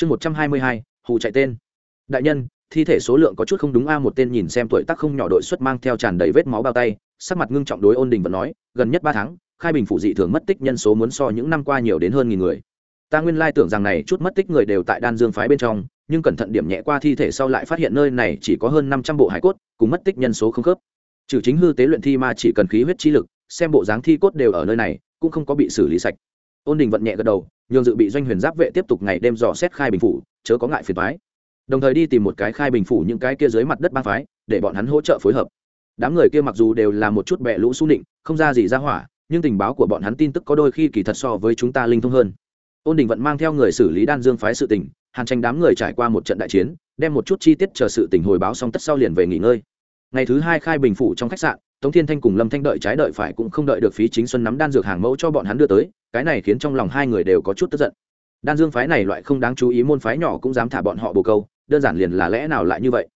chương một trăm hai mươi hai, hù chạy tên. Đại nhân, thi thể số lượng có chút không đúng a, một tên nhìn xem tuổi tác không nhỏ đội xuất mang theo tràn đầy vết máu bao tay, sắc mặt ngưng trọng đối ôn đình vẫn nói, gần nhất ba tháng, khai bình phủ dị thường mất tích nhân số muốn so những năm qua nhiều đến hơn nghìn người. Ta nguyên lai tưởng rằng này chút mất tích người đều tại đan dương phái bên trong, nhưng cẩn thận điểm nhẹ qua thi thể sau lại phát hiện nơi này chỉ có hơn năm trăm bộ hải cốt, cùng mất tích nhân số không khớp. Trừ chính hư tế luyện thi ma chỉ cần khí huyết chi lực, xem bộ dáng thi cốt đều ở nơi này, cũng không có bị xử lý sạch. Ôn đình vận nhẹ gật đầu nhường dự bị doanh huyền giáp vệ tiếp tục ngày đêm dò xét khai bình phủ, chớ có ngại phiền thoái đồng thời đi tìm một cái khai bình phủ những cái kia dưới mặt đất bang phái, để bọn hắn hỗ trợ phối hợp. Đám người kia mặc dù đều là một chút bẹ lũ xu nịnh, không ra gì ra hỏa, nhưng tình báo của bọn hắn tin tức có đôi khi kỳ thật so với chúng ta linh thông hơn. Ôn đình vẫn mang theo người xử lý đan dương phái sự tình, hàn tranh đám người trải qua một trận đại chiến, đem một chút chi tiết chờ sự tình hồi báo xong tất sau liền về nghỉ ngơi. Ngày thứ hai khai bình phủ trong khách sạn, tống thiên thanh cùng lâm thanh đợi trái đợi phải cũng không đợi được phí chính xuân nắm đan dược hàng mẫu cho bọn hắn đưa tới cái này khiến trong lòng hai người đều có chút tức giận. Đan dương phái này loại không đáng chú ý môn phái nhỏ cũng dám thả bọn họ bồ câu, đơn giản liền là lẽ nào lại như vậy?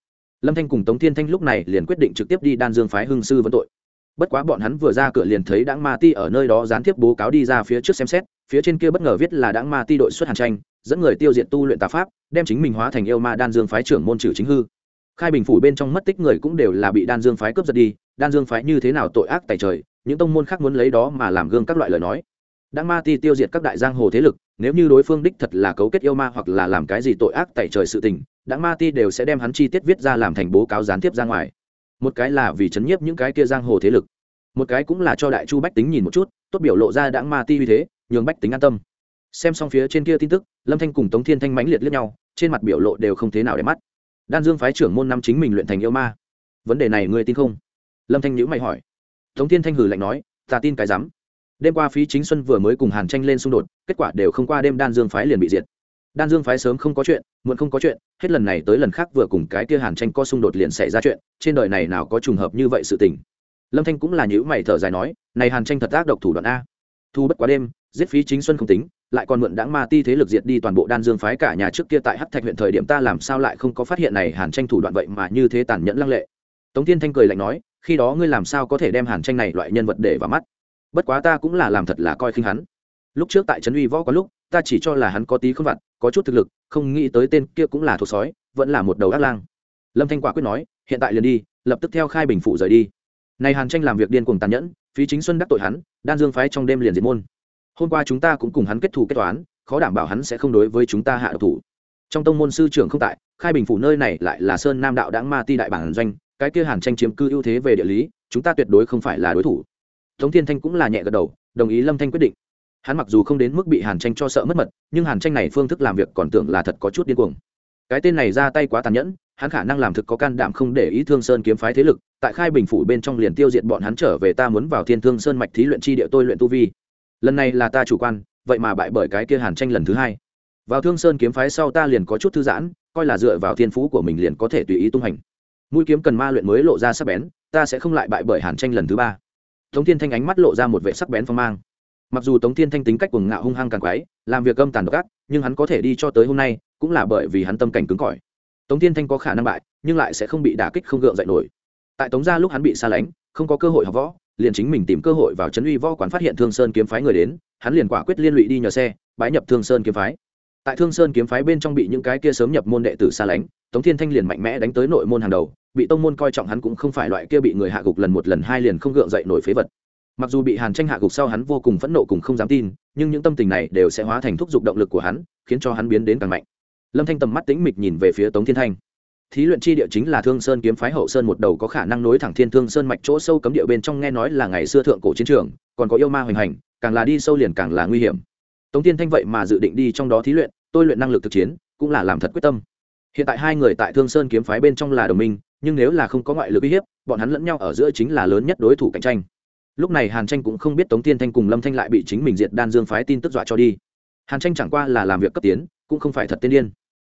Lâm thanh cùng tống thiên thanh lúc này liền quyết định trực tiếp đi đan dương phái hưng sư vấn tội. Bất quá bọn hắn vừa ra cửa liền thấy đãng ma ti ở nơi đó gián tiếp bố cáo đi ra phía trước xem xét, phía trên kia bất ngờ viết là đãng ma ti đội xuất hàn tranh, dẫn người tiêu diệt tu luyện tà pháp, đem chính mình hóa thành yêu ma đan dương phái trưởng môn trừ chính hư. Khai bình phủ bên trong mất tích người cũng đều là bị đan dương phái cướp giật đi, đan dương phái như thế nào tội ác tại trời, những tông môn khác muốn lấy đó mà làm gương các loại lời nói đãng ma ti tiêu diệt các đại giang hồ thế lực, nếu như đối phương đích thật là cấu kết yêu ma hoặc là làm cái gì tội ác tại trời sự tình đãng ma ti đều sẽ đem hắn chi tiết viết ra làm thành bố cáo gián tiếp ra ngoài. Một cái là vì chấn nhiếp những cái kia giang hồ thế lực, một cái cũng là cho đại chu bách tính nhìn một chút, tốt biểu lộ ra đãng ma ti uy thế, nhường bách tính an tâm. Xem xong phía trên kia tin tức, lâm thanh cùng tống thiên thanh mãnh liệt liếc nhau, trên mặt biểu lộ đều không thế nào để mắt. Đan dương phái trưởng môn năm chính mình luyện thành yêu ma. Vấn đề này ngươi tin không? Lâm thanh nhữ mày hỏi. Tống thiên thanh hử lạnh nói, ta tin cái rắm đêm qua phí chính xuân vừa mới cùng hàn tranh lên xung đột, kết quả đều không qua đêm đan dương phái liền bị diệt. Đan dương phái sớm không có chuyện, muộn không có chuyện, hết lần này tới lần khác vừa cùng cái kia hàn tranh có xung đột liền xảy ra chuyện, trên đời này nào có trùng hợp như vậy sự tình. Lâm thanh cũng là nhữ mày thở dài nói, này hàn tranh thật ác độc thủ đoạn a. Thu bất quá đêm, giết phí chính xuân không tính, lại còn mượn đãng ma ti thế lực diệt đi toàn bộ đan dương phái cả nhà trước kia tại hắc thạch huyện thời điểm ta làm sao lại không có phát hiện này hàn tranh thủ đoạn vậy mà như thế tàn nhẫn lăng lệ. Tống tiên thanh cười lạnh nói, khi đó ngươi làm sao có thể đem hàn tranh này loại nhân vật để vào mắt? Bất quá ta cũng là làm thật là coi khinh hắn. Lúc trước tại trấn uy võ có lúc, ta chỉ cho là hắn có tí không vặt, có chút thực lực, không nghĩ tới tên kia cũng là thuộc sói, vẫn là một đầu ác lang. Lâm thanh quả quyết nói, hiện tại liền đi, lập tức theo khai bình phụ rời đi. Này hàn tranh làm việc điên cuồng tàn nhẫn, phí chính xuân đắc tội hắn, đan dương phái trong đêm liền diệt môn. Hôm qua chúng ta cũng cùng hắn kết thù kết toán, khó đảm bảo hắn sẽ không đối với chúng ta hạ độc thủ. Trong tông môn sư trưởng không tại, khai bình phủ nơi này lại là sơn nam đạo đáng ma ti đại bản doanh, cái kia hàn tranh chiếm cư ưu thế về địa lý, chúng ta tuyệt đối không phải là đối thủ tống thiên thanh cũng là nhẹ gật đầu, đồng ý lâm thanh quyết định. Hắn mặc dù không đến mức bị hàn tranh cho sợ mất mật, nhưng hàn tranh này phương thức làm việc còn tưởng là thật có chút điên cuồng. Cái tên này ra tay quá tàn nhẫn, hắn khả năng làm thực có can đảm không để ý thương sơn kiếm phái thế lực, tại khai bình phủ bên trong liền tiêu diệt bọn hắn trở về ta muốn vào thiên thương sơn mạch thí luyện chi địa tôi luyện tu vi. Lần này là ta chủ quan, vậy mà bại bởi cái kia hàn tranh lần thứ hai. Vào thương sơn kiếm phái sau ta liền có chút thư giãn, coi là dựa vào thiên phú của mình liền có thể tùy ý tung hành. Mũi kiếm cần ma luyện mới lộ ra sắc bén, ta sẽ không lại bại bởi hàn tranh lần thứ ba tống thiên thanh ánh mắt lộ ra một vệ sắc bén phong mang. Mặc dù tống thiên thanh tính cách cuồng ngạo hung hăng càng quái, làm việc âm tàn độc ác, nhưng hắn có thể đi cho tới hôm nay, cũng là bởi vì hắn tâm cảnh cứng cỏi. Tống thiên thanh có khả năng bại, nhưng lại sẽ không bị đả kích không gượng dậy nổi. Tại tống gia lúc hắn bị xa lánh, không có cơ hội học võ, liền chính mình tìm cơ hội vào trấn uy võ quán phát hiện thương sơn kiếm phái người đến, hắn liền quả quyết liên lụy đi nhờ xe, bái nhập thương sơn kiếm phái. Tại thương sơn kiếm phái bên trong bị những cái kia sớm nhập môn đệ tử xa lánh, tống thiên thanh liền mạnh mẽ đánh tới nội môn hàng đầu bị tông môn coi trọng hắn cũng không phải loại kia bị người hạ gục lần một lần hai liền không gượng dậy nổi phế vật. Mặc dù bị hàn tranh hạ gục sau hắn vô cùng phẫn nộ cùng không dám tin, nhưng những tâm tình này đều sẽ hóa thành thúc giục động lực của hắn, khiến cho hắn biến đến càng mạnh. Lâm thanh tầm mắt tĩnh mịch nhìn về phía tống thiên thanh. Thí luyện chi địa chính là thương sơn kiếm phái hậu sơn một đầu có khả năng nối thẳng thiên thương sơn mạch chỗ sâu cấm địa bên trong nghe nói là ngày xưa thượng cổ chiến trường, còn có yêu ma hoành hành, càng là đi sâu liền càng là nguy hiểm. Tống tiên thanh vậy mà dự định đi trong đó thí luyện, tôi luyện năng lực thực chiến, cũng là làm thật quyết tâm. Hiện tại hai người tại thương sơn kiếm phái bên trong là đồng minh nhưng nếu là không có ngoại lực uy hiếp, bọn hắn lẫn nhau ở giữa chính là lớn nhất đối thủ cạnh tranh. Lúc này hàn tranh cũng không biết tống tiên thanh cùng lâm thanh lại bị chính mình diệt đan dương phái tin tức dọa cho đi. Hàn tranh chẳng qua là làm việc cấp tiến, cũng không phải thật tiên điên.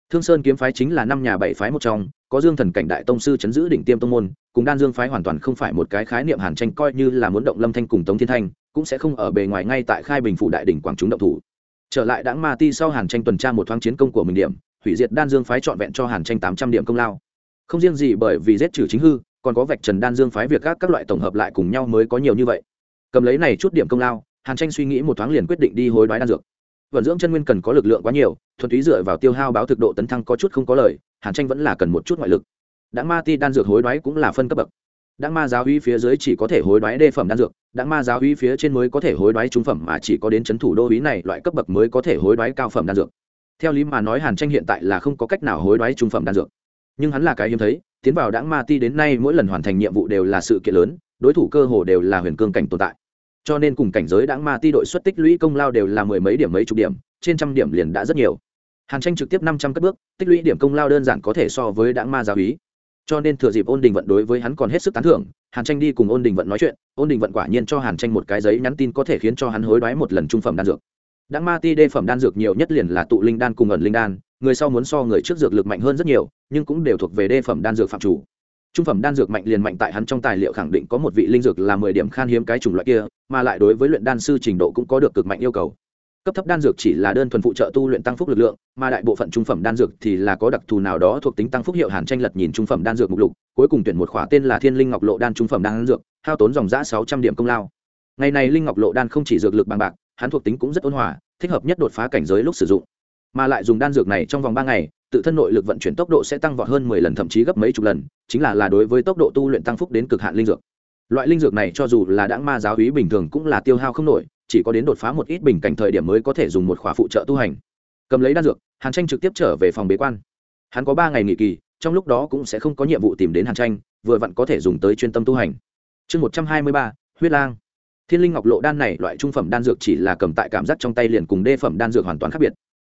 Thương sơn kiếm phái chính là năm nhà bảy phái một trong, có dương thần cảnh đại tông sư chấn giữ đỉnh tiêm tông môn, cùng đan dương phái hoàn toàn không phải một cái khái niệm hàn tranh coi như là muốn động lâm thanh cùng tống thiên thanh, cũng sẽ không ở bề ngoài ngay tại khai bình phủ đại đỉnh quảng chúng động thủ. Trở lại đãng ma ti sau hàn tranh tuần tra một thoáng chiến công của mình điểm, hủy diệt đan dương phái trọn vẹn cho hàn tranh tám trăm điểm công lao không riêng gì bởi vì giết trừ chính hư, còn có vạch trần đan dương phái việc các các loại tổng hợp lại cùng nhau mới có nhiều như vậy. Cầm lấy này chút điểm công lao, hàn tranh suy nghĩ một thoáng liền quyết định đi hối đoái đan dược. Vận dưỡng chân nguyên cần có lực lượng quá nhiều, thuần túy dựa vào tiêu hao báo thực độ tấn thăng có chút không có lời, hàn tranh vẫn là cần một chút ngoại lực. Đã ma ti đan dược hối đoái cũng là phân cấp bậc. Đã ma giáo uy phía dưới chỉ có thể hối đoái đê phẩm đan dược đã ma giáo uy phía trên mới có thể hối đoái trung phẩm mà chỉ có đến c h ấ n thủ đô uý này loại cấp bậc mới có thể hối đoái cao phẩm đan dược. Theo lý mà nói hàn tranh hiện tại là không có cách nào hối đoái trung phẩm đan dược nhưng hắn là cái hiếm thấy, tiến vào đãng ma ti đến nay mỗi lần hoàn thành nhiệm vụ đều là sự kiện lớn, đối thủ cơ hồ đều là huyền cương cảnh tồn tại. Cho nên cùng cảnh giới đãng ma ti đội xuất tích lũy công lao đều là mười mấy điểm mấy chục điểm, trên trăm điểm liền đã rất nhiều. Hàn tranh trực tiếp năm trăm các bước, tích lũy điểm công lao đơn giản có thể so với đãng ma giáo úy cho nên thừa dịp ôn đình vận đối với hắn còn hết sức tán thưởng, hàn tranh đi cùng ôn đình vận nói chuyện, ôn đình vận quả nhiên cho hàn tranh một cái giấy nhắn tin có thể khiến cho hắn hối đoái một lần trung phẩm đan dược. Đãng ma ti đê phẩm đan dược nhiều nhất liền là tụ linh đan cùng ẩn linh đan người sau muốn so người trước dược lực mạnh hơn rất nhiều, nhưng cũng đều thuộc về đê phẩm đan dược phạm chủ. Trung phẩm đan dược mạnh liền mạnh tại hắn trong tài liệu khẳng định có một vị linh dược là mười điểm khan hiếm cái chủng loại kia, mà lại đối với luyện đan sư trình độ cũng có được cực mạnh yêu cầu. Cấp thấp đan dược chỉ là đơn thuần phụ trợ tu luyện tăng phúc lực lượng, mà đại bộ phận trung phẩm đan dược thì là có đặc thù nào đó thuộc tính tăng phúc hiệu hàn tranh lật nhìn trung phẩm đan dược mục lục, cuối cùng tuyển một khóa tên là thiên linh ngọc lộ đan trung phẩm đan dược, hao tốn dòng giã sáu trăm điểm công lao. Ngày này linh ngọc lộ đan không chỉ dược lực bằng bạc, hắn thuộc tính cũng rất ôn hòa, thích hợp nhất đột phá cảnh giới lúc sử dụng mà lại dùng đan dược này trong vòng ba ngày, tự thân nội lực vận chuyển tốc độ sẽ tăng vọt hơn mười lần, thậm chí gấp mấy chục lần, chính là là đối với tốc độ tu luyện tăng phúc đến cực hạn linh dược. Loại linh dược này cho dù là đãng ma giáo hí bình thường cũng là tiêu hao không nổi, chỉ có đến đột phá một ít bình cảnh thời điểm mới có thể dùng một khóa phụ trợ tu hành. Cầm lấy đan dược, hàn tranh trực tiếp trở về phòng bế quan. Hắn có ba ngày nghỉ kỳ, trong lúc đó cũng sẽ không có nhiệm vụ tìm đến hàn tranh, vừa vặn có thể dùng tới chuyên tâm tu hành. Chương một trăm hai mươi ba, huyết lang. Thiên linh ngọc lộ đan này loại trung phẩm đan dược chỉ là cầm tại cảm giác trong tay liền cùng đê phẩm đan dược hoàn toàn khác biệt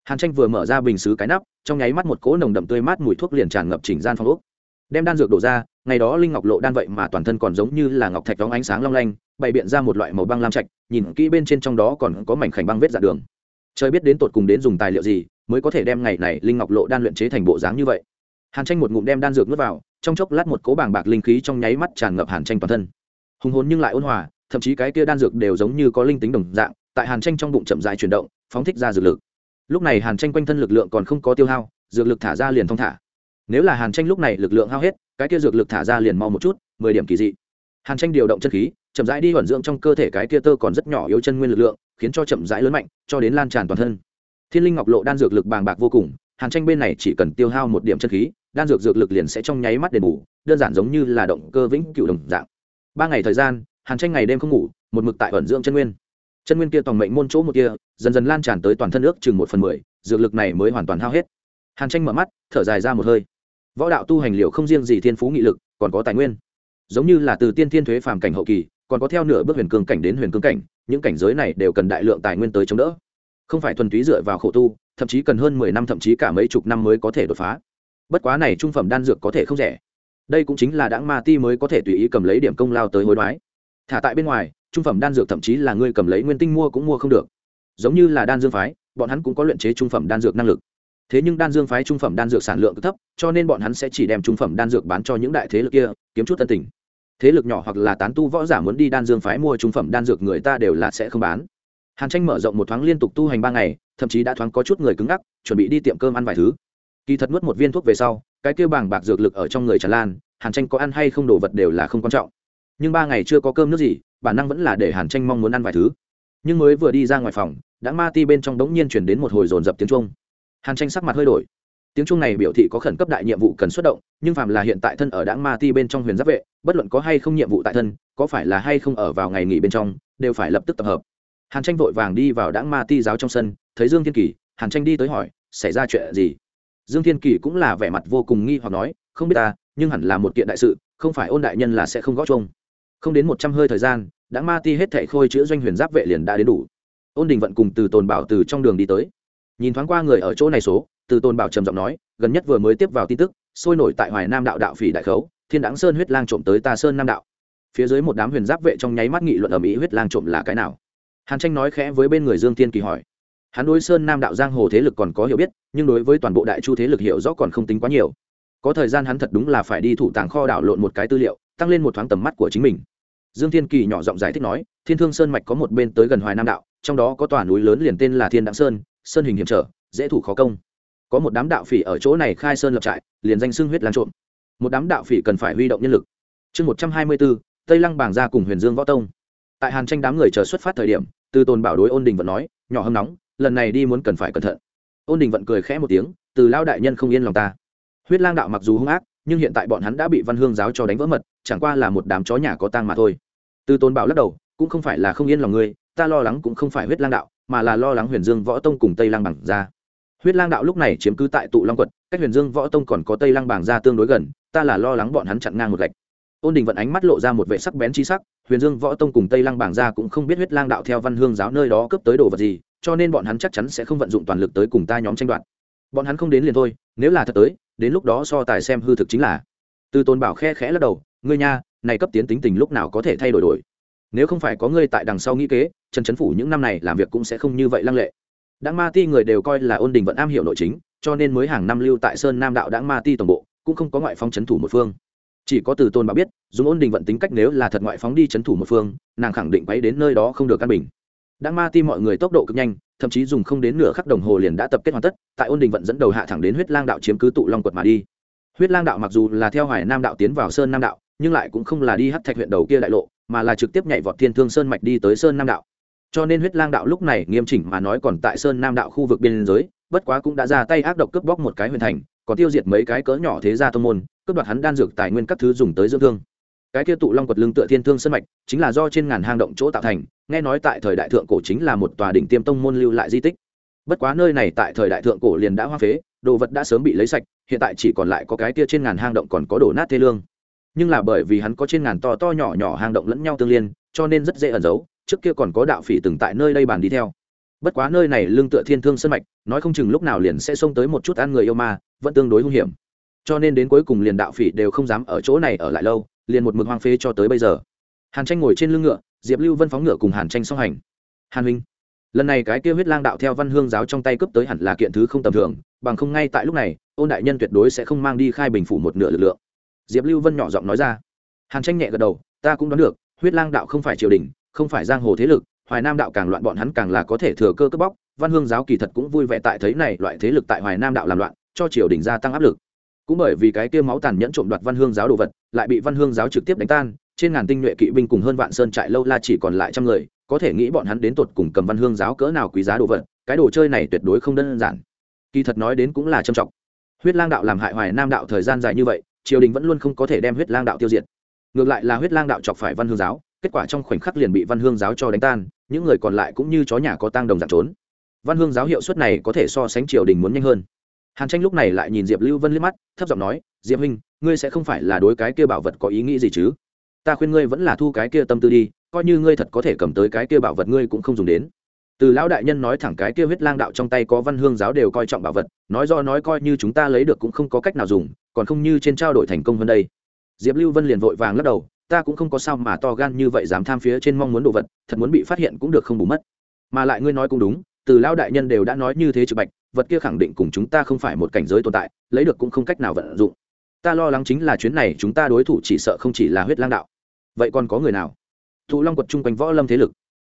hàn tranh vừa mở ra bình xứ cái nắp, trong nháy mắt một cỗ nồng đậm tươi mát mùi thuốc liền tràn ngập chỉnh gian phòng úc đem đan dược đổ ra, ngày đó linh ngọc lộ đan vậy mà toàn thân còn giống như là ngọc thạch đóng ánh sáng long lanh, bày biện ra một loại màu băng lam trạch, nhìn kỹ bên trên trong đó còn có mảnh khảnh băng vết dạn đường. Trời biết đến tột cùng đến dùng tài liệu gì mới có thể đem ngày này linh ngọc lộ đan luyện chế thành bộ dáng như vậy. Hàn tranh một ngụm đem đan dược nuốt vào, trong chốc lát một cỗ bảng bạc linh khí trong nháy mắt tràn ngập hàn tranh toàn thân. Hùng hồn nhưng lại ôn hòa, thậm chí cái kia đan dược đều giống như có linh tính đồng dạng, tại hàn tranh trong bụng chậm dài chuyển động, phóng thích ra dược lực lúc này hàn tranh quanh thân lực lượng còn không có tiêu hao, dược lực thả ra liền thong thả. Nếu là hàn tranh lúc này lực lượng hao hết, cái kia dược lực thả ra liền mau một chút, mười điểm kỳ dị. Hàn tranh điều động chân khí, chậm rãi đi vận dưỡng trong cơ thể cái kia tơ còn rất nhỏ yếu chân nguyên lực lượng, khiến cho chậm rãi lớn mạnh, cho đến lan tràn toàn thân. Thiên linh ngọc lộ đan dược lực bàng bạc vô cùng, hàn tranh bên này chỉ cần tiêu hao một điểm chân khí, đan dược dược lực liền sẽ trong nháy mắt đền bù, đơn giản giống như là động cơ vĩnh cựu đồng dạng. Ba ngày thời gian, hàn tranh ngày đêm không ngủ, một mực tại vận dưỡng chân nguyên chân nguyên kia toàn mệnh môn chỗ một kia, dần dần lan tràn tới toàn thân ước chừng một phần mười, dược lực này mới hoàn toàn hao hết. Hàn tranh mở mắt, thở dài ra một hơi. Võ đạo tu hành liệu không riêng gì thiên phú nghị lực, còn có tài nguyên. Giống như là từ tiên thiên thuế phàm cảnh hậu kỳ, còn có theo nửa bước huyền cương cảnh đến huyền cương cảnh, những cảnh giới này đều cần đại lượng tài nguyên tới chống đỡ. Không phải thuần túy dựa vào khổ tu, thậm chí cần hơn mười năm, thậm chí cả mấy chục năm mới có thể đột phá. Bất quá này trung phẩm đan dược có thể không rẻ. Đây cũng chính là đáng ma ti mới có thể tùy ý cầm lấy điểm công lao tới hối đoái. Thả tại bên ngoài trung phẩm đan dược thậm chí là ngươi cầm lấy nguyên tinh mua cũng mua không được. Giống như là đan dương phái, bọn hắn cũng có luyện chế trung phẩm đan dược năng lực. Thế nhưng đan dương phái trung phẩm đan dược sản lượng thấp, cho nên bọn hắn sẽ chỉ đem trung phẩm đan dược bán cho những đại thế lực kia, kiếm chút tân tình. Thế lực nhỏ hoặc là tán tu võ giả muốn đi đan dương phái mua trung phẩm đan dược người ta đều là sẽ không bán. Hàn tranh mở rộng một thoáng liên tục tu hành ba ngày, thậm chí đã thoáng có chút người cứng ngắc, chuẩn bị đi tiệm cơm ăn vài thứ. Kỳ thật nuốt một viên thuốc về sau, cái kêu bảng bạc dược lực ở trong người tràn lan, hàn tranh có ăn hay không đồ vật đều là không quan trọng nhưng ba ngày chưa có cơm nước gì, bản năng vẫn là để hàn tranh mong muốn ăn vài thứ. Nhưng mới vừa đi ra ngoài phòng, đã ma ti bên trong đống nhiên chuyển đến một hồi dồn dập tiếng trung hàn tranh sắc mặt hơi đổi. Tiếng chuông này biểu thị có khẩn cấp đại nhiệm vụ cần xuất động, nhưng phàm là hiện tại thân ở đảng ma ti bên trong huyền giáp vệ, bất luận có hay không nhiệm vụ tại thân, có phải là hay không ở vào ngày nghỉ bên trong, đều phải lập tức tập hợp. Hàn tranh vội vàng đi vào đảng ma ti giáo trong sân, thấy dương thiên kỳ, hàn tranh đi tới hỏi, xảy ra chuyện gì? Dương thiên kỳ cũng là vẻ mặt vô cùng nghi hoặc nói, không biết ta, nhưng hẳn là một kiện đại sự, không phải ôn đại nhân là sẽ không gõ chung không đến một trăm hơi thời gian, đã ma ti hết thệ khôi chữa doanh huyền giáp vệ liền đã đến đủ. Ôn đình vận cùng từ tồn bảo từ trong đường đi tới. Nhìn thoáng qua người ở chỗ này số, từ tôn bảo trầm giọng nói, gần nhất vừa mới tiếp vào tin tức, sôi nổi tại hoài nam đạo đạo phỉ đại khấu, thiên đáng sơn huyết lang trộm tới ta sơn nam đạo. Phía dưới một đám huyền giáp vệ trong nháy mắt nghị luận ở mỹ huyết lang trộm là cái nào. Hàn tranh nói khẽ với bên người dương tiên kỳ hỏi. Hắn đối sơn nam đạo giang hồ thế lực còn có hiểu biết, nhưng đối với toàn bộ đại chu thế lực hiểu rõ còn không tính quá nhiều. Có thời gian hắn thật đúng là phải đi thủ tàng kho đảo lộn một cái tư liệu tăng lên một thoáng tầm mắt của chính mình. Dương thiên kỳ nhỏ giọng giải thích nói, thiên thương sơn mạch có một bên tới gần hoài nam đạo, trong đó có tòa núi lớn liền tên là thiên đặng sơn sơn hình hiểm trở, dễ thủ khó công. Có một đám đạo phỉ ở chỗ này khai sơn lập trại, liền danh xưng huyết lan trộm. Một đám đạo phỉ cần phải huy động nhân lực. Chương một trăm hai mươi bốn, tây lăng bảng ra cùng huyền dương võ tông. Tại hàn tranh đám người chờ xuất phát thời điểm, từ tồn bảo đối ôn đình vẫn nói, nhỏ hâm nóng, lần này đi muốn cần phải cẩn thận. Ôn đình vận cười khẽ một tiếng, từ lao đại nhân không yên lòng ta. Huyết lang đạo mặc dù hung ác nhưng hiện tại bọn hắn đã bị văn hương giáo cho đánh vỡ mật, chẳng qua là một đám chó nhà có tang mà thôi. Từ tôn bảo lắc đầu, cũng không phải là không yên lòng ngươi, ta lo lắng cũng không phải huyết lang đạo, mà là lo lắng huyền dương võ tông cùng tây lang bằng ra. Huyết lang đạo lúc này chiếm cứ tại tụ long quật, cách huyền dương võ tông còn có tây lang bảng ra tương đối gần, ta là lo lắng bọn hắn chặn ngang một gạch. Ôn đình vận ánh mắt lộ ra một vệ sắc bén chi sắc, huyền dương võ tông cùng tây lang bảng ra cũng không biết huyết lang đạo theo văn hương giáo nơi đó cấp tới đồ vật gì, cho nên bọn hắn chắc chắn sẽ không vận dụng toàn lực tới cùng ta nhóm tranh đoạt. Bọn hắn không đến liền thôi, nếu là thật tới đến lúc đó so tài xem hư thực chính là. Từ tôn bảo khe khẽ lắc đầu, ngươi nha, này cấp tiến tính tình lúc nào có thể thay đổi đổi? Nếu không phải có ngươi tại đằng sau nghĩ kế, trần trấn phủ những năm này làm việc cũng sẽ không như vậy lăng lệ. Đáng ma ti người đều coi là ôn đình vẫn am hiểu nội chính, cho nên mới hàng năm lưu tại sơn nam đạo đáng ma ti tổng bộ, cũng không có ngoại phóng trấn thủ một phương. Chỉ có từ tôn bảo biết, dùng ôn đình vận tính cách nếu là thật ngoại phóng đi trấn thủ một phương, nàng khẳng định quấy đến nơi đó không được căn bình. Đáng ma ti mọi người tốc độ cực nhanh thậm chí dùng không đến nửa khắc đồng hồ liền đã tập kết hoàn tất, tại ôn đình vận dẫn đầu hạ thẳng đến huyết lang đạo chiếm cứ tụ long quật mà đi. Huyết lang đạo mặc dù là theo hoài nam đạo tiến vào sơn nam đạo, nhưng lại cũng không là đi hắt thạch huyện đầu kia đại lộ, mà là trực tiếp nhảy vọt thiên thương sơn mạch đi tới sơn nam đạo. Cho nên huyết lang đạo lúc này nghiêm chỉnh mà nói còn tại sơn nam đạo khu vực biên giới, bất quá cũng đã ra tay ác độc cướp bóc một cái huyền thành, còn tiêu diệt mấy cái cỡ nhỏ thế gia tô môn, cướp đoạt hắn đan dược tài nguyên các thứ dùng tới dưỡng thương. Cái kia tụ long quật lưng tựa thiên thương sơn mạch, chính là do trên ngàn hang động chỗ tạo thành nghe nói tại thời đại thượng cổ chính là một tòa đỉnh tiêm tông môn lưu lại di tích. Bất quá nơi này tại thời đại thượng cổ liền đã hoa phế, đồ vật đã sớm bị lấy sạch, hiện tại chỉ còn lại có cái kia trên ngàn hang động còn có đổ nát thê lương. Nhưng là bởi vì hắn có trên ngàn to to nhỏ nhỏ hang động lẫn nhau tương liên, cho nên rất dễ ẩn giấu, trước kia còn có đạo phỉ từng tại nơi đây bàn đi theo. Bất quá nơi này lương tựa thiên thương sân mạch, nói không chừng lúc nào liền sẽ xông tới một chút ăn người yêu ma, vẫn tương đối hung hiểm. Cho nên đến cuối cùng liền đạo phỉ đều không dám ở chỗ này ở lại lâu, liền một mực hoang phế cho tới bây giờ. Hàn tranh ngồi trên lưng ngựa diệp lưu vân phóng ngựa cùng hàn tranh song hành. Hàn huynh, lần này cái kia huyết lang đạo theo văn hương giáo trong tay cướp tới hẳn là kiện thứ không tầm thường, bằng không ngay tại lúc này, ôn đại nhân tuyệt đối sẽ không mang đi khai bình phủ một nửa lực lượng. Diệp lưu vân nhỏ giọng nói ra. Hàn tranh nhẹ gật đầu, ta cũng đoán được, huyết lang đạo không phải triều đình, không phải giang hồ thế lực, hoài nam đạo càng loạn bọn hắn càng là có thể thừa cơ cướp bóc, văn hương giáo kỳ thật cũng vui vẻ tại thấy này, loại thế lực tại hoài nam đạo làm loạn, cho triều đình gia tăng áp lực. Cũng bởi vì cái kia máu tàn nhẫn trộm đoạt văn hương giáo đồ vật, lại bị văn hương giáo trực tiếp đánh tan trên ngàn tinh nhuệ kỵ binh cùng hơn vạn sơn trại lâu la chỉ còn lại trăm người, có thể nghĩ bọn hắn đến tột cùng cầm văn hương giáo cỡ nào quý giá đồ vật, cái đồ chơi này tuyệt đối không đơn giản. Kỳ thật nói đến cũng là trầm trọng. Huyết lang đạo làm hại hoài nam đạo thời gian dài như vậy, triều đình vẫn luôn không có thể đem huyết lang đạo tiêu diệt. Ngược lại là huyết lang đạo chọc phải văn hương giáo, kết quả trong khoảnh khắc liền bị văn hương giáo cho đánh tan, những người còn lại cũng như chó nhà có tang đồng dạng trốn. Văn hương giáo hiệu suất này có thể so sánh triều đình muốn nhanh hơn. Hàn tranh lúc này lại nhìn diệp lưu vân liếc mắt, thấp giọng nói, diệp huynh, ngươi sẽ không phải là đối cái kia bảo vật có ý nghĩ gì chứ? Ta khuyên ngươi vẫn là thu cái kia tâm tư đi, coi như ngươi thật có thể cầm tới cái kia bảo vật ngươi cũng không dùng đến. Từ lão đại nhân nói thẳng cái kia huyết lang đạo trong tay có văn hương giáo đều coi trọng bảo vật, nói do nói coi như chúng ta lấy được cũng không có cách nào dùng, còn không như trên trao đổi thành công hơn đây. Diệp lưu vân liền vội vàng lắc đầu, ta cũng không có sao mà to gan như vậy dám tham phía trên mong muốn đồ vật, thật muốn bị phát hiện cũng được không bù mất. Mà lại ngươi nói cũng đúng, từ lão đại nhân đều đã nói như thế trực bạch, vật kia khẳng định cùng chúng ta không phải một cảnh giới tồn tại, lấy được cũng không cách nào vận dụng ta lo lắng chính là chuyến này chúng ta đối thủ chỉ sợ không chỉ là huyết lang đạo. Vậy còn có người nào? Tụ long quật chung quanh võ lâm thế lực.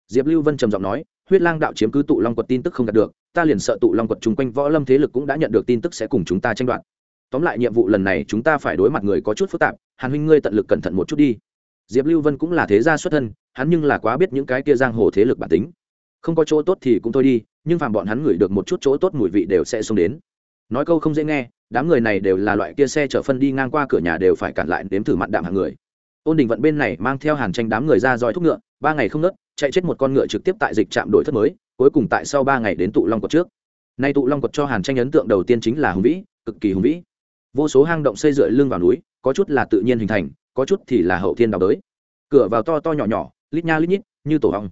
Diệp lưu vân trầm giọng nói, huyết lang đạo chiếm cứ tụ long quật tin tức không đạt được, ta liền sợ tụ long quật chung quanh võ lâm thế lực cũng đã nhận được tin tức sẽ cùng chúng ta tranh đoạt. Tóm lại nhiệm vụ lần này chúng ta phải đối mặt người có chút phức tạp, hàn huynh ngươi tận lực cẩn thận một chút đi. Diệp lưu vân cũng là thế gia xuất thân, hắn nhưng là quá biết những cái kia giang hồ thế lực bản tính. Không có chỗ tốt thì cũng thôi đi, nhưng phàm bọn hắn ngửi được một chút chỗ tốt mùi vị đều sẽ xông đến. Nói câu không dễ nghe đám người này đều là loại kia xe chở phân đi ngang qua cửa nhà đều phải cản lại đếm thử mặn đạm hàng người. Ôn đình vận bên này mang theo hàn tranh đám người ra dòi thúc ngựa, ba ngày không nớt chạy chết một con ngựa trực tiếp tại dịch trạm đổi thất mới, cuối cùng tại sau ba ngày đến tụ long quật trước. Nay tụ long quật cho hàn tranh ấn tượng đầu tiên chính là hùng vĩ, cực kỳ hùng vĩ. Vô số hang động xây dựa lưng vào núi, có chút là tự nhiên hình thành, có chút thì là hậu thiên đào đới. Cửa vào to to nhỏ nhỏ, lít nha lít nhít, như tổ hong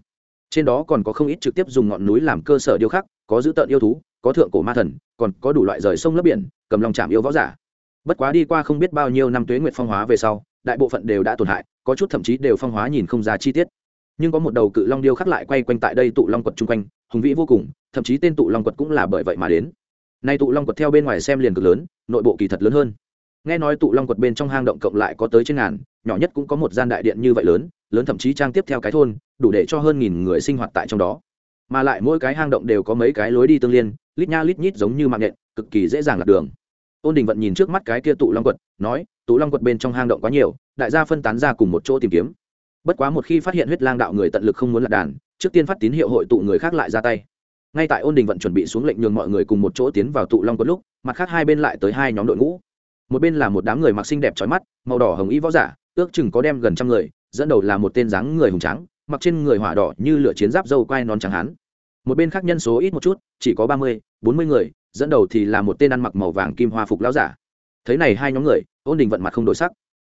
trên đó còn có không ít trực tiếp dùng ngọn núi làm cơ sở điêu khắc, có dữ tợn yêu thú có thượng cổ ma thần, còn có đủ loại rời sông lấp biển, cầm lòng chạm yêu võ giả. Bất quá đi qua không biết bao nhiêu năm tuế nguyệt phong hóa về sau, đại bộ phận đều đã tổn hại, có chút thậm chí đều phong hóa nhìn không ra chi tiết. Nhưng có một đầu cự long điêu khắc lại quay quanh tại đây tụ long quật chung quanh, hùng vĩ vô cùng, thậm chí tên tụ long quật cũng là bởi vậy mà đến. Nay tụ long quật theo bên ngoài xem liền cực lớn, nội bộ kỳ thật lớn hơn. Nghe nói tụ long quật bên trong hang động cộng lại có tới trên ngàn, nhỏ nhất cũng có một gian đại điện như vậy lớn lớn thậm chí trang tiếp theo cái thôn, đủ để cho hơn nghìn người sinh hoạt tại trong đó. Mà lại mỗi cái hang động đều có mấy cái lối đi tương liên lít nha lít nhít giống như mạng nhện, cực kỳ dễ dàng lạc đường. Ôn đình vận nhìn trước mắt cái kia tụ long quật, nói, tụ long quật bên trong hang động quá nhiều, đại gia phân tán ra cùng một chỗ tìm kiếm. Bất quá một khi phát hiện huyết lang đạo người tận lực không muốn lạc đàn, trước tiên phát tín hiệu hội tụ người khác lại ra tay. Ngay tại ôn đình vận chuẩn bị xuống lệnh nhường mọi người cùng một chỗ tiến vào tụ long quật lúc, mặt khác hai bên lại tới hai nhóm đội ngũ. Một bên là một đám người mặc xinh đẹp trói mắt, màu đỏ hồng y võ giả, ước chừng có đem gần trăm người, dẫn đầu là một tên dáng người hùng trắng mặc trên người hỏa đỏ như lửa chiến giáp dâu quai non trắng hán một bên khác nhân số ít một chút, chỉ có ba mươi, bốn mươi người, dẫn đầu thì là một tên ăn mặc màu vàng kim hoa phục lão giả. Thấy này hai nhóm người, ôn đình vận mặt không đổi sắc.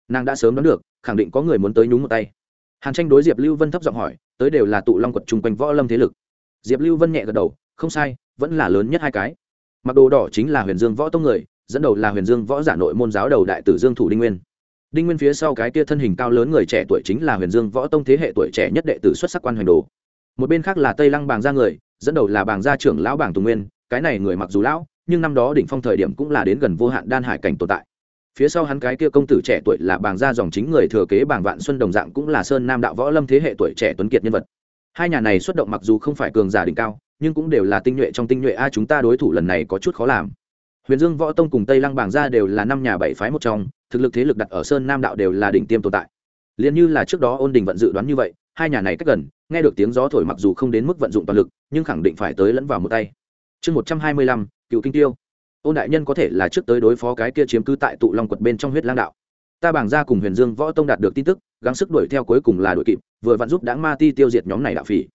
Nàng đã sớm đoán được, khẳng định có người muốn tới nhúng một tay. Hàn tranh đối diệp lưu vân thấp giọng hỏi, tới đều là tụ long quật chung quanh võ lâm thế lực. Diệp lưu vân nhẹ gật đầu, không sai, vẫn là lớn nhất hai cái. Mặc đồ đỏ chính là huyền dương võ tông người, dẫn đầu là huyền dương võ giả nội môn giáo đầu đại tử dương thủ đinh nguyên. Đinh nguyên phía sau cái kia thân hình cao lớn người trẻ tuổi chính là huyền dương võ tông thế hệ tuổi trẻ nhất đệ tử xuất sắc quan hoành đồ một bên khác là tây lăng bàng gia người, dẫn đầu là bàng gia trưởng lão bàng tùng nguyên, cái này người mặc dù lão, nhưng năm đó đỉnh phong thời điểm cũng là đến gần vô hạn đan hải cảnh tồn tại. Phía sau hắn cái kia công tử trẻ tuổi là bàng gia dòng chính người thừa kế bàng vạn xuân đồng dạng cũng là sơn nam đạo võ lâm thế hệ tuổi trẻ tuấn kiệt nhân vật. Hai nhà này xuất động mặc dù không phải cường giả đỉnh cao, nhưng cũng đều là tinh nhuệ trong tinh nhuệ a, chúng ta đối thủ lần này có chút khó làm. Huyền dương võ tông cùng tây lăng bàng gia đều là năm nhà bảy phái một trong, thực lực thế lực đặt ở sơn nam đạo đều là đỉnh tiêm tồn tại. Liền như là trước đó ôn đình vận dự đoán như vậy, hai nhà này cách gần nghe được tiếng gió thổi mặc dù không đến mức vận dụng toàn lực, nhưng khẳng định phải tới lẫn vào một tay. Chương một trăm hai mươi lăm, cựu kinh tiêu. Ôn đại nhân có thể là trước tới đối phó cái kia chiếm cứ tại tụ long quật bên trong huyết lang đạo. Ta bảng ra cùng huyền dương võ tông đạt được tin tức, gắng sức đuổi theo cuối cùng là đuổi kịp, vừa vặn giúp đáng ma ti tiêu diệt nhóm này đạo phỉ.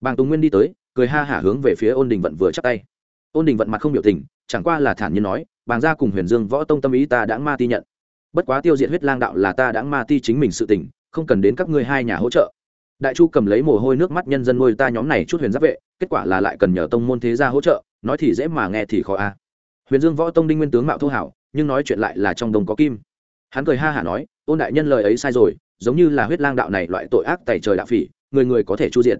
Bàng tùng nguyên đi tới, cười ha hả hướng về phía ôn đình vận vừa chắc tay. Ôn đình vận mặt không biểu tình, chẳng qua là thản nhiên nói, bàng ra cùng huyền dương võ tông tâm ý ta đãng ma ti nhận. Bất quá tiêu diệt huyết lang đạo là ta đãng ma ti chính mình sự tình, không cần đến các ngươi hai nhà hỗ trợ đại chu cầm lấy mồ hôi nước mắt nhân dân nuôi ta nhóm này chút huyền giáp vệ, kết quả là lại cần nhờ tông môn thế gia hỗ trợ, nói thì dễ mà nghe thì khó a. Huyền dương võ tông đinh nguyên tướng mạo thô hảo, nhưng nói chuyện lại là trong đồng có kim. Hắn cười ha hả nói, ôn đại nhân lời ấy sai rồi, giống như là huyết lang đạo này loại tội ác tày trời đạo phỉ, người người có thể chu diện.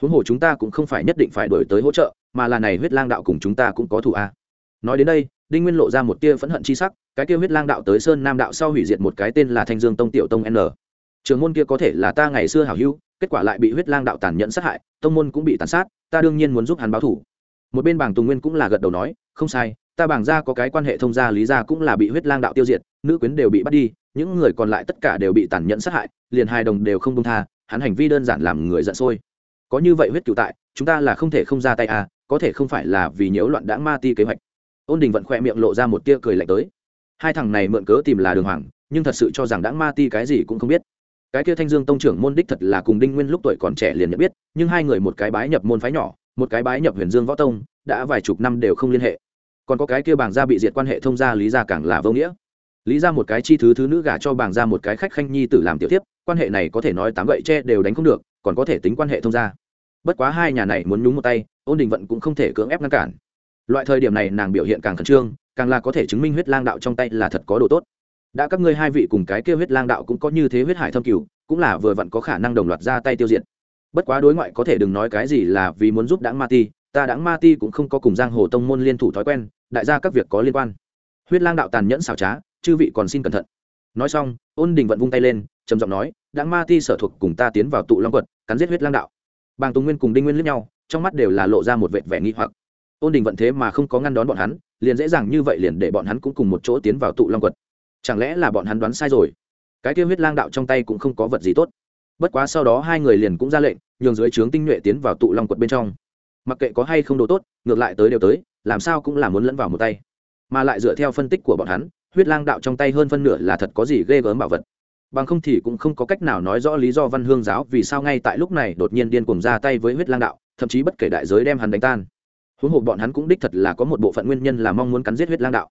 Huống hồ chúng ta cũng không phải nhất định phải đổi tới hỗ trợ, mà là này huyết lang đạo cùng chúng ta cũng có thù a. Nói đến đây, đinh nguyên lộ ra một tia phẫn hận chi sắc, cái kia huyết lang đạo tới sơn nam đạo sau hủy diệt một cái tên là thanh dương tông tiểu tông n trường môn kia có thể là ta ngày xưa hảo hữu, kết quả lại bị huyết lang đạo tàn nhẫn sát hại, tông môn cũng bị tàn sát, ta đương nhiên muốn giúp hắn báo thủ. Một bên bảng tùng nguyên cũng là gật đầu nói, không sai, ta bảng ra có cái quan hệ thông gia lý gia cũng là bị huyết lang đạo tiêu diệt, nữ quyến đều bị bắt đi, những người còn lại tất cả đều bị tàn nhẫn sát hại, liền hai đồng đều không công tha, hắn hành vi đơn giản làm người giận sôi. Có như vậy huyết cựu tại, chúng ta là không thể không ra tay à có thể không phải là vì nhiễu loạn đãng ma ti kế hoạch. Ôn đình vẫn khỏe miệng lộ ra một tia cười lạnh tới. Hai thằng này mượn cớ tìm là đường hoàng, nhưng thật sự cho rằng đãng ma ti cái gì cũng không biết cái kia thanh dương tông trưởng môn đích thật là cùng đinh nguyên lúc tuổi còn trẻ liền nhận biết, nhưng hai người một cái bái nhập môn phái nhỏ, một cái bái nhập huyền dương võ tông, đã vài chục năm đều không liên hệ. Còn có cái kia bảng gia bị diệt quan hệ thông gia lý gia càng là vô nghĩa. Lý ra một cái chi thứ thứ nữ gả cho bảng ra một cái khách khanh nhi tử làm tiểu tiếp quan hệ này có thể nói tám gậy tre đều đánh không được, còn có thể tính quan hệ thông gia. Bất quá hai nhà này muốn nhúng một tay, ôn đình vận cũng không thể cưỡng ép ngăn cản. Loại thời điểm này nàng biểu hiện càng khẩn trương, càng là có thể chứng minh huyết lang đạo trong tay là thật có đồ tốt đã các ngươi hai vị cùng cái kia huyết lang đạo cũng có như thế huyết hải thâm cửu cũng là vừa vặn có khả năng đồng loạt ra tay tiêu diệt. Bất quá đối ngoại có thể đừng nói cái gì là vì muốn giúp đảng ma ti, ta đảng ma ti cũng không có cùng giang hồ tông môn liên thủ thói quen, đại gia các việc có liên quan. Huyết lang đạo tàn nhẫn xảo trá, chư vị còn xin cẩn thận. Nói xong, ôn đình vận vung tay lên, trầm giọng nói đảng ma ti sở thuộc cùng ta tiến vào tụ long quật, cắn giết huyết lang đạo. Bàng tùng nguyên cùng đinh nguyên lướt nhau, trong mắt đều là lộ ra một vệt vẻ nghi hoặc. Ôn đình vận thế mà không có ngăn đón bọn hắn, liền dễ dàng như vậy liền để bọn hắn cũng cùng một chỗ tiến vào tụ long quật chẳng lẽ là bọn hắn đoán sai rồi? Cái tiêu huyết lang đạo trong tay cũng không có vật gì tốt. Bất quá sau đó hai người liền cũng ra lệnh, nhường dưới trướng tinh nhuệ tiến vào tụ long quật bên trong. Mặc kệ có hay không đồ tốt, ngược lại tới đều tới, làm sao cũng là muốn lẫn vào một tay. Mà lại dựa theo phân tích của bọn hắn, huyết lang đạo trong tay hơn phân nửa là thật có gì ghê gớm bảo vật. Bằng không thì cũng không có cách nào nói rõ lý do văn hương giáo vì sao ngay tại lúc này đột nhiên điên cuồng ra tay với huyết lang đạo, thậm chí bất kể đại giới đem hắn đánh tan. Huống hồ bọn hắn cũng đích thật là có một bộ phận nguyên nhân là mong muốn cắn giết huyết lang đạo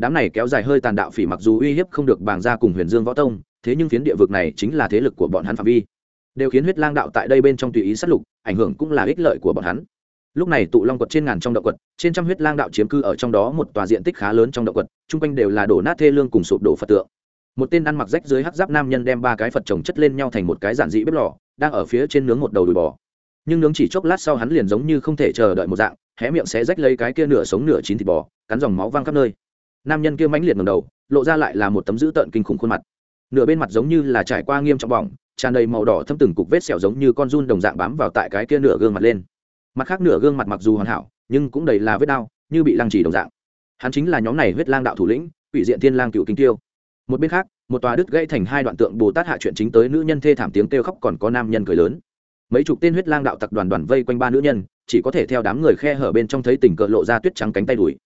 đám này kéo dài hơi tàn đạo phỉ mặc dù uy hiếp không được bàng ra cùng huyền dương võ tông, thế nhưng phiến địa vực này chính là thế lực của bọn hắn phạm vi. Đều khiến huyết lang đạo tại đây bên trong tùy ý sát lục, ảnh hưởng cũng là ích lợi của bọn hắn. Lúc này tụ long quật trên ngàn trong động quật, trên trăm huyết lang đạo chiếm cư ở trong đó một tòa diện tích khá lớn trong động quật, chung quanh đều là đổ nát thê lương cùng sụp đổ phật tượng. Một tên ăn mặc rách dưới hắc giáp nam nhân đem ba cái phật trồng chất lên nhau thành một cái giản dị bếp lò, đang ở phía trên nướng một đầu đùi bò. Nhưng nướng chỉ chốc lát sau hắn liền giống như không thể chờ đợi một dạng, hé miệng sẽ rách lấy cái kia nửa sống nửa chín thịt bò, cắn dòng máu văng khắp nơi nam nhân kia mãnh liệt ngầm đầu, lộ ra lại là một tấm dữ tợn kinh khủng khuôn mặt. Nửa bên mặt giống như là trải qua nghiêm trọng bỏng, tràn đầy màu đỏ thâm từng cục vết sẹo giống như con run đồng dạng bám vào tại cái kia nửa gương mặt lên. Mặt khác nửa gương mặt mặc dù hoàn hảo, nhưng cũng đầy là vết đau, như bị lăng trì đồng dạng. Hắn chính là nhóm này huyết lang đạo thủ lĩnh, quỷ diện thiên lang cựu kinh tiêu. Một bên khác, một tòa đứt gãy thành hai đoạn tượng bồ tát hạ chuyện chính tới nữ nhân thê thảm tiếng kêu khóc còn có nam nhân cười lớn. Mấy chục tên huyết lang đạo tặc đoàn đoàn vây quanh ba nữ nhân, chỉ có thể theo đám người khe hở bên trong thấy tình cờ lộ ra tuyết trắng cánh tay đùi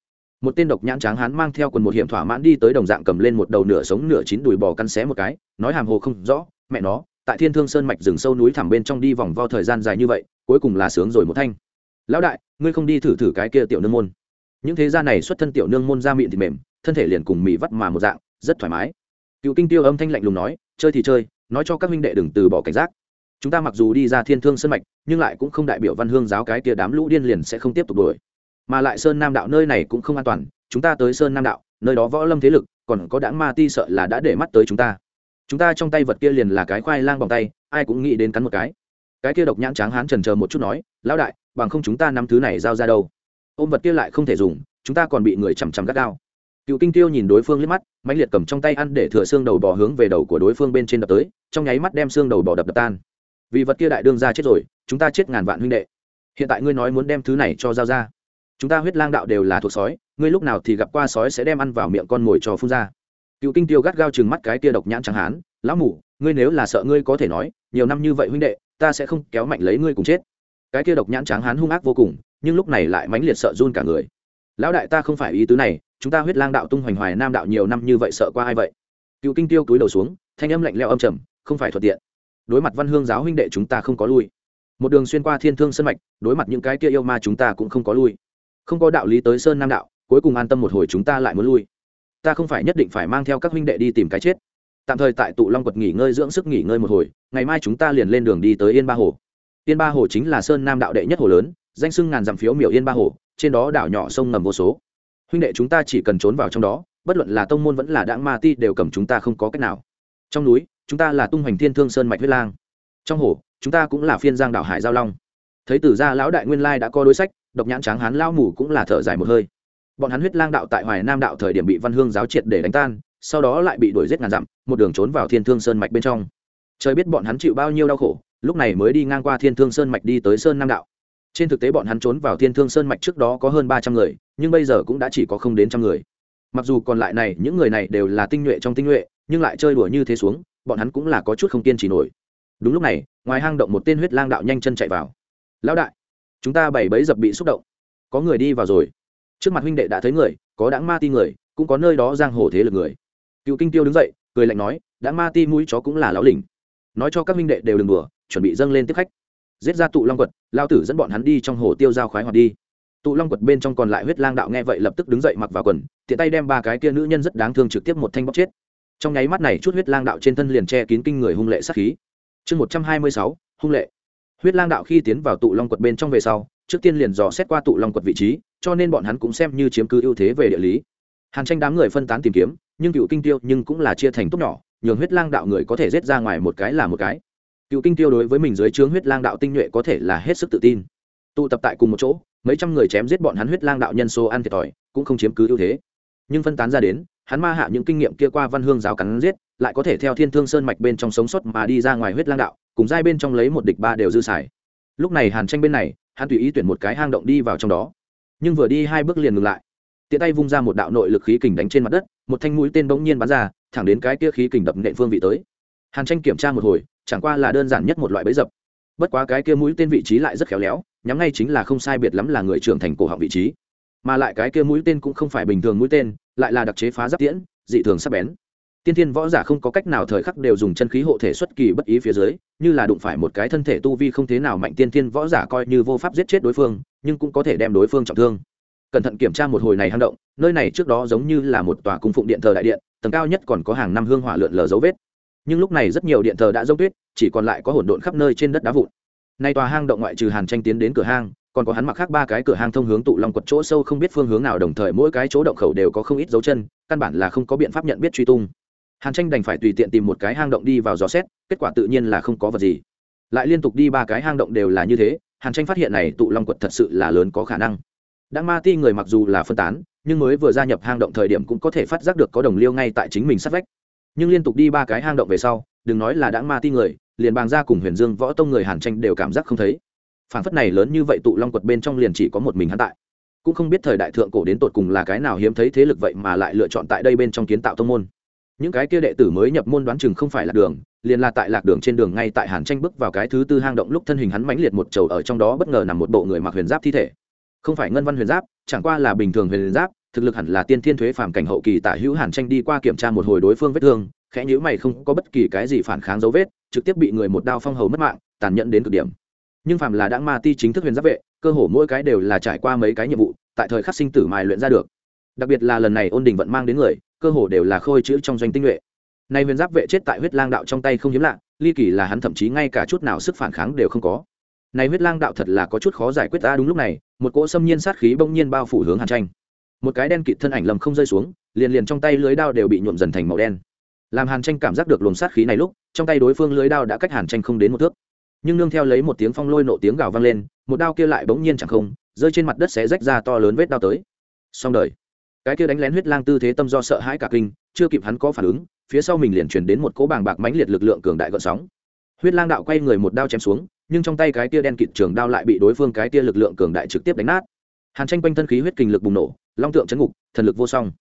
một tên độc nhãn tráng hán mang theo quần một hiểm thỏa mãn đi tới đồng dạng cầm lên một đầu nửa sống nửa chín đùi bò căn xé một cái, nói hàm hồ không rõ, mẹ nó, tại thiên thương sơn mạch rừng sâu núi thẳm bên trong đi vòng vo thời gian dài như vậy, cuối cùng là sướng rồi một thanh. Lão đại, ngươi không đi thử thử cái kia tiểu nương môn. Những thế gia này xuất thân tiểu nương môn ra miệng thì mềm, thân thể liền cùng mì vắt mà một dạng, rất thoải mái. Cựu kinh tiêu âm thanh lạnh lùng nói, chơi thì chơi, nói cho các huynh đệ đừng từ bỏ cảnh giác. Chúng ta mặc dù đi ra thiên thương sơn mạch, nhưng lại cũng không đại biểu văn hương giáo cái kia đám lũ điên liền sẽ không tiếp tục đuổi mà lại sơn nam đạo nơi này cũng không an toàn, chúng ta tới sơn nam đạo, nơi đó võ lâm thế lực, còn có đãng ma ti sợ là đã để mắt tới chúng ta. Chúng ta trong tay vật kia liền là cái khoai lang bằng tay, ai cũng nghĩ đến cắn một cái. Cái kia độc nhãn tráng hán trần chờ một chút nói, lão đại, bằng không chúng ta nắm thứ này giao ra đâu? Ôm vật kia lại không thể dùng, chúng ta còn bị người chằm chằm gắt gao. Cựu kinh tiêu nhìn đối phương liếc mắt mạnh liệt cầm trong tay ăn để thừa xương đầu bò hướng về đầu của đối phương bên trên đập tới, trong nháy mắt đem xương đầu bò đập đập tan. Vì vật kia đại đương ra chết rồi, chúng ta chết ngàn vạn huynh đệ. Hiện tại ngươi nói muốn đem thứ này cho giao ra chúng ta huyết lang đạo đều là thuộc sói, ngươi lúc nào thì gặp qua sói sẽ đem ăn vào miệng con mồi cho phun ra. Cựu kinh tiêu gắt gao chừng mắt cái kia độc nhãn chẳng hán, lão mủ ngươi nếu là sợ ngươi có thể nói, nhiều năm như vậy huynh đệ, ta sẽ không kéo mạnh lấy ngươi cùng chết. Cái kia độc nhãn tráng hán hung ác vô cùng, nhưng lúc này lại mãnh liệt sợ run cả người. Lão đại, ta không phải ý tứ này, chúng ta huyết lang đạo tung hoành hoài nam đạo nhiều năm như vậy sợ qua ai vậy? Cựu kinh tiêu túi đầu xuống, thanh âm lạnh leo âm trầm, không phải thuận tiện. Đối mặt văn hương giáo huynh đệ chúng ta không có lui. Một đường xuyên qua thiên thương sân mạch, đối mặt những cái kia yêu ma chúng ta cũng không có lui không có đạo lý tới sơn nam đạo, cuối cùng an tâm một hồi chúng ta lại muốn lui. Ta không phải nhất định phải mang theo các huynh đệ đi tìm cái chết. Tạm thời tại tụ long quật nghỉ ngơi dưỡng sức nghỉ ngơi một hồi, ngày mai chúng ta liền lên đường đi tới yên ba hồ. Yên ba hồ chính là sơn nam đạo đệ nhất hồ lớn, danh sưng ngàn dặm phiếu miểu yên ba hồ, trên đó đảo nhỏ sông ngầm vô số. Huynh đệ chúng ta chỉ cần trốn vào trong đó, bất luận là tông môn vẫn là đãng ma ti đều cầm chúng ta không có cách nào. Trong núi, chúng ta là tung hoành thiên thương sơn mạch huyết lang. Trong hồ, chúng ta cũng là phiên giang đảo hải giao long thấy từ gia lão đại nguyên lai đã có đối sách, độc nhãn tráng hán lao mù cũng là thở dài một hơi. Bọn hắn huyết lang đạo tại hoài nam đạo thời điểm bị văn hương giáo triệt để đánh tan, sau đó lại bị đuổi giết ngàn dặm, một đường trốn vào thiên thương sơn mạch bên trong. Trời biết bọn hắn chịu bao nhiêu đau khổ, lúc này mới đi ngang qua thiên thương sơn mạch đi tới sơn nam đạo. Trên thực tế bọn hắn trốn vào thiên thương sơn mạch trước đó có hơn ba trăm người, nhưng bây giờ cũng đã chỉ có không đến trăm người. Mặc dù còn lại này, những người này đều là tinh nhuệ trong tinh nhuệ, nhưng lại chơi đùa như thế xuống, bọn hắn cũng là có chút không kiên trì nổi. Đúng lúc này, ngoài hang động một tên huyết lang đạo nhanh chân chạy vào lão đại, chúng ta bảy bấy dập bị xúc động. Có người đi vào rồi. Trước mặt huynh đệ đã thấy người, có đáng ma ti người, cũng có nơi đó giang hồ thế lực người. Cựu kinh tiêu đứng dậy, cười lạnh nói đáng ma ti mũi chó cũng là lão lỉnh nói cho các huynh đệ đều đừng đùa, chuẩn bị dâng lên tiếp khách. Giết ra tụ long quật lao tử dẫn bọn hắn đi trong hồ tiêu giao khoái hoạt đi. Tụ long quật bên trong còn lại huyết lang đạo nghe vậy lập tức đứng dậy mặc vào quần, tiện tay đem ba cái kia nữ nhân rất đáng thương trực tiếp một thanh bóc chết. Trong nháy mắt này chút huyết lang đạo trên thân liền che kín kinh người hung lệ sát khí. Chương một trăm hai mươi sáu, hung lệ huyết lang đạo khi tiến vào tụ long quật bên trong về sau, trước tiên liền dò xét qua tụ long quật vị trí, cho nên bọn hắn cũng xem như chiếm cứ ưu thế về địa lý. Hàn tranh đám người phân tán tìm kiếm, nhưng cựu kinh tiêu nhưng cũng là chia thành tốt nhỏ, nhường huyết lang đạo người có thể rết ra ngoài một cái là một cái. Cựu kinh tiêu đối với mình dưới trướng huyết lang đạo tinh nhuệ có thể là hết sức tự tin. Tụ tập tại cùng một chỗ, mấy trăm người chém giết bọn hắn huyết lang đạo nhân số ăn thiệt thòi, cũng không chiếm cứ ưu thế. Nhưng phân tán ra đến, hắn ma hạ những kinh nghiệm kia qua văn hương giáo cắn giết, lại có thể theo thiên thương sơn mạch bên trong sống sót mà đi ra ngoài huyết lang đạo cùng giai bên trong lấy một địch ba đều dư xài. Lúc này hàn tranh bên này, hắn tùy ý tuyển một cái hang động đi vào trong đó. Nhưng vừa đi hai bước liền ngừng lại. Tiện tay vung ra một đạo nội lực khí kình đánh trên mặt đất, một thanh mũi tên bỗng nhiên bắn ra, thẳng đến cái kia khí kình đập nện phương vị tới. Hàn tranh kiểm tra một hồi, chẳng qua là đơn giản nhất một loại bẫy dập. Bất quá cái kia mũi tên vị trí lại rất khéo léo, nhắm ngay chính là không sai biệt lắm là người trưởng thành cổ họng vị trí. Mà lại cái kia mũi tên cũng không phải bình thường mũi tên, lại là đặc chế phá giáp tiễn, dị thường sắp bén tiên thiên võ giả không có cách nào thời khắc đều dùng chân khí hộ thể xuất kỳ bất ý phía dưới, như là đụng phải một cái thân thể tu vi không thế nào mạnh tiên thiên võ giả coi như vô pháp giết chết đối phương, nhưng cũng có thể đem đối phương trọng thương. Cẩn thận kiểm tra một hồi này hang động, nơi này trước đó giống như là một tòa cung phụng điện thờ đại điện, tầng cao nhất còn có hàng năm hương hỏa lượn lờ dấu vết. Nhưng lúc này rất nhiều điện thờ đã dốc tuyết, chỉ còn lại có hỗn độn khắp nơi trên đất đá vụn. Nay tòa hang động ngoại trừ hàn tranh tiến đến cửa hang, còn có hắn mặc khác ba cái cửa hang thông hướng tụ long quật chỗ sâu không biết phương hướng nào, đồng thời mỗi cái chỗ động khẩu đều có không ít dấu chân, căn bản là không có biện pháp nhận biết truy tung hàn tranh đành phải tùy tiện tìm một cái hang động đi vào dò xét, kết quả tự nhiên là không có vật gì. Lại liên tục đi ba cái hang động đều là như thế, hàn tranh phát hiện này tụ long quật thật sự là lớn có khả năng. Đãng ma ti người mặc dù là phân tán, nhưng mới vừa gia nhập hang động thời điểm cũng có thể phát giác được có đồng liêu ngay tại chính mình sát vách. Nhưng liên tục đi ba cái hang động về sau, đừng nói là đã ma ti người, liền bàng ra cùng huyền dương võ tông người hàn tranh đều cảm giác không thấy. Phản phất này lớn như vậy tụ long quật bên trong liền chỉ có một mình hắn tại. Cũng không biết thời đại thượng cổ đến tột cùng là cái nào hiếm thấy thế lực vậy mà lại lựa chọn tại đây bên trong kiến tạo tông môn những cái kia đệ tử mới nhập môn đoán chừng không phải là đường, liền là tại lạc đường trên đường ngay tại hàn tranh bước vào cái thứ tư hang động lúc thân hình hắn mãnh liệt một trầu ở trong đó bất ngờ nằm một bộ người mặc huyền giáp thi thể. Không phải ngân văn huyền giáp, chẳng qua là bình thường huyền giáp, thực lực hẳn là tiên thiên thuế phàm cảnh hậu kỳ tả hữu hàn tranh đi qua kiểm tra một hồi đối phương vết thương, khẽ nhữ mày không có bất kỳ cái gì phản kháng dấu vết, trực tiếp bị người một đao phong hầu mất mạng, tàn nhẫn đến cực điểm. Nhưng phàm là đã ma ti chính thức huyền giáp vệ, cơ hồ mỗi cái đều là trải qua mấy cái nhiệm vụ, tại thời khắc sinh tử mài luyện ra được. Đặc biệt là lần này ôn đình vận mang đến người cơ hồ đều là khôi chữ trong doanh tinh nhuệ. Nay huyền giáp vệ chết tại huyết lang đạo trong tay không hiếm lạ, ly kỳ là hắn thậm chí ngay cả chút nào sức phản kháng đều không có. Này huyết lang đạo thật là có chút khó giải quyết ta đúng lúc này, một cỗ xâm nhiên sát khí bỗng nhiên bao phủ hướng hàn tranh. Một cái đen kịt thân ảnh lầm không rơi xuống, liền liền trong tay lưới đao đều bị nhuộm dần thành màu đen. Làm hàn tranh cảm giác được luồng sát khí này lúc, trong tay đối phương lưới đao đã cách hàn tranh không đến một thước. Nhưng nương theo lấy một tiếng phong lôi nộ tiếng gào vang lên, một đao kia lại bỗng nhiên chẳng không, rơi trên mặt đất sẽ rách ra to lớn vết đao tới. Xong đời cái kia đánh lén huyết lang tư thế tâm do sợ hãi cả kinh, chưa kịp hắn có phản ứng, phía sau mình liền chuyển đến một cỗ bàng bạc mãnh liệt lực lượng cường đại gợn sóng. Huyết lang đạo quay người một đao chém xuống, nhưng trong tay cái kia đen kịt trường đao lại bị đối phương cái kia lực lượng cường đại trực tiếp đánh nát. Hàn tranh quanh thân khí huyết kình lực bùng nổ, long tượng chấn ngục, thần lực vô song.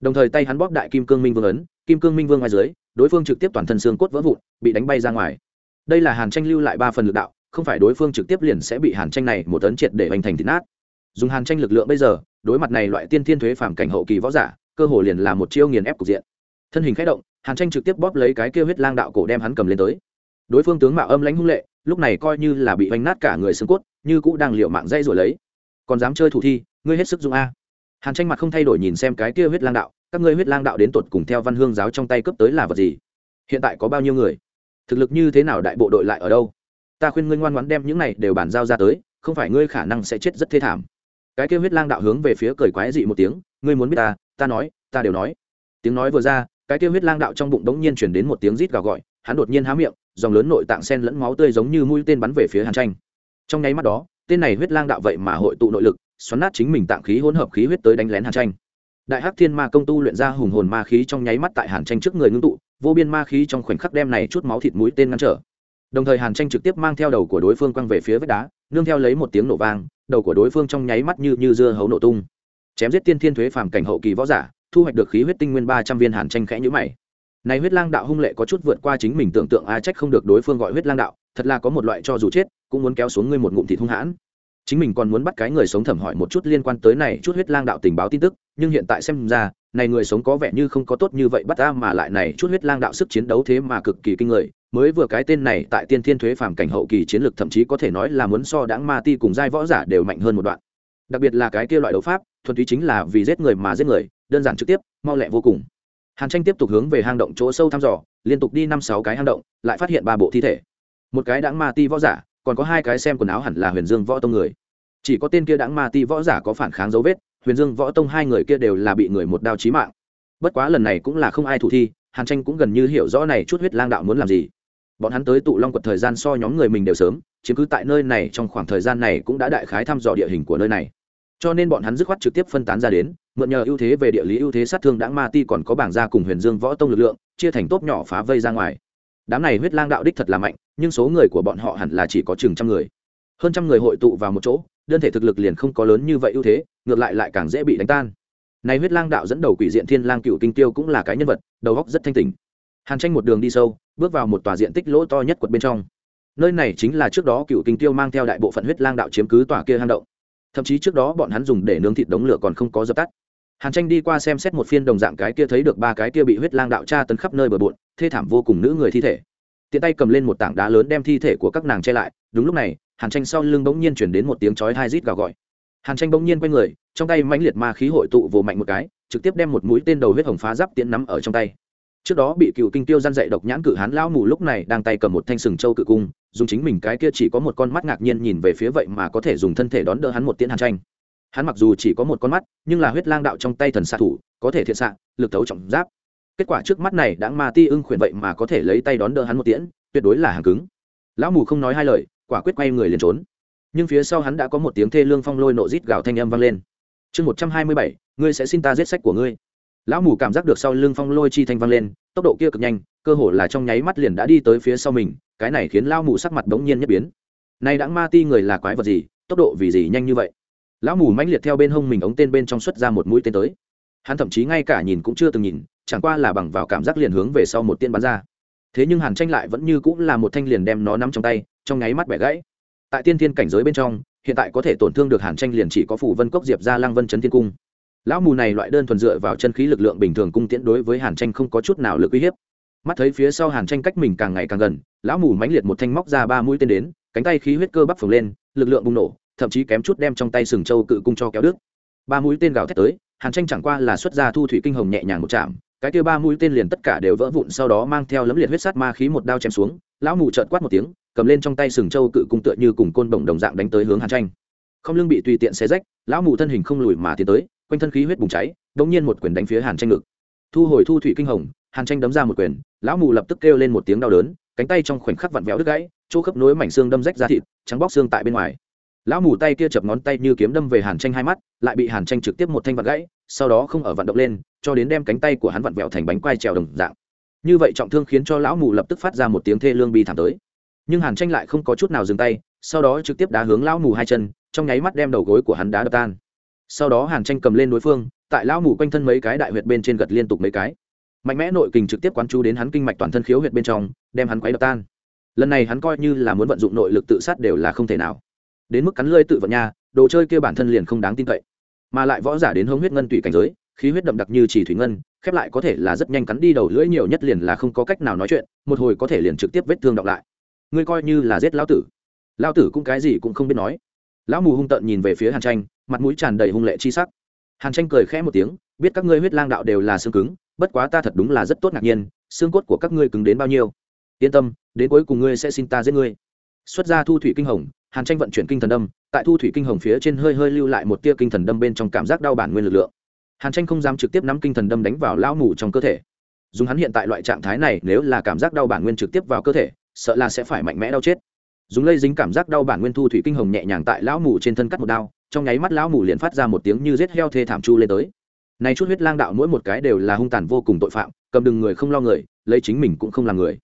Đồng thời tay hắn bóp đại kim cương minh vương ấn, kim cương minh vương ngoài dưới, đối phương trực tiếp toàn thân xương cốt vỡ vụn, bị đánh bay ra ngoài. Đây là hàn tranh lưu lại ba phần lực đạo, không phải đối phương trực tiếp liền sẽ bị hàn tranh này một tấn triệt để hoành thành thịt nát. Dùng hàn tranh lực lượng bây giờ đối mặt này loại tiên thiên thuế phàm cảnh hậu kỳ võ giả, cơ hồ liền là một chiêu nghiền ép cục diện. Thân hình khẽ động, hàn tranh trực tiếp bóp lấy cái kia huyết lang đạo cổ đem hắn cầm lên tới. Đối phương tướng mạo âm lãnh hung lệ, lúc này coi như là bị vành nát cả người xương cốt, như cũ đang liệu mạng dây rồi lấy. Còn dám chơi thủ thi, ngươi hết sức dung a. Hàn tranh mặt không thay đổi nhìn xem cái kia huyết lang đạo, các ngươi huyết lang đạo đến tột cùng theo văn hương giáo trong tay cướp tới là vật gì? Hiện tại có bao nhiêu người? Thực lực như thế nào đại bộ đội lại ở đâu? Ta khuyên ngươi ngoan ngoãn đem những này đều bàn giao ra tới, không phải ngươi khả năng sẽ chết rất thê thảm cái kia huyết lang đạo hướng về phía cười quái dị một tiếng, ngươi muốn biết ta ta nói, ta đều nói. Tiếng nói vừa ra, cái kia huyết lang đạo trong bụng đống nhiên chuyển đến một tiếng rít gào gọi, hắn đột nhiên há miệng, dòng lớn nội tạng sen lẫn máu tươi giống như mũi tên bắn về phía hàn tranh. Trong nháy mắt đó, tên này huyết lang đạo vậy mà hội tụ nội lực, xoắn nát chính mình tạng khí hỗn hợp khí huyết tới đánh lén hàn tranh. Đại hắc thiên ma công tu luyện ra hùng hồn ma khí trong nháy mắt tại hàn tranh trước người ngưng tụ, vô biên ma khí trong khoảnh khắc đem này chút máu thịt mũi tên ngăn trở. Đồng thời hàn tranh trực tiếp mang theo đầu của đối phương quăng về phía vách đá, nương theo lấy một tiếng nổ vang đầu của đối phương trong nháy mắt như như dưa hấu nổ tung. Chém giết tiên thiên thuế phàm cảnh hậu kỳ võ giả, thu hoạch được khí huyết tinh nguyên ba trăm viên hàn tranh khẽ nhữ mày. Này huyết lang đạo hung lệ có chút vượt qua chính mình tưởng tượng a trách không được đối phương gọi huyết lang đạo, thật là có một loại cho dù chết, cũng muốn kéo xuống ngươi một ngụm thịt hung hãn. Chính mình còn muốn bắt cái người sống thẩm hỏi một chút liên quan tới này chút huyết lang đạo tình báo tin tức, nhưng hiện tại xem ra, này người sống có vẻ như không có tốt như vậy, bắt ta mà lại này chút huyết lang đạo sức chiến đấu thế mà cực kỳ kinh người mới vừa cái tên này tại tiên thiên thuế phàm cảnh hậu kỳ chiến lược thậm chí có thể nói là muốn so đãng ma ti cùng giai võ giả đều mạnh hơn một đoạn. Đặc biệt là cái kia loại đấu pháp, thuần túy chính là vì giết người mà giết người, đơn giản trực tiếp, mau lẹ vô cùng. Hàn tranh tiếp tục hướng về hang động chỗ sâu thăm dò, liên tục đi năm sáu cái hang động, lại phát hiện ba bộ thi thể. Một cái đãng ma ti võ giả, còn có hai cái xem quần áo hẳn là huyền dương võ tông người. Chỉ có tên kia đãng ma ti võ giả có phản kháng dấu vết, huyền dương võ tông hai người kia đều là bị người một đao chí mạng. Bất quá lần này cũng là không ai thủ thi, hàn tranh cũng gần như hiểu rõ này chút huyết lang đạo muốn làm gì bọn hắn tới tụ long quật thời gian so nhóm người mình đều sớm, chiếm cứ tại nơi này trong khoảng thời gian này cũng đã đại khái thăm dò địa hình của nơi này. Cho nên bọn hắn dứt khoát trực tiếp phân tán ra đến, mượn nhờ ưu thế về địa lý ưu thế sát thương đãng ma ti còn có bảng gia cùng huyền dương võ tông lực lượng, chia thành tốp nhỏ phá vây ra ngoài. Đám này huyết lang đạo đích thật là mạnh, nhưng số người của bọn họ hẳn là chỉ có chừng trăm người. Hơn trăm người hội tụ vào một chỗ, đơn thể thực lực liền không có lớn như vậy ưu thế, ngược lại lại càng dễ bị đánh tan. Này huyết lang đạo dẫn đầu quỷ diện thiên lang cựu kinh tiêu cũng là cái nhân vật, đầu góc rất thanh tình hàn tranh một đường đi sâu, bước vào một tòa diện tích lỗ to nhất quật bên trong. Nơi này chính là trước đó cựu kinh tiêu mang theo đại bộ phận huyết lang đạo chiếm cứ tòa kia hang động. Thậm chí trước đó bọn hắn dùng để nướng thịt đống lửa còn không có dập tắt. Hàn tranh đi qua xem xét một phiên đồng dạng cái kia thấy được ba cái kia bị huyết lang đạo tra tấn khắp nơi bờ bộn, thê thảm vô cùng nữ người thi thể. Tiện tay cầm lên một tảng đá lớn đem thi thể của các nàng che lại, đúng lúc này, hàn tranh sau lưng bỗng nhiên chuyển đến một tiếng chói hai rít gào gọi. Hàn tranh bỗng nhiên quay người, trong tay mãnh liệt ma khí hội tụ vồ mạnh một cái, trực tiếp đem một mũi tên đầu huyết hồng phá giáp tiễn nắm ở trong tay trước đó bị cựu kinh tiêu gian dạy độc nhãn cử hán lão mù lúc này đang tay cầm một thanh sừng châu cự cung, dùng chính mình cái kia chỉ có một con mắt ngạc nhiên nhìn về phía vậy mà có thể dùng thân thể đón đỡ hắn một tiễn hàn tranh. Hắn mặc dù chỉ có một con mắt, nhưng là huyết lang đạo trong tay thần xạ thủ, có thể thiện xạ, lực thấu trọng giáp. Kết quả trước mắt này đã ma ti ưng khuyển vậy mà có thể lấy tay đón đỡ hắn một tiễn, tuyệt đối là hàng cứng. Lão mù không nói hai lời, quả quyết quay người liền trốn. Nhưng phía sau hắn đã có một tiếng thê lương phong lôi nộ rít gào thanh âm vang lên. Chương một trăm hai mươi bảy, ngươi sẽ xin ta giết sách của ngươi lão mù cảm giác được sau lưng phong lôi chi thanh vang lên, tốc độ kia cực nhanh, cơ hồ là trong nháy mắt liền đã đi tới phía sau mình, cái này khiến lão mù sắc mặt bỗng nhiên nhất biến. Này đã ma ti người là quái vật gì, tốc độ vì gì nhanh như vậy? Lão mù mãnh liệt theo bên hông mình ống tên bên trong xuất ra một mũi tên tới. Hắn thậm chí ngay cả nhìn cũng chưa từng nhìn, chẳng qua là bằng vào cảm giác liền hướng về sau một tiên bắn ra. Thế nhưng hàn tranh lại vẫn như cũng là một thanh liền đem nó nắm trong tay, trong nháy mắt bẻ gãy. Tại tiên thiên cảnh giới bên trong, hiện tại có thể tổn thương được hàn tranh liền chỉ có phủ vân cốc diệp ra lăng vân chấn thiên cung lão mù này loại đơn thuần dựa vào chân khí lực lượng bình thường cung tiễn đối với hàn tranh không có chút nào lực uy hiếp. Mắt thấy phía sau hàn tranh cách mình càng ngày càng gần, lão mù mãnh liệt một thanh móc ra ba mũi tên đến, cánh tay khí huyết cơ bắp phồng lên, lực lượng bùng nổ, thậm chí kém chút đem trong tay sừng châu cự cung cho kéo đứt. Ba mũi tên gào thét tới, hàn tranh chẳng qua là xuất ra thu thủy kinh hồng nhẹ nhàng một chạm, cái kia ba mũi tên liền tất cả đều vỡ vụn sau đó mang theo lấm liệt huyết sát ma khí một đao chém xuống, lão mù trợn quát một tiếng, cầm lên trong tay sừng châu cự cung tựa như cùng côn bổng đồng dạng đánh tới hướng hàn tranh. Không lưng bị tùy tiện xé rách, lão mù thân hình không lùi mà tiến tới quanh thân khí huyết bùng cháy đống nhiên một quyền đánh phía hàn tranh ngực. Thu hồi thu thủy kinh hồng, hàn tranh đấm ra một quyền, lão mù lập tức kêu lên một tiếng đau đớn, cánh tay trong khoảnh khắc vặn vẹo đứt gãy, chỗ khớp nối mảnh xương đâm rách ra thịt, trắng bóc xương tại bên ngoài. Lão mù tay kia chập ngón tay như kiếm đâm về hàn tranh hai mắt, lại bị hàn tranh trực tiếp một thanh vặn gãy, sau đó không ở vận động lên, cho đến đem cánh tay của hắn vặn vẹo thành bánh quai trèo đồng dạng. Như vậy trọng thương khiến cho lão mù lập tức phát ra một tiếng thê lương bi thảm tới. Nhưng hàn tranh lại không có chút nào dừng tay, sau đó trực tiếp đá hướng lão mù hai chân, trong nháy mắt đem đầu gối của hắn đá đập tan sau đó hàn tranh cầm lên đối phương tại lão mù quanh thân mấy cái đại huyệt bên trên gật liên tục mấy cái mạnh mẽ nội kình trực tiếp quán chú đến hắn kinh mạch toàn thân khiếu huyệt bên trong đem hắn quấy đập tan lần này hắn coi như là muốn vận dụng nội lực tự sát đều là không thể nào đến mức cắn lơi tự vận nha đồ chơi kia bản thân liền không đáng tin cậy mà lại võ giả đến hống huyết ngân tùy cảnh giới khí huyết đậm đặc như chỉ thủy ngân khép lại có thể là rất nhanh cắn đi đầu lưỡi nhiều nhất liền là không có cách nào nói chuyện một hồi có thể liền trực tiếp vết thương đọc lại ngươi coi như là giết lão tử lão tử cũng cái gì cũng không biết nói lão mù hung tợn nhìn về phía hàn tranh mặt mũi tràn đầy hung lệ chi sắc. Hàn tranh cười khẽ một tiếng, biết các ngươi huyết lang đạo đều là xương cứng, bất quá ta thật đúng là rất tốt ngạc nhiên, xương cốt của các ngươi cứng đến bao nhiêu? Yên tâm, đến cuối cùng ngươi sẽ xin ta giết ngươi. Xuất ra thu thủy kinh hồng, hàn tranh vận chuyển kinh thần đâm, tại thu thủy kinh hồng phía trên hơi hơi lưu lại một tia kinh thần đâm bên trong cảm giác đau bản nguyên lực lượng. Hàn tranh không dám trực tiếp nắm kinh thần đâm đánh vào lão mù trong cơ thể. Dùng hắn hiện tại loại trạng thái này, nếu là cảm giác đau bản nguyên trực tiếp vào cơ thể, sợ là sẽ phải mạnh mẽ đau chết. Dùng lây dính cảm giác đau bản nguyên thu thủy kinh hồng nhẹ nhàng tại lão mù trên thân cắt một đao trong nháy mắt lão mù liền phát ra một tiếng như rết heo thê thảm chu lên tới. Này chút huyết lang đạo mỗi một cái đều là hung tàn vô cùng tội phạm, cầm đừng người không lo người, lấy chính mình cũng không làm người.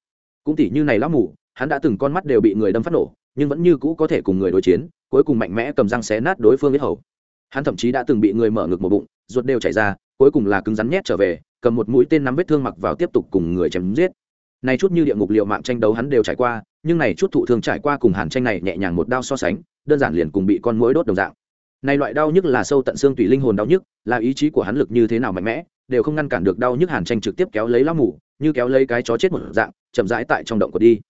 Cũng tỉ như này lão mù, hắn đã từng con mắt đều bị người đâm phát nổ, nhưng vẫn như cũ có thể cùng người đối chiến, cuối cùng mạnh mẽ cầm răng xé nát đối phương biết hầu. Hắn thậm chí đã từng bị người mở ngực một bụng, ruột đều chảy ra, cuối cùng là cứng rắn nhét trở về, cầm một mũi tên nắm vết thương mặc vào tiếp tục cùng người chém giết. Này chút như địa ngục liệu mạng tranh đấu hắn đều trải qua, nhưng này chút thụ thương trải qua cùng hàn tranh này nhẹ nhàng một đao so sánh, đơn giản liền cùng bị con mũi đốt đồng dạng này loại đau nhức là sâu tận xương tùy linh hồn đau nhức, là ý chí của hắn lực như thế nào mạnh mẽ, đều không ngăn cản được đau nhức hàn tranh trực tiếp kéo lấy lão mù, như kéo lấy cái chó chết một dạng, chậm rãi tại trong động của đi.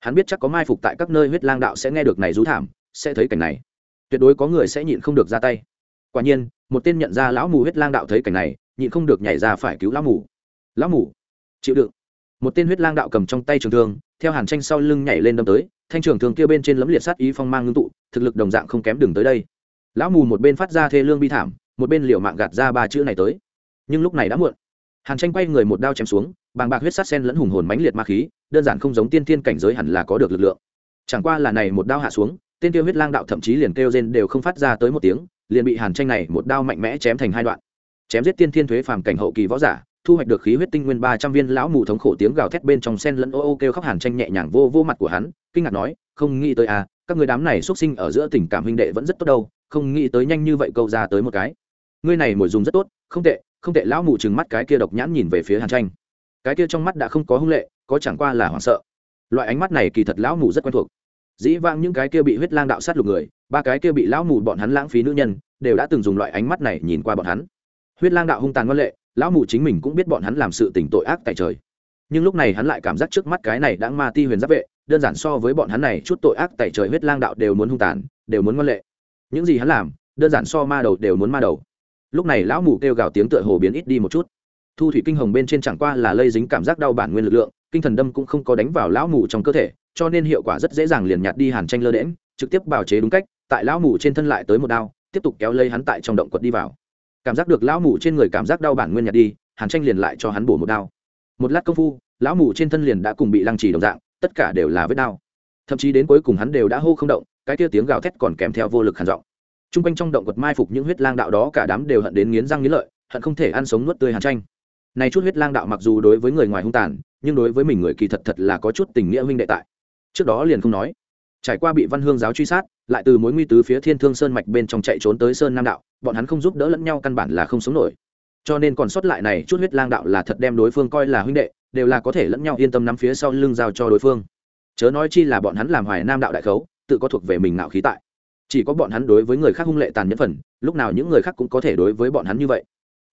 Hắn biết chắc có mai phục tại các nơi huyết lang đạo sẽ nghe được này rú thảm, sẽ thấy cảnh này. Tuyệt đối có người sẽ nhịn không được ra tay. Quả nhiên, một tên nhận ra lão mù huyết lang đạo thấy cảnh này, nhịn không được nhảy ra phải cứu lão mù. Lão mù, chịu đựng. Một tên huyết lang đạo cầm trong tay trường thương, theo hàn tranh sau lưng nhảy lên đâm tới, thanh trường thương kia bên trên lấm liệt sát ý phong mang ngưng tụ, thực lực đồng dạng không kém đường tới đây lão mù một bên phát ra thê lương bi thảm, một bên liều mạng gạt ra ba chữ này tới. Nhưng lúc này đã muộn. Hàn tranh quay người một đao chém xuống, bàng bạc huyết sát sen lẫn hùng hồn mãnh liệt ma khí, đơn giản không giống tiên thiên cảnh giới hẳn là có được lực lượng. Chẳng qua là này một đao hạ xuống, tên tiêu huyết lang đạo thậm chí liền kêu rên đều không phát ra tới một tiếng, liền bị hàn tranh này một đao mạnh mẽ chém thành hai đoạn. Chém giết tiên thiên thuế phàm cảnh hậu kỳ võ giả, thu hoạch được khí huyết tinh nguyên ba trăm viên, lão mù thống khổ tiếng gào thét bên trong sen lẫn ô ô kêu khóc hàn tranh nhẹ nhàng vô vô mặt của hắn, kinh ngạc nói, không nghĩ tới à các người đám này xuất sinh ở giữa tình cảm huynh đệ vẫn rất tốt đâu không nghĩ tới nhanh như vậy câu ra tới một cái. Ngươi này mồi dùng rất tốt, không tệ không tệ, lão mù trừng mắt cái kia độc nhãn nhìn về phía hàn tranh. Cái kia trong mắt đã không có hung lệ, có chẳng qua là hoảng sợ. Loại ánh mắt này kỳ thật lão mù rất quen thuộc. Dĩ vãng những cái kia bị huyết lang đạo sát lục người, ba cái kia bị lão mù bọn hắn lãng phí nữ nhân, đều đã từng dùng loại ánh mắt này nhìn qua bọn hắn. Huyết lang đạo hung tàn ngoan lệ, lão mù chính mình cũng biết bọn hắn làm sự tỉnh tội ác tại trời. Nhưng lúc này hắn lại cảm giác trước mắt cái này đã ma ti huyền giáp vệ, đơn giản so với bọn hắn này chút tội ác tại trời huyết lang đạo đều muốn hung tàn, đều muốn ngoan lệ những gì hắn làm, đơn giản so ma đầu đều muốn ma đầu. Lúc này lão mù kêu gào tiếng tựa hồ biến ít đi một chút. Thu thủy kinh hồng bên trên chẳng qua là lây dính cảm giác đau bản nguyên lực lượng, kinh thần đâm cũng không có đánh vào lão mù trong cơ thể, cho nên hiệu quả rất dễ dàng liền nhạt đi hàn tranh lơ đễm trực tiếp bào chế đúng cách, tại lão mù trên thân lại tới một đao, tiếp tục kéo lây hắn tại trong động quật đi vào. Cảm giác được lão mù trên người cảm giác đau bản nguyên nhạt đi, hàn tranh liền lại cho hắn bổ một đao. Một lát công phu, lão mù trên thân liền đã cùng bị lăng trì đồng dạng, tất cả đều là vết đao thậm chí đến cuối cùng hắn đều đã hô không động cái kia tiếng gào thét còn kèm theo vô lực hàn giọng. Trung quanh trong động quật mai phục những huyết lang đạo đó cả đám đều hận đến nghiến răng nghiến lợi, hận không thể ăn sống nuốt tươi hàn tranh. Này chút huyết lang đạo mặc dù đối với người ngoài hung tàn, nhưng đối với mình người kỳ thật thật là có chút tình nghĩa huynh đệ tại. Trước đó liền không nói. Trải qua bị văn hương giáo truy sát, lại từ mối nguy tứ phía thiên thương sơn mạch bên trong chạy trốn tới sơn nam đạo, bọn hắn không giúp đỡ lẫn nhau căn bản là không sống nổi. Cho nên còn sót lại này chút huyết lang đạo là thật đem đối phương coi là huynh đệ, đều là có thể lẫn nhau yên tâm nắm phía sau lưng giao cho đối phương. Chớ nói chi là bọn hắn làm hoài nam đạo đại khấu tự có thuộc về mình ngạo khí tại. Chỉ có bọn hắn đối với người khác hung lệ tàn nhẫn phần, lúc nào những người khác cũng có thể đối với bọn hắn như vậy.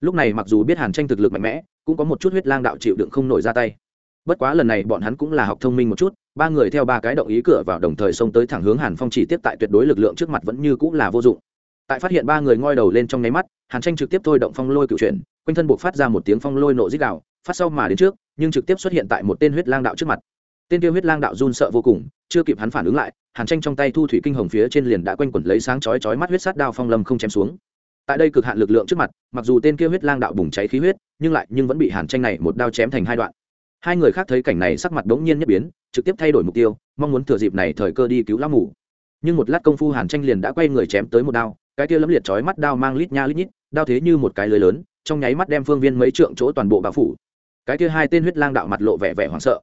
Lúc này mặc dù biết hàn tranh thực lực mạnh mẽ, cũng có một chút huyết lang đạo chịu đựng không nổi ra tay. Bất quá lần này bọn hắn cũng là học thông minh một chút, ba người theo ba cái động ý cửa vào đồng thời xông tới thẳng hướng hàn phong chỉ tiếp tại tuyệt đối lực lượng trước mặt vẫn như cũng là vô dụng. Tại phát hiện ba người ngoi đầu lên trong nháy mắt, hàn tranh trực tiếp thôi động phong lôi cựu chuyển, quanh thân buộc phát ra một tiếng phong lôi nộ dích đạo phát sau mà đến trước, nhưng trực tiếp xuất hiện tại một tên huyết lang đạo trước mặt. Tên tiêu huyết lang đạo run sợ vô cùng chưa kịp hắn phản ứng lại, hàn tranh trong tay thu thủy kinh hồng phía trên liền đã quanh quẩn lấy sáng chói chói mắt huyết sát đao phong lâm không chém xuống. Tại đây cực hạn lực lượng trước mặt, mặc dù tên kia huyết lang đạo bùng cháy khí huyết, nhưng lại nhưng vẫn bị hàn tranh này một đao chém thành hai đoạn. Hai người khác thấy cảnh này sắc mặt đống nhiên nhất biến, trực tiếp thay đổi mục tiêu, mong muốn thừa dịp này thời cơ đi cứu lão mù. Nhưng một lát công phu hàn tranh liền đã quay người chém tới một đao, cái kia lấm liệt chói mắt đao mang lít nha lít nhít, đao thế như một cái lưới lớn, trong nháy mắt đem phương viên mấy trượng chỗ toàn bộ bao phủ. Cái kia hai tên huyết lang đạo mặt lộ vẻ vẻ hoảng sợ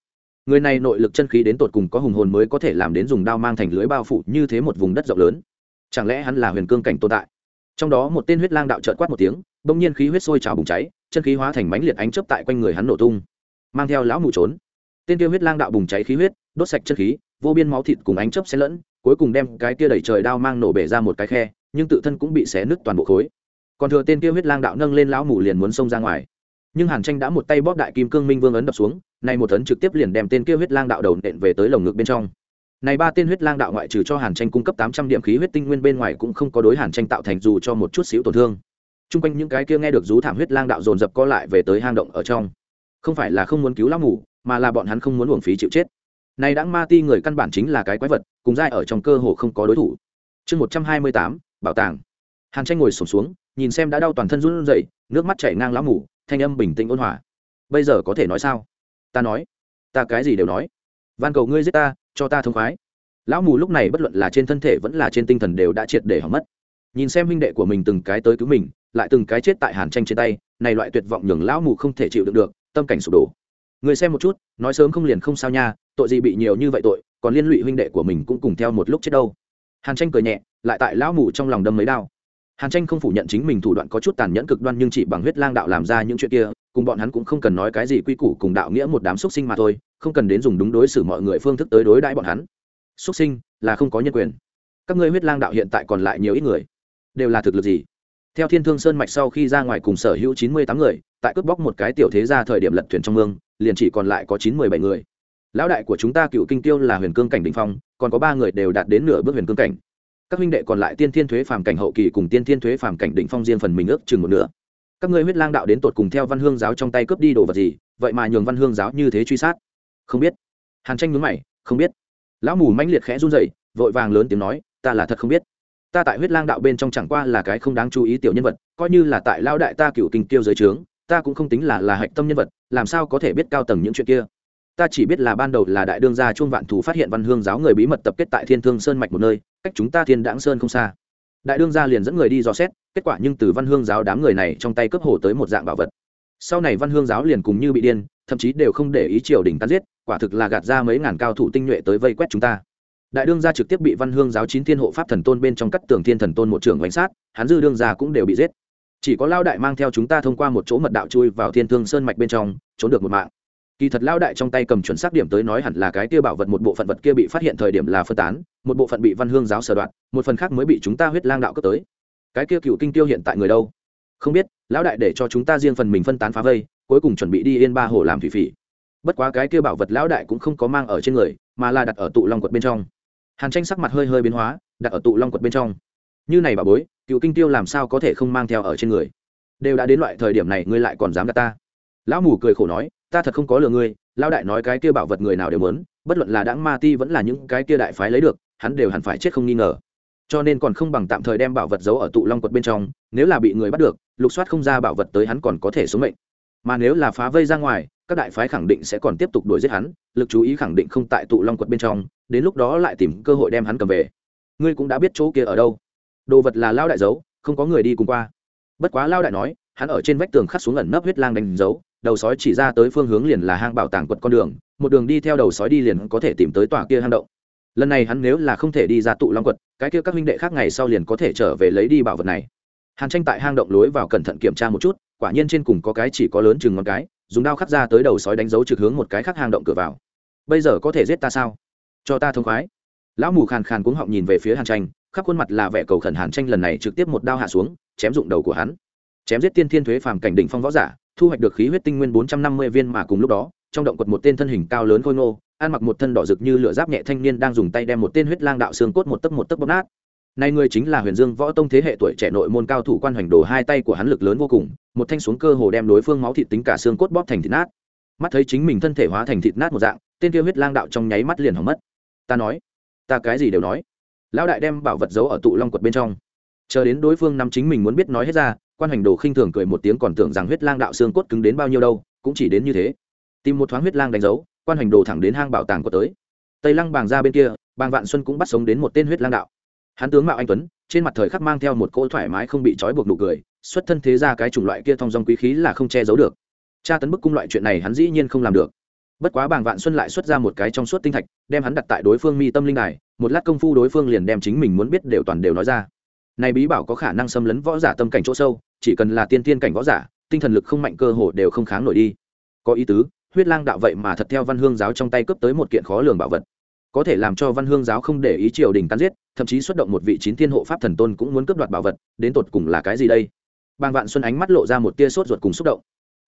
người này nội lực chân khí đến tột cùng có hùng hồn mới có thể làm đến dùng đao mang thành lưới bao phủ như thế một vùng đất rộng lớn. Chẳng lẽ hắn là huyền cương cảnh tồn tại? Trong đó một tên huyết lang đạo trợn quát một tiếng, bỗng nhiên khí huyết sôi trào bùng cháy, chân khí hóa thành mánh liệt ánh chớp tại quanh người hắn nổ tung, mang theo lão mù trốn. Tên kia huyết lang đạo bùng cháy khí huyết, đốt sạch chân khí, vô biên máu thịt cùng ánh chớp xen lẫn, cuối cùng đem cái kia đẩy trời đao mang nổ bể ra một cái khe, nhưng tự thân cũng bị xé nứt toàn bộ khối. Còn thừa tên kia huyết lang đạo nâng lên lão mù liền muốn xông ra ngoài. Nhưng hàn tranh đã một tay bóp đại kim cương minh vương ấn đập xuống nay một tấn trực tiếp liền đem tên kia huyết lang đạo đầu nện về tới lồng ngực bên trong. Này ba tên huyết lang đạo ngoại trừ cho hàn tranh cung cấp tám trăm điểm khí huyết tinh nguyên bên ngoài cũng không có đối hàn tranh tạo thành dù cho một chút xíu tổn thương. Trung quanh những cái kia nghe được rú thảm huyết lang đạo dồn dập co lại về tới hang động ở trong. Không phải là không muốn cứu lão mù, mà là bọn hắn không muốn uổng phí chịu chết. Này đã ma ti người căn bản chính là cái quái vật, cùng dai ở trong cơ hồ không có đối thủ. Chương một trăm hai mươi tám, bảo tàng. Hàn tranh ngồi sổm xuống, nhìn xem đã đau toàn thân run rẩy, nước mắt chảy ngang lão mù, thanh âm bình tĩnh ôn hòa. Bây giờ có thể nói sao? Ta nói, ta cái gì đều nói. Van cầu ngươi giết ta, cho ta thông khoái. Lão mù lúc này bất luận là trên thân thể vẫn là trên tinh thần đều đã triệt để hỏng mất. Nhìn xem huynh đệ của mình từng cái tới cứu mình, lại từng cái chết tại hàn tranh trên tay, này loại tuyệt vọng nhường lão mù không thể chịu đựng được, tâm cảnh sụp đổ. Người xem một chút, nói sớm không liền không sao nha, tội gì bị nhiều như vậy tội, còn liên lụy huynh đệ của mình cũng cùng theo một lúc chết đâu. Hàn tranh cười nhẹ, lại tại lão mù trong lòng đâm mấy đao. Hàn tranh không phủ nhận chính mình thủ đoạn có chút tàn nhẫn cực đoan nhưng chỉ bằng huyết lang đạo làm ra những chuyện kia cùng bọn hắn cũng không cần nói cái gì quy củ cùng đạo nghĩa một đám xuất sinh mà thôi, không cần đến dùng đúng đối xử mọi người phương thức tới đối đãi bọn hắn. Xuất sinh là không có nhân quyền. Các ngươi huyết lang đạo hiện tại còn lại nhiều ít người, đều là thực lực gì? Theo thiên thương sơn mạch sau khi ra ngoài cùng sở hữu chín mươi tám người, tại cướp bóc một cái tiểu thế ra thời điểm lật thuyền trong mương, liền chỉ còn lại có chín mươi bảy người. Lão đại của chúng ta cựu kinh tiêu là huyền cương cảnh đình phong, còn có ba người đều đạt đến nửa bước huyền cương cảnh. Các huynh đệ còn lại tiên thiên thuế phàm cảnh hậu kỳ cùng tiên thiên thuế phàm cảnh đỉnh phong riêng phần mình ước chừng một nửa các ngươi huyết lang đạo đến tột cùng theo văn hương giáo trong tay cướp đi đồ vật gì, vậy mà nhường văn hương giáo như thế truy sát? Không biết. Hàn tranh nhướng mày, không biết. Lão mù mãnh liệt khẽ run rẩy, vội vàng lớn tiếng nói, ta là thật không biết. Ta tại huyết lang đạo bên trong chẳng qua là cái không đáng chú ý tiểu nhân vật, coi như là tại lao đại ta cựu kinh tiêu giới trướng, ta cũng không tính là là hạch tâm nhân vật, làm sao có thể biết cao tầng những chuyện kia? Ta chỉ biết là ban đầu là đại đương gia chuông vạn thú phát hiện văn hương giáo người bí mật tập kết tại thiên thương sơn mạch một nơi, cách chúng ta thiên đãng sơn không xa đại đương gia liền dẫn người đi dò xét, kết quả nhưng từ văn hương giáo đám người này trong tay cướp hồ tới một dạng bảo vật. Sau này văn hương giáo liền cùng như bị điên, thậm chí đều không để ý triều đình tan giết, quả thực là gạt ra mấy ngàn cao thủ tinh nhuệ tới vây quét chúng ta. Đại đương gia trực tiếp bị văn hương giáo chín thiên hộ pháp thần tôn bên trong cắt tường thiên thần tôn một trưởng bánh sát, hắn dư đương gia cũng đều bị giết. Chỉ có lao đại mang theo chúng ta thông qua một chỗ mật đạo chui vào thiên thương sơn mạch bên trong, trốn được một mạng kỳ thật lao đại trong tay cầm chuẩn xác điểm tới nói hẳn là cái kia bảo vật, một bộ phận vật kia bị phát hiện thời điểm là phân tán, một bộ phận bị văn hương giáo sở đoạn một phần khác mới bị chúng ta huyết lang đạo cấp tới. Cái kia cựu kinh tiêu hiện tại người đâu? Không biết, lão đại để cho chúng ta riêng phần mình phân tán phá vây, cuối cùng chuẩn bị đi yên ba hồ làm thủy phỉ. Bất quá cái kia bảo vật lão đại cũng không có mang ở trên người, mà là đặt ở tụ long quật bên trong. Hàn tranh sắc mặt hơi hơi biến hóa, đặt ở tụ long quật bên trong. Như này bà bối, cựu kinh tiêu làm sao có thể không mang theo ở trên người? Đều đã đến loại thời điểm này, ngươi lại còn dám gạt ta? Lão mù cười khổ nói ta thật không có lừa ngươi lao đại nói cái kia bảo vật người nào đều muốn, bất luận là đãng ma ti vẫn là những cái kia đại phái lấy được, hắn đều hẳn phải chết không nghi ngờ. Cho nên còn không bằng tạm thời đem bảo vật giấu ở tụ long quật bên trong, nếu là bị người bắt được, lục soát không ra bảo vật tới hắn còn có thể sống mệnh. Mà nếu là phá vây ra ngoài, các đại phái khẳng định sẽ còn tiếp tục đuổi giết hắn, lực chú ý khẳng định không tại tụ long quật bên trong, đến lúc đó lại tìm cơ hội đem hắn cầm về. Ngươi cũng đã biết chỗ kia ở đâu. Đồ vật là lao đại giấu, không có người đi cùng qua. Bất quá lao đại nói, hắn ở trên vách tường khắc xuống ẩn nấp huyết lang đánh dấu đầu sói chỉ ra tới phương hướng liền là hang bảo tàng quật con đường, một đường đi theo đầu sói đi liền có thể tìm tới tòa kia hang động. Lần này hắn nếu là không thể đi ra tụ long quật, cái kia các huynh đệ khác ngày sau liền có thể trở về lấy đi bảo vật này. Hàn tranh tại hang động lối vào cẩn thận kiểm tra một chút, quả nhiên trên cùng có cái chỉ có lớn chừng ngón cái, dùng đao khắc ra tới đầu sói đánh dấu trực hướng một cái khác hang động cửa vào. Bây giờ có thể giết ta sao? Cho ta thông khoái. Lão mù khàn khàn cuống họng nhìn về phía hàn tranh, khắp khuôn mặt là vẻ cầu khẩn hàn tranh lần này trực tiếp một đao hạ xuống, chém dụng đầu của hắn. Chém giết tiên thiên thuế phàm cảnh đỉnh phong võ giả thu hoạch được khí huyết tinh nguyên bốn trăm năm mươi viên mà cùng lúc đó, trong động quật một tên thân hình cao lớn khôi ngô, ăn mặc một thân đỏ rực như lửa giáp nhẹ thanh niên đang dùng tay đem một tên huyết lang đạo xương cốt một tấc một tấc bóp nát. Nay người chính là huyền dương võ tông thế hệ tuổi trẻ nội môn cao thủ quan hoành đồ hai tay của hắn lực lớn vô cùng, một thanh xuống cơ hồ đem đối phương máu thịt tính cả xương cốt bóp thành thịt nát. Mắt thấy chính mình thân thể hóa thành thịt nát một dạng, tên kia huyết lang đạo trong nháy mắt liền hỏng mất. Ta nói, ta cái gì đều nói? Lão đại đem bảo vật giấu ở tụ long quật bên trong. Chờ đến đối phương nắm chính mình muốn biết nói hết ra quan hành đồ khinh thường cười một tiếng còn tưởng rằng huyết lang đạo xương cốt cứng đến bao nhiêu đâu, cũng chỉ đến như thế. Tìm một thoáng huyết lang đánh dấu, quan hành đồ thẳng đến hang bảo tàng của tới. Tây lăng bàng ra bên kia, bàng vạn xuân cũng bắt sống đến một tên huyết lang đạo. Hắn tướng mạo anh tuấn, trên mặt thời khắc mang theo một cỗ thoải mái không bị trói buộc nụ cười, xuất thân thế ra cái chủng loại kia thong dong quý khí là không che giấu được. Tra tấn bức cung loại chuyện này hắn dĩ nhiên không làm được. Bất quá bàng vạn xuân lại xuất ra một cái trong suốt tinh thạch, đem hắn đặt tại đối phương mi tâm linh đài, một lát công phu đối phương liền đem chính mình muốn biết đều toàn đều nói ra. Này bí bảo có khả năng xâm lấn võ giả tâm cảnh chỗ sâu chỉ cần là tiên tiên cảnh võ giả, tinh thần lực không mạnh cơ hồ đều không kháng nổi đi. Có ý tứ, huyết lang đạo vậy mà thật theo văn hương giáo trong tay cướp tới một kiện khó lường bảo vật. Có thể làm cho văn hương giáo không để ý triều đình cắn giết, thậm chí xuất động một vị chín thiên hộ pháp thần tôn cũng muốn cướp đoạt bảo vật, đến tột cùng là cái gì đây? Bàng vạn xuân ánh mắt lộ ra một tia sốt ruột cùng xúc động.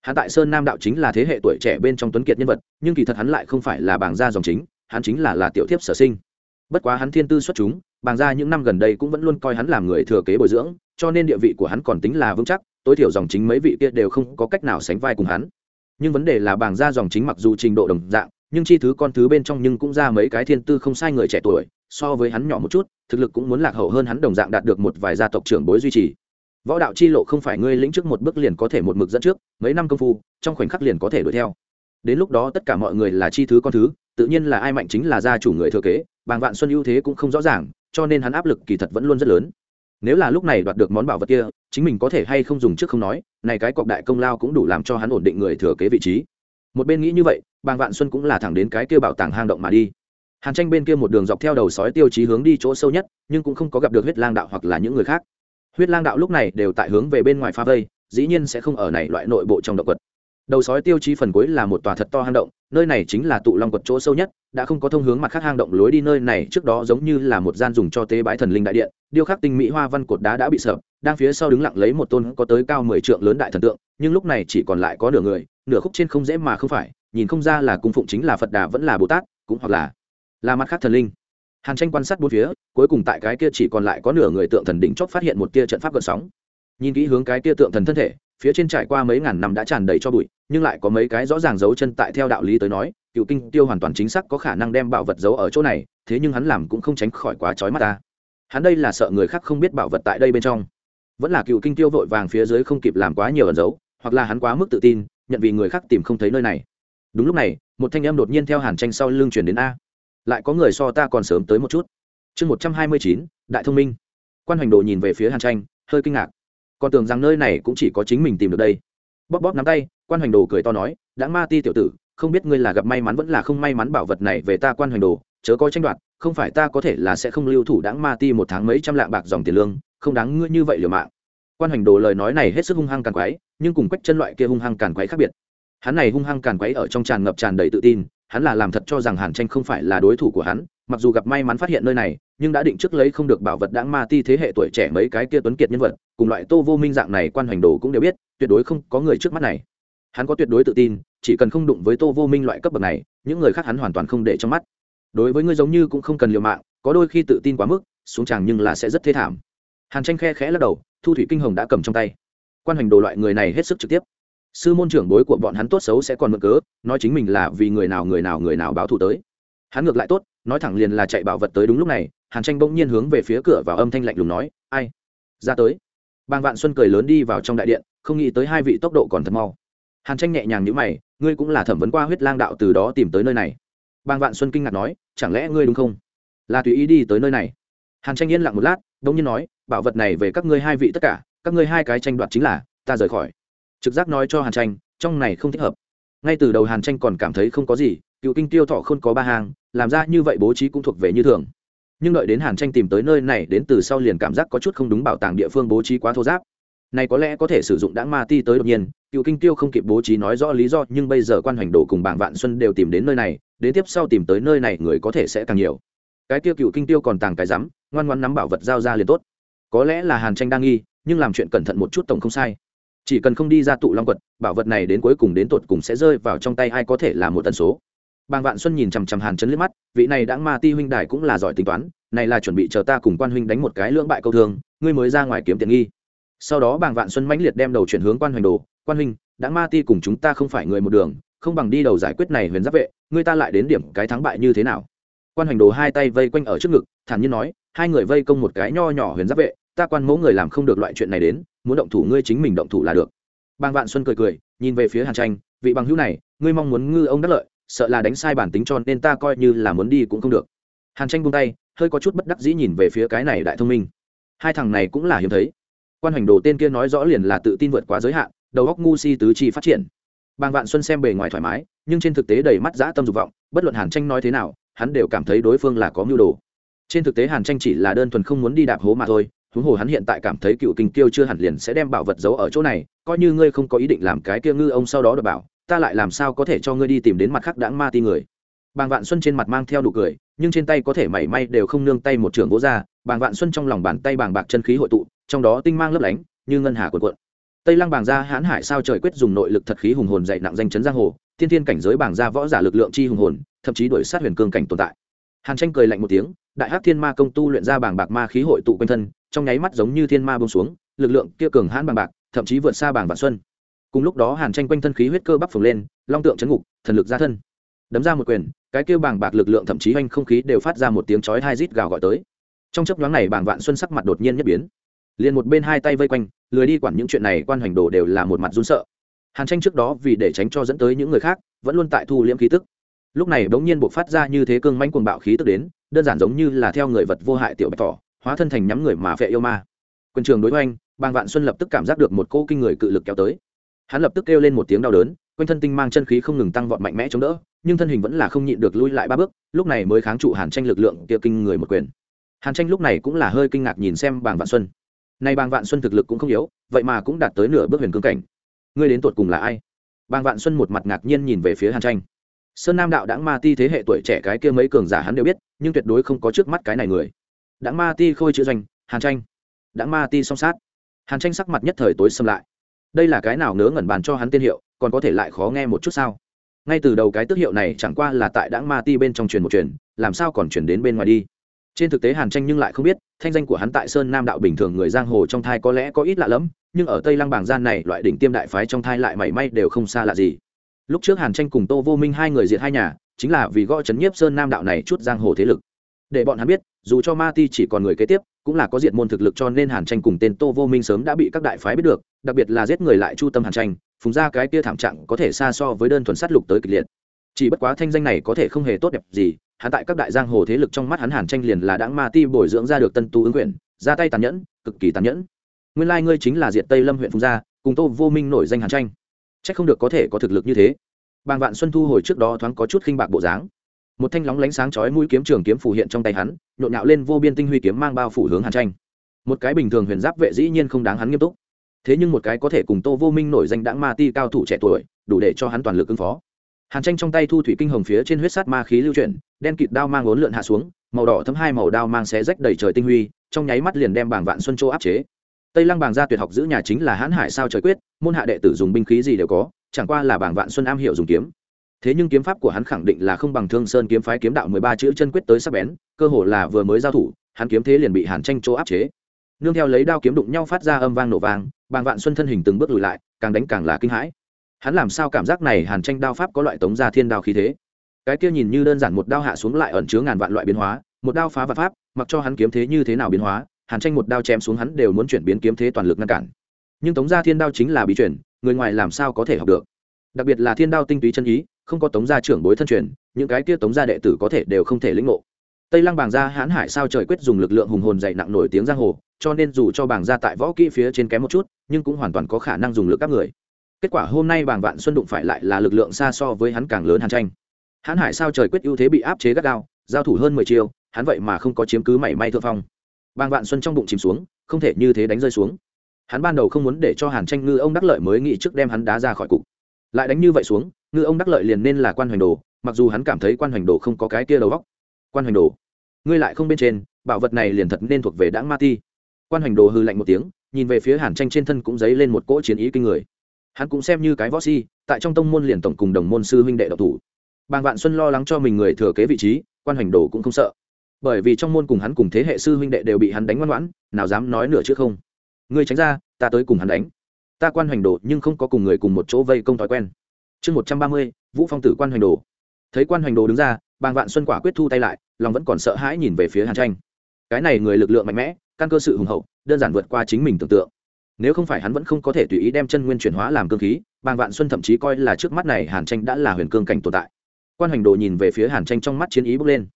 Hắn tại sơn nam đạo chính là thế hệ tuổi trẻ bên trong tuấn kiệt nhân vật, nhưng kỳ thật hắn lại không phải là bảng gia dòng chính, hắn chính là là tiểu thiếp sở sinh. Bất quá hắn thiên tư xuất chúng bàng gia những năm gần đây cũng vẫn luôn coi hắn làm người thừa kế bồi dưỡng, cho nên địa vị của hắn còn tính là vững chắc, tối thiểu dòng chính mấy vị kia đều không có cách nào sánh vai cùng hắn. Nhưng vấn đề là bàng gia dòng chính mặc dù trình độ đồng dạng, nhưng chi thứ con thứ bên trong nhưng cũng ra mấy cái thiên tư không sai người trẻ tuổi, so với hắn nhỏ một chút, thực lực cũng muốn lạc hậu hơn hắn đồng dạng đạt được một vài gia tộc trưởng bối duy trì. Võ đạo chi lộ không phải ngươi lĩnh trước một bước liền có thể một mực dẫn trước, mấy năm công phu, trong khoảnh khắc liền có thể đuổi theo. Đến lúc đó tất cả mọi người là chi thứ con thứ, tự nhiên là ai mạnh chính là gia chủ người thừa kế, bàng vạn xuân ưu thế cũng không rõ ràng cho nên hắn áp lực kỳ thật vẫn luôn rất lớn. Nếu là lúc này đoạt được món bảo vật kia, chính mình có thể hay không dùng trước không nói, này cái cọc đại công lao cũng đủ làm cho hắn ổn định người thừa kế vị trí. Một bên nghĩ như vậy, bàng vạn xuân cũng là thẳng đến cái kia bảo tàng hang động mà đi. Hàn tranh bên kia một đường dọc theo đầu sói tiêu chí hướng đi chỗ sâu nhất, nhưng cũng không có gặp được huyết lang đạo hoặc là những người khác. Huyết lang đạo lúc này đều tại hướng về bên ngoài pha vây, dĩ nhiên sẽ không ở này loại nội bộ trong động quật đầu sói tiêu chí phần cuối là một tòa thật to hang động, nơi này chính là tụ long quật chỗ sâu nhất, đã không có thông hướng mặt khác hang động lối đi nơi này, trước đó giống như là một gian dùng cho tế bãi thần linh đại điện, điêu khắc tinh mỹ hoa văn cột đá đã bị sập, đang phía sau đứng lặng lấy một tôn có tới cao mười trượng lớn đại thần tượng, nhưng lúc này chỉ còn lại có nửa người, nửa khúc trên không dễ mà không phải, nhìn không ra là cung phụng chính là phật đà vẫn là bồ tát, cũng hoặc là là mặt khác thần linh. Hàn tranh quan sát bốn phía, cuối cùng tại cái kia chỉ còn lại có nửa người tượng thần đỉnh chót phát hiện một tia trận pháp gợn sóng. Nhìn kỹ hướng cái tia tượng thần thân thể phía trên trải qua mấy ngàn năm đã tràn đầy cho bụi, nhưng lại có mấy cái rõ ràng dấu chân tại theo đạo lý tới nói, cựu kinh tiêu hoàn toàn chính xác có khả năng đem bảo vật giấu ở chỗ này, thế nhưng hắn làm cũng không tránh khỏi quá trói mắt ta. Hắn đây là sợ người khác không biết bảo vật tại đây bên trong. Vẫn là cựu kinh tiêu vội vàng phía dưới không kịp làm quá nhiều ẩn giấu, hoặc là hắn quá mức tự tin, nhận vì người khác tìm không thấy nơi này. Đúng lúc này, một thanh âm đột nhiên theo hàn tranh sau lưng chuyển đến a. Lại có người so ta còn sớm tới một chút. Chương một trăm hai mươi chín, đại thông minh. Quan hoành đồ nhìn về phía hàn tranh, hơi kinh ngạc còn tưởng rằng nơi này cũng chỉ có chính mình tìm được đây. Bóp bóp nắm tay, quan hoành đồ cười to nói, đã ma ti tiểu tử, không biết ngươi là gặp may mắn vẫn là không may mắn bảo vật này về ta quan hoành đồ, chớ có tranh đoạt, không phải ta có thể là sẽ không lưu thủ đáng ma ti một tháng mấy trăm lạng bạc dòng tiền lương, không đáng ngươi như vậy liều mạng. Quan hoành đồ lời nói này hết sức hung hăng càn quái nhưng cùng quách chân loại kia hung hăng càn quái khác biệt. Hắn này hung hăng càn quái ở trong tràn ngập tràn đầy tự tin, hắn là làm thật cho rằng hàn tranh không phải là đối thủ của hắn mặc dù gặp may mắn phát hiện nơi này, nhưng đã định trước lấy không được bảo vật đáng ma ti thế hệ tuổi trẻ mấy cái kia tuấn kiệt nhân vật, cùng loại tô vô minh dạng này quan hoành đồ cũng đều biết, tuyệt đối không có người trước mắt này. Hắn có tuyệt đối tự tin, chỉ cần không đụng với tô vô minh loại cấp bậc này, những người khác hắn hoàn toàn không để trong mắt. Đối với ngươi giống như cũng không cần liều mạng, có đôi khi tự tin quá mức, xuống tràng nhưng là sẽ rất thê thảm. Hàn tranh khe khẽ lắc đầu, thu thủy kinh hồng đã cầm trong tay. Quan hoành đồ loại người này hết sức trực tiếp. Sư môn trưởng bối của bọn hắn tốt xấu sẽ còn mượn cớ, nói chính mình là vì người nào người nào người nào báo thù tới. Hắn ngược lại tốt nói thẳng liền là chạy bảo vật tới đúng lúc này, hàn tranh bỗng nhiên hướng về phía cửa vào âm thanh lạnh lùng nói, ai? Ra tới. Bàng vạn xuân cười lớn đi vào trong đại điện, không nghĩ tới hai vị tốc độ còn thật mau. Hàn tranh nhẹ nhàng nhữ mày, ngươi cũng là thẩm vấn qua huyết lang đạo từ đó tìm tới nơi này. Bàng vạn xuân kinh ngạc nói, chẳng lẽ ngươi đúng không? Là tùy ý đi tới nơi này. Hàn tranh yên lặng một lát đ ỗ n g nhiên nói, bảo vật này về các ngươi hai vị tất cả, các ngươi hai cái tranh đoạt chính là, ta rời khỏi. Trực giác nói cho hàn tranh, trong này không thích hợp. Ngay từ đầu hàn tranh còn cảm thấy không có gì, cựu kinh tiêu thọ không có ba hàng làm ra như vậy bố trí cũng thuộc về như thường. Nhưng đợi đến hàn tranh tìm tới nơi này đến từ sau liền cảm giác có chút không đúng bảo tàng địa phương bố trí quá thô giáp. Này có lẽ có thể sử dụng đã ma ti tới đột nhiên, cựu kinh tiêu không kịp bố trí nói rõ lý do, nhưng bây giờ quan hoành đồ cùng bảng vạn xuân đều tìm đến nơi này, đến tiếp sau tìm tới nơi này người có thể sẽ càng nhiều. Cái tiêu cựu kinh tiêu còn tàng cái rắm, ngoan ngoan nắm bảo vật giao ra liền tốt. Có lẽ là hàn tranh đang nghi, nhưng làm chuyện cẩn thận một chút tổng không sai. Chỉ cần không đi ra tụ long quật, bảo vật này đến cuối cùng đến tột cùng sẽ rơi vào trong tay ai có thể là một tần số bàng vạn xuân nhìn chằm chằm hàn chấn liếc mắt, vị này đã ma ti huynh đài cũng là giỏi tính toán, này là chuẩn bị chờ ta cùng quan huynh đánh một cái lưỡng bại câu thương, ngươi mới ra ngoài kiếm tiền nghi. Sau đó bàng vạn xuân mãnh liệt đem đầu chuyển hướng quan hoành đồ, quan huynh, đã ma ti cùng chúng ta không phải người một đường, không bằng đi đầu giải quyết này huyền giáp vệ, ngươi ta lại đến điểm cái thắng bại như thế nào? Quan hoành đồ hai tay vây quanh ở trước ngực, thản nhiên nói, hai người vây công một cái nho nhỏ huyền giáp vệ, ta quan mẫu người làm không được loại chuyện này đến, muốn động thủ ngươi chính mình động thủ là được. Bàng vạn xuân cười cười, nhìn về phía hàn tranh, vị bằng hữu này, ngươi mong muốn ngư ông đắc lợi sợ là đánh sai bản tính cho nên ta coi như là muốn đi cũng không được. Hàn tranh buông tay, hơi có chút bất đắc dĩ nhìn về phía cái này đại thông minh. Hai thằng này cũng là hiếm thấy. Quan hành đồ tên kia nói rõ liền là tự tin vượt quá giới hạn, đầu góc ngu si tứ chi phát triển. Bàng vạn xuân xem bề ngoài thoải mái, nhưng trên thực tế đầy mắt dã tâm dục vọng, bất luận hàn tranh nói thế nào, hắn đều cảm thấy đối phương là có mưu đồ. Trên thực tế hàn tranh chỉ là đơn thuần không muốn đi đạp hố mà thôi, huống hồ hắn hiện tại cảm thấy cựu kinh kiêu chưa hẳn liền sẽ đem bảo vật giấu ở chỗ này, coi như ngươi không có ý định làm cái kia ngư ông sau đó đọc bảo ta lại làm sao có thể cho ngươi đi tìm đến mặt khác đãng ma ti người? Bàng vạn xuân trên mặt mang theo nụ cười, nhưng trên tay có thể mảy may đều không nương tay một trường vỗ ra, bàng vạn xuân trong lòng bàn tay bàng bạc chân khí hội tụ, trong đó tinh mang lấp lánh, như ngân hà cuộn cuộn. Tây lăng bàng gia hãn hải sao trời quyết dùng nội lực thật khí hùng hồn dạy nặng danh chấn giang hồ, thiên thiên cảnh giới bàng gia võ giả lực lượng chi hùng hồn, thậm chí đuổi sát huyền cương cảnh tồn tại. Hàn tranh cười lạnh một tiếng, đại hắc thiên ma công tu luyện ra bàng bạc ma khí hội tụ quanh thân, trong nháy mắt giống như thiên ma bông xuống, lực lượng kia cường hãn bàng bạc, thậm chí vượt xa bàng vạn xuân cùng lúc đó hàn tranh quanh thân khí huyết cơ bắp phồng lên, long tượng chấn ngục, thần lực ra thân. Đấm ra một quyền, cái kêu bàng bạc lực lượng thậm chí oanh không khí đều phát ra một tiếng chói hai rít gào gọi tới. Trong chấp nhoáng này bàng vạn xuân sắc mặt đột nhiên nhất biến. Liền một bên hai tay vây quanh, lười đi quản những chuyện này quan hoành đồ đều là một mặt run sợ. Hàn tranh trước đó vì để tránh cho dẫn tới những người khác, vẫn luôn tại thu liễm khí tức. Lúc này bỗng nhiên buộc phát ra như thế cương manh cuồng bạo khí tức đến, đơn giản giống như là theo người vật vô hại tiểu bạch tỏ, hóa thân thành nhắm người mà phệ yêu ma. Quân trường đối oanh bàng vạn xuân lập tức cảm giác được một cô kinh người cự lực kéo tới hắn lập tức kêu lên một tiếng đau đớn, quanh thân tinh mang chân khí không ngừng tăng vọt mạnh mẽ chống đỡ, nhưng thân hình vẫn là không nhịn được lui lại ba bước, lúc này mới kháng trụ hàn tranh lực lượng kia kinh người một quyền. Hàn tranh lúc này cũng là hơi kinh ngạc nhìn xem bàng vạn xuân. Nay bàng vạn xuân thực lực cũng không yếu, vậy mà cũng đạt tới nửa bước huyền cương cảnh. Ngươi đến tột cùng là ai? Bàng vạn xuân một mặt ngạc nhiên nhìn về phía hàn tranh. Sơn nam đạo đãng ma ti thế hệ tuổi trẻ cái kia mấy cường giả hắn đều biết, nhưng tuyệt đối không có trước mắt cái này người. Đãng ma ti khôi chữ doanh, hàn tranh. Đãng ma ti song sát. Hàn tranh sắc mặt nhất thời tối xâm lại đây là cái nào ngớ ngẩn bàn cho hắn tên hiệu, còn có thể lại khó nghe một chút sao? Ngay từ đầu cái tước hiệu này chẳng qua là tại đãng ma ti bên trong truyền một truyền, làm sao còn truyền đến bên ngoài đi? Trên thực tế hàn tranh nhưng lại không biết, thanh danh của hắn tại sơn nam đạo bình thường người giang hồ trong thai có lẽ có ít lạ lẫm, nhưng ở tây lăng bảng gian này, loại đỉnh tiêm đại phái trong thai lại mảy may đều không xa lạ gì. Lúc trước hàn tranh cùng tô vô minh hai người diệt hai nhà, chính là vì gõ chấn nhiếp sơn nam đạo này chút giang hồ thế lực. Để bọn hắn biết, dù cho ma ti chỉ còn người kế tiếp cũng là có diện môn thực lực cho nên hàn tranh cùng tên tô vô minh sớm đã bị các đại phái biết được, đặc biệt là giết người lại chu tâm hàn tranh, phùng ra cái kia thảm trạng có thể xa so với đơn thuần sát lục tới kịch liệt. Chỉ bất quá thanh danh này có thể không hề tốt đẹp gì, hắn tại các đại giang hồ thế lực trong mắt hắn hàn tranh liền là đãng ma ti bồi dưỡng ra được tân tu ứng quyển, ra tay tàn nhẫn, cực kỳ tàn nhẫn. Nguyên lai ngươi chính là diệt tây lâm huyện phùng gia, cùng tô vô minh nổi danh hàn tranh. C h ắ c không được có thể có thực lực như thế. Bàng vạn xuân thu hồi trước đó thoáng có chút khinh bạc bộ dáng. Một thanh lóng lánh sáng chói mũi kiếm trường kiếm phủ hiện trong tay hắn nhộn nhạo lên vô biên tinh huy kiếm mang bao phủ hướng hàn tranh. Một cái bình thường huyền giáp vệ dĩ nhiên không đáng hắn nghiêm túc. Thế nhưng một cái có thể cùng tô vô minh nổi danh đãng ma ti cao thủ trẻ tuổi, đủ để cho hắn toàn lực ứng phó. Hàn tranh trong tay thu thủy kinh hồng phía trên huyết sát ma khí lưu chuyển, đen kịt đao mang ốn lượn hạ xuống, màu đỏ thấm hai màu đao mang xé rách đầy trời tinh huy, trong nháy mắt liền đem bảng vạn xuân châu áp chế. Tây lăng bàng gia tuyệt học giữ nhà chính là hãn hải sao trời quyết, môn hạ đệ tử dùng binh khí gì đều có, chẳng qua là bảng vạn xuân am hiểu dùng kiếm thế nhưng kiếm pháp của hắn khẳng định là không bằng thương sơn kiếm phái kiếm đạo mười ba chữ chân quyết tới sắc bén, cơ hồ là vừa mới giao thủ, hắn kiếm thế liền bị hàn tranh chỗ áp chế. Nương theo lấy đao kiếm đụng nhau phát ra âm vang nổ vang, bàng vạn xuân thân hình từng bước lùi lại, càng đánh càng là kinh hãi. Hắn làm sao cảm giác này hàn tranh đao pháp có loại tống gia thiên đao khí thế? Cái kia nhìn như đơn giản một đao hạ xuống lại ẩn chứa ngàn vạn loại biến hóa, một đao phá vạn pháp, mặc cho hắn kiếm thế như thế nào biến hóa, hàn tranh một đao chém xuống hắn đều muốn chuyển biến kiếm thế toàn lực ngăn cản. Nhưng tống gia thiên đao chính là bí chuyển người ngoài làm sao có thể học được? Đặc biệt là thiên đao tinh túy chân ý không có tống gia trưởng bối thân truyền, những cái kia tống gia đệ tử có thể đều không thể lĩnh ngộ. Tây lăng bảng gia hãn hải sao trời quyết dùng lực lượng hùng hồn dày nặng nổi tiếng giang hồ, cho nên dù cho bảng gia tại võ kỹ phía trên kém một chút, nhưng cũng hoàn toàn có khả năng dùng lực các người. Kết quả hôm nay bảng vạn xuân đụng phải lại là lực lượng xa so với hắn càng lớn hàn tranh. Hãn hải sao trời quyết ưu thế bị áp chế gắt gao, giao thủ hơn mười chiêu, hắn vậy mà không có chiếm cứ mảy may thượng phong. Bàng vạn xuân trong bụng chìm xuống, không thể như thế đánh rơi xuống. Hắn ban đầu không muốn để cho hàn tranh ngư ông đắc lợi mới nghĩ trước đem hắn đá ra khỏi cục lại đánh như vậy xuống, ngư ông đắc lợi liền nên là quan hoành đồ, mặc dù hắn cảm thấy quan hoành đồ không có cái kia đầu góc quan hoành đồ, ngươi lại không bên trên, bảo vật này liền thật nên thuộc về đãng ma ti. Quan hoành đồ hư lạnh một tiếng, nhìn về phía hàn tranh trên thân cũng dấy lên một cỗ chiến ý kinh người. Hắn cũng xem như cái võ si, tại trong tông môn liền tổng cùng đồng môn sư huynh đệ độc thủ. Bàng vạn xuân lo lắng cho mình người thừa kế vị trí, quan hoành đồ cũng không sợ. Bởi vì trong môn cùng hắn cùng thế hệ sư huynh đệ đều bị hắn đánh ngoan ngoãn, nào dám nói nửa chứ không. Ngươi tránh ra, ta tới cùng hắn đánh ta quan hoành đồ nhưng không có cùng người cùng một chỗ vây công thói quen. Chương một trăm ba mươi, vũ phong tử quan hoành đồ. Thấy quan hoành đồ đứng ra, bàng vạn xuân quả quyết thu tay lại, lòng vẫn còn sợ hãi nhìn về phía hàn tranh. Cái này người lực lượng mạnh mẽ, căn cơ sự hùng hậu, đơn giản vượt qua chính mình tưởng tượng. Nếu không phải hắn vẫn không có thể tùy ý đem chân nguyên chuyển hóa làm cương khí, bàng vạn xuân thậm chí coi là trước mắt này hàn tranh đã là huyền cương cảnh tồn tại. Quan hoành đồ nhìn về phía hàn tranh trong mắt chiến ý bước lên.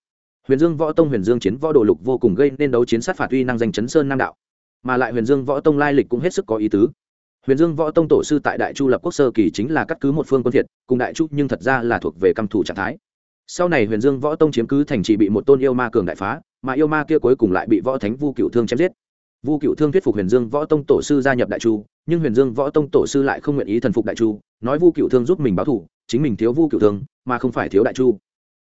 Huyền dương võ tông, huyền dương chiến võ đồ lục vô cùng gây nên đấu chiến sát phạt uy năng danh chấn sơn nam đạo. Mà lại huyền dương võ tông lai lịch cũng hết sức có ý tứ huyền dương võ tông tổ sư tại đại chu lập quốc sơ kỳ chính là cắt cứ một phương quân thiệt cùng đại chu nhưng thật ra là thuộc về căm thủ trạng thái. Sau này huyền dương võ tông chiếm cứ thành trì bị một tôn yêu ma cường đại phá, mà yêu ma kia cuối cùng lại bị võ thánh vu cựu thương chém giết. Vu cựu thương thuyết phục huyền dương võ tông tổ sư gia nhập đại chu, nhưng huyền dương võ tông tổ sư lại không nguyện ý thần phục đại chu, nói vu cựu thương giúp mình báo thủ chính mình thiếu vu cựu thương, mà không phải thiếu đại chu.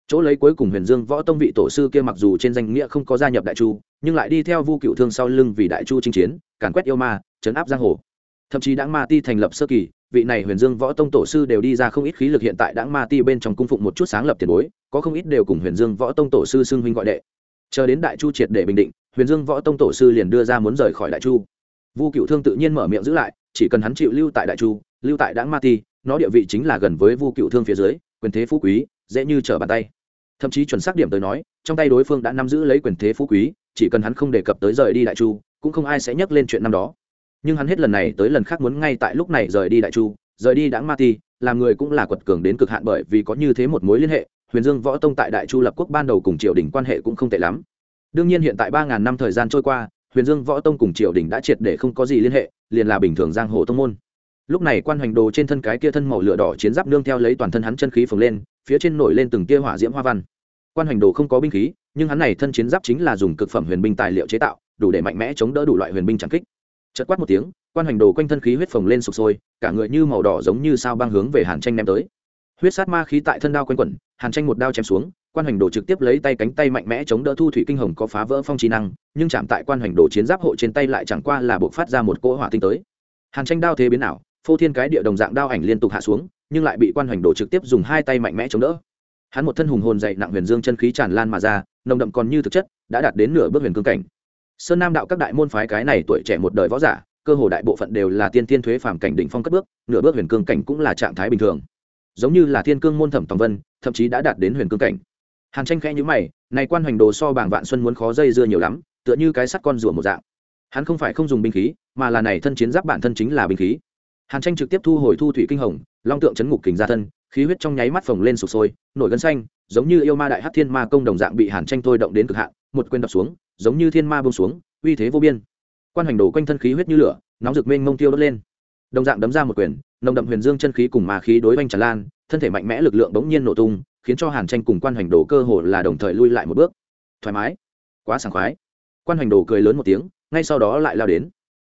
Chỗ lấy cuối cùng huyền dương võ tông vị tổ sư kia mặc dù trên danh nghĩa không có gia nhập đại chu, nhưng lại đi theo vu cựu thương sau lưng vì đại chu chinh chiến, càn quét yêu ma chấn áp giang hồ thậm chí đãng ma ti thành lập sơ kỳ, vị này huyền dương võ tông tổ sư đều đi ra không ít khí lực hiện tại đãng ma ti bên trong cung phụng một chút sáng lập tiền bối, có không ít đều cùng huyền dương võ tông tổ sư xưng huynh gọi đệ. Chờ đến đại chu triệt để bình định, huyền dương võ tông tổ sư liền đưa ra muốn rời khỏi đại chu. Vu cựu thương tự nhiên mở miệng giữ lại, chỉ cần hắn chịu lưu tại đại chu, lưu tại đãng ma ti, nó địa vị chính là gần với vu cựu thương phía dưới, quyền thế phú quý, dễ như trở bàn tay. Thậm chí chuẩn xác điểm tới nói, trong tay đối phương đã nắm giữ lấy quyền thế phú quý, chỉ cần hắn không đề cập tới rời đi đại chu, cũng không ai sẽ nhắc lên chuyện năm đó nhưng hắn hết lần này tới lần khác muốn ngay tại lúc này rời đi đại chu, rời đi đãng ma ti, làm người cũng là quật cường đến cực hạn bởi vì có như thế một mối liên hệ, huyền dương võ tông tại đại chu lập quốc ban đầu cùng triều đình quan hệ cũng không tệ lắm. Đương nhiên hiện tại ba ngàn năm thời gian trôi qua, huyền dương võ tông cùng triều đình đã triệt để không có gì liên hệ, liền là bình thường giang hồ tông môn. Lúc này quan hoành đồ trên thân cái kia thân màu lửa đỏ chiến giáp nương theo lấy toàn thân hắn chân khí phồng lên, phía trên nổi lên từng tia hỏa diễm hoa văn. Quan hoành đồ không có binh khí, nhưng hắn này thân chiến giáp chính là dùng cực phẩm huyền binh tài liệu chế tạo, đủ để mạnh mẽ chống đỡ đủ loại huyền binh trắng kích chật quát một tiếng, quan hành đồ quanh thân khí huyết phồng lên sụp sôi, cả người như màu đỏ giống như sao băng hướng về hàn tranh ném tới. Huyết sát ma khí tại thân đao quanh quẩn, hàn tranh một đao chém xuống, quan hành đồ trực tiếp lấy tay cánh tay mạnh mẽ chống đỡ thu thủy kinh hồng có phá vỡ phong trí năng, nhưng chạm tại quan hành đồ chiến giáp hộ trên tay lại chẳng qua là buộc phát ra một cỗ hỏa tinh tới. Hàn tranh đao thế biến ảo, phô thiên cái địa đồng dạng đao ảnh liên tục hạ xuống, nhưng lại bị quan hành đồ trực tiếp dùng hai tay mạnh mẽ chống đỡ. Hắn một thân hùng hồn dày nặng huyền dương chân khí tràn lan mà ra, nồng đậm còn như thực chất, đã đạt đến nửa bước huyền cương cảnh sơn nam đạo các đại môn phái cái này tuổi trẻ một đời võ giả, cơ hồ đại bộ phận đều là tiên tiên thuế phàm cảnh đỉnh phong cất bước, nửa bước huyền cương cảnh cũng là trạng thái bình thường. Giống như là thiên cương môn thẩm tòng vân, thậm chí đã đạt đến huyền cương cảnh. Hàn tranh khẽ nhữ mày, này quan hoành đồ so bảng vạn xuân muốn khó dây dưa nhiều lắm, tựa như cái sắt con rùa một dạng. Hắn không phải không dùng binh khí, mà là này thân chiến giáp bản thân chính là binh khí. Hàn tranh trực tiếp thu hồi thu thủy kinh hồng, long tượng chấn ngục kình ra thân, khí huyết trong nháy mắt phồng lên sụp sôi, nổi gân xanh, giống như yêu ma đại hát thiên ma công đồng dạng bị hàn tranh thôi động đến cực hạn, một quyền đập xuống giống như thiên ma bông xuống, uy thế vô biên. Quan hoành đồ quanh thân khí huyết như lửa, nóng rực mênh mông tiêu đốt lên. Đồng dạng đấm ra một quyền, nồng đậm huyền dương chân khí cùng ma khí đối oanh tràn lan, thân thể mạnh mẽ lực lượng bỗng nhiên nổ tung, khiến cho hàn tranh cùng quan hoành đồ cơ hồ là đồng thời lui lại một bước. Thoải mái. Quá sảng khoái. Quan hoành đồ cười lớn một tiếng, ngay sau đó lại lao đến.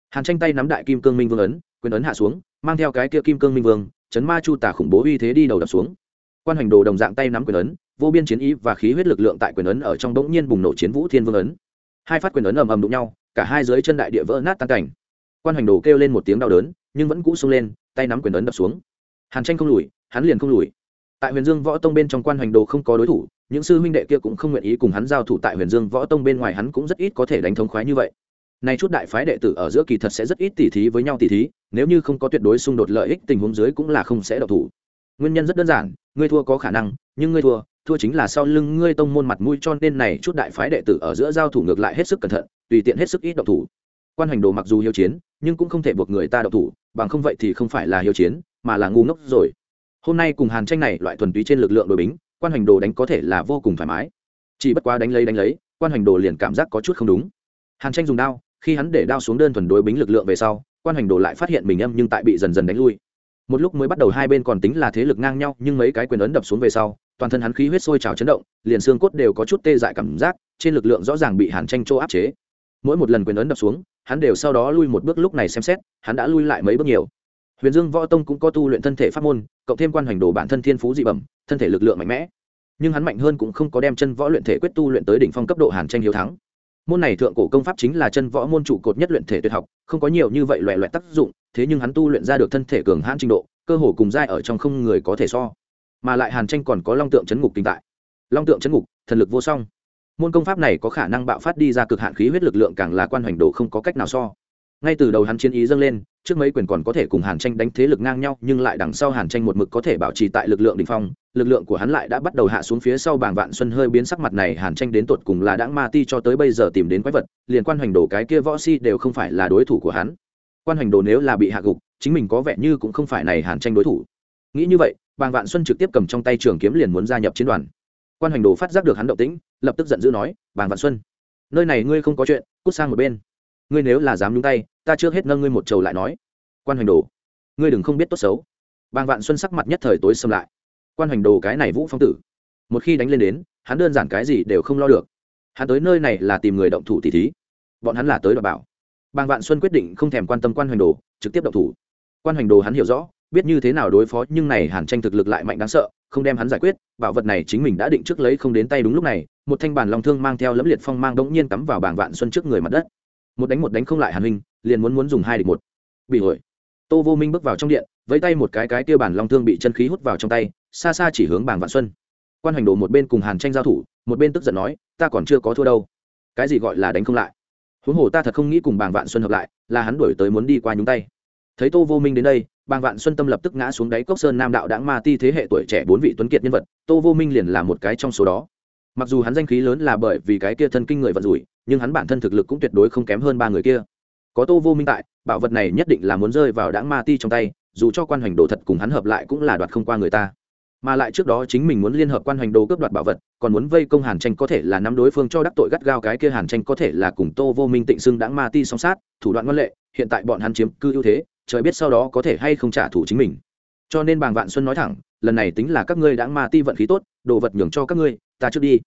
Hàn tranh tay nắm đại kim cương minh vương ấn, quyền ấn hạ xuống, mang theo cái kia kim cương minh vương, chấn ma chu tả khủng bố uy thế đi đầu đập xuống. Quan hoành đồ đồng dạng tay nắm quyền ấn, vô biên chiến ý và khí huyết lực lượng tại quyền ấn ở trong bỗng nhiên bùng nổ chiến vũ thiên vương ấn hai phát quyền ấn ầm ầm đụng nhau, cả hai dưới chân đại địa vỡ nát tan cảnh. Quan hoành đồ kêu lên một tiếng đau đớn, nhưng vẫn cũ sung lên, tay nắm quyền ấn đập xuống. Hàn tranh không lùi, hắn liền không lùi. Tại huyền dương võ tông bên trong quan hoành đồ không có đối thủ, những sư huynh đệ kia cũng không nguyện ý cùng hắn giao thủ tại huyền dương võ tông bên ngoài, hắn cũng rất ít có thể đánh thống khoái như vậy. Nay chút đại phái đệ tử ở giữa kỳ thật sẽ rất ít tỉ thí với nhau tỉ thí, nếu như không có tuyệt đối xung đột lợi ích tình huống dưới cũng là không sẽ độc thủ. Nguyên nhân rất đơn giản, ngươi thua có khả năng, nhưng ngươi thua thua chính là sau lưng ngươi tông môn mặt mũi, cho nên này chút đại phái đệ tử ở giữa giao thủ ngược lại hết sức cẩn thận, tùy tiện hết sức ít độc thủ. Quan hành đồ mặc dù hiếu chiến, nhưng cũng không thể buộc người ta độc thủ, bằng không vậy thì không phải là hiếu chiến, mà là ngu ngốc rồi. Hôm nay cùng hàn tranh này loại thuần túy trên lực lượng đội bính, quan hành đồ đánh có thể là vô cùng thoải mái. Chỉ bất quá đánh lấy đánh lấy, quan hành đồ liền cảm giác có chút không đúng. Hàn tranh dùng đao, khi hắn để đao xuống đơn thuần đối bính lực lượng về sau, quan hành đồ lại phát hiện mình âm nhưng tại bị dần dần đánh lui. Một lúc mới bắt đầu hai bên còn tính là thế lực ngang nhau, nhưng mấy cái quyền ấn đập xuống về sau toàn thân hắn khí huyết sôi trào chấn động, liền xương cốt đều có chút tê dại cảm giác, trên lực lượng rõ ràng bị hàn tranh chỗ áp chế. Mỗi một lần quyền ấn đập xuống, hắn đều sau đó lui một bước lúc này xem xét, hắn đã lui lại mấy bước nhiều. Huyền dương võ tông cũng có tu luyện thân thể pháp môn, cộng thêm quan hoành đồ bản thân thiên phú dị bẩm, thân thể lực lượng mạnh mẽ. Nhưng hắn mạnh hơn cũng không có đem chân võ luyện thể quyết tu luyện tới đỉnh phong cấp độ hàn tranh hiếu thắng. Môn này thượng cổ công pháp chính là chân võ môn trụ cột nhất luyện thể tuyệt học, không có nhiều như vậy loại loại tác dụng, thế nhưng hắn tu luyện ra được thân thể cường hãn trình độ, cơ hồ cùng giai ở trong không người có thể so mà lại hàn tranh còn có long tượng chấn ngục kinh tại. Long tượng chấn ngục, thần lực vô song. Môn công pháp này có khả năng bạo phát đi ra cực hạn khí huyết lực lượng càng là quan hoành Đồ không có cách nào so. Ngay từ đầu hắn chiến ý dâng lên, trước mấy quyền còn có thể cùng hàn tranh đánh thế lực ngang nhau, nhưng lại đằng sau hàn tranh một mực có thể bảo trì tại lực lượng đ ỉ n h phong, lực lượng của hắn lại đã bắt đầu hạ xuống phía sau bảng vạn xuân hơi biến sắc mặt này, hàn tranh đến tột cùng là đãng ma ti cho tới bây giờ tìm đến quái vật, liền quan hoành đồ cái kia võ si đều không phải là đối thủ của hắn. Quan hoành đồ nếu là bị hạ gục, chính mình có vẻ như cũng không phải này hàn tranh đối thủ. Nghĩ như vậy bàng vạn xuân trực tiếp cầm trong tay trường kiếm liền muốn gia nhập chiến đoàn. Quan hoành đồ phát giác được hắn động tĩnh, lập tức giận dữ nói, bàng vạn xuân, nơi này ngươi không có chuyện, cút sang một bên. Ngươi nếu là dám nhúng tay, ta trước hết nâng ngươi một trầu lại nói. Quan hoành đồ, ngươi đừng không biết tốt xấu. Bàng vạn xuân sắc mặt nhất thời tối xâm lại. Quan hoành đồ cái này vũ phong tử, một khi đánh lên đến, hắn đơn giản cái gì đều không lo được. Hắn tới nơi này là tìm người động thủ tỷ thí. Bọn hắn là tới đoạt bảo. Bàng vạn xuân quyết định không thèm quan tâm quan hoành đồ, trực tiếp động thủ. Quan hoành đồ hắn hiểu rõ biết như thế nào đối phó, nhưng này hàn tranh thực lực lại mạnh đáng sợ, không đem hắn giải quyết, bảo vật này chính mình đã định trước lấy không đến tay đúng lúc này, một thanh bản lòng thương mang theo lẫm liệt phong mang đống nhiên cắm vào bảng vạn xuân trước người mặt đất. Một đánh một đánh không lại hàn huynh liền muốn muốn dùng hai địch một. Bị hồi tô vô minh bước vào trong điện với tay một cái cái kia bản long thương bị chân khí hút vào trong tay, xa xa chỉ hướng bảng vạn xuân. Quan hành đồ một bên cùng hàn tranh giao thủ, một bên tức giận nói, ta còn chưa có thua đâu. Cái gì gọi là đánh không lại? Huống hồ ta thật không nghĩ cùng bảng vạn xuân hợp lại, là hắn đuổi tới muốn đi qua nhúng tay. Thấy tô vô minh đến đây bàng vạn xuân tâm lập tức ngã xuống đáy cốc sơn nam đạo đãng ma ti thế hệ tuổi trẻ bốn vị tuấn kiệt nhân vật, tô vô minh liền là một cái trong số đó. Mặc dù hắn danh khí lớn là bởi vì cái kia thân kinh người vận rủi, nhưng hắn bản thân thực lực cũng tuyệt đối không kém hơn ba người kia. Có tô vô minh tại, bảo vật này nhất định là muốn rơi vào đãng ma ti trong tay, dù cho quan hoành đồ thật cùng hắn hợp lại cũng là đoạt không qua người ta. Mà lại trước đó chính mình muốn liên hợp quan hoành đồ cướp đoạt bảo vật, còn muốn vây công hàn tranh có thể là nắm đối phương cho đắc tội gắt gao cái kia hàn tranh có thể là cùng tô vô minh tịnh xưng đãng ma ti song sát, thủ đoạn ngoan lệ, hiện tại bọn hắn chiếm cư ưu thế trời biết sau đó có thể hay không trả thù chính mình. Cho nên bàng vạn xuân nói thẳng, lần này tính là các ngươi đã ma ti vận khí tốt, đồ vật nhường cho các ngươi, ta trước đi.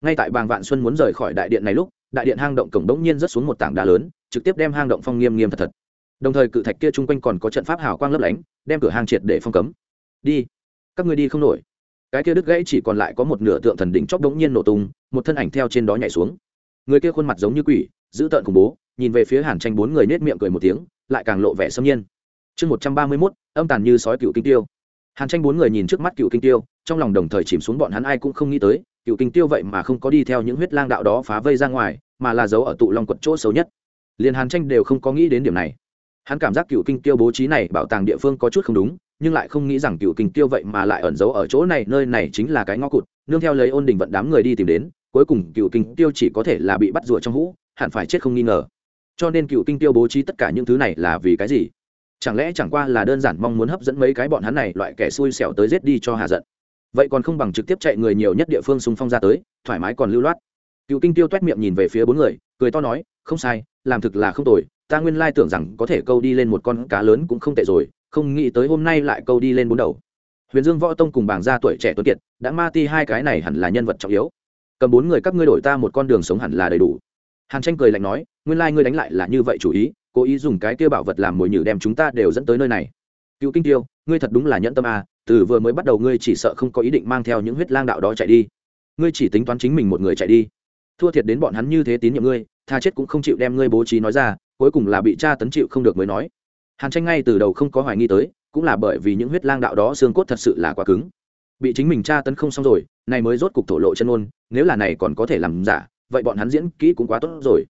Ngay tại bàng vạn xuân muốn rời khỏi đại điện này lúc, đại điện hang động cổng đống nhiên rớt xuống một tảng đá lớn, trực tiếp đem hang động phong nghiêm nghiêm thật thật. Đồng thời cự thạch kia chung quanh còn có trận pháp hào quang lấp lánh, đem cửa hang triệt để phong cấm. Đi, các ngươi đi không nổi. Cái kia đứt gãy chỉ còn lại có một nửa tượng thần đỉnh chóp đống nhiên nổ tung, một thân ảnh theo trên đó nhảy xuống. Người kia khuôn mặt giống như quỷ giữ tợn khủng bố, nhìn về phía hàn tranh bốn người nết miệng cười một tiếng lại càng lộ vẻ xâm nhiên. Chương một trăm ba mươi mốt, âm tàn như sói cựu kinh tiêu. Hàn tranh bốn người nhìn trước mắt cựu kinh tiêu, trong lòng đồng thời chìm xuống bọn hắn ai cũng không nghĩ tới, cựu kinh tiêu vậy mà không có đi theo những huyết lang đạo đó phá vây ra ngoài, mà là giấu ở tụ long quật chỗ xấu nhất. Liền hàn tranh đều không có nghĩ đến điểm này. Hắn cảm giác cựu kinh tiêu bố trí này bảo tàng địa phương có chút không đúng, nhưng lại không nghĩ rằng cựu kinh tiêu vậy mà lại ẩn giấu ở chỗ này, nơi này chính là cái ngõ cụt, nương theo lấy ôn đình vận đám người đi tìm đến, cuối cùng cựu kinh tiêu chỉ có thể là bị bắt rùa trong hũ, hẳn phải chết không nghi ngờ cho nên cựu kinh tiêu bố trí tất cả những thứ này là vì cái gì? Chẳng lẽ chẳng qua là đơn giản mong muốn hấp dẫn mấy cái bọn hắn này, loại kẻ xui xẻo tới giết đi cho hạ giận? Vậy còn không bằng trực tiếp chạy người nhiều nhất địa phương xung phong ra tới, thoải mái còn lưu loát. Cựu kinh tiêu t u é t miệng nhìn về phía bốn người, cười to nói, không sai, làm thực là không tồi, ta nguyên lai tưởng rằng có thể câu đi lên một con cá lớn cũng không tệ rồi, không nghĩ tới hôm nay lại câu đi lên bốn đầu. Huyền dương võ tông cùng bảng gia tuổi trẻ tuấn kiệt, đã ma ti hai cái này hẳn là nhân vật trọng yếu. Cầm bốn người các ngươi đổi ta một con đường sống hẳn là đầy đủ hàn tranh cười lạnh nói, nguyên lai ngươi đánh lại là như vậy chủ ý, cố ý dùng cái kia bảo vật làm mồi nhử đem chúng ta đều dẫn tới nơi này. Cựu kinh tiêu, ngươi thật đúng là nhẫn tâm à từ vừa mới bắt đầu ngươi chỉ sợ không có ý định mang theo những huyết lang đạo đó chạy đi. Ngươi chỉ tính toán chính mình một người chạy đi. Thua thiệt đến bọn hắn như thế tín nhiệm ngươi, tha chết cũng không chịu đem ngươi bố trí nói ra, cuối cùng là bị cha tấn chịu không được mới nói. Hàn tranh ngay từ đầu không có hoài nghi tới, cũng là bởi vì những huyết lang đạo đó xương cốt thật sự là quá cứng. Bị chính mình tra tấn không xong rồi, này mới rốt cục thổ lộ chân ôn, nếu là này còn có thể làm giả vậy bọn hắn diễn kỹ cũng quá tốt rồi.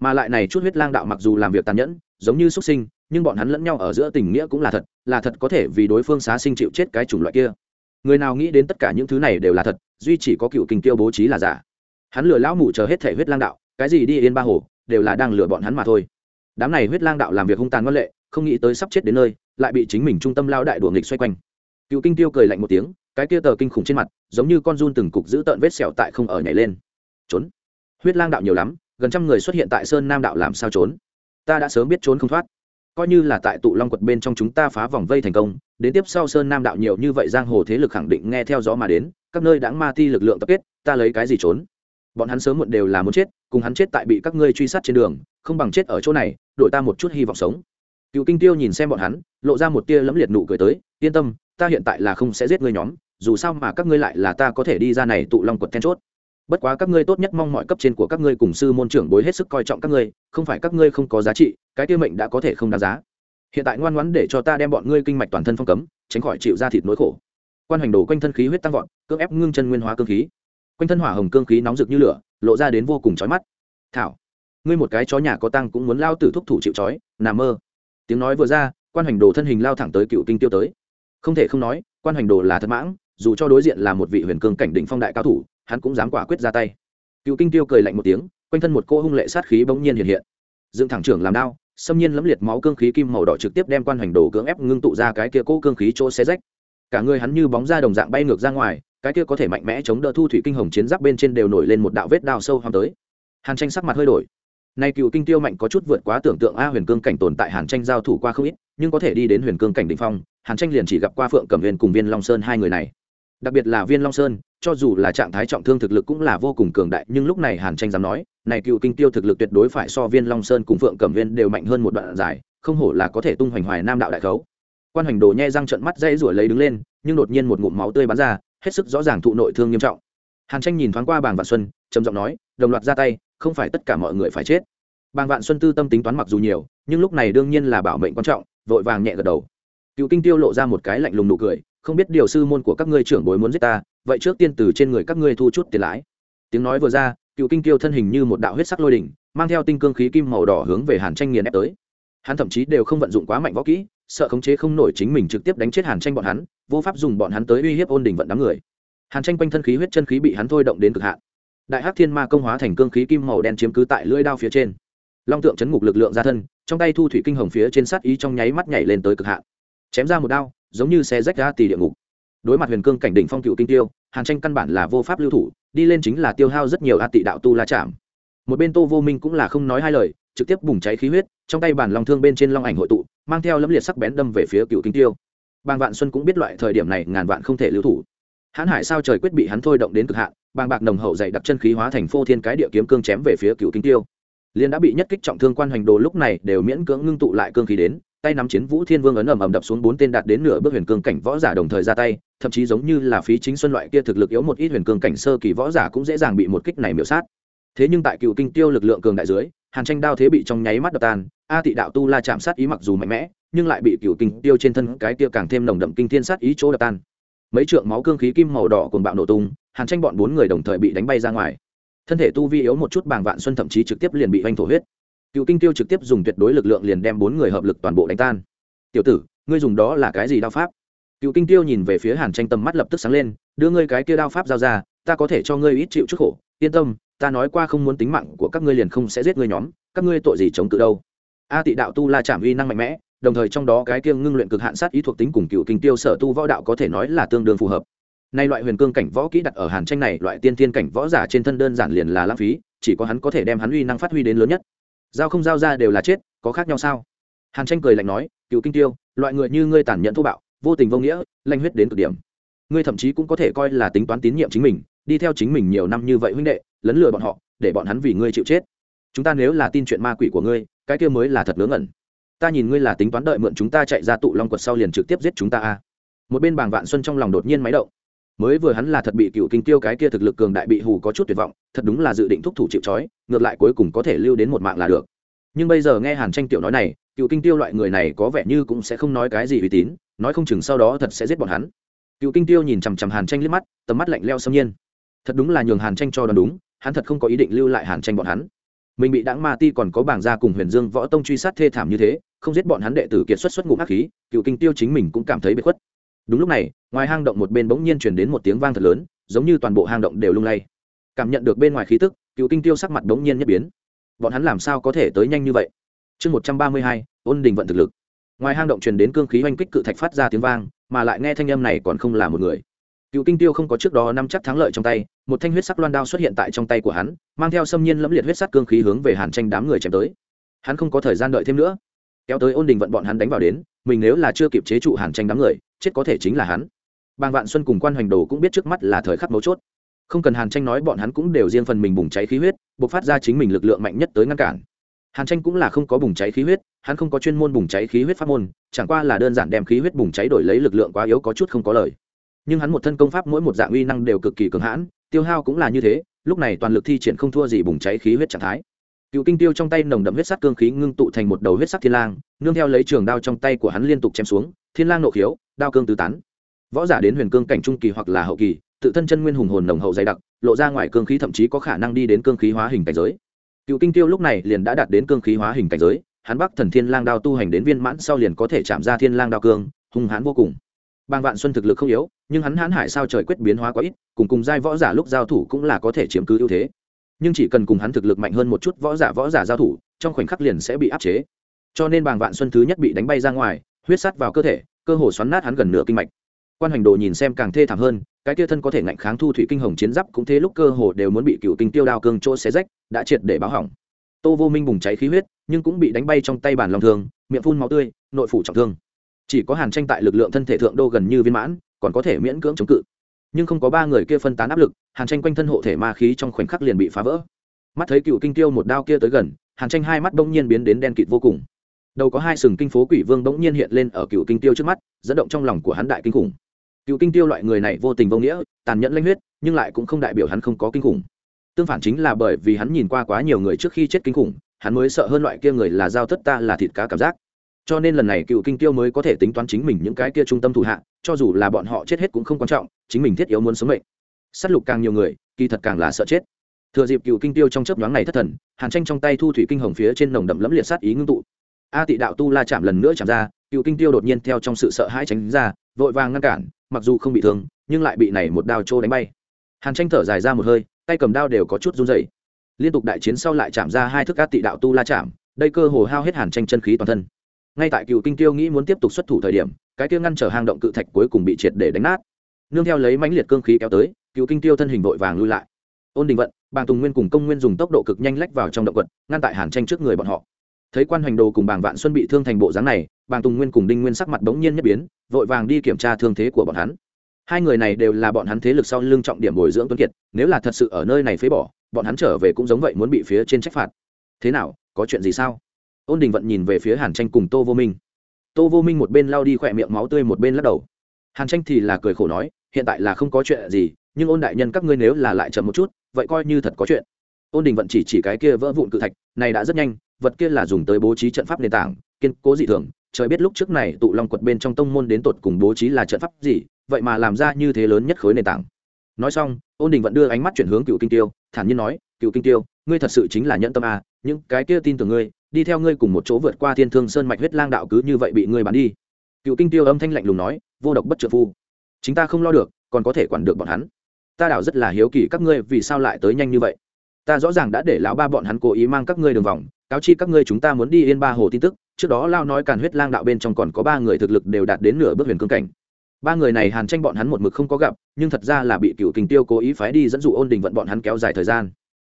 Mà lại này chút huyết lang đạo mặc dù làm việc tàn nhẫn, giống như xuất sinh, nhưng bọn hắn lẫn nhau ở giữa tình nghĩa cũng là thật là thật có thể vì đối phương xá sinh chịu chết cái chủng loại kia. Người nào nghĩ đến tất cả những thứ này đều là thật, duy chỉ có cựu kinh tiêu bố trí là giả. Hắn lừa lão mụ chờ hết thể huyết lang đạo, cái gì đi yên ba hồ, đều là đang lừa bọn hắn mà thôi. Đám này huyết lang đạo làm việc hung tàn ngân lệ, không nghĩ tới sắp chết đến nơi, lại bị chính mình trung tâm lao đại đuổi nghịch xoay quanh. Cựu kinh tiêu cười lạnh một tiếng, cái kia tờ kinh khủng trên mặt, giống như con run từng cục giữ tợn vết sẹo tại không ở nhảy lên. Trốn huyết lang đạo nhiều lắm, gần trăm người xuất hiện tại sơn nam đạo làm sao trốn? Ta đã sớm biết trốn không thoát. Coi như là tại tụ long quật bên trong chúng ta phá vòng vây thành công, đến tiếp sau sơn nam đạo nhiều như vậy giang hồ thế lực khẳng định nghe theo dõi mà đến, các nơi đáng ma ti lực lượng tập kết, ta lấy cái gì trốn? Bọn hắn sớm muộn đều là muốn chết, cùng hắn chết tại bị các ngươi truy sát trên đường, không bằng chết ở chỗ này đội ta một chút hy vọng sống. Cựu kinh tiêu nhìn xem bọn hắn, lộ ra một tia lẫm liệt nụ cười tới, yên tâm, ta hiện tại là không sẽ giết ngươi nhóm, dù sao mà các ngươi lại là ta có thể đi ra này tụ long quật then chốt bất quá các ngươi tốt nhất mong mọi cấp trên của các ngươi cùng sư môn trưởng bối hết sức coi trọng các ngươi, không phải các ngươi không có giá trị, cái tiêu mệnh đã có thể không đáng giá. Hiện tại ngoan ngoãn để cho ta đem bọn ngươi kinh mạch toàn thân phong cấm, tránh khỏi chịu ra thịt nỗi khổ. Quan hành đồ quanh thân khí huyết tăng vọt, cưỡng ép ngưng chân nguyên hóa cương khí. Quanh thân hỏa hồng cương khí nóng rực như lửa, lộ ra đến vô cùng chói mắt. Thảo, ngươi một cái chó nhà có tăng cũng muốn lao tử thúc thủ chịu chói nà mơ. Tiếng nói vừa ra, quan hành đồ thân hình lao thẳng tới cựu kinh tiêu tới. Không thể không nói, quan hành đồ là thật mãng, dù cho đối diện là một vị huyền cương cảnh đỉnh phong đại cao thủ hắn cũng dám quả quyết ra tay. Cựu kinh tiêu cười lạnh một tiếng, quanh thân một cô hung lệ sát khí bỗng nhiên hiện hiện. Dựng thẳng trưởng làm đao, xâm nhiên lẫm liệt máu cương khí kim màu đỏ trực tiếp đem quan hành đồ cưỡng ép ngưng tụ ra cái kia cỗ cương khí chỗ xé rách. Cả người hắn như bóng ra đồng dạng bay ngược ra ngoài, cái kia có thể mạnh mẽ chống đỡ thu thủy kinh hồng chiến giáp bên trên đều nổi lên một đạo vết đao sâu hoang tới. Hàn tranh sắc mặt hơi đổi. Nay cựu kinh tiêu mạnh có chút vượt quá tưởng tượng a huyền cương cảnh tồn tại hàn tranh giao thủ qua không ít, nhưng có thể đi đến huyền cương cảnh đ ỉ n h phong, hàn tranh liền chỉ gặp qua phượng cẩm huyền cùng viên long sơn hai người này. Đặc biệt là viên long sơn cho dù là trạng thái trọng thương thực lực cũng là vô cùng cường đại, nhưng lúc này hàn tranh dám nói, này cựu kinh tiêu thực lực tuyệt đối phải so viên long sơn cùng phượng cẩm viên đều mạnh hơn một đoạn dài, không hổ là có thể tung hoành hoài nam đạo đại khấu. Quan hoành đồ nhe răng trận mắt dây rủi lấy đứng lên, nhưng đột nhiên một ngụm máu tươi bắn ra, hết sức rõ ràng thụ nội thương nghiêm trọng. Hàn tranh nhìn thoáng qua bàng vạn xuân, trầm giọng nói, đồng loạt ra tay, không phải tất cả mọi người phải chết. Bàng vạn xuân tư tâm tính toán mặc dù nhiều, nhưng lúc này đương nhiên là bảo mệnh quan trọng, vội vàng nhẹ gật đầu cựu kinh tiêu lộ ra một cái lạnh lùng nụ cười, không biết điều sư môn của các ngươi trưởng bối muốn giết ta, vậy trước tiên từ trên người các ngươi thu chút tiền lãi. Tiếng nói vừa ra, cựu kinh tiêu thân hình như một đạo huyết sắc lôi đỉnh, mang theo tinh cương khí kim màu đỏ hướng về hàn tranh nghiền ép tới. Hắn thậm chí đều không vận dụng quá mạnh võ kỹ, sợ khống chế không nổi chính mình trực tiếp đánh chết hàn tranh bọn hắn, vô pháp dùng bọn hắn tới uy hiếp ôn đình vận đám người. Hàn tranh quanh thân khí huyết chân khí bị hắn thôi động đến cực hạn. Đại hắc thiên ma công hóa thành cương khí kim màu đen chiếm cứ tại lưỡi đao phía trên. Long tượng chấn ngục lực lượng ra thân, trong tay thu thủy kinh hồng phía trên sát ý trong nháy mắt nhảy lên tới cực hạn chém ra một đao, giống như xe rách ra tì địa ngục. Đối mặt huyền cương cảnh đỉnh phong cựu kinh tiêu, hàn tranh căn bản là vô pháp lưu thủ, đi lên chính là tiêu hao rất nhiều a tị đạo tu la chạm. Một bên tô vô minh cũng là không nói hai lời, trực tiếp bùng cháy khí huyết, trong tay bản long thương bên trên long ảnh hội tụ, mang theo lẫm liệt sắc bén đâm về phía cựu kinh tiêu. Bàng vạn xuân cũng biết loại thời điểm này ngàn vạn không thể lưu thủ. Hãn hải sao trời quyết bị hắn thôi động đến cực hạn, bàng bạc nồng hậu dày đặc chân khí hóa thành phô thiên cái địa kiếm cương chém về phía cựu kinh tiêu. Liên đã bị nhất kích trọng thương quan hoành đồ lúc này đều miễn cưỡng ngưng tụ lại cương khí đến tay nắm chiến vũ thiên vương ấn ầm ầm đập xuống bốn tên đạt đến nửa bước huyền cương cảnh võ giả đồng thời ra tay, thậm chí giống như là phí chính xuân loại kia thực lực yếu một ít huyền cương cảnh sơ kỳ võ giả cũng dễ dàng bị một kích này miểu sát. Thế nhưng tại cựu kinh tiêu lực lượng cường đại dưới, hàn tranh đao thế bị trong nháy mắt đập tan, a tị đạo tu la chạm sát ý mặc dù mạnh mẽ, nhưng lại bị cựu kinh tiêu trên thân cái tia càng thêm nồng đậm kinh thiên sát ý chỗ đập tan. Mấy trượng máu cương khí kim màu đỏ cùng bạo nổ tung, hàn tranh bọn bốn người đồng thời bị đánh bay ra ngoài. Thân thể tu vi yếu một chút bàng vạn xuân thậm chí trực tiếp liền bị oanh thổ huyết cựu kinh tiêu trực tiếp dùng tuyệt đối lực lượng liền đem bốn người hợp lực toàn bộ đánh tan. Tiểu tử, ngươi dùng đó là cái gì đao pháp? Cựu kinh tiêu nhìn về phía hàn tranh tầm mắt lập tức sáng lên, đưa ngươi cái kia đao pháp giao ra, ta có thể cho ngươi ít chịu chút khổ. Yên tâm, ta nói qua không muốn tính mạng của các ngươi liền không sẽ giết ngươi nhóm, các ngươi tội gì chống cự đâu? A tị đạo tu la chạm uy năng mạnh mẽ, đồng thời trong đó cái kiêng ngưng luyện cực hạn sát ý thuộc tính cùng cựu kinh tiêu sở tu võ đạo có thể nói là tương đương phù hợp. Nay loại huyền cương cảnh võ kỹ đặt ở hàn tranh này, loại tiên tiên cảnh võ giả trên thân đơn giản liền là lãng phí, chỉ có hắn có thể đem hắn uy năng phát huy đến lớn nhất giao không giao ra đều là chết, có khác nhau sao? Hàn tranh cười lạnh nói, cựu kinh tiêu, loại người như ngươi tàn nhẫn thô bạo, vô tình vô nghĩa, lanh huyết đến cực điểm. Ngươi thậm chí cũng có thể coi là tính toán tín nhiệm chính mình, đi theo chính mình nhiều năm như vậy huynh đệ, lấn lừa bọn họ, để bọn hắn vì ngươi chịu chết. Chúng ta nếu là tin chuyện ma quỷ của ngươi, cái kia mới là thật ngớ ngẩn. Ta nhìn ngươi là tính toán đợi mượn chúng ta chạy ra tụ long quật sau liền trực tiếp giết chúng ta a. Một bên bàng vạn xuân trong lòng đột nhiên máy động mới vừa hắn là thật bị cựu kinh tiêu cái kia thực lực cường đại bị hù có chút tuyệt vọng, thật đúng là dự định thúc thủ chịu trói, ngược lại cuối cùng có thể lưu đến một mạng là được. Nhưng bây giờ nghe hàn tranh tiểu nói này, cựu kinh tiêu loại người này có vẻ như cũng sẽ không nói cái gì uy tín, nói không chừng sau đó thật sẽ giết bọn hắn. Cựu kinh tiêu nhìn chằm chằm hàn tranh liếc mắt, tầm mắt lạnh leo xâm nhiên. Thật đúng là nhường hàn tranh cho đoán đúng, hắn thật không có ý định lưu lại hàn tranh bọn hắn. Mình bị đáng ma ti còn có bảng gia cùng huyền dương võ tông truy sát thê thảm như thế, không giết bọn hắn đệ tử kiệt xuất xuất ngụm ác khí, cựu kinh tiêu chính mình cũng cảm thấy bị khuất đúng lúc này, ngoài hang động một bên bỗng nhiên chuyển đến một tiếng vang thật lớn, giống như toàn bộ hang động đều lung lay. Cảm nhận được bên ngoài khí tức, cựu kinh tiêu sắc mặt bỗng nhiên nhất biến. Bọn hắn làm sao có thể tới nhanh như vậy? Chương một trăm ba mươi hai, ôn đình vận thực lực. Ngoài hang động truyền đến cương khí oanh kích cự thạch phát ra tiếng vang, mà lại nghe thanh âm này còn không là một người. Cựu kinh tiêu không có trước đó năm chắc thắng lợi trong tay, một thanh huyết sắc loan đao xuất hiện tại trong tay của hắn, mang theo xâm nhiên lẫm liệt huyết sắc cương khí hướng về hàn tranh đám người chém tới. Hắn không có thời gian đợi thêm nữa. Kéo tới ôn đình vận bọn hắn đánh vào đến, mình nếu là chưa kịp chế trụ hàn tranh đám người chết có thể chính là hắn. Bàng vạn xuân cùng quan hoành đồ cũng biết trước mắt là thời khắc mấu chốt. Không cần hàn tranh nói bọn hắn cũng đều riêng phần mình bùng cháy khí huyết, bộc phát ra chính mình lực lượng mạnh nhất tới ngăn cản. Hàn tranh cũng là không có bùng cháy khí huyết, hắn không có chuyên môn bùng cháy khí huyết pháp môn, chẳng qua là đơn giản đem khí huyết bùng cháy đổi lấy lực lượng quá yếu có chút không có lời. Nhưng hắn một thân công pháp mỗi một dạng uy năng đều cực kỳ cường hãn, tiêu hao cũng là như thế, lúc này toàn lực thi triển không thua gì bùng cháy khí huyết trạng thái. Cựu kinh tiêu trong tay nồng đậm huyết sắc cương khí ngưng tụ thành một đầu huyết sắc thiên lang, nương theo lấy trường đao trong tay của hắn liên tục chém xuống, thiên lang nộ khiếu đao cương tứ tán. Võ giả đến huyền cương cảnh trung kỳ hoặc là hậu kỳ, tự thân chân nguyên hùng hồn nồng hậu dày đặc, lộ ra ngoài cương khí thậm chí có khả năng đi đến cương khí hóa hình cảnh giới. Cựu kinh tiêu lúc này liền đã đạt đến cương khí hóa hình cảnh giới, hắn bắc thần thiên lang đao tu hành đến viên mãn sau liền có thể chạm ra thiên lang đao cương, hung hãn vô cùng. Bang vạn xuân thực lực không yếu, nhưng hắn hãn hải sao trời quyết biến hóa quá ít, cùng cùng giai võ giả lúc giao thủ cũng là có thể chiếm cứ ưu thế. Nhưng chỉ cần cùng hắn thực lực mạnh hơn một chút võ giả võ giả giao thủ, trong khoảnh khắc liền sẽ bị áp chế. Cho nên bàng vạn xuân thứ nhất bị đánh bay ra ngoài, huyết sắt vào cơ thể cơ hồ xoắn nát hắn gần nửa kinh mạch. Quan hoành đồ nhìn xem càng thê thảm hơn, cái kia thân có thể ngạnh kháng thu thủy kinh hồng chiến giáp cũng thế lúc cơ hồ đều muốn bị cựu kinh tiêu đao cương chỗ xé rách, đã triệt để báo hỏng. Tô vô minh bùng cháy khí huyết, nhưng cũng bị đánh bay trong tay bản lòng thương, miệng phun máu tươi, nội phủ trọng thương. Chỉ có hàn tranh tại lực lượng thân thể thượng đô gần như viên mãn, còn có thể miễn cưỡng chống cự. Nhưng không có ba người kia phân tán áp lực, hàn tranh quanh thân hộ thể ma khí trong khoảnh khắc liền bị phá vỡ. Mắt thấy cựu kinh tiêu một đao kia tới gần, hàn tranh hai mắt bỗng nhiên biến đến đen kịt vô cùng đầu có hai sừng kinh phố quỷ vương bỗng nhiên hiện lên ở cựu kinh tiêu trước mắt, dẫn động trong lòng của hắn đại kinh khủng. Cựu kinh tiêu loại người này vô tình vô nghĩa, tàn nhẫn lanh huyết, nhưng lại cũng không đại biểu hắn không có kinh khủng. Tương phản chính là bởi vì hắn nhìn qua quá nhiều người trước khi chết kinh khủng, hắn mới sợ hơn loại kia người là giao thất ta là thịt cá cảm giác. Cho nên lần này cựu kinh tiêu mới có thể tính toán chính mình những cái kia trung tâm thủ hạ, cho dù là bọn họ chết hết cũng không quan trọng, chính mình thiết yếu muốn sống mệnh. S á t lục càng nhiều người, kỳ thật càng là sợ chết. Thừa dịp cựu kinh tiêu trong chớp nhoáng này thất thần, hàn tranh trong tay thu thủy kinh hồng phía trên nồng đậm lẫm liệt sát ý ngưng tụ a tị đạo tu la chạm lần nữa chạm ra, cựu kinh tiêu đột nhiên theo trong sự sợ hãi tránh ra, vội vàng ngăn cản, mặc dù không bị thương, nhưng lại bị này một đao trô đánh bay. Hàn tranh thở dài ra một hơi, tay cầm đao đều có chút run dày liên tục đại chiến sau lại chạm ra hai thức a tị đạo tu la chạm, đây cơ hồ hao hết hàn tranh chân khí toàn thân. Ngay tại cựu kinh tiêu nghĩ muốn tiếp tục xuất thủ thời điểm, cái kia ngăn trở hang động cự thạch cuối cùng bị triệt để đánh nát. Nương theo lấy mãnh liệt cương khí kéo tới, cựu kinh tiêu thân hình vội vàng lui lại. Ôn đình vận, bàng tùng nguyên cùng công nguyên dùng tốc độ cực nhanh lách vào trong động quật, ngăn tại hàn tranh trước người bọn họ thấy quan hoành đồ cùng bàng vạn xuân bị thương thành bộ dáng này, bàng tùng nguyên cùng đinh nguyên sắc mặt bỗng nhiên nhất biến, vội vàng đi kiểm tra thương thế của bọn hắn. Hai người này đều là bọn hắn thế lực sau lưng trọng điểm bồi dưỡng tuấn kiệt, nếu là thật sự ở nơi này phế bỏ, bọn hắn trở về cũng giống vậy muốn bị phía trên trách phạt. Thế nào, có chuyện gì sao? Ôn đình vận nhìn về phía hàn tranh cùng tô vô minh. Tô vô minh một bên lao đi khỏe miệng máu tươi một bên lắc đầu. Hàn tranh thì là cười khổ nói, hiện tại là không có chuyện gì, nhưng ôn đại nhân các ngươi nếu là lại chậm một chút, vậy coi như thật có chuyện. Ôn đình vận chỉ chỉ cái kia vỡ vụn cự thạch, này đã rất nhanh vật kia là dùng tới bố trí trận pháp nền tảng kiên cố dị thường trời biết lúc trước này tụ long quật bên trong tông môn đến tột cùng bố trí là trận pháp gì vậy mà làm ra như thế lớn nhất khối nền tảng. Nói xong ôn đình vẫn đưa ánh mắt chuyển hướng cựu kinh tiêu thản nhiên nói cựu kinh tiêu ngươi thật sự chính là nhẫn tâm à, những cái kia tin tưởng ngươi đi theo ngươi cùng một chỗ vượt qua thiên thương sơn mạch huyết lang đạo cứ như vậy bị ngươi bắn đi. Cựu kinh tiêu âm thanh lạnh lùng nói vô độc bất trợ phu chính ta không lo được còn có thể quản được bọn hắn. Ta đảo rất là hiếu kỳ các ngươi vì sao lại tới nhanh như vậy. Ta rõ ràng đã để lão ba bọn hắn cố ý mang các ngươi đường vòng cáo chi các ngươi chúng ta muốn đi yên ba hồ tin tức, trước đó lao nói càn huyết lang đạo bên trong còn có ba người thực lực đều đạt đến nửa bước huyền cương cảnh. Ba người này hàn tranh bọn hắn một mực không có gặp, nhưng thật ra là bị cựu kinh tiêu cố ý phái đi dẫn dụ ôn đình vận bọn hắn kéo dài thời gian.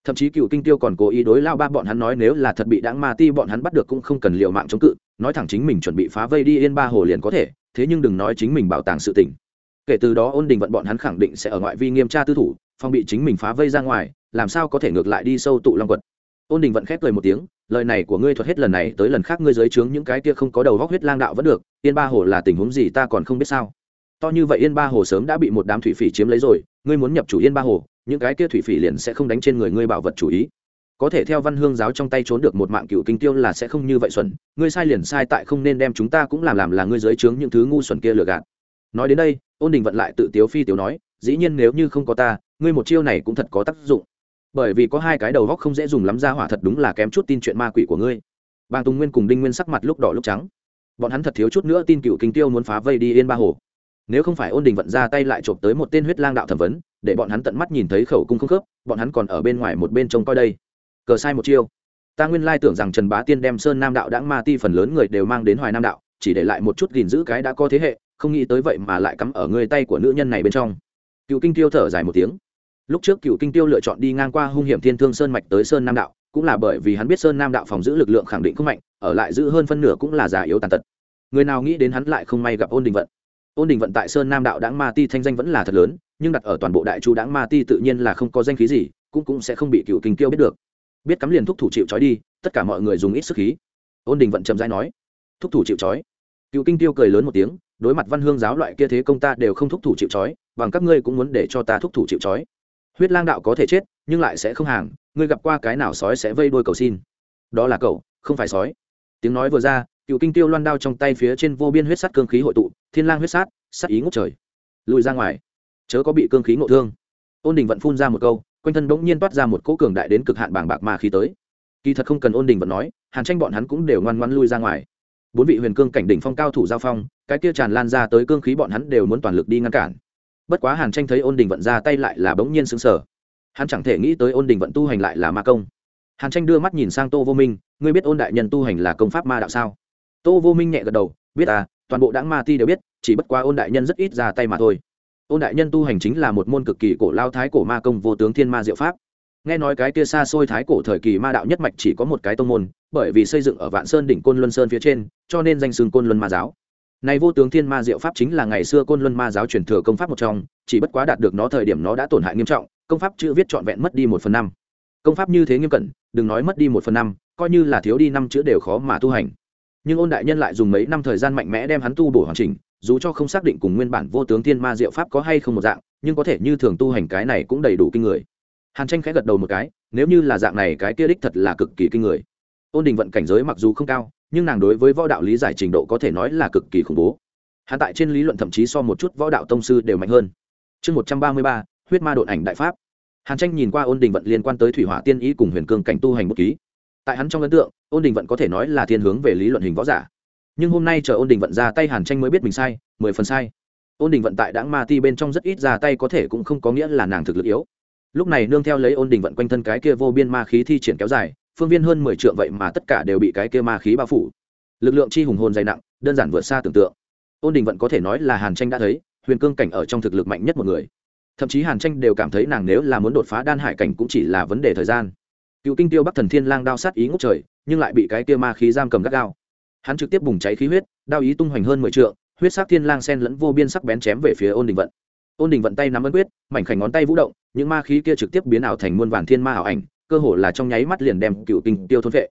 Thậm chí cựu kinh tiêu còn cố ý đối lao ba bọn hắn nói nếu là thật bị đáng ma ti bọn hắn bắt được cũng không cần liệu mạng chống cự, nói thẳng chính mình chuẩn bị phá vây đi yên ba hồ liền có thể, thế nhưng đừng nói chính mình bảo tàng sự tỉnh kể từ đó ôn đình vận bọn hắn khẳng định sẽ ở ngoại vi nghiêm tra tư thủ phong bị chính mình phá vây ra ngoài, làm sao có thể ngược lại đi sâu tụ long quật ôn đình vận khép cười một tiếng, lời này của ngươi thuật hết lần này tới lần khác, ngươi giới trướng những cái kia không có đầu góc huyết lang đạo vẫn được, yên ba hồ là tình huống gì ta còn không biết sao? To như vậy yên ba hồ sớm đã bị một đám thủy phỉ chiếm lấy rồi, ngươi muốn nhập chủ yên ba hồ, những cái kia thủy phỉ liền sẽ không đánh trên người ngươi bảo vật chủ ý. Có thể theo văn hương giáo trong tay trốn được một mạng cựu kinh tiêu là sẽ không như vậy xuẩn, ngươi sai liền sai tại không nên đem chúng ta cũng làm làm là ngươi giới trướng những thứ ngu xuẩn kia lừa gạt. Nói đến đây, ôn đình vận lại tự tiếu phi tiếu nói, dĩ nhiên nếu như không có ta, ngươi một chiêu này cũng thật có tác dụng bởi vì có hai cái đầu góc không dễ dùng lắm ra hỏa thật đúng là kém chút tin chuyện ma quỷ của ngươi. Bàng tùng nguyên cùng đinh nguyên sắc mặt lúc đỏ lúc trắng. Bọn hắn thật thiếu chút nữa tin cựu kinh tiêu muốn phá vây đi yên ba hồ. Nếu không phải ôn đình vận ra tay lại chộp tới một tên huyết lang đạo thẩm vấn, để bọn hắn tận mắt nhìn thấy khẩu cung không khớp, bọn hắn còn ở bên ngoài một bên trông coi đây. Cờ sai một chiêu. Ta nguyên lai tưởng rằng trần bá tiên đem sơn nam đạo đãng ma ti phần lớn người đều mang đến hoài nam đạo, chỉ để lại một chút gìn giữ cái đã có thế hệ, không nghĩ tới vậy mà lại cắm ở người tay của nữ nhân này bên trong. Cựu kinh tiêu thở dài một tiếng lúc trước cựu kinh tiêu lựa chọn đi ngang qua hung hiểm thiên thương sơn mạch tới sơn nam đạo, cũng là bởi vì hắn biết sơn nam đạo phòng giữ lực lượng khẳng định không mạnh, ở lại giữ hơn phân nửa cũng là già yếu tàn tật. Người nào nghĩ đến hắn lại không may gặp ôn đình vận. Ôn đình vận tại sơn nam đạo đáng ma ti thanh danh vẫn là thật lớn, nhưng đặt ở toàn bộ đại chu đáng ma ti tự nhiên là không có danh khí gì, cũng cũng sẽ không bị cựu kinh tiêu biết được. Biết cắm liền thúc thủ chịu trói đi, tất cả mọi người dùng ít sức khí. Ôn đình vận chậm rãi nói, thúc thủ chịu trói. Cựu kinh tiêu cười lớn một tiếng, đối mặt văn hương giáo loại kia thế công ta đều không thúc thủ chịu trói, bằng các ngươi cũng muốn để cho ta thúc thủ chịu trói huyết lang đạo có thể chết, nhưng lại sẽ không hàng, ngươi gặp qua cái nào sói sẽ vây đuôi cầu xin? Đó là cậu, không phải sói. Tiếng nói vừa ra, cựu kinh tiêu loan đao trong tay phía trên vô biên huyết sắt cương khí hội tụ, thiên lang huyết sát sát ý ngút trời. Lùi ra ngoài. Chớ có bị cương khí ngộ thương. Ôn đình vận phun ra một câu, quanh thân bỗng nhiên toát ra một cỗ cường đại đến cực hạn bảng bạc mà khí tới. Kỳ thật không cần ôn đình vận nói, hàn tranh bọn hắn cũng đều ngoan ngoan lui ra ngoài. Bốn vị huyền cương cảnh đỉnh phong cao thủ giao phong, cái kia tràn lan ra tới cương khí bọn hắn đều muốn toàn lực đi ngăn cản bất quá hàn tranh thấy ôn đình vận ra tay lại là bỗng nhiên xứng sở hắn chẳng thể nghĩ tới ôn đình vận tu hành lại là ma công. Hàn tranh đưa mắt nhìn sang tô vô minh, ngươi biết ôn đại nhân tu hành là công pháp ma đạo sao? Tô vô minh nhẹ gật đầu, biết à toàn bộ đáng ma ti đều biết, chỉ bất quá ôn đại nhân rất ít ra tay mà thôi. Ôn đại nhân tu hành chính là một môn cực kỳ cổ lao thái cổ ma công vô tướng thiên ma diệu pháp. Nghe nói cái kia xa xôi thái cổ thời kỳ ma đạo nhất mạch chỉ có một cái tông môn, bởi vì xây dựng ở vạn sơn đỉnh côn luân sơn phía trên, cho nên danh xưng côn luân ma giáo này vô tướng thiên ma diệu pháp chính là ngày xưa côn luân ma giáo truyền thừa công pháp một trong, chỉ bất quá đạt được nó thời điểm nó đã tổn hại nghiêm trọng, công pháp chữ viết trọn vẹn mất đi một phần năm. Công pháp như thế nghiêm cẩn, đừng nói mất đi một phần năm, coi như là thiếu đi năm chữ đều khó mà tu hành. Nhưng ôn đại nhân lại dùng mấy năm thời gian mạnh mẽ đem hắn tu bổ hoàn chỉnh, dù cho không xác định cùng nguyên bản vô tướng thiên ma diệu pháp có hay không một dạng, nhưng có thể như thường tu hành cái này cũng đầy đủ kinh người. Hàn tranh khẽ gật đầu một cái, nếu như là dạng này cái kia đích thật là cực kỳ kinh người. Ôn đình vận cảnh giới mặc dù không cao nhưng nàng đối với võ đạo lý giải trình độ có thể nói là cực kỳ khủng bố. Hạ tại trên lý luận thậm chí so một chút võ đạo tông sư đều mạnh hơn. Chương một trăm ba mươi ba, huyết ma đột ảnh đại pháp. Hàn tranh nhìn qua ôn đình vận liên quan tới thủy hỏa tiên ý cùng huyền cương cảnh tu hành bút ký. Tại hắn trong ấn tượng, ôn đình vận có thể nói là thiên hướng về lý luận hình võ giả. Nhưng hôm nay chờ ôn đình vận ra tay hàn tranh mới biết mình sai, mười phần sai. Ôn đình vận tại đáng ma ti bên trong rất ít ra tay có thể cũng không có nghĩa là nàng thực lực yếu. Lúc này nương theo lấy ôn đình vận quanh thân cái kia vô biên ma khí thi triển kéo dài phương viên hơn mười trượng vậy mà tất cả đều bị cái kia ma khí bao phủ. Lực lượng chi hùng hồn dày nặng, đơn giản vượt xa tưởng tượng. Ôn đình vận có thể nói là hàn tranh đã thấy, huyền cương cảnh ở trong thực lực mạnh nhất một người. Thậm chí hàn tranh đều cảm thấy nàng nếu là muốn đột phá đan hải cảnh cũng chỉ là vấn đề thời gian. Cựu kinh tiêu bắc thần thiên lang đao sát ý ngốc trời, nhưng lại bị cái kia ma khí giam cầm gắt gao. Hắn trực tiếp bùng cháy khí huyết, đao ý tung hoành hơn mười trượng, huyết sắc thiên lang sen lẫn vô biên sắc bén chém về phía ôn đình vận ôn đình vận tay nắm ấn quyết, mảnh khảnh ngón tay vũ động, những ma khí kia trực tiếp biến ảo thành muôn vàn thiên ma ảo ảnh, cơ hồ là trong nháy mắt liền đem cựu kinh tiêu thôn vệ.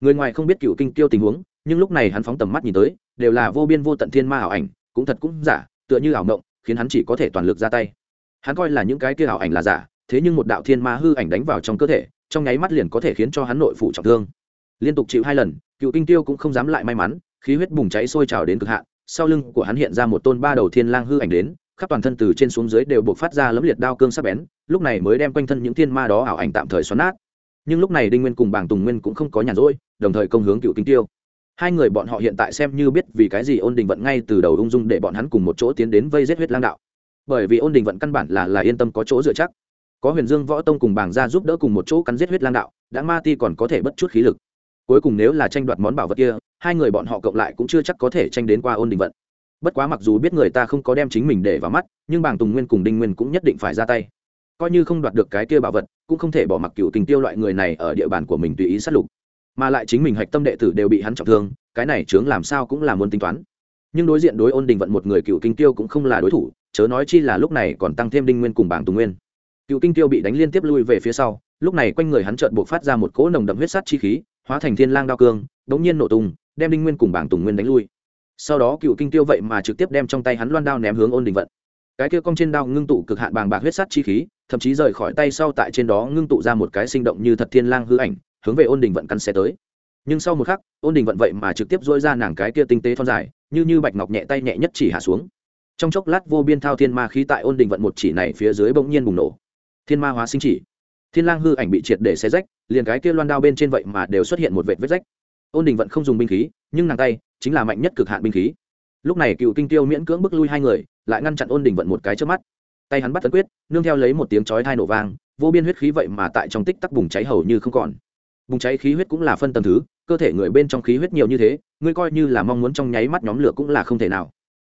Người ngoài không biết cựu kinh tiêu tình huống, nhưng lúc này hắn phóng tầm mắt nhìn tới, đều là vô biên vô tận thiên ma ảo ảnh, cũng thật cũng giả, tựa như ảo mộng, khiến hắn chỉ có thể toàn lực ra tay. Hắn coi là những cái kia ảo ảnh là giả, thế nhưng một đạo thiên ma hư ảnh đánh vào trong cơ thể, trong nháy mắt liền có thể khiến cho hắn nội phủ trọng thương. Liên tục chịu hai lần, cựu kinh tiêu cũng không dám lại may mắn, khí huyết bùng cháy sôi trào đến cực hạn, sau lưng của hắn hiện ra một tôn ba đầu thiên lang hư ảnh đến khắp toàn thân từ trên xuống dưới đều buộc phát ra lấm liệt đao cương sắc bén, lúc này mới đem quanh thân những thiên ma đó ảo ảnh tạm thời xoắn nát. Nhưng lúc này đinh nguyên cùng bàng tùng nguyên cũng không có nhàn rỗi, đồng thời công hướng cựu kinh tiêu. Hai người bọn họ hiện tại xem như biết vì cái gì ôn đình vận ngay từ đầu ung dung để bọn hắn cùng một chỗ tiến đến vây giết huyết lang đạo. Bởi vì ôn đình vận căn bản là là yên tâm có chỗ dựa chắc. Có huyền dương võ tông cùng bàng ra giúp đỡ cùng một chỗ cắn giết huyết lang đạo, đã ma ti còn có thể bất chút khí lực. Cuối cùng nếu là tranh đoạt món bảo vật kia, hai người bọn họ cộng lại cũng chưa chắc có thể tranh đến qua ôn đình vận bất quá mặc dù biết người ta không có đem chính mình để vào mắt, nhưng bàng tùng nguyên cùng đinh nguyên cũng nhất định phải ra tay. Coi như không đoạt được cái kia bảo vật, cũng không thể bỏ mặc cựu tình tiêu loại người này ở địa bàn của mình tùy ý sát lục. Mà lại chính mình hạch tâm đệ tử đều bị hắn trọng thương, cái này chướng làm sao cũng là muốn tính toán. Nhưng đối diện đối ôn đình vận một người cựu kinh tiêu cũng không là đối thủ, chớ nói chi là lúc này còn tăng thêm đinh nguyên cùng bảng tùng nguyên. Cựu kinh tiêu bị đánh liên tiếp lui về phía sau, lúc này quanh người hắn trợn buộc phát ra một cỗ nồng đậm huyết sắt chi khí, hóa thành thiên lang đao cương, đống nhiên nổ tung, đem đinh nguyên cùng bảng tùng nguyên đánh lui sau đó cựu kinh tiêu vậy mà trực tiếp đem trong tay hắn loan đao ném hướng ôn đình vận. Cái kia cong trên đao ngưng tụ cực hạn bàng bạc huyết sắt chi khí, thậm chí rời khỏi tay sau tại trên đó ngưng tụ ra một cái sinh động như thật thiên lang hư ảnh, hướng về ôn đình vận căn xe tới. Nhưng sau một khắc, ôn đình vận vậy mà trực tiếp dỗi ra nàng cái kia tinh tế thon dài, như như bạch ngọc nhẹ tay nhẹ nhất chỉ hạ xuống. Trong chốc lát vô biên thao thiên ma khí tại ôn đình vận một chỉ này phía dưới bỗng nhiên bùng nổ. Thiên ma hóa sinh chỉ. Thiên lang hư ảnh bị triệt để xé rách, liền cái kia loan đao bên trên vậy mà đều xuất hiện một vệt vết rách ôn đình vận không dùng binh khí, nhưng nàng tay chính là mạnh nhất cực hạn binh khí. Lúc này cựu kinh tiêu miễn cưỡng bức lui hai người, lại ngăn chặn ôn đình vận một cái trước mắt. Tay hắn bắt tấn quyết, nương theo lấy một tiếng chói thai nổ vang, vô biên huyết khí vậy mà tại trong tích tắc bùng cháy hầu như không còn. Bùng cháy khí huyết cũng là phân tầng thứ, cơ thể người bên trong khí huyết nhiều như thế, ngươi coi như là mong muốn trong nháy mắt nhóm lửa cũng là không thể nào.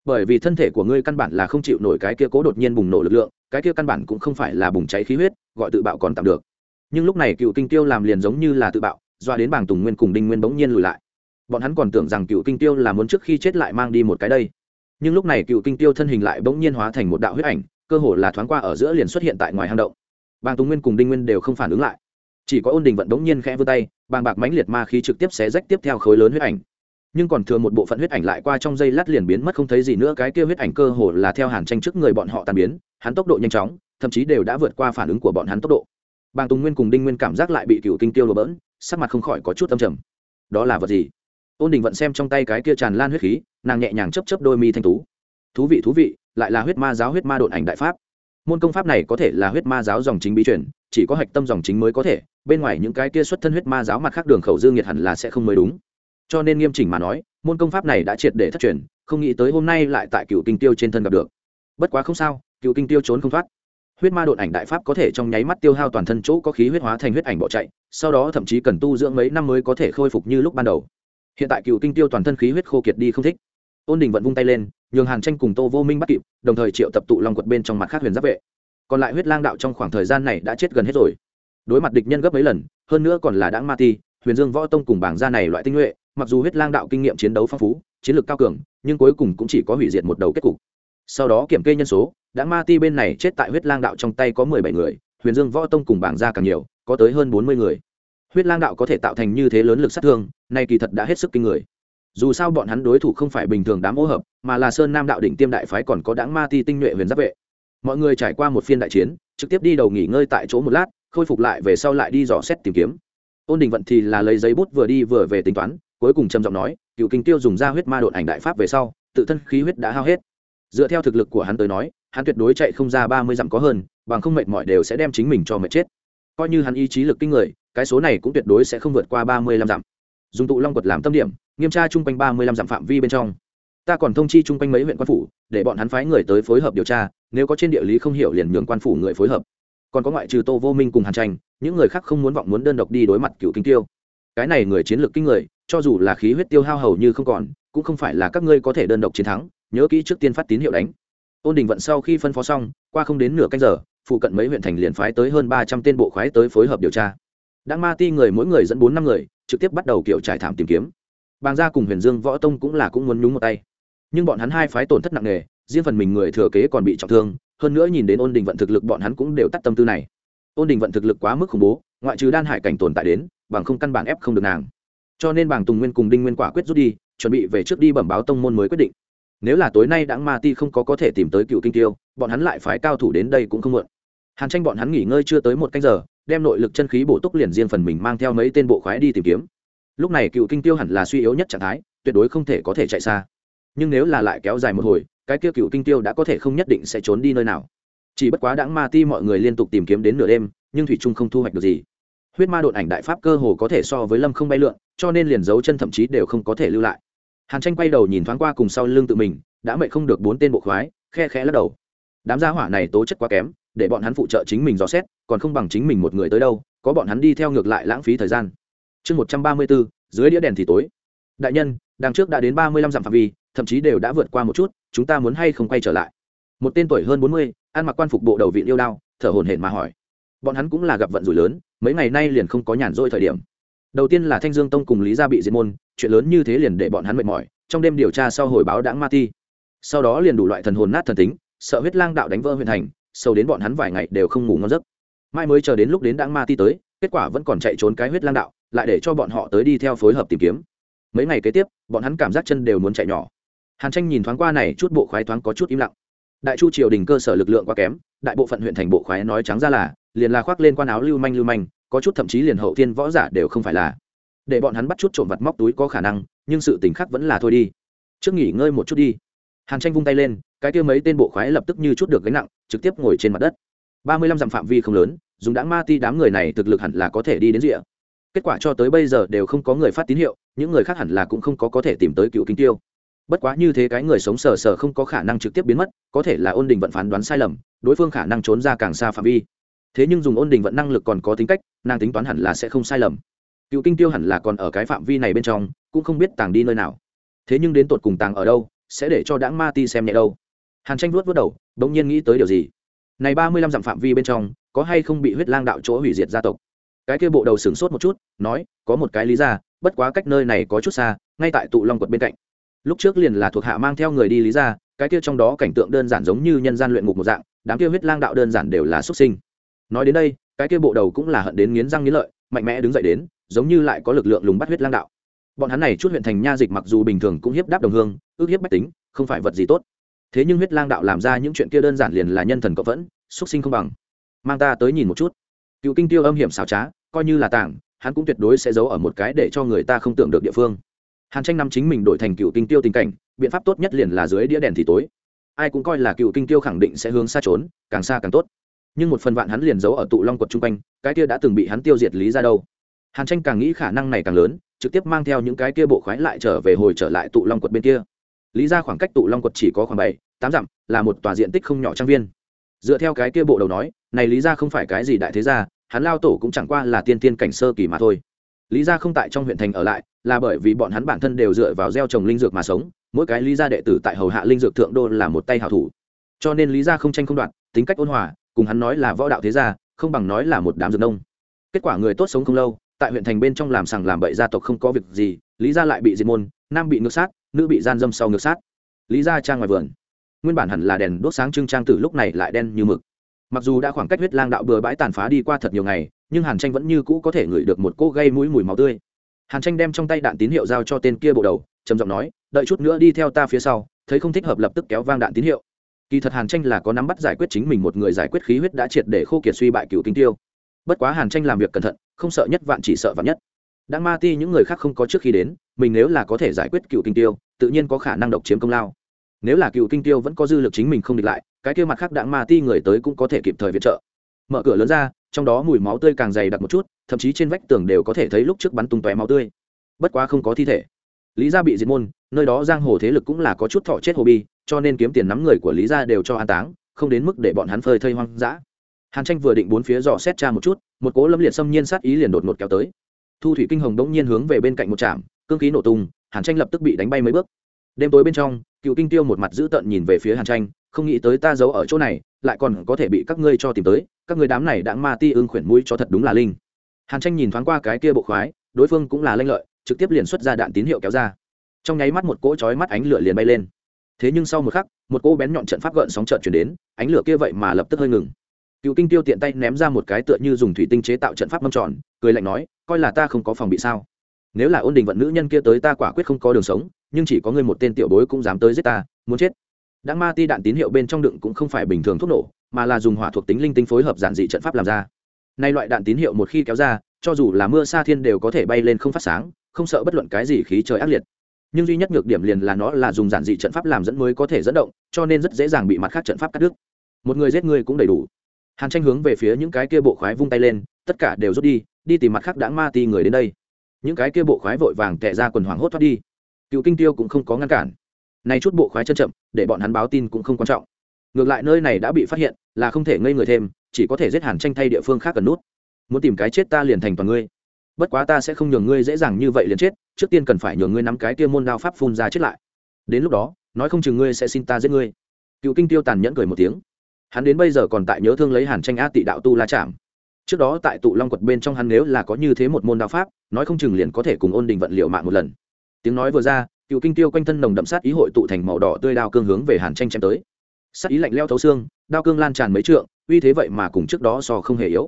Bởi vì thân thể của ngươi căn bản là không chịu nổi cái kia cố đột nhiên bùng nổ lực lượng, cái kia căn bản cũng không phải là bùng cháy khí huyết, gọi tự bạo còn tạm được. Nhưng lúc này cựu kinh tiêu làm liền giống như là tự bạo doa đến bảng tùng nguyên cùng đinh nguyên bỗng nhiên lùi lại. Bọn hắn còn tưởng rằng cựu kinh tiêu là muốn trước khi chết lại mang đi một cái đây. Nhưng lúc này cựu kinh tiêu thân hình lại bỗng nhiên hóa thành một đạo huyết ảnh, cơ hồ là thoáng qua ở giữa liền xuất hiện tại ngoài hang động. Bàng tùng nguyên cùng đinh nguyên đều không phản ứng lại. Chỉ có ôn đình vận bỗng nhiên khẽ vươn tay, bàng bạc mãnh liệt ma khí trực tiếp xé rách tiếp theo khối lớn huyết ảnh. Nhưng còn thừa một bộ phận huyết ảnh lại qua trong dây lát liền biến mất không thấy gì nữa, cái kia huyết ảnh cơ hồ là theo hàn tranh trước người bọn họ tàn biến, hắn tốc độ nhanh chóng, thậm chí đều đã vượt qua phản ứng của bọn hắn tốc độ. Bàng tùng nguyên cùng đinh nguyên cảm giác lại bị cựu kinh tiêu đổ bỡn sắc mặt không khỏi có chút âm trầm. Đó là vật gì? Ôn đình vận xem trong tay cái kia tràn lan huyết khí, nàng nhẹ nhàng chấp chấp đôi mi thanh tú. Thú vị thú vị, lại là huyết ma giáo huyết ma độn ảnh đại pháp. Môn công pháp này có thể là huyết ma giáo dòng chính bí truyền, chỉ có hạch tâm dòng chính mới có thể, bên ngoài những cái kia xuất thân huyết ma giáo mặt khác đường khẩu dương nhiệt hẳn là sẽ không mới đúng. Cho nên nghiêm chỉnh mà nói, môn công pháp này đã triệt để thất truyền, không nghĩ tới hôm nay lại tại cựu kinh tiêu trên thân gặp được. Bất quá không sao, cựu kinh tiêu trốn không thoát huyết ma độn ảnh đại pháp có thể trong nháy mắt tiêu hao toàn thân chỗ có khí huyết hóa thành huyết ảnh bỏ chạy, sau đó thậm chí cần tu dưỡng mấy năm mới có thể khôi phục như lúc ban đầu. Hiện tại cựu kinh tiêu toàn thân khí huyết khô kiệt đi không thích. Ôn đình vẫn vung tay lên, nhường hàn tranh cùng tô vô minh bắt kịp, đồng thời triệu tập tụ long quật bên trong mặt khác huyền giáp vệ. Còn lại huyết lang đạo trong khoảng thời gian này đã chết gần hết rồi. Đối mặt địch nhân gấp mấy lần, hơn nữa còn là đáng ma ti, huyền dương võ tông cùng bảng gia này loại tinh nhuệ, mặc dù huyết lang đạo kinh nghiệm chiến đấu phong phú, chiến lược cao cường, nhưng cuối cùng cũng chỉ có hủy diệt một đầu kết cục. Sau đó kiểm kê nhân số đã ma ti bên này chết tại huyết lang đạo trong tay có mười bảy người, huyền dương võ tông cùng bảng ra càng nhiều, có tới hơn bốn mươi người. Huyết lang đạo có thể tạo thành như thế lớn lực sát thương, nay kỳ thật đã hết sức kinh người. Dù sao bọn hắn đối thủ không phải bình thường đám ô hợp, mà là sơn nam đạo đỉnh tiêm đại phái còn có đáng ma ti tinh nhuệ huyền giáp vệ. Mọi người trải qua một phiên đại chiến, trực tiếp đi đầu nghỉ ngơi tại chỗ một lát, khôi phục lại về sau lại đi dò xét tìm kiếm. Ôn đình vận thì là lấy giấy bút vừa đi vừa về tính toán, cuối cùng trầm giọng nói, cựu kinh tiêu dùng ra huyết ma đột ảnh đại pháp về sau, tự thân khí huyết đã hao hết. Dựa theo thực lực của hắn tới nói hắn tuyệt đối chạy không ra ba mươi dặm có hơn, bằng không mệt mỏi đều sẽ đem chính mình cho mệt chết. Coi như hắn ý chí lực kinh người, cái số này cũng tuyệt đối sẽ không vượt qua ba mươi lăm dặm. Dùng tụ long quật làm tâm điểm, nghiêm tra chung quanh ba mươi lăm dặm phạm vi bên trong. Ta còn thông chi chung quanh mấy huyện quan phủ, để bọn hắn phái người tới phối hợp điều tra, nếu có trên địa lý không hiểu liền nhường quan phủ người phối hợp. Còn có ngoại trừ tô vô minh cùng hàn tranh, những người khác không muốn vọng muốn đơn độc đi đối mặt cựu kinh tiêu. Cái này người chiến lược kinh người, cho dù là khí huyết tiêu hao hầu như không còn, cũng không phải là các ngươi có thể đơn độc chiến thắng, nhớ kỹ trước tiên phát tín hiệu đánh ôn đình vận sau khi phân phó xong, qua không đến nửa canh giờ, phụ cận mấy huyện thành liền phái tới hơn ba trăm tên bộ khoái tới phối hợp điều tra. Đã ma ti người mỗi người dẫn bốn năm người, trực tiếp bắt đầu kiểu trải thảm tìm kiếm. Bàng gia cùng huyền dương võ tông cũng là cũng muốn nhúng một tay. Nhưng bọn hắn hai phái tổn thất nặng nề, riêng phần mình người thừa kế còn bị trọng thương, hơn nữa nhìn đến ôn đình vận thực lực bọn hắn cũng đều tắt tâm tư này. Ôn đình vận thực lực quá mức khủng bố, ngoại trừ đan hải cảnh tồn tại đến, bằng không căn bản ép không được nàng. Cho nên bàng tùng nguyên cùng đinh nguyên quả quyết rút đi, chuẩn bị về trước đi bẩm báo tông môn mới quyết định nếu là tối nay đãng ma ti không có có thể tìm tới cựu kinh tiêu, bọn hắn lại phái cao thủ đến đây cũng không muộn. Hàn tranh bọn hắn nghỉ ngơi chưa tới một canh giờ, đem nội lực chân khí bổ túc liền riêng phần mình mang theo mấy tên bộ khoái đi tìm kiếm. Lúc này cựu kinh tiêu hẳn là suy yếu nhất trạng thái, tuyệt đối không thể có thể chạy xa. Nhưng nếu là lại kéo dài một hồi, cái kia cựu kinh tiêu đã có thể không nhất định sẽ trốn đi nơi nào. Chỉ bất quá đãng ma ti mọi người liên tục tìm kiếm đến nửa đêm, nhưng thủy trung không thu hoạch được gì. Huyết ma đột ảnh đại pháp cơ hồ có thể so với lâm không bay lượn, cho nên liền dấu chân thậm chí đều không có thể lưu lại hàn tranh quay đầu nhìn thoáng qua cùng sau lưng tự mình, đã mệnh không được bốn tên bộ khoái, khe khẽ lắc đầu. Đám gia hỏa này tố chất quá kém, để bọn hắn phụ trợ chính mình dò xét, còn không bằng chính mình một người tới đâu, có bọn hắn đi theo ngược lại lãng phí thời gian. Chương một trăm ba mươi bốn, dưới đĩa đèn thì tối. Đại nhân, đằng trước đã đến ba mươi lăm dặm phạm vi, thậm chí đều đã vượt qua một chút, chúng ta muốn hay không quay trở lại? Một tên tuổi hơn bốn mươi, ăn mặc quan phục bộ đầu vị yêu đao, thở hồn hển mà hỏi. Bọn hắn cũng là gặp vận rủi lớn, mấy ngày nay liền không có nhàn rỗi thời điểm. Đầu tiên là thanh dương tông cùng lý gia bị diệt môn chuyện lớn như thế liền để bọn hắn mệt mỏi, trong đêm điều tra sau hồi báo đãng ma ti. Sau đó liền đủ loại thần hồn nát thần tính, sợ huyết lang đạo đánh vỡ huyện thành sâu đến bọn hắn vài ngày đều không ngủ ngon giấc. Mai mới chờ đến lúc đến đãng ma ti tới, kết quả vẫn còn chạy trốn cái huyết lang đạo, lại để cho bọn họ tới đi theo phối hợp tìm kiếm. Mấy ngày kế tiếp, bọn hắn cảm giác chân đều muốn chạy nhỏ. Hàn tranh nhìn thoáng qua này chút bộ khoái thoáng có chút im lặng. Đại chu triều đình cơ sở lực lượng quá kém, đại bộ phận huyện thành bộ khoái nói trắng ra là, liền là khoác lên quan áo lưu manh lưu manh, có chút thậm chí liền hậu thiên võ giả đều không phải là để bọn hắn bắt chút trộm vặt móc túi có khả năng, nhưng sự tình khác vẫn là thôi đi. Trước nghỉ ngơi một chút đi. Hàn tranh vung tay lên, cái kia mấy tên bộ khoái lập tức như chút được gánh nặng, trực tiếp ngồi trên mặt đất. Ba mươi lăm dặm phạm vi không lớn, dùng đáng ma ti đám người này thực lực hẳn là có thể đi đến rịa kết quả cho tới bây giờ đều không có người phát tín hiệu, những người khác hẳn là cũng không có có thể tìm tới cựu kinh tiêu. Bất quá như thế cái người sống sờ sờ không có khả năng trực tiếp biến mất, có thể là ôn đình vận phán đoán sai lầm, đối phương khả năng trốn ra càng xa phạm vi. Thế nhưng dùng ôn đình vận năng lực còn có tính cách, nàng tính toán hẳn là sẽ không sai lầm cựu kinh tiêu hẳn là còn ở cái phạm vi này bên trong, cũng không biết tàng đi nơi nào. Thế nhưng đến tột cùng tàng ở đâu, sẽ để cho đãng ma ti xem nhẹ đâu. Hàn tranh vuốt vớt đầu đ ỗ n g nhiên nghĩ tới điều gì? Này ba mươi lăm dặm phạm vi bên trong, có hay không bị huyết lang đạo chỗ hủy diệt gia tộc? Cái kia bộ đầu sửng sốt một chút, nói, có một cái lý ra, bất quá cách nơi này có chút xa, ngay tại tụ long quật bên cạnh. Lúc trước liền là thuộc hạ mang theo người đi lý ra, cái kia trong đó cảnh tượng đơn giản giống như nhân gian luyện ngục một dạng, đám kia huyết lang đạo đơn giản đều là xuất sinh. Nói đến đây, cái kia bộ đầu cũng là hận đến nghiến răng nghiến lợi, mạnh mẽ đứng dậy đến giống như lại có lực lượng lùng bắt huyết lang đạo. Bọn hắn này chút huyện thành nha dịch mặc dù bình thường cũng hiếp đáp đồng hương, ước hiếp bách tính, không phải vật gì tốt. Thế nhưng huyết lang đạo làm ra những chuyện kia đơn giản liền là nhân thần cộng vẫn xuất sinh không bằng. Mang ta tới nhìn một chút. Cựu kinh tiêu âm hiểm xảo trá, coi như là tảng, hắn cũng tuyệt đối sẽ giấu ở một cái để cho người ta không tưởng được địa phương. Hàn tranh năm chính mình đổi thành cựu kinh tiêu tình cảnh, biện pháp tốt nhất liền là dưới đĩa đèn thì tối. Ai cũng coi là cựu kinh tiêu khẳng định sẽ hướng xa trốn, càng xa càng tốt. Nhưng một phần vạn hắn liền giấu ở tụ long quật chung quanh, cái kia đã từng bị hắn tiêu diệt lý ra đâu? Hàn tranh càng nghĩ khả năng này càng lớn, trực tiếp mang theo những cái kia bộ khoái lại trở về hồi trở lại tụ long quật bên kia. Lý ra khoảng cách tụ long quật chỉ có khoảng bảy, tám dặm, là một tòa diện tích không nhỏ trang viên. Dựa theo cái kia bộ đầu nói, này lý ra không phải cái gì đại thế gia, hắn lao tổ cũng chẳng qua là tiên tiên cảnh sơ kỳ mà thôi. Lý ra không tại trong huyện thành ở lại, là bởi vì bọn hắn bản thân đều dựa vào gieo trồng linh dược mà sống, mỗi cái lý gia đệ tử tại hầu hạ linh dược thượng đô là một tay hảo thủ. Cho nên lý gia không tranh không đoạt, tính cách ôn hòa, cùng hắn nói là võ đạo thế gia, không bằng nói là một đám dược nông. Kết quả người tốt sống không lâu tại huyện thành bên trong làm sằng làm bậy gia tộc không có việc gì, lý gia lại bị diệt môn, nam bị ngược sát, nữ bị gian dâm sau ngược sát. Lý gia trang ngoài vườn. Nguyên bản hẳn là đèn đốt sáng trưng trang tử lúc này lại đen như mực. Mặc dù đã khoảng cách huyết lang đạo bừa bãi tàn phá đi qua thật nhiều ngày, nhưng hàn tranh vẫn như cũ có thể ngửi được một cô gây mũi mùi máu tươi. Hàn tranh đem trong tay đạn tín hiệu giao cho tên kia bộ đầu, trầm giọng nói, đợi chút nữa đi theo ta phía sau, thấy không thích hợp lập tức kéo vang đạn tín hiệu. Kỳ thật hàn tranh là có nắm bắt giải quyết chính mình một người giải quyết khí huyết đã triệt để khô kiệt suy bại cựu kinh tiêu. Bất quá hàn tranh làm việc cẩn thận không sợ nhất vạn chỉ sợ vạn nhất. Đã ma ti, những người khác không có trước khi đến, mình nếu là có thể giải quyết cựu kinh tiêu, tự nhiên có khả năng độc chiếm công lao. Nếu là cựu kinh tiêu vẫn có dư lực chính mình không địch lại, cái kia mặt khác đạn ma ti người tới cũng có thể kịp thời viện trợ. Mở cửa lớn ra, trong đó mùi máu tươi càng dày đặc một chút, thậm chí trên vách tường đều có thể thấy lúc trước bắn tung tóe máu tươi. Bất quá không có thi thể. Lý gia bị diệt môn, nơi đó giang hồ thế lực cũng là có chút thọ chết hồ bi, cho nên kiếm tiền nắm người của lý gia đều cho an táng, không đến mức để bọn hắn phơi thây hoang dã hàn tranh vừa định bốn phía dò xét tra một chút, một cố lâm liệt xâm nhiên sát ý liền đột ngột kéo tới. Thu thủy kinh hồng đống nhiên hướng về bên cạnh một trạm, cương khí nổ tung, hàn tranh lập tức bị đánh bay mấy bước. Đêm tối bên trong, cựu kinh tiêu một mặt dữ tợn nhìn về phía hàn tranh, không nghĩ tới ta giấu ở chỗ này, lại còn có thể bị các ngươi cho tìm tới, các ngươi đám này đã ma ti ưng khuyển mũi cho thật đúng là linh. Hàn tranh nhìn thoáng qua cái kia bộ khoái, đối phương cũng là lanh lợi, trực tiếp liền xuất ra đạn tín hiệu kéo ra. Trong nháy mắt một cỗ chói mắt ánh lửa liền bay lên. Thế nhưng sau một khắc, một cỗ bén nhọn trận pháp gợn sóng trợn chuyển đến, ánh lửa kia vậy mà lập tức hơi ngừng cựu kinh tiêu tiện tay ném ra một cái tựa như dùng thủy tinh chế tạo trận pháp mâm tròn, cười lạnh nói, coi là ta không có phòng bị sao? Nếu là ôn đình vận nữ nhân kia tới ta quả quyết không có đường sống, nhưng chỉ có ngươi một tên tiểu bối cũng dám tới giết ta, muốn chết. Đã ma ti đạn tín hiệu bên trong đựng cũng không phải bình thường thuốc nổ, mà là dùng hỏa thuộc tính linh tinh phối hợp giản dị trận pháp làm ra. Nay loại đạn tín hiệu một khi kéo ra, cho dù là mưa sa thiên đều có thể bay lên không phát sáng, không sợ bất luận cái gì khí trời ác liệt. Nhưng duy nhất nhược điểm liền là nó là dùng giản dị trận pháp làm dẫn mới có thể dẫn động, cho nên rất dễ dàng bị mặt khác trận pháp cắt đứt. Một người giết người cũng đầy đủ hàn tranh hướng về phía những cái kia bộ khoái vung tay lên, tất cả đều rút đi đi tìm mặt khác đã ma ti người đến đây. Những cái kia bộ khoái vội vàng tệ ra quần hoàng hốt thoát đi. Cựu kinh tiêu cũng không có ngăn cản. Này chút bộ khoái chân chậm, để bọn hắn báo tin cũng không quan trọng. Ngược lại nơi này đã bị phát hiện, là không thể ngây người thêm, chỉ có thể giết hàn tranh thay địa phương khác cần nút. Muốn tìm cái chết ta liền thành toàn ngươi. Bất quá ta sẽ không nhường ngươi dễ dàng như vậy liền chết, trước tiên cần phải nhường ngươi nắm cái kia môn đao pháp phun ra chết lại. Đến lúc đó, nói không chừng ngươi sẽ xin ta giết ngươi. Cựu kinh tiêu tàn nhẫn cười một tiếng hắn đến bây giờ còn tại nhớ thương lấy hàn tranh a tị đạo tu la chạm. Trước đó tại tụ long quật bên trong hắn nếu là có như thế một môn đao pháp, nói không chừng liền có thể cùng ôn đình vận liệu mạng một lần. Tiếng nói vừa ra, cựu kinh tiêu quanh thân nồng đậm sát ý hội tụ thành màu đỏ tươi đao cương hướng về hàn tranh chém tới. Sát ý lạnh leo thấu xương, đao cương lan tràn mấy trượng, uy thế vậy mà cùng trước đó so không hề yếu.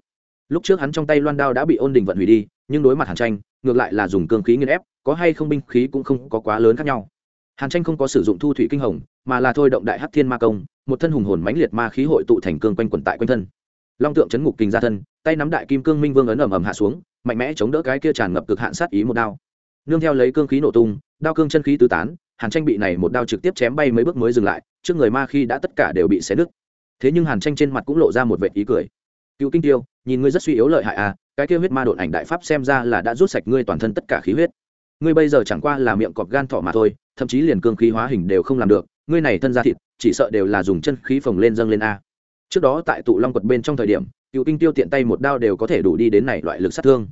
Lúc trước hắn trong tay loan đao đã bị ôn đình vận hủy đi, nhưng đối mặt hàn tranh, ngược lại là dùng cương khí nghiên ép, có hay không binh khí cũng không có quá lớn khác nhau. Hàn tranh không có sử dụng thu thủy kinh hồng, mà là thôi động đại hắc thiên ma công một thân hùng hồn mãnh liệt ma khí hội tụ thành cương quanh quần tại quanh thân. Long tượng chấn ngục kinh ra thân, tay nắm đại kim cương minh vương ấn ầm ầm hạ xuống, mạnh mẽ chống đỡ cái kia tràn ngập cực hạn sát ý một đao. Nương theo lấy cương khí nổ tung, đao cương chân khí tứ tán, hàn tranh bị này một đao trực tiếp chém bay mấy bước mới dừng lại, trước người ma khi đã tất cả đều bị xé nứt. Thế nhưng hàn tranh trên mặt cũng lộ ra một vệ ý cười. Cựu kinh tiêu, nhìn ngươi rất suy yếu lợi hại à cái kia huyết ma đột ảnh đại pháp xem ra là đã rút sạch ngươi toàn thân tất cả khí huyết. Ngươi bây giờ chẳng qua là miệng cọp gan thỏ mà thôi, thậm chí liền cương khí hóa hình đều không làm được ngươi này thân ra thịt, chỉ sợ đều là dùng chân khí phồng lên dâng lên a. Trước đó tại tụ long quật bên trong thời điểm, cựu kinh tiêu tiện tay một đao đều có thể đủ đi đến này loại lực sát thương.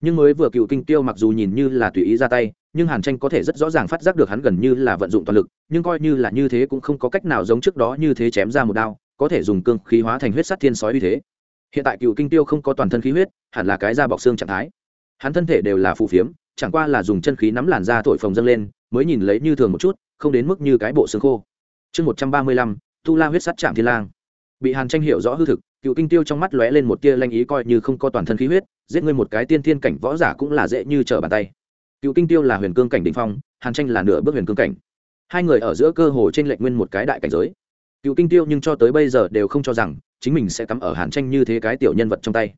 Nhưng mới vừa cựu kinh tiêu mặc dù nhìn như là tùy ý ra tay, nhưng hàn tranh có thể rất rõ ràng phát giác được hắn gần như là vận dụng toàn lực, nhưng coi như là như thế cũng không có cách nào giống trước đó như thế chém ra một đao, có thể dùng cương khí hóa thành huyết sắt thiên sói uy thế. Hiện tại cựu kinh tiêu không có toàn thân khí huyết, hẳn là cái da bọc xương trạng thái. Hắn thân thể đều là phù phiếm, chẳng qua là dùng chân khí nắm làn da thổi phồng dâng lên, mới nhìn lấy như thường một chút không đến mức như cái bộ xương khô. Chương một trăm ba mươi lăm tu la huyết sắt chạm thiên lang. Bị hàn tranh hiểu rõ hư thực, cựu kinh tiêu trong mắt lóe lên một tia lanh ý coi như không có toàn thân khí huyết, giết ngươi một cái tiên thiên cảnh võ giả cũng là dễ như trở bàn tay. Cựu kinh tiêu là huyền cương cảnh đỉnh phong, hàn tranh là nửa bước huyền cương cảnh. Hai người ở giữa cơ hồ trên lệnh nguyên một cái đại cảnh giới. Cựu kinh tiêu nhưng cho tới bây giờ đều không cho rằng chính mình sẽ cắm ở hàn tranh như thế cái tiểu nhân vật trong tay.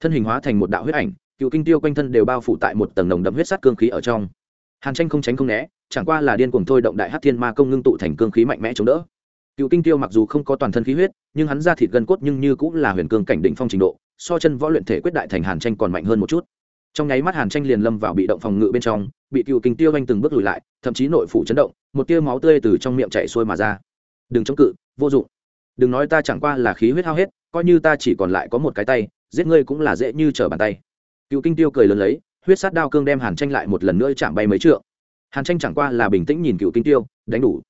Thân hình hóa thành một đạo huyết ảnh, cựu kinh tiêu quanh thân đều bao phủ tại một tầng nồng đậm huyết sát cương khí ở trong. Hàn tranh không tránh không né chẳng qua là điên cuồng thôi động đại hắc thiên ma công ngưng tụ thành cương khí mạnh mẽ chống đỡ. Cựu kinh tiêu mặc dù không có toàn thân khí huyết, nhưng hắn ra thịt gân cốt nhưng như cũng là huyền cương cảnh định phong trình độ, so chân võ luyện thể quyết đại thành hàn tranh còn mạnh hơn một chút. Trong nháy mắt hàn tranh liền lâm vào bị động phòng ngự bên trong, bị cựu kinh tiêu anh từng bước lùi lại, thậm chí nội phủ chấn động, một tia máu tươi từ trong miệng chảy xuôi mà ra. Đừng chống cự, vô dụng. Đừng nói ta chẳng qua là khí huyết hao hết, coi như ta chỉ còn lại có một cái tay, giết ngươi cũng là dễ như trở bàn tay. Cựu kinh tiêu cười lớn lấy, huyết sát đao cương đem hàn tranh lại một lần nữa chạm bay mấy trượng hàn tranh chẳng qua là bình tĩnh nhìn cựu kinh tiêu, đánh đủ.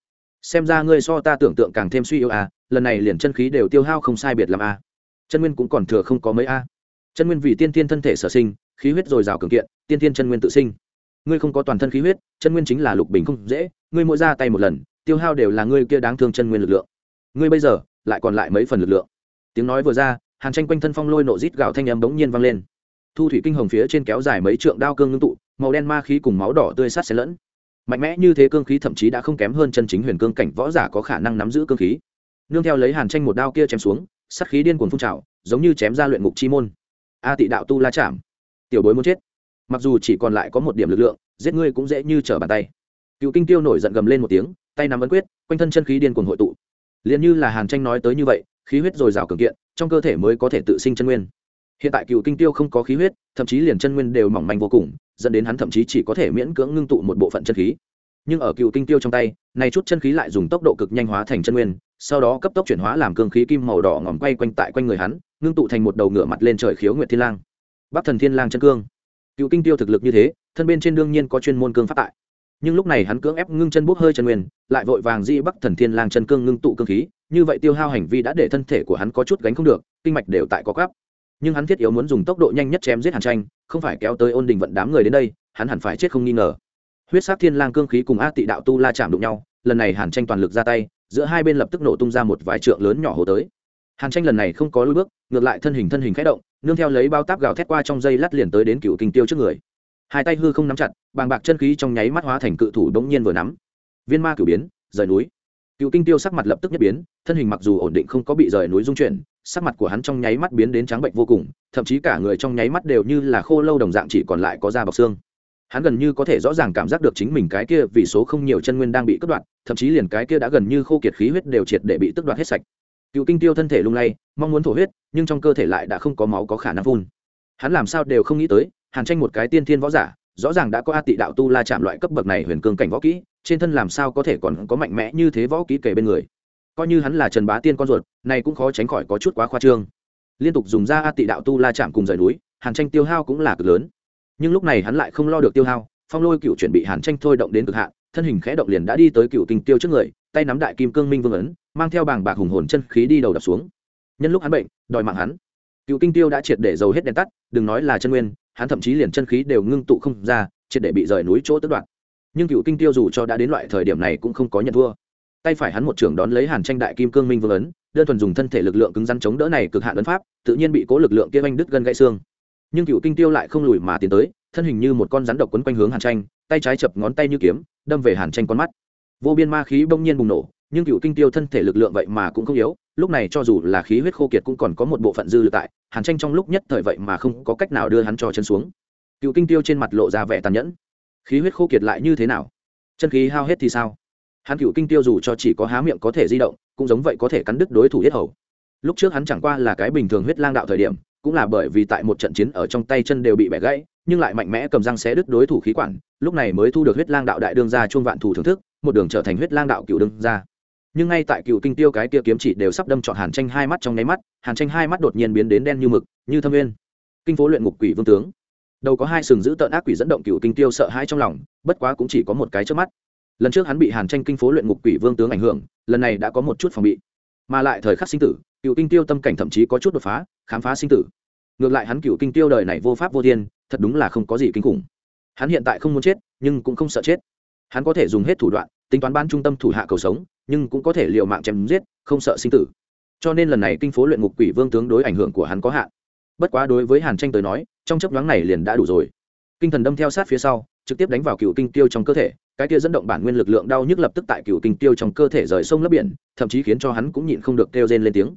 Xem ra ngươi so ta tưởng tượng càng thêm suy yếu à lần này liền chân khí đều tiêu hao không sai biệt làm a à. chân nguyên cũng còn thừa không có mấy a chân nguyên vì tiên tiên thân thể sở sinh, khí huyết dồi dào cường kiện, tiên tiên chân nguyên tự sinh. Ngươi không có toàn thân khí huyết, chân nguyên chính là lục bình không dễ, ngươi mỗi ra tay một lần, tiêu hao đều là ngươi kia đáng thương chân nguyên lực lượng. Ngươi bây giờ, lại còn lại mấy phần lực lượng. Tiếng nói vừa ra, hàn tranh quanh thân phong lôi nộ rít gạo thanh âm bỗng nhiên vang lên. Thu thủy kinh hồng phía trên kéo dài mấy trượng đao cương ngưng tụ, màu đen ma khí cùng máu đỏ tươi sát xé lẫn mạnh mẽ như thế cương khí thậm chí đã không kém hơn chân chính huyền cương cảnh võ giả có khả năng nắm giữ cương khí. Nương theo lấy hàn tranh một đao kia chém xuống sắt khí điên cuồng phun trào, giống như chém ra luyện ngục chi môn. A tị đạo tu la chạm. Tiểu bối muốn chết. Mặc dù chỉ còn lại có một điểm lực lượng, giết ngươi cũng dễ như trở bàn tay. Cựu kinh tiêu nổi giận gầm lên một tiếng, tay nắm ấn quyết, quanh thân chân khí điên cuồng hội tụ. Liền như là hàn tranh nói tới như vậy, khí huyết dồi dào cường kiện, trong cơ thể mới có thể tự sinh chân nguyên hiện tại cựu kinh tiêu không có khí huyết, thậm chí liền chân nguyên đều mỏng manh vô cùng, dẫn đến hắn thậm chí chỉ có thể miễn cưỡng ngưng tụ một bộ phận chân khí. Nhưng ở cựu kinh tiêu trong tay, này chút chân khí lại dùng tốc độ cực nhanh hóa thành chân nguyên, sau đó cấp tốc chuyển hóa làm cương khí kim màu đỏ ngòm quay quanh tại quanh người hắn, ngưng tụ thành một đầu ngựa mặt lên trời khiếu nguyệt thiên lang. Bắc thần thiên lang chân cương. Cựu kinh tiêu thực lực như thế, thân bên trên đương nhiên có chuyên môn cương pháp tại. Nhưng lúc này hắn cưỡng ép ngưng chân bốc hơi chân nguyên, lại vội vàng di bắc thần thiên lang chân cương ngưng tụ cương khí, như vậy tiêu hao hành vi đã để thân thể của hắn có chút gánh không được, kinh mạch đều tại có gáp nhưng hắn thiết yếu muốn dùng tốc độ nhanh nhất chém giết hàn tranh, không phải kéo tới ôn đình vận đám người đến đây, hắn hẳn phải chết không nghi ngờ. Huyết sát thiên lang cương khí cùng a tị đạo tu la chạm đụng nhau, lần này hàn tranh toàn lực ra tay, giữa hai bên lập tức nổ tung ra một vài trượng lớn nhỏ hồ tới. Hàn tranh lần này không có lối bước, ngược lại thân hình thân hình khẽ động, nương theo lấy bao táp gào thét qua trong dây lát liền tới đến cựu kinh tiêu trước người. Hai tay hư không nắm chặt, bàng bạc chân khí trong nháy mắt hóa thành cự thủ đống nhiên vừa nắm. Viên ma cửu biến, rời núi. Cựu kinh tiêu sắc mặt lập tức nhất biến, thân hình mặc dù ổn định không có bị rời núi dung chuyển sắc mặt của hắn trong nháy mắt biến đến trắng bệnh vô cùng, thậm chí cả người trong nháy mắt đều như là khô lâu đồng dạng chỉ còn lại có da bọc xương. Hắn gần như có thể rõ ràng cảm giác được chính mình cái kia vì số không nhiều chân nguyên đang bị cướp đoạt, thậm chí liền cái kia đã gần như khô kiệt khí huyết đều triệt để bị tước đoạt hết sạch. Cựu kinh tiêu thân thể lung lay, mong muốn thổ huyết, nhưng trong cơ thể lại đã không có máu có khả năng phun. Hắn làm sao đều không nghĩ tới, hàn tranh một cái tiên thiên võ giả, rõ ràng đã có a tị đạo tu la chạm loại cấp bậc này huyền cương cảnh võ kỹ, trên thân làm sao có thể còn có mạnh mẽ như thế võ kỹ kể bên người coi như hắn là trần bá tiên con ruột, này cũng khó tránh khỏi có chút quá khoa trương. Liên tục dùng ra a tị đạo tu la chạm cùng rời núi, hàn tranh tiêu hao cũng là cực lớn. Nhưng lúc này hắn lại không lo được tiêu hao, phong lôi cựu chuẩn bị hàn tranh thôi động đến cực hạn, thân hình khẽ động liền đã đi tới cựu kinh tiêu trước người, tay nắm đại kim cương minh vương ấn, mang theo bảng bạc hùng hồn chân khí đi đầu đập xuống. Nhân lúc hắn bệnh, đòi mạng hắn. Cựu kinh tiêu đã triệt để dầu hết đèn tắt, đừng nói là chân nguyên, hắn thậm chí liền chân khí đều ngưng tụ không ra, triệt để bị rời núi chỗ tức đoạn nhưng cựu kinh tiêu dù cho đã đến loại thời điểm này cũng không có nhận thua tay phải hắn một trưởng đón lấy hàn tranh đại kim cương minh vương ấn, đơn thuần dùng thân thể lực lượng cứng rắn chống đỡ này cực hạn ấn pháp, tự nhiên bị cố lực lượng kia anh đứt gân gãy xương. Nhưng cựu kinh tiêu lại không lùi mà tiến tới, thân hình như một con rắn độc quấn quanh hướng hàn tranh, tay trái chập ngón tay như kiếm, đâm về hàn tranh con mắt. Vô biên ma khí bỗng nhiên bùng nổ, nhưng cựu kinh tiêu thân thể lực lượng vậy mà cũng không yếu, lúc này cho dù là khí huyết khô kiệt cũng còn có một bộ phận dư lực tại, hàn tranh trong lúc nhất thời vậy mà không có cách nào đưa hắn cho chân xuống. Cựu kinh tiêu trên mặt lộ ra vẻ tàn nhẫn. Khí huyết khô kiệt lại như thế nào? Chân khí hao hết thì sao? Hắn cựu kinh tiêu dù cho chỉ có há miệng có thể di động, cũng giống vậy có thể cắn đứt đối thủ yết hầu. Lúc trước hắn chẳng qua là cái bình thường huyết lang đạo thời điểm, cũng là bởi vì tại một trận chiến ở trong tay chân đều bị bẻ gãy, nhưng lại mạnh mẽ cầm răng xé đứt đối thủ khí quản, lúc này mới thu được huyết lang đạo đại đương gia chuông vạn thủ thưởng thức, một đường trở thành huyết lang đạo cựu đương gia. Nhưng ngay tại cựu kinh tiêu cái kia kiếm chỉ đều sắp đâm trọn hàn tranh hai mắt trong nháy mắt, hàn tranh hai mắt đột nhiên biến đến đen như mực, như thâm nguyên kinh phố luyện ngục quỷ vương tướng. Đầu có hai sừng giữ tợn ác quỷ dẫn động cựu kinh tiêu sợ hãi trong lòng, bất quá cũng chỉ có một cái trước mắt lần trước hắn bị hàn tranh kinh phố luyện ngục quỷ vương tướng ảnh hưởng, lần này đã có một chút phòng bị. Mà lại thời khắc sinh tử, cựu kinh tiêu tâm cảnh thậm chí có chút đột phá, khám phá sinh tử. Ngược lại hắn cựu kinh tiêu đời này vô pháp vô thiên, thật đúng là không có gì kinh khủng. Hắn hiện tại không muốn chết, nhưng cũng không sợ chết. Hắn có thể dùng hết thủ đoạn, tính toán ban trung tâm thủ hạ cầu sống, nhưng cũng có thể l i ề u mạng chém giết, không sợ sinh tử. Cho nên lần này kinh phố luyện ngục quỷ vương tướng đối ảnh hưởng của hắn có hạn. Bất quá đối với hàn tranh tới nói, trong chấp nhoáng này liền đã đủ rồi. Kinh thần đâm theo sát phía sau, trực tiếp đánh vào cựu kinh tiêu trong cơ thể cái kia dẫn động bản nguyên lực lượng đau nhức lập tức tại cựu kinh tiêu trong cơ thể rời sông lấp biển, thậm chí khiến cho hắn cũng nhịn không được kêu rên lên tiếng.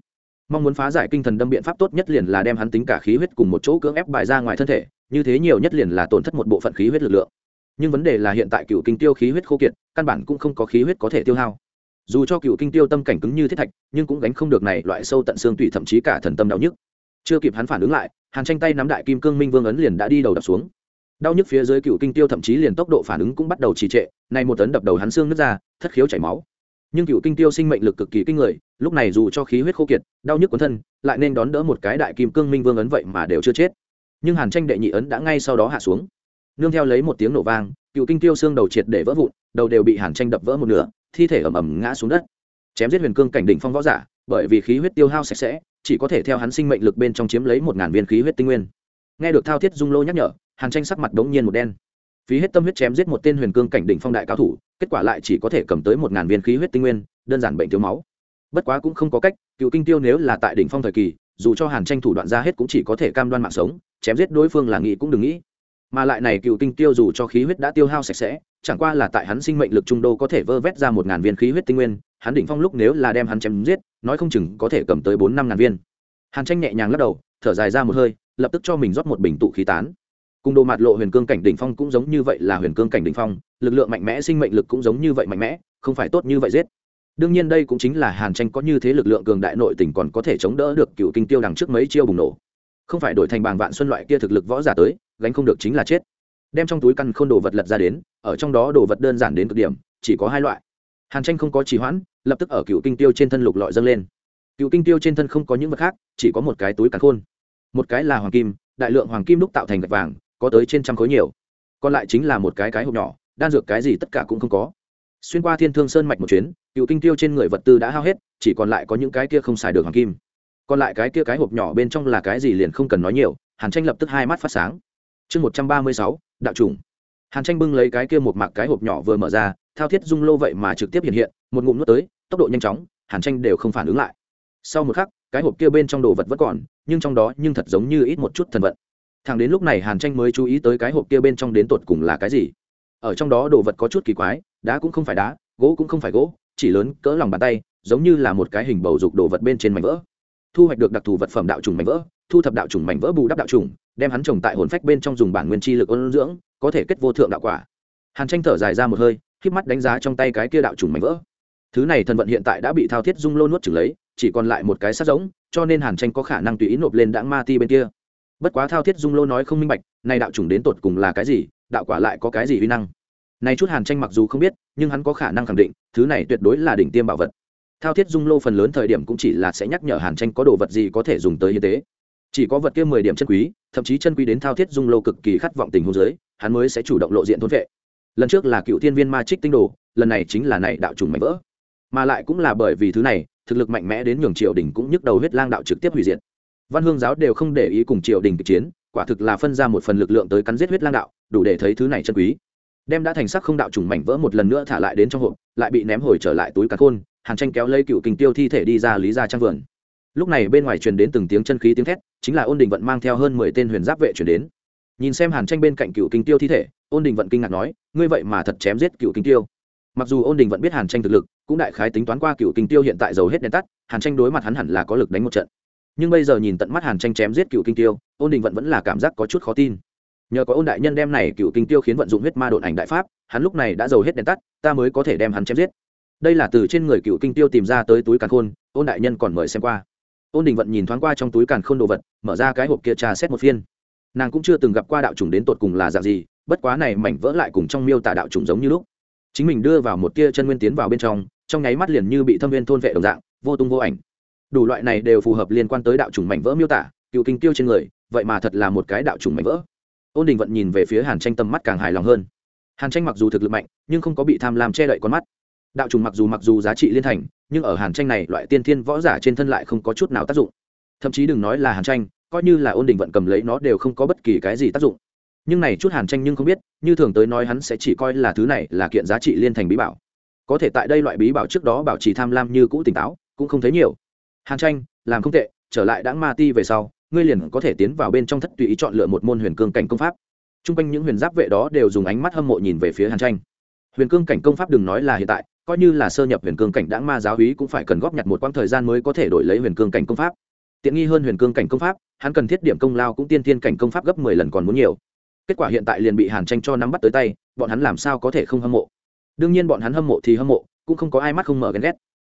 Mong muốn phá giải kinh thần đâm biện pháp tốt nhất liền là đem hắn tính cả khí huyết cùng một chỗ cưỡng ép bài ra ngoài thân thể, như thế nhiều nhất liền là tổn thất một bộ phận khí huyết lực lượng. Nhưng vấn đề là hiện tại cựu kinh tiêu khí huyết khô kiệt, căn bản cũng không có khí huyết có thể tiêu hao. Dù cho cựu kinh tiêu tâm cảnh cứng như thiết thạch, nhưng cũng gánh không được này loại sâu tận xương tủy thậm chí cả thần tâm đau nhức. Chưa kịp hắn phản ứng lại, hàn tranh tay nắm đại kim cương minh vương ấn liền đã đi đầu đập xuống đau nhức phía dưới cựu kinh tiêu thậm chí liền tốc độ phản ứng cũng bắt đầu trì trệ, nay một tấn đập đầu hắn xương nứt ra, thất khiếu chảy máu. Nhưng cựu kinh tiêu sinh mệnh lực cực kỳ kinh người, lúc này dù cho khí huyết khô kiệt, đau nhức quấn thân, lại nên đón đỡ một cái đại kim cương minh vương ấn vậy mà đều chưa chết. Nhưng hàn tranh đệ nhị ấn đã ngay sau đó hạ xuống. Nương theo lấy một tiếng nổ vang, cựu kinh tiêu xương đầu triệt để vỡ vụn, đầu đều bị hàn tranh đập vỡ một nửa, thi thể ẩm ẩm ngã xuống đất. Chém giết huyền cương cảnh đỉnh phong võ giả, bởi vì khí huyết tiêu hao sạch sẽ, chỉ có thể theo hắn sinh mệnh lực bên trong chiếm lấy một ngàn viên khí huyết tinh nguyên nghe được thao thiết dung lô nhắc nhở, hàn tranh sắc mặt đống nhiên một đen. Phí hết tâm huyết chém giết một tên huyền cương cảnh đỉnh phong đại cao thủ, kết quả lại chỉ có thể cầm tới một ngàn viên khí huyết tinh nguyên, đơn giản bệnh thiếu máu. Bất quá cũng không có cách, cựu kinh tiêu nếu là tại đỉnh phong thời kỳ, dù cho hàn tranh thủ đoạn ra hết cũng chỉ có thể cam đoan mạng sống, chém giết đối phương là nghĩ cũng đừng nghĩ. Mà lại này cựu kinh tiêu dù cho khí huyết đã tiêu hao sạch sẽ, chẳng qua là tại hắn sinh mệnh lực trung đô có thể vơ vét ra một ngàn viên khí huyết tinh nguyên, hắn đỉnh phong lúc nếu là đem hắn chém giết, nói không chừng có thể cầm tới bốn năm ngàn viên. Hàn tranh nhẹ nhàng lắc đầu, thở dài ra một hơi lập tức cho mình rót một bình tụ khí tán. Cùng đồ mặt lộ huyền cương cảnh đỉnh phong cũng giống như vậy là huyền cương cảnh đỉnh phong, lực lượng mạnh mẽ, sinh mệnh lực cũng giống như vậy mạnh mẽ, không phải tốt như vậy giết. Đương nhiên đây cũng chính là hàn tranh có như thế lực lượng cường đại nội tỉnh còn có thể chống đỡ được cựu kinh tiêu đằng trước mấy chiêu bùng nổ. Không phải đổi thành bàng vạn xuân loại kia thực lực võ giả tới, gánh không được chính là chết. Đem trong túi căn khôn đồ vật lật ra đến, ở trong đó đồ vật đơn giản đến cực điểm, chỉ có hai loại. Hàn tranh không có trì hoãn, lập tức ở cựu kinh tiêu trên thân lục lọi dâng lên. Cựu kinh tiêu trên thân không có những vật khác, chỉ có một cái túi càn khôn một cái là hoàng kim, đại lượng hoàng kim đúc tạo thành gạch vàng, có tới trên trăm khối nhiều. Còn lại chính là một cái cái hộp nhỏ, đan dược cái gì tất cả cũng không có. Xuyên qua thiên thương sơn mạch một chuyến, cựu kinh tiêu trên người vật tư đã hao hết, chỉ còn lại có những cái kia không xài được hoàng kim. Còn lại cái kia cái hộp nhỏ bên trong là cái gì liền không cần nói nhiều, hàn tranh lập tức hai mắt phát sáng. Chương một trăm ba mươi sáu, đạo trùng. Hàn tranh bưng lấy cái kia một mặc cái hộp nhỏ vừa mở ra, thao thiết dung lô vậy mà trực tiếp hiện hiện, một ngụm nước tới, tốc độ nhanh chóng, hàn tranh đều không phản ứng lại. Sau một khắc, cái hộp kia bên trong đồ vật vẫn còn nhưng trong đó nhưng thật giống như ít một chút thần vận. Thằng đến lúc này hàn tranh mới chú ý tới cái hộp kia bên trong đến tột cùng là cái gì. Ở trong đó đồ vật có chút kỳ quái, đá cũng không phải đá, gỗ cũng không phải gỗ, chỉ lớn cỡ lòng bàn tay, giống như là một cái hình bầu dục đồ vật bên trên mảnh vỡ. Thu hoạch được đặc thù vật phẩm đạo trùng mảnh vỡ, thu thập đạo trùng mảnh vỡ bù đắp đạo trùng, đem hắn trồng tại hồn phách bên trong dùng bản nguyên chi lực ôn dưỡng, có thể kết vô thượng đạo quả. Hàn tranh thở dài ra một hơi k mắt đánh giá trong tay cái kia đạo trùng mảnh vỡ. Thứ này thần vận hiện tại đã bị thao thiết dung lô nuốt trừng lấy chỉ còn lại một cái sát giống, cho nên hàn tranh có khả năng tùy ý nộp lên đãng ma ti bên kia. Bất quá thao thiết dung lô nói không minh bạch nay đạo chủng đến tột cùng là cái gì, đạo quả lại có cái gì uy năng? Này chút hàn tranh mặc dù không biết, nhưng hắn có khả năng khẳng định, thứ này tuyệt đối là đỉnh tiêm bảo vật. Thao thiết dung lô phần lớn thời điểm cũng chỉ là sẽ nhắc nhở hàn tranh có đồ vật gì có thể dùng tới như thế. Chỉ có vật kia mười điểm chân quý, thậm chí chân quý đến thao thiết dung lô cực kỳ khát vọng tình hôn giới hắn mới sẽ chủ động lộ diện thôn vệ. Lần trước là cựu thiên viên ma trích tinh đồ, lần này chính là này đạo trùng mạnh vỡ. Mà lại cũng là bởi vì thứ này thực lực mạnh mẽ đến nhường triều đình cũng nhức đầu huyết lang đạo trực tiếp hủy diệt. Văn hương giáo đều không để ý cùng triều đình kịch chiến, quả thực là phân ra một phần lực lượng tới cắn giết huyết lang đạo, đủ để thấy thứ này chân quý. Đem đã thành sắc không đạo trùng mảnh vỡ một lần nữa thả lại đến trong hộp, lại bị ném hồi trở lại túi cá khôn, hàn tranh kéo lấy cựu kình tiêu thi thể đi ra lý ra trang vườn. Lúc này bên ngoài truyền đến từng tiếng chân khí tiếng thét, chính là ôn đình vận mang theo hơn mười tên huyền giáp vệ chuyển đến. Nhìn xem hàn tranh bên cạnh cựu kinh tiêu thi thể, ôn đình vận kinh ngạc nói, ngươi vậy mà thật chém giết cựu kinh tiêu. Mặc dù ôn đình vẫn biết hàn tranh thực lực cũng đại khái tính toán qua cựu kinh tiêu hiện tại dầu hết đèn tắt, hàn tranh đối mặt hắn hẳn là có lực đánh một trận. Nhưng bây giờ nhìn tận mắt hàn tranh chém giết cựu kinh tiêu, ôn đình vận vẫn là cảm giác có chút khó tin. Nhờ có ôn đại nhân đem này cựu kinh tiêu khiến vận dụng huyết ma độn ảnh đại pháp, hắn lúc này đã dầu hết đèn tắt, ta mới có thể đem hắn chém giết. Đây là từ trên người cựu kinh tiêu tìm ra tới túi càn khôn, ôn đại nhân còn mời xem qua. Ôn đình vận nhìn thoáng qua trong túi càn khôn đồ vật, mở ra cái hộp kia trà xét một phiên. Nàng cũng chưa từng gặp qua đạo chủng đến tột cùng là dạng gì, bất quá này mảnh vỡ lại cùng trong miêu tả đạo chủng giống như lúc. Chính mình đưa vào một tia chân nguyên tiến vào bên trong trong nháy mắt liền như bị thâm viên thôn vệ đồng dạng, vô tung vô ảnh. Đủ loại này đều phù hợp liên quan tới đạo chủng mảnh vỡ miêu tả, cựu kinh tiêu trên người, vậy mà thật là một cái đạo chủng mảnh vỡ. Ôn đình vận nhìn về phía hàn tranh tầm mắt càng hài lòng hơn. Hàn tranh mặc dù thực lực mạnh, nhưng không có bị tham lam che đậy con mắt. Đạo trùng mặc dù mặc dù giá trị liên thành, nhưng ở hàn tranh này, loại tiên thiên võ giả trên thân lại không có chút nào tác dụng. Thậm chí đừng nói là hàn tranh, coi như là ôn đình vận cầm lấy nó đều không có bất kỳ cái gì tác dụng. Nhưng này chút hàn tranh nhưng không biết, như thường tới nói hắn sẽ chỉ coi là thứ này là kiện giá trị liên thành bí bảo có thể tại đây loại bí bảo trước đó bảo trì tham lam như cũ tỉnh táo, cũng không thấy nhiều. Hàn tranh, làm không tệ, trở lại đãng ma ti về sau, ngươi liền có thể tiến vào bên trong thất tùy ý chọn lựa một môn huyền cương cảnh công pháp. T r u n g quanh những huyền giáp vệ đó đều dùng ánh mắt hâm mộ nhìn về phía hàn tranh. Huyền cương cảnh công pháp đừng nói là hiện tại, coi như là sơ nhập huyền cương cảnh đãng ma giáo hí cũng phải cần góp nhặt một quãng thời gian mới có thể đổi lấy huyền cương cảnh công pháp. Tiện nghi hơn huyền cương cảnh công pháp, hắn cần thiết điểm công lao cũng tiên tiên cảnh công pháp gấp mười lần còn muốn nhiều. Kết quả hiện tại liền bị hàn tranh cho nắm bắt tới tay, bọn hắn làm sao có thể không hâm mộ? Đương nhiên bọn hắn hâm mộ thì hâm mộ cũng không có ai mắt không mở ghen ghét.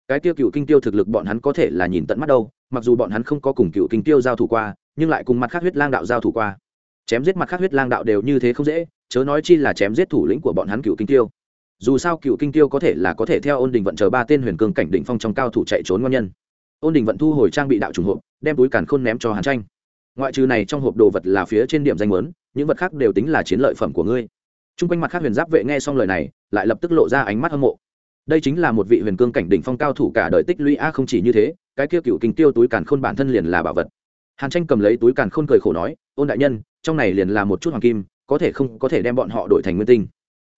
Cái tiêu cựu kinh tiêu thực lực bọn hắn có thể là nhìn tận mắt đâu mặc dù bọn hắn không có cùng cựu kinh tiêu giao thủ qua nhưng lại cùng mặt khác huyết lang đạo giao thủ qua. Chém giết mặt khác huyết lang đạo đều như thế không dễ chớ nói chi là chém giết thủ lĩnh của bọn hắn cựu kinh tiêu. Dù sao cựu kinh tiêu có thể là có thể theo ôn đình vận chờ ba tên huyền cương cảnh đỉnh phong trong cao thủ chạy trốn ngon nhân. Ôn đình vận thu hồi trang bị đạo trùng hộp đem túi càn khôn ném cho hàn tranh. Ngoại trừ này trong hộp đồ vật là phía trên điểm danh lớn, những vật khác đều tính là chiến lợi phẩm của ngươi t r u n g quanh mặt khác huyền giáp vệ nghe xong lời này, lại lập tức lộ ra ánh mắt hâm mộ. Đây chính là một vị huyền cương cảnh đỉnh phong cao thủ cả đời tích lũy a không chỉ như thế, cái kia cựu kinh tiêu túi càn khôn bản thân liền là bảo vật. Hàn tranh cầm lấy túi càn khôn cười khổ nói, ôn đại nhân, trong này liền là một chút hoàng kim, có thể không, có thể đem bọn họ đổi thành nguyên tinh.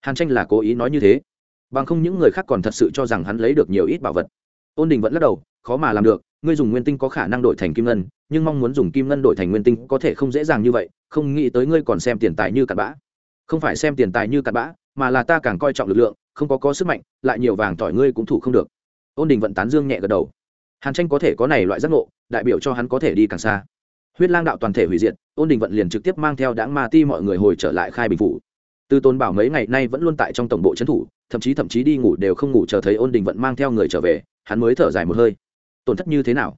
Hàn tranh là cố ý nói như thế. Bằng không những người khác còn thật sự cho rằng hắn lấy được nhiều ít bảo vật. Ôn đình vẫn lắc đầu, khó mà làm được, ngươi dùng nguyên tinh có khả năng đổi thành kim ngân, nhưng mong muốn dùng kim ngân đổi thành nguyên tinh có thể không dễ dàng như vậy, không nghĩ tới ngươi còn xem tiền tài như cặn bã không phải xem tiền tài như cặn bã, mà là ta càng coi trọng lực lượng, không có có sức mạnh, lại nhiều vàng tỏi ngươi cũng thủ không được. Ôn đình vận tán dương nhẹ gật đầu. Hàn tranh có thể có này loại giác ngộ, đại biểu cho hắn có thể đi càng xa. Huyết lang đạo toàn thể hủy diệt, ôn đình vận liền trực tiếp mang theo đáng ma ti mọi người hồi trở lại khai bình phủ. Từ tôn bảo mấy ngày nay vẫn luôn tại trong tổng bộ trấn thủ, thậm chí thậm chí đi ngủ đều không ngủ chờ thấy ôn đình vận mang theo người trở về, hắn mới thở dài một hơi. Tổn thất như thế nào?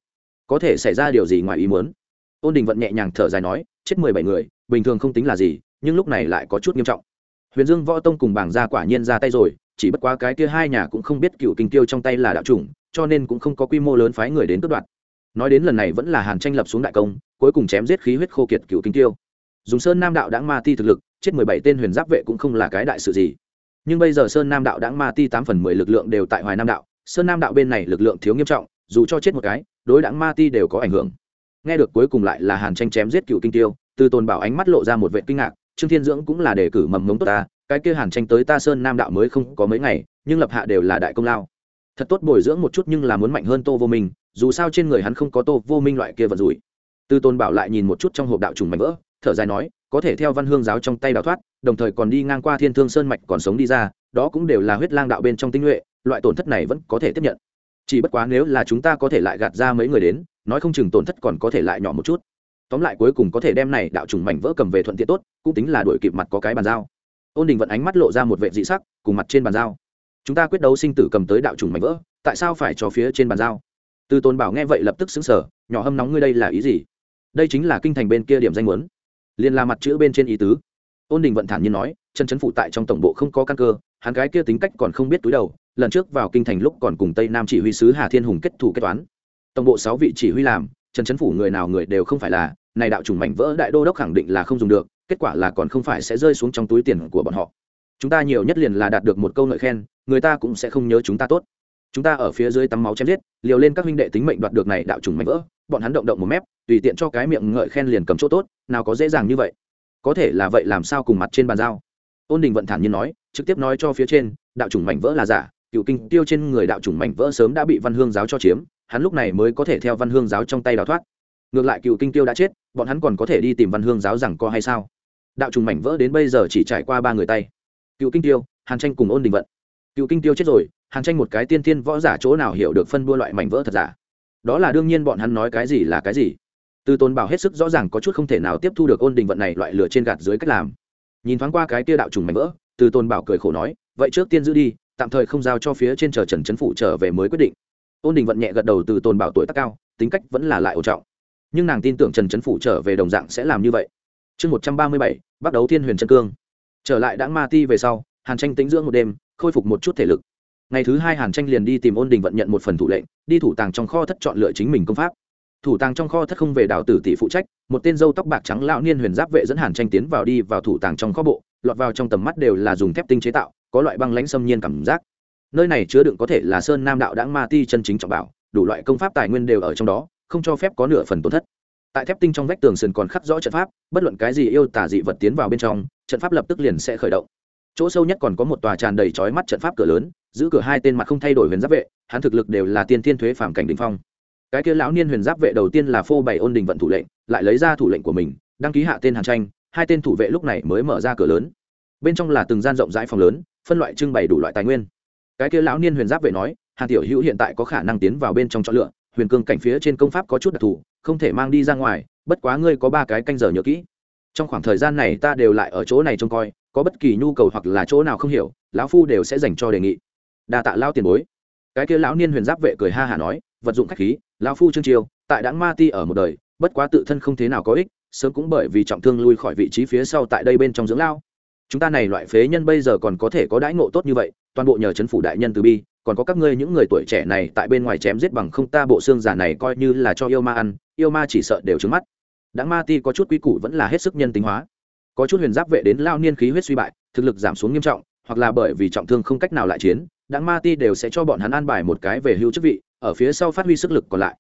Có thể xảy ra điều gì ngoài ý muốn? Ôn đình vận nhẹ nhàng thở dài nói, chết mười bảy người, bình thường không tính là gì nhưng lúc này lại có chút nghiêm trọng. Huyền dương võ tông cùng bảng gia quả nhiên ra tay rồi, chỉ bất quá cái kia hai nhà cũng không biết cựu kinh tiêu trong tay là đạo chủng, cho nên cũng không có quy mô lớn phái người đến cướp đoạt. Nói đến lần này vẫn là hàn tranh lập xuống đại công, cuối cùng chém giết khí huyết khô kiệt cựu kinh tiêu. Dùng sơn nam đạo đãng ma ti thực lực, chết mười bảy tên huyền giáp vệ cũng không là cái đại sự gì. Nhưng bây giờ sơn nam đạo đãng ma ti tám phần mười lực lượng đều tại hoài nam đạo, sơn nam đạo bên này lực lượng thiếu nghiêm trọng, dù cho chết một cái, đối đãng ma ti đều có ảnh hưởng. Nghe được cuối cùng lại là hàn tranh chém giết cựu kinh tiêu, từ tồn bảo ánh mắt lộ ra một vệ kinh ngạc trương thiên dưỡng cũng là đề cử mầm mống tốt ta, cái kia hàn tranh tới ta sơn nam đạo mới không có mấy ngày, nhưng lập hạ đều là đại công lao. Thật tốt bồi dưỡng một chút nhưng là muốn mạnh hơn tô vô minh, dù sao trên người hắn không có tô vô minh loại kia vật rủi. Tư tôn bảo lại nhìn một chút trong hộp đạo trùng mạnh vỡ, thở dài nói, có thể theo văn hương giáo trong tay đào thoát, đồng thời còn đi ngang qua thiên thương sơn mạch còn sống đi ra, đó cũng đều là huyết lang đạo bên trong tinh nhuệ, loại tổn thất này vẫn có thể tiếp nhận. Chỉ bất quá nếu là chúng ta có thể lại gạt ra mấy người đến, nói không chừng tổn thất còn có thể lại nhỏ một chút tóm lại cuối cùng có thể đem này đạo trùng mảnh vỡ cầm về thuận tiện tốt, cũng tính là đuổi kịp mặt có cái bàn giao. Ôn đình vận ánh mắt lộ ra một vệ dị sắc, cùng mặt trên bàn giao. Chúng ta quyết đấu sinh tử cầm tới đạo trùng mảnh vỡ, tại sao phải cho phía trên bàn giao? Từ tôn bảo nghe vậy lập tức xứng sở nhỏ hâm nóng ngươi đây là ý gì? Đây chính là kinh thành bên kia điểm danh muốn. Liền là mặt chữ bên trên ý tứ. Ôn đình vận thản nhiên nói, chân chấn phụ tại trong tổng bộ không có căn cơ, hắn cái kia tính cách còn không biết túi đầu, lần trước vào kinh thành lúc còn cùng tây nam chỉ huy sứ hà thiên hùng kết thủ kết toán. Tổng bộ sáu vị chỉ huy làm trần chấn phủ người nào người đều không phải là này đạo trùng mảnh vỡ đại đô đốc khẳng định là không dùng được, kết quả là còn không phải sẽ rơi xuống trong túi tiền của bọn họ. Chúng ta nhiều nhất liền là đạt được một câu ngợi khen, người ta cũng sẽ không nhớ chúng ta tốt. Chúng ta ở phía dưới tắm máu chém giết, liều lên các huynh đệ tính mệnh đoạt được này đạo trùng mảnh vỡ, bọn hắn động động một mép, tùy tiện cho cái miệng ngợi khen liền cầm chỗ tốt, nào có dễ dàng như vậy. Có thể là vậy làm sao cùng mặt trên bàn giao? Ôn đình vận thản nhiên nói, trực tiếp nói cho phía trên, đạo trùng mảnh vỡ là giả, cựu kinh tiêu trên người đạo trùng mảnh vỡ sớm đã bị văn hương giáo cho chiếm, hắn lúc này mới có thể theo văn hương giáo trong tay đào thoát. Ngược lại cựu kinh tiêu đã chết bọn hắn còn có thể đi tìm văn hương giáo rằng co hay sao? Đạo trùng mảnh vỡ đến bây giờ chỉ trải qua ba người tay. Cựu kinh tiêu, hàn tranh cùng ôn đình vận. Cựu kinh tiêu chết rồi, hàn tranh một cái tiên tiên võ giả chỗ nào hiểu được phân đua loại mảnh vỡ thật giả? Đó là đương nhiên bọn hắn nói cái gì là cái gì. Từ tôn bảo hết sức rõ ràng có chút không thể nào tiếp thu được ôn đình vận này loại lửa trên gạt dưới cách làm. Nhìn thoáng qua cái kia đạo trùng mảnh vỡ, từ tôn bảo cười khổ nói, vậy trước tiên giữ đi, tạm thời không giao cho phía trên chờ trần trấn phủ trở về mới quyết định. Ôn đình vận nhẹ gật đầu, từ tôn bảo tuổi tác cao, tính cách vẫn là lại ổn trọng nhưng nàng tin tưởng trần trấn phủ trở về đồng dạng sẽ làm như vậy chương một trăm ba mươi bảy bắt đầu thiên huyền trân cương trở lại đãng ma ti về sau hàn tranh tính dưỡng một đêm khôi phục một chút thể lực ngày thứ hai hàn tranh liền đi tìm ôn đình vận nhận một phần thủ lệnh đi thủ tàng trong kho thất chọn lựa chính mình công pháp thủ tàng trong kho thất không về đảo tử tỷ phụ trách một tên dâu tóc bạc trắng lão niên huyền giáp vệ dẫn hàn tranh tiến vào đi vào thủ tàng trong kho bộ lọt vào trong tầm mắt đều là dùng thép tinh chế tạo có loại băng lãnh xâm nhiên cảm giác nơi này chứa đựng có thể là sơn nam đạo đãng ma ti chân chính trọng bảo đủ loại công pháp tài nguyên đều ở trong đó không cho phép có nửa phần tổn thất. Tại thép tinh trong vách tường sườn còn khắc rõ trận pháp, bất luận cái gì yêu tả dị vật tiến vào bên trong, trận pháp lập tức liền sẽ khởi động. Chỗ sâu nhất còn có một tòa tràn đầy trói mắt trận pháp cửa lớn, giữ cửa hai tên mặt không thay đổi huyền giáp vệ, hắn thực lực đều là tiên thiên thuế phản cảnh đình phong. Cái kia lão niên huyền giáp vệ đầu tiên là phô bày ôn đình vận thủ lệnh, lại lấy ra thủ lệnh của mình, đăng ký hạ tên hàn tranh, hai tên thủ vệ lúc này mới mở ra cửa lớn. Bên trong là từng gian rộng rãi phòng lớn, phân loại trưng bày đủ loại tài nguyên. Cái kia lão niên huyền giáp vệ nói, hàn tiểu hữu hiện tại có khả năng tiến vào bên trong chọn lựa huyền cương cảnh phía trên công pháp có chút đặc thù, không thể mang đi ra ngoài, bất quá ngươi có ba cái canh giờ nhớ kỹ. Trong khoảng thời gian này ta đều lại ở chỗ này trông coi, có bất kỳ nhu cầu hoặc là chỗ nào không hiểu, lão phu đều sẽ dành cho đề nghị. Đa tạ lao tiền bối. Cái kia lão niên huyền giáp vệ cười ha hả nói, vật dụng khách khí, lão phu trương chiêu, tại đáng ma ti ở một đời, bất quá tự thân không thế nào có ích, sớm cũng bởi vì trọng thương lui khỏi vị trí phía sau tại đây bên trong dưỡng lao chúng ta này loại phế nhân bây giờ còn có thể có đãi ngộ tốt như vậy, toàn bộ nhờ chấn phủ đại nhân từ bi còn có các ngươi những người tuổi trẻ này tại bên ngoài chém giết bằng không ta bộ xương giả này coi như là cho yêu ma ăn, yêu ma chỉ sợ đều trứng mắt. Đã ma ti có chút quy củ vẫn là hết sức nhân tính hóa. Có chút huyền giáp vệ đến lao niên khí huyết suy bại, thực lực giảm xuống nghiêm trọng, hoặc là bởi vì trọng thương không cách nào lại chiến đáng ma ti đều sẽ cho bọn hắn an bài một cái về hưu chức vị, ở phía sau phát huy sức lực còn lại.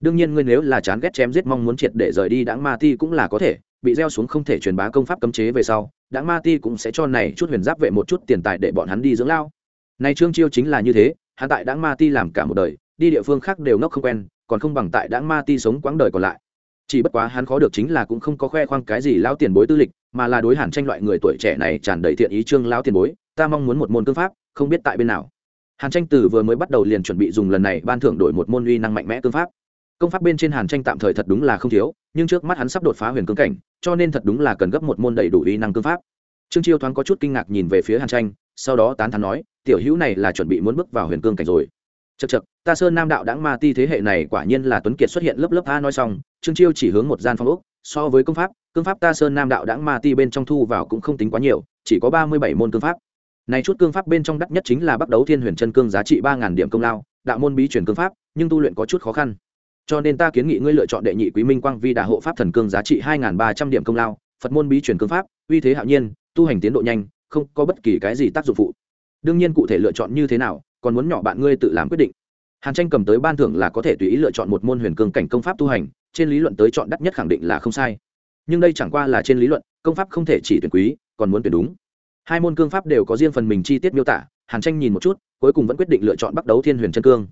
Đương nhiên ngươi nếu là chán ghét chém giết mong muốn triệt để rời đi đáng ma ti cũng là có thể, bị gieo xuống không thể truyền bá công pháp cấm chế về sau đáng ma ti cũng sẽ cho này chút huyền giáp vệ một chút tiền tài để bọn hắn đi dưỡng lao này trương chiêu chính là như thế, hắn tại đãng ma ti làm cả một đời, đi địa phương khác đều ngốc không quen, còn không bằng tại đãng ma ti sống quãng đời còn lại. Chỉ bất quá hắn khó được chính là cũng không có khoe khoang cái gì lão tiền bối tư lịch, mà là đối hàn tranh loại người tuổi trẻ này tràn đầy thiện ý trương lão tiền bối, ta mong muốn một môn cương pháp, không biết tại bên nào. Hàn tranh tử vừa mới bắt đầu liền chuẩn bị dùng lần này ban thưởng đổi một môn uy năng mạnh mẽ cương pháp. Công pháp bên trên hàn tranh tạm thời thật đúng là không thiếu, nhưng trước mắt hắn sắp đột phá huyền cương cảnh, cho nên thật đúng là cần gấp một môn đầy đủ uy năng cương pháp. Trương chiêu thoáng có chút kinh ngạc nhìn về phía hàn tranh sau đó tán thán nói, tiểu hữu này là chuẩn bị muốn bước vào huyền cương cảnh rồi. Chật chật ta sơn nam đạo đáng ma ti thế hệ này quả nhiên là tuấn kiệt xuất hiện lớp lớp a nói xong, trương chiêu chỉ hướng một gian phong ốc, so với công pháp, cương pháp ta sơn nam đạo đáng ma ti bên trong thu vào cũng không tính quá nhiều, chỉ có ba mươi bảy môn cương pháp. Này chút cương pháp bên trong đắt nhất chính là bắt đấu thiên huyền chân cương giá trị ba ngàn điểm công lao, đạo môn bí truyền cương pháp, nhưng tu luyện có chút khó khăn. Cho nên ta kiến nghị ngươi lựa chọn đệ nhị quý minh quang vi đà hộ pháp thần cương giá trị hai ngàn ba trăm điểm công lao, phật môn bí truyền cương pháp, uy thế hạo nhiên, tu hành tiến độ nhanh không có bất kỳ cái gì tác dụng phụ. Đương nhiên cụ thể lựa chọn như thế nào, còn muốn nhỏ bạn ngươi tự làm quyết định. Hàn tranh cầm tới ban thưởng là có thể tùy ý lựa chọn một môn huyền cương cảnh công pháp tu hành, trên lý luận tới chọn đắt nhất khẳng định là không sai. Nhưng đây chẳng qua là trên lý luận, công pháp không thể chỉ tuyển quý, còn muốn tuyển đúng. Hai môn cương pháp đều có riêng phần mình chi tiết miêu tả, hàn tranh nhìn một chút, cuối cùng vẫn quyết định lựa chọn bắt đấu thiên huyền chân cương.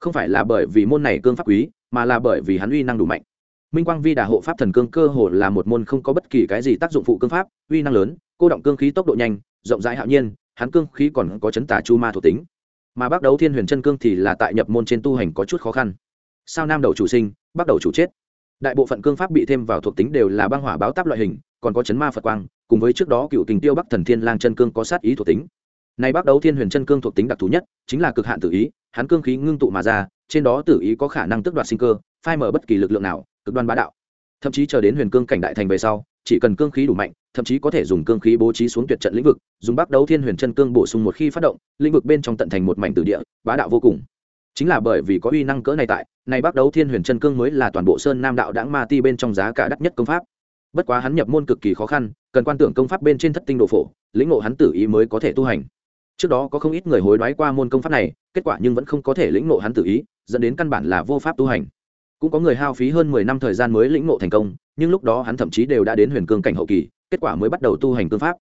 Không phải là bởi vì môn này cương pháp quý, mà là bởi vì hắn uy năng đủ mạnh. Minh quang vi đà hộ pháp thần cương cơ hồ là một môn không có bất kỳ cái gì tác dụng phụ cương pháp, uy năng lớn cô động cương khí tốc độ nhanh, rộng rãi hạo nhiên, hắn cương khí còn có chấn tả chu ma thuộc tính. Mà bắt đấu thiên huyền chân cương thì là tại nhập môn trên tu hành có chút khó khăn. Sao nam đầu chủ sinh bắt đầu chủ chết. Đại bộ phận cương pháp bị thêm vào thuộc tính đều là băng hỏa báo táp loại hình, còn có chấn ma phật quang, cùng với trước đó cựu tình tiêu bắc thần thiên lang chân cương có sát ý thuộc tính. Nay bắt đấu thiên huyền chân cương thuộc tính đặc thù nhất, chính là cực hạn tự ý, hắn cương khí ngưng tụ mà ra, trên đó tự ý có khả năng tước đoạt sinh cơ, phai mở bất kỳ lực lượng nào, cực đoan bá đạo. Thậm chí chờ đến huyền cương cảnh đại thành về sau chỉ cần cương khí đủ mạnh, thậm chí có thể dùng cương khí bố trí xuống tuyệt trận lĩnh vực, dùng Bắc đấu thiên huyền chân cương bổ sung một khi phát động, lĩnh vực bên trong tận thành một mảnh từ địa, bá đạo vô cùng. Chính là bởi vì có uy năng cỡ này tại, này Bắc đấu thiên huyền chân cương mới là toàn bộ sơn nam đạo đãng ma ti bên trong giá cả đắt nhất công pháp. Bất quá hắn nhập môn cực kỳ khó khăn, cần quan tưởng công pháp bên trên thất tinh độ phổ, lĩnh ngộ hắn tử ý mới có thể tu hành. Trước đó có không ít người hối đoái qua môn công pháp này, kết quả nhưng vẫn không có thể lĩnh ngộ hắn tử ý, dẫn đến căn bản là vô pháp tu hành. Cũng có người hao phí hơn mười năm thời gian mới lĩnh ngộ thành công nhưng lúc đó hắn thậm chí đều đã đến huyền cương cảnh hậu kỳ, kết quả mới bắt đầu tu hành cương pháp.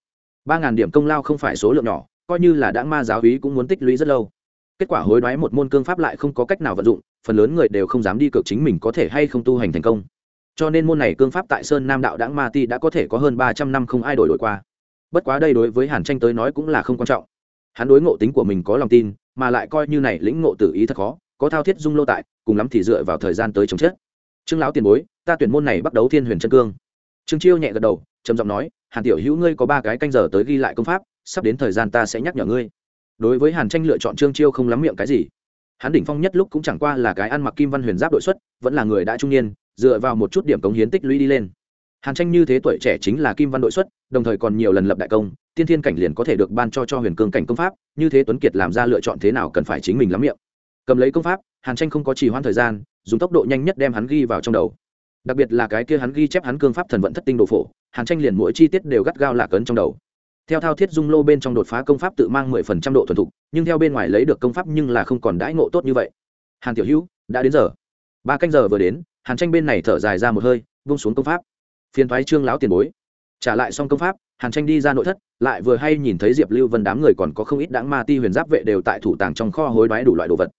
Ba ngàn điểm công lao không phải số lượng nhỏ, coi như là đã ma giáo hí cũng muốn tích lũy rất lâu. Kết quả hối đoái một môn cương pháp lại không có cách nào vận dụng, phần lớn người đều không dám đi cược chính mình có thể hay không tu hành thành công. Cho nên môn này cương pháp tại sơn nam đạo đãng ma ti đã có thể có hơn ba trăm năm không ai đổi đổi qua. Bất quá đây đối với hàn tranh tới nói cũng là không quan trọng. Hắn đối ngộ tính của mình có lòng tin, mà lại coi như này lĩnh ngộ tự ý thật khó, có thao thiết dung lô tại, cùng lắm thì dựa vào thời gian tới chống chết. Trương lão tiền bối ta tuyển môn này bắt đấu thiên huyền chân cương. Trương chiêu nhẹ gật đầu, trầm giọng nói, hàn tiểu hữu ngươi có ba cái canh giờ tới ghi lại công pháp, sắp đến thời gian ta sẽ nhắc nhở ngươi. Đối với hàn tranh lựa chọn trương chiêu không lắm miệng cái gì. Hắn đỉnh phong nhất lúc cũng chẳng qua là cái ăn mặc kim văn huyền giáp đội xuất, vẫn là người đã trung niên, dựa vào một chút điểm cống hiến tích lũy đi lên. Hàn tranh như thế tuổi trẻ chính là kim văn đội xuất, đồng thời còn nhiều lần lập đại công, tiên thiên cảnh liền có thể được ban cho cho huyền cương cảnh công pháp, như thế tuấn kiệt làm ra lựa chọn thế nào cần phải chính mình lắm miệng. Cầm lấy công pháp, hàn tranh không có trì hoãn thời gian, dùng tốc độ nhanh nhất đem hắn ghi vào trong đầu đặc biệt là cái kia hắn ghi chép hắn cương pháp thần vận thất tinh đồ phổ, hàn tranh liền mỗi chi tiết đều gắt gao lạc ấn trong đầu. Theo thao thiết dung lô bên trong đột phá công pháp tự mang mười phần trăm độ thuần thục, nhưng theo bên ngoài lấy được công pháp nhưng là không còn đãi ngộ tốt như vậy. Hàn tiểu hữu, đã đến giờ. Ba canh giờ vừa đến, hàn tranh bên này thở dài ra một hơi, vung xuống công pháp. Phiền thoái trương láo tiền bối. Trả lại xong công pháp, hàn tranh đi ra nội thất, lại vừa hay nhìn thấy diệp lưu vân đám người còn có không ít đáng ma ti huyền giáp vệ đều tại thủ tàng trong kho hối đoái đủ loại đồ vật.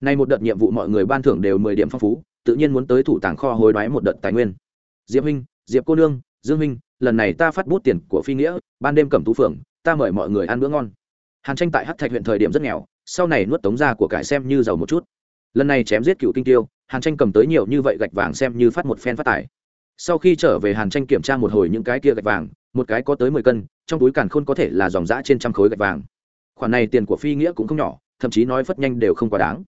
Nay một đợt nhiệm vụ mọi người ban thưởng đều mười điểm phong phú tự nhiên muốn tới thủ tàng kho hối đoái một đợt tài nguyên. Diệp huynh, diệp cô nương, dương huynh, lần này ta phát bút tiền của phi nghĩa, ban đêm cầm tú phượng, ta mời mọi người ăn bữa ngon. Hàn tranh tại hát thạch huyện thời điểm rất nghèo, sau này nuốt tống ra của cải xem như giàu một chút. Lần này chém giết cựu kinh tiêu, hàn tranh cầm tới nhiều như vậy gạch vàng xem như phát một phen phát tài. Sau khi trở về hàn tranh kiểm tra một hồi những cái kia gạch vàng, một cái có tới mười cân, trong túi càn khôn có thể là dòng giã trên trăm khối gạch vàng. Khoản này tiền của phi nghĩa cũng không nhỏ, thậm chí nói phất nhanh đều không quá đáng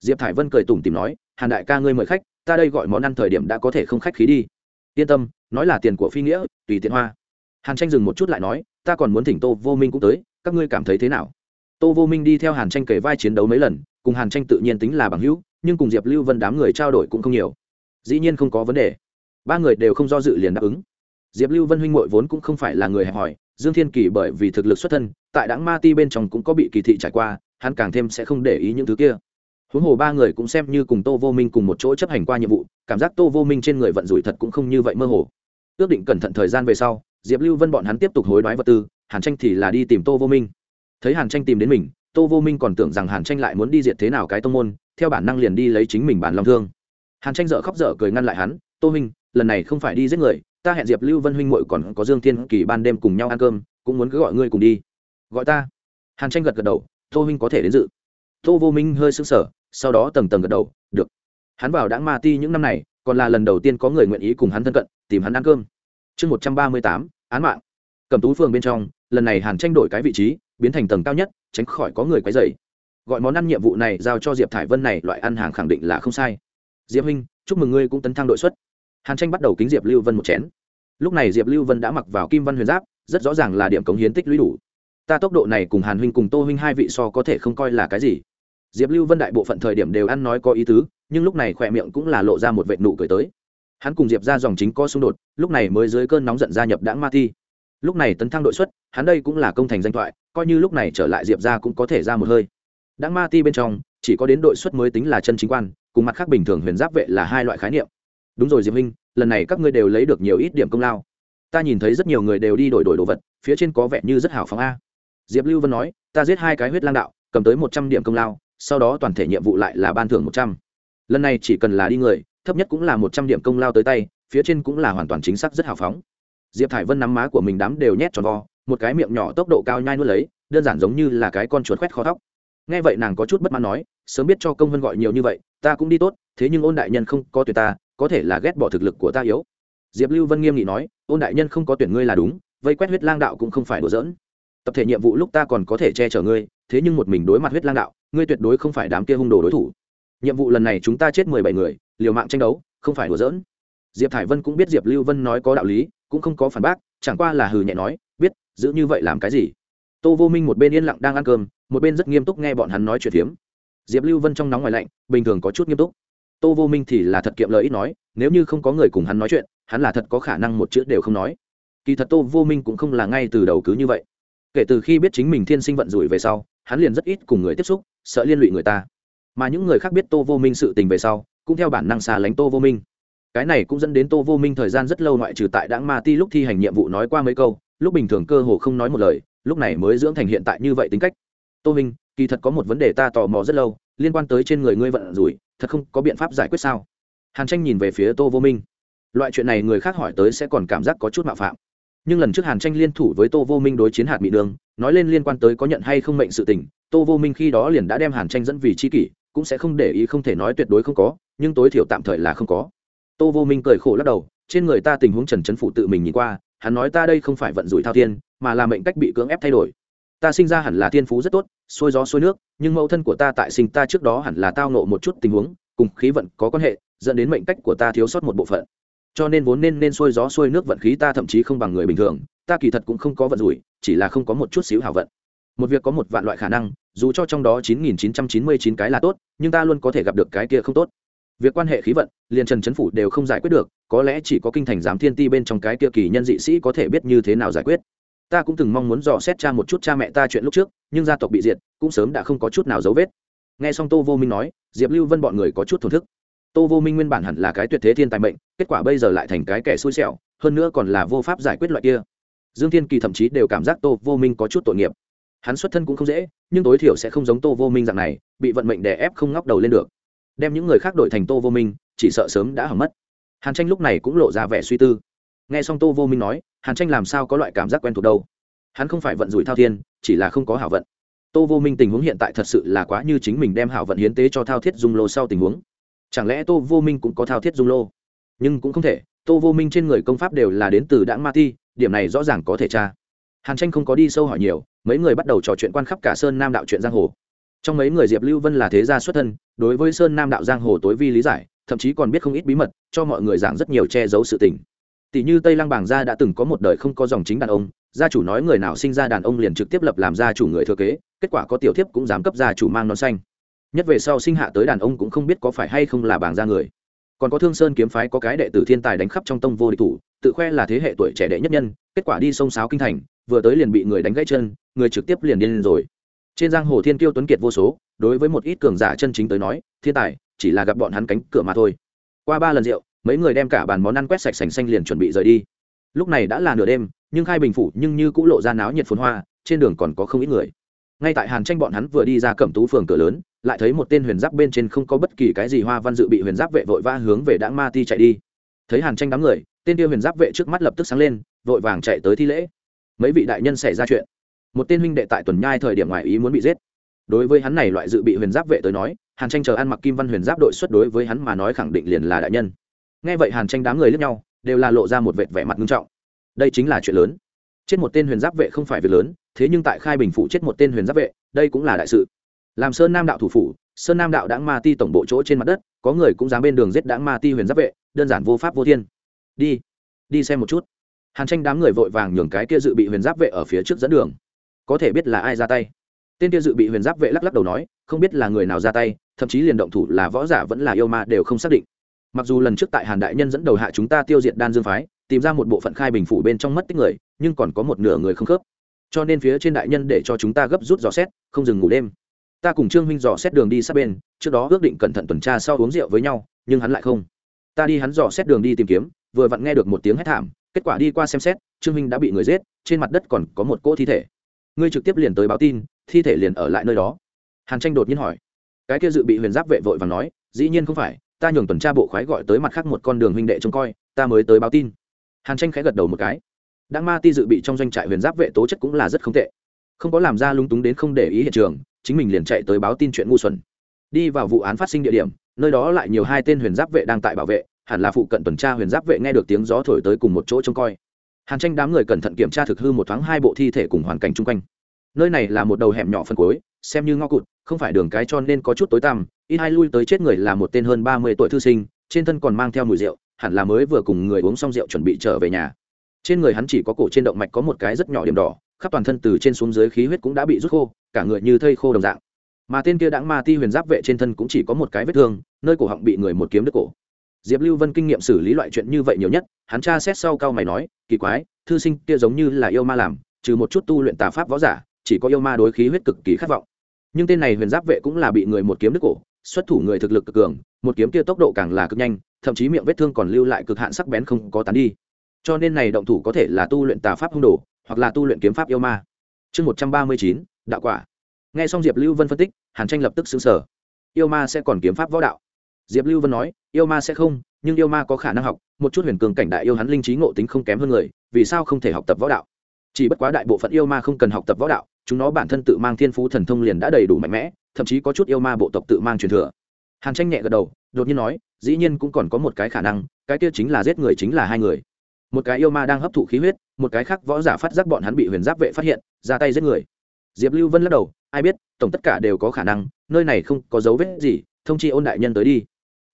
diệp thải vân cười tủm tìm nói, hàn đại ca ngươi mời khách, ta đây gọi món ăn thời điểm đã có thể không khách khí đi. Yên tâm, nói là tiền của phi nghĩa, tùy tiện hoa. Hàn tranh dừng một chút lại nói, ta còn muốn thỉnh tô vô minh cũng tới, các ngươi cảm thấy thế nào? Tô vô minh đi theo hàn tranh kể vai chiến đấu mấy lần, cùng hàn tranh tự nhiên tính là bằng hữu, nhưng cùng diệp lưu vân đám người trao đổi cũng không nhiều. Dĩ nhiên không có vấn đề. Ba người đều không do dự liền đáp ứng. Diệp lưu vân huynh mội vốn cũng không phải là người hẹp hòi, dương thiên kỳ bởi vì thực lực xuất thân, tại đáng ma ti bên trong cũng có bị kỳ thị trải qua, hắn càng thêm sẽ không để ý những thứ kia huống hồ ba người cũng xem như cùng tô vô minh cùng một chỗ chấp hành qua nhiệm vụ, cảm giác tô vô minh trên người vận rủi thật cũng không như vậy mơ hồ. Ước định cẩn thận thời gian về sau, diệp lưu vân bọn hắn tiếp tục hối đoái vật tư, hàn tranh thì là đi tìm tô vô minh. Thấy hàn tranh tìm đến mình, tô vô minh còn tưởng rằng hàn tranh lại muốn đi diệt thế nào cái tông môn, theo bản năng liền đi lấy chính mình bản long thương. Hàn tranh dợ khóc dở cười ngăn lại hắn, tô minh lần này không phải đi giết người, ta hẹn diệp lưu vân huynh muội còn có dương thiên kỳ ban đêm cùng nhau ăn cơm, cũng muốn cứ gọi ngươi cùng đi. Gọi ta? Hàn tranh gật gật đầu, tô minh có thể đến dự. Tô vô minh hơi sững sờ sau đó tầng tầng gật đầu, được. Hắn vào đãng ma ti những năm này, còn là lần đầu tiên có người nguyện ý cùng hắn thân cận, tìm hắn ăn cơm. Chương một trăm ba mươi tám, án mạng. Cầm tú phường bên trong, lần này hàn tranh đổi cái vị trí, biến thành tầng cao nhất, tránh khỏi có người quấy dày gọi món ăn nhiệm vụ này giao cho diệp thải vân này, loại ăn hàng khẳng định là không sai. Diệp huynh, chúc mừng ngươi cũng tấn thăng đội xuất. Hàn tranh bắt đầu kính diệp lưu vân một chén. Lúc này diệp lưu vân đã mặc vào kim văn huyền giáp, rất rõ ràng là điểm cống hiến tích lũy đủ. Ta tốc độ này cùng hàn huynh cùng tô huynh hai vị so có thể không coi là cái gì diệp lưu vân đại bộ phận thời điểm đều ăn nói có ý tứ nhưng lúc này khỏe miệng cũng là lộ ra một vệ nụ cười tới. Hắn cùng diệp ra dòng chính có xung đột lúc này mới dưới cơn nóng giận gia nhập đãng ma thi. Lúc này tấn thăng đội xuất hắn đây cũng là công thành danh thoại coi như lúc này trở lại diệp ra cũng có thể ra một hơi. Đãng ma ti bên trong chỉ có đến đội xuất mới tính là chân chính quan cùng mặt khác bình thường huyền giáp vệ là hai loại khái niệm. Đúng rồi diệp Minh, lần này các ngươi đều lấy được nhiều ít điểm công lao. Ta nhìn thấy rất nhiều người đều đi đổi đổi đồ vật phía trên có vẻ như rất hào phóng a. Diệp lưu vân nói ta giết hai cái huyết lang đạo cầm tới một trăm điểm công lao sau đó toàn thể nhiệm vụ lại là ban thưởng một trăm. Lần này chỉ cần là đi người, thấp nhất cũng là một trăm điểm công lao tới tay, phía trên cũng là hoàn toàn chính xác rất hào phóng. Diệp thải vân nắm má của mình đám đều nhét tròn vo, một cái miệng nhỏ tốc độ cao nhai nuốt lấy, đơn giản giống như là cái con chuột khoét khó thóc. Nghe vậy nàng có chút bất mãn nói, sớm biết cho công vân gọi nhiều như vậy, ta cũng đi tốt, thế nhưng ôn đại nhân không có tuyệt ta, có thể là ghét bỏ thực lực của ta yếu. Diệp lưu vân nghiêm nghị nói, ôn đại nhân không có tuyển ngươi là đúng, vây quét huyết lang đạo cũng không phải đùa giỡn tập thể nhiệm vụ lúc ta còn có thể che chở ngươi, thế nhưng một mình đối mặt huyết lang đạo, ngươi tuyệt đối không phải đám kia hung đồ đối thủ. Nhiệm vụ lần này chúng ta chết mười bảy người, liều mạng tranh đấu, không phải đùa giỡn. Diệp thải vân cũng biết diệp lưu vân nói có đạo lý, cũng không có phản bác, chẳng qua là hừ nhẹ nói, biết, giữ như vậy làm cái gì? Tô vô minh một bên yên lặng đang ăn cơm, một bên rất nghiêm túc nghe bọn hắn nói chuyện phiếm. Diệp lưu vân trong nóng ngoài lạnh, bình thường có chút nghiêm túc. Tô vô minh thì là thật kiệm lời ít nói, nếu như không có người cùng hắn nói chuyện, hắn là thật có khả năng một chữ đều không nói. Kỳ thật tô vô minh cũng không là ngay từ đầu cứ như vậy kể từ khi biết chính mình thiên sinh vận rủi về sau, hắn liền rất ít cùng người tiếp xúc, sợ liên lụy người ta. Mà những người khác biết tô vô minh sự tình về sau, cũng theo bản năng xa lánh tô vô minh. Cái này cũng dẫn đến tô vô minh thời gian rất lâu ngoại trừ tại đãng ma ti lúc thi hành nhiệm vụ nói qua mấy câu, lúc bình thường cơ hồ không nói một lời, lúc này mới dưỡng thành hiện tại như vậy tính cách. Tô minh, kỳ thật có một vấn đề ta tò mò rất lâu, liên quan tới trên người ngươi vận rủi, thật không có biện pháp giải quyết sao? Hàn tranh nhìn về phía tô vô minh. Loại chuyện này người khác hỏi tới sẽ còn cảm giác có chút mạo phạm nhưng lần trước hàn tranh liên thủ với tô vô minh đối chiến hạt mỹ đường, nói lên liên quan tới có nhận hay không mệnh sự tình, tô vô minh khi đó liền đã đem hàn tranh dẫn vì c h i kỷ, cũng sẽ không để ý không thể nói tuyệt đối không có, nhưng tối thiểu tạm thời là không có. Tô vô minh cười khổ lắc đầu, trên người ta tình huống trần trấn phụ tự mình nhìn qua, hắn nói ta đây không phải vận rủi thao thiên, mà là mệnh cách bị cưỡng ép thay đổi. Ta sinh ra hẳn là thiên phú rất tốt, xuôi gió xuôi nước, nhưng mẫu thân của ta tại sinh ta trước đó hẳn là tao nộ một chút tình huống, cùng khí vận có quan hệ, dẫn đến mệnh cách của ta thiếu sót một bộ phận cho nên vốn nên nên xuôi gió xuôi nước vận khí ta thậm chí không bằng người bình thường, ta kỳ thật cũng không có vận rủi, chỉ là không có một chút xíu hảo vận. Một việc có một vạn loại khả năng, dù cho trong đó chín nghìn chín trăm chín mươi chín cái là tốt, nhưng ta luôn có thể gặp được cái kia không tốt. Việc quan hệ khí vận, liền trần chấn phủ đều không giải quyết được, có lẽ chỉ có kinh thành giám thiên ti bên trong cái kia kỳ nhân dị sĩ có thể biết như thế nào giải quyết. Ta cũng từng mong muốn dò xét cha một chút cha mẹ ta chuyện lúc trước, nhưng gia tộc bị diệt, cũng sớm đã không có chút nào dấu vết. Nghe xong tô vô minh nói, diệp lưu vân bọn người có chút thổn thức tô vô minh nguyên bản hẳn là cái tuyệt thế thiên tài mệnh, kết quả bây giờ lại thành cái kẻ xui xẻo, hơn nữa còn là vô pháp giải quyết loại kia. Dương thiên kỳ thậm chí đều cảm giác tô vô minh có chút tội nghiệp. Hắn xuất thân cũng không dễ, nhưng tối thiểu sẽ không giống tô vô minh dạng này, bị vận mệnh đè ép không ngóc đầu lên được. Đem những người khác đổi thành tô vô minh, chỉ sợ sớm đã hỏng mất. Hàn tranh lúc này cũng lộ ra vẻ suy tư. Nghe xong tô vô minh nói, hàn tranh làm sao có loại cảm giác quen thuộc đâu? Hắn không phải vận rủi thao thiên, chỉ là không có hảo vận. Tô vô minh tình huống hiện tại thật sự là quá như chính mình đem hảo vận hiến tế cho thao thiết dung lô sau tình huống chẳng lẽ tô vô minh cũng có thao thiết dung lô? Nhưng cũng không thể, tô vô minh trên người công pháp đều là đến từ đãng ma ti, điểm này rõ ràng có thể tra. Hàn tranh không có đi sâu hỏi nhiều, mấy người bắt đầu trò chuyện quan khắp cả sơn nam đạo chuyện giang hồ. Trong mấy người diệp lưu vân là thế gia xuất thân, đối với sơn nam đạo giang hồ tối vi lý giải, thậm chí còn biết không ít bí mật, cho mọi người giảng rất nhiều che giấu sự tình. Tỷ như tây lăng bảng gia đã từng có một đời không có dòng chính đàn ông, gia chủ nói người nào sinh ra đàn ông liền trực tiếp lập làm gia chủ người thừa kế, kết quả có tiểu thiếp cũng dám cấp gia chủ mang non xanh nhất về sau sinh hạ tới đàn ông cũng không biết có phải hay không là bảng ra người. Còn có thương sơn kiếm phái có cái đệ tử thiên tài đánh khắp trong tông vô địch thủ, tự khoe là thế hệ tuổi trẻ đệ nhất nhân, kết quả đi sông sáo kinh thành, vừa tới liền bị người đánh gãy chân, người trực tiếp liền điên rồi. Trên giang hồ thiên kiêu tuấn kiệt vô số, đối với một ít cường giả chân chính tới nói, thiên tài chỉ là gặp bọn hắn cánh cửa mà thôi. Qua ba lần rượu, mấy người đem cả bàn món ăn quét sạch sành xanh liền chuẩn bị rời đi. Lúc này đã là nửa đêm, nhưng khai bình phủ nhưng như cũng lộ ra náo nhiệt phồn hoa, trên đường còn có không ít người ngay tại hàn tranh bọn hắn vừa đi ra cẩm tú phường cửa lớn, lại thấy một tên huyền giáp bên trên không có bất kỳ cái gì hoa văn dự bị huyền giáp vệ vội vã hướng về đãng ma ti chạy đi. Thấy hàn tranh đám người, tên tiêu huyền giáp vệ trước mắt lập tức sáng lên, vội vàng chạy tới thi lễ. Mấy vị đại nhân xảy ra chuyện. Một tên huynh đệ tại tuần nhai thời điểm ngoài ý muốn bị giết. Đối với hắn này loại dự bị huyền giáp vệ tới nói, hàn tranh chờ ăn mặc kim văn huyền giáp đội xuất đối với hắn mà nói khẳng định liền là đại nhân. Nghe vậy hàn tranh đám người lướt nhau, đều là lộ ra một vệt vẻ mặt nghiêm trọng. Đây chính là chuyện lớn chết một tên huyền giáp vệ không phải việc lớn, thế nhưng tại khai bình phủ chết một tên huyền giáp vệ, đây cũng là đại sự. Làm sơn nam đạo thủ phủ, sơn nam đạo đãng ma ti tổng bộ chỗ trên mặt đất, có người cũng dám bên đường giết đãng ma ti huyền giáp vệ, đơn giản vô pháp vô thiên. Đi đi xem một chút. Hàn tranh đám người vội vàng nhường cái kia dự bị huyền giáp vệ ở phía trước dẫn đường. Có thể biết là ai ra tay. Tên kia dự bị huyền giáp vệ lắc lắc đầu nói, không biết là người nào ra tay, thậm chí liền động thủ là võ giả vẫn là yêu ma đều không xác định. Mặc dù lần trước tại hàn đại nhân dẫn đầu hạ chúng ta tiêu diệt đan dương phái tìm ra một bộ phận khai bình phủ bên trong mất tích người, nhưng còn có một nửa người không khớp. Cho nên phía trên đại nhân để cho chúng ta gấp rút dò xét, không dừng ngủ đêm. Ta cùng trương huynh dò xét đường đi sát bên, trước đó ước định cẩn thận tuần tra sau uống rượu với nhau, nhưng hắn lại không. Ta đi hắn dò xét đường đi tìm kiếm, vừa vặn nghe được một tiếng hét thảm, kết quả đi qua xem xét, trương huynh đã bị người giết, trên mặt đất còn có một cỗ thi thể. Ngươi trực tiếp liền tới báo tin, thi thể liền ở lại nơi đó. Hàn tranh đột nhiên hỏi. Cái kia dự bị huyền giáp vệ vội và nói, dĩ nhiên không phải, ta nhường tuần tra bộ khoái gọi tới mặt khác một con đường huynh đệ trông coi, ta mới tới báo tin hàn tranh khẽ gật đầu một cái. Đã ma ti dự bị trong doanh trại huyền giáp vệ tố chất cũng là rất không tệ. Không có làm ra lung túng đến không để ý hiện trường, chính mình liền chạy tới báo tin chuyện ngu xuẩn. Đi vào vụ án phát sinh địa điểm, nơi đó lại nhiều hai tên huyền giáp vệ đang tại bảo vệ, hẳn là phụ cận tuần tra huyền giáp vệ nghe được tiếng gió thổi tới cùng một chỗ trông coi. Hàn tranh đám người cẩn thận kiểm tra thực hư một thoáng hai bộ thi thể cùng hoàn cảnh chung quanh. Nơi này là một đầu hẻm nhỏ phân cuối xem như ngõ cụt, không phải đường cái cho nên có chút tối tăm, ít hai lui tới chết người là một tên hơn ba mươi tuổi thư sinh, trên thân còn mang theo mùi rượu hẳn là mới vừa cùng người uống xong rượu chuẩn bị trở về nhà. Trên người hắn chỉ có cổ trên động mạch có một cái rất nhỏ điểm đỏ, khắp toàn thân từ trên xuống dưới khí huyết cũng đã bị rút khô, cả người như thây khô đồng dạng. Mà tên kia đãng ma ti huyền giáp vệ trên thân cũng chỉ có một cái vết thương, nơi cổ họng bị người một kiếm đứt cổ. Diệp lưu vân kinh nghiệm xử lý loại chuyện như vậy nhiều nhất, hắn tra xét sau cao mày nói, kỳ quái, thư sinh kia giống như là yêu ma làm, trừ một chút tu luyện tà pháp võ giả, chỉ có yêu ma đối khí huyết cực kỳ khát vọng. Nhưng tên này huyền giáp vệ cũng là bị người một kiếm đứt cổ, xuất thủ người thực lực cực cường, một kiếm kia tốc độ càng là cực nhanh thậm chí miệng vết thương còn lưu lại cực hạn sắc bén không có tán đi. Cho nên này động thủ có thể là tu luyện tà pháp hung đồ, hoặc là tu luyện kiếm pháp yêu ma. Chương một trăm ba mươi chín, đạo quả. Nghe xong diệp lưu vân phân tích, hàn tranh lập tức xứng sở yêu ma sẽ còn kiếm pháp võ đạo. Diệp lưu vân nói, yêu ma sẽ không, nhưng yêu ma có khả năng học, một chút huyền cường cảnh đại yêu hắn linh trí ngộ tính không kém hơn người, vì sao không thể học tập võ đạo? Chỉ bất quá đại bộ phận yêu ma không cần học tập võ đạo, chúng nó bản thân tự mang thiên phú thần thông liền đã đầy đủ mạnh mẽ, thậm chí có chút yêu ma bộ tộc tự mang truyền thừa. Hàn tranh nhẹ gật đầu, đột nhiên nói dĩ nhiên cũng còn có một cái khả năng, cái kia chính là giết người chính là hai người. Một cái yêu ma đang hấp thụ khí huyết, một cái khác võ giả phát giác bọn hắn bị huyền giáp vệ phát hiện, ra tay giết người. Diệp lưu vân lắc đầu, ai biết, tổng tất cả đều có khả năng, nơi này không có dấu vết gì, thông chi ôn đại nhân tới đi.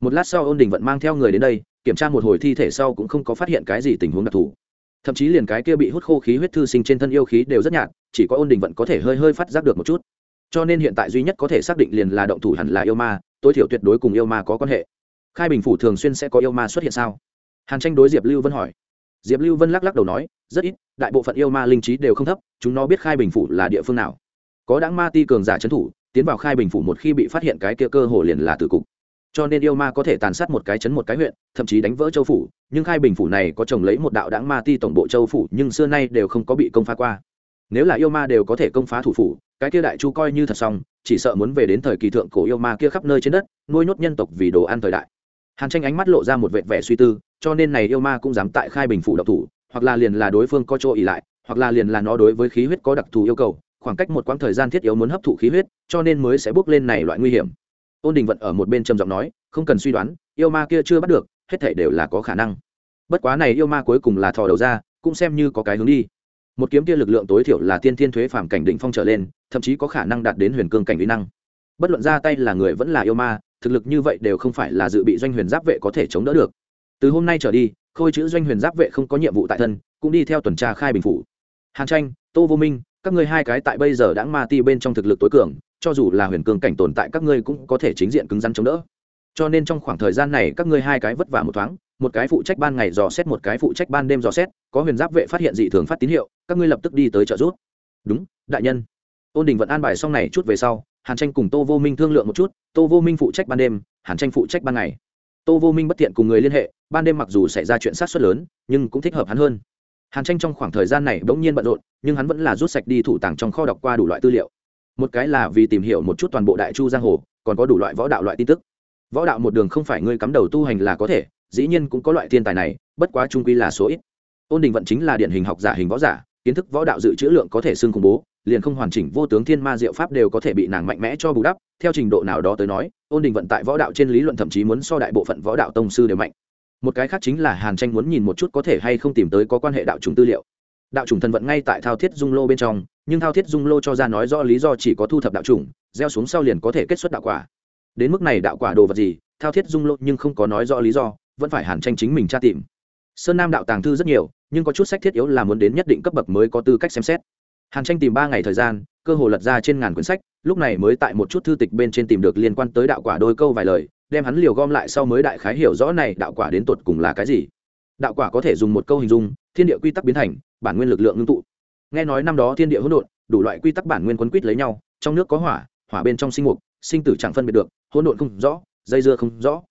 Một lát sau ôn đình vận mang theo người đến đây, kiểm tra một hồi thi thể sau cũng không có phát hiện cái gì tình huống đặc thù. Thậm chí liền cái kia bị hút khô khí huyết thư sinh trên thân yêu khí đều rất nhạt, chỉ có ôn đình vận có thể hơi hơi phát giác được một chút. Cho nên hiện tại duy nhất có thể xác định liền là động thủ hẳn là yêu ma, tối thiểu tuyệt đối cùng yêu ma có quan hệ khai bình phủ thường xuyên sẽ có yêu ma xuất hiện sao? Hàn tranh đối diệp lưu vân hỏi. Diệp lưu vân lắc lắc đầu nói, rất ít, đại bộ phận yêu ma linh trí đều không thấp, chúng nó biết khai bình phủ là địa phương nào. Có đáng ma ti cường giả trấn thủ, tiến vào khai bình phủ một khi bị phát hiện cái kia cơ hồ liền là tử cục. Cho nên yêu ma có thể tàn sát một cái chấn một cái huyện, thậm chí đánh vỡ châu phủ, nhưng khai bình phủ này có trồng lấy một đạo đáng ma ti tổng bộ châu phủ, nhưng xưa nay đều không có bị công phá qua. Nếu là yêu ma đều có thể công phá thủ phủ, cái kia đại chu coi như thật xong, chỉ sợ muốn về đến thời kỳ thượng cổ yêu ma kia khắp nơi trên đất, nuôi nhốt nhân tộc vì đồ ăn thời đại hàn tranh ánh mắt lộ ra một vệt vẻ suy tư, cho nên này yêu ma cũng dám tại khai bình phủ độc thủ, hoặc là liền là đối phương có chỗ ỉ lại, hoặc là liền là nó đối với khí huyết có đặc thù yêu cầu, khoảng cách một quãng thời gian thiết yếu muốn hấp thụ khí huyết, cho nên mới sẽ bước lên này loại nguy hiểm. Ôn đình vận ở một bên trầm giọng nói, không cần suy đoán, yêu ma kia chưa bắt được, hết thể đều là có khả năng. Bất quá này yêu ma cuối cùng là thò đầu ra, cũng xem như có cái hướng đi. Một kiếm kia lực lượng tối thiểu là tiên thiên thuế phàm cảnh định phong trở lên, thậm chí có khả năng đạt đến huyền cương cảnh uy năng. Bất luận ra tay là người vẫn là yêu ma thực lực như vậy đều không phải là dự bị doanh huyền giáp vệ có thể chống đỡ được. Từ hôm nay trở đi, khôi chữ doanh huyền giáp vệ không có nhiệm vụ tại thân, cũng đi theo tuần tra khai bình phủ. Hàn tranh, tô vô minh, các ngươi hai cái tại bây giờ đã ma ti bên trong thực lực tối cường, cho dù là huyền cương cảnh tồn tại các ngươi cũng có thể chính diện cứng rắn chống đỡ. Cho nên trong khoảng thời gian này các ngươi hai cái vất vả một thoáng, một cái phụ trách ban ngày dò xét, một cái phụ trách ban đêm dò xét, có huyền giáp vệ phát hiện dị thường phát tín hiệu, các ngươi lập tức đi tới trợ giúp. Đúng, đại nhân. Ôn đình vẫn an bài xong này chút về sau hàn tranh cùng tô vô minh thương lượng một chút, tô vô minh phụ trách ban đêm, hàn tranh phụ trách ban ngày. Tô vô minh bất tiện cùng người liên hệ, ban đêm mặc dù xảy ra chuyện sát xuất lớn, nhưng cũng thích hợp hắn hơn. Hàn tranh trong khoảng thời gian này bỗng nhiên bận rộn, nhưng hắn vẫn là rút sạch đi thủ tàng trong kho đọc qua đủ loại tư liệu. Một cái là vì tìm hiểu một chút toàn bộ đại chu giang hồ, còn có đủ loại võ đạo loại tin tức. Võ đạo một đường không phải ngươi cắm đầu tu hành là có thể, dĩ nhiên cũng có loại thiên tài này, bất quá trung quy là số ít. Ôn đình vận chính là điển hình học giả hình võ giả, kiến thức võ đạo dự trữ lượng có thể xưng khủng bố liền không hoàn chỉnh vô tướng thiên ma diệu pháp đều có thể bị nàng mạnh mẽ cho bù đắp, theo trình độ nào đó tới nói, ôn đình vận tại võ đạo trên lý luận thậm chí muốn so đại bộ phận võ đạo tông sư đều mạnh. Một cái khác chính là hàn tranh muốn nhìn một chút có thể hay không tìm tới có quan hệ đạo trùng tư liệu. Đạo trùng thần vận ngay tại thao thiết dung lô bên trong, nhưng thao thiết dung lô cho ra nói rõ lý do chỉ có thu thập đạo trùng, gieo xuống sau liền có thể kết xuất đạo quả. Đến mức này đạo quả đồ vật gì, thao thiết dung lô nhưng không có nói rõ lý do, vẫn phải hàn tranh chính mình tra tìm. Sơn nam đạo tàng thư rất nhiều, nhưng có chút sách thiết yếu là muốn đến nhất định cấp bậc mới có tư cách xem xét hàn tranh tìm ba ngày thời gian, cơ hồ lật ra trên ngàn quyển sách, lúc này mới tại một chút thư tịch bên trên tìm được liên quan tới đạo quả đôi câu vài lời, đem hắn liều gom lại sau mới đại khái hiểu rõ này đạo quả đến tột cùng là cái gì. Đạo quả có thể dùng một câu hình dung, thiên địa quy tắc biến thành, bản nguyên lực lượng ngưng tụ. Nghe nói năm đó thiên địa hỗn độn, đủ loại quy tắc bản nguyên quấn quýt lấy nhau, trong nước có hỏa hỏa bên trong sinh mục, sinh tử chẳng phân biệt được, hỗn độn không rõ, dây dưa không rõ.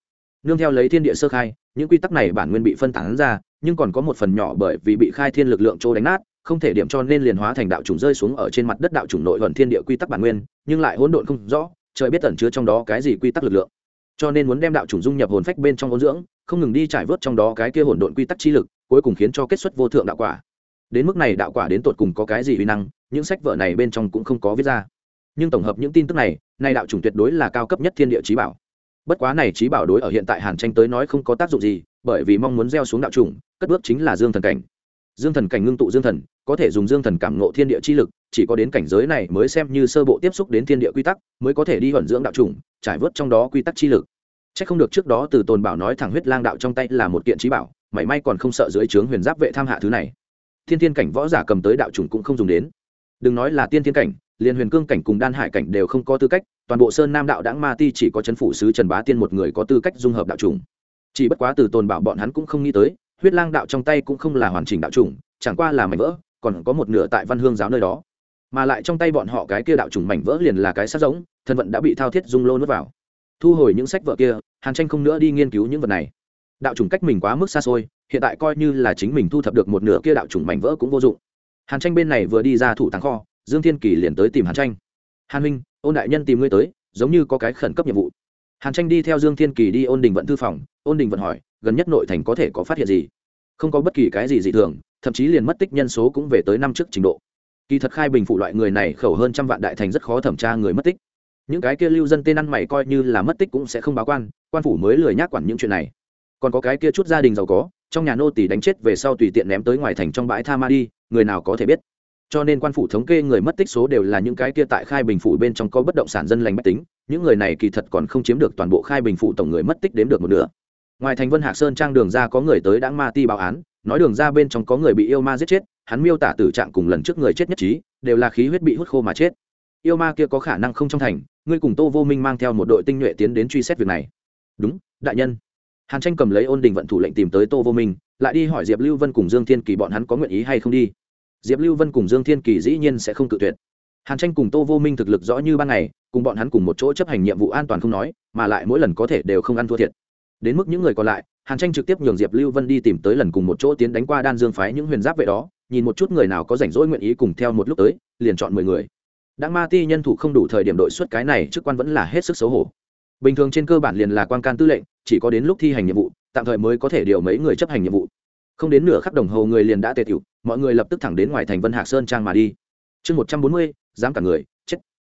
Nương theo lấy thiên địa sơ khai, những quy tắc này bản nguyên bị phân tán ra, nhưng còn có một phần nhỏ bởi vì bị khai thiên lực lượng trô đánh nát không thể điểm cho nên liền hóa thành đạo chủng rơi xuống ở trên mặt đất đạo chủng nội vận thiên địa quy tắc bản nguyên, nhưng lại hỗn độn không rõ, trời biết tẩn chứa trong đó cái gì quy tắc lực lượng. Cho nên muốn đem đạo chủng dung nhập hồn phách bên trong ôn dưỡng, không ngừng đi trải vớt trong đó cái kia hỗn độn quy tắc chi lực, cuối cùng khiến cho kết xuất vô thượng đạo quả. Đến mức này đạo quả đến tột cùng có cái gì uy năng, những sách vở này bên trong cũng không có viết ra. Nhưng tổng hợp những tin tức này nay đạo chủng tuyệt đối là cao cấp nhất thiên địa trí bảo. Bất quá này trí bảo đối ở hiện tại hàn tranh tới nói không có tác dụng gì, bởi vì mong muốn gieo xuống đạo chủng cất bước chính là dương thần cảnh dương thần cảnh ngưng tụ dương thần, có thể dùng dương thần cảm ngộ thiên địa chi lực, chỉ có đến cảnh giới này mới xem như sơ bộ tiếp xúc đến thiên địa quy tắc, mới có thể đi vận dưỡng đạo chủng, trải vớt trong đó quy tắc chi lực. C h ắ c không được trước đó từ tồn bảo nói thẳng huyết lang đạo trong tay là một kiện trí bảo, mảy may còn không sợ dưới trướng huyền giáp vệ tham hạ thứ này. Thiên thiên cảnh võ giả cầm tới đạo chủng cũng không dùng đến. Đừng nói là tiên thiên cảnh liền huyền cương cảnh cùng đan hải cảnh đều không có tư cách, toàn bộ sơn nam đạo đãng ma ti chỉ có c h ấ n phủ sứ trần bá tiên một người có tư cách dung hợp đạo chủng. Chỉ bất quá từ tồn bảo bọn hắn cũng không nghĩ tới huyết lang đạo trong tay cũng không là hoàn chỉnh đạo chủng, chẳng qua là mảnh vỡ, còn có một nửa tại văn hương giáo nơi đó. Mà lại trong tay bọn họ cái kia đạo chủng mảnh vỡ liền là cái sát giống, thân vận đã bị thao thiết dung lô nuốt vào. Thu hồi những sách vợ kia, hàn tranh không nữa đi nghiên cứu những vật này. Đạo chủng cách mình quá mức xa xôi, hiện tại coi như là chính mình thu thập được một nửa kia đạo chủng mảnh vỡ cũng vô dụng. Hàn tranh bên này vừa đi ra thủ tàng kho, dương thiên kỳ liền tới tìm hàn tranh. Hàn huynh, ôn đại nhân tìm ngươi tới, giống như có cái khẩn cấp nhiệm vụ. Hàn tranh đi theo dương thiên kỳ đi ôn đình vận thư phòng, ôn đình vận hỏi gần nhất nội thành có thể có phát hiện gì? Không có bất kỳ cái gì dị thường, thậm chí liền mất tích nhân số cũng về tới năm trước trình độ. Kỳ thật khai bình phụ loại người này khẩu hơn trăm vạn đại thành rất khó thẩm tra người mất tích. Những cái kia lưu dân tên ăn mày coi như là mất tích cũng sẽ không báo quan quan phủ mới lười nhác quản những chuyện này. Còn có cái kia chút gia đình giàu có, trong nhà nô tỷ đánh chết về sau tùy tiện ném tới ngoài thành trong bãi tha ma đi, người nào có thể biết. Cho nên quan phủ thống kê người mất tích số đều là những cái kia tại khai bình phủ bên trong có bất động sản dân lành mách tính, những người này kỳ thật còn không chiếm được toàn bộ khai bình phủ tổng người mất tích đếm được một nửa ngoài thành vân hạc sơn trang đường ra có người tới đã ma ti báo án, nói đường ra bên trong có người bị yêu ma giết chết, hắn miêu tả tử trạng cùng lần trước người chết nhất trí, đều là khí huyết bị hút khô mà chết. Yêu ma kia có khả năng không trong thành, ngươi cùng tô vô minh mang theo một đội tinh nhuệ tiến đến truy xét việc này. Đúng, đại nhân. Hàn tranh cầm lấy ôn đình vận thủ lệnh tìm tới tô vô minh, lại đi hỏi diệp lưu vân cùng dương thiên kỳ bọn hắn có nguyện ý hay không đi. Diệp lưu vân cùng dương thiên kỳ dĩ nhiên sẽ không cự tuyệt. Hàn tranh cùng tô vô minh thực lực rõ như ban ngày, cùng bọn hắn cùng một chỗ chấp hành nhiệm vụ an toàn không nói, mà lại mỗi lần có thể đều không ăn thua thiệt đến mức những người còn lại, hàn tranh trực tiếp nhường diệp lưu vân đi tìm tới lần cùng một chỗ tiến đánh qua đan dương phái những huyền giáp vệ đó, nhìn một chút người nào có rảnh rỗi nguyện ý cùng theo một lúc tới, liền chọn mười người. Đã ma ti nhân thủ không đủ thời điểm đội xuất cái này, chức quan vẫn là hết sức xấu hổ. Bình thường trên cơ bản liền là quan can tư lệnh, chỉ có đến lúc thi hành nhiệm vụ, tạm thời mới có thể điều mấy người chấp hành nhiệm vụ. Không đến nửa khắc đồng hồ người liền đã tề tiểu, mọi người lập tức thẳng đến ngoài thành vân hạc sơn trang mà đi. Chương một trăm bốn mươi, dám cả người, chết.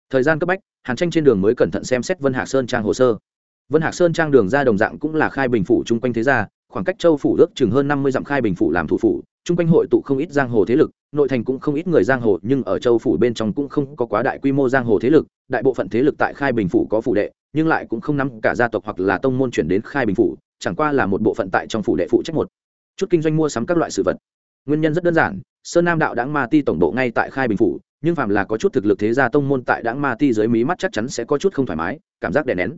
Thời gian cấp bách, hàn tranh trên đường mới cẩn thận xem xét vân hạc sơn trang hồ sơ vân hạc sơn trang đường ra đồng dạng cũng là khai bình phủ chung quanh thế gia, khoảng cách châu phủ ước chừng hơn năm mươi dặm khai bình phủ làm thủ phủ, chung quanh hội tụ không ít giang hồ thế lực, nội thành cũng không ít người giang hồ, nhưng ở châu phủ bên trong cũng không có quá đại quy mô giang hồ thế lực, đại bộ phận thế lực tại khai bình phủ có phủ đệ, nhưng lại cũng không nắm cả gia tộc hoặc là tông môn chuyển đến khai bình phủ, chẳng qua là một bộ phận tại trong phủ đệ phụ trách một. Chút kinh doanh mua sắm các loại sự vật. Nguyên nhân rất đơn giản, sơn nam đạo đãng ma ti tổng bộ ngay tại khai bình phủ, nhưng phàm là có chút thực lực thế gia tông môn tại đãng ma ti dưới mí mắt chắc chắn sẽ có chút không thoải mái, cảm giác đè nén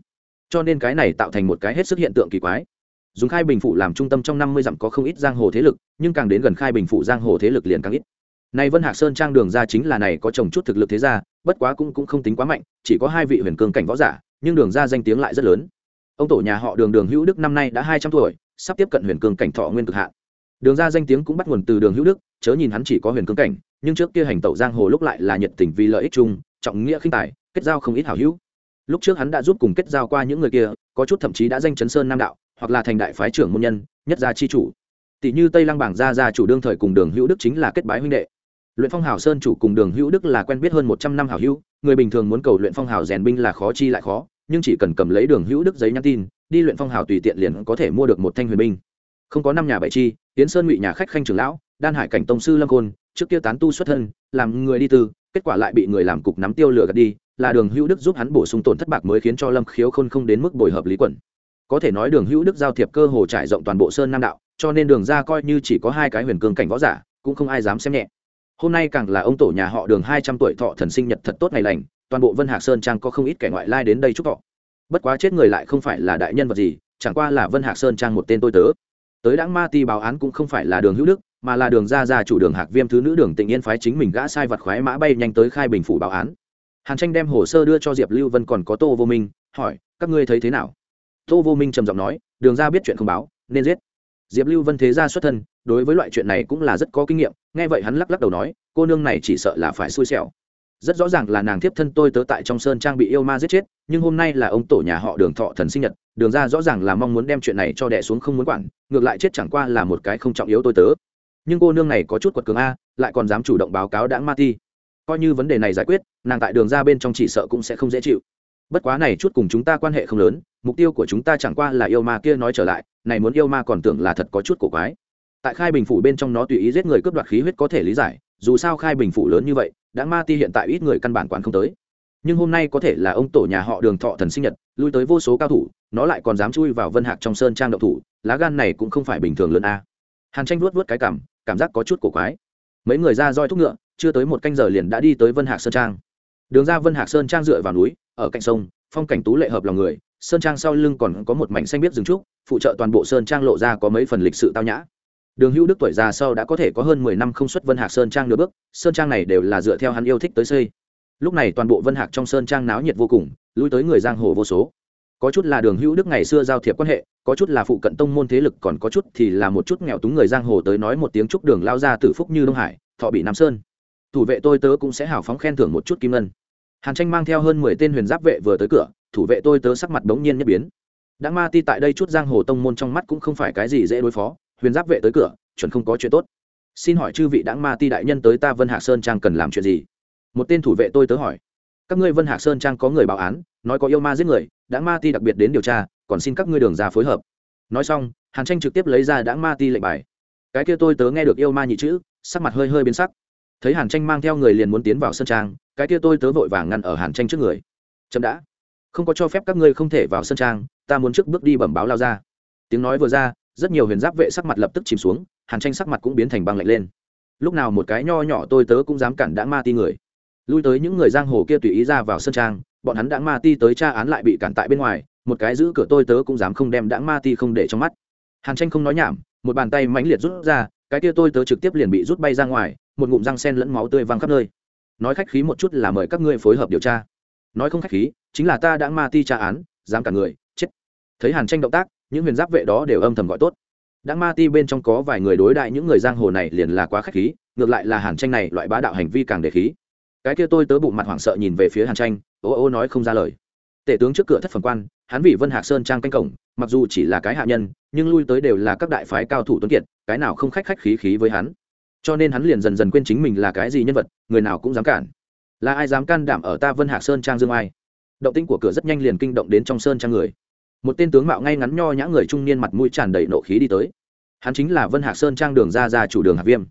cho nên cái này tạo thành một cái hết sức hiện tượng kỳ quái. Dùng khai bình phủ làm trung tâm trong năm mươi dặm có không ít giang hồ thế lực, nhưng càng đến gần khai bình phủ giang hồ thế lực liền càng ít. Nay vân hạc sơn trang đường ra chính là này có trồng chút thực lực thế gia, bất quá cũng cũng không tính quá mạnh, chỉ có hai vị huyền cương cảnh võ giả, nhưng đường ra danh tiếng lại rất lớn. Ông tổ nhà họ đường đường hữu đức năm nay đã hai trăm tuổi, sắp tiếp cận huyền cương cảnh thọ nguyên cực hạn. Đường ra danh tiếng cũng bắt nguồn từ đường hữu đức, chớ nhìn hắn chỉ có huyền cương cảnh, nhưng trước kia hành tẩu giang hồ lúc lại là nhiệt tình vì lợi ích chung, trọng nghĩa khinh tài, kết giao không ít hảo hữu lúc trước hắn đã giúp cùng kết giao qua những người kia, có chút thậm chí đã danh chấn sơn nam đạo, hoặc là thành đại phái trưởng môn nhân, nhất gia chi chủ. Tỷ như tây lăng bảng gia gia chủ đương thời cùng đường hữu đức chính là kết bái huynh đệ. Luyện phong hào sơn chủ cùng đường hữu đức là quen biết hơn một trăm năm hảo hữu, người bình thường muốn cầu luyện phong hào rèn binh là khó chi lại khó, nhưng chỉ cần cầm lấy đường hữu đức giấy nhắn tin, đi luyện phong hào tùy tiện liền có thể mua được một thanh huyền binh. Không có năm nhà bảy chi tiến sơn ngụy nhà khách khanh trưởng lão, đan hải cảnh tông sư lâm côn trước kia tán tu xuất thân, làm người đi tư kết quả lại bị người làm cục nắm tiêu lửa gạt đi là đường hữu đức giúp hắn bổ sung tổn thất bạc mới khiến cho lâm khiếu khôn không đến mức bồi hợp lý quẩn. Có thể nói đường hữu đức giao thiệp cơ hồ trải rộng toàn bộ sơn nam đạo, cho nên đường ra coi như chỉ có hai cái huyền cương cảnh võ giả, cũng không ai dám xem nhẹ. Hôm nay càng là ông tổ nhà họ đường hai trăm tuổi thọ thần sinh nhật thật tốt ngày lành, toàn bộ vân hạc sơn trang có không ít kẻ ngoại lai đến đây chúc thọ. Bất quá chết người lại không phải là đại nhân vật gì, chẳng qua là vân hạc sơn trang một tên tôi tớ. Tới đáng ma ti báo án cũng không phải là đường hữu đức, mà là đường ra ra chủ đường hạc viêm thứ nữ đường tịnh yên phái chính mình gã sai vật khoái mã bay nhanh tới khai bình phủ báo án hàn tranh đem hồ sơ đưa cho diệp lưu vân còn có tô vô minh, hỏi, các ngươi thấy thế nào? Tô vô minh trầm giọng nói, đường ra biết chuyện không báo, nên giết. Diệp lưu vân thế ra xuất thân, đối với loại chuyện này cũng là rất có kinh nghiệm, nghe vậy hắn lắc lắc đầu nói, cô nương này chỉ sợ là phải xui xẻo. Rất rõ ràng là nàng tiếp thân tôi tớ tại trong sơn trang bị yêu ma giết chết, nhưng hôm nay là ông tổ nhà họ đường thọ thần sinh nhật, đường ra rõ ràng là mong muốn đem chuyện này cho đẻ xuống không muốn quản, ngược lại chết chẳng qua là một cái không trọng yếu tôi tớ. Nhưng cô nương này có chút quật cường a, lại còn dám chủ động báo cáo đãng ma ti coi như vấn đề này giải quyết, nàng tại đường ra bên trong chỉ sợ cũng sẽ không dễ chịu. Bất quá này chút cùng chúng ta quan hệ không lớn, mục tiêu của chúng ta chẳng qua là yêu ma kia nói trở lại, này muốn yêu ma còn tưởng là thật có chút cổ quái. Tại khai bình phủ bên trong nó tùy ý giết người cướp đoạt khí huyết có thể lý giải, dù sao khai bình phủ lớn như vậy, đã ma ti hiện tại ít người căn bản quản không tới. Nhưng hôm nay có thể là ông tổ nhà họ đường thọ thần sinh nhật, lui tới vô số cao thủ, nó lại còn dám chui vào vân hạc trong sơn trang đậu thủ, lá gan này cũng không phải bình thường lớn a. Hàn tranh vuốt vuốt cái cảm cảm giác có chút cổ quái. Mấy người ra roi thúc ngựa chưa tới một canh giờ liền đã đi tới vân hạc sơn trang. Đường ra vân hạc sơn trang dựa vào núi, ở cạnh sông, phong cảnh tú lệ hợp lòng người, sơn trang sau lưng còn có một mảnh xanh biết rừng trúc, phụ trợ toàn bộ sơn trang lộ ra có mấy phần lịch sự tao nhã. Đường hữu đức tuổi già sau đã có thể có hơn mười năm không xuất vân hạc sơn trang nửa bước, sơn trang này đều là dựa theo hắn yêu thích tới xây. Lúc này toàn bộ vân hạc trong sơn trang náo nhiệt vô cùng, lui tới người giang hồ vô số. Có chút là đường hữu đức ngày xưa giao thiệp quan hệ, có chút là phụ cận tông môn thế lực, còn có chút thì là một chút nghèo túng người giang hồ tới nói một tiếng chúc đường lao ra tử phúc như đông hải, thọ bị nam sơn thủ vệ tôi tớ cũng sẽ hào phóng khen thưởng một chút kim ngân. Hàn tranh mang theo hơn mười tên huyền giáp vệ vừa tới cửa, thủ vệ tôi tớ sắc mặt bỗng nhiên nhất biến. Đã ma ti tại đây chút giang hồ tông môn trong mắt cũng không phải cái gì dễ đối phó, huyền giáp vệ tới cửa, chuẩn không có chuyện tốt. Xin hỏi chư vị đã ma ti đại nhân tới ta vân hạ sơn trang cần làm chuyện gì? Một tên thủ vệ tôi tớ hỏi. Các ngươi vân hạ sơn trang có người báo án, nói có yêu ma giết người đã ma ti đặc biệt đến điều tra, còn xin các ngươi đường ra phối hợp. Nói xong, hàn tranh trực tiếp lấy ra đã ma ti lệnh bài. Cái kia tôi tớ nghe được yêu ma nhị chữ, sắc mặt hơi hơi biến sắc thấy hàn tranh mang theo người liền muốn tiến vào sân trang, cái kia tôi tớ vội vàng ngăn ở hàn tranh trước người. Chậm đã. Không có cho phép các ngươi không thể vào sân trang, ta muốn trước bước đi bẩm báo lao ra. Tiếng nói vừa ra, rất nhiều huyền giáp vệ sắc mặt lập tức chìm xuống, hàn tranh sắc mặt cũng biến thành băng lạnh lên. Lúc nào một cái nho nhỏ tôi tớ cũng dám cản đã ma ti người. Lui tới những người giang hồ kia tùy ý ra vào sân trang, bọn hắn đã ma ti tới tra án lại bị cản tại bên ngoài, một cái giữ cửa tôi tớ cũng dám không đem đã ma ti không để trong mắt. Hàn tranh không nói nhảm, một bàn tay mãnh liệt rút ra cái kia tôi tớ trực tiếp liền bị rút bay ra ngoài, một ngụm răng sen lẫn máu tươi văng khắp nơi. Nói khách khí một chút là mời các ngươi phối hợp điều tra. Nói không khách khí, chính là ta đã ma ti tra án, dám cả người, chết. Thấy hàn tranh động tác, những huyền giáp vệ đó đều âm thầm gọi tốt. Đã ma ti bên trong có vài người đối đại những người giang hồ này liền là quá khách khí, ngược lại là hàn tranh này loại bá đạo hành vi càng để khí. Cái kia tôi tớ bụng mặt hoảng sợ nhìn về phía hàn tranh, ô ô nói không ra lời. Tể tướng trước cửa thất phẩm quan, hắn vì vân hạc sơn trang canh cổng mặc dù chỉ là cái hạ nhân, nhưng lui tới đều là các đại phái cao thủ tuấn kiệt, cái nào không khách khách khí khí với hắn. Cho nên hắn liền dần dần quên chính mình là cái gì nhân vật, người nào cũng dám cản. Là ai dám can đảm ở ta vân hạc sơn trang dương ai? Động tĩnh của cửa rất nhanh liền kinh động đến trong sơn trang người. Một tên tướng mạo ngay ngắn nho nhã người trung niên mặt mũi tràn đầy nộ khí đi tới. Hắn chính là vân hạc sơn trang đường gia gia chủ đường hạc viêm.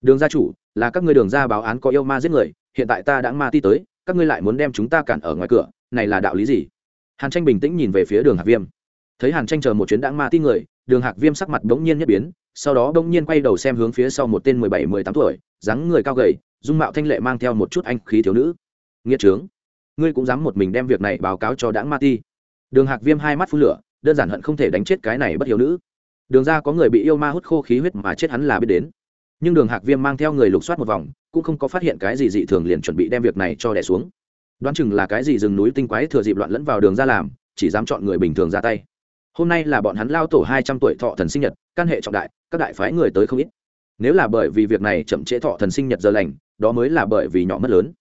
Đường gia chủ, là các ngươi đường gia báo án có yêu ma giết người, hiện tại ta đã ma ti tới, các ngươi lại muốn đem chúng ta cản ở ngoài cửa, này là đạo lý gì? Hàn tranh bình tĩnh nhìn về phía đường hạc viêm thấy hàn tranh chờ một chuyến đãng ma ti người, đường hạc viêm sắc mặt bỗng nhiên nhất biến, sau đó bỗng nhiên quay đầu xem hướng phía sau một tên mười bảy, mười tám tuổi, dáng người cao gầy, dung mạo thanh lệ mang theo một chút anh khí thiếu nữ. Nghĩa trướng, ngươi cũng dám một mình đem việc này báo cáo cho đãng ma ti. Đường hạc viêm hai mắt phun lửa, đơn giản hận không thể đánh chết cái này bất hiếu nữ. Đường ra có người bị yêu ma hút khô khí huyết mà chết hắn là biết đến. Nhưng đường hạc viêm mang theo người lục soát một vòng, cũng không có phát hiện cái gì dị thường liền chuẩn bị đem việc này cho đẻ xuống. Đoán chừng là cái gì rừng núi tinh quái thừa dịp loạn lẫn vào đường ra làm, chỉ dám chọn người bình thường ra tay hôm nay là bọn hắn lao tổ hai trăm tuổi thọ thần sinh nhật, căn hệ trọng đại, các đại phái người tới không ít. Nếu là bởi vì việc này chậm trễ thọ thần sinh nhật giờ lành, đó mới là bởi vì nhỏ mất lớn.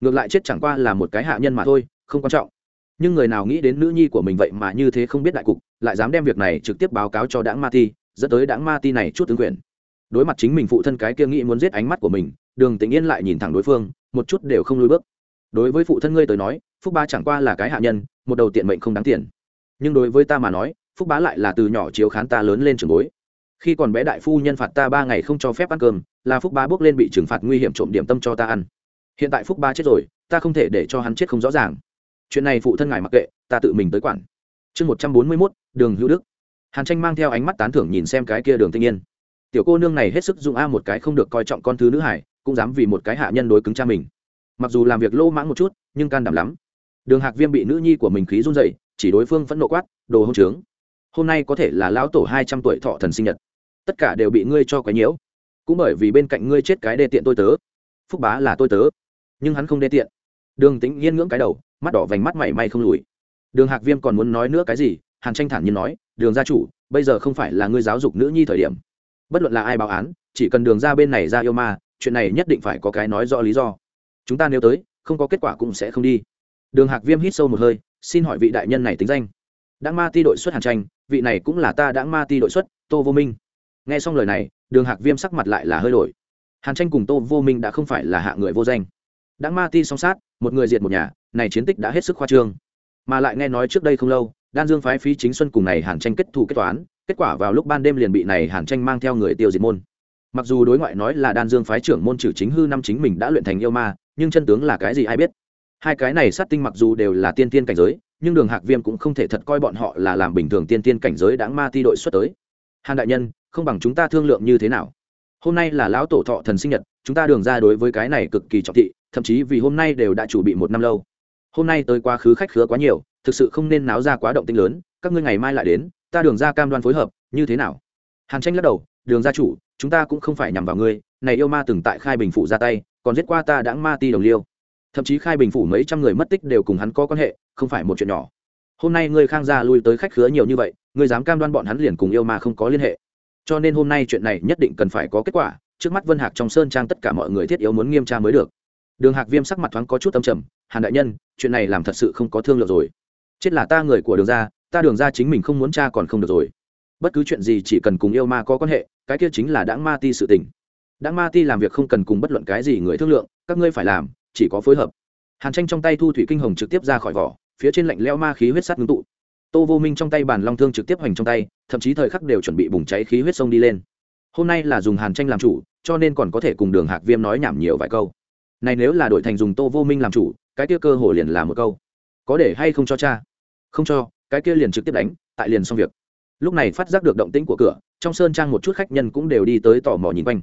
Ngược lại chết chẳng qua là một cái hạ nhân mà thôi, không quan trọng. Nhưng người nào nghĩ đến nữ nhi của mình vậy mà như thế không biết đại cục, lại dám đem việc này trực tiếp báo cáo cho đảng ma ti, dẫn tới đảng ma ti này chút tướng quyền. Đối mặt chính mình phụ thân cái kia nghĩ muốn giết ánh mắt của mình, đường tình yên lại nhìn thẳng đối phương, một chút đều không lùi bước. Đối với phụ thân ngươi tới nói, phúc ba chẳng qua là cái hạ nhân, một đầu tiện mệnh không đáng tiền nhưng đối với ta mà nói, phúc bá lại là từ nhỏ chiếu khán ta lớn lên trường bối. Khi còn bé đại phu nhân phạt ta ba ngày không cho phép ăn cơm, là phúc bá bước lên bị trừng phạt nguy hiểm trộm điểm tâm cho ta ăn. Hiện tại phúc bá chết rồi, ta không thể để cho hắn chết không rõ ràng. Chuyện này phụ thân ngài mặc kệ, ta tự mình tới quản. Chương một trăm bốn mươi mốt, đường hữu đức. Hàn tranh mang theo ánh mắt tán thưởng nhìn xem cái kia đường tinh yên. Tiểu cô nương này hết sức dụng a một cái không được coi trọng con thứ nữ hải, cũng dám vì một cái hạ nhân đối cứng cha mình. Mặc dù làm việc lô mãng một chút, nhưng can đảm lắm. Đường hạc viêm bị nữ nhi của mình khí run dậy chỉ đối phương vẫn nộ quát, đồ hôn trướng, hôm nay có thể là lão tổ hai trăm tuổi thọ thần sinh nhật, tất cả đều bị ngươi cho quấy nhiễu. Cũng bởi vì bên cạnh ngươi chết cái đê tiện tôi tớ, phúc bá là tôi tớ, nhưng hắn không đê tiện. Đường tính yên ngưỡng cái đầu, mắt đỏ vành mắt mảy may không lùi. Đường hạc viêm còn muốn nói nữa cái gì, hàn tranh thản nhiên nói, đường gia chủ, bây giờ không phải là ngươi giáo dục nữ nhi thời điểm. Bất luận là ai báo án, chỉ cần đường ra bên này ra yêu ma, chuyện này nhất định phải có cái nói rõ lý do. Chúng ta nếu tới, không có kết quả cũng sẽ không đi. Đường hạc viêm hít sâu một hơi xin hỏi vị đại nhân này tính danh. Đáng ma ti đội xuất hàn tranh, vị này cũng là ta đáng ma ti đội xuất, tô vô minh. Nghe xong lời này, đường hạc viêm sắc mặt lại là hơi đổi. Hàn tranh cùng tô vô minh đã không phải là hạ người vô danh. Đáng ma ti song sát, một người diệt một nhà, này chiến tích đã hết sức khoa trương. Mà lại nghe nói trước đây không lâu, đan dương phái phí chính xuân cùng này hàn tranh kết thù kết toán, kết quả vào lúc ban đêm liền bị này hàn tranh mang theo người tiêu diệt môn. Mặc dù đối ngoại nói là đan dương phái trưởng môn trừ chính hư năm chính mình đã luyện thành yêu ma, nhưng chân tướng là cái gì ai biết hai cái này sát tinh mặc dù đều là tiên tiên cảnh giới, nhưng đường hạc viêm cũng không thể thật coi bọn họ là làm bình thường tiên tiên cảnh giới đáng ma ti đội xuất tới. Hàn đại nhân, không bằng chúng ta thương lượng như thế nào? Hôm nay là lão tổ thọ thần sinh nhật, chúng ta đường ra đối với cái này cực kỳ trọng thị, thậm chí vì hôm nay đều đã chuẩn bị một năm lâu. Hôm nay tới quá khứ khách khứa quá nhiều, thực sự không nên náo ra quá động tinh lớn, các ngươi ngày mai lại đến, ta đường ra cam đoan phối hợp, như thế nào? Hàn tranh lắc đầu, đường gia chủ, chúng ta cũng không phải nhằm vào ngươi, này yêu ma từng tại khai bình phủ ra tay, còn giết qua ta đã ma ti đồng liêu thậm chí khai bình phủ mấy trăm người mất tích đều cùng hắn có quan hệ, không phải một chuyện nhỏ. Hôm nay ngươi khang gia lui tới khách khứa nhiều như vậy, ngươi dám cam đoan bọn hắn liền cùng yêu mà không có liên hệ. Cho nên hôm nay chuyện này nhất định cần phải có kết quả, trước mắt vân hạc trong sơn trang tất cả mọi người thiết yếu muốn nghiêm tra mới được. Đường hạc viêm sắc mặt thoáng có chút âm trầm, hàn đại nhân, chuyện này làm thật sự không có thương lượng rồi. Chết là ta người của đường gia, ta đường gia chính mình không muốn cha còn không được rồi. Bất cứ chuyện gì chỉ cần cùng yêu ma có quan hệ, cái kia chính là đáng ma ti sự tình. Đáng ma ti làm việc không cần cùng bất luận cái gì người thương lượng, các ngươi phải làm chỉ có phối hợp. Hàn tranh trong tay thu thủy kinh hồng trực tiếp ra khỏi vỏ, phía trên lạnh leo ma khí huyết sát ngưng tụ. Tô vô minh trong tay bàn long thương trực tiếp hoành trong tay, thậm chí thời khắc đều chuẩn bị bùng cháy khí huyết sông đi lên. Hôm nay là dùng hàn tranh làm chủ, cho nên còn có thể cùng đường hạc viêm nói nhảm nhiều vài câu. Này nếu là đổi thành dùng tô vô minh làm chủ, cái kia cơ hồ liền là một câu. Có để hay không cho cha? Không cho, cái kia liền trực tiếp đánh, tại liền xong việc. Lúc này phát giác được động tĩnh của cửa, trong sơn trang một chút khách nhân cũng đều đi tới tò mò nhìn quanh.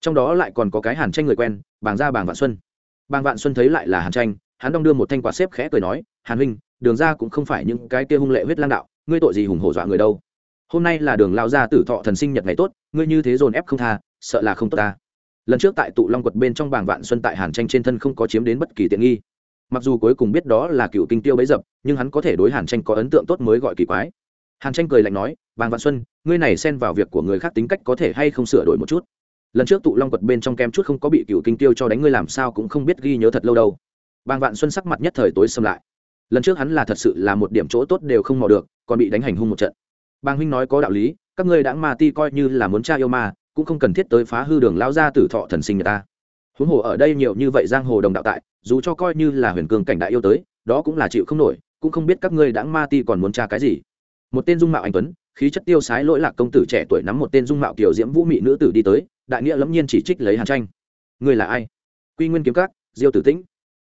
Trong đó lại còn có cái hàn tranh người quen, bàng ra bàng vạn xuân bàng vạn xuân thấy lại là hàn tranh, hắn đong đưa một thanh quạt xếp khẽ cười nói, hàn huynh, đường ra cũng không phải những cái kia hung lệ huyết lang đạo, ngươi tội gì hùng hổ dọa người đâu? Hôm nay là đường lao gia tử thọ thần sinh nhật ngày tốt, ngươi như thế dồn ép không tha, sợ là không tốt ta. Lần trước tại tụ long quật bên trong bàng vạn xuân tại hàn tranh trên thân không có chiếm đến bất kỳ tiện nghi. Mặc dù cuối cùng biết đó là cựu kinh tiêu bấy dập, nhưng hắn có thể đối hàn tranh có ấn tượng tốt mới gọi kỳ quái. Hàn tranh cười lạnh nói, bàng vạn xuân, ngươi này xen vào việc của người khác tính cách có thể hay không sửa đổi một chút? Lần trước tụ long quật bên trong kem chút không có bị cựu kinh tiêu cho đánh ngươi làm sao cũng không biết ghi nhớ thật lâu đâu. Bàng vạn xuân sắc mặt nhất thời tối xâm lại. Lần trước hắn là thật sự là một điểm chỗ tốt đều không mò được, còn bị đánh hành hung một trận. Bàng huynh nói có đạo lý, các ngươi đã ma ti coi như là muốn cha yêu ma, cũng không cần thiết tới phá hư đường lao ra tử thọ thần sinh người ta. Huống hồ ở đây nhiều như vậy giang hồ đồng đạo tại, dù cho coi như là huyền cường cảnh đại yêu tới, đó cũng là chịu không nổi, cũng không biết các ngươi đã ma ti còn muốn tra cái gì. Một tên dung mạo anh tuấn, khí chất tiêu sái lỗi lạc công tử trẻ tuổi nắm một tên dung mạo kiểu diễm vũ mị nữ tử đi tới đại nghĩa lẫm nhiên chỉ trích lấy hàn tranh. Ngươi là ai? Quy nguyên kiếm các, diêu tử tĩnh.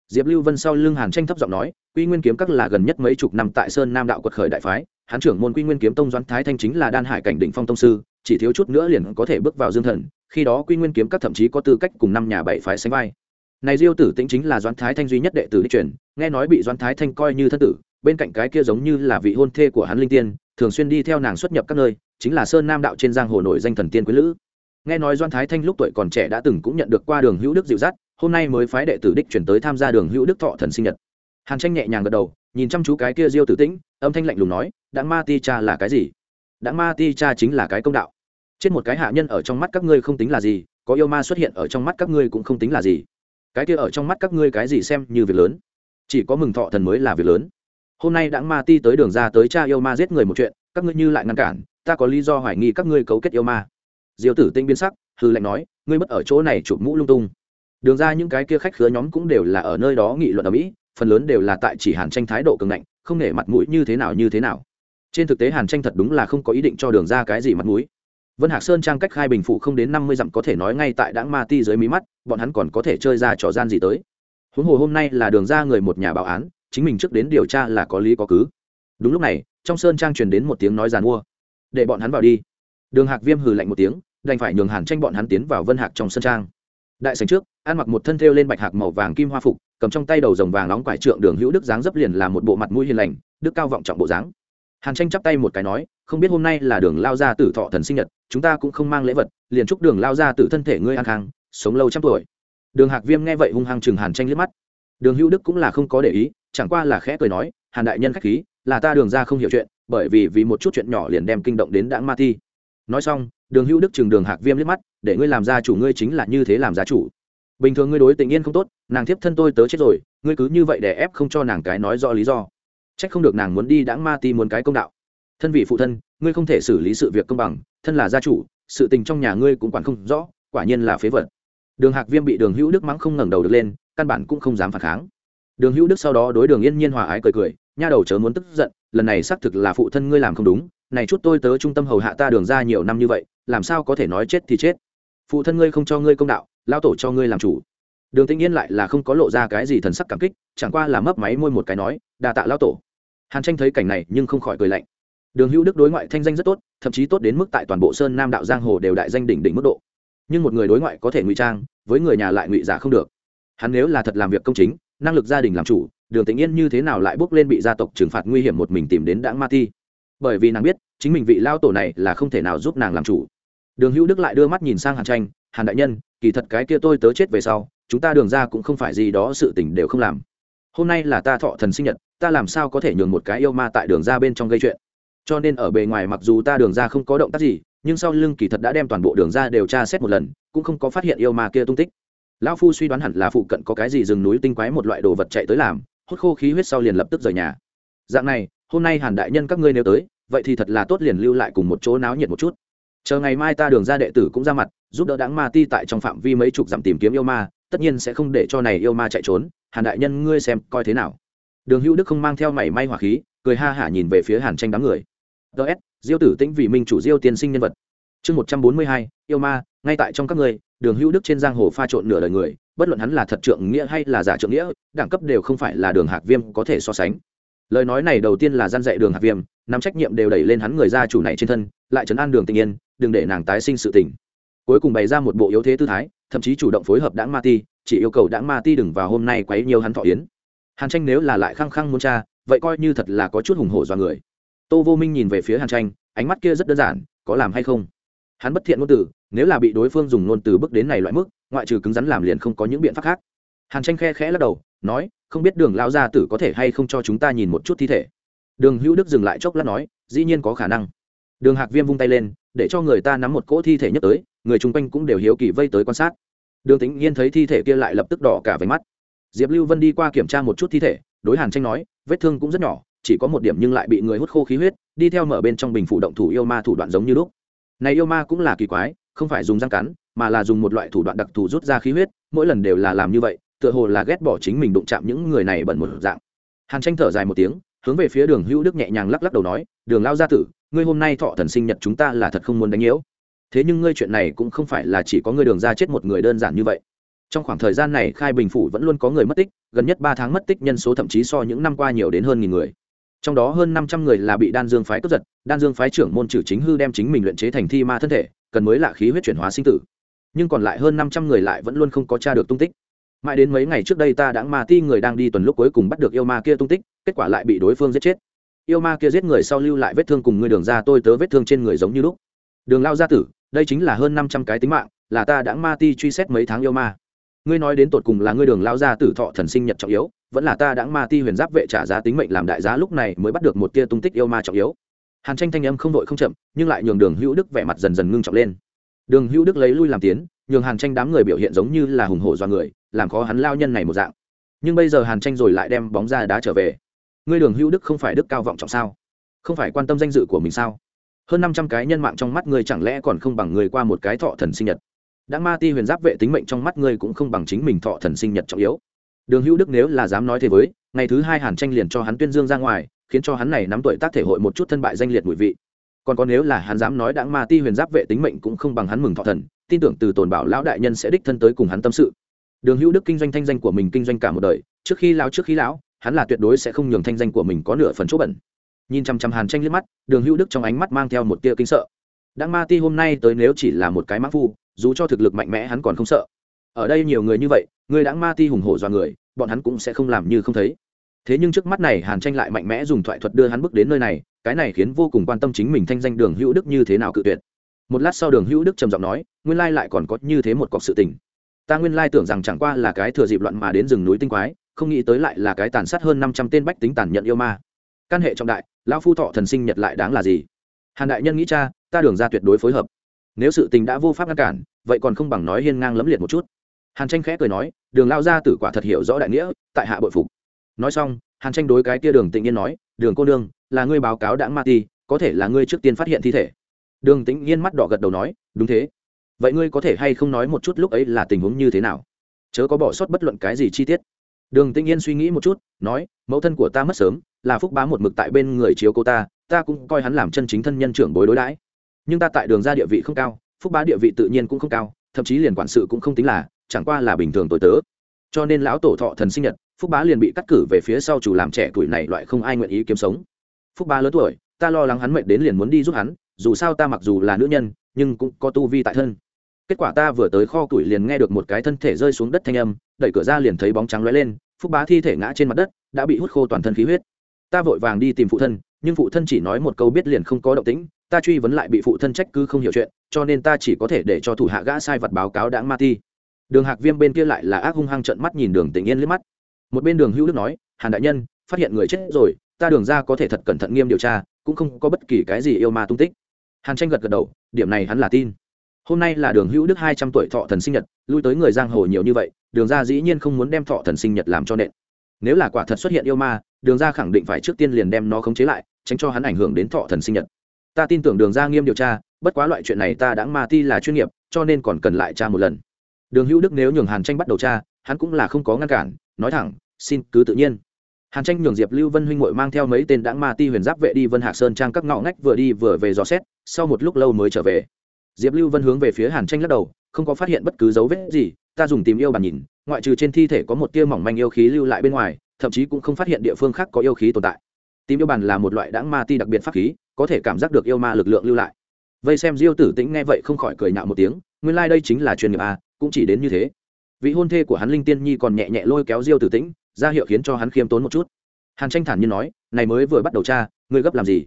Diệp lưu vân sau lưng hàn tranh thấp giọng nói, quy nguyên kiếm các là gần nhất mấy chục năm tại sơn nam đạo quật khởi đại phái, hán trưởng môn quy nguyên kiếm tông doãn thái thanh chính là đan hải cảnh đỉnh phong tông sư, chỉ thiếu chút nữa liền có thể bước vào dương thần, khi đó quy nguyên kiếm các thậm chí có tư cách cùng năm nhà bảy phái sánh vai. Này diêu tử tĩnh chính là doãn thái thanh duy nhất đệ tử đi truyền, nghe nói bị doãn thái thanh coi như thân tử, bên cạnh cái kia giống như là vị hôn thê của hắn linh tiên, thường xuyên đi theo nàng xuất nhập các nơi, chính là sơn nam đạo trên giang hồ nổi danh thần tiên quý lữ nghe nói doan thái thanh lúc tuổi còn trẻ đã từng cũng nhận được qua đường hữu đức dịu dắt, hôm nay mới phái đệ tử đích chuyển tới tham gia đường hữu đức thọ thần sinh nhật. Hàn tranh nhẹ nhàng gật đầu, nhìn chăm chú cái kia diêu tử tĩnh, âm thanh lạnh lùng nói đã ma ti cha là cái gì? Đã ma ti cha chính là cái công đạo. Trên một cái hạ nhân ở trong mắt các ngươi không tính là gì, có yêu ma xuất hiện ở trong mắt các ngươi cũng không tính là gì. Cái kia ở trong mắt các ngươi cái gì xem như việc lớn. Chỉ có mừng thọ thần mới là việc lớn. Hôm nay đã ma ti tới đường ra tới cha yêu ma giết người một chuyện, các ngươi như lại ngăn cản, ta có lý do hoài nghi các ngươi cấu kết yêu ma diêu tử tinh biến sắc hư lệnh nói, ngươi mất ở chỗ này chụp mũ lung tung. Đường ra những cái kia khách khứa nhóm cũng đều là ở nơi đó nghị luận ở mỹ, phần lớn đều là tại chỉ hàn tranh thái độ cường ngạnh, không nể mặt mũi như thế nào, như thế nào. Trên thực tế hàn tranh thật đúng là không có ý định cho đường ra cái gì mặt mũi. Vân hạc sơn trang cách khai bình phụ không đến năm mươi dặm có thể nói ngay tại đãng ma ti dưới mí mắt, bọn hắn còn có thể chơi ra trò gian gì tới. Huống hồ hôm nay là đường ra người một nhà báo án, chính mình trước đến điều tra là có lý có cứ. Đúng lúc này, trong sơn trang truyền đến một tiếng nói giàn mua. Để bọn hắn vào đi. Đường hạc viêm hừ lạnh một tiếng đành phải nhường hàn tranh bọn hắn tiến vào vân hạc trong sân trang. Đại sành trước, an mặc một thân thêu lên bạch hạc màu vàng kim hoa phục, cầm trong tay đầu rồng vàng nóng quải trượng đường hữu đức dáng dấp liền là một bộ mặt mũi hiền lành, đức cao vọng trọng bộ dáng. Hàn tranh chắp tay một cái nói, không biết hôm nay là đường lao gia tử thọ thần sinh nhật, chúng ta cũng không mang lễ vật, liền chúc đường lao gia tử thân thể ngươi an khang, sống lâu trăm tuổi. Đường hạc viêm nghe vậy hung hăng chừng hàn tranh liếc mắt. Đường hữu đức cũng là không có để ý, chẳng qua là khẽ cười nói, hàn đại nhân khách khí, là ta đường ra không hiểu chuyện, bởi vì vì một chút chuyện nhỏ liền đem kinh động đến đãng ma thi. Nói xong đường hữu đức chừng đường hạc viêm liếc mắt, để ngươi làm gia chủ ngươi chính là như thế làm gia chủ. Bình thường ngươi đối tình yên không tốt, nàng thiếp thân tôi tớ chết rồi, ngươi cứ như vậy để ép không cho nàng cái nói rõ lý do. C h ắ c không được nàng muốn đi đãng ma ti muốn cái công đạo. Thân vị phụ thân, ngươi không thể xử lý sự việc công bằng, thân là gia chủ, sự tình trong nhà ngươi cũng quản không rõ, quả nhiên là phế vật. Đường hạc viêm bị đường hữu đức mắng không ngẩng đầu được lên, căn bản cũng không dám phản kháng. Đường hữu đức sau đó đối đường yên nhiên hòa ái cười cười, nha đầu chớ muốn tức giận, lần này xác thực là phụ thân ngươi làm không đúng, này chút tôi tớ trung tâm hầu hạ ta đường ra nhiều năm như vậy làm sao có thể nói chết thì chết? Phụ thân ngươi không cho ngươi công đạo lao tổ cho ngươi làm chủ. Đường tĩnh yên lại là không có lộ ra cái gì thần sắc cảm kích, chẳng qua là mấp máy môi một cái nói đà tạ lao tổ. Hàn tranh thấy cảnh này nhưng không khỏi cười lạnh. Đường hữu đức đối ngoại thanh danh rất tốt, thậm chí tốt đến mức tại toàn bộ sơn nam đạo giang hồ đều đại danh đỉnh đỉnh mức độ. Nhưng một người đối ngoại có thể ngụy trang, với người nhà lại ngụy giả không được. Hắn nếu là thật làm việc công chính, năng lực gia đình làm chủ, đường tĩnh yên như thế nào lại bước lên bị gia tộc trừng phạt nguy hiểm một mình tìm đến đãng ma ti? Bởi vì nàng biết, chính mình vị lao tổ này là không thể nào giúp nàng làm chủ đường hữu đức lại đưa mắt nhìn sang hàn tranh, hàn đại nhân, kỳ thật cái kia tôi tớ chết về sau, chúng ta đường ra cũng không phải gì đó sự tình đều không làm. Hôm nay là ta thọ thần sinh nhật, ta làm sao có thể nhường một cái yêu ma tại đường ra bên trong gây chuyện? Cho nên ở bề ngoài mặc dù ta đường ra không có động tác gì, nhưng sau lưng kỳ thật đã đem toàn bộ đường ra đều tra xét một lần, cũng không có phát hiện yêu ma kia tung tích. Lão phu suy đoán hẳn là phụ cận có cái gì rừng núi tinh quái một loại đồ vật chạy tới làm, hút khô khí huyết sau liền lập tức rời nhà. Dạng này, hôm nay hàn đại nhân các ngươi nếu tới, vậy thì thật là tốt liền lưu lại cùng một chỗ náo nhiệt một chút chờ ngày mai ta đường ra đệ tử cũng ra mặt, giúp đỡ đáng ma ti tại trong phạm vi mấy chục dặm tìm kiếm yêu ma, tất nhiên sẽ không để cho này yêu ma chạy trốn, hàn đại nhân ngươi xem coi thế nào. Đường hữu đức không mang theo mảy may hỏa khí, cười ha hả nhìn về phía hàn tranh đám người. Ts diêu tử tĩnh vì minh chủ diêu tiên sinh nhân vật. Chương một trăm bốn mươi hai, yêu ma, ngay tại trong các ngươi đường hữu đức trên giang hồ pha trộn nửa đời người, bất luận hắn là thật trượng nghĩa hay là giả trượng nghĩa, đẳng cấp đều không phải là đường hạc viêm có thể so sánh lời nói này đầu tiên là gian dạy đường hạc viêm, nắm trách nhiệm đều đẩy lên hắn người gia chủ này trên thân, lại chấn an đường tình yên, đừng để nàng tái sinh sự tình. Cuối cùng bày ra một bộ yếu thế tư thái, thậm chí chủ động phối hợp đãng ma ti, chỉ yêu cầu đãng ma ti đừng vào hôm nay quấy nhiều hắn thọ yến. Hàn tranh nếu là lại khăng khăng muốn cha vậy coi như thật là có chút hùng hổ do người. Tô vô minh nhìn về phía hàn tranh, ánh mắt kia rất đơn giản, có làm hay không? Hắn bất thiện ngôn từ, nếu là bị đối phương dùng ngôn từ bước đến này loại mức, ngoại trừ cứng rắn làm liền không có những biện pháp khác. Hàn tranh khe khẽ lắc đầu nói, không biết đường lao gia tử có thể hay không cho chúng ta nhìn một chút thi thể. Đường hữu đức dừng lại chốc lát nói, dĩ nhiên có khả năng. Đường hạc viêm vung tay lên, để cho người ta nắm một cỗ thi thể nhất tới, người chung quanh cũng đều hiếu kỳ vây tới quan sát. Đường tính nhiên thấy thi thể kia lại lập tức đỏ cả váy mắt. Diệp lưu vân đi qua kiểm tra một chút thi thể, đối hàn tranh nói, vết thương cũng rất nhỏ, chỉ có một điểm nhưng lại bị người hút khô khí huyết, đi theo mở bên trong bình phủ động thủ yêu ma thủ đoạn giống như lúc. Này yêu ma cũng là kỳ quái, không phải dùng răng cắn, mà là dùng một loại thủ đoạn đặc thù rút ra khí huyết, mỗi lần đều là làm như vậy tựa hồ là ghét bỏ chính mình đụng chạm những người này bẩn một dạng. Hàn tranh thở dài một tiếng, hướng về phía đường hữu đức nhẹ nhàng lắc lắc đầu nói, đường lao gia tử, ngươi hôm nay thọ thần sinh nhật chúng ta là thật không muốn đánh nhiễu. Thế nhưng ngươi chuyện này cũng không phải là chỉ có ngươi đường ra chết một người đơn giản như vậy. Trong khoảng thời gian này, khai bình phủ vẫn luôn có người mất tích, gần nhất ba tháng mất tích nhân số thậm chí so những năm qua nhiều đến hơn nghìn người. Trong đó hơn năm trăm người là bị đan dương phái cướp giật, đan dương phái trưởng môn trừ chính hư đem chính mình luyện chế thành thi ma thân thể, cần mới lạ khí huyết chuyển hóa sinh tử. Nhưng còn lại hơn năm trăm người lại vẫn luôn không có t r a được tung tích mãi đến mấy ngày trước đây ta đã ma ti người đang đi tuần lúc cuối cùng bắt được yêu ma kia tung tích, kết quả lại bị đối phương giết chết. Yêu ma kia giết người sau lưu lại vết thương cùng người đường ra tôi tớ vết thương trên người giống như lúc. Đường lao gia tử, đây chính là hơn năm trăm cái tính mạng, là ta đã ma ti truy xét mấy tháng yêu ma. Ngươi nói đến tột cùng là ngươi đường lao gia tử thọ thần sinh nhật trọng yếu, vẫn là ta đã ma ti huyền giáp vệ trả giá tính mệnh làm đại giá lúc này mới bắt được một tia tung tích yêu ma trọng yếu. Hàn tranh thanh âm không đội không chậm, nhưng lại nhường đường hữu đức vẻ mặt dần dần ngưng trọng lên. Đường hữu đức lấy lui làm tiến, nhường hàn tranh đám người biểu hiện giống như là hùng hổ do người làm khó hắn lao nhân này một dạng. Nhưng bây giờ hàn tranh rồi lại đem bóng ra đá trở về. Ngươi đường hữu đức không phải đức cao vọng trọng sao? Không phải quan tâm danh dự của mình sao? Hơn năm trăm cái nhân mạng trong mắt ngươi chẳng lẽ còn không bằng người qua một cái thọ thần sinh nhật? Đã ma ti huyền giáp vệ tính mệnh trong mắt ngươi cũng không bằng chính mình thọ thần sinh nhật trọng yếu. Đường hữu đức nếu là dám nói thế với, ngày thứ hai hàn tranh liền cho hắn tuyên dương ra ngoài, khiến cho hắn này nắm tuổi tác thể hội một chút thân bại danh liệt mùi vị. Còn có nếu là hắn dám nói đãng ma ti huyền giáp vệ tính mệnh cũng không bằng hắn mừng thọ thần, tin tưởng từ tồn bảo lão đại nhân sẽ đích thân tới cùng hắn tâm sự đường hữu đức kinh doanh thanh danh của mình kinh doanh cả một đời, trước khi lão, trước khi lão, hắn là tuyệt đối sẽ không nhường thanh danh của mình có nửa phần chỗ bẩn. Nhìn chăm chăm hàn tranh liếc mắt, đường hữu đức trong ánh mắt mang theo một tia kinh sợ. Đãng ma ti hôm nay tới nếu chỉ là một cái mã phu, dù cho thực lực mạnh mẽ hắn còn không sợ. Ở đây nhiều người như vậy, người đãng ma ti hùng hổ dọa người, bọn hắn cũng sẽ không làm như không thấy. Thế nhưng trước mắt này hàn tranh lại mạnh mẽ dùng thoại thuật đưa hắn bước đến nơi này, cái này khiến vô cùng quan tâm chính mình thanh danh đường hữu đức như thế nào cự tuyệt. Một lát sau đường hữu đức trầm giọng nói, nguyên lai lại còn có như thế một cọc sự tình ta nguyên lai tưởng rằng chẳng qua là cái thừa dịp loạn mà đến rừng núi tinh quái, không nghĩ tới lại là cái tàn sát hơn năm trăm tên bách tính tàn nhận yêu ma. Căn hệ trọng đại, lão phu thọ thần sinh nhật lại đáng là gì? Hàn đại nhân nghĩ cha, ta đường ra tuyệt đối phối hợp. Nếu sự tình đã vô pháp ngăn cản, vậy còn không bằng nói hiên ngang lẫm liệt một chút. Hàn tranh khẽ cười nói, đường lao ra tử quả thật hiểu rõ đại nghĩa, tại hạ bội phục. Nói xong, hàn tranh đối cái tia đường tĩnh yên nói, đường cô nương, là ngươi báo cáo đãng ma ti, có thể là ngươi trước tiên phát hiện thi thể. Đường tĩnh yên mắt đỏ gật đầu nói, đúng thế vậy ngươi có thể hay không nói một chút lúc ấy là tình huống như thế nào? Chớ có bỏ sót bất luận cái gì chi tiết. Đường tĩnh yên suy nghĩ một chút, nói, mẫu thân của ta mất sớm, là phúc bá một mực tại bên người chiếu cô ta ta cũng coi hắn làm chân chính thân nhân trưởng bối đối đãi. Nhưng ta tại đường ra địa vị không cao, phúc bá địa vị tự nhiên cũng không cao, thậm chí liền quản sự cũng không tính là, chẳng qua là bình thường tối tớ. Cho nên lão tổ thọ thần sinh nhật, phúc bá liền bị cắt cử về phía sau chủ làm trẻ tuổi này loại không ai nguyện ý kiếm sống. Phúc bá lớn tuổi, ta lo lắng hắn mệnh đến liền muốn đi giúp hắn, dù sao ta mặc dù là nữ nhân, nhưng cũng có tu vi tại thân kết quả ta vừa tới kho tuổi liền nghe được một cái thân thể rơi xuống đất thanh âm, đẩy cửa ra liền thấy bóng trắng lóe lên, phúc bá thi thể ngã trên mặt đất, đã bị hút khô toàn thân khí huyết. Ta vội vàng đi tìm phụ thân, nhưng phụ thân chỉ nói một câu biết liền không có động tĩnh, ta truy vấn lại bị phụ thân trách cứ không hiểu chuyện, cho nên ta chỉ có thể để cho thủ hạ gã sai vật báo cáo đáng ma ti đường hạc viêm bên kia lại là ác hung hăng trận mắt nhìn đường tình yên liếc mắt. Một bên đường hữu đức nói, hàn đại nhân, phát hiện người chết rồi, ta đường ra có thể thật cẩn thận nghiêm điều tra, cũng không có bất kỳ cái gì yêu ma tung tích. Hàn tranh gật gật đầu, điểm này hắn là tin hôm nay là đường hữu đức hai trăm tuổi thọ thần sinh nhật, lui tới người giang hồ nhiều như vậy, đường ra dĩ nhiên không muốn đem thọ thần sinh nhật làm cho nện. Nếu là quả thật xuất hiện yêu ma, đường ra khẳng định phải trước tiên liền đem nó khống chế lại, tránh cho hắn ảnh hưởng đến thọ thần sinh nhật. Ta tin tưởng đường ra nghiêm điều tra, bất quá loại chuyện này ta đã ma ti là chuyên nghiệp, cho nên còn cần lại tra một lần. Đường hữu đức nếu nhường hàn tranh bắt đầu tra, hắn cũng là không có ngăn cản, nói thẳng, xin cứ tự nhiên. Hàn tranh nhường diệp lưu vân huynh ngội mang theo mấy tên đãng ma ti huyền giáp vệ đi vân hạc sơn trang các ngõ ngách vừa đi vừa về dò xét, sau một lúc lâu mới trở về diệp lưu vân hướng về phía hàn tranh lắc đầu không có phát hiện bất cứ dấu vết gì ta dùng tìm yêu bàn nhìn ngoại trừ trên thi thể có một tia mỏng manh yêu khí lưu lại bên ngoài thậm chí cũng không phát hiện địa phương khác có yêu khí tồn tại. Tìm yêu bàn là một loại đãng ma ti đặc biệt pháp khí có thể cảm giác được yêu ma lực lượng lưu lại. Vây xem diêu tử tĩnh nghe vậy không khỏi cười nhạo một tiếng nguyên lai、like、đây chính là truyền nghiệp a cũng chỉ đến như thế. Vị hôn thê của hắn linh tiên nhi còn nhẹ nhẹ lôi kéo diêu tử tĩnh ra hiệu khiến cho hắn khiêm tốn một chút. Hàn tranh thản nhiên nói này mới vừa bắt đầu tra, ngươi gấp làm gì?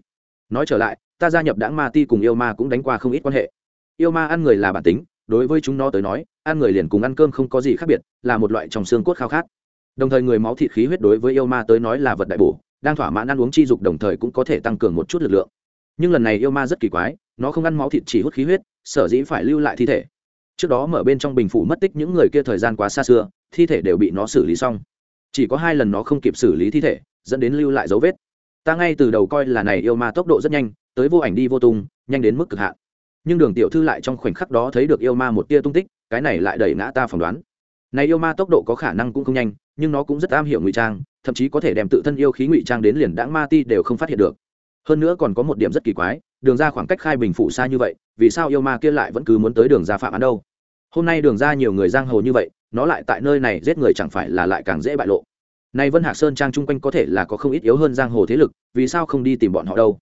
Nói trở lại ta gia nhập đảng ma ti cùng yêu ma cũng đánh qua không ít quan hệ yêu ma ăn người là bản tính, đối với chúng nó tới nói, ăn người liền cùng ăn cơm không có gì khác biệt, là một loại trong xương cốt khao khát. Đồng thời người máu thịt khí huyết đối với yêu ma tới nói là vật đại bổ, đang thỏa mãn ăn uống chi dục đồng thời cũng có thể tăng cường một chút lực lượng. Nhưng lần này yêu ma rất kỳ quái, nó không ăn máu thịt chỉ hút khí huyết, sở dĩ phải lưu lại thi thể. Trước đó mở bên trong bình phủ mất tích những người kia thời gian quá xa xưa, thi thể đều bị nó xử lý xong. Chỉ có hai lần nó không kịp xử lý thi thể, dẫn đến lưu lại dấu vết. Ta ngay từ đầu coi là này yêu ma tốc độ rất nhanh, tới vô ảnh đi vô tung, nhanh đến mức cực hạn nhưng đường tiểu thư lại trong khoảnh khắc đó thấy được yêu ma một tia tung tích, cái này lại đẩy ngã ta phỏng đoán. Này yêu ma tốc độ có khả năng cũng không nhanh, nhưng nó cũng rất am hiểu ngụy trang, thậm chí có thể đem tự thân yêu khí ngụy trang đến liền đãng ma ti đều không phát hiện được. Hơn nữa còn có một điểm rất kỳ quái, đường ra khoảng cách khai bình phủ xa như vậy, vì sao yêu ma kia lại vẫn cứ muốn tới đường ra phạm án đâu? Hôm nay đường ra nhiều người giang hồ như vậy, nó lại tại nơi này giết người chẳng phải là lại càng dễ bại lộ. Này vân hạc sơn trang chung quanh có thể là có không ít yếu hơn giang hồ thế lực, vì sao không đi tìm bọn họ đâu?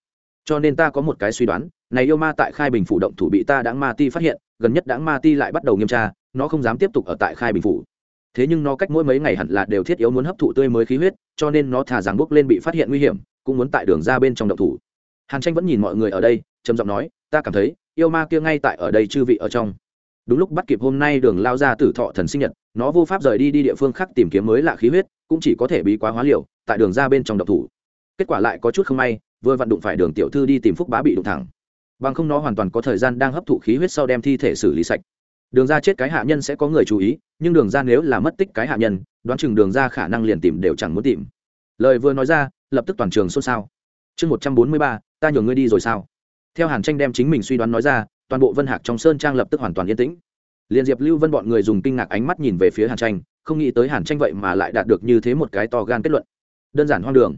Cho nên ta có một cái suy đoán, này yêu ma tại khai bình phủ động thủ bị ta đãng ma ti phát hiện, gần nhất đãng ma ti lại bắt đầu nghiêm tra, nó không dám tiếp tục ở tại khai bình phủ. Thế nhưng nó cách mỗi mấy ngày hẳn là đều thiết yếu muốn hấp thụ tươi mới khí huyết, cho nên nó thả rằng bước lên bị phát hiện nguy hiểm, cũng muốn tại đường ra bên trong động thủ. Hàn tranh vẫn nhìn mọi người ở đây, trầm giọng nói, ta cảm thấy, yêu ma kia ngay tại ở đây chư vị ở trong. Đúng lúc bắt kịp hôm nay đường lao ra tử thọ thần sinh nhật, nó vô pháp rời đi đi địa phương khác tìm kiếm mới lạ khí huyết, cũng chỉ có thể bí quá hóa liều, tại đường ra bên trong độc thủ. Kết quả lại có chút không may vừa vặn đụng phải đường tiểu thư đi tìm phúc bá bị đụng thẳng. Bằng không nó hoàn toàn có thời gian đang hấp thụ khí huyết sau đem thi thể xử lý sạch. Đường ra chết cái hạ nhân sẽ có người chú ý, nhưng đường ra nếu là mất tích cái hạ nhân, đoán chừng đường ra khả năng liền tìm đều chẳng muốn tìm. Lời vừa nói ra, lập tức toàn trường xôn xao. Chương một trăm bốn mươi ba, ta nhường ngươi đi rồi sao? Theo hàn tranh đem chính mình suy đoán nói ra, toàn bộ vân hạc trong sơn trang lập tức hoàn toàn yên tĩnh. Liền diệp, lưu vân bọn người dùng kinh ngạc ánh mắt nhìn về phía hàn tranh, không nghĩ tới hàn tranh vậy mà lại đạt được như thế một cái to gan kết luận. Đơn giản hoang đường.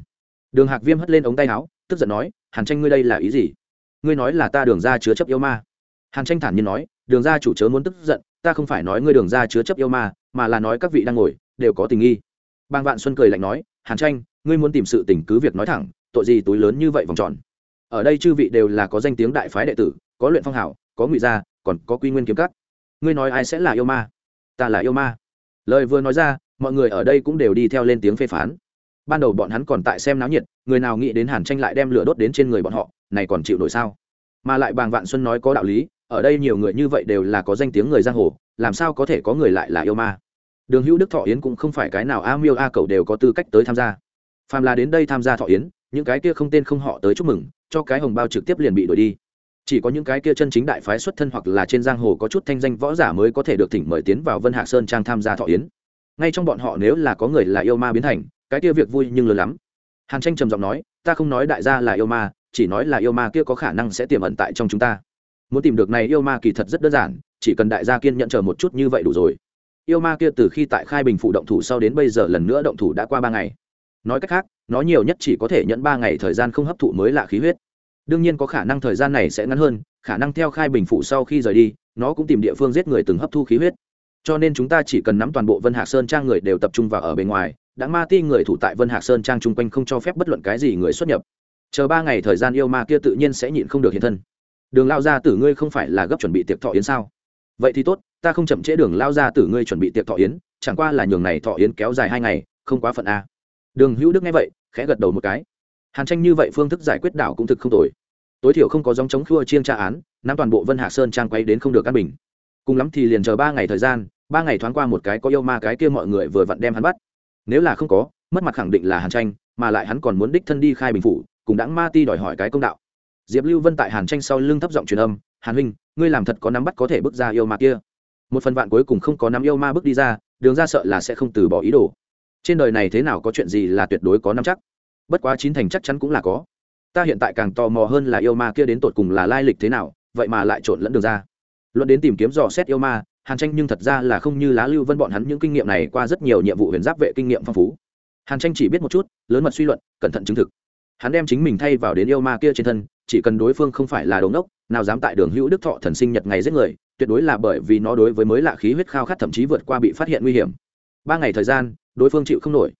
Đường hạc viêm hất lên ống tay áo tức giận nói, hàn tranh ngươi đây là ý gì? Ngươi nói là ta đường ra chứa chấp yêu ma. Hàn tranh thản nhiên nói, đường ra chủ chớ muốn tức giận, ta không phải nói ngươi đường ra chứa chấp yêu ma, mà là nói các vị đang ngồi, đều có tình nghi. Bang vạn xuân cười lạnh nói, hàn tranh, ngươi muốn tìm sự tình cứ việc nói thẳng, tội gì túi lớn như vậy vòng tròn? Ở đây chư vị đều là có danh tiếng đại phái đệ tử, có luyện phong hảo, có ngụy gia, còn có quy nguyên kiếm cắt ngươi nói ai sẽ là yêu ma? Ta là yêu ma. Lời vừa nói ra, mọi người ở đây cũng đều đi theo lên tiếng phê phán ban đầu bọn hắn còn tại xem náo nhiệt, người nào nghĩ đến hàn tranh lại đem lửa đốt đến trên người bọn họ, này còn chịu nổi sao? Mà lại bàng vạn xuân nói có đạo lý, ở đây nhiều người như vậy đều là có danh tiếng người giang hồ, làm sao có thể có người lại là yêu ma? Đường hữu đức thọ yến cũng không phải cái nào a miêu a cầu đều có tư cách tới tham gia. Phàm là đến đây tham gia thọ yến, những cái kia không tên không họ tới chúc mừng, cho cái hồng bao trực tiếp liền bị đuổi đi. Chỉ có những cái kia chân chính đại phái xuất thân hoặc là trên giang hồ có chút thanh danh võ giả mới có thể được thỉnh mời tiến vào vân hạ sơn trang tham gia thọ yến. Ngay trong bọn họ nếu là có người là yêu ma biến thành cái kia việc vui nhưng lớn lắm. Hàn tranh trầm giọng nói, ta không nói đại gia là yêu ma, chỉ nói là yêu ma kia có khả năng sẽ tiềm ẩn tại trong chúng ta. Muốn tìm được này yêu ma kỳ thật rất đơn giản, chỉ cần đại gia kiên nhận chờ một chút như vậy đủ rồi. Yêu ma kia từ khi tại khai bình phụ động thủ sau đến bây giờ lần nữa động thủ đã qua ba ngày. Nói cách khác, nó nhiều nhất chỉ có thể nhận ba ngày thời gian không hấp thụ mới là khí huyết. Đương nhiên có khả năng thời gian này sẽ ngắn hơn, khả năng theo khai bình phụ sau khi rời đi, nó cũng tìm địa phương giết người từng hấp thu khí huyết. Cho nên chúng ta chỉ cần nắm toàn bộ vân hạ sơn trang người đều tập trung vào ở bên ngoài đã ma ti người thủ tại vân hạc sơn trang chung quanh không cho phép bất luận cái gì người xuất nhập. Chờ ba ngày thời gian yêu ma kia tự nhiên sẽ nhịn không được hiện thân. Đường lao gia tử ngươi không phải là gấp chuẩn bị tiệc thọ yến sao? Vậy thì tốt, ta không chậm trễ đường lao gia tử ngươi chuẩn bị tiệc thọ yến, chẳng qua là nhường này thọ yến kéo dài hai ngày, không quá phận a. Đường hữu đức nghe vậy, khẽ gật đầu một cái. Hàn tranh như vậy phương thức giải quyết đảo cũng thực không tồi. Tối thiểu không có dòng chống khua chiêng tra án, nắm toàn bộ vân hạ sơn trang quay đến không được căn bình. Cùng lắm thì liền chờ ba ngày thời gian, ba ngày thoáng qua một cái có yêu ma cái kia mọi người vừa vặn đem hắn bắt nếu là không có, mất mặt khẳng định là hàn tranh, mà lại hắn còn muốn đích thân đi khai bình phủ, cùng đáng ma ti đòi hỏi cái công đạo. Diệp lưu vân tại hàn tranh sau lưng thấp giọng truyền âm, hàn huynh, ngươi làm thật có nắm bắt có thể bước ra yêu ma kia. Một phần vạn cuối cùng không có nắm yêu ma bước đi ra, đường ra sợ là sẽ không từ bỏ ý đồ. Trên đời này thế nào có chuyện gì là tuyệt đối có nắm chắc. Bất quá chín thành chắc chắn cũng là có. Ta hiện tại càng tò mò hơn là yêu ma kia đến tột cùng là lai lịch thế nào, vậy mà lại trộn lẫn đường ra. Luận đến tìm kiếm dò xét yêu ma hàn tranh nhưng thật ra là không như lá lưu vân bọn hắn những kinh nghiệm này qua rất nhiều nhiệm vụ huyền giáp vệ kinh nghiệm phong phú. Hàn tranh chỉ biết một chút, lớn mật suy luận, cẩn thận chứng thực. Hắn đem chính mình thay vào đến yêu ma kia trên thân, chỉ cần đối phương không phải là đống đốc nào dám tại đường hữu đức thọ thần sinh nhật ngày giết người, tuyệt đối là bởi vì nó đối với mới lạ khí huyết khao khát thậm chí vượt qua bị phát hiện nguy hiểm. Ba ngày thời gian, đối phương chịu không nổi.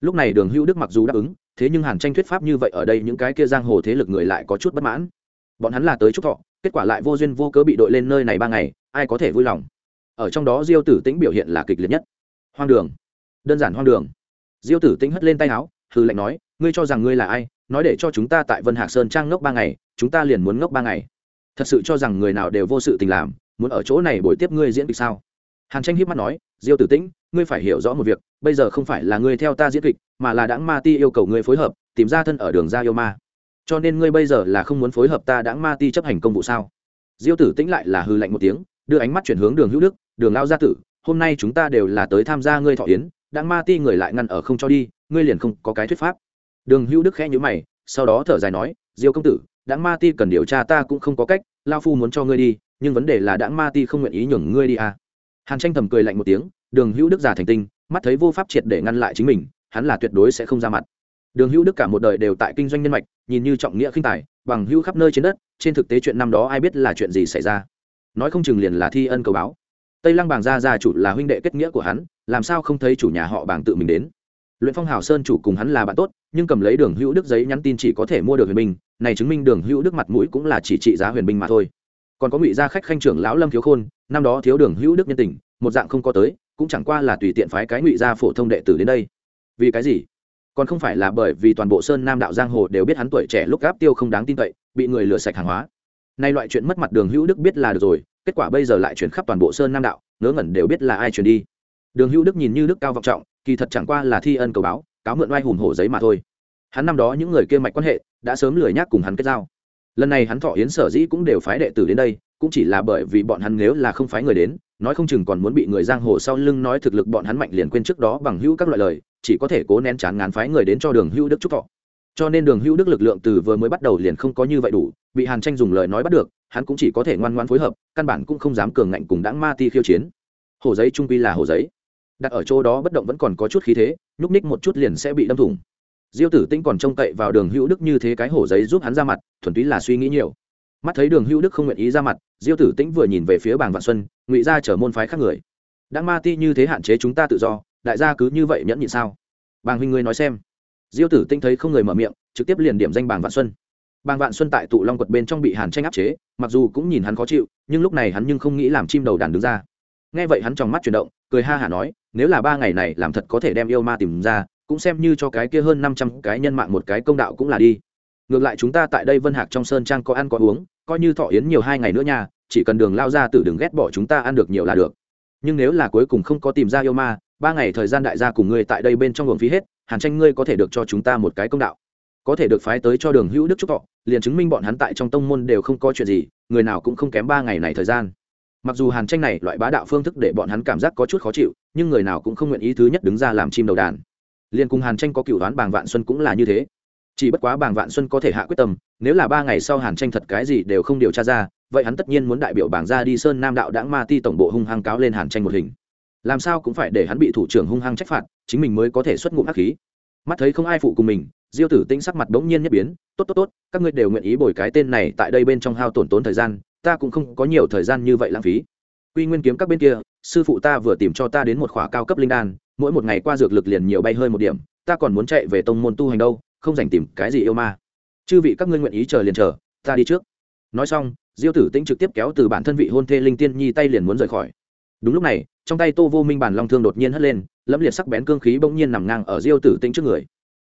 Lúc này đường hữu đức mặc dù đáp ứng, thế nhưng hàn tranh thuyết pháp như vậy ở đây những cái kia giang hồ thế lực người lại có chút bất mãn. Bọn hắn là tới trúc thọ, kết quả lại vô duyên vô cớ bị đội lên nơi này ba ngày, ai có thể vui lòng? Ở trong đó diêu tử tĩnh biểu hiện là kịch liệt nhất. Hoang đường. Đơn giản hoang đường. Diêu tử tĩnh hất lên tay áo hư lệnh nói, ngươi cho rằng ngươi là ai? Nói để cho chúng ta tại vân hạc sơn trang ngốc ba ngày, chúng ta liền muốn ngốc ba ngày. Thật sự cho rằng người nào đều vô sự tình làm, muốn ở chỗ này buổi tiếp ngươi diễn kịch sao? Hàn tranh hiếp mắt nói, diêu tử tĩnh, ngươi phải hiểu rõ một việc, bây giờ không phải là ngươi theo ta diễn kịch, mà là đãng ma ti yêu cầu ngươi phối hợp, tìm ra thân ở đường ra yêu ma. Cho nên ngươi bây giờ là không muốn phối hợp ta đãng ma ti chấp hành công vụ sao? Diêu tử tĩnh lại là hư lạnh một tiếng, đưa ánh mắt chuyển hướng đường hữu đức đường lao gia tử, hôm nay chúng ta đều là tới tham gia ngươi thọ yến đãng ma ti người lại ngăn ở không cho đi, ngươi liền không có cái thuyết pháp. Đường hữu đức khẽ nhữ mày, sau đó thở dài nói, diêu công tử đáng ma ti cần điều tra ta cũng không có cách lao phu muốn cho ngươi đi, nhưng vấn đề là đáng ma ti không nguyện ý nhường ngươi đi à. hàn tranh thầm cười lạnh một tiếng, đường hữu đức giả thành tinh, mắt thấy vô pháp triệt để ngăn lại chính mình, hắn là tuyệt đối sẽ không ra mặt. Đường hữu đức cả một đời đều tại kinh doanh nhân mạch, nhìn như trọng nghĩa khinh tài, bằng hữu khắp nơi trên đất, trên thực tế chuyện năm đó ai biết là chuyện gì xảy ra. Nói không chừng liền là thi ân cầu báo tây lăng bàng gia gia chủ là huynh đệ kết nghĩa của hắn, làm sao không thấy chủ nhà họ bàng tự mình đến? Luyện phong hào sơn chủ cùng hắn là bạn tốt, nhưng cầm lấy đường hữu đức giấy nhắn tin chỉ có thể mua được huyền binh, này chứng minh đường hữu đức mặt mũi cũng là chỉ trị giá huyền binh mà thôi. Còn có ngụy gia khách khanh trưởng lão lâm thiếu khôn, năm đó thiếu đường hữu đức nhân tình, một dạng không có tới, cũng chẳng qua là tùy tiện phái cái ngụy gia phổ thông đệ tử đến đây. Vì cái gì? Còn không phải là bởi vì toàn bộ sơn nam đạo giang hồ đều biết hắn tuổi trẻ lúc gáp tiêu không đáng tin cậy, bị người lừa sạch hàng hóa. Nay loại chuyện mất mặt đường hữu đức biết là được rồi kết quả bây giờ lại chuyển khắp toàn bộ sơn nam đạo, ngớ ngẩn đều biết là ai chuyển đi. Đường hữu đức nhìn như đức cao vọng trọng, kỳ thật chẳng qua là thi ân cầu báo, cáo mượn oai hùng hổ giấy mà thôi. Hắn năm đó những người kia mạch quan hệ, đã sớm lười nhác cùng hắn kết giao. Lần này hắn thọ yến sở dĩ cũng đều phái đệ tử đến đây, cũng chỉ là bởi vì bọn hắn nếu là không phái người đến, nói không chừng còn muốn bị người giang hồ sau lưng nói thực lực bọn hắn mạnh liền quên trước đó bằng hữu các loại lời, chỉ có thể cố nén chán ngán phái người đến cho đường hữu đức chúc thọ cho nên đường hữu đức lực lượng từ vừa mới bắt đầu liền không có như vậy đủ, bị hàn tranh dùng lời nói bắt được, hắn cũng chỉ có thể ngoan ngoan phối hợp, căn bản cũng không dám cường ngạnh cùng đãng ma ti khiêu chiến. Hồ giấy trung quy là hồ giấy. Đặt ở chỗ đó bất động vẫn còn có chút khí thế, nhúc ních một chút liền sẽ bị đâm thủng. Diêu tử tinh còn trông cậy vào đường hữu đức như thế cái hổ giấy giúp hắn ra mặt, thuần túy là suy nghĩ nhiều. Mắt thấy đường hữu đức không nguyện ý ra mặt, diêu tử tĩnh vừa nhìn về phía bàng vạn xuân, ngụy ra chở môn phái khác người. Đã ma ti như thế hạn chế chúng ta tự do, đại gia cứ như vậy nhẫn nhịn sao? Bàng huynh ngươi nói xem diêu tử tinh thấy không người mở miệng, trực tiếp liền điểm danh bàng vạn xuân. Bàng vạn xuân tại tụ long quật bên trong bị hàn tranh áp chế, mặc dù cũng nhìn hắn khó chịu, nhưng lúc này hắn nhưng không nghĩ làm chim đầu đàn đứng ra. Nghe vậy hắn trong mắt chuyển động, cười ha hả nói, nếu là ba ngày này làm thật có thể đem yêu ma tìm ra, cũng xem như cho cái kia hơn năm trăm cái nhân mạng một cái công đạo cũng là đi. Ngược lại chúng ta tại đây vân hạc trong sơn trang có ăn có uống, coi như thọ yến nhiều hai ngày nữa nha, chỉ cần đường lao ra từ đừng ghét bỏ chúng ta ăn được nhiều là được. Nhưng nếu là cuối cùng không có tìm ra yêu ma, ba ngày thời gian đại gia cùng ngươi tại đây bên trong luồng phí hết hàn tranh ngươi có thể được cho chúng ta một cái công đạo. Có thể được phái tới cho đường hữu đức trúc thọ, liền chứng minh bọn hắn tại trong tông môn đều không có chuyện gì, người nào cũng không kém ba ngày này thời gian. Mặc dù hàn tranh này loại bá đạo phương thức để bọn hắn cảm giác có chút khó chịu, nhưng người nào cũng không nguyện ý thứ nhất đứng ra làm chim đầu đàn. Liền cùng hàn tranh có cựu đoán bàng vạn xuân cũng là như thế. Chỉ bất quá bàng vạn xuân có thể hạ quyết tâm, nếu là ba ngày sau hàn tranh thật cái gì đều không điều tra ra, vậy hắn tất nhiên muốn đại biểu bảng ra đi sơn nam đạo đãng ma ti tổng bộ hung hăng cáo lên hàn tranh một hình làm sao cũng phải để hắn bị thủ trưởng hung hăng trách phạt, chính mình mới có thể xuất ngụm hắc khí. Mắt thấy không ai phụ cùng mình, diêu tử tĩnh sắc mặt bỗng nhiên nhất biến, tốt tốt tốt, các ngươi đều nguyện ý bồi cái tên này tại đây bên trong hao tổn tốn thời gian, ta cũng không có nhiều thời gian như vậy lãng phí. Quy nguyên kiếm các bên kia, sư phụ ta vừa tìm cho ta đến một khóa cao cấp linh đan, mỗi một ngày qua dược lực liền nhiều bay hơi một điểm, ta còn muốn chạy về tông môn tu hành đâu, không dành tìm cái gì yêu ma. Chư vị các ngươi nguyện ý chờ liền chờ, ta đi trước. Nói xong, diêu tử tĩnh trực tiếp kéo từ bản thân vị hôn thê linh tiên nhi tay liền muốn rời khỏi. Đúng lúc này trong tay tô vô minh bản long thương đột nhiên hất lên, lẫm liệt sắc bén cương khí bỗng nhiên nằm ngang ở diêu tử tĩnh trước người.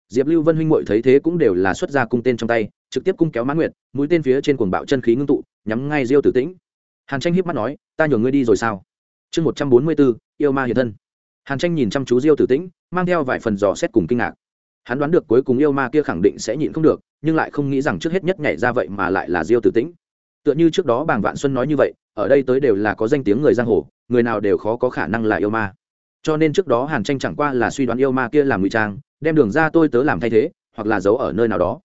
Diệp lưu vân huynh muội thấy thế cũng đều là xuất ra cung tên trong tay, trực tiếp cung kéo mãn nguyệt, mũi tên phía trên cuồng bạo chân khí ngưng tụ, nhắm ngay diêu tử tĩnh. Hàn tranh hiếp mắt nói, ta nhường ngươi đi rồi sao? Chương một trăm bốn mươi bốn, yêu ma hiện thân. Hàn tranh nhìn chăm chú diêu tử tĩnh, mang theo vài phần dò xét cùng kinh ngạc. Hắn đoán được cuối cùng yêu ma kia khẳng định sẽ nhịn không được, nhưng lại không nghĩ rằng trước hết nhất nhảy ra vậy mà lại là diêu tử tĩnh. Tựa như trước đó bàng vạn xuân nói như vậy ở đây tới đều là có danh tiếng người giang hồ, người nào đều khó có khả năng là yêu ma. Cho nên trước đó hàn tranh chẳng qua là suy đoán yêu ma kia làm ngụy trang, đem đường ra tôi tớ làm thay thế, hoặc là giấu ở nơi nào đó.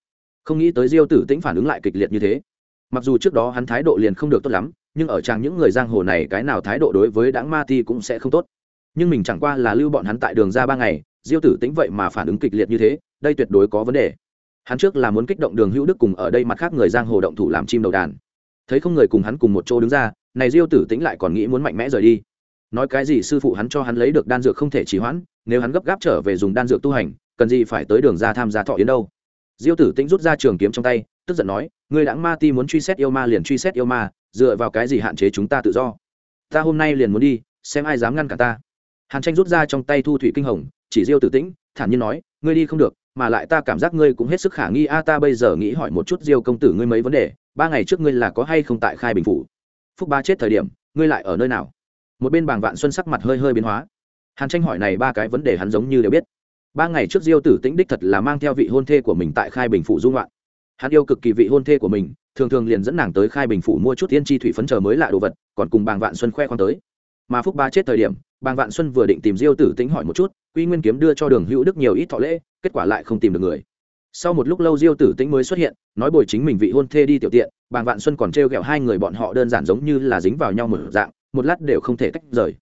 Không nghĩ tới diêu tử tĩnh phản ứng lại kịch liệt như thế. Mặc dù trước đó hắn thái độ liền không được tốt lắm, nhưng ở trang những người giang hồ này cái nào thái độ đối với đáng ma ti cũng sẽ không tốt. Nhưng mình chẳng qua là lưu bọn hắn tại đường ra ba ngày, diêu tử tĩnh vậy mà phản ứng kịch liệt như thế, đây tuyệt đối có vấn đề. Hắn trước là muốn kích động đường hữu đức cùng ở đây mặt khác người giang hồ động thủ làm chim đầu đàn thấy không người cùng hắn cùng một chỗ đứng ra, này diêu tử tĩnh lại còn nghĩ muốn mạnh mẽ rời đi. Nói cái gì sư phụ hắn cho hắn lấy được đan dược không thể trì hoãn, nếu hắn gấp gáp trở về dùng đan dược tu hành, cần gì phải tới đường ra tham gia thọ yến đâu? Diêu tử tĩnh rút ra trường kiếm trong tay, tức giận nói người đảng ma ti muốn truy xét yêu ma liền truy xét yêu ma, dựa vào cái gì hạn chế chúng ta tự do? Ta hôm nay liền muốn đi, xem ai dám ngăn cả ta. Hàn tranh rút ra trong tay thu thủy kinh hồng, chỉ diêu tử tĩnh, thản nhiên nói, ngươi đi không được mà lại ta cảm giác ngươi cũng hết sức khả nghi. A, ta bây giờ nghĩ hỏi một chút diêu công tử ngươi mấy vấn đề. Ba ngày trước ngươi là có hay không tại khai bình phủ? Phúc ba chết thời điểm, ngươi lại ở nơi nào? Một bên bàng vạn xuân sắc mặt hơi hơi biến hóa. Hàn tranh hỏi này ba cái vấn đề hắn giống như đều biết. Ba ngày trước diêu tử tĩnh đích thật là mang theo vị hôn thê của mình tại khai bình phủ dung loạn. Hắn yêu cực kỳ vị hôn thê của mình, thường thường liền dẫn nàng tới khai bình phủ mua chút tiên tri thủy phấn chờ mới lạ đồ vật, còn cùng bàng vạn xuân khoe khoang tới. Mà phúc ba chết thời điểm bàng vạn xuân vừa định tìm diêu tử tĩnh hỏi một chút, quy nguyên kiếm đưa cho đường hữu đức nhiều ít thọ lễ, kết quả lại không tìm được người. Sau một lúc lâu diêu tử tĩnh mới xuất hiện, nói bồi chính mình vị hôn thê đi tiểu tiện, bàng vạn xuân còn trêu ghẹo hai người bọn họ đơn giản giống như là dính vào nhau một dạng, một lát đều không thể tách rời.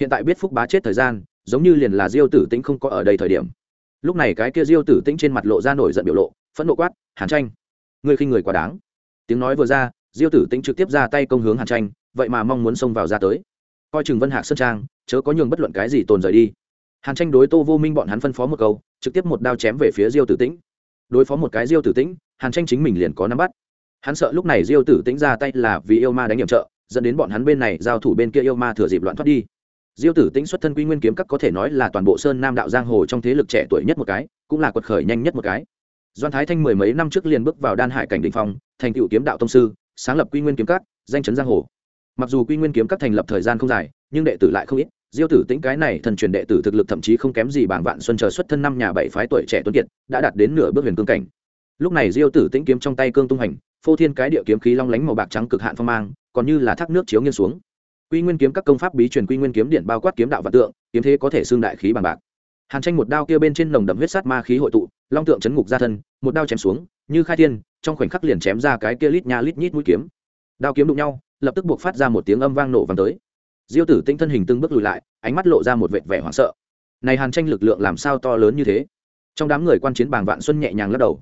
Hiện tại biết phúc bá chết thời gian, giống như liền là diêu tử tĩnh không có ở đây thời điểm. Lúc này cái kia diêu tử tĩnh trên mặt lộ ra nổi giận biểu lộ, phẫn nộ quát, hàn tranh, ngươi khinh người quá đáng. Tiếng nói vừa ra, diêu tử tĩnh trực tiếp ra tay công hướng hàn tranh, vậy mà mong muốn xông vào ra tới coi chừng vân hạc sơn trang, chớ có nhường bất luận cái gì tồn rời đi. Hàn tranh đối tô vô minh bọn hắn phân phó một câu, trực tiếp một đao chém về phía diêu tử tĩnh. Đối phó một cái diêu tử tĩnh, hàn tranh chính mình liền có nắm bắt. Hắn sợ lúc này diêu tử tĩnh ra tay là vì yêu ma đánh nhiệm trợ, dẫn đến bọn hắn bên này giao thủ bên kia yêu ma thừa dịp loạn thoát đi. Diêu tử tĩnh xuất thân quy nguyên kiếm các có thể nói là toàn bộ sơn nam đạo giang hồ trong thế lực trẻ tuổi nhất một cái, cũng là quật khởi nhanh nhất một cái. Doan thái thanh mười mấy năm trước liền bước vào đan hải cảnh đình phong, thành cựu kiếm đạo tông sư, sáng lập quy nguyên kiếm các, danh chấn giang hồ mặc dù quy nguyên kiếm các thành lập thời gian không dài, nhưng đệ tử lại không ít. Diêu tử tĩnh cái này thần truyền đệ tử thực lực thậm chí không kém gì bảng vạn xuân chờ xuất thân năm nhà bảy phái tuổi trẻ tuấn kiệt, đã đạt đến nửa bước huyền cương cảnh. Lúc này diêu tử tĩnh kiếm trong tay cương tung hành, phô thiên cái địa kiếm khí long lánh màu bạc trắng cực hạn phong mang, còn như là thác nước chiếu nghiêng xuống. Quy nguyên kiếm các công pháp bí truyền quy nguyên kiếm điện bao quát kiếm đạo và tượng, kiếm thế có thể xương đại khí bằng bạc. Hàn tranh một đao kia bên trên nồng đậm huyết sát ma khí hội tụ, long tượng chấn ngục ra thân, một đao chém xuống, như khai thiên, trong khoảnh khắc liền chém ra cái kia lít nha lít nhít mũi kiếm. Đao kiếm đụng nhau lập tức buộc phát ra một tiếng âm vang nổ vang tới. Diêu tử tinh thân hình từng bước lùi lại, ánh mắt lộ ra một vệt vẻ hoảng sợ. Này hàn tranh lực lượng làm sao to lớn như thế? Trong đám người quan chiến bàng vạn xuân nhẹ nhàng lắc đầu.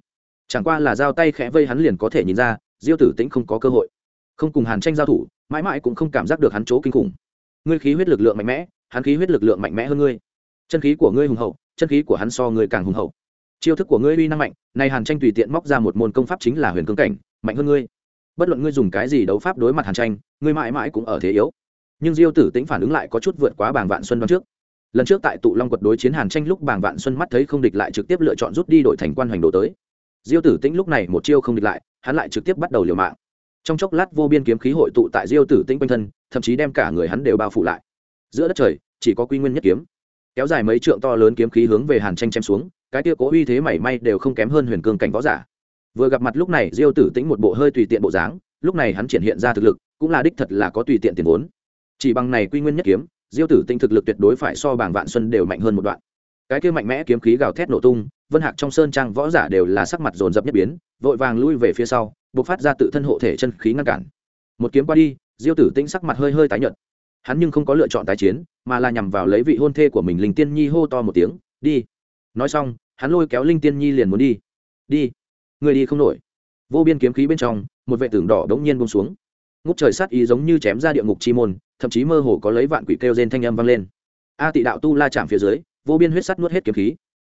Chẳng qua là giao tay khẽ vây hắn liền có thể nhìn ra, diêu tử tĩnh không có cơ hội. Không cùng hàn tranh giao thủ, mãi mãi cũng không cảm giác được hắn chỗ kinh khủng. Ngươi khí huyết lực lượng mạnh mẽ, hắn khí huyết lực lượng mạnh mẽ hơn ngươi. Chân khí của ngươi hùng hậu, chân khí của hắn so ngươi càng hùng hậu. Chiêu thức của ngươi uy năng mạnh, này hàn tranh tùy tiện móc ra một môn công pháp chính là huyền cương cảnh, mạnh hơn ngươi bất luận ngươi dùng cái gì đấu pháp đối mặt hàn tranh, ngươi mãi mãi cũng ở thế yếu. Nhưng diêu tử tĩnh phản ứng lại có chút vượt quá bảng vạn xuân đoán trước. Lần trước tại tụ long quật đối chiến hàn tranh lúc bảng vạn xuân mắt thấy không địch lại trực tiếp lựa chọn rút đi đội thành quan hoành đồ tới. Diêu tử tĩnh lúc này một chiêu không địch lại, hắn lại trực tiếp bắt đầu liều mạng. Trong chốc lát vô biên kiếm khí hội tụ tại diêu tử tĩnh quanh thân, thậm chí đem cả người hắn đều bao phủ lại. Giữa đất trời, chỉ có quy nguyên nhất kiếm. Kéo dài mấy trượng to lớn kiếm khí hướng về hàn tranh chém xuống, cái kia cố uy thế mảy may đều không kém hơn huyền cương cảnh võ giả vừa gặp mặt lúc này, diêu tử tĩnh một bộ hơi tùy tiện bộ dáng, lúc này hắn triển hiện ra thực lực, cũng là đích thật là có tùy tiện tiền vốn. Chỉ bằng này quy nguyên nhất kiếm, diêu tử tĩnh thực lực tuyệt đối phải so bảng vạn xuân đều mạnh hơn một đoạn. Cái kia mạnh mẽ kiếm khí gào thét nổ tung, vân hạc trong sơn trang võ giả đều là sắc mặt dồn dập nhất biến, vội vàng lui về phía sau buộc phát ra tự thân hộ thể chân khí ngăn cản. Một kiếm qua đi, diêu tử tĩnh sắc mặt hơi hơi tái nhợt. Hắn nhưng không có lựa chọn tái chiến, mà là nhằm vào lấy vị hôn thê của mình linh tiên nhi hô to một tiếng, đi. Nói xong, hắn lôi kéo linh tiên nhi liền muốn đi. Đi người đi không nổi. Vô biên kiếm khí bên trong, một vệ tường đỏ đống nhiên bông xuống. Ngút trời sát ý giống như chém ra địa ngục chi môn, thậm chí mơ hồ có lấy vạn quỷ kêu rên thanh âm vang lên. A tị đạo tu la chạm phía dưới, vô biên huyết sắt nuốt hết kiếm khí.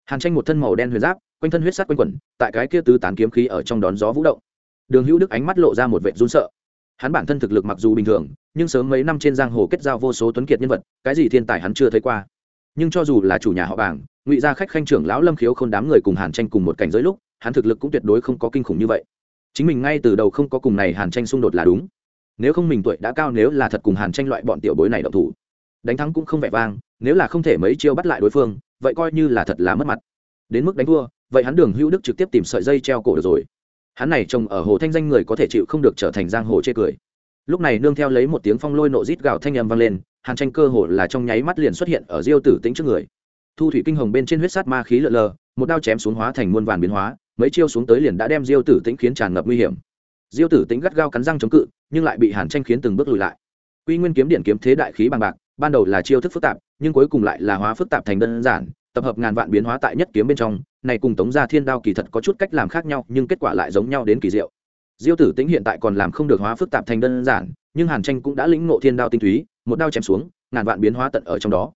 Hàn tranh một thân màu đen huyền giáp, quanh thân huyết sắt quanh quẩn, tại cái kia tứ tán kiếm khí ở trong đón gió vũ động. Đường hữu đức ánh mắt lộ ra một vệ run sợ. Hắn bản thân thực lực mặc dù bình thường, nhưng sớm mấy năm trên giang hồ kết giao vô số tuấn kiệt nhân vật, cái gì thiên tài hắn chưa thấy qua. Nhưng cho dù là chủ nhà họ bảng, ngụy gia khách khanh trưởng lão lâm khiếu không đám người cùng hàn tranh cùng một cảnh giới lúc hắn thực lực cũng tuyệt đối không có kinh khủng như vậy. Chính mình ngay từ đầu không có cùng này hàn tranh xung đột là đúng. Nếu không mình tuổi đã cao nếu là thật cùng hàn tranh loại bọn tiểu bối này động thủ, đánh thắng cũng không vẻ vang, nếu là không thể mấy chiêu bắt lại đối phương, vậy coi như là thật là mất mặt. Đến mức đánh thua, vậy hắn đường hữu đức trực tiếp tìm sợi dây treo cổ được rồi. Hắn này trông ở hồ thanh danh người có thể chịu không được trở thành giang hồ chê cười. Lúc này nương theo lấy một tiếng phong lôi nộ rít gào thanh âm vang lên, hàn tranh cơ hồ là trong nháy mắt liền xuất hiện ở diêu tử tĩnh trước người. Thu thủy kinh hồng bên trên huyết sát ma khí lợn lờ, một đao chém xuống hóa thành muôn vàn biến hóa mấy chiêu xuống tới liền đã đem diêu tử tĩnh khiến tràn ngập nguy hiểm. Diêu tử tĩnh gắt gao cắn răng chống cự, nhưng lại bị hàn tranh khiến từng bước lùi lại. Quy nguyên kiếm điện kiếm thế đại khí bằng bạc, ban đầu là chiêu thức phức tạp, nhưng cuối cùng lại là hóa phức tạp thành đơn giản, tập hợp ngàn vạn biến hóa tại nhất kiếm bên trong, này cùng tống gia thiên đao kỳ thật có chút cách làm khác nhau, nhưng kết quả lại giống nhau đến kỳ diệu. Diêu tử tĩnh hiện tại còn làm không được hóa phức tạp thành đơn giản, nhưng hàn tranh cũng đã lĩnh ngộ thiên đao tinh túy, một đao chém xuống, ngàn vạn biến hóa tận ở trong đó.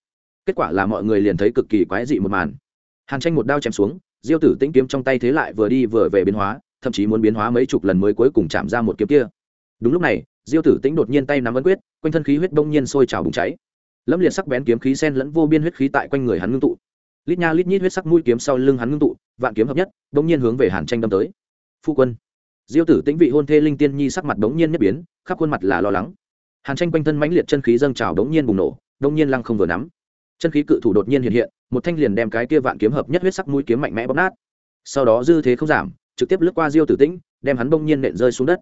Kết quả là mọi người liền thấy cực kỳ quái dị một màn. Hàn tranh một đao chém xuống diêu tử tĩnh kiếm trong tay thế lại vừa đi vừa về biến hóa, thậm chí muốn biến hóa mấy chục lần mới cuối cùng chạm ra một kiếm kia. Đúng lúc này, diêu tử tĩnh đột nhiên tay nắm ấn quyết, quanh thân khí huyết đông nhiên sôi trào bùng cháy. Lâm liệt sắc bén kiếm khí sen lẫn vô biên huyết khí tại quanh người hắn ngưng tụ. Lít nha lít nhít huyết sắc mũi kiếm sau lưng hắn ngưng tụ, vạn kiếm hợp nhất đông nhiên hướng về hàn tranh đâm tới. Phu quân. Diêu tử tĩnh vị hôn thê linh tiên nhi sắc mặt đống nhiên nhất biến, khắp khuôn mặt là lo lắng. Hàn tranh quanh thân mãnh liệt chân khí dâng trào đống nhiên bùng nổ đông nhiên lăng không vừa nắm. Chân khí cự thủ đột nhiên hiện hiện một thanh liền đem cái kia vạn kiếm hợp nhất huyết sắc mũi kiếm mạnh mẽ bóp nát. Sau đó dư thế không giảm, trực tiếp lướt qua diêu tử tĩnh, đem hắn bỗng nhiên nện rơi xuống đất.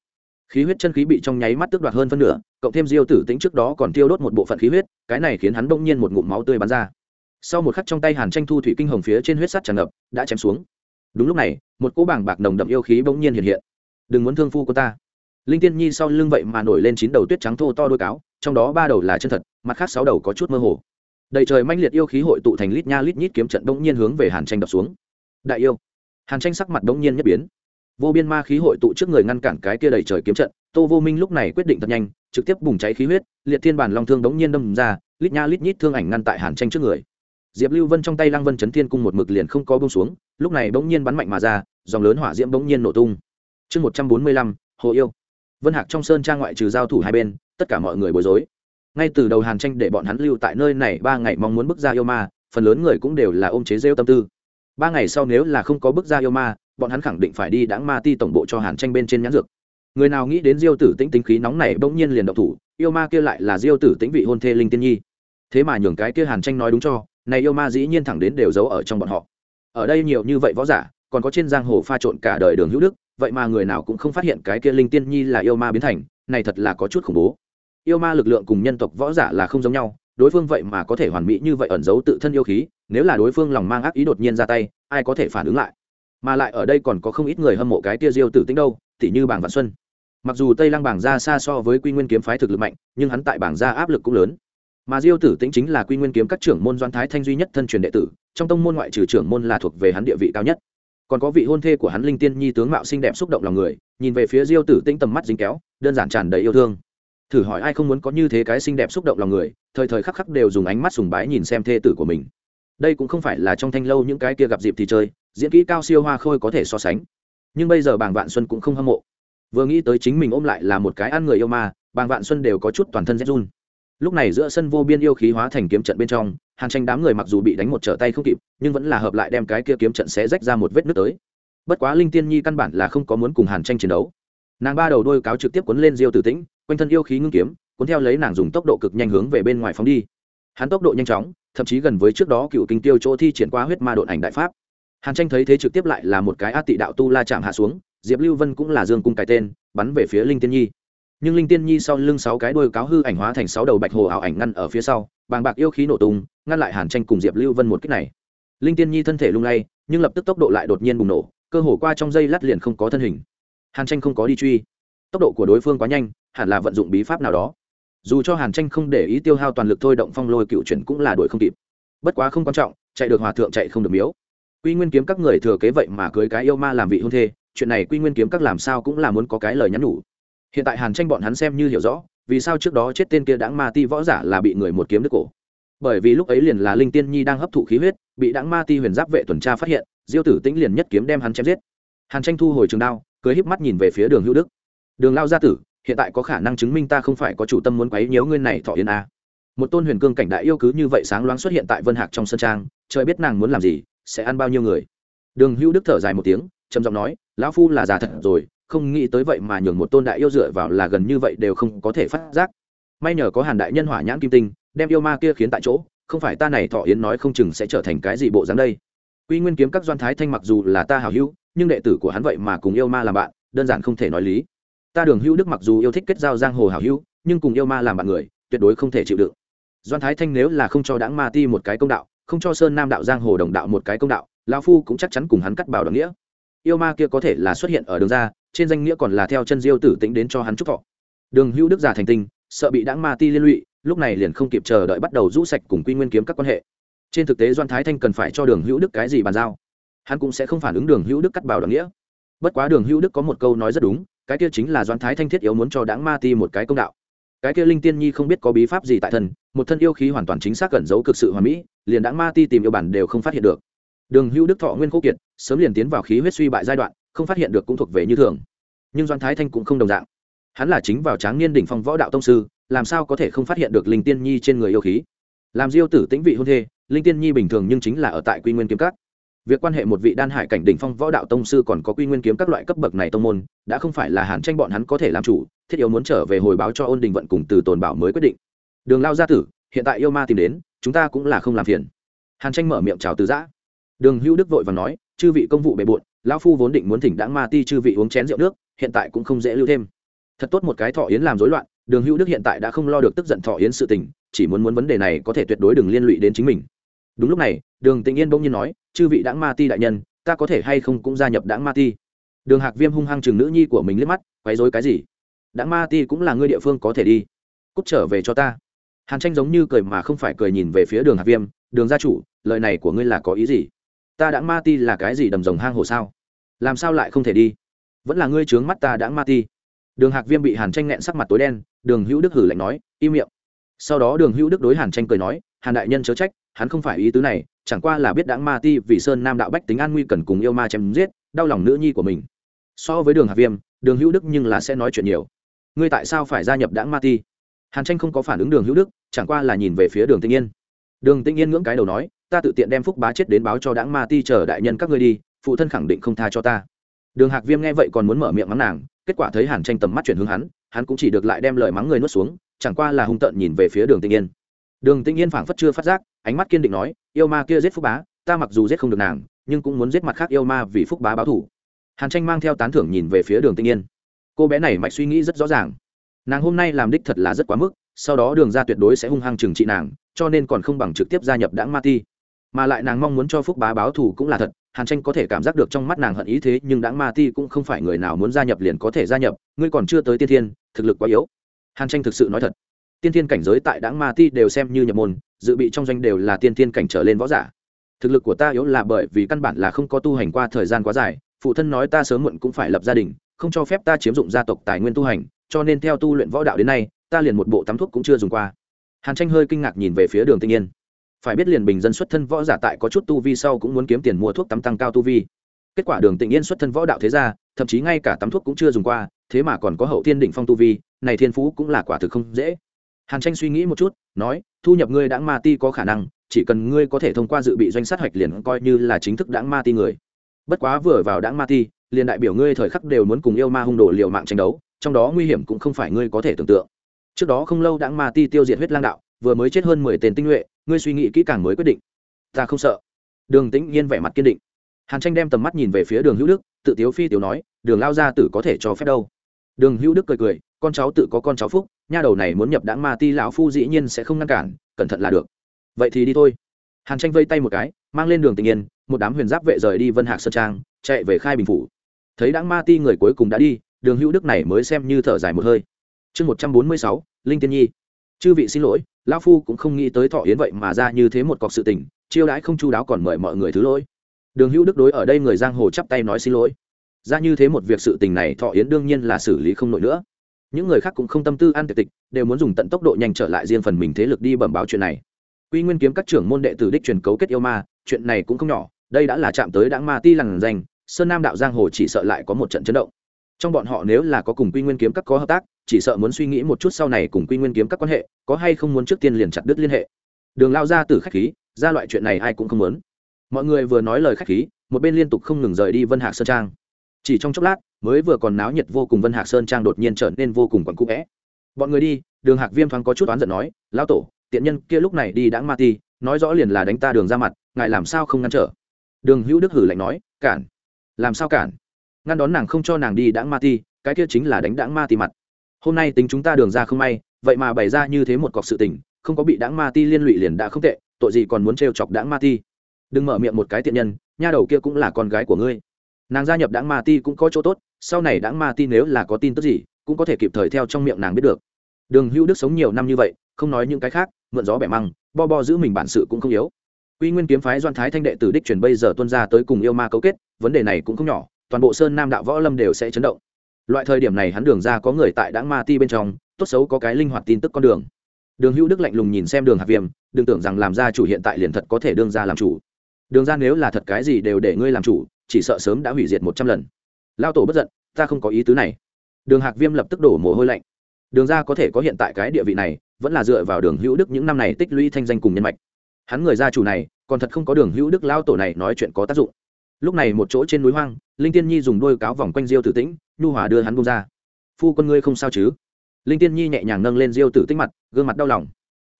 Khí huyết chân khí bị trong nháy mắt tước đoạt hơn phân nửa, cộng thêm diêu tử tĩnh trước đó còn tiêu đốt một bộ phận khí huyết, cái này khiến hắn bỗng nhiên một ngụm máu tươi bắn ra. Sau một khắc trong tay hàn tranh thu thủy kinh hồng phía trên huyết sắt tràn ngập, đã chém xuống. Đúng lúc này, một cỗ bảng bạc nồng đậm yêu khí bỗng nhiên hiện hiện. Đừng muốn thương phu của ta. Linh tiên nhi sau lưng vậy mà nổi lên chín đầu tuyết trắng thô to đôi cáo, trong đó ba đầu là chân thật, mặt khác sáu đầu có chút mơ hồ đầy trời manh liệt yêu khí hội tụ thành lít nha lít nhít kiếm trận bỗng nhiên hướng về hàn tranh đập xuống. Đại yêu! Hàn tranh sắc mặt bỗng nhiên nhất biến. Vô biên ma khí hội tụ trước người ngăn cản cái kia đầy trời kiếm trận, tô vô minh lúc này quyết định thật nhanh, trực tiếp bùng cháy khí huyết, liệt thiên bản long thương đông nhiên đâm ra, lít nha lít nhít thương ảnh ngăn tại hàn tranh trước người. Diệp lưu vân trong tay lăng vân chấn thiên cung một mực liền không có bông xuống, lúc này bỗng nhiên bắn mạnh mà ra, dòng lớn hỏa diễm bỗng nhiên nổ tung. Chương một trăm bốn mươi lăm, hồ yêu. Vân hạc trong sơn trang ngoại trừ giao thủ hai bên, tất cả mọi người bối rối ngay từ đầu hàn tranh để bọn hắn lưu tại nơi này ba ngày mong muốn bước ra yêu ma, phần lớn người cũng đều là ôm chế rêu tâm tư. Ba ngày sau nếu là không có bước ra yêu ma, bọn hắn khẳng định phải đi đáng ma ti tổng bộ cho hàn tranh bên trên nhãn dược. Người nào nghĩ đến diêu tử tĩnh tính khí nóng này bỗng nhiên liền độc thủ, yêu ma kia lại là diêu tử tĩnh vị hôn thê linh tiên nhi. Thế mà nhường cái kia hàn tranh nói đúng cho, này yêu ma dĩ nhiên thẳng đến đều giấu ở trong bọn họ. Ở đây nhiều như vậy võ giả, còn có trên giang hồ pha trộn cả đời đường hữu đức, vậy mà người nào cũng không phát hiện cái kia linh tiên nhi là yêu ma biến thành, này thật là có chút khủng bố yêu ma lực lượng cùng nhân tộc võ giả là không giống nhau, đối phương vậy mà có thể hoàn mỹ như vậy ẩn giấu tự thân yêu khí, nếu là đối phương lòng mang ác ý đột nhiên ra tay, ai có thể phản ứng lại? Mà lại ở đây còn có không ít người hâm mộ cái tia diêu tử tính đâu, tỉ như bảng vạn xuân. Mặc dù tây lăng bảng ra xa so với quy nguyên kiếm phái thực lực mạnh, nhưng hắn tại bảng ra áp lực cũng lớn. Mà diêu tử tĩnh chính là quy nguyên kiếm các trưởng môn doan thái thanh duy nhất thân truyền đệ tử, trong tông môn ngoại trừ trưởng môn là thuộc về hắn địa vị cao nhất. Còn có vị hôn thê của hắn linh tiên nhi tướng mạo xinh đẹp xúc động lòng người, nhìn về phía diêu tử tĩnh tầm mắt dính kéo, đơn giản tràn đầy yêu thương thử hỏi ai không muốn có như thế cái xinh đẹp xúc động lòng người, thời thời khắc khắc đều dùng ánh mắt sùng bái nhìn xem thê tử của mình. Đây cũng không phải là trong thanh lâu những cái kia gặp dịp thì chơi, diễn kỹ cao siêu hoa khôi có thể so sánh. Nhưng bây giờ bàng vạn xuân cũng không hâm mộ. Vừa nghĩ tới chính mình ôm lại là một cái ăn người yêu ma, bàng vạn xuân đều có chút toàn thân rét run. Lúc này giữa sân vô biên yêu khí hóa thành kiếm trận bên trong, hàn tranh đám người mặc dù bị đánh một trở tay không kịp, nhưng vẫn là hợp lại đem cái kia kiếm trận sẽ rách ra một vết nước tới. Bất quá linh tiên nhi căn bản là không có muốn cùng hàn tranh chiến đấu. Nàng ba đầu đôi cáo trực tiếp cuốn lên diêu tử tĩnh quanh thân yêu khí ngưng kiếm, cuốn theo lấy nàng dùng tốc độ cực nhanh hướng về bên ngoài phóng đi. Hắn tốc độ nhanh chóng, thậm chí gần với trước đó cựu kinh tiêu chỗ thi triển qua huyết ma độn ảnh đại pháp. Hàn tranh thấy thế trực tiếp lại là một cái a tị đạo tu la chạm hạ xuống, diệp lưu vân cũng là dương cung cái tên, bắn về phía linh tiên nhi. Nhưng linh tiên nhi sau lưng sáu cái đôi cáo hư ảnh hóa thành sáu đầu bạch hồ ảo ảnh ngăn ở phía sau, bàng bạc yêu khí nổ tung, ngăn lại hàn tranh cùng diệp lưu vân một cách này. Linh tiên nhi thân thể lung lay, nhưng lập tức tốc độ lại đột nhiên bùng nổ, cơ hồ qua trong dây lát liền không có thân hình. Hàn tranh không có đi truy. Tốc độ của đối phương quá nhanh hẳn là vận dụng bí pháp nào đó. Dù cho hàn tranh không để ý tiêu hao toàn lực thôi động phong lôi cựu chuyển cũng là đuổi không kịp. Bất quá không quan trọng, chạy được hòa thượng chạy không được miếu. Quy nguyên kiếm các người thừa kế vậy mà cưới cái yêu ma làm vị hôn thê, chuyện này quy nguyên kiếm các làm sao cũng là muốn có cái lời nhắn nhủ. Hiện tại hàn tranh bọn hắn xem như hiểu rõ, vì sao trước đó chết tên kia đãng ma ti võ giả là bị người một kiếm đứt cổ. Bởi vì lúc ấy liền là linh tiên nhi đang hấp thụ khí huyết, bị đãng ma ti huyền giáp vệ tuần tra phát hiện, diêu tử tĩnh liền nhất kiếm đem hắn chém giết. Hàn tranh thu hồi trường đao, cưới híp mắt nhìn về phía đường hữu đức. Đường lao gia tử hiện tại có khả năng chứng minh ta không phải có chủ tâm muốn quấy nhiễu ngươi này thọ yên a. Một tôn huyền cương cảnh đại yêu cứ như vậy sáng loáng xuất hiện tại vân hạc trong sân trang, trời biết nàng muốn làm gì, sẽ ăn bao nhiêu người. Đường hữu đức thở dài một tiếng, trầm giọng nói, lão phu là già thật rồi, không nghĩ tới vậy mà nhường một tôn đại yêu dựa vào là gần như vậy đều không có thể phát giác. May nhờ có hàn đại nhân hỏa nhãn kim tinh, đem yêu ma kia khiến tại chỗ, không phải ta này thọ yến nói không chừng sẽ trở thành cái gì bộ dáng đây. Quy nguyên kiếm các doan thái thanh mặc dù là ta hảo hữu, nhưng đệ tử của hắn vậy mà cùng yêu ma làm bạn, đơn giản không thể nói lý ta đường hữu đức mặc dù yêu thích kết giao giang hồ hảo hữu, nhưng cùng yêu ma làm bạn người, tuyệt đối không thể chịu đựng. Doan thái thanh nếu là không cho đãng ma ti một cái công đạo, không cho sơn nam đạo giang hồ đồng đạo một cái công đạo lao phu cũng chắc chắn cùng hắn cắt bảo đồng nghĩa. Yêu ma kia có thể là xuất hiện ở đường ra, trên danh nghĩa còn là theo chân diêu tử tính đến cho hắn chúc thọ. Đường hữu đức giả thành tinh, sợ bị đãng ma ti liên lụy, lúc này liền không kịp chờ đợi bắt đầu rũ sạch cùng quy nguyên kiếm các quan hệ. Trên thực tế doan thái thanh cần phải cho đường hữu đức cái gì bàn giao? Hắn cũng sẽ không phản ứng đường hữu đức cắt bảo đồng nghĩa. Bất quá đường hữu đức có một câu nói rất đúng cái kia chính là Doãn thái thanh thiết yếu muốn cho đáng ma ti một cái công đạo. Cái kia linh tiên nhi không biết có bí pháp gì tại thân, một thân yêu khí hoàn toàn chính xác cẩn giấu cực sự hoàn mỹ, liền đáng ma ti tìm yêu bản đều không phát hiện được. Đường hữu đức thọ nguyên khô kiệt, sớm liền tiến vào khí huyết suy bại giai đoạn, không phát hiện được cũng thuộc về như thường. Nhưng doan thái thanh cũng không đồng dạng. Hắn là chính vào tráng niên đỉnh phong võ đạo tông sư, làm sao có thể không phát hiện được linh tiên nhi trên người yêu khí? Làm diêu tử tĩnh vị hôn thê, linh tiên nhi bình thường nhưng chính là ở tại quy nguyên kiếm cát việc quan hệ một vị đan hải cảnh đỉnh phong võ đạo tông sư còn có quy nguyên kiếm các loại cấp bậc này tông môn, đã không phải là hàn tranh bọn hắn có thể làm chủ, thiết yếu muốn trở về hồi báo cho ôn đình vận cùng từ tồn bảo mới quyết định. Đường lao gia tử, hiện tại yêu ma tìm đến, chúng ta cũng là không làm phiền. Hàn tranh mở miệng chào từ giã. Đường hữu đức vội và nói, chư vị công vụ bề bộn, lão phu vốn định muốn thỉnh đãng ma ti chư vị uống chén rượu nước, hiện tại cũng không dễ lưu thêm. Thật tốt một cái thọ yến làm rối loạn, đường hữu đức hiện tại đã không lo được tức giận thọ yến sự tình, chỉ muốn muốn vấn đề này có thể tuyệt đối đừng liên lụy đến chính mình đúng lúc này, đường tịnh yên bỗng nhiên nói, chư vị đãng ma ti đại nhân, ta có thể hay không cũng gia nhập đảng ma ti? Đường hạc viêm hung hăng chừng nữ nhi của mình liếc mắt, quấy dối cái gì? Đảng ma ti cũng là người địa phương có thể đi. Cút trở về cho ta. Hàn tranh giống như cười mà không phải cười nhìn về phía đường hạc viêm, đường gia chủ, lời này của ngươi là có ý gì? Ta đảng ma ti là cái gì đầm rồng hang hồ sao? Làm sao lại không thể đi? Vẫn là ngươi trướng mắt ta đảng ma ti. Đường hạc viêm bị hàn tranh nghẹn sắc mặt tối đen, đường hữu đức hử lạnh nói, im miệng. Sau đó đường hữu đức đối hàn tranh cười nói hàn đại nhân chớ trách, hắn không phải ý tứ này, chẳng qua là biết đảng ma ti vì sơn nam đạo bách tính an nguy cần cùng yêu ma chém giết, đau lòng nữ nhi của mình. So với đường hạc viêm, đường hữu đức nhưng là sẽ nói chuyện nhiều. Ngươi tại sao phải gia nhập đảng ma ti? Hàn tranh không có phản ứng đường hữu đức, chẳng qua là nhìn về phía đường tinh yên. Đường tinh yên ngưỡng cái đầu nói, ta tự tiện đem phúc bá chết đến báo cho đảng ma ti chờ đại nhân các ngươi đi, phụ thân khẳng định không tha cho ta. Đường hạc viêm nghe vậy còn muốn mở miệng mắng nàng, kết quả thấy hàn tranh tầm mắt chuyển hướng hắn hắn cũng chỉ được lại đem lời mắng người nuốt xuống, chẳng qua là hung tợn nhìn về phía đường tinh yên đường tinh yên phảng phất chưa phát giác, ánh mắt kiên định nói, yêu ma kia giết phúc bá, ta mặc dù giết không được nàng, nhưng cũng muốn giết mặt khác yêu ma vì phúc bá báo thủ hàn tranh mang theo tán thưởng nhìn về phía đường tinh yên. Cô bé này mạch suy nghĩ rất rõ ràng. Nàng hôm nay làm đích thật là rất quá mức, sau đó đường ra tuyệt đối sẽ hung hăng trừng trị nàng, cho nên còn không bằng trực tiếp gia nhập đảng ma ti. Mà lại nàng mong muốn cho phúc bá báo thù cũng là thật, hàn tranh có thể cảm giác được trong mắt nàng hận ý thế, nhưng đảng ma ti cũng không phải người nào muốn gia nhập liền có thể gia nhập, ngươi còn chưa tới tiên thiên, thực lực quá yếu. Hàn tranh thực sự nói thật tiên thiên cảnh giới tại đáng ma ti đều xem như nhập môn, dự bị trong doanh đều là tiên thiên cảnh trở lên võ giả. Thực lực của ta yếu là bởi vì căn bản là không có tu hành qua thời gian quá dài, phụ thân nói ta sớm muộn cũng phải lập gia đình, không cho phép ta chiếm dụng gia tộc tài nguyên tu hành, cho nên theo tu luyện võ đạo đến nay, ta liền một bộ tắm thuốc cũng chưa dùng qua. Hàn tranh hơi kinh ngạc nhìn về phía đường tinh yên. Phải biết liền bình dân xuất thân võ giả tại có chút tu vi sau cũng muốn kiếm tiền mua thuốc tắm tăng cao tu vi. Kết quả đường tịnh yên xuất thân võ đạo thế gia, thậm chí ngay cả tắm thuốc cũng chưa dùng qua, thế mà còn có hậu thiên đỉnh phong tu vi, này thiên phú cũng là quả thực không dễ hàn tranh suy nghĩ một chút, nói, thu nhập ngươi đãng ma ti có khả năng, chỉ cần ngươi có thể thông qua dự bị doanh sát hoạch liền coi như là chính thức đãng ma ti người. Bất quá vừa vào đãng ma ti, liền đại biểu ngươi thời khắc đều muốn cùng yêu ma hung đồ liều mạng tranh đấu, trong đó nguy hiểm cũng không phải ngươi có thể tưởng tượng. Trước đó không lâu đãng ma ti tiêu diệt huyết lang đạo, vừa mới chết hơn mười tên tinh nhuệ, ngươi suy nghĩ kỹ càng mới quyết định. Ta không sợ. Đường tĩnh nhiên vẻ mặt kiên định. Hàn tranh đem tầm mắt nhìn về phía đường hữu đức, tự tiếu phi tiểu nói, đường lao gia tử có thể cho phép đâu. Đường hữu đức cười cười, con cháu tự có con cháu phúc nha đầu này muốn nhập đãng ma ti lão phu dĩ nhiên sẽ không ngăn cản, cẩn thận là được. Vậy thì đi thôi. Hàn tranh vây tay một cái, mang lên đường tình yên, một đám huyền giáp vệ rời đi vân hạc sơn trang, chạy về khai bình phủ. Thấy đãng ma ti người cuối cùng đã đi, đường hữu đức này mới xem như thở dài một hơi. Chương một trăm bốn mươi sáu, linh tiên nhi. Chư vị xin lỗi, lão phu cũng không nghĩ tới thọ yến vậy mà ra như thế một cọc sự tình, chiêu đãi không chu đáo còn mời mọi người thứ lỗi. Đường hữu đức đối ở đây người giang hồ chắp tay nói xin lỗi. Ra như thế một việc sự tình này thọ yến đương nhiên là xử lý không nổi nữa những người khác cũng không tâm tư an tiệc tịch, đều muốn dùng tận tốc độ nhanh trở lại riêng phần mình thế lực đi bẩm báo chuyện này. Quy nguyên kiếm các trưởng môn đệ tử đích truyền cấu kết yêu ma, chuyện này cũng không nhỏ, đây đã là chạm tới đáng ma ti lằn danh, sơn nam đạo giang hồ chỉ sợ lại có một trận chấn động. Trong bọn họ nếu là có cùng quy nguyên kiếm các có hợp tác, chỉ sợ muốn suy nghĩ một chút sau này cùng quy nguyên kiếm các quan hệ, có hay không muốn trước tiên liền chặt đứt liên hệ. Đường lao ra từ khách khí, ra loại chuyện này ai cũng không muốn. Mọi người vừa nói lời khách khí, một bên liên tục không ngừng rời đi vân hạc sơn trang chỉ trong chốc lát, mới vừa còn náo nhiệt vô cùng vân hạc sơn trang đột nhiên trở nên vô cùng quặn cũ vẽ. Bọn người đi, đường hạc viêm thoáng có chút oán giận nói, lão tổ, tiện nhân kia lúc này đi đãng ma ti, nói rõ liền là đánh ta đường ra mặt ngại làm sao không ngăn trở? Đường hữu đức hử lạnh nói, cản. Làm sao cản? Ngăn đón nàng không cho nàng đi đãng ma ti, cái kia chính là đánh đãng ma ti mặt. Hôm nay tính chúng ta đường ra không may, vậy mà bày ra như thế một cọc sự tình, không có bị đãng ma ti liên lụy liền đã không tệ, tội gì còn muốn trêu chọc đãng ma ti? Đừng mở miệng một cái tiện nhân, nha đầu kia cũng là con gái của ngươi nàng gia nhập đãng ma ti cũng có chỗ tốt, sau này đãng ma ti nếu là có tin tức gì, cũng có thể kịp thời theo trong miệng nàng biết được. Đường hữu đức sống nhiều năm như vậy, không nói những cái khác, mượn gió bẻ măng, bo bo giữ mình bản sự cũng không yếu. Quy nguyên kiếm phái doan thái thanh đệ tử đích truyền bây giờ tuân ra tới cùng yêu ma cấu kết, vấn đề này cũng không nhỏ, toàn bộ sơn nam đạo võ lâm đều sẽ chấn động. Loại thời điểm này hắn đường ra có người tại đãng ma ti bên trong, tốt xấu có cái linh hoạt tin tức con đường. Đường hữu đức lạnh lùng nhìn xem đường hạt viêm, đừng tưởng rằng làm gia chủ hiện tại liền thật có thể đương ra làm chủ. Đường ra nếu là thật cái gì đều để ngươi làm chủ chỉ sợ sớm đã hủy diệt một trăm lần. Lao tổ bất giận, ta không có ý tứ này. Đường hạc viêm lập tức đổ mồ hôi lạnh. Đường ra có thể có hiện tại cái địa vị này, vẫn là dựa vào đường hữu đức những năm này tích lũy thanh danh cùng nhân mạch. Hắn người gia chủ này, còn thật không có đường hữu đức lao tổ này nói chuyện có tác dụng. Lúc này một chỗ trên núi hoang, linh tiên nhi dùng đôi cáo vòng quanh diêu tử tĩnh, nhu hòa đưa hắn bông ra. Phu con ngươi không sao chứ? Linh tiên nhi nhẹ nhàng nâng lên diêu tử tĩnh mặt, gương mặt đau lòng.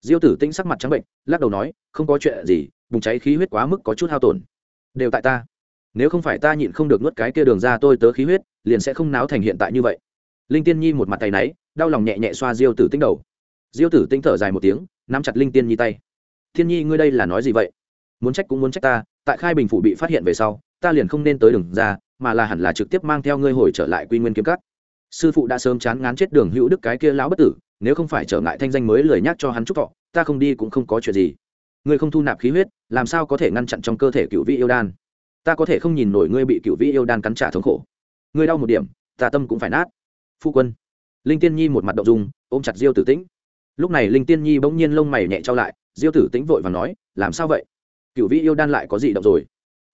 Diêu tử tĩnh sắc mặt trắng bệnh, lắc đầu nói, không có chuyện gì, bùng cháy khí huyết quá mức có chút hao tổn. Đều tại ta nếu không phải ta nhịn không được nuốt cái kia đường ra tôi tớ khí huyết, liền sẽ không náo thành hiện tại như vậy. Linh tiên nhi một mặt tay náy, đau lòng nhẹ nhẹ xoa diêu tử tinh đầu. Diêu tử tinh thở dài một tiếng, nắm chặt linh tiên nhi tay. Thiên nhi, ngươi đây là nói gì vậy? Muốn trách cũng muốn trách ta, tại khai bình phủ bị phát hiện về sau, ta liền không nên tới đường ra, mà là hẳn là trực tiếp mang theo ngươi hồi trở lại quy nguyên kiếm cắt sư phụ đã sớm chán ngán chết đường hữu đức cái kia lão bất tử, nếu không phải trở ngại thanh danh mới lời nhắc cho hắn chúc thọ, ta không đi cũng không có chuyện gì. Ngươi không thu nạp khí huyết, làm sao có thể ngăn chặn trong cơ thể cựu vị yêu đan? Ta có thể không nhìn nổi ngươi bị cựu vĩ yêu đan cắn trả thống khổ. Ngươi đau một điểm, ta tâm cũng phải nát. Phu quân. Linh tiên nhi một mặt động dung, ôm chặt diêu tử tĩnh. Lúc này linh tiên nhi bỗng nhiên lông mày nhẹ trao lại, diêu tử tĩnh vội và nói, làm sao vậy? Cựu vĩ yêu đan lại có gì động rồi?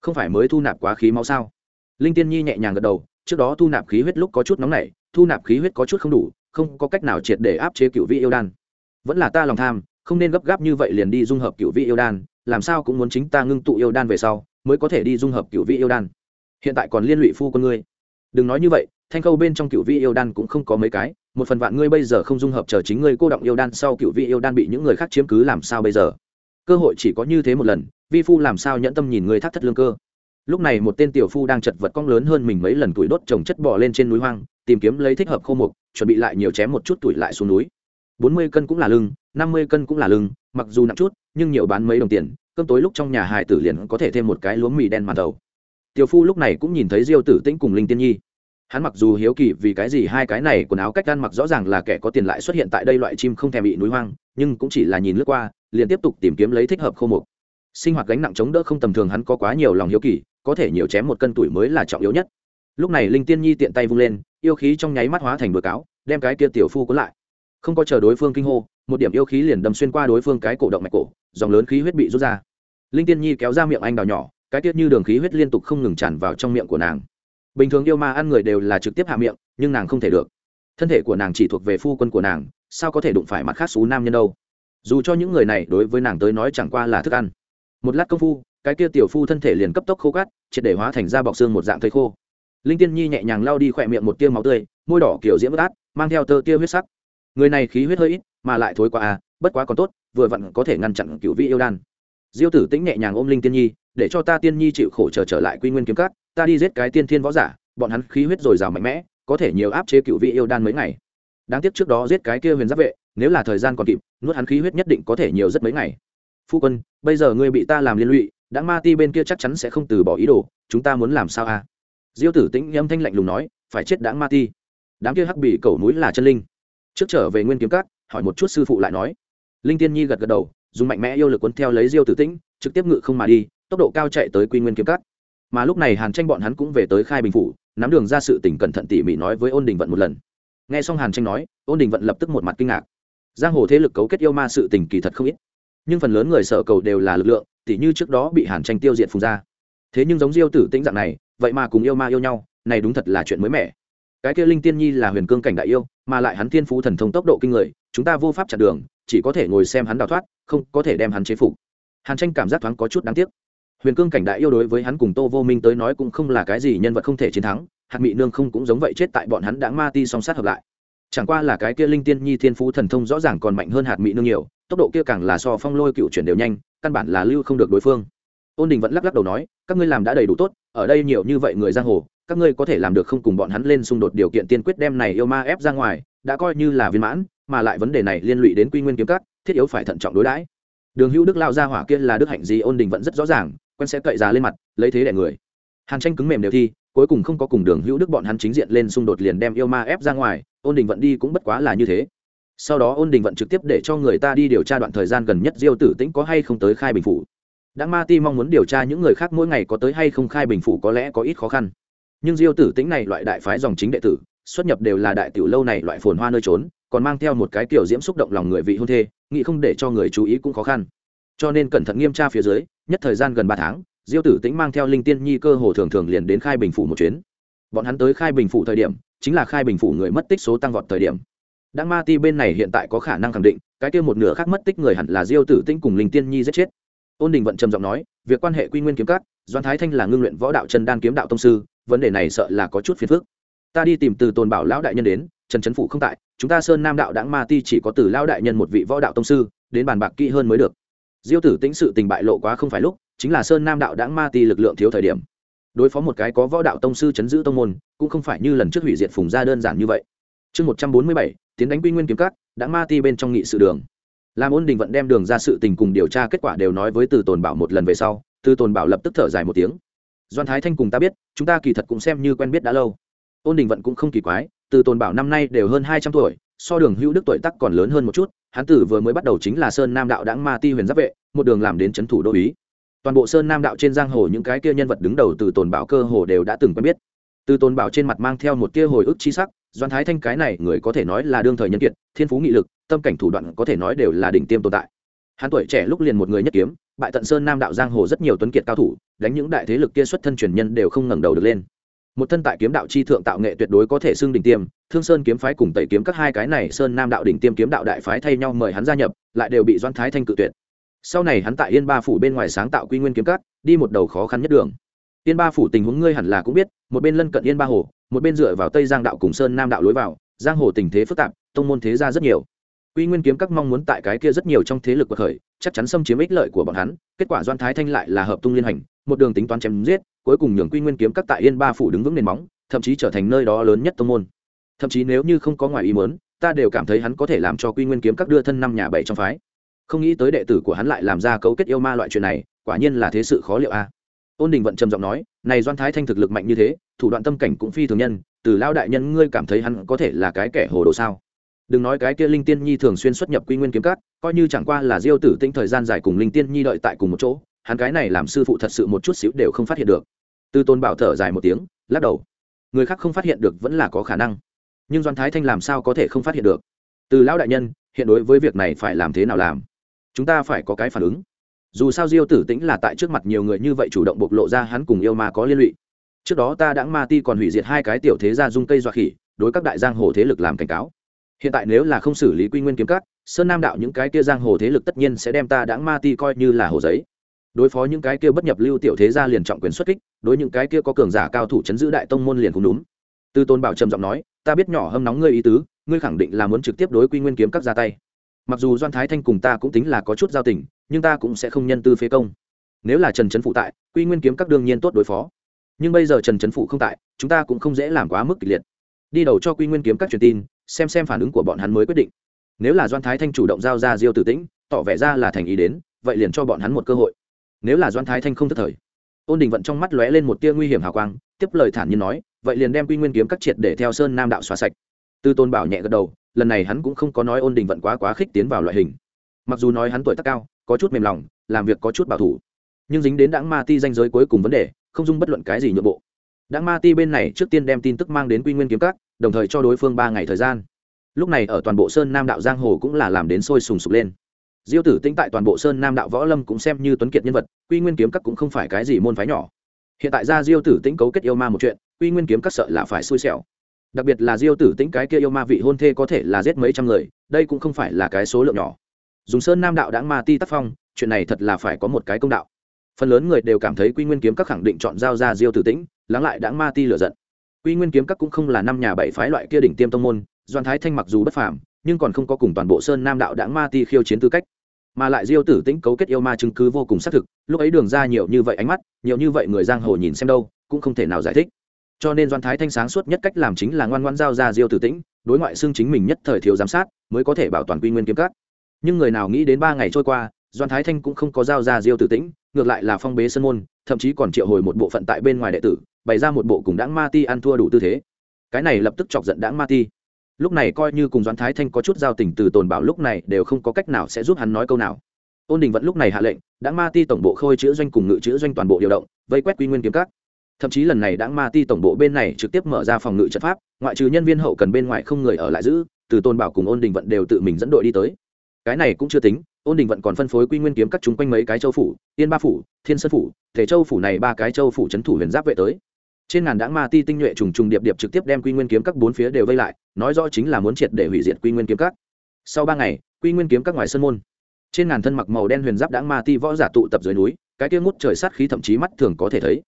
Không phải mới thu nạp quá khí máu sao? Linh tiên nhi nhẹ nhàng gật đầu, trước đó thu nạp khí huyết lúc có chút nóng nảy, thu nạp khí huyết có chút không đủ, không có cách nào triệt để áp chế cựu vĩ yêu đan. Vẫn là ta lòng tham, không nên gấp gáp như vậy liền đi dung hợp cựu vĩ yêu đan, làm sao cũng muốn chính ta ngưng tụ yêu đan về sau mới có thể đi dung hợp cựu vị yêu đan. Hiện tại còn liên lụy phu con ngươi. Đừng nói như vậy, thanh khâu bên trong cựu vị yêu đan cũng không có mấy cái, một phần vạn ngươi bây giờ không dung hợp chờ chính ngươi cô động yêu đan sau cựu vị yêu đan bị những người khác chiếm cứ làm sao bây giờ? Cơ hội chỉ có như thế một lần, vi phu làm sao nhẫn tâm nhìn ngươi thắt thất lương cơ? Lúc này một tên tiểu phu đang chật vật cong lớn hơn mình mấy lần tuổi đốt trồng chất bỏ lên trên núi hoang, tìm kiếm lấy thích hợp khô mục, chuẩn bị lại nhiều chém một chút tuổi lại xuống núi. Bốn mươi cân cũng là lưng, năm mươi cân cũng là lưng, mặc dù nặng chút, nhưng nhiều bán mấy đồng tiền cơm tối lúc trong nhà hài tử liền có thể thêm một cái lúa mì đen màn đầu. Tiểu phu lúc này cũng nhìn thấy diêu tử tĩnh cùng linh tiên nhi. Hắn mặc dù hiếu kỳ vì cái gì hai cái này quần áo cách ăn mặc rõ ràng là kẻ có tiền lại xuất hiện tại đây loại chim không thèm bị núi hoang, nhưng cũng chỉ là nhìn lướt qua, liền tiếp tục tìm kiếm lấy thích hợp khô mục. Sinh hoạt gánh nặng chống đỡ không tầm thường hắn có quá nhiều lòng hiếu kỳ, có thể nhiều chém một cân tuổi mới là trọng yếu nhất. Lúc này linh tiên nhi tiện tay vung lên, yêu khí trong nháy mắt hóa thành bừa cáo, đem cái kia tiểu phu cuốn lại. Không có chờ đối phương kinh hô, một điểm yêu khí liền đâm xuyên qua đối phương cái cổ động mạch cổ dòng lớn khí huyết bị rút ra. Linh tiên nhi kéo ra miệng anh đào nhỏ, cái tiết như đường khí huyết liên tục không ngừng tràn vào trong miệng của nàng. Bình thường yêu ma ăn người đều là trực tiếp hạ miệng, nhưng nàng không thể được. Thân thể của nàng chỉ thuộc về phu quân của nàng, sao có thể đụng phải mặt khác xú nam nhân đâu? Dù cho những người này đối với nàng tới nói chẳng qua là thức ăn. Một lát công phu, cái kia tiểu phu thân thể liền cấp tốc khô cát, triệt để hóa thành da bọc xương một dạng thây khô. Linh tiên nhi nhẹ nhàng lao đi khỏe miệng một tia máu tươi, môi đỏ kiểu diễm bất át, mang theo tơ tia huyết sắc. Người này khí huyết hơi ít, mà lại thối quá à bất quá còn tốt, vừa vặn có thể ngăn chặn cựu vị yêu đan. Diêu tử tĩnh nhẹ nhàng ôm linh tiên nhi, để cho ta tiên nhi chịu khổ trở trở lại quy nguyên kiếm cát ta đi giết cái tiên thiên võ giả, bọn hắn khí huyết dồi dào mạnh mẽ, có thể nhiều áp chế cựu vị yêu đan mấy ngày. Đáng tiếc trước đó giết cái kia huyền giáp vệ, nếu là thời gian còn kịp, nuốt hắn khí huyết nhất định có thể nhiều rất mấy ngày. Phu quân, bây giờ ngươi bị ta làm liên lụy đã ma ti bên kia chắc chắn sẽ không từ bỏ ý đồ, chúng ta muốn làm sao a à? diêu tử tĩnh âm thanh lạnh lùng nói, phải chết đáng ma ti. Đám kia hắc bị cầu núi là chân linh. Trước trở về nguyên kiếm cát hỏi một chút sư phụ lại nói linh tiên nhi gật gật đầu, dùng mạnh mẽ yêu lực cuốn theo lấy diêu tử tĩnh, trực tiếp ngự không mà đi, tốc độ cao chạy tới quy nguyên kiếm cắt. mà lúc này hàn tranh bọn hắn cũng về tới khai bình phủ, nắm đường ra sự tỉnh cẩn thận tỉ mỉ nói với ôn đình vận một lần. Nghe xong hàn tranh nói, ôn đình vận lập tức một mặt kinh ngạc. Giang hồ thế lực cấu kết yêu ma sự tình kỳ thật không ít, nhưng phần lớn người sở cầu đều là lực lượng, tỉ như trước đó bị hàn tranh tiêu diệt phùng ra. Thế nhưng giống diêu tử tĩnh dạng này, vậy mà cùng yêu ma yêu nhau, này đúng thật là chuyện mới mẻ. Cái kia linh tiên nhi là huyền cương cảnh đại yêu, mà lại hắn thiên phú thần thông tốc độ kinh người, chúng ta vô pháp chặn đường chỉ có thể ngồi xem hắn đào thoát, không có thể đem hắn chế phục. Hàn tranh cảm giác thoáng có chút đáng tiếc. Huyền cương cảnh đại yêu đối với hắn cùng tô vô minh tới nói cũng không là cái gì nhân vật không thể chiến thắng, hạt mị nương không cũng giống vậy chết tại bọn hắn đã ma ti song sát hợp lại. Chẳng qua là cái kia linh tiên nhi thiên phú thần thông rõ ràng còn mạnh hơn hạt mị nương nhiều, tốc độ kia càng là so phong lôi cựu chuyển đều nhanh, căn bản là lưu không được đối phương. Ôn đình vẫn lắc lắc đầu nói, các ngươi làm đã đầy đủ tốt, ở đây nhiều như vậy người giang hồ, các ngươi có thể làm được không cùng bọn hắn lên xung đột điều kiện tiên quyết đem này yêu ma ép ra ngoài đã coi như là viên mãn, mà lại vấn đề này liên lụy đến quy nguyên kiếm các, thiết yếu phải thận trọng đối đãi. Đường hữu đức lao ra hỏa kia là đức hạnh gì ôn đình vẫn rất rõ ràng, quen sẽ cậy ra lên mặt, lấy thế đẻ người. Hàn tranh cứng mềm đều thi, cuối cùng không có cùng đường hữu đức bọn hắn chính diện lên xung đột liền đem yêu ma ép ra ngoài, ôn đình vận đi cũng bất quá là như thế. Sau đó ôn đình vận trực tiếp để cho người ta đi điều tra đoạn thời gian gần nhất diêu tử tĩnh có hay không tới khai bình phủ. Đã ma ti mong muốn điều tra những người khác mỗi ngày có tới hay không khai bình phủ có lẽ có ít khó khăn. Nhưng diêu tử tĩnh này loại đại phái dòng chính đệ tử xuất nhập đều là đại tiểu lâu này loại phồn hoa nơi trốn, còn mang theo một cái kiểu diễm xúc động lòng người vị hôn thê, nghĩ không để cho người chú ý cũng khó khăn. Cho nên cẩn thận nghiêm tra phía dưới, nhất thời gian gần ba tháng, diêu tử tĩnh mang theo linh tiên nhi cơ hồ thường thường liền đến khai bình phủ một chuyến. Bọn hắn tới khai bình phủ thời điểm, chính là khai bình phủ người mất tích số tăng vọt thời điểm. Đang ma ti bên này hiện tại có khả năng khẳng định, cái kia một nửa khác mất tích người hẳn là diêu tử tĩnh cùng linh tiên nhi giết chết. Ôn đình vận trầm giọng nói, việc quan hệ quy nguyên kiếm cát doan thái thanh là ngưng luyện võ đạo chân đan kiếm đạo tông sư, vấn đề này sợ là có chút phiền phức ta đi tìm từ tồn bảo lão đại nhân đến, trần trấn Phủ không tại, chúng ta sơn nam đạo đãng ma ti chỉ có từ lão đại nhân một vị võ đạo tông sư, đến bàn bạc kỹ hơn mới được. Diêu tử tĩnh sự tình bại lộ quá không phải lúc, chính là sơn nam đạo đãng ma ti lực lượng thiếu thời điểm. Đối phó một cái có võ đạo tông sư chấn giữ tông môn, cũng không phải như lần trước hủy diệt phùng gia đơn giản như vậy. Chương một trăm bốn mươi bảy, tiến đánh quy nguyên kiếm cát đãng ma ti bên trong nghị sự đường. Làm ôn đình vận đem đường ra sự tình cùng điều tra kết quả đều nói với từ tồn bảo một lần về sau, từ tồn bảo lập tức thở dài một tiếng. Doan thái thanh cùng ta biết, chúng ta kỳ thật cũng xem như quen biết đã lâu ôn đình vận cũng không kỳ quái, từ tồn bảo năm nay đều hơn hai trăm tuổi, so đường hữu đức tuổi tắc còn lớn hơn một chút Hán tử vừa mới bắt đầu chính là sơn nam đạo đãng ma ti huyền giáp vệ, một đường làm đến c h ấ n thủ đô ý. Toàn bộ sơn nam đạo trên giang hồ những cái kia nhân vật đứng đầu từ tồn bảo cơ hồ đều đã từng quen biết. Từ tồn bảo trên mặt mang theo một tia hồi ức chi sắc doan thái thanh cái này người có thể nói là đương thời nhân kiệt, thiên phú nghị lực, tâm cảnh thủ đoạn có thể nói đều là đỉnh tiêm tồn tại. Hắn tuổi trẻ lúc liền một người nhất kiếm, bại tận sơn nam đạo giang hồ rất nhiều tuấn kiệt cao thủ, đánh những đại thế lực kia xuất thân truyền nhân đều không ngẩng đầu được lên một thân tại kiếm đạo chi thượng tạo nghệ tuyệt đối có thể xưng đỉnh tiêm, thương sơn kiếm phái cùng tẩy kiếm các hai cái này sơn nam đạo đỉnh tiêm kiếm đạo đại phái thay nhau mời hắn gia nhập, lại đều bị doan thái thanh cự tuyệt. Sau này hắn tại yên ba phủ bên ngoài sáng tạo quy nguyên kiếm các, đi một đầu khó khăn nhất đường. Yên ba phủ tình huống ngươi hẳn là cũng biết, một bên lân cận yên ba hồ, một bên dựa vào tây giang đạo cùng sơn nam đạo lối vào, giang hồ tình thế phức tạp, tông môn thế gia rất nhiều. Quy nguyên kiếm các mong muốn tại cái kia rất nhiều trong thế lực của khởi chắc chắn xâm chiếm ích lợi của bọn hắn, kết quả doan thái thanh lại là hợp tung liên hành một đường tính toán chém giết, cuối cùng nhường quy nguyên kiếm các tại yên ba phủ đứng vững nền móng, thậm chí trở thành nơi đó lớn nhất tông môn. Thậm chí nếu như không có ngoài ý muốn, ta đều cảm thấy hắn có thể làm cho quy nguyên kiếm các đưa thân năm nhà bảy trong phái. Không nghĩ tới đệ tử của hắn lại làm ra cấu kết yêu ma loại chuyện này, quả nhiên là thế sự khó liệu a. À. Ôn đình vận trầm giọng nói, này doan thái thanh thực lực mạnh như thế, thủ đoạn tâm cảnh cũng phi thường nhân, từ lao đại nhân ngươi cảm thấy hắn có thể là cái kẻ hồ đồ sao? Đừng nói cái kia linh tiên nhi thường xuyên xuất nhập quy nguyên kiếm cát coi như chẳng qua là diêu tử tinh thời gian dài cùng linh tiên nhi đợi tại cùng một chỗ hắn cái này làm sư phụ thật sự một chút xíu đều không phát hiện được. Tư tôn bảo thở dài một tiếng, lắc đầu. Người khác không phát hiện được vẫn là có khả năng. Nhưng doan thái thanh làm sao có thể không phát hiện được? Từ lão đại nhân, hiện đối với việc này phải làm thế nào làm? Chúng ta phải có cái phản ứng. Dù sao diêu tử tĩnh là tại trước mặt nhiều người như vậy chủ động bộc lộ ra hắn cùng yêu ma có liên lụy. Trước đó ta đã ma ti còn hủy diệt hai cái tiểu thế gia dung cây dọa khỉ, đối các đại giang hồ thế lực làm cảnh cáo. Hiện tại nếu là không xử lý quy nguyên kiếm cát sơn nam đạo những cái kia giang hồ thế lực tất nhiên sẽ đem ta đã ma ti coi như là hồ giấy đối phó những cái kia bất nhập lưu tiểu thế gia liền trọng quyền xuất kích, đối những cái kia có cường giả cao thủ chấn giữ đại tông môn liền cũng đúng. Tư tôn bảo trầm giọng nói, ta biết nhỏ hâm nóng ngươi ý tứ, ngươi khẳng định là muốn trực tiếp đối quy nguyên kiếm các ra tay. Mặc dù doan thái thanh cùng ta cũng tính là có chút giao tình, nhưng ta cũng sẽ không nhân tư phế công. Nếu là trần trấn phụ tại, quy nguyên kiếm các đương nhiên tốt đối phó. Nhưng bây giờ trần trấn phụ không tại, chúng ta cũng không dễ làm quá mức kịch liệt. Đi đầu cho quy nguyên kiếm các truyền tin, xem xem phản ứng của bọn hắn mới quyết định. Nếu là doan thái thanh chủ động giao ra diêu tử tĩnh, tỏ vẻ ra là thành ý đến, vậy liền cho bọn hắn một cơ hội nếu là doan thái thanh không thất thời ôn đình vận trong mắt lóe lên một tia nguy hiểm hào quang tiếp lời thản nhiên nói vậy liền đem quy nguyên kiếm các triệt để theo sơn nam đạo xóa sạch tư tôn bảo nhẹ gật đầu lần này hắn cũng không có nói ôn đình vận quá quá khích tiến vào loại hình mặc dù nói hắn tuổi tác cao có chút mềm lòng làm việc có chút bảo thủ nhưng dính đến đảng ma ti danh giới cuối cùng vấn đề không dung bất luận cái gì nhượng bộ đảng ma ti bên này trước tiên đem tin tức mang đến quy nguyên kiếm các đồng thời cho đối phương ba ngày thời gian lúc này ở toàn bộ sơn nam đạo giang hồ cũng là làm đến sôi sùng sục lên diêu tử tĩnh tại toàn bộ sơn nam đạo võ lâm cũng xem như tuấn kiệt nhân vật, quy nguyên kiếm các cũng không phải cái gì môn phái nhỏ. Hiện tại ra diêu tử tĩnh cấu kết yêu ma một chuyện, quy nguyên kiếm các sợ là phải xui xẻo. Đặc biệt là diêu tử tĩnh cái kia yêu ma vị hôn thê có thể là giết mấy trăm người, đây cũng không phải là cái số lượng nhỏ. Dùng sơn nam đạo đã ma ti tác phong, chuyện này thật là phải có một cái công đạo. Phần lớn người đều cảm thấy quy nguyên kiếm các khẳng định chọn giao ra diêu tử tĩnh, lắng lại đã ma ti lựa giận. Quy nguyên kiếm các cũng không là năm nhà bảy phái loại kia đỉnh tiêm tông môn, doan thái thanh mặc dù bất phàm nhưng còn không có cùng toàn bộ sơn nam đạo đã ma ti khiêu chiến tư cách. Mà lại diêu tử tĩnh cấu kết yêu ma chứng cứ vô cùng xác thực, lúc ấy đường ra nhiều như vậy ánh mắt, nhiều như vậy người giang hồ nhìn xem đâu, cũng không thể nào giải thích. Cho nên doan thái thanh sáng suốt nhất cách làm chính là ngoan ngoan giao ra diêu tử tĩnh, đối ngoại xương chính mình nhất thời thiếu giám sát, mới có thể bảo toàn quy nguyên kiếm cắt nhưng người nào nghĩ đến ba ngày trôi qua, doan thái thanh cũng không có giao ra diêu tử tĩnh, ngược lại là phong bế sân môn, thậm chí còn triệu hồi một bộ phận tại bên ngoài đệ tử, bày ra một bộ cùng đãng ma ti ăn thua đủ tư thế. Cái này lập tức chọc giận đãng ma ti lúc này coi như cùng doãn thái thanh có chút giao tình từ tồn bảo lúc này đều không có cách nào sẽ giúp hắn nói câu nào. Ôn đình vẫn lúc này hạ lệnh đãng ma ti tổng bộ khôi chữ doanh cùng ngự chữ doanh toàn bộ điều động, vây quét quy nguyên kiếm các. thậm chí lần này đãng ma ti tổng bộ bên này trực tiếp mở ra phòng ngự trận pháp, ngoại trừ nhân viên hậu cần bên ngoài không người ở lại giữ, từ tôn bảo cùng ôn đình vận đều tự mình dẫn đội đi tới. Cái này cũng chưa tính, ôn đình vận còn phân phối quy nguyên kiếm các chúng quanh mấy cái châu phủ, yên ba phủ, thiên sơn phủ, thể châu phủ này ba cái châu phủ trấn thủ huyền giáp vệ tới. Trên ngàn đãng ma ti tinh nhuệ trùng trùng điệp điệp trực tiếp đem quy nguyên kiếm các bốn phía đều vây lại nói rõ chính là muốn triệt để hủy diệt quy nguyên kiếm các. Sau ba ngày, quy nguyên kiếm các ngoài sân môn, trên ngàn thân mặc màu đen huyền giáp đãng ma ti võ giả tụ tập dưới núi, cái kia ngút trời sát khí thậm chí mắt thường có thể thấy.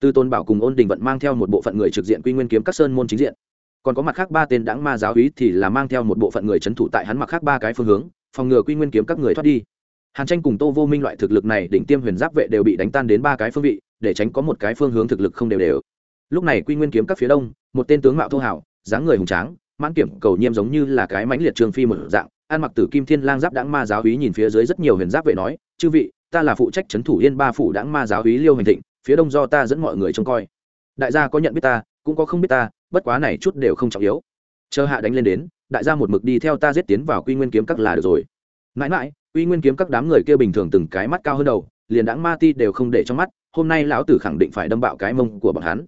Tư tôn bảo cùng ôn đình vận mang theo một bộ phận người trực diện quy nguyên kiếm các sơn môn chính diện. Còn có mặt khác ba tên đãng ma giáo úy thì là mang theo một bộ phận người c h ấ n thủ tại hắn mặc khác ba cái phương hướng, phòng ngừa quy nguyên kiếm các người thoát đi. Hàn tranh cùng tô vô minh loại thực lực này đỉnh tiêm huyền giáp vệ đều bị đánh tan đến ba cái phương vị, để tránh có một cái phương hướng thực lực không đều đều. Lúc này quy nguyên kiếm các phía đông, một tên tướng mạo thô hảo dáng người hùng tráng mãn kiểm cầu nhiêm giống như là cái mãnh liệt trường phi một dạng. An mặc tử kim thiên lang giáp đãng ma giáo úy nhìn phía dưới rất nhiều huyền giáp vệ nói, chư vị, ta là phụ trách trấn thủ yên ba phủ đãng ma giáo úy liêu hành thịnh, phía đông do ta dẫn mọi người trông coi. Đại gia có nhận biết ta, cũng có không biết ta, bất quá này chút đều không trọng yếu. Chờ hạ đánh lên đến, đại gia một mực đi theo ta giết tiến vào quy nguyên kiếm các là được rồi. Mãi mãi, quy nguyên kiếm các đám người kia bình thường từng cái mắt cao hơn đầu, liền đãng ma ti đều không để trong mắt, hôm nay lão tử khẳng định phải đâm bạo cái mông của bọn hắn.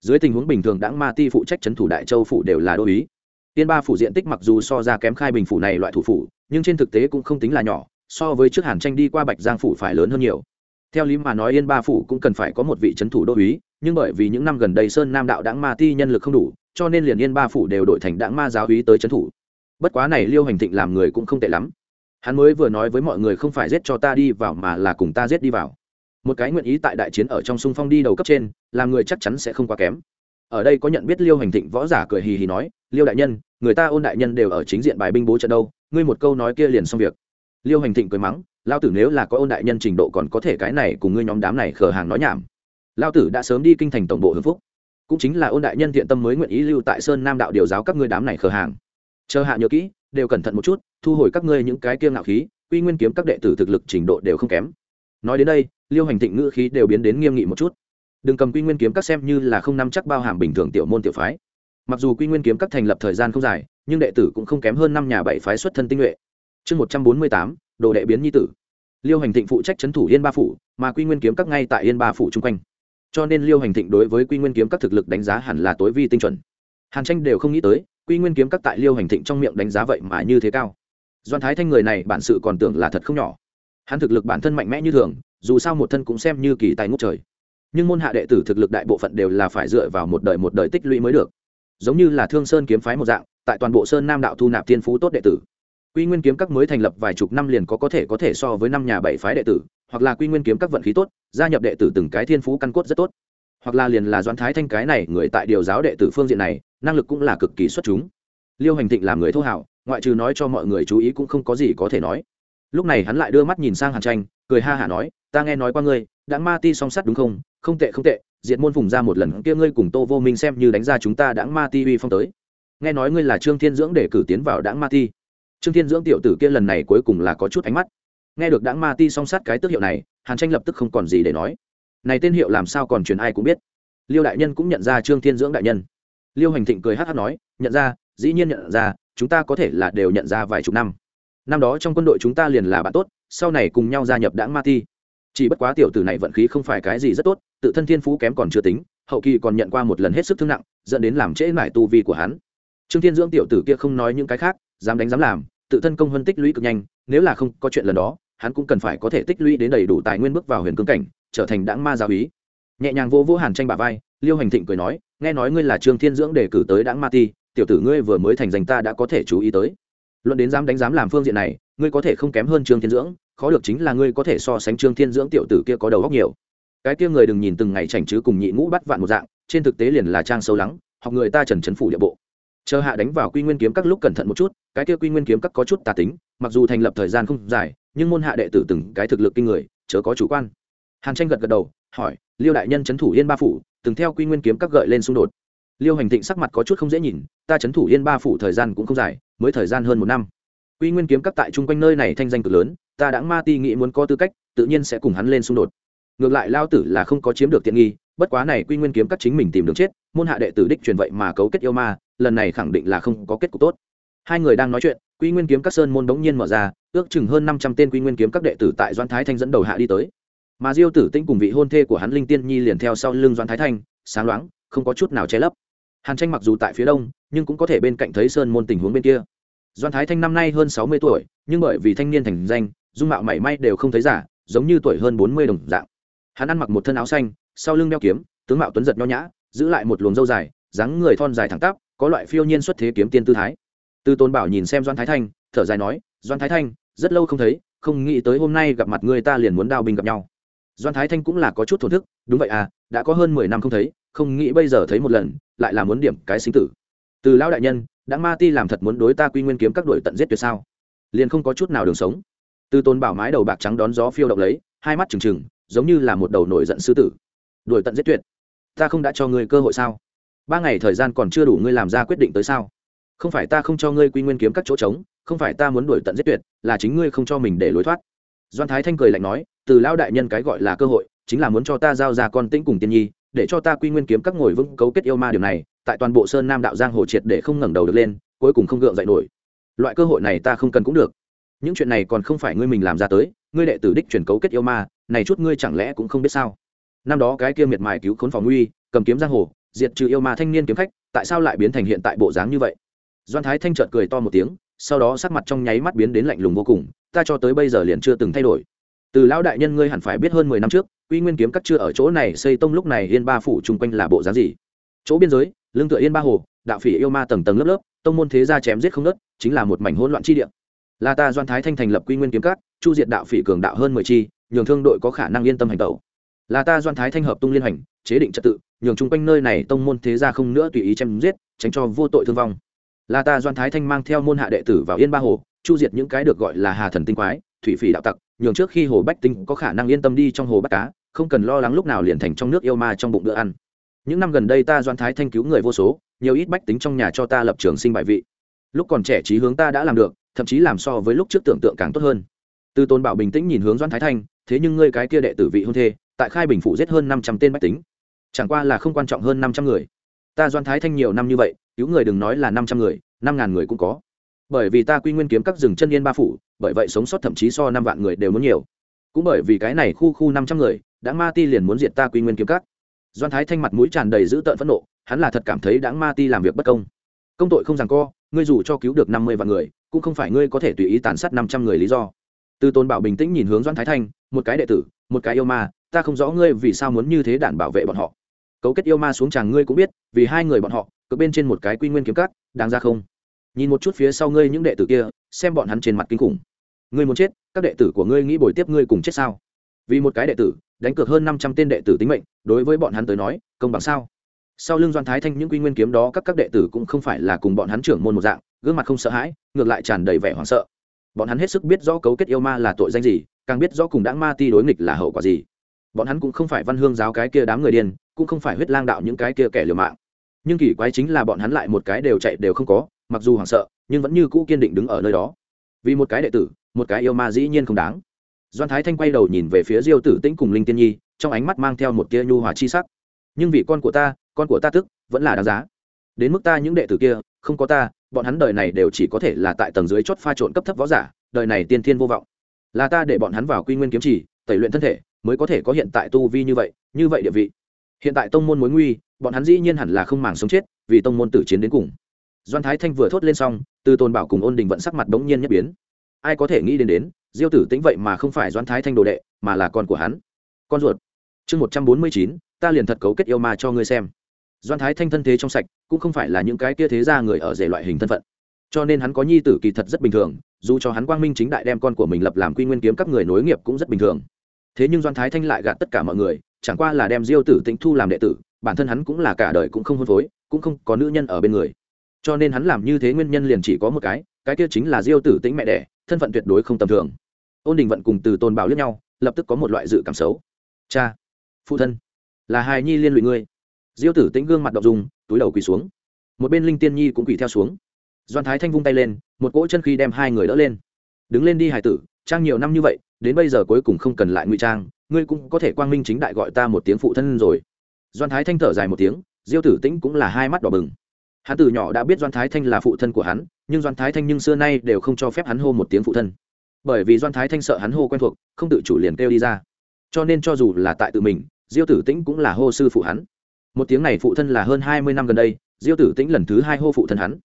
Dưới tình huống bình thường đãng ma ti phụ trách trấn thủ đại châu phủ đều là đô ý tiên ba phủ diện tích mặc dù so ra kém khai bình phủ này loại thủ phủ, nhưng trên thực tế cũng không tính là nhỏ, so với trước hàn tranh đi qua bạch giang phủ phải lớn hơn nhiều. Theo lý mà nói yên ba phủ cũng cần phải có một vị trấn thủ đô uý nhưng bởi vì những năm gần đây sơn nam đạo đãng ma ti nhân lực không đủ, cho nên liền yên ba phủ đều đổi thành đãng ma giáo uý tới trấn thủ. Bất quá này liêu hành thịnh làm người cũng không tệ lắm. Hắn mới vừa nói với mọi người không phải giết cho ta đi vào mà là cùng ta giết đi vào. Một cái nguyện ý tại đại chiến ở trong sung phong đi đầu cấp trên, làm người chắc chắn sẽ không quá kém ở đây có nhận biết liêu hành thịnh võ giả cười hì hì nói, liêu đại nhân, người ta ôn đại nhân đều ở chính diện bài binh bố trận đâu, ngươi một câu nói kia liền xong việc. Liêu hành thịnh cười mắng lao tử nếu là có ôn đại nhân trình độ còn có thể cái này cùng ngươi nhóm đám này khờ hàng nói nhảm. Lao tử đã sớm đi kinh thành tổng bộ hưng phúc. Cũng chính là ôn đại nhân thiện tâm mới nguyện ý lưu tại sơn nam đạo điều giáo các ngươi đám này khờ hàng. Chờ hạ nhớ kỹ, đều cẩn thận một chút, thu hồi các ngươi những cái kiêng ngạo khí, quy nguyên kiếm các đệ tử thực lực trình độ đều không kém. Nói đến đây, liêu hành thịnh ngữ khí đều biến đến nghiêm nghị một chút đừng cầm quy nguyên kiếm các xem như là không nắm chắc bao hàm bình thường tiểu môn tiểu phái. Mặc dù quy nguyên kiếm các thành lập thời gian không dài, nhưng đệ tử cũng không kém hơn năm nhà bảy phái xuất thân tinh nhuệ. Chương một trăm bốn mươi tám, đồ đệ biến nhi tử. Liêu hành thịnh phụ trách c thủ yên ba phủ, mà quy nguyên kiếm các ngay tại yên ba phủ chung quanh. Cho nên liêu hành thịnh đối với quy nguyên kiếm các thực lực đánh giá hẳn là tối vi tinh chuẩn. Hàn tranh đều không nghĩ tới, quy nguyên kiếm các tại liêu hành thịnh trong miệng đánh giá vậy mà như thế cao. Doan thái thanh người này bản sự còn tưởng là thật không nhỏ. Hắn thực lực bản thân mạnh mẽ như thường, dù sao một thân cũng xem như kỳ tài ngốc trời nhưng môn hạ đệ tử thực lực đại bộ phận đều là phải dựa vào một đời một đời tích lũy mới được. Giống như là thương sơn kiếm phái một dạng, tại toàn bộ sơn nam đạo thu nạp thiên phú tốt đệ tử. Quy nguyên kiếm các mới thành lập vài chục năm liền có có thể có thể so với năm nhà bảy phái đệ tử, hoặc là quy nguyên kiếm các vận khí tốt, gia nhập đệ tử từng cái thiên phú căn cốt rất tốt. Hoặc là liền là doãn thái thanh cái này người tại điều giáo đệ tử phương diện này, năng lực cũng là cực kỳ xuất chúng. Liêu hành thịnh làm người thô hảo, ngoại trừ nói cho mọi người chú ý cũng không có gì có thể nói. Lúc này hắn lại đưa mắt nhìn sang hàn tranh, cười ha hả nói, ta nghe nói qua ngươi, đã ma ti song sắt đúng không? Không tệ không tệ, diệt môn vùng ra một lần kia ngươi cùng tô vô minh xem như đánh ra chúng ta Đãng ma ti uy phong tới. Nghe nói ngươi là trương thiên dưỡng để cử tiến vào Đãng ma ti. Trương thiên dưỡng tiểu tử kia lần này cuối cùng là có chút ánh mắt. Nghe được Đãng ma ti song sát cái tước hiệu này, hàn tranh lập tức không còn gì để nói. Này tên hiệu làm sao còn truyền ai cũng biết. Liêu đại nhân cũng nhận ra trương thiên dưỡng đại nhân. Liêu hành thịnh cười hát hát nói, nhận ra, dĩ nhiên nhận ra, chúng ta có thể là đều nhận ra vài chục năm. Năm đó trong quân đội chúng ta liền là bạn tốt, sau này cùng nhau gia nhập đảng ma ti chỉ bất quá tiểu tử này vận khí không phải cái gì rất tốt, tự thân thiên phú kém còn chưa tính, hậu kỳ còn nhận qua một lần hết sức thương nặng, dẫn đến làm trễ mải tu vi của hắn. Trương thiên dưỡng tiểu tử kia không nói những cái khác, dám đánh dám làm, tự thân công hơn tích lũy cực nhanh, nếu là không có chuyện lần đó, hắn cũng cần phải có thể tích lũy đến đầy đủ tài nguyên bước vào huyền cương cảnh, trở thành đãng ma giáo ý nhẹ nhàng vô vô hàn tranh bà vai, liêu hành thịnh cười nói, nghe nói ngươi là trương thiên dưỡng đề cử tới đãng ma ti, tiểu tử ngươi vừa mới thành danh ta đã có thể chú ý tới. Luận đến dám đánh dám làm phương diện này, ngươi có thể không kém hơn trương thiên dưỡng khó được chính là ngươi có thể so sánh trương thiên dưỡng tiểu tử kia có đầu óc nhiều. Cái kia người đừng nhìn từng ngày chảnh chứ cùng nhị ngũ bắt vạn một dạng, trên thực tế liền là trang sâu lắng, học người ta trần trấn phủ địa bộ. Chờ hạ đánh vào quy nguyên kiếm các lúc cẩn thận một chút, cái kia quy nguyên kiếm các có chút tà tính, mặc dù thành lập thời gian không dài, nhưng môn hạ đệ tử từng cái thực lực kinh người, chớ có chủ quan. Hàn tranh gật gật đầu, hỏi, liêu đại nhân trấn thủ yên ba phủ, từng theo quy nguyên kiếm các gợi lên xung đột. Liêu hành thịnh sắc mặt có chút không dễ nhìn, ta trấn thủ yên ba phủ thời gian cũng không dài, mới thời gian hơn một năm. Quy nguyên kiếm các tại chung quanh nơi này thanh danh cực lớn ta đã ma ti nghĩ muốn có tư cách, tự nhiên sẽ cùng hắn lên xung đột. Ngược lại lao tử là không có chiếm được tiện nghi, bất quá này quy nguyên kiếm các chính mình tìm đường chết, môn hạ đệ tử đích truyền vậy mà cấu kết yêu ma, lần này khẳng định là không có kết cục tốt. Hai người đang nói chuyện, quy nguyên kiếm các sơn môn bỗng nhiên mở ra, ước chừng hơn năm trăm tên quy nguyên kiếm các đệ tử tại doan thái thanh dẫn đầu hạ đi tới. Mà diêu tử tĩnh cùng vị hôn thê của hắn linh tiên nhi liền theo sau lưng doan thái thanh, sáng loáng, không có chút nào che lấp. Hàn tranh mặc dù tại phía đông, nhưng cũng có thể bên cạnh thấy sơn môn tình huống bên kia. Doan thái thanh năm nay hơn sáu mươi tuổi, nhưng bởi vì thanh niên thành danh dung mạo mảy may đều không thấy giả, giống như tuổi hơn bốn mươi đồng dạng. Hắn ăn mặc một thân áo xanh, sau lưng đeo kiếm, tướng mạo tuấn giật nho nhã, giữ lại một luồng râu dài, dáng người thon dài thẳng tắp, có loại phiêu nhiên xuất thế kiếm tiên tư thái. Từ tôn bảo nhìn xem doan thái thanh, thở dài nói doan thái thanh, rất lâu không thấy, không nghĩ tới hôm nay gặp mặt người ta liền muốn đao binh gặp nhau. Doan thái thanh cũng là có chút thổn thức, đúng vậy à đã có hơn mười năm không thấy, không nghĩ bây giờ thấy một lần, lại là muốn điểm cái sinh tử. Từ lão đại nhân đã ma ti làm thật muốn đối ta quy nguyên kiếm các đội tận giết tuyệt sao? Liền không có chút nào đường sống từ tôn bảo mái đầu bạc trắng đón gió phiêu động lấy, hai mắt trừng trừng, giống như là một đầu nổi giận sư tử. Đuổi tận giết tuyệt. Ta không đã cho ngươi cơ hội sao? Ba ngày thời gian còn chưa đủ ngươi làm ra quyết định tới sao? Không phải ta không cho ngươi quy nguyên kiếm các chỗ trống, không phải ta muốn đuổi tận giết tuyệt, là chính ngươi không cho mình để lối thoát. Doan thái thanh cười lạnh nói, từ Lão đại nhân cái gọi là cơ hội, chính là muốn cho ta giao ra con tĩnh cùng tiên nhi, để cho ta quy nguyên kiếm các ngồi vững cấu kết yêu ma điều này, tại toàn bộ sơn nam đạo giang hồ triệt để không ngẩng đầu được lên, cuối cùng không gượng dậy nổi. Loại cơ hội này ta không cần cũng được những chuyện này còn không phải ngươi mình làm ra tới, ngươi đệ tử đích truyền cấu kết yêu ma, này chút ngươi chẳng lẽ cũng không biết sao? Năm đó cái kia miệt mài cứu khốn phòng nguy cầm kiếm giang hồ, diệt trừ yêu ma thanh niên kiếm khách, tại sao lại biến thành hiện tại bộ dáng như vậy? Doan thái thanh trợt cười to một tiếng, sau đó sắc mặt trong nháy mắt biến đến lạnh lùng vô cùng, ta cho tới bây giờ liền chưa từng thay đổi. Từ lão đại nhân ngươi hẳn phải biết hơn mười năm trước uy nguyên kiếm các chưa ở chỗ này, xây tông lúc này yên ba phủ chung quanh là bộ dáng gì? Chỗ biên giới lương tựa yên ba hồ, đạo phỉ yêu ma tầng tầng lớp lớp, tông môn thế gia chém giết không nớt chính là một mảnh hỗn loạn chi địa là ta doan thái thanh thành lập quy nguyên kiếm các, chu diệt đạo phỉ cường đạo hơn mười chi, nhường thương đội có khả năng yên tâm hành tẩu. Là ta doan thái thanh hợp tung liên hành, chế định trật tự, nhường chung quanh nơi này tông môn thế gia không nữa tùy ý chém giết, tránh cho vô tội thương vong. Là ta doan thái thanh mang theo môn hạ đệ tử vào yên ba hồ, chu diệt những cái được gọi là hà thần tinh quái, thủy phỉ đạo tặc, nhường trước khi hồ bách tinh có khả năng yên tâm đi trong hồ bắt cá, không cần lo lắng lúc nào liền thành trong nước yêu ma trong bụng bữa ăn. Những năm gần đây ta doan thái thanh cứu người vô số, nhiều ít bách tính trong nhà cho ta lập trường sinh bại vị. Lúc còn trẻ trí hướng ta đã làm được thậm chí làm so với lúc trước tưởng tượng càng tốt hơn. Từ tôn bảo bình tĩnh nhìn hướng doan thái thanh, thế nhưng ngươi cái kia đệ tử vị hôn thê, tại khai bình phủ giết hơn năm trăm tên bách tính. Chẳng qua là không quan trọng hơn năm trăm người. Ta doan thái thanh nhiều năm như vậy, cứu người đừng nói là năm trăm người, năm ngàn người cũng có. Bởi vì ta quy nguyên kiếm các rừng chân yên ba phủ, bởi vậy sống sót thậm chí so năm vạn người đều muốn nhiều. Cũng bởi vì cái này khu khu năm trăm người, đã ma ti liền muốn diệt ta quy nguyên kiếm các. Doan thái thanh mặt mũi tràn đầy dữ tợn phẫn nộ, hắn là thật cảm thấy đáng ma ti làm việc bất công. Công tội không rằng co ngươi dù cho cứu được năm mươi vạn người, cũng không phải ngươi có thể tùy ý tàn sát năm trăm người lý do. Từ tôn bảo bình tĩnh nhìn hướng doan thái thanh, một cái đệ tử, một cái yêu ma, ta không rõ ngươi vì sao muốn như thế đản bảo vệ bọn họ. Cấu kết yêu ma xuống chàng ngươi cũng biết, vì hai người bọn họ cứ bên trên một cái quy nguyên kiếm cắt đáng ra không? Nhìn một chút phía sau ngươi những đệ tử kia, xem bọn hắn trên mặt kinh khủng. Ngươi muốn chết, các đệ tử của ngươi nghĩ bồi tiếp ngươi cùng chết sao? Vì một cái đệ tử, đánh cược hơn năm trăm tên đệ tử tính mệnh, đối với bọn hắn tới nói, công bằng sao? Sau lưng doan thái thanh những quy nguyên kiếm đó, các các đệ tử cũng không phải là cùng bọn hắn trưởng môn một dạng, gương mặt không sợ hãi, ngược lại tràn đầy vẻ hoảng sợ. Bọn hắn hết sức biết rõ cấu kết yêu ma là tội danh gì, càng biết rõ cùng đáng ma ti đối nghịch là hậu quả gì. Bọn hắn cũng không phải văn hương giáo cái kia đám người điên, cũng không phải huyết lang đạo những cái kia kẻ liều mạng. Nhưng kỳ quái chính là bọn hắn lại một cái đều chạy đều không có, mặc dù hoảng sợ, nhưng vẫn như cũ kiên định đứng ở nơi đó. Vì một cái đệ tử, một cái yêu ma dĩ nhiên không đáng. Doan thái thanh quay đầu nhìn về phía diêu tử tĩnh cùng linh tiên nhi, trong ánh mắt mang theo một tia nhu hòa chi sắc. Nhưng vì con của ta con của ta tức, vẫn là đáng giá. Đến mức ta những đệ tử kia, không có ta, bọn hắn đời này đều chỉ có thể là tại tầng dưới chót pha trộn cấp thấp võ giả, đời này tiên thiên vô vọng. Là ta để bọn hắn vào quy nguyên kiếm trì, tẩy luyện thân thể, mới có thể có hiện tại tu vi như vậy như vậy địa vị. Hiện tại tông môn mối nguy, bọn hắn dĩ nhiên hẳn là không màng sống chết, vì tông môn tử chiến đến cùng. Doan thái thanh vừa thốt lên xong, từ tôn bảo cùng ôn đình vận sắc mặt bỗng nhiên nhất biến. Ai có thể nghĩ đến đến, diêu tử tĩnh vậy mà không phải doan thái thanh đồ đệ, mà là con của hắn. Con ruột. Chương một trăm bốn mươi chín, ta liền thật cấu kết yêu ma cho ngươi xem doan thái thanh thân thế trong sạch, cũng không phải là những cái kia thế ra người ở rể loại hình thân phận. Cho nên hắn có nhi tử kỳ thật rất bình thường, dù cho hắn quang minh chính đại đem con của mình lập làm quy nguyên kiếm các người nối nghiệp cũng rất bình thường. Thế nhưng doan thái thanh lại gạt tất cả mọi người, chẳng qua là đem diêu tử tĩnh thu làm đệ tử, bản thân hắn cũng là cả đời cũng không hôn phối, cũng không có nữ nhân ở bên người. Cho nên hắn làm như thế nguyên nhân liền chỉ có một cái cái kia chính là diêu tử tĩnh mẹ đẻ, thân phận tuyệt đối không tầm thường. Ôn đình vận cùng từ tôn bảo lẫn nhau, lập tức có một loại dự cảm xấu. Cha, phụ thân, là hài nhi liên lụy ngươi diêu tử tĩnh gương mặt đ ộ n dùng túi đầu quỳ xuống. Một bên linh tiên nhi cũng quỳ theo xuống. Doan thái thanh vung tay lên, một cỗ chân khi đem hai người đỡ lên. Đứng lên đi, hải tử, trang nhiều năm như vậy, đến bây giờ cuối cùng không cần lại ngụy trang, ngươi cũng có thể quang minh chính đại gọi ta một tiếng phụ thân rồi. Doan thái thanh thở dài một tiếng, diêu tử tĩnh cũng là hai mắt đỏ bừng. Hắn từ nhỏ đã biết doan thái thanh là phụ thân của hắn, nhưng doan thái thanh nhưng xưa nay đều không cho phép hắn hô một tiếng phụ thân. Bởi vì doan thái thanh sợ hắn hô quen thuộc, không tự chủ liền kêu đi ra. Cho nên cho dù là tại tự mình, diêu tử tĩnh cũng là hô sư phụ hắn một tiếng này phụ thân là hơn hai mươi năm gần đây, diêu tử tĩnh lần thứ hai hô phụ thân hắn.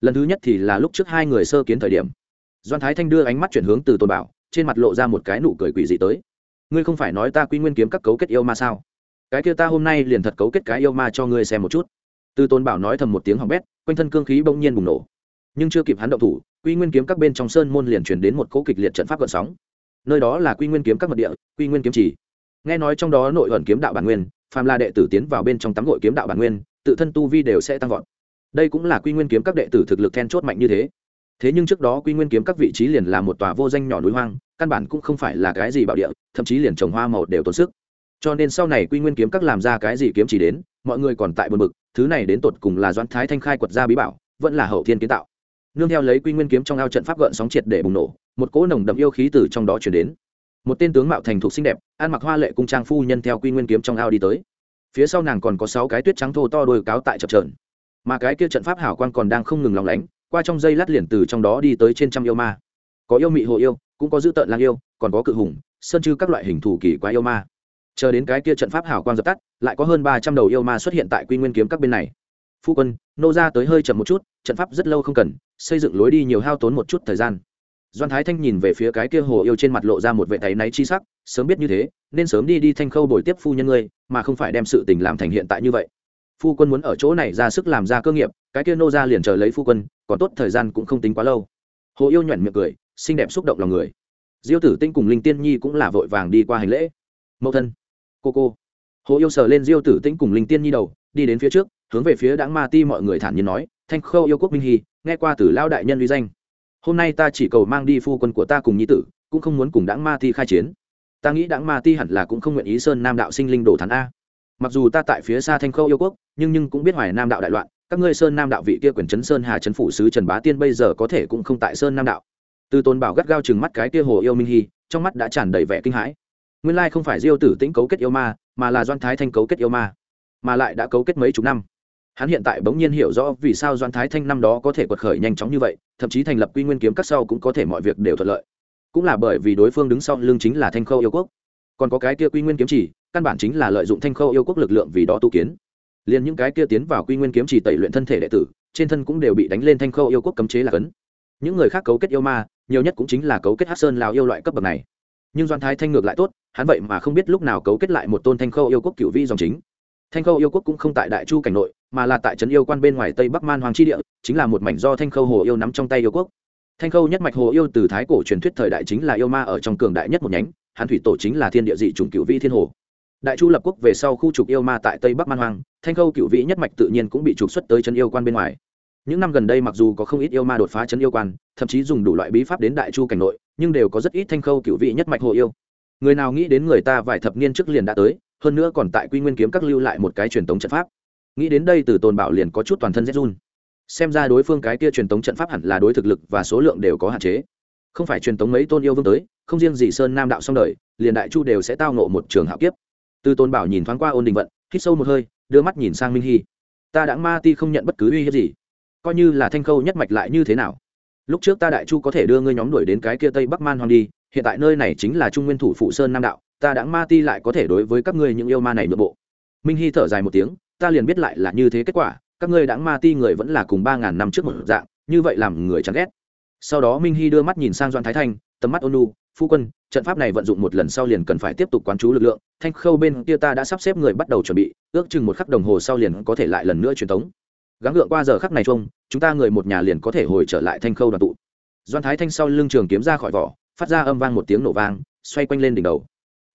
Lần thứ nhất thì là lúc trước hai người sơ kiến thời điểm. Doan thái thanh đưa ánh mắt chuyển hướng từ tôn bảo, trên mặt lộ ra một cái nụ cười quỷ dị tới. Ngươi không phải nói ta quy nguyên kiếm các cấu kết yêu ma sao? Cái kia ta hôm nay liền thật cấu kết cái yêu ma cho ngươi xem một chút. Từ tôn bảo nói thầm một tiếng hỏng bét, quanh thân cương khí bỗng nhiên bùng nổ. Nhưng chưa kịp hắn động thủ, quy nguyên kiếm các bên trong sơn môn liền chuyển đến một cỗ kịch liệt trận pháp gợn sóng. Nơi đó là quy nguyên kiếm các mật địa, quy nguyên kiếm chỉ. Nghe nói trong đó nội ẩn kiếm đạo bản nguyên phàm là đệ tử tiến vào bên trong tắm gội kiếm đạo bản nguyên, tự thân tu vi đều sẽ tăng vọt. Đây cũng là quy nguyên kiếm các đệ tử thực lực then chốt mạnh như thế. Thế nhưng trước đó quy nguyên kiếm các vị trí liền là một tòa vô danh nhỏ núi hoang, căn bản cũng không phải là cái gì bảo địa, thậm chí liền trồng hoa màu đều tốn sức. Cho nên sau này quy nguyên kiếm các làm ra cái gì kiếm chỉ đến, mọi người còn tại buồn bực, thứ này đến tột cùng là doãn thái thanh khai quật ra bí bảo, vẫn là hậu thiên kiến tạo. Nương theo lấy quy nguyên kiếm trong ao trận pháp gợn sóng triệt để bùng nổ, một cỗ nồng đậm yêu khí từ trong đó chuyển đến một tên tướng mạo thành thục xinh đẹp, ăn mặc hoa lệ cung trang phu nhân theo quy nguyên kiếm trong ao đi tới. Phía sau nàng còn có sáu cái tuyết trắng thô to đôi cáo tại chập trờn mà cái kia trận pháp hảo quan còn đang không ngừng lòng lánh, qua trong dây lát liền từ trong đó đi tới trên trăm yêu ma. Có yêu mị hồ yêu, cũng có dữ tợn lang yêu, còn có cự hùng, sơn chư các loại hình thủ kỳ quá yêu ma. Chờ đến cái kia trận pháp hảo quang dập tắt, lại có hơn ba trăm đầu yêu ma xuất hiện tại quy nguyên kiếm các bên này. Phu quân, nô ra tới hơi chậm một chút, trận pháp rất lâu không cần, xây dựng lối đi nhiều hao tốn một chút thời gian doan thái thanh nhìn về phía cái kia hồ yêu trên mặt lộ ra một vệ tay náy chi sắc, sớm biết như thế, nên sớm đi đi thanh khâu bồi tiếp phu nhân ngươi, mà không phải đem sự tình làm thành hiện tại như vậy. Phu quân muốn ở chỗ này ra sức làm ra cơ nghiệp, cái kia nô ra liền chờ lấy phu quân, còn tốt thời gian cũng không tính quá lâu. Hồ yêu nhuận miệng cười, xinh đẹp xúc động lòng người. Diêu tử tinh cùng linh tiên nhi cũng là vội vàng đi qua hành lễ. Mẫu thân, cô cô. Hồ yêu sờ lên diêu tử tinh cùng linh tiên nhi đầu, đi đến phía trước, hướng về phía đáng ma ti mọi người thản nhiên nói, thanh khâu yêu quốc minh hy, nghe qua từ lao đại nhân uy danh hôm nay ta chỉ cầu mang đi phu quân của ta cùng nhi tử, cũng không muốn cùng đáng ma ti khai chiến. Ta nghĩ đáng ma ti hẳn là cũng không nguyện ý sơn nam đạo sinh linh đồ thắn a. Mặc dù ta tại phía xa thanh khâu yêu quốc, nhưng nhưng cũng biết hoài nam đạo đại loạn, các ngươi sơn nam đạo vị kia quyền trấn sơn hà trấn phủ sứ trần bá tiên bây giờ có thể cũng không tại sơn nam đạo. Từ tôn bảo gắt gao chừng mắt cái kia hồ yêu minh hy, trong mắt đã tràn đầy vẻ kinh hãi. Nguyên lai không phải diêu tử tĩnh cấu kết yêu ma, mà là doan thái thanh cấu kết yêu ma, mà lại đã cấu kết mấy chục năm hắn hiện tại bỗng nhiên hiểu rõ vì sao doan thái thanh năm đó có thể quật khởi nhanh chóng như vậy, thậm chí thành lập quy nguyên kiếm các sau cũng có thể mọi việc đều thuận lợi. Cũng là bởi vì đối phương đứng sau lưng chính là thanh khâu yêu quốc. Còn có cái kia quy nguyên kiếm chỉ, căn bản chính là lợi dụng thanh khâu yêu quốc lực lượng vì đó tu kiến. Liền những cái kia tiến vào quy nguyên kiếm chỉ tẩy luyện thân thể đệ tử, trên thân cũng đều bị đánh lên thanh khâu yêu quốc cấm chế là cấn. Những người khác cấu kết yêu ma, nhiều nhất cũng chính là cấu kết hát sơn lào yêu loại cấp bậc này. Nhưng doan thái thanh ngược lại tốt, hắn vậy mà không biết lúc nào cấu kết lại một tôn thanh khâu yêu quốc cựu vi dòng chính thanh khâu yêu quốc cũng không tại đại chu cảnh nội, mà là tại trấn yêu quan bên ngoài tây bắc man hoàng tri địa, chính là một mảnh do thanh khâu hồ yêu nắm trong tay yêu quốc. Thanh khâu nhất mạch hồ yêu từ thái cổ truyền thuyết thời đại chính là yêu ma ở trong cường đại nhất một nhánh hàn thủy tổ chính là thiên địa dị chủng cựu vi thiên hồ. Đại chu lập quốc về sau khu trục yêu ma tại tây bắc man hoàng thanh khâu cựu vĩ nhất mạch tự nhiên cũng bị trục xuất tới trấn yêu quan bên ngoài. Những năm gần đây mặc dù có không ít yêu ma đột phá Trấn yêu quan, thậm chí dùng đủ loại bí pháp đến đại chu cảnh nội, nhưng đều có rất ít thanh khâu cựu vị nhất mạch hồ yêu. Người nào nghĩ đến người ta vài thập niên trước liền đã tới hơn nữa còn tại quy nguyên kiếm các lưu lại một cái truyền thống trận pháp. Nghĩ đến đây từ tồn bảo liền có chút toàn thân rét run. Xem ra đối phương cái kia truyền thống trận pháp hẳn là đối thực lực và số lượng đều có hạn chế. Không phải truyền thống mấy tôn yêu vương tới, không riêng gì sơn nam đạo xong đời, liền đại chu đều sẽ tao nộ một trường hạo kiếp. Từ tôn bảo nhìn thoáng qua ôn đình vận, hít sâu một hơi, đưa mắt nhìn sang minh hy. Ta đã ma ti không nhận bất cứ uy hiếp gì. Coi như là thanh khâu nhất mạch lại như thế nào? Lúc trước ta đại chu có thể đưa ngươi nhóm đuổi đến cái kia tây bắc man hoang đi, hiện tại nơi này chính là trung nguyên thủ phụ sơn nam đạo ta đã ma ti lại có thể đối với các ngươi những yêu ma này nội bộ. Minh hy thở dài một tiếng, ta liền biết lại là như thế kết quả, các ngươi đã ma ti người vẫn là cùng ba ngàn năm trước một dạng, như vậy làm người chán ghét. Sau đó minh hy đưa mắt nhìn sang doan thái thanh, tầm mắt ônu phu quân, trận pháp này vận dụng một lần sau liền cần phải tiếp tục quán chú lực lượng, thanh khâu bên kia ta đã sắp xếp người bắt đầu chuẩn bị, ước chừng một khắc đồng hồ sau liền có thể lại lần nữa truyền tống. Gắng gượng qua giờ khắc này chung, chúng ta người một nhà liền có thể hồi trở lại thanh khâu đoàn tụ. Doan thái thanh sau lưng trường kiếm ra khỏi vỏ, phát ra âm vang một tiếng nổ vang, xoay quanh lên đỉnh đầu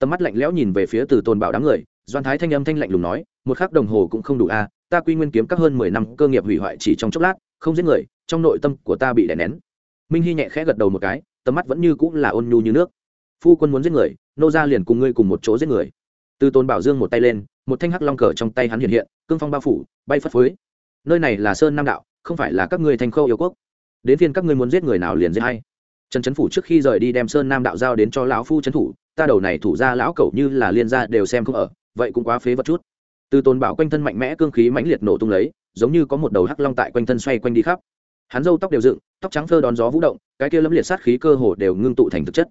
tầm mắt lạnh lẽo nhìn về phía từ Tôn bảo đám người, doan thái thanh âm thanh lạnh lùng nói, một khắc đồng hồ cũng không đủ a, ta quy nguyên kiếm các hơn mười năm, cơ nghiệp hủy hoại chỉ trong chốc lát, không giết người, trong nội tâm của ta bị đè nén. Minh hy nhẹ khẽ gật đầu một cái, tầm mắt vẫn như cũng là ôn nhu như nước. Phu quân muốn giết người, nô ra liền cùng ngươi cùng một chỗ giết người. Từ tôn bảo dương một tay lên, một thanh hắc long cờ trong tay hắn hiện hiện, cương phong bao phủ, bay phất phới. Nơi này là sơn nam đạo, không phải là các ngươi thành khâu yêu quốc. Đến phiên các ngươi muốn giết người nào liền giết hay trần trấn phủ trước khi rời đi đem sơn nam đạo giao đến cho lão phu trấn thủ ta đầu này thủ ra lão cẩu như là liên gia đều xem không ở, vậy cũng quá phế vật chút. Từ tôn bảo quanh thân mạnh mẽ cương khí mãnh liệt nổ tung lấy, giống như có một đầu hắc long tại quanh thân xoay quanh đi khắp. Hắn râu tóc đều dựng, tóc trắng phơ đón gió vũ động, cái kia lâm liệt sát khí cơ hồ đều ngưng tụ thành thực chất.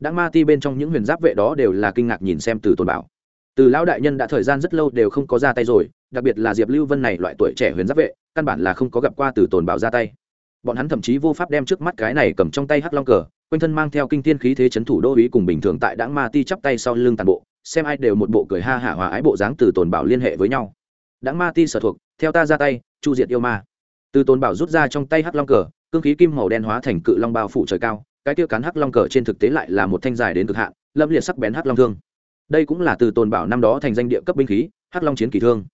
Đã ma ti bên trong những huyền giáp vệ đó đều là kinh ngạc nhìn xem từ tôn bảo. Từ lão đại nhân đã thời gian rất lâu đều không có ra tay rồi, đặc biệt là diệp lưu vân này loại tuổi trẻ huyền giáp vệ, căn bản là không có gặp qua từ tồn bảo ra tay. Bọn hắn thậm chí vô pháp đem trước mắt cái này cầm trong tay hắc long cờ quanh thân mang theo kinh thiên khí thế chấn thủ đô ý cùng bình thường tại đãng ma ti chắp tay sau lưng tàn bộ, xem ai đều một bộ cười ha hả hòa ái bộ dáng từ tồn bảo liên hệ với nhau. Đãng ma ti sở thuộc, theo ta ra tay, chu diệt yêu ma. Từ tồn bảo rút ra trong tay hắc long cờ, cương khí kim màu đen hóa thành cự long bao phủ trời cao, cái tiêu cán hắc long cờ trên thực tế lại là một thanh dài đến cực hạn, lâm liệt sắc bén hắc long thương. Đây cũng là từ tồn bảo năm đó thành danh địa cấp binh khí, hắc long chiến kỳ thương.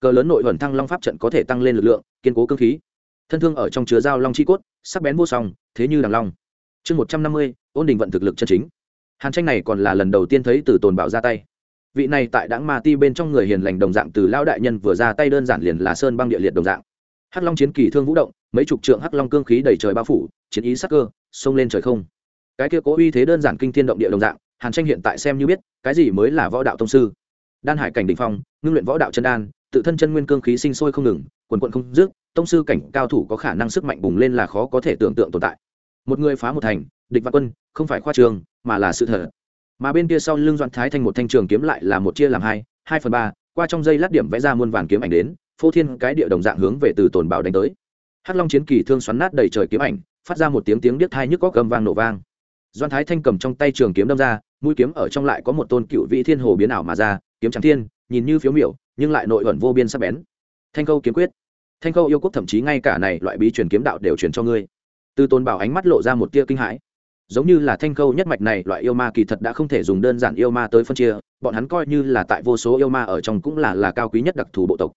Cờ lớn nội thuần thăng long pháp trận có thể tăng lên lực lượng, kiên cố cương khí. Thân thương ở trong chứa dao long chi cốt, sắc bén vô song, thế như đằng long chương một trăm năm mươi, ôn đình vận thực lực chân chính. Hàn tranh này còn là lần đầu tiên thấy từ tồn bảo ra tay. Vị này tại đáng ma ti bên trong người hiền lành đồng dạng từ lão đại nhân vừa ra tay đơn giản liền là sơn băng địa liệt đồng dạng. Hắc long chiến kỳ thương vũ động, mấy chục trượng hắc long cương khí đầy trời bao phủ, chiến ý sắc cơ, xông lên trời không. Cái kia cố uy thế đơn giản kinh thiên động địa đồng dạng, hàn tranh hiện tại xem như biết, cái gì mới là võ đạo tông sư. Đan hải cảnh đ ỉ n h phong, ngưng luyện võ đạo chân đan, tự thân chân nguyên cương khí sinh sôi không ngừng, quần quận không dứt, tông sư cảnh cao thủ có khả năng sức mạnh bùng lên là khó có thể tưởng tượng tồn tại một người phá một thành, địch vạn quân, không phải khoa trường, mà là sự thật. Mà bên kia sau lưng doãn thái thành một thanh trường kiếm lại là một chia làm hai hai phần ba, qua trong dây lát điểm vẽ ra muôn vàn kiếm ảnh đến, phô thiên cái địa đồng dạng hướng về từ tồn bảo đánh tới. Hắc long chiến kỳ thương xoắn nát đầy trời kiếm ảnh, phát ra một tiếng tiếng điếc thai nhức có cầm vang nổ vang. Doan thái thanh cầm trong tay trường kiếm đâm ra, mũi kiếm ở trong lại có một tôn cựu vị thiên hồ biến ảo mà ra, kiếm trắng thiên, nhìn như phiếu miểu, nhưng lại nội ẩn vô biên sắc bén. Thanh câu kiếm quyết. Thanh câu yêu quốc thậm chí ngay cả này loại bí truyền kiếm đạo đều truyền cho ngươi từ tôn bảo ánh mắt lộ ra một tia kinh hãi. Giống như là thanh câu nhất mạch này, loại yêu ma kỳ thật đã không thể dùng đơn giản yêu ma tới phân chia, bọn hắn coi như là tại vô số yêu ma ở trong cũng là là cao quý nhất đặc thù bộ tộc.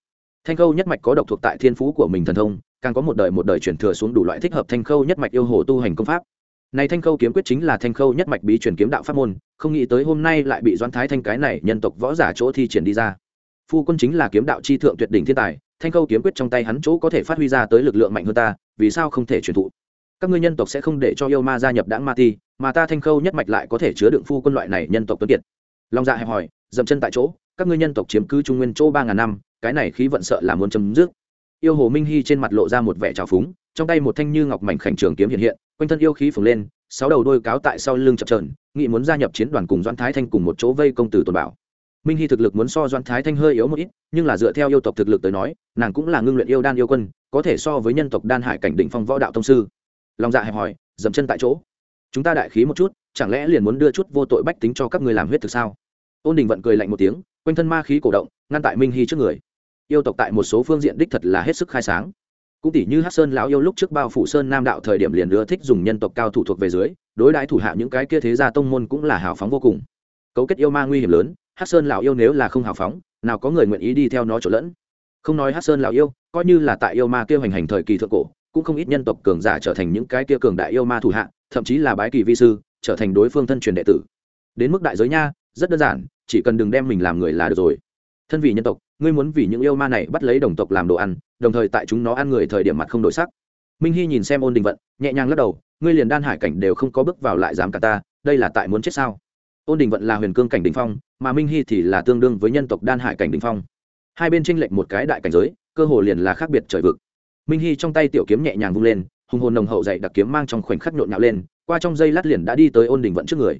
Thanh khâu nhất mạch có độc thuộc tại thiên phú của mình thần thông, càng có một đời một đời chuyển thừa xuống đủ loại thích hợp thanh khâu nhất mạch yêu hồ tu hành công pháp. Này thanh khâu kiếm quyết chính là thanh khâu nhất mạch bí truyền kiếm đạo pháp môn, không nghĩ tới hôm nay lại bị doãn thái thanh cái này nhân tộc võ giả chỗ thi triển đi ra. Phu quân chính là kiếm đạo chi thượng tuyệt đỉnh thiên tài, thanh khâu kiếm quyết trong tay hắn chỗ có thể phát huy ra tới lực lượng mạnh hơn ta, vì sao không thể truyền thụ? Các ngươi nhân tộc sẽ không để cho yêu ma gia nhập đãng ma ti, mà ta thanh khâu nhất mạch lại có thể chứa đựng phu quân loại này nhân tộc tuấn kiệt. Long dạ hẹp hỏi, dậm chân tại chỗ, các ngươi nhân tộc chiếm cứ trung nguyên chỗ ba ngàn năm, cái này khí vận sợ là muốn chấm dứt. Yêu hồ minh hy trên mặt lộ ra một vẻ trào phúng, trong tay một thanh như ngọc mảnh khảnh trường kiếm hiện hiện, quanh thân yêu khí phồng lên, sáu đầu đôi cáo tại sau lưng chập trờn nghị muốn gia nhập chiến đoàn cùng doan thái thanh cùng một chỗ vây công tử tồn bảo. Minh hy thực lực muốn so doan thái thanh hơi yếu một ít, nhưng là dựa theo yêu tộc thực lực tới nói, nàng cũng là ngưng luyện yêu đan yêu quân, có thể so với nhân tộc đan hải cảnh đỉnh phong võ đạo thông sư lòng dạ hẹp hỏi, dậm chân tại chỗ? Chúng ta đại khí một chút, chẳng lẽ liền muốn đưa chút vô tội bách tính cho các người làm huyết thực sao? Ôn đình vận cười lạnh một tiếng, quanh thân ma khí cổ động, ngăn tại minh hy trước người. Yêu tộc tại một số phương diện đích thật là hết sức khai sáng. Cũng tỷ như hát sơn lão yêu lúc trước bao phủ sơn nam đạo thời điểm liền đưa thích dùng nhân tộc cao thủ thuộc về dưới, đối đãi thủ hạ những cái kia thế gia tông môn cũng là hào phóng vô cùng. Cấu kết yêu ma nguy hiểm lớn hát sơn lão yêu nếu là không hào phóng, nào có người nguyện ý đi theo nó trộn lẫn. Không nói hát sơn lão yêu, coi như là tại yêu ma kia hoành hành thời kỳ thượng cổ cũng không ít nhân tộc cường giả trở thành những cái kia cường đại yêu ma thủ hạ, thậm chí là bái kỳ vi sư, trở thành đối phương thân truyền đệ tử. Đến mức đại giới nha, rất đơn giản, chỉ cần đừng đem mình làm người là được rồi. Thân vị nhân tộc, ngươi muốn vì những yêu ma này bắt lấy đồng tộc làm đồ ăn, đồng thời tại chúng nó ăn người thời điểm mặt không đổi sắc. Minh hy nhìn xem ôn đình vận, nhẹ nhàng lắc đầu, ngươi liền đan hải cảnh đều không có bước vào lại dám cả ta, đây là tại muốn chết sao? Ôn đình vận là huyền cương cảnh đình phong, mà minh hy thì là tương đương với nhân tộc đan hải cảnh đình phong. Hai bên tranh lệch một cái đại cảnh giới, cơ hồ liền là khác biệt trời vực minh hy trong tay tiểu kiếm nhẹ nhàng vung lên, hùng hồn nồng hậu dậy đặc kiếm mang trong khoảnh khắc nhộn nhạo lên, qua trong dây lát liền đã đi tới ôn đình vận trước người.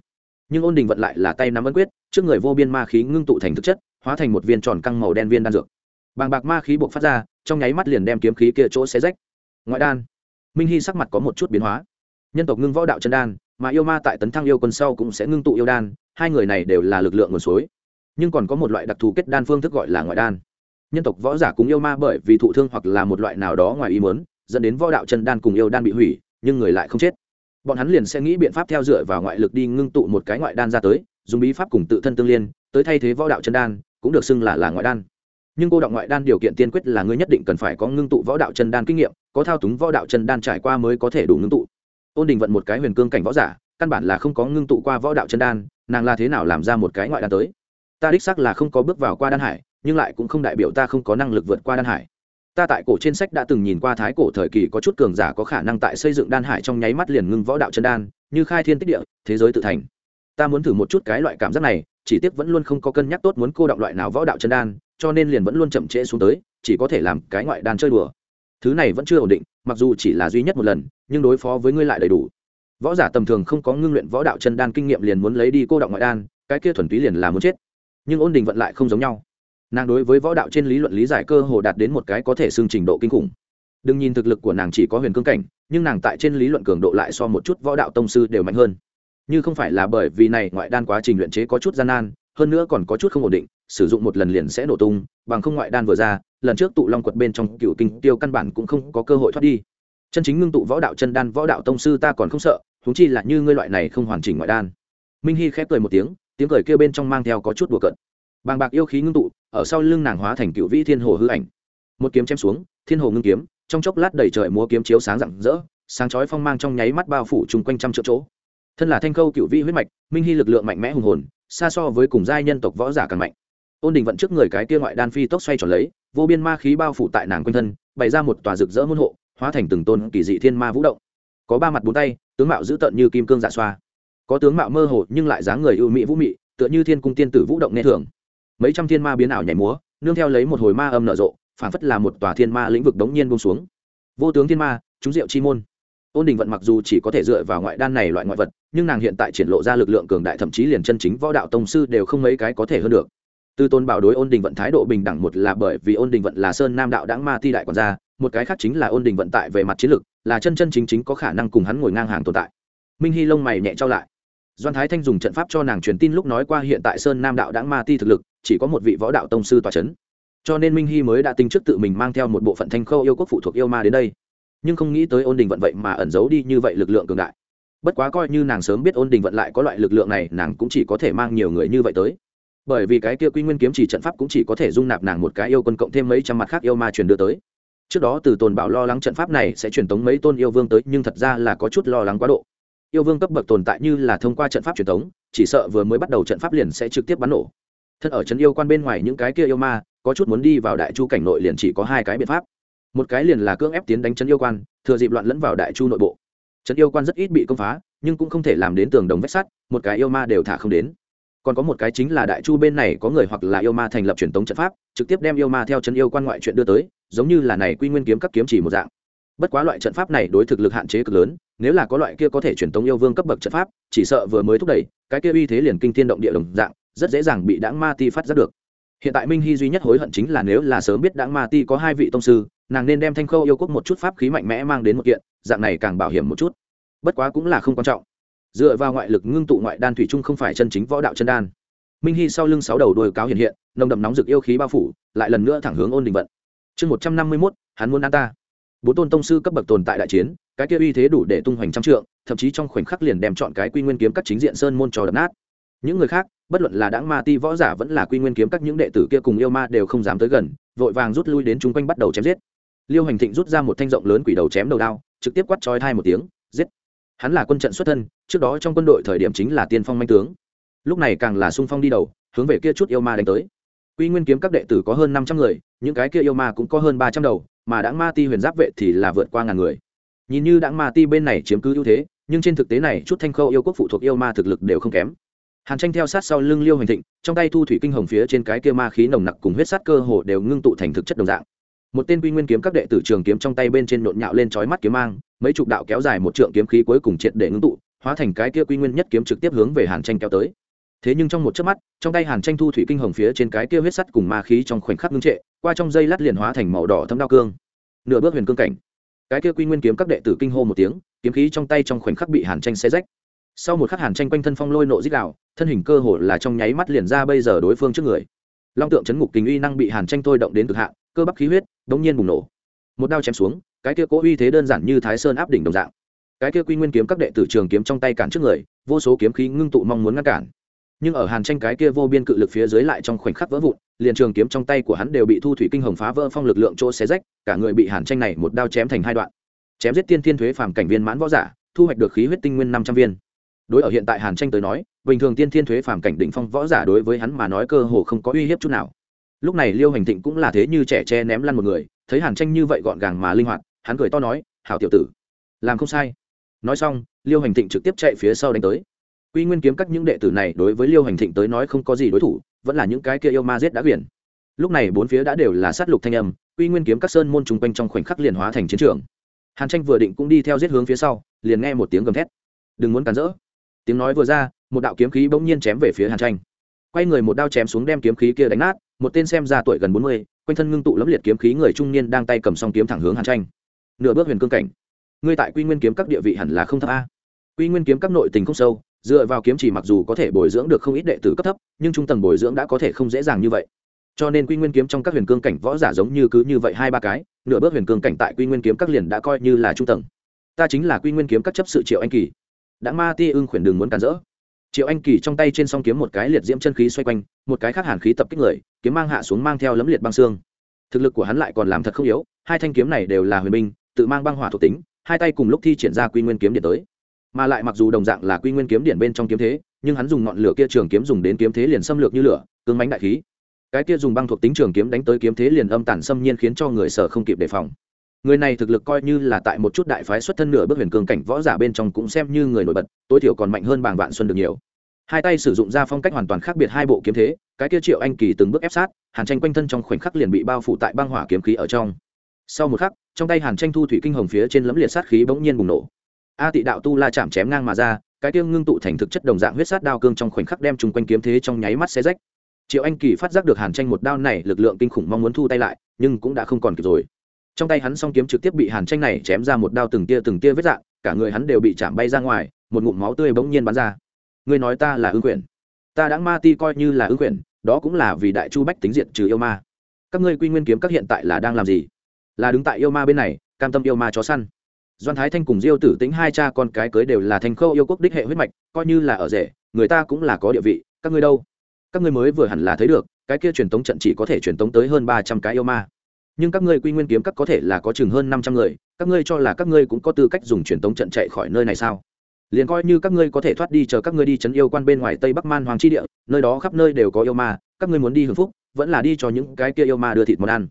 Nhưng ôn đình vận lại là tay nắm ấn quyết, trước người vô biên ma khí ngưng tụ thành thực chất, hóa thành một viên tròn căng màu đen viên đan dược. Bàng bạc ma khí buộc phát ra, trong nháy mắt liền đem kiếm khí kia chỗ xé rách. Ngoại đan, minh hy sắc mặt có một chút biến hóa. Nhân tộc ngưng võ đạo chân đan, mà yêu ma tại tấn thăng yêu quân sau cũng sẽ ngưng tụ yêu đan, hai người này đều là lực lượng nguồn suối. Nhưng còn có một loại đặc thù kết đan phương thức gọi là ngoại đan nhân tộc võ giả cùng yêu ma bởi vì thụ thương hoặc là một loại nào đó ngoài ý muốn, dẫn đến võ đạo chân đan cùng yêu đan bị hủy, nhưng người lại không chết. Bọn hắn liền sẽ nghĩ biện pháp theo dựa vào ngoại lực đi ngưng tụ một cái ngoại đan ra tới, dùng bí pháp cùng tự thân tương liên, tới thay thế võ đạo chân đan, cũng được xưng là là ngoại đan. Nhưng cô đọng ngoại đan điều kiện tiên quyết là ngươi nhất định cần phải có ngưng tụ võ đạo chân đan kinh nghiệm, có thao túng võ đạo chân đan trải qua mới có thể đủ ngưng tụ. Ôn đình vận một cái huyền cương cảnh võ giả, căn bản là không có ngưng tụ qua võ đạo chân đan, nàng là thế nào làm ra một cái ngoại đan tới? Ta đích xác là không có bước vào qua đan hải nhưng lại cũng không đại biểu ta không có năng lực vượt qua đan hải. Ta tại cổ trên sách đã từng nhìn qua thái cổ thời kỳ có chút cường giả có khả năng tại xây dựng đan hải trong nháy mắt liền ngưng võ đạo chân đan, như khai thiên tích địa, thế giới tự thành. Ta muốn thử một chút cái loại cảm giác này, chỉ tiếc vẫn luôn không có cân nhắc tốt muốn cô động loại nào võ đạo chân đan, cho nên liền vẫn luôn chậm trễ xuống tới, chỉ có thể làm cái ngoại đan chơi đùa. Thứ này vẫn chưa ổn định, mặc dù chỉ là duy nhất một lần, nhưng đối phó với ngươi lại đầy đủ. Võ giả tầm thường không có ngưng luyện võ đạo chân đan kinh nghiệm liền muốn lấy đi cô động ngoại đan, cái kia thuần túy liền là muốn chết. Nhưng ôn đình vận lại không giống nhau nàng đối với võ đạo trên lý luận lý giải cơ hồ đạt đến một cái có thể xương trình độ kinh khủng. Đừng nhìn thực lực của nàng chỉ có huyền cương cảnh, nhưng nàng tại trên lý luận cường độ lại so một chút võ đạo tông sư đều mạnh hơn. Như không phải là bởi vì này ngoại đan quá trình luyện chế có chút gian nan, hơn nữa còn có chút không ổn định, sử dụng một lần liền sẽ nổ tung, bằng không ngoại đan vừa ra, lần trước tụ long quật bên trong cựu kinh tiêu căn bản cũng không có cơ hội thoát đi. Chân chính ngưng tụ võ đạo chân đan võ đạo tông sư ta còn không sợ thúng chi là như ngươi loại này không hoàn chỉnh ngoại đan. Minh hy khép cười một tiếng tiếng cười kêu bên trong mang theo có chút đùa cận bàng bạc yêu khí ngưng tụ ở sau lưng nàng hóa thành cựu vĩ thiên hồ hư ảnh. Một kiếm chém xuống, thiên hồ ngưng kiếm, trong chốc lát đầy trời múa kiếm chiếu sáng rạng rỡ, sáng chói phong mang trong nháy mắt bao phủ chung quanh trăm triệu chỗ. Thân là thanh khâu cựu vĩ huyết mạch, minh hy lực lượng mạnh mẽ hùng hồn, xa so với cùng giai nhân tộc võ giả càng mạnh. Ôn đình vận trước người cái kia ngoại đan phi tốc xoay tròn lấy, vô biên ma khí bao phủ tại nàng quanh thân, bày ra một tòa rực rỡ môn hộ, hóa thành từng tôn kỳ dị thiên ma vũ động. Có ba mặt bốn tay, tướng mạo dữ tợn như kim cương dạ xoa. Có tướng mạo mơ hồ nhưng lại dáng người ưu mỹ vũ mị, tựa như thiên cung tiên tử vũ động nghe thường mấy trăm thiên ma biến ảo nhảy múa, nương theo lấy một hồi ma âm nở rộ phản phất là một tòa thiên ma lĩnh vực đống nhiên buông xuống. Vô tướng thiên ma, chúng diệu chi môn. Ôn đình vận mặc dù chỉ có thể dựa vào ngoại đan này loại ngoại vật, nhưng nàng hiện tại triển lộ ra lực lượng cường đại, thậm chí liền chân chính võ đạo tông sư đều không mấy cái có thể hơn được. Từ tôn bảo đối ôn đình vận thái độ bình đẳng một là bởi vì ôn đình vận là sơn nam đạo đáng ma thi đại còn ra một cái khác chính là ôn đình vận tại về mặt chiến lược là chân chân chính chính có khả năng cùng hắn ngồi ngang hàng tồn tại. Minh hy lông mày nhẹ trao lại. Doan thái thanh dùng trận pháp cho nàng truyền tin lúc nói qua hiện tại sơn nam đạo đáng ma ti thực lực chỉ có một vị võ đạo tông sư tòa c h ấ n cho nên minh hy mới đã tính trước tự mình mang theo một bộ phận thanh khâu yêu quốc phụ thuộc yêu ma đến đây. Nhưng không nghĩ tới ôn đình vận vậy mà ẩn giấu đi như vậy lực lượng cường đại. Bất quá coi như nàng sớm biết ôn đình vận lại có loại lực lượng này, nàng cũng chỉ có thể mang nhiều người như vậy tới. Bởi vì cái kia quy nguyên kiếm chỉ trận pháp cũng chỉ có thể dung nạp nàng một cái yêu quân cộng thêm mấy trăm mặt khác yêu ma truyền đưa tới. Trước đó từ tồn bảo lo lắng trận pháp này sẽ truyền tống mấy tôn yêu vương tới, nhưng thật ra là có chút lo lắng quá độ. Yêu vương cấp bậc tồn tại như là thông qua trận pháp truyền tống, chỉ sợ vừa mới bắt đầu trận pháp liền sẽ trực tiếp bắn nổ thân ở trấn yêu quan bên ngoài những cái kia yêu ma, có chút muốn đi vào đại chu cảnh nội liền chỉ có hai cái biện pháp. Một cái liền là cưỡng ép tiến đánh trấn yêu quan, thừa dịp loạn lẫn vào đại chu nội bộ. Trấn yêu quan rất ít bị công phá, nhưng cũng không thể làm đến tường đồng vách sắt, một cái yêu ma đều thả không đến. Còn có một cái chính là đại chu bên này có người hoặc là yêu ma thành lập truyền tống trận pháp, trực tiếp đem yêu ma theo trấn yêu quan ngoại chuyện đưa tới, giống như là này quy nguyên kiếm các kiếm chỉ một dạng. Bất quá loại trận pháp này đối thực lực hạn chế cực lớn, nếu là có loại kia có thể truyền tống yêu vương cấp bậc trận pháp, chỉ sợ vừa mới thúc đẩy, cái kia uy thế liền kinh thiên động địa đồng dạng rất dễ dàng bị đãng ma ti phát giác được. Hiện tại minh hy duy nhất hối hận chính là nếu là sớm biết đãng ma ti có hai vị tông sư, nàng nên đem thanh khâu yêu quốc một chút pháp khí mạnh mẽ mang đến một kiện, dạng này càng bảo hiểm một chút. Bất quá cũng là không quan trọng. Dựa vào ngoại lực ngưng tụ ngoại đan thủy chung không phải chân chính võ đạo chân đan. Minh hy sau lưng sáu đầu đuôi cáo hiện hiện, nồng đậm nóng rực yêu khí bao phủ, lại lần nữa thẳng hướng ôn đình vận. Chương một trăm năm mươi mốt, hắn muốn an ta. Bốn tôn tông sư cấp bậc tồn tại đại chiến, cái kia uy thế đủ để tung hoành trăm trượng, thậm chí trong khoảnh khắc liền đem chọn cái quy nguyên kiếm các chính diện sơn môn trò đập nát những người khác, bất luận là đáng ma ti võ giả vẫn là quy nguyên kiếm các những đệ tử kia cùng yêu ma đều không dám tới gần, vội vàng rút lui đến chung quanh bắt đầu chém giết. Liêu hành thịnh rút ra một thanh rộng lớn quỷ đầu chém đầu đao, trực tiếp quắt trói thai một tiếng, giết. Hắn là quân trận xuất thân, trước đó trong quân đội thời điểm chính là tiên phong manh tướng. Lúc này càng là sung phong đi đầu, hướng về kia chút yêu ma đánh tới. Quy nguyên kiếm các đệ tử có hơn năm trăm người, những cái kia yêu ma cũng có hơn ba trăm đầu, mà đáng ma ti huyền giáp vệ thì là vượt qua ngàn người. Nhìn như đáng ma ti bên này chiếm cứ ưu thế, nhưng trên thực tế này chút thanh khâu yêu quốc phụ thuộc yêu ma thực lực đều không kém hàn tranh theo sát sau lưng liêu hành thịnh, trong tay thu thủy kinh hồng phía trên cái kia ma khí nồng nặc cùng huyết sát cơ hồ đều ngưng tụ thành thực chất đồng dạng. Một tên quy nguyên kiếm các đệ tử trường kiếm trong tay bên trên nhộn nhạo lên trói mắt kiếm mang, mấy chục đạo kéo dài một trượng kiếm khí cuối cùng triệt để ngưng tụ, hóa thành cái kia quy nguyên nhất kiếm trực tiếp hướng về hàn tranh kéo tới. Thế nhưng trong một chớp mắt, trong tay hàn tranh thu thủy kinh hồng phía trên cái kia huyết sắt cùng ma khí trong khoảnh khắc ngưng trệ, qua trong dây lát liền hóa thành màu đỏ thâm đao cương. Nửa bước huyền cương cảnh. Cái kia quy nguyên kiếm các đệ tử kinh hô một tiếng, kiếm khí trong tay trong khoảnh khắc bị hàn tranh xé rách sau một khắc hàn tranh quanh thân phong lôi nộ dích đạo, thân hình cơ hồ là trong nháy mắt liền ra bây giờ đối phương trước người. Long tượng chấn ngục tình uy năng bị hàn tranh thôi động đến cực hạn, cơ bắp khí huyết đống nhiên bùng nổ. Một đao chém xuống, cái kia cố uy thế đơn giản như thái sơn áp đỉnh đồng dạng. Cái kia quy nguyên kiếm các đệ tử trường kiếm trong tay cản trước người, vô số kiếm khí ngưng tụ mong muốn ngăn cản. Nhưng ở hàn tranh cái kia vô biên cự lực phía dưới lại trong khoảnh khắc vỡ vụn, liền trường kiếm trong tay của hắn đều bị thu thủy kinh hồng phá vỡ phong lực lượng chỗ xé rách, cả người bị hàn tranh này một đao chém thành hai đoạn. Chém giết tiên thiên thuế phàm cảnh viên mãn võ giả, thu hoạch được khí huyết tinh nguyên năm trăm viên đối ở hiện tại hàn tranh tới nói, bình thường tiên thiên thuế phàm cảnh đỉnh phong võ giả đối với hắn mà nói cơ hồ không có uy hiếp chút nào. Lúc này liêu hành thịnh cũng là thế như trẻ tre ném lăn một người, thấy hàn tranh như vậy gọn gàng mà linh hoạt, hắn cười to nói, hảo tiểu tử, làm không sai. Nói xong, liêu hành thịnh trực tiếp chạy phía sau đánh tới. Quy nguyên kiếm các những đệ tử này đối với liêu hành thịnh tới nói không có gì đối thủ, vẫn là những cái kia yêu ma giết đã quyển. Lúc này bốn phía đã đều là sát lục thanh âm, quy nguyên kiếm các sơn môn chung quanh trong khoảnh khắc liền hóa thành chiến trường. Hàn tranh vừa định cũng đi theo giết hướng phía sau, liền nghe một tiếng gầm thét. Đừng muốn cản rỡ tiếng nói vừa ra, một đạo kiếm khí bỗng nhiên chém về phía hàn tranh. Quay người một đao chém xuống đem kiếm khí kia đánh nát, một tên xem ra tuổi gần bốn mươi, quanh thân ngưng tụ lẫm liệt kiếm khí người trung niên đang tay cầm song kiếm thẳng hướng hàn tranh. Nửa bước huyền cương cảnh. Ngươi tại quy nguyên kiếm các địa vị hẳn là không thấp a. Quy nguyên kiếm các nội tình không sâu, dựa vào kiếm chỉ mặc dù có thể bồi dưỡng được không ít đệ tử cấp thấp, nhưng trung tầng bồi dưỡng đã có thể không dễ dàng như vậy. Cho nên quy nguyên kiếm trong các huyền cương cảnh võ giả giống như cứ như vậy hai ba cái, nửa bước huyền cương cảnh tại quy nguyên kiếm các liền đã coi như là trung tầng. Ta chính là quy nguyên kiếm các chấp sự triệu anh kỳ đã ma ti ưng khuyển đường muốn cản rỡ. Triệu anh kỳ trong tay trên song kiếm một cái liệt diễm chân khí xoay quanh, một cái khác hàn khí tập kích người, kiếm mang hạ xuống mang theo lấm liệt băng xương. Thực lực của hắn lại còn làm thật không yếu, hai thanh kiếm này đều là huyền binh, tự mang băng hỏa thuộc tính, hai tay cùng lúc thi triển ra quy nguyên kiếm điện tới. Mà lại mặc dù đồng dạng là quy nguyên kiếm điện bên trong kiếm thế, nhưng hắn dùng ngọn lửa kia trường kiếm dùng đến kiếm thế liền xâm lược như lửa, cương mánh đại khí. Cái kia dùng băng thuộc tính trường kiếm đánh tới kiếm thế liền âm tản xâm nhiên khiến cho người sở không kịp đề phòng người này thực lực coi như là tại một chút đại phái xuất thân nửa bước huyền cương cảnh võ giả bên trong cũng xem như người nổi bật, tối thiểu còn mạnh hơn bàng vạn xuân được nhiều. Hai tay sử dụng ra phong cách hoàn toàn khác biệt hai bộ kiếm thế, cái kia triệu anh kỳ từng bước ép sát, hàn tranh quanh thân trong khoảnh khắc liền bị bao phủ tại băng hỏa kiếm khí ở trong. Sau một khắc, trong tay hàn tranh thu thủy kinh hồng phía trên lấm liệt sát khí bỗng nhiên bùng nổ. A tị đạo tu la chạm chém ngang mà ra, cái kia ngưng tụ thành thực chất đồng dạng huyết sát đao cương trong khoảnh khắc đem chung quanh kiếm thế trong nháy mắt xe rách. Triệu anh kỳ phát giác được hàn tranh một đao này lực lượng kinh khủng mong muốn thu tay lại, nhưng cũng đã không còn kịp rồi trong tay hắn song kiếm trực tiếp bị hàn tranh này chém ra một đao từng tia từng tia vết dạng, cả người hắn đều bị chạm bay ra ngoài, một ngụm máu tươi bỗng nhiên bắn ra. Ngươi nói ta là ưng quyển ta đã ma ti coi như là ưng quyển đó cũng là vì đại chu bách tính diện trừ yêu ma. Các ngươi quy nguyên kiếm các hiện tại là đang làm gì? Là đứng tại yêu ma bên này, cam tâm yêu ma chó săn. Doan thái thanh cùng diêu tử tính hai cha con cái cưới đều là thành khâu yêu quốc đích hệ huyết mạch, coi như là ở rể, người ta cũng là có địa vị, các ngươi đâu? Các ngươi mới vừa hẳn là thấy được, cái kia truyền tống trận chỉ có thể truyền tống tới hơn ba trăm cái yêu ma nhưng các ngươi quy nguyên kiếm các có thể là có chừng hơn năm trăm người, các ngươi cho là các ngươi cũng có tư cách dùng truyền tống trận chạy khỏi nơi này sao? Liền coi như các ngươi có thể thoát đi chờ các ngươi đi chấn yêu quan bên ngoài tây bắc man hoàng chi địa, nơi đó khắp nơi đều có yêu ma, các ngươi muốn đi hưởng phúc, vẫn là đi cho những cái kia yêu ma đưa thịt món ăn.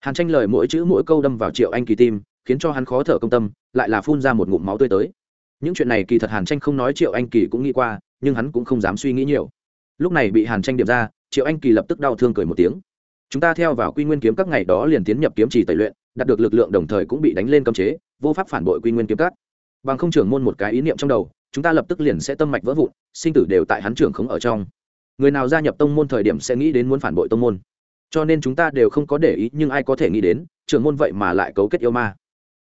Hàn tranh lời mỗi chữ mỗi câu đâm vào triệu anh kỳ tim, khiến cho hắn khó thở công tâm, lại là phun ra một ngụm máu tươi tới. Những chuyện này kỳ thật hàn tranh không nói triệu anh kỳ cũng nghĩ qua, nhưng hắn cũng không dám suy nghĩ nhiều. Lúc này bị hàn tranh điểm ra, triệu anh kỳ lập tức đau thương cười một tiếng chúng ta theo vào quy nguyên kiếm các ngày đó liền tiến nhập kiếm trì tẩy luyện, đạt được lực lượng đồng thời cũng bị đánh lên cấm chế, vô pháp phản bội quy nguyên kiếm các. Bằng không trưởng môn một cái ý niệm trong đầu, chúng ta lập tức liền sẽ tâm mạch vỡ vụn, sinh tử đều tại hắn trưởng khống ở trong. Người nào gia nhập tông môn thời điểm sẽ nghĩ đến muốn phản bội tông môn. Cho nên chúng ta đều không có để ý, nhưng ai có thể nghĩ đến, trưởng môn vậy mà lại cấu kết yêu ma.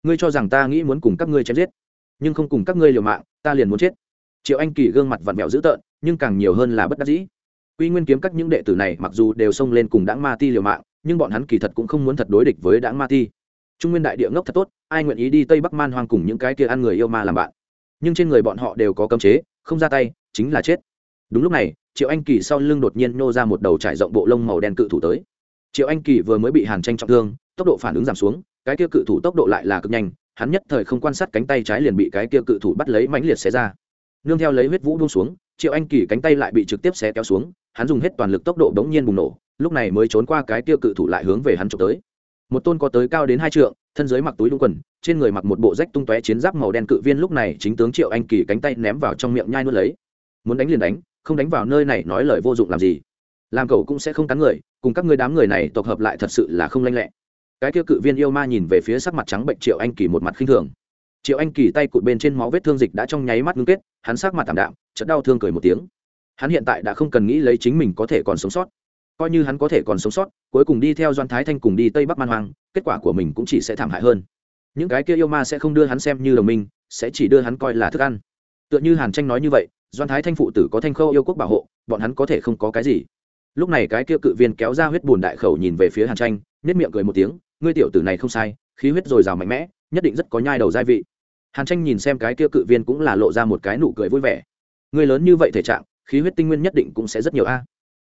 Ngươi cho rằng ta nghĩ muốn cùng các ngươi chém giết, nhưng không cùng các ngươi liều mạng, ta liền muốn chết. Triệu anh kỳ gương mặt vặn vẹo dữ tợn, nhưng càng nhiều hơn là bất đắc dĩ quy nguyên kiếm các những đệ tử này mặc dù đều xông lên cùng đãng ma ti liều mạng, nhưng bọn hắn kỳ thật cũng không muốn thật đối địch với đãng ma ti. Trung nguyên đại địa ngốc thật tốt, ai nguyện ý đi tây bắc man hoang cùng những cái kia ăn người yêu ma làm bạn? Nhưng trên người bọn họ đều có cấm chế, không ra tay, chính là chết. Đúng lúc này, triệu anh kỳ sau lưng đột nhiên nô ra một đầu trải rộng bộ lông màu đen cự thủ tới. Triệu anh kỳ vừa mới bị hàn tranh trọng thương, tốc độ phản ứng giảm xuống, cái kia cự thủ tốc độ lại là cực nhanh, hắn nhất thời không quan sát cánh tay trái liền bị cái kia cự thủ bắt lấy mãnh liệt xé ra. Nương theo lấy huyết vũ buông xuống, triệu anh kỳ cánh tay lại bị trực tiếp xé kéo xuống hắn dùng hết toàn lực tốc độ đống nhiên bùng nổ, lúc này mới trốn qua cái kia cự thủ lại hướng về hắn trộm tới. Một tôn có tới cao đến hai trượng, thân dưới mặc túi đúng quần, trên người mặc một bộ rách tung tóe chiến giáp màu đen cự viên lúc này chính tướng triệu anh kỳ cánh tay ném vào trong miệng nhai nuốt lấy. Muốn đánh liền đánh, không đánh vào nơi này nói lời vô dụng làm gì. Làm cậu cũng sẽ không cắn người, cùng các ngươi đám người này tập hợp lại thật sự là không lanh lẹ. Cái kia cự viên yêu ma nhìn về phía sắc mặt trắng bệnh triệu anh kỳ một mặt khinh thường. Triệu anh kỳ tay cụt bên trên máu vết thương dịch đã trong nháy mắt ngưng kết, hắn sắc mặt tạm đạm, chợt đau thương cười một tiếng hắn hiện tại đã không cần nghĩ lấy chính mình có thể còn sống sót. Coi như hắn có thể còn sống sót, cuối cùng đi theo doan thái thanh cùng đi tây bắc man hoang, kết quả của mình cũng chỉ sẽ thảm hại hơn. Những cái kia yêu ma sẽ không đưa hắn xem như đồng minh, sẽ chỉ đưa hắn coi là thức ăn. Tựa như hàn tranh nói như vậy, doan thái thanh phụ tử có thanh khâu yêu quốc bảo hộ, bọn hắn có thể không có cái gì. Lúc này cái kia cự viên kéo ra huyết bùn đại khẩu nhìn về phía hàn tranh nhất miệng cười một tiếng, ngươi tiểu tử này không sai, khí huyết dồi dào mạnh mẽ, nhất định rất có nhai đầu gia vị. Hàn tranh nhìn xem cái kia cự viên cũng là lộ ra một cái nụ cười vui vẻ. Người lớn như vậy thể trạng khí huyết tinh nguyên nhất định cũng sẽ rất nhiều a.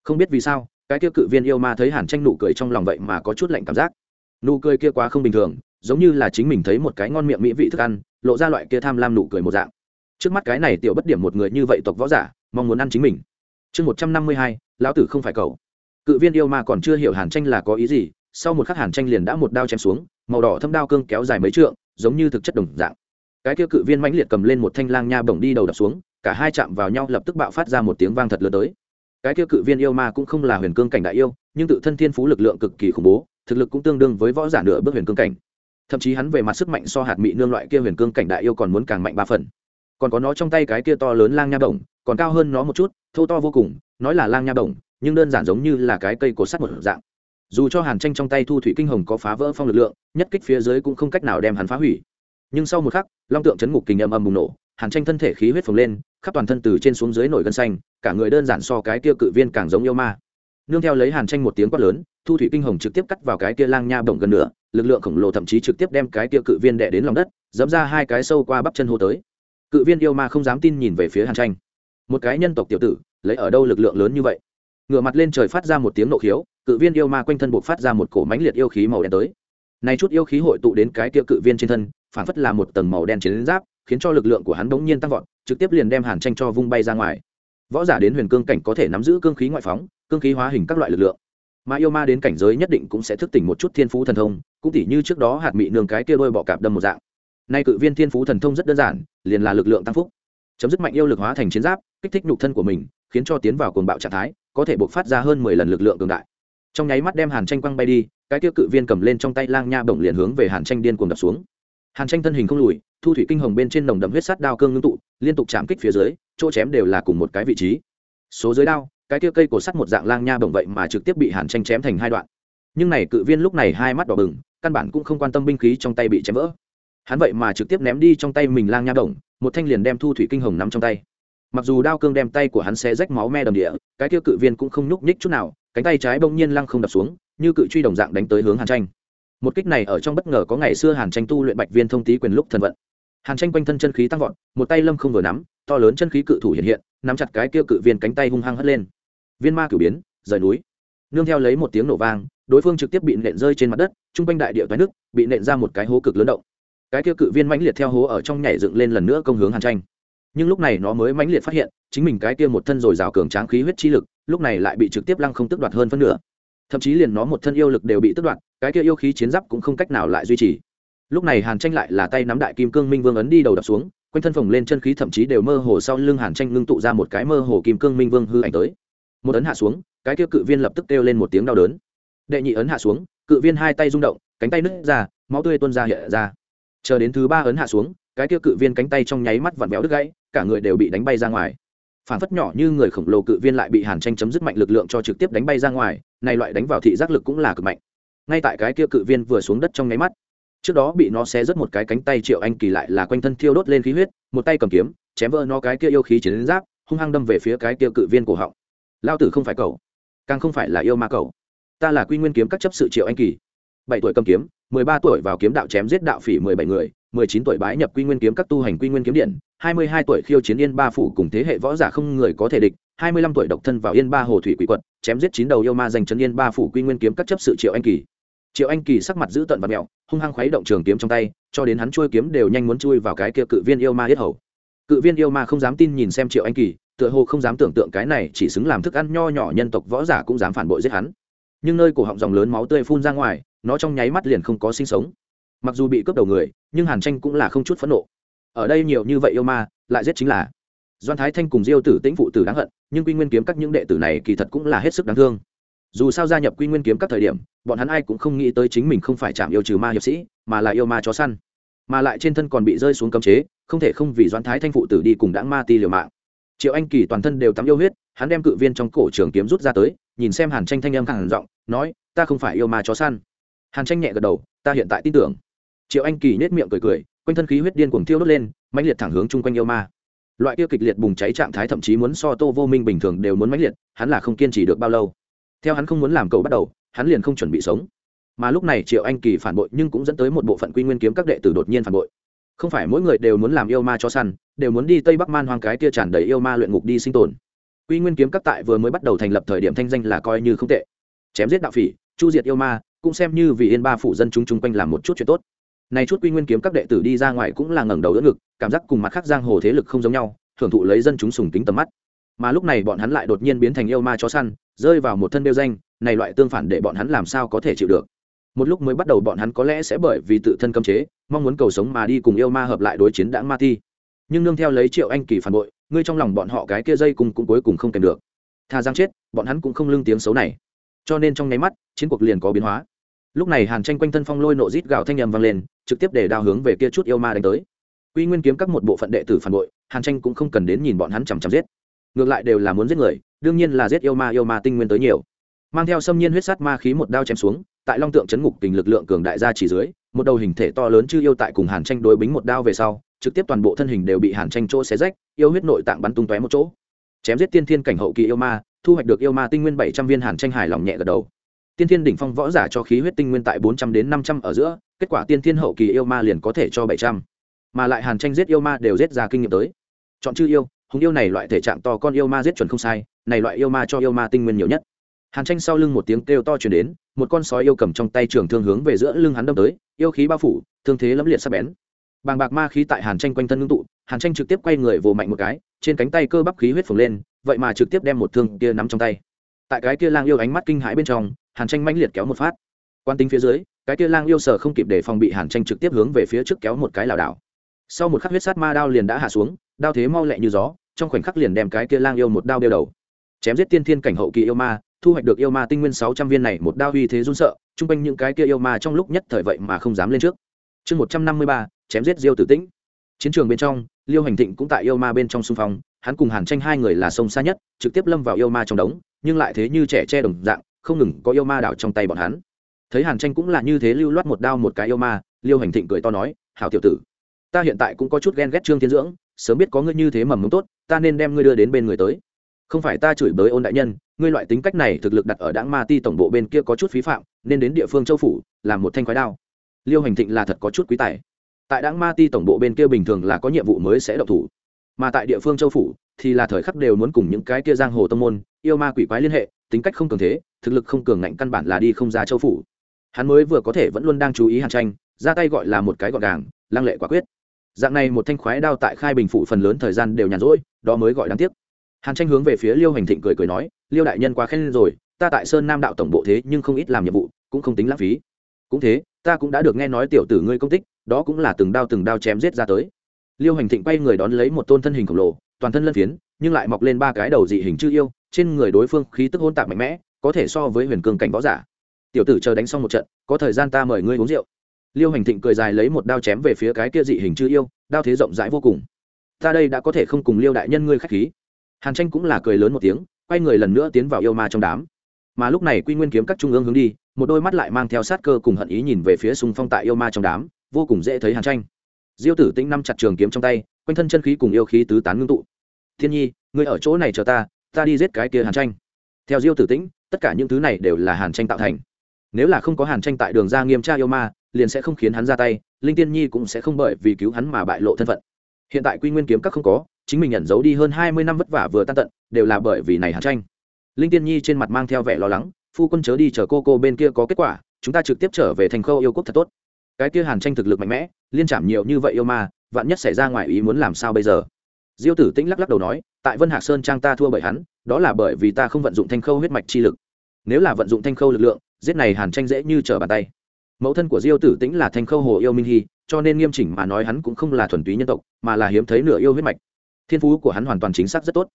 Không biết vì sao, cái kia cự viên yêu ma thấy hàn tranh nụ cười trong lòng vậy mà có chút lạnh cảm giác. Nụ cười kia quá không bình thường, giống như là chính mình thấy một cái ngon miệng mỹ vị thức ăn, lộ ra loại kia tham lam nụ cười một dạng. Trước mắt cái này tiểu bất điểm một người như vậy tộc võ giả, mong muốn ăn chính mình. Chương một trăm năm mươi hai, lão tử không phải cầu cự viên yêu ma còn chưa hiểu hàn tranh là có ý gì, sau một khắc hàn tranh liền đã một đao chém xuống, màu đỏ thâm đao cương kéo dài mấy trượng, giống như thực chất đồng dạng. Cái kia cự viên mãnh liệt cầm lên một thanh lang nha bổng đi đầu đập xuống cả hai chạm vào nhau lập tức bạo phát ra một tiếng vang thật lớn tới. Cái kia cự viên yêu ma cũng không là huyền cương cảnh đại yêu nhưng tự thân thiên phú lực lượng cực kỳ khủng bố thực lực cũng tương đương với võ giả nửa bước huyền cương cảnh. Thậm chí hắn về mặt sức mạnh so hạt mị nương loại kia huyền cương cảnh đại yêu còn muốn càng mạnh ba phần. Còn có nó trong tay cái kia to lớn lang nha đồng, còn cao hơn nó một chút thô to vô cùng nói là lang nha đồng, nhưng đơn giản giống như là cái cây cột sắt một dạng. Dù cho hàn tranh trong tay thu thủy kinh hồng có phá vỡ phong lực lượng nhất kích phía dưới cũng không cách nào đem hắn phá hủy. Nhưng sau một khắc long tượng chấn ngục kình âm âm bùng nổ hàn tranh thân thể khí huyết phồng lên khắp toàn thân từ trên xuống dưới nổi gân xanh, cả người đơn giản so cái kia cự viên càng giống yêu ma. Nương theo lấy hàn tranh một tiếng quát lớn, thu thủy kinh hồng trực tiếp cắt vào cái kia lang nha bổng gần nửa, lực lượng khổng lồ thậm chí trực tiếp đem cái kia cự viên đè đến lòng đất, dẫm ra hai cái sâu qua bắp chân hô tới. Cự viên yêu ma không dám tin nhìn về phía hàn tranh. Một cái nhân tộc tiểu tử, lấy ở đâu lực lượng lớn như vậy? Ngửa mặt lên trời phát ra một tiếng nộ khiếu, cự viên yêu ma quanh thân buộc phát ra một cổ mánh liệt yêu khí màu đen tới. Này chút yêu khí hội tụ đến cái kia cự viên trên thân, phản phất là một tầng màu đen chiến giáp khiến cho lực lượng của hắn bỗng nhiên tăng vọt, trực tiếp liền đem hàn tranh cho vung bay ra ngoài. Võ giả đến huyền cương cảnh có thể nắm giữ cương khí ngoại phóng, cương khí hóa hình các loại lực lượng. Mà yêu ma đến cảnh giới nhất định cũng sẽ thức tỉnh một chút thiên phú thần thông, cũng tỉ như trước đó hạt mị nương cái kia đôi bọ cạp đâm một dạng. Nay cự viên thiên phú thần thông rất đơn giản, liền là lực lượng tăng phúc. Chấm dứt mạnh yêu lực hóa thành chiến giáp, kích thích nhục thân của mình, khiến cho tiến vào cuồng bạo trạng thái, có thể buộc phát ra hơn mười lần lực lượng cường đại. Trong nháy mắt đem hàn tranh quăng bay đi, cái kia cự viên cầm lên trong tay lang nha bổng liền hướng về hàn tranh điên cuồng đập xuống. Hàn tranh thân hình không lùi thu thủy kinh hồng bên trên nồng đậm huyết sắt đao cương ngưng tụ, liên tục chạm kích phía dưới, chỗ chém đều là cùng một cái vị trí. Số dưới đao, cái kia cây cổ sắt một dạng lang nha bổng vậy mà trực tiếp bị hàn tranh chém thành hai đoạn. Nhưng này cự viên lúc này hai mắt đỏ bừng, căn bản cũng không quan tâm binh khí trong tay bị chém vỡ. Hắn vậy mà trực tiếp ném đi trong tay mình lang nha bồng một thanh liền đem thu thủy kinh hồng nắm trong tay. Mặc dù đao cương đem tay của hắn xé rách máu me đầm địa, cái kia cự viên cũng không nhúc nhích chút nào, cánh tay trái bỗng nhiên lăng không đập xuống, như cự truy đồng dạng đánh tới hướng hàn tranh. Một kích này ở trong bất ngờ có ngày xưa hàn tranh tu luyện bạch viên thông tý quyền lúc thần vận hàn tranh quanh thân chân khí tăng vọt, một tay lâm không vừa nắm, to lớn chân khí cự thủ hiện hiện, nắm chặt cái kia cự viên cánh tay hung hăng hất lên. Viên ma cử biến, rời núi. Nương theo lấy một tiếng nổ vang, đối phương trực tiếp bị nện rơi trên mặt đất chung quanh đại địa toái nước, bị nện ra một cái hố cực lớn động. Cái kia cự viên mãnh liệt theo hố ở trong nhảy dựng lên lần nữa công hướng hàn tranh. Nhưng lúc này nó mới mãnh liệt phát hiện, chính mình cái kia một thân rồi rào cường tráng khí huyết chi lực, lúc này lại bị trực tiếp lăng không tức đoạt hơn phân nửa. Thậm chí liền nó một thân yêu lực đều bị tức đoạt, cái kia yêu khí chiến giáp cũng không cách nào lại duy trì lúc này hàn tranh lại là tay nắm đại kim cương minh vương ấn đi đầu đập xuống, quanh thân phồng lên chân khí, thậm chí đều mơ hồ sau lưng hàn tranh ngưng tụ ra một cái mơ hồ kim cương minh vương hư ảnh tới. Một ấn hạ xuống, cái kia cự viên lập tức kêu lên một tiếng đau đớn. Đệ nhị ấn hạ xuống, cự viên hai tay rung động, cánh tay nứt ra, máu tươi tuôn ra hiện ra. Chờ đến thứ ba ấn hạ xuống, cái kia cự viên cánh tay trong nháy mắt vặn béo đứt gãy, cả người đều bị đánh bay ra ngoài. Phản phất nhỏ như người khổng lồ cự viên lại bị hàn tranh chấm dứt mạnh lực lượng cho trực tiếp đánh bay ra ngoài, này loại đánh vào thị giác lực cũng là cực mạnh. Ngay tại cái kia cự viên vừa xuống đất trong nháy mắt trước đó bị nó xé rớt một cái cánh tay triệu anh kỳ lại là quanh thân thiêu đốt lên khí huyết, một tay cầm kiếm, chém vỡ nó cái kia yêu khí chiến giáp, hung hăng đâm về phía cái kia cự viên cổ họng. Lao tử không phải cậu, càng không phải là yêu ma cậu. Ta là quy nguyên kiếm các chấp sự triệu anh kỳ. Bảy tuổi cầm kiếm, mười ba tuổi vào kiếm đạo chém giết đạo phỉ mười bảy người, mười chín tuổi bái nhập quy nguyên kiếm các tu hành quy nguyên kiếm điện, hai mươi hai tuổi khiêu chiến yên ba phủ cùng thế hệ võ giả không người có thể địch, hai mươi lăm tuổi độc thân vào yên ba hồ thủy quỷ quật, chém giết chín đầu yêu ma giành trấn yên ba phủ quy nguyên kiếm các chấp sự triệu anh kỳ triệu anh kỳ sắc mặt giữ tận và mẹo, hung hăng khuấy động trường kiếm trong tay, cho đến hắn chui kiếm đều nhanh muốn chui vào cái kia cự viên yêu ma yết hầu. Cự viên yêu ma không dám tin nhìn xem triệu anh kỳ, tựa hồ không dám tưởng tượng cái này chỉ xứng làm thức ăn nho nhỏ nhân tộc võ giả cũng dám phản bội giết hắn. Nhưng nơi cổ họng dòng lớn máu tươi phun ra ngoài, nó trong nháy mắt liền không có sinh sống. Mặc dù bị cướp đầu người, nhưng hàn tranh cũng là không chút phẫn nộ. Ở đây nhiều như vậy yêu ma, lại giết chính là. Doan thái thanh cùng diêu tử tĩnh phụ tử đáng hận, nhưng quy nguyên kiếm các những đệ tử này kỳ thật cũng là hết sức đáng thương dù sao gia nhập quy nguyên kiếm các thời điểm, bọn hắn ai cũng không nghĩ tới chính mình không phải chạm yêu trừ ma hiệp sĩ, mà là yêu ma chó săn. Mà lại trên thân còn bị rơi xuống cấm chế, không thể không vì doan thái thanh phụ tử đi cùng đãng ma ti liều mạng. Triệu anh kỳ toàn thân đều tắm yêu huyết, hắn đem cự viên trong cổ trường kiếm rút ra tới, nhìn xem hàn tranh thanh âm khẳng giọng, nói, ta không phải yêu ma chó săn. Hàn tranh nhẹ gật đầu, ta hiện tại tin tưởng. Triệu anh kỳ nết miệng cười cười, quanh thân khí huyết điên cuồng thiêu đốt lên, mãnh liệt thẳng hướng chung quanh yêu ma. Loại kia kịch liệt bùng cháy trạng thái thậm chí muốn so tô vô minh bình thường đều muốn mãnh liệt, hắn là không kiên trì được bao lâu theo hắn không muốn làm cầu bắt đầu, hắn liền không chuẩn bị sống. Mà lúc này triệu anh kỳ phản bội nhưng cũng dẫn tới một bộ phận quy nguyên kiếm các đệ tử đột nhiên phản bội. Không phải mỗi người đều muốn làm yêu ma cho săn, đều muốn đi tây bắc man hoang cái kia tràn đầy yêu ma luyện ngục đi sinh tồn. Quy nguyên kiếm các tại vừa mới bắt đầu thành lập thời điểm thanh danh là coi như không tệ. Chém giết đạo phỉ, chu diệt yêu ma, cũng xem như vì yên ba phủ dân chúng chung quanh làm một chút chuyện tốt. Này chút quy nguyên kiếm các đệ tử đi ra ngoài cũng là ngẩng đầu đỡ ngực, cảm giác cùng mặt khác giang hồ thế lực không giống nhau thưởng thụ lấy dân chúng sùng kính tầm mắt mà lúc này bọn hắn lại đột nhiên biến thành yêu ma chó săn, rơi vào một thân đeo danh, này loại tương phản để bọn hắn làm sao có thể chịu được? Một lúc mới bắt đầu bọn hắn có lẽ sẽ bởi vì tự thân cấm chế, mong muốn cầu sống mà đi cùng yêu ma hợp lại đối chiến đãng ma thi. Nhưng nương theo lấy triệu anh kỳ phản bội, ngươi trong lòng bọn họ cái kia dây cùng cũng cuối cùng không kèm được. Tha giang chết, bọn hắn cũng không lưng tiếng xấu này. Cho nên trong nháy mắt, chiến cuộc liền có biến hóa. Lúc này hàn tranh quanh thân phong lôi nộ rít gạo thanh nhầm vang lên, trực tiếp để đao hướng về kia chút yêu ma đánh tới. Quy nguyên kiếm các một bộ phận đệ tử phản bội, hàn tranh cũng không cần đến nhìn bọn hắn chằm chằm giết ngược lại đều là muốn giết người, đương nhiên là giết yêu ma yêu ma tinh nguyên tới nhiều. Mang theo xâm nhiên huyết sát ma khí một đao chém xuống, tại long tượng chấn ngục tình lực lượng cường đại ra chỉ dưới, một đầu hình thể to lớn chư yêu tại cùng hàn tranh đối bính một đao về sau, trực tiếp toàn bộ thân hình đều bị hàn tranh chỗ xé rách, yêu huyết nội tạng bắn tung tóe một chỗ. Chém giết tiên thiên cảnh hậu kỳ yêu ma, thu hoạch được yêu ma tinh nguyên bảy trăm viên hàn tranh hài lòng nhẹ gật đầu. Tiên thiên đỉnh phong võ giả cho khí huyết tinh nguyên tại bốn trăm đến năm trăm ở giữa, kết quả tiên thiên hậu kỳ yêu ma liền có thể cho bảy trăm. Mà lại hàn tranh giết yêu ma đều giết ra kinh nghiệm tới. Chọn chư yêu hùng yêu này loại thể trạng to con yêu ma giết chuẩn không sai, này loại yêu ma cho yêu ma tinh nguyên nhiều nhất. Hàn tranh sau lưng một tiếng kêu to chuyển đến, một con sói yêu cầm trong tay trường thương hướng về giữa lưng hắn đâm tới, yêu khí bao phủ, thương thế lẫm liệt sắp bén. Bàng bạc ma khí tại hàn tranh quanh thân ngưng tụ, hàn tranh trực tiếp quay người vồ mạnh một cái, trên cánh tay cơ bắp khí huyết phồng lên, vậy mà trực tiếp đem một thương kia nắm trong tay. Tại cái kia lang yêu ánh mắt kinh hãi bên trong, hàn tranh mãnh liệt kéo một phát. Quan tính phía dưới, cái kia lang yêu sở không kịp để phòng bị hàn tranh trực tiếp hướng về phía trước kéo một cái lảo đảo. Sau một khắc huyết sát ma đao liền đã hạ xuống đao thế mau lẹ như gió, trong khoảnh khắc liền đem cái kia lang yêu một đao đeo đầu. Chém giết tiên thiên cảnh hậu kỳ yêu ma, thu hoạch được yêu ma tinh nguyên sáu trăm viên này một đao uy thế run sợ, chung quanh những cái kia yêu ma trong lúc nhất thời vậy mà không dám lên trước. Chương một trăm năm mươi ba, chém giết diêu tử tĩnh. Chiến trường bên trong, liêu hành thịnh cũng tại yêu ma bên trong xung phong, hắn cùng hàn tranh hai người là sông xa nhất, trực tiếp lâm vào yêu ma trong đống, nhưng lại thế như trẻ che đồng dạng, không ngừng có yêu ma đảo trong tay bọn hắn. Thấy hàn tranh cũng là như thế lưu loát một đao một cái yêu ma, liêu hành thịnh cười to nói, hảo tiểu tử, ta hiện tại cũng có chút ghen ghét trương thiên dưỡng sớm biết có ngươi như thế mầm mống tốt, ta nên đem ngươi đưa đến bên người tới. Không phải ta chửi bới ôn đại nhân, ngươi loại tính cách này thực lực đặt ở đảng ma ti tổng bộ bên kia có chút phí phạm, nên đến địa phương châu phủ, làm một thanh khói đao. Liêu hành thịnh là thật có chút quý tài. Tại đảng ma ti tổng bộ bên kia bình thường là có nhiệm vụ mới sẽ độc thủ. Mà tại địa phương châu phủ, thì là thời khắc đều muốn cùng những cái kia giang hồ tông môn, yêu ma quỷ quái liên hệ, tính cách không cường thế, thực lực không cường ngạnh căn bản là đi không ra châu phủ. Hắn mới vừa có thể vẫn luôn đang chú ý hàn tranh, ra tay gọi là một cái gọn gàng, lăng lệ quả quyết dạng này một thanh khoái đao tại khai bình phủ phần lớn thời gian đều nhàn rỗi, đó mới gọi đáng tiếc. Hàn tranh hướng về phía liêu hành thịnh cười cười nói, liêu đại nhân quá khen rồi, ta tại sơn nam đạo tổng bộ thế nhưng không ít làm nhiệm vụ, cũng không tính lãng phí. Cũng thế, ta cũng đã được nghe nói tiểu tử ngươi công tích, đó cũng là từng đao từng đao chém giết ra tới. Liêu hành thịnh quay người đón lấy một tôn thân hình khổng lồ, toàn thân lân phiến, nhưng lại mọc lên ba cái đầu dị hình chữ yêu, trên người đối phương khí tức hôn tạp mạnh mẽ, có thể so với huyền cương cảnh võ giả. Tiểu tử chờ đánh xong một trận, có thời gian ta mời ngươi uống rượu liêu hành thịnh cười dài lấy một đao chém về phía cái kia dị hình chư yêu, đao thế rộng rãi vô cùng. Ta đây đã có thể không cùng liêu đại nhân ngươi k h á c h khí. Hàn tranh cũng là cười lớn một tiếng, quay người lần nữa tiến vào yêu ma trong đám. Mà lúc này quy nguyên kiếm các trung ương hướng đi, một đôi mắt lại mang theo sát cơ cùng hận ý nhìn về phía sùng phong tại yêu ma trong đám, vô cùng dễ thấy hàn tranh. Diêu tử tĩnh năm chặt trường kiếm trong tay, quanh thân chân khí cùng yêu khí tứ tán ngưng tụ. Thiên nhi, ngươi ở chỗ này chờ ta ta đi giết cái kia hàn tranh. Theo diêu tử tĩnh, tất cả những thứ này đều là hàn tranh tạo thành. Nếu là không có hàn tranh tại đường ra nghiêm tra yêu ma liền sẽ không khiến hắn ra tay, linh tiên nhi cũng sẽ không bởi vì cứu hắn mà bại lộ thân phận. Hiện tại quy nguyên kiếm các không có, chính mình nhận giấu đi hơn hai mươi năm vất vả vừa tan tận, đều là bởi vì này hàn tranh. Linh tiên nhi trên mặt mang theo vẻ lo lắng, phu quân chớ đi chờ cô cô bên kia có kết quả, chúng ta trực tiếp trở về thành khâu yêu quốc thật tốt. Cái kia hàn tranh thực lực mạnh mẽ, liên trảm nhiều như vậy yêu ma, vạn nhất xảy ra ngoài ý muốn làm sao bây giờ? Diêu tử tĩnh lắc lắc đầu nói, tại vân hạc sơn trang ta thua bởi hắn, đó là bởi vì ta không vận dụng thanh khâu huyết mạch chi lực. Nếu là vận dụng thanh khâu lực lượng, giết này hàn tranh dễ như trở bàn tay mẫu thân của diêu tử tĩnh là thanh khâu hồ yêu minh hy, cho nên nghiêm chỉnh mà nói hắn cũng không là thuần túy nhân tộc, mà là hiếm thấy nửa yêu huyết mạch. Thiên phú của hắn hoàn toàn chính xác rất tốt.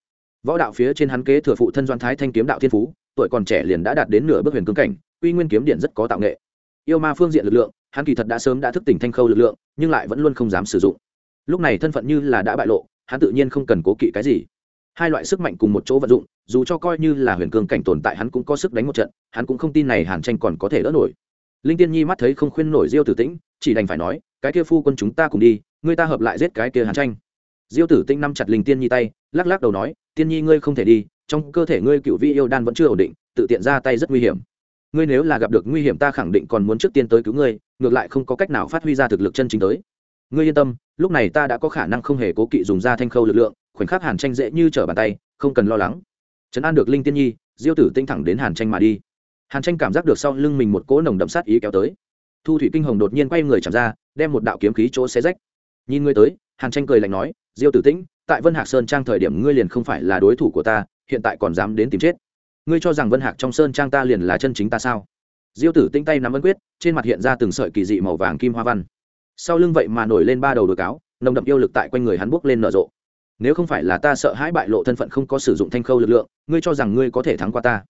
Võ đạo phía trên hắn kế thừa phụ thân doan thái thanh kiếm đạo thiên phú, tuổi còn trẻ liền đã đạt đến nửa bước huyền cương cảnh uy nguyên kiếm điện rất có tạo nghệ. Yêu ma phương diện lực lượng, hắn kỳ thật đã sớm đã thức tỉnh thanh khâu lực lượng, nhưng lại vẫn luôn không dám sử dụng. Lúc này thân phận như là đã bại lộ, hắn tự nhiên không cần cố kỵ cái gì. Hai loại sức mạnh cùng một chỗ vận dụng, dù cho coi như là huyền cương cảnh tồn tại hắn cũng có sức đánh một trận, hắn cũng không tin này hàn tranh còn có thể đỡ nổi linh tiên nhi mắt thấy không khuyên nổi diêu tử tĩnh, chỉ đành phải nói, cái kia phu quân chúng ta cùng đi, người ta hợp lại giết cái kia hàn tranh. Diêu tử tĩnh nắm chặt linh tiên nhi tay, lắc lắc đầu nói, tiên nhi ngươi không thể đi, trong cơ thể ngươi cựu vi yêu đan vẫn chưa ổn định, tự tiện ra tay rất nguy hiểm. Ngươi nếu là gặp được nguy hiểm ta khẳng định còn muốn trước tiên tới cứu ngươi, ngược lại không có cách nào phát huy ra thực lực chân chính tới. Ngươi yên tâm, lúc này ta đã có khả năng không hề cố kỵ dùng ra thanh khâu lực lượng, khoảnh khắc hàn tranh dễ như trở bàn tay, không cần lo lắng. Trấn an được linh tiên nhi, diêu tử tinh thẳng đến hàn tranh mà đi hàn tranh cảm giác được sau lưng mình một cỗ nồng đậm sát ý kéo tới. Thu thủy kinh hồng đột nhiên quay người chạm ra, đem một đạo kiếm khí chỗ xé rách. Nhìn ngươi tới, hàn tranh cười lạnh nói, diêu tử tĩnh, tại vân hạc sơn trang thời điểm ngươi liền không phải là đối thủ của ta, hiện tại còn dám đến tìm chết. Ngươi cho rằng vân hạc trong sơn trang ta liền là chân chính ta sao? Diêu tử Tĩnh tay nắm ấn quyết, trên mặt hiện ra từng sợi kỳ dị màu vàng kim hoa văn. Sau lưng vậy mà nổi lên ba đầu đồi cáo, nồng đậm yêu lực tại quanh người hắn buốc lên nở rộ. Nếu không phải là ta sợ hãi bại lộ thân phận không có sử dụng thanh khâu lực lượng, ngươi cho rằng ngươi có thể thắng qua ta?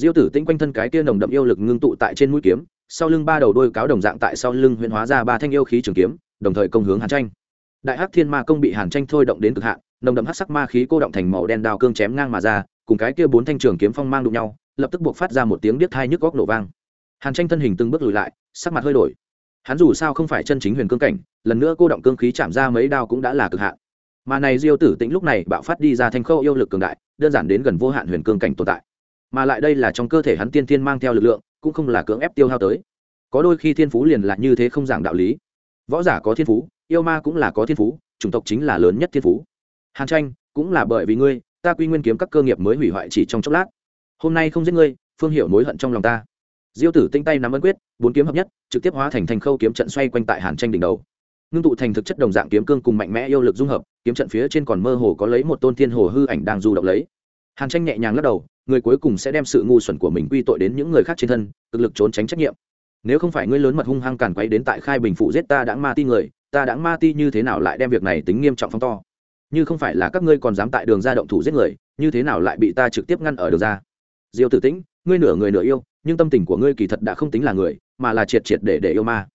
Diêu tử tĩnh quanh thân cái kia nồng đậm yêu lực ngưng tụ tại trên mũi kiếm, sau lưng ba đầu đôi cáo đồng dạng tại sau lưng huyễn hóa ra ba thanh yêu khí trường kiếm, đồng thời công hướng hàn tranh. Đại hắc thiên ma công bị hàn tranh thôi động đến cực hạn, nồng đậm hắc sắc ma khí cô động thành màu đen đào cương chém ngang mà ra, cùng cái kia bốn thanh trường kiếm phong mang đụng nhau, lập tức buộc phát ra một tiếng điếc thai nhức góc nổ vang. Hàn tranh thân hình từng bước lùi lại, sắc mặt hơi đổi. Hắn dù sao không phải chân chính huyền cương cảnh, lần nữa cô động cương khí chạm ra mấy đao cũng đã là cực hạn. Mà này diêu tử tĩnh lúc này bạo phát đi ra thanh khâu yêu lực cường đại, đơn giản đến gần vô hạn huyền cương cảnh tồn tại mà lại đây là trong cơ thể hắn tiên thiên mang theo lực lượng, cũng không là cưỡng ép tiêu hao tới. Có đôi khi thiên phú liền là như thế không giảng đạo lý. Võ giả có thiên phú, yêu ma cũng là có thiên phú, chủng tộc chính là lớn nhất thiên phú. Hàn tranh, cũng là bởi vì ngươi, ta quy nguyên kiếm các cơ nghiệp mới hủy hoại chỉ trong chốc lát. Hôm nay không giết ngươi, phương hiểu mối hận trong lòng ta. Diêu tử tinh tay nắm ấn quyết, bốn kiếm hợp nhất, trực tiếp hóa thành thành khâu kiếm trận xoay quanh tại hàn tranh đỉnh đầu. Ngưng tụ thành thực chất đồng dạng kiếm cương cùng mạnh mẽ yêu lực dung hợp, kiếm trận phía trên còn mơ hồ có lấy một tôn thiên hồ hư ảnh đang du động lấy hàn tranh nhẹ nhàng lắc đầu, người cuối cùng sẽ đem sự ngu xuẩn của mình quy tội đến những người khác trên thân, cực lực trốn tránh trách nhiệm. Nếu không phải ngươi lớn mật hung hăng càn quấy đến tại khai bình phụ giết ta đã ma ti người, ta đã ma ti như thế nào lại đem việc này tính nghiêm trọng phong to? Như không phải là các ngươi còn dám tại đường ra động thủ giết người, như thế nào lại bị ta trực tiếp ngăn ở đường ra? Diêu tử tĩnh, ngươi nửa người nửa yêu, nhưng tâm tình của ngươi kỳ thật đã không tính là người, mà là triệt triệt để để yêu ma.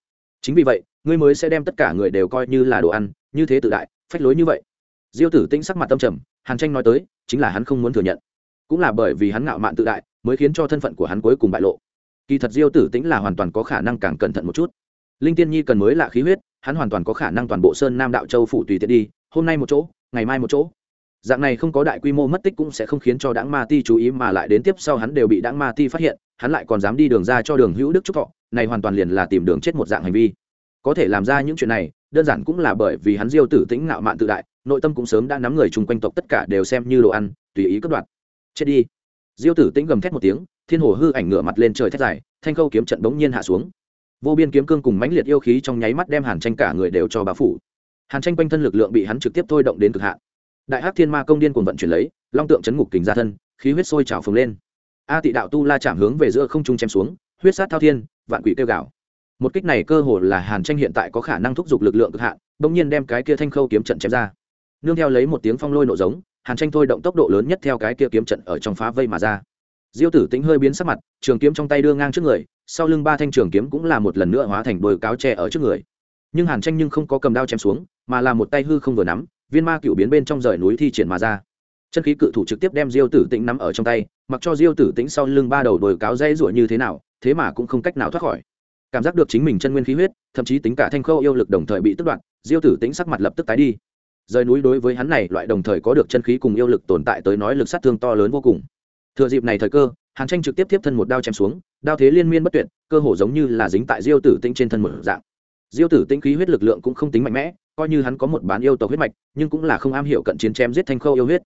Chính vì vậy, ngươi mới sẽ đem tất cả người đều coi như là đồ ăn, như thế tự đại, phách lối như vậy. Diêu tử tĩnh sắc mặt tâm trầm hàn tranh nói tới, chính là hắn không muốn thừa nhận. Cũng là bởi vì hắn ngạo mạn tự đại, mới khiến cho thân phận của hắn cuối cùng bại lộ. Kỳ thật diêu tử tĩnh là hoàn toàn có khả năng càng cẩn thận một chút. Linh tiên nhi cần mới lạ khí huyết, hắn hoàn toàn có khả năng toàn bộ sơn nam đạo châu phủ tùy tiện đi, hôm nay một chỗ, ngày mai một chỗ. Dạng này không có đại quy mô mất tích cũng sẽ không khiến cho đáng ma ti chú ý mà lại đến tiếp sau hắn đều bị đáng ma ti phát hiện, hắn lại còn dám đi đường ra cho đường hữu đức trúc thọ, này hoàn toàn liền là tìm đường chết một dạng hành vi. Có thể làm ra những chuyện này, đơn giản cũng là bởi vì hắn diêu tử tĩnh ngạo mạn tự đại nội tâm cũng sớm đã nắm người chung quanh tộc tất cả đều xem như đồ ăn, tùy ý cất đoạt. Chết đi. Diêu tử tĩnh gầm thét một tiếng, thiên hồ hư ảnh ngửa mặt lên trời thét dài, thanh khâu kiếm trận bỗng nhiên hạ xuống. Vô biên kiếm cương cùng mãnh liệt yêu khí trong nháy mắt đem hàn tranh cả người đều cho bao phủ. Hàn tranh quanh thân lực lượng bị hắn trực tiếp thôi động đến cực hạn. Đại hắc thiên ma công điên cuồng vận chuyển lấy, long tượng chấn ngục kính ra thân, khí huyết sôi trào phồng lên. A tị đạo tu la chạm hướng về giữa không trung chém xuống, huyết sát thao thiên, vạn quỷ kêu gào. Một kích này cơ hồ là hàn tranh hiện tại có khả năng thúc giục lực lượng cực hạn, bỗng nhiên đem cái kia thanh khâu kiếm trận chém ra nương theo lấy một tiếng phong lôi nổ giống, hàn tranh thôi động tốc độ lớn nhất theo cái kia kiếm trận ở trong phá vây mà ra. Diêu tử tĩnh hơi biến sắc mặt, trường kiếm trong tay đưa ngang trước người, sau lưng ba thanh trường kiếm cũng là một lần nữa hóa thành đôi cáo tre ở trước người. Nhưng hàn tranh nhưng không có cầm đao chém xuống, mà là một tay hư không vừa nắm, viên ma cựu biến bên trong rời núi thi triển mà ra. Chân khí cự thủ trực tiếp đem diêu tử tĩnh nắm ở trong tay, mặc cho diêu tử tĩnh sau lưng ba đầu đồi cáo dây ruổi như thế nào, thế mà cũng không cách nào thoát khỏi. Cảm giác được chính mình chân nguyên khí huyết, thậm chí tính cả thanh khâu yêu lực đồng thời bị tức đoạn diêu tử tĩnh sắc mặt lập tức tái đi rời núi đối với hắn này loại đồng thời có được chân khí cùng yêu lực tồn tại tới nói lực sát thương to lớn vô cùng. Thừa dịp này thời cơ, hàn tranh trực tiếp tiếp thân một đao chém xuống, đao thế liên miên bất tuyệt, cơ hồ giống như là dính tại diêu tử tinh trên thân một dạng. Diêu tử tinh khí huyết lực lượng cũng không tính mạnh mẽ, coi như hắn có một bán yêu tộc huyết mạch, nhưng cũng là không am hiểu cận chiến chém giết thanh khâu yêu huyết.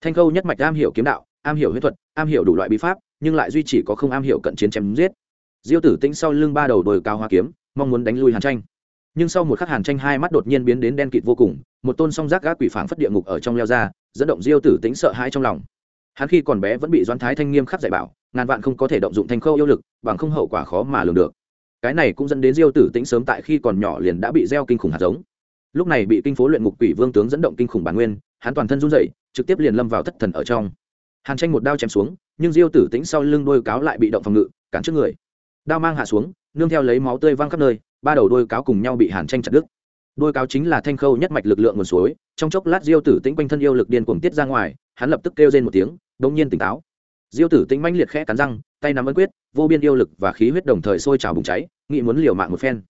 Thanh khâu nhất mạch am hiểu kiếm đạo, am hiểu huyết thuật, am hiểu đủ loại bí pháp, nhưng lại duy trì có không am hiểu cận chiến chém giết. Diêu tử tinh sau lưng ba đầu đồi cao hoa kiếm, mong muốn đánh lui hàn tranh. Nhưng sau một khắc hàn tranh hai mắt đột nhiên biến đến đen kịt vô cùng một tôn song giác gác quỷ phảng phất địa ngục ở trong leo ra, dẫn động diêu tử tĩnh sợ hãi trong lòng. Hắn khi còn bé vẫn bị doãn thái thanh nghiêm khắc dạy bảo, ngàn vạn không có thể động dụng thanh khâu yêu lực, bằng không hậu quả khó mà lường được. Cái này cũng dẫn đến diêu tử tĩnh sớm tại khi còn nhỏ liền đã bị gieo kinh khủng hạt giống. Lúc này bị kinh phố luyện ngục quỷ vương tướng dẫn động kinh khủng bản nguyên, hắn toàn thân run rẩy, trực tiếp liền lâm vào thất thần ở trong. Hàn tranh một đao chém xuống, nhưng diêu tử tĩnh sau lưng đôi cáo lại bị động phòng ngự, cản trước người. Đao mang hạ xuống, nương theo lấy máu tươi văng khắp nơi, ba đầu đôi cáo cùng nhau bị hàn tranh chặt đứt đôi cáo chính là thanh khâu nhất mạch lực lượng nguồn suối, trong chốc lát diêu tử tĩnh quanh thân yêu lực điên cuồng tiết ra ngoài, hắn lập tức kêu lên một tiếng, đống nhiên tỉnh táo. Diêu tử tĩnh manh liệt khẽ cắn răng, tay nắm ấn quyết, vô biên yêu lực và khí huyết đồng thời sôi trào bùng cháy, nghĩ muốn liều mạng một phen.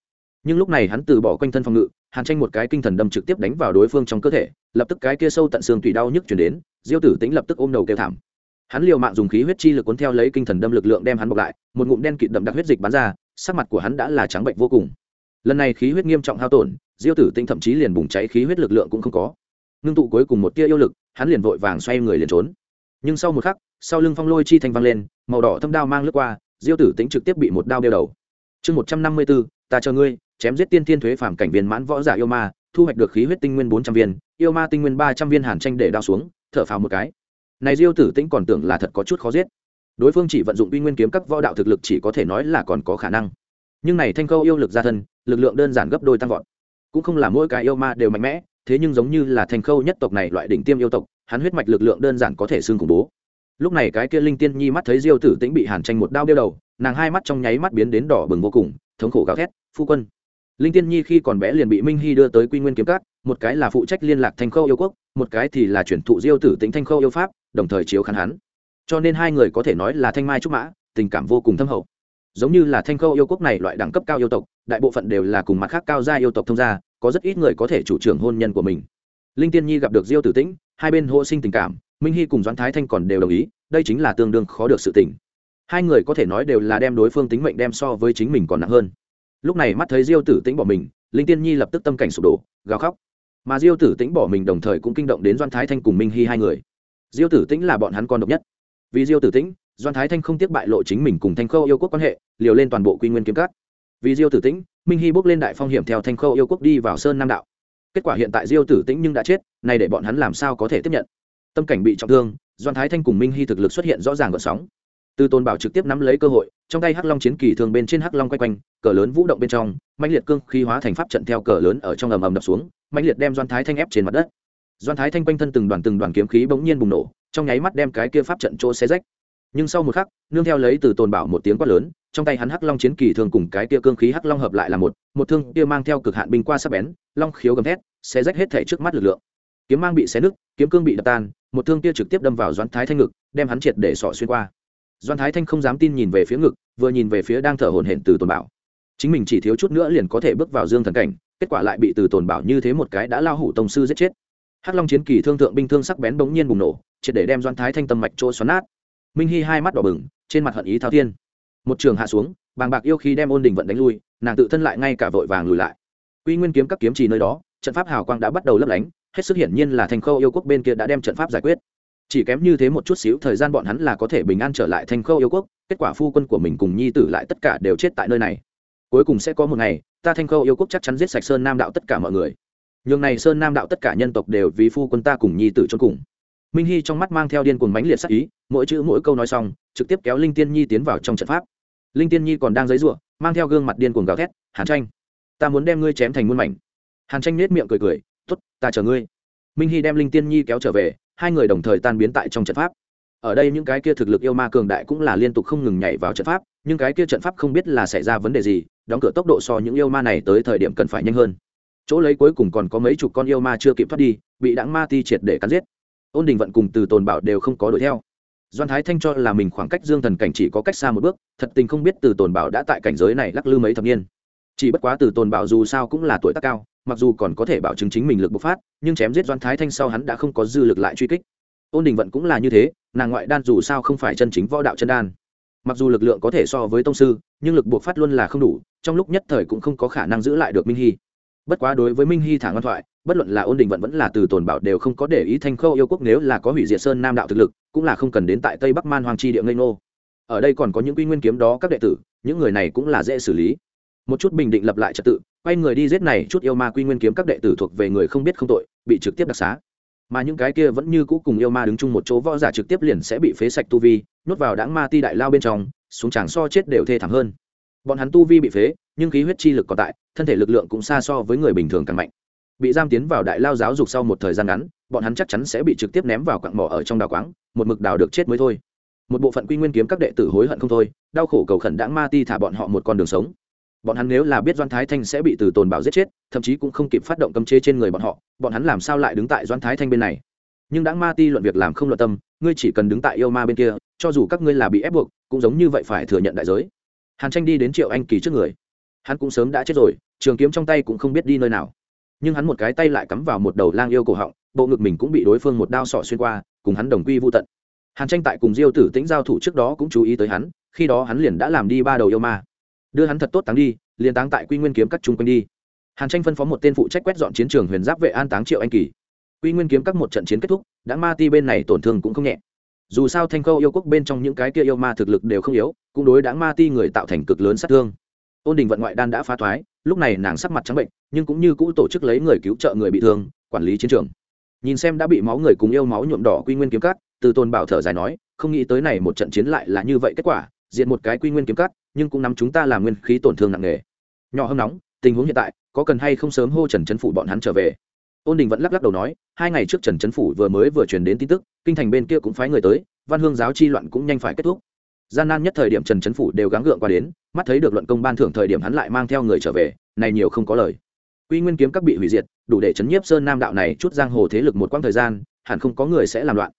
Nhưng lúc này hắn từ bỏ quanh thân phòng ngự, hàn tranh một cái kinh thần đâm trực tiếp đánh vào đối phương trong cơ thể, lập tức cái kia sâu tận xương tùy đau nhức chuyển đến, diêu tử tĩnh lập tức ôm đầu kêu thảm. Hắn liều mạng dùng khí huyết chi lực cuốn theo lấy kinh thần đâm lực lượng đem hắn bọc lại, một ngụm đen kịt đậm đặc huyết dịch bắn ra, sắc mặt của hắn đã là trắng bệnh vô cùng. Lần này khí huyết nghiêm trọng hao tổn diêu tử tinh thậm chí liền bùng cháy khí huyết lực lượng cũng không có. Ngưng tụ cuối cùng một tia yêu lực, hắn liền vội vàng xoay người liền trốn. Nhưng sau một khắc, sau lưng phong lôi chi thanh văng lên, màu đỏ thâm đao mang lướt qua, diêu tử tính trực tiếp bị một đao đeo đầu. Chương một trăm năm mươi bốn, ta chờ ngươi, chém giết tiên thiên thuế phàm cảnh viên mãn võ giả yêu ma, thu hoạch được khí huyết tinh nguyên bốn trăm viên, yêu ma tinh nguyên ba trăm viên hàn tranh để đao xuống, thở phào một cái. Này diêu tử tính còn tưởng là thật có chút khó giết. Đối phương chỉ vận dụng uy nguyên kiếm các võ đạo thực lực chỉ có thể nói là còn có khả năng. Nhưng này thanh câu yêu lực ra thân, lực lượng đơn giản gấp đôi tăng vọt cũng không là mỗi cái yêu ma đều mạnh mẽ, thế nhưng giống như là thanh khâu nhất tộc này loại đỉnh tiêm yêu tộc, hắn huyết mạch lực lượng đơn giản có thể xương khủng bố. Lúc này cái kia linh tiên nhi mắt thấy diêu tử tĩnh bị hàn tranh một đao đeo đầu, nàng hai mắt trong nháy mắt biến đến đỏ bừng vô cùng, thống khổ gào thét, phu quân! Linh tiên nhi khi còn bé liền bị minh hy đưa tới quy nguyên kiếm cát một cái là phụ trách liên lạc thanh khâu yêu quốc, một cái thì là chuyển thụ diêu tử tĩnh thanh khâu yêu pháp, đồng thời chiếu khán hắn. Cho nên hai người có thể nói là thanh mai trúc mã, tình cảm vô cùng thâm hậu giống như là thanh khâu yêu quốc này loại đẳng cấp cao yêu tộc, đại bộ phận đều là cùng mặt khác cao gia yêu tộc thông gia, có rất ít người có thể chủ trưởng hôn nhân của mình. Linh tiên nhi gặp được diêu tử tĩnh, hai bên hô sinh tình cảm, minh hy cùng doãn thái thanh còn đều đồng ý, đây chính là tương đương khó được sự tình. Hai người có thể nói đều là đem đối phương tính mệnh đem so với chính mình còn nặng hơn. Lúc này mắt thấy diêu tử tĩnh bỏ mình, linh tiên nhi lập tức tâm cảnh sụp đổ, gào khóc. Mà diêu tử tĩnh bỏ mình đồng thời cũng kinh động đến doan thái thanh cùng minh hy hai người. Diêu tử tĩnh là bọn hắn con độc nhất. Vì diêu tử tĩnh doan thái thanh không tiếc bại lộ chính mình cùng thanh khâu yêu quốc quan hệ, liều lên toàn bộ quy nguyên kiếm cát vì diêu tử tĩnh, minh hy bước lên đại phong hiểm theo thanh khâu yêu quốc đi vào sơn nam đạo. Kết quả hiện tại diêu tử tĩnh nhưng đã chết này để bọn hắn làm sao có thể tiếp nhận? Tâm cảnh bị trọng thương, doan thái thanh cùng minh hy thực lực xuất hiện rõ ràng gợn sóng. Từ tôn bảo trực tiếp nắm lấy cơ hội, trong tay hắc long chiến kỳ thường bên trên hắc long quay quanh, cờ lớn vũ động bên trong mạnh liệt cương khí hóa thành pháp trận theo cờ lớn ở trong ầm ầm đập xuống mạnh liệt đem doan thái thanh ép trên mặt đất. Doan thái thanh quanh thân từng đoàn từng đoàn kiếm khí bỗng nhiên bùng nổ, trong nháy mắt đem cái kia pháp trận chỗ xé rách nhưng sau một khắc, nương theo lấy từ tồn bảo một tiếng quát lớn, trong tay hắn hắc long chiến kỳ thường cùng cái kia cương khí hắc long hợp lại là một một thương kia mang theo cực hạn binh qua sắc bén, long khiếu gầm thét, xé rách hết thể trước mắt lực lượng. Kiếm mang bị xé nứt, kiếm cương bị đập tan, một thương kia trực tiếp đâm vào doan thái thanh ngực, đem hắn triệt để sọ xuyên qua. Doan thái thanh không dám tin nhìn về phía ngực, vừa nhìn về phía đang thở hổn hển từ tồn bảo. Chính mình chỉ thiếu chút nữa liền có thể bước vào dương thần cảnh, kết quả lại bị từ tồn bảo như thế một cái đã lao hủ tông sư giết chết. Hắc long chiến kỳ thương thượng binh thương sắc bén bỗng nhiên bùng nổ, triệt để đem doan thái thanh tâm mạch chỗ xoắn nát minh hy hai mắt đỏ bừng trên mặt hận ý thao thiên một trường hạ xuống bàng bạc yêu khi đem ôn đình vận đánh lui nàng tự thân lại ngay cả vội vàng lùi lại quy nguyên kiếm các kiếm trì nơi đó trận pháp hào quang đã bắt đầu lấp lánh hết sức hiển nhiên là thành khâu yêu quốc bên kia đã đem trận pháp giải quyết chỉ kém như thế một chút xíu thời gian bọn hắn là có thể bình an trở lại thành khâu yêu quốc kết quả phu quân của mình cùng nhi tử lại tất cả đều chết tại nơi này cuối cùng sẽ có một ngày ta thanh khâu yêu quốc chắc chắn giết sạch sơn nam đạo tất cả mọi người nhường này sơn nam đạo tất cả nhân tộc đều vì phu quân ta cùng nhi tử cho cùng minh hy trong mắt mang theo điên cuồng mãnh liệt sắc ý, mỗi chữ mỗi câu nói xong, trực tiếp kéo linh tiên nhi tiến vào trong trận pháp. Linh tiên nhi còn đang giấy ruộng mang theo gương mặt điên cuồng gào thét, hàn tranh, ta muốn đem ngươi chém thành muôn mảnh. Hàn tranh nết miệng cười cười t ố t ta chờ ngươi. Minh hy đem linh tiên nhi kéo trở về, hai người đồng thời tan biến tại trong trận pháp. Ở đây những cái kia thực lực yêu ma cường đại cũng là liên tục không ngừng nhảy vào trận pháp, nhưng cái kia trận pháp không biết là xảy ra vấn đề gì, đóng cửa tốc độ so những yêu ma này tới thời điểm cần phải nhanh hơn. Chỗ lấy cuối cùng còn có mấy chục con yêu ma chưa kịp thoát đi, bị đáng ma ti triệt để cắn giết ôn đình vận cùng từ tồn bảo đều không có đuổi theo. Doan thái thanh cho là mình khoảng cách dương thần cảnh chỉ có cách xa một bước, thật tình không biết từ tồn bảo đã tại cảnh giới này lắc lư mấy thập niên. Chỉ bất quá từ tồn bảo dù sao cũng là tuổi tác cao, mặc dù còn có thể bảo chứng chính mình lực bộc phát, nhưng chém giết doan thái thanh sau hắn đã không có dư lực lại truy kích. Ôn đình vận cũng là như thế, nàng ngoại đan dù sao không phải chân chính võ đạo chân đan. Mặc dù lực lượng có thể so với tông sư, nhưng lực buộc phát luôn là không đủ, trong lúc nhất thời cũng không có khả năng giữ lại được minh hy bất quá đối với minh hy thả ngoan thoại, bất luận là ôn Đình vận vẫn là từ tồn bảo đều không có để ý thanh khâu yêu quốc nếu là có hủy diệt sơn nam đạo thực lực, cũng là không cần đến tại tây bắc man hoàng chi địa ngây ngô. Ở đây còn có những quy nguyên kiếm đó các đệ tử, những người này cũng là dễ xử lý. Một chút bình định lập lại trật tự, quay người đi giết này chút yêu ma quy nguyên kiếm các đệ tử thuộc về người không biết không tội, bị trực tiếp đặc xá. Mà những cái kia vẫn như cũ cùng yêu ma đứng chung một chỗ võ giả trực tiếp liền sẽ bị phế sạch tu vi, nhốt vào đãng ma ti đại lao bên trong, xuống tràng so chết đều thê thảm hơn bọn hắn tu vi bị phế, nhưng khí huyết chi lực còn tại, thân thể lực lượng cũng xa so với người bình thường càng mạnh. Bị giam tiến vào đại lao giáo dục sau một thời gian ngắn, bọn hắn chắc chắn sẽ bị trực tiếp ném vào quặng mỏ ở trong đào quáng, một mực đào được chết mới thôi. Một bộ phận quy nguyên kiếm các đệ tử hối hận không thôi, đau khổ cầu khẩn đãng ma ti thả bọn họ một con đường sống. Bọn hắn nếu là biết doan thái thanh sẽ bị từ tồn bảo giết chết, thậm chí cũng không kịp phát động cấm chế trên người bọn họ, bọn hắn làm sao lại đứng tại doan thái thanh bên này? Nhưng đãng ma ti luận việc làm không luận tâm, ngươi chỉ cần đứng tại yêu ma bên kia, cho dù các ngươi là bị ép buộc, cũng giống như vậy phải thừa nhận đại giới hàn tranh đi đến triệu anh kỳ trước người. Hắn cũng sớm đã chết rồi, trường kiếm trong tay cũng không biết đi nơi nào. Nhưng hắn một cái tay lại cắm vào một đầu lang yêu cổ họng, bộ ngực mình cũng bị đối phương một đao sọ xuyên qua, cùng hắn đồng quy vô tận. Hàn tranh tại cùng diêu tử tĩnh giao thủ trước đó cũng chú ý tới hắn, khi đó hắn liền đã làm đi ba đầu yêu ma. Đưa hắn thật tốt táng đi, liền táng tại quy nguyên kiếm các chung quanh đi. Hàn tranh phân phó một tên phụ trách quét dọn chiến trường huyền giáp vệ an táng triệu anh kỳ. Quy nguyên kiếm các một trận chiến kết thúc, đã ma ti bên này tổn thương cũng không nhẹ. Dù sao thanh khâu yêu quốc bên trong những cái kia yêu ma thực lực đều không yếu cũng đối đã ma ti người tạo thành cực lớn sát thương. Ôn đình vận ngoại đan đã phá thoái, lúc này nàng sắc mặt trắng bệnh, nhưng cũng như cũ tổ chức lấy người cứu trợ người bị thương, quản lý chiến trường. Nhìn xem đã bị máu người cùng yêu máu nhuộm đỏ quy nguyên kiếm cắt, từ tôn bảo thở dài nói, không nghĩ tới này một trận chiến lại là như vậy kết quả, diện một cái quy nguyên kiếm cắt, nhưng cũng nắm chúng ta làm nguyên khí tổn thương nặng nề. Nhỏ hâm nóng, tình huống hiện tại, có cần hay không sớm hô trần trấn phủ bọn hắn trở về? Ôn đình vẫn lắc lắc đầu nói, hai ngày trước trần trấn phủ vừa mới vừa truyền đến tin tức, kinh thành bên kia cũng phái người tới, văn hương giáo chi loạn cũng nhanh phải kết thúc gian nan nhất thời điểm trần trấn phủ đều gắng gượng qua đến, mắt thấy được luận công ban thưởng thời điểm hắn lại mang theo người trở về, này nhiều không có lời. Quy nguyên kiếm các bị hủy diệt, đủ để chấn nhiếp sơn nam đạo này chút giang hồ thế lực một quãng thời gian, hẳn không có người sẽ làm loạn.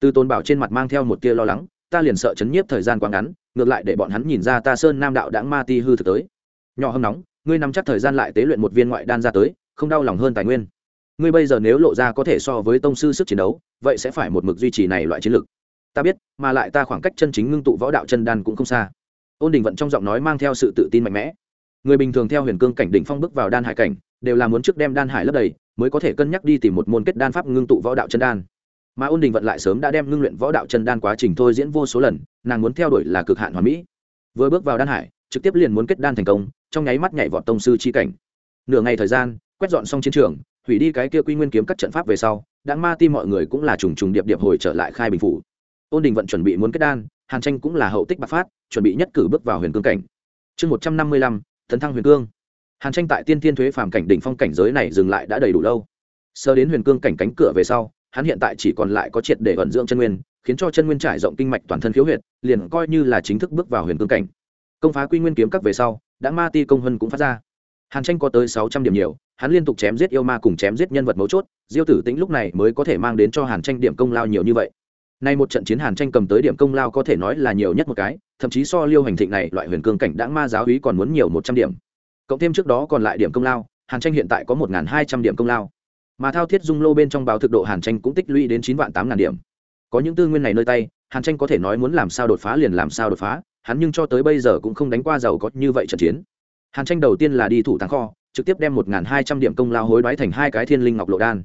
Từ tôn bảo trên mặt mang theo một tia lo lắng, ta liền sợ chấn nhiếp thời gian quá ngắn, ngược lại để bọn hắn nhìn ra ta sơn nam đạo đã ma ti hư thực tới. Nhỏ hâm nóng, ngươi nắm chắc thời gian lại tế luyện một viên ngoại đan ra tới, không đau lòng hơn tài nguyên. Ngươi bây giờ nếu lộ ra có thể so với tông sư sức chiến đấu, vậy sẽ phải một mực duy trì này loại chiến lược ta biết, mà lại ta khoảng cách chân chính ngưng tụ võ đạo chân đan cũng không xa. Ôn đình vận trong giọng nói mang theo sự tự tin mạnh mẽ. Người bình thường theo huyền cương cảnh đỉnh phong bước vào đan hải cảnh, đều là muốn trước đem đan hải lấp đầy, mới có thể cân nhắc đi tìm một môn kết đan pháp ngưng tụ võ đạo chân đan. Mà ôn đình vận lại sớm đã đem ngưng luyện võ đạo chân đan quá trình thôi diễn vô số lần, nàng muốn theo đuổi là cực hạn hoàn mỹ. Vừa bước vào đan hải, trực tiếp liền muốn kết đan thành công, trong nháy mắt nhảy vọt tông sư chi cảnh. Nửa ngày thời gian, quét dọn xong chiến trường, hủy đi cái kia quy nguyên kiếm các trận pháp về sau đã ma ti mọi người cũng là trùng trùng điệp điệp hồi trở lại khai bình phủ ôn đình vận chuẩn bị muốn kết đan, hàn tranh cũng là hậu tích bạc phát, chuẩn bị nhất cử bước vào huyền cương cảnh. Chương một trăm năm mươi lăm, tấn thăng huyền cương. Hàn tranh tại tiên thiên thuế phàm cảnh đỉnh phong cảnh giới này dừng lại đã đầy đủ lâu. Sơ đến huyền cương cảnh cánh cửa về sau, hắn hiện tại chỉ còn lại có triệt để vận dưỡng chân nguyên, khiến cho chân nguyên trải rộng kinh mạch toàn thân khiếu huyệt, liền coi như là chính thức bước vào huyền cương cảnh. Công phá quy nguyên kiếm các về sau, đã ma ti công hân cũng phát ra. Hàn tranh có tới sáu trăm điểm nhiều, hắn liên tục chém giết yêu ma cùng chém giết nhân vật mấu chốt, diêu tử tĩnh lúc này mới có thể mang đến cho hàn tranh điểm công lao nhiều như vậy nay một trận chiến hàn tranh cầm tới điểm công lao có thể nói là nhiều nhất một cái, thậm chí so liêu hành thịnh này loại huyền cương cảnh đã ma giáo úy còn muốn nhiều một trăm điểm. Cộng thêm trước đó còn lại điểm công lao, hàn tranh hiện tại có một hai trăm điểm công lao. Mà thao thiết dung lô bên trong báo thực độ hàn tranh cũng tích lũy đến chín vạn tám ngàn điểm. Có những tư nguyên này nơi tay, hàn tranh có thể nói muốn làm sao đột phá liền làm sao đột phá, hắn nhưng cho tới bây giờ cũng không đánh qua giàu có như vậy trận chiến. Hàn tranh đầu tiên là đi thủ tàng kho, trực tiếp đem một hai trăm điểm công lao hối đoái thành hai cái thiên linh ngọc lộ đan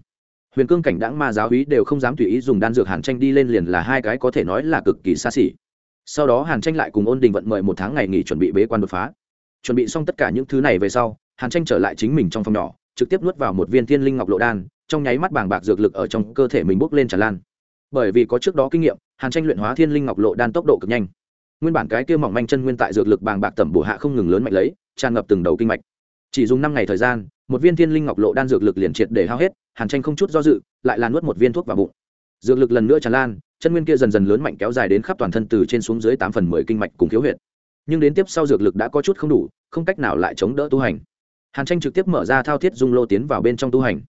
huyền cương cảnh đãng ma giáo hí đều không dám tùy ý dùng đan dược hàn tranh đi lên liền là hai cái có thể nói là cực kỳ xa xỉ. Sau đó hàn tranh lại cùng ôn đình vận mời một tháng ngày nghỉ chuẩn bị bế quan đột phá. Chuẩn bị xong tất cả những thứ này về sau, hàn tranh trở lại chính mình trong phòng nhỏ, trực tiếp nuốt vào một viên thiên linh ngọc lộ đan, trong nháy mắt bàng bạc dược lực ở trong cơ thể mình bốc lên tràn lan. Bởi vì có trước đó kinh nghiệm, hàn tranh luyện hóa thiên linh ngọc lộ đan tốc độ cực nhanh. Nguyên bản cái kia mỏng manh chân nguyên tại dược lực bàng bạc tẩm bổ hạ không ngừng lớn mạnh lấy, tràn ngập từng đầu kinh mạch chỉ dùng năm ngày thời gian, một viên thiên linh ngọc lộ đan dược lực liền triệt để hao hết, hàn tranh không chút do dự, lại là nuốt một viên thuốc vào bụng. Dược lực lần nữa tràn lan, chân nguyên kia dần dần lớn mạnh kéo dài đến khắp toàn thân từ trên xuống dưới tám phần mười kinh mạch cùng khiếu huyệt. Nhưng đến tiếp sau dược lực đã có chút không đủ, không cách nào lại chống đỡ tu hành. Hàn tranh trực tiếp mở ra thao thiết dung lô tiến vào bên trong tu hành.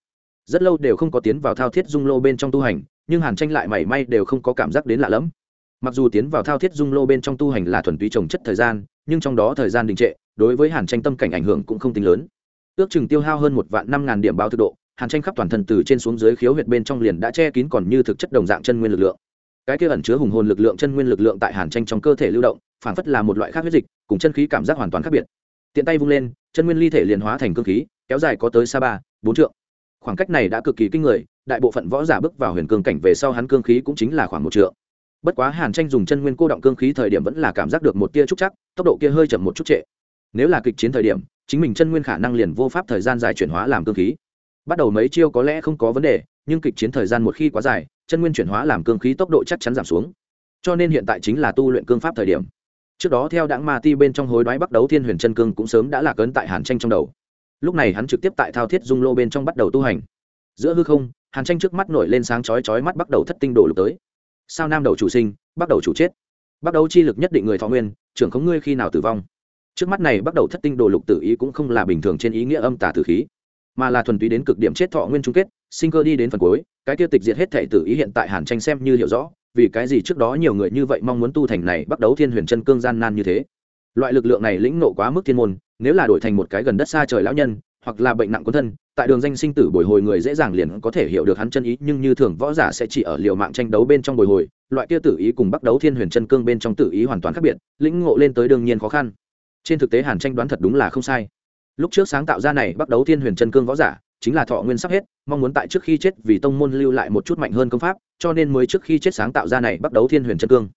Rất lâu đều không có tiến vào thao thiết dung lô bên trong tu hành, nhưng hàn tranh lại mảy may đều không có cảm giác đến lạ lẫm mặc dù tiến vào thao thiết dung lô bên trong tu hành là thuần túy trồng chất thời gian, nhưng trong đó thời gian đình trệ, đối với hàn tranh tâm cảnh ảnh hưởng cũng không tính lớn. Ước chừng tiêu hao hơn một vạn năm ngàn điểm bao thực độ, hàn tranh khắp toàn thân từ trên xuống dưới khiếu huyệt bên trong liền đã che kín còn như thực chất đồng dạng chân nguyên lực lượng. Cái kia ẩn chứa hùng hồn lực lượng chân nguyên lực lượng tại hàn tranh trong cơ thể lưu động phản phất là một loại khác huyết dịch, cùng chân khí cảm giác hoàn toàn khác biệt. Tiện tay vung lên, chân nguyên ly thể liền hóa thành cơ khí, kéo dài có tới xa ba, bốn trượng. Khoảng cách này đã cực kỳ kinh người, đại bộ phận võ giả bước vào huyền cương cảnh về sau hắn cương khí cũng chính là khoảng một trượng bất quá hàn tranh dùng chân nguyên cô động cương khí thời điểm vẫn là cảm giác được một tia trúc chắc, tốc độ kia hơi chậm một chút trệ. Nếu là kịch chiến thời điểm, chính mình chân nguyên khả năng liền vô pháp thời gian dài chuyển hóa làm cương khí. Bắt đầu mấy chiêu có lẽ không có vấn đề, nhưng kịch chiến thời gian một khi quá dài, chân nguyên chuyển hóa làm cương khí tốc độ chắc chắn giảm xuống. Cho nên hiện tại chính là tu luyện cương pháp thời điểm. Trước đó theo đảng ma ti bên trong hối đoái bắt đấu thiên huyền chân cương cũng sớm đã lạc ấn tại hàn tranh trong đầu. Lúc này hắn trực tiếp tại thao thiết dung lô bên trong bắt đầu tu hành. Giữa hư không, hàn tranh trước mắt nổi lên sáng chói chói mắt bắt đầu thất tinh đổ lục tới sao nam đầu chủ sinh bắt đầu chủ chết. Bắt đầu chi lực nhất định người thọ nguyên, trưởng không ngươi khi nào tử vong. Trước mắt này bắt đầu thất tinh đồ lục tử ý cũng không là bình thường trên ý nghĩa âm tà tử khí, mà là thuần túy đến cực điểm chết thọ nguyên chung kết, sinh cơ đi đến phần cuối, cái tiêu tịch diệt hết thể tử ý hiện tại hàn tranh xem như hiểu rõ, vì cái gì trước đó nhiều người như vậy mong muốn tu thành này bắt đầu thiên huyền chân cương gian nan như thế. Loại lực lượng này lĩnh nộ quá mức thiên môn, nếu là đổi thành một cái gần đất xa trời lão nhân hoặc là bệnh nặng quân thân, tại đường danh sinh tử bồi hồi người dễ dàng liền có thể hiểu được hắn chân ý, nhưng như thường võ giả sẽ chỉ ở liều mạng tranh đấu bên trong bồi hồi, loại kia tử ý cùng bắt đấu thiên huyền chân cương bên trong tử ý hoàn toàn khác biệt, lĩnh ngộ lên tới đương nhiên khó khăn. Trên thực tế hàn tranh đoán thật đúng là không sai. Lúc trước sáng tạo ra này bắt đấu thiên huyền chân cương võ giả, chính là thọ nguyên sắp hết, mong muốn tại trước khi chết vì tông môn lưu lại một chút mạnh hơn công pháp, cho nên mới trước khi chết sáng tạo ra này bắt đấu thiên huyền chân cương.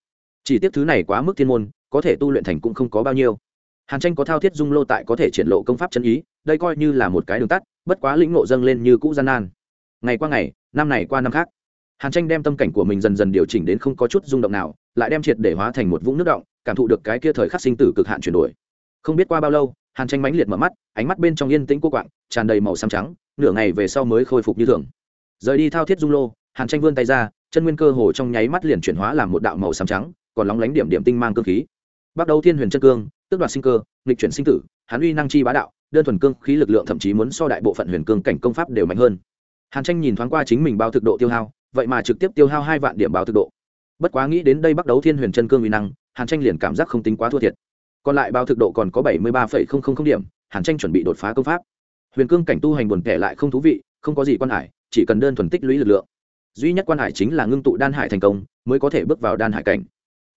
Chỉ tiếc thứ này quá mức thiên môn, có thể tu luyện thành cũng không có bao nhiêu. Hàn tranh có thao thiết dung lô tại có thể triển lộ công pháp chân ý đây coi như là một cái đường tắt, bất quá lĩnh ngộ dâng lên như cũ gian nan. Ngày qua ngày, năm này qua năm khác, hàn tranh đem tâm cảnh của mình dần dần điều chỉnh đến không có chút rung động nào, lại đem triệt để hóa thành một vũng nước động, cảm thụ được cái kia thời khắc sinh tử cực hạn chuyển đổi. Không biết qua bao lâu, hàn tranh mãnh liệt mở mắt, ánh mắt bên trong yên tĩnh cô quạng, tràn đầy màu xám trắng, nửa ngày về sau mới khôi phục như thường. Rời đi thao thiết dung lô, hàn tranh vươn tay ra, chân nguyên cơ hồ trong nháy mắt liền chuyển hóa làm một đạo màu xám trắng, còn lóng lánh điểm điểm tinh mang cơ khí. Bắt đầu thiên huyền chân cương tước đoạt sinh cơ, nghịch chuyển sinh tử, hắn uy năng chi bá đạo đơn thuần cương khí lực lượng thậm chí muốn so đại bộ phận huyền cương cảnh công pháp đều mạnh hơn. Hàn tranh nhìn thoáng qua chính mình bao thực độ tiêu hao, vậy mà trực tiếp tiêu hao hai vạn điểm bao thực độ. Bất quá nghĩ đến đây bắt đầu thiên huyền chân cương uy năng, hàn tranh liền cảm giác không tính quá thua thiệt. Còn lại bao thực độ còn có bảy mươi ba điểm, hàn tranh chuẩn bị đột phá công pháp. Huyền cương cảnh tu hành buồn kẻ lại không thú vị, không có gì quan hải, chỉ cần đơn thuần tích lũy lực lượng. Duy nhất quan hải chính là ngưng tụ đan hải thành công, mới có thể bước vào đan hải cảnh.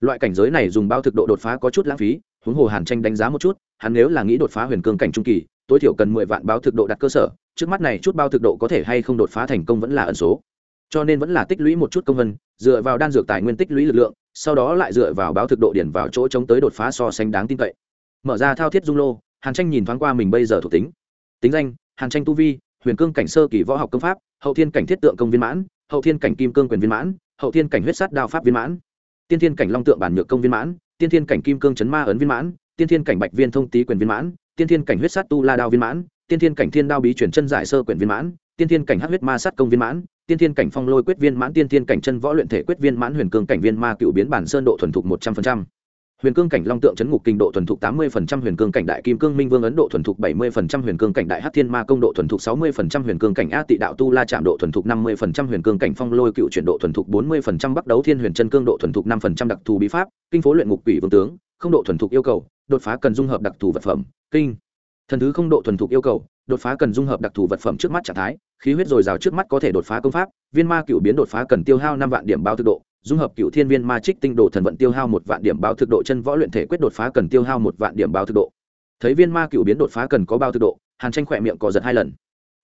Loại cảnh giới này dùng bao thực độ đột phá có chút lãng phí, huống hồ hàn tranh đánh giá một chút hắn nếu là nghĩ đột phá huyền cương cảnh trung kỳ, tối thiểu cần mười vạn báo thực độ đặt cơ sở, trước mắt này chút bao thực độ có thể hay không đột phá thành công vẫn là ẩn số. Cho nên vẫn là tích lũy một chút công vân, dựa vào đan dược tài nguyên tích lũy lực lượng, sau đó lại dựa vào báo thực độ điển vào chỗ chống tới đột phá so sánh đáng tin cậy. Mở ra thao thiết dung lô, hàn tranh nhìn thoáng qua mình bây giờ thuộc tính. Tính danh, hàn tranh tu vi, huyền cương cảnh sơ kỳ võ học công pháp, hậu thiên cảnh thiết tượng công viên mãn, hậu thiên cảnh kim cương quyền viên mãn, hậu thiên cảnh huyết sát đao pháp viên mãn, tiên thiên cảnh long tượng bản nhược công viên mãn, tiên thiên cảnh kim cương chấn ma ấn viên mãn tiên thiên cảnh bạch viên thông tý quyền viên mãn, tiên thiên cảnh huyết sát tu la đao viên mãn, tiên thiên cảnh thiên đao bí chuyển chân giải sơ quyền viên mãn, tiên thiên cảnh hắc huyết ma sát công viên mãn, tiên thiên cảnh phong lôi quyết viên mãn, tiên thiên cảnh chân võ luyện thể quyết viên mãn, huyền cương cảnh viên ma cựu biến bản sơn độ thuần thục một trăm phần trăm huyền cương cảnh long tượng chấn ngục kinh độ thuần thục tám mươi huyền cương cảnh đại kim cương minh vương ấn độ thuần thục bảy mươi huyền cương cảnh đại hát thiên ma công độ thuần thục sáu mươi huyền cương cảnh a tị đạo tu la chạm độ thuần thục năm mươi huyền cương cảnh phong lôi cựu chuyển độ thuần thục bốn mươi bắc đấu thiên huyền chân cương độ thuần thục năm đặc thù bí pháp, kinh phố luyện ngục quỷ vương tướng, không độ thuần thục yêu cầu, đột phá cần dung hợp đặc thù vật phẩm, kinh. Thần thứ không độ thuần thục yêu cầu, đột phá cần dung hợp đặc thù vật phẩm trước mắt trạng thái, khí huyết dồi dào trước mắt có thể đột phá công pháp, viên ma cựu biến đột phá cần tiêu hao năm vạn điểm bao tự độ dung hợp cựu thiên viên ma trích tinh độ thần vận tiêu hao một vạn điểm bao thực độ, chân võ luyện thể quyết đột phá cần tiêu hao một vạn điểm bao thực độ. Thấy viên ma cựu biến đột phá cần có bao thực độ, hàn tranh khỏe miệng có giật hai lần.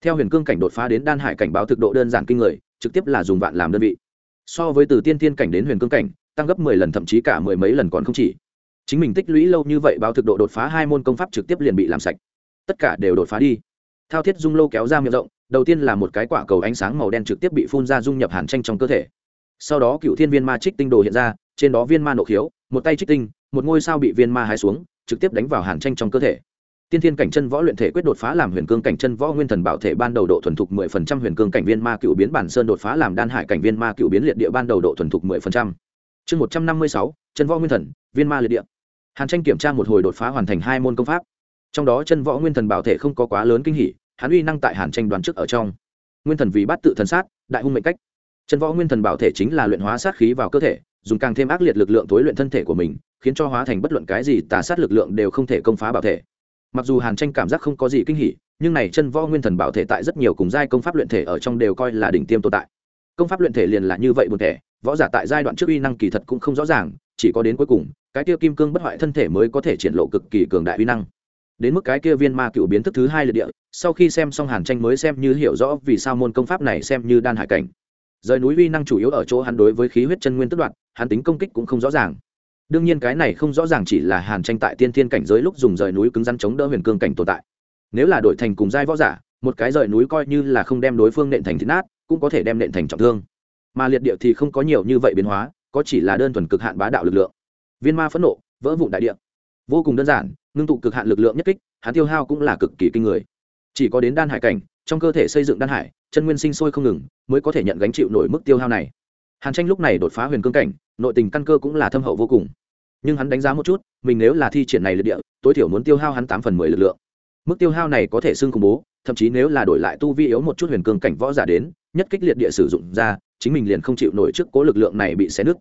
Theo huyền cương cảnh đột phá đến đan hải cảnh báo thực độ đơn giản kinh người, trực tiếp là dùng vạn làm đơn vị. So với từ tiên Thiên cảnh đến huyền cương cảnh, tăng gấp mười lần, thậm chí cả mười mấy lần còn không chỉ. Chính mình tích lũy lâu như vậy, báo thực độ đột phá hai môn công pháp trực tiếp liền bị làm sạch. Tất cả đều đột phá đi. Thao thiết dung lô kéo ra miệng rộng, đầu tiên là một cái quả cầu ánh sáng màu đen trực tiếp bị phun ra dung nhập hàn tranh trong cơ thể sau đó cựu thiên viên ma trích tinh đồ hiện ra, trên đó viên ma nộ khiếu, một tay trích tinh, một ngôi sao bị viên ma hái xuống, trực tiếp đánh vào hàn tranh trong cơ thể. Tiên thiên cảnh chân võ luyện thể quyết đột phá làm huyền cương cảnh chân võ nguyên thần bảo thể ban đầu độ thuần thục mười phần trăm, huyền cương cảnh viên ma cựu biến bản sơn đột phá làm đan hải cảnh viên ma cựu biến liệt địa ban đầu độ thuần thục mười phần trăm. Chương một trăm năm mươi sáu, chân võ nguyên thần, viên ma liệt địa. Hàn tranh kiểm tra một hồi đột phá hoàn thành hai môn công pháp. Trong đó chân võ nguyên thần bảo thể không có quá lớn kinh hỉ, hắn uy năng tại hàn tranh đoàn trước ở trong. Nguyên thần vì bắt tự thần sát, đại hung mệnh cách chân võ nguyên thần bảo thể chính là luyện hóa sát khí vào cơ thể, dùng càng thêm ác liệt lực lượng tối luyện thân thể của mình, khiến cho hóa thành bất luận cái gì tà sát lực lượng đều không thể công phá bảo thể. Mặc dù hàn tranh cảm giác không có gì kinh hỉ, nhưng này chân võ nguyên thần bảo thể tại rất nhiều cùng giai công pháp luyện thể ở trong đều coi là đỉnh tiêm tồn tại. Công pháp luyện thể liền là như vậy buồn thể võ giả tại giai đoạn trước uy năng kỳ thật cũng không rõ ràng, chỉ có đến cuối cùng, cái kia kim cương bất hoại thân thể mới có thể triển lộ cực kỳ cường đại uy năng. Đến mức cái kia viên ma cựu biến thức thứ hai liệt địa, sau khi xem xong hàn tranh mới xem như hiểu rõ vì sao môn công pháp này xem như đan hải cảnh rời núi uy năng chủ yếu ở chỗ hắn đối với khí huyết chân nguyên tức đoạn hắn tính công kích cũng không rõ ràng. Đương nhiên cái này không rõ ràng chỉ là hàn tranh tại tiên thiên cảnh giới lúc dùng rời núi cứng rắn chống đỡ huyền cương cảnh tồn tại. Nếu là đổi thành cùng giai võ giả, một cái rời núi coi như là không đem đối phương nện thành thịt nát, cũng có thể đem nện thành trọng thương. Mà liệt địa thì không có nhiều như vậy biến hóa, có chỉ là đơn thuần cực hạn bá đạo lực lượng. Viên ma phẫn nộ, vỡ vụn đại địa. Vô cùng đơn giản, ngưng tụ cực hạn lực lượng nhất kích, hắn tiêu hao cũng là cực kỳ kinh người. Chỉ có đến đan hải cảnh, trong cơ thể xây dựng đan hải chân nguyên sinh sôi không ngừng, mới có thể nhận gánh chịu nổi mức tiêu hao này. Hàn tranh lúc này đột phá huyền cương cảnh, nội tình căn cơ cũng là thâm hậu vô cùng. Nhưng hắn đánh giá một chút, mình nếu là thi triển này lực địa, tối thiểu muốn tiêu hao hắn tám phần mười lực lượng. Mức tiêu hao này có thể xưng khủng bố, thậm chí nếu là đổi lại tu vi yếu một chút huyền cương cảnh võ giả đến, nhất kích liệt địa sử dụng ra, chính mình liền không chịu nổi trước cố lực lượng này bị xé nứt.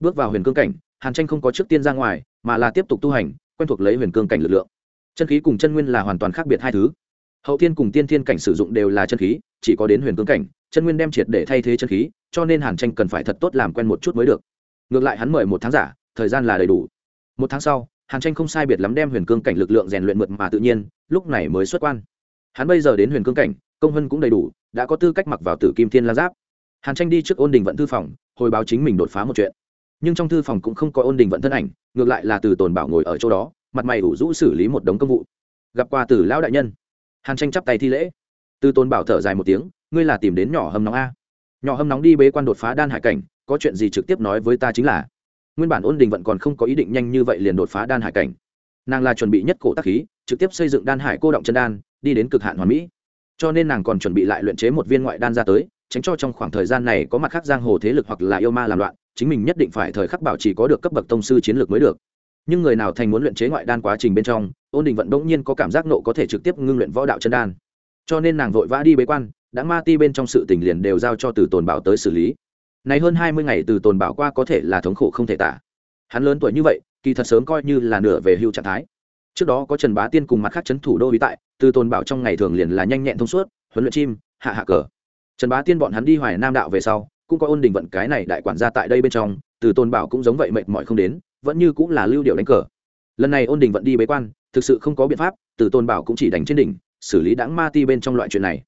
Bước vào huyền cương cảnh, hàn tranh không có trước tiên ra ngoài, mà là tiếp tục tu hành, quen thuộc lấy huyền cương cảnh lực lượng. Chân khí cùng chân nguyên là hoàn toàn khác biệt hai thứ hậu thiên cùng tiên thiên cảnh sử dụng đều là chân khí, chỉ có đến huyền cương cảnh, chân nguyên đem triệt để thay thế chân khí, cho nên hàn tranh cần phải thật tốt làm quen một chút mới được. Ngược lại hắn mời một tháng giả, thời gian là đầy đủ. Một tháng sau, hàn tranh không sai biệt lắm đem huyền cương cảnh lực lượng rèn luyện mượt mà tự nhiên, lúc này mới xuất quan. Hắn bây giờ đến huyền cương cảnh, công hân cũng đầy đủ, đã có tư cách mặc vào tử kim thiên la giáp. Hàn tranh đi trước ôn đình vận thư phòng, hồi báo chính mình đột phá một chuyện. Nhưng trong thư phòng cũng không có ôn đình vận thân ảnh, ngược lại là từ tồn bảo ngồi ở chỗ đó, mặt mày ủ rũ xử lý một đống công vụ. Gặp qua từ lão đại nhân hàn tranh chắp tay thi lễ. Từ tôn bảo thở dài một tiếng, ngươi là tìm đến nhỏ hâm nóng a. Nhỏ hâm nóng đi bế quan đột phá đan hải cảnh, có chuyện gì trực tiếp nói với ta chính là, nguyên bản ôn đình vận còn không có ý định nhanh như vậy liền đột phá đan hải cảnh. Nàng là chuẩn bị nhất cổ tác khí, trực tiếp xây dựng đan hải cô động chân đan, đi đến cực hạn hoàn mỹ. Cho nên nàng còn chuẩn bị lại luyện chế một viên ngoại đan ra tới, tránh cho trong khoảng thời gian này có mặt khác giang hồ thế lực hoặc là yêu ma làm loạn, chính mình nhất định phải thời khắc bảo trì có được cấp bậc tông sư chiến lược mới được nhưng người nào thành muốn luyện chế ngoại đan quá trình bên trong, ôn đình vận đ nhiên có cảm giác nộ có thể trực tiếp ngưng luyện võ đạo chân đan. Cho nên nàng vội vã đi bế quan, đã ma ti bên trong sự tình liền đều giao cho từ tồn bảo tới xử lý. Này hơn hai mươi ngày từ tồn bảo qua có thể là thống khổ không thể tả. Hắn lớn tuổi như vậy, kỳ thật sớm coi như là nửa về hưu trạng thái. Trước đó có trần bá tiên cùng mặt khác chấn thủ đô bí tại, từ tồn bảo trong ngày thường liền là nhanh nhẹn thông suốt, huấn luyện chim, hạ hạ cờ. Trần bá tiên bọn hắn đi hoài nam đạo về sau, cũng có ôn đình vận cái này đại quản gia tại đây bên trong, từ tôn bảo cũng giống vậy mệt mỏi không đến vẫn như cũng là lưu điệu đánh cờ. Lần này ôn đình vận đi bế quan, thực sự không có biện pháp, từ tôn bảo cũng chỉ đánh trên đỉnh, xử lý đáng ma ti bên trong loại chuyện này.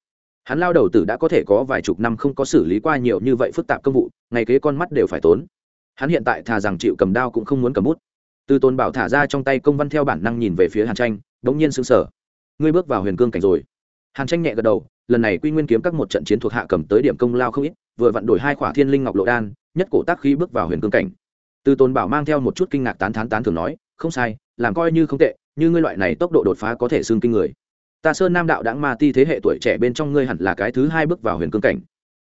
Hắn lao đầu tử đã có thể có vài chục năm không có xử lý qua nhiều như vậy phức tạp công vụ, ngày kế con mắt đều phải tốn. Hắn hiện tại thà rằng chịu cầm đao cũng không muốn cầm bút. Từ tôn bảo thả ra trong tay công văn theo bản năng nhìn về phía hàn tranh đ ỗ n g nhiên xứng sở ngươi bước vào huyền cương cảnh rồi. Hàn tranh nhẹ gật đầu, lần này quy nguyên kiếm các một trận chiến thuộc hạ cầm tới điểm công lao không ít, vừa vặn đổi hai khỏa thiên linh ngọc lộ đan, nhất cổ tác khí bước vào huyền cương cảnh từ tôn bảo mang theo một chút kinh ngạc tán thán tán thường nói, không sai, làm coi như không tệ, như ngươi loại này tốc độ đột phá có thể xương kinh người. Ta sơn nam đạo đãng ma ti thế hệ tuổi trẻ bên trong ngươi hẳn là cái thứ hai bước vào huyền cương cảnh.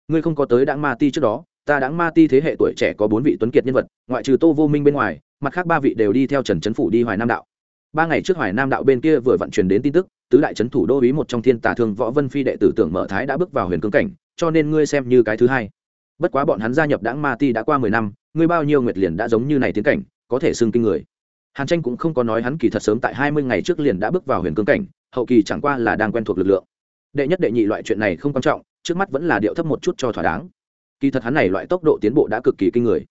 Ngươi không có tới đãng ma ti trước đó, ta đãng ma ti thế hệ tuổi trẻ có bốn vị tuấn kiệt nhân vật, ngoại trừ tô vô minh bên ngoài, mặt khác ba vị đều đi theo trần trấn phủ đi hoài nam đạo. Ba ngày trước hoài nam đạo bên kia vừa vận chuyển đến tin tức, tứ đại trấn thủ đô ý một trong thiên tà thương võ vân phi đệ tử tưởng mở thái đã bước vào huyền cương cảnh, cho nên ngươi xem như cái thứ hai. Bất quá bọn hắn gia nhập đãng ma ti đã qua mười năm ngươi bao nhiêu nguyệt liền đã giống như này tiến cảnh, có thể xưng kinh người. Hàn tranh cũng không có nói hắn kỳ thật sớm tại hai mươi ngày trước liền đã bước vào huyền cương cảnh, hậu kỳ chẳng qua là đang quen thuộc lực lượng. Đệ nhất đệ nhị loại chuyện này không quan trọng, trước mắt vẫn là điệu thấp một chút cho thỏa đáng. Kỳ thật hắn này loại tốc độ tiến bộ đã cực kỳ kinh người.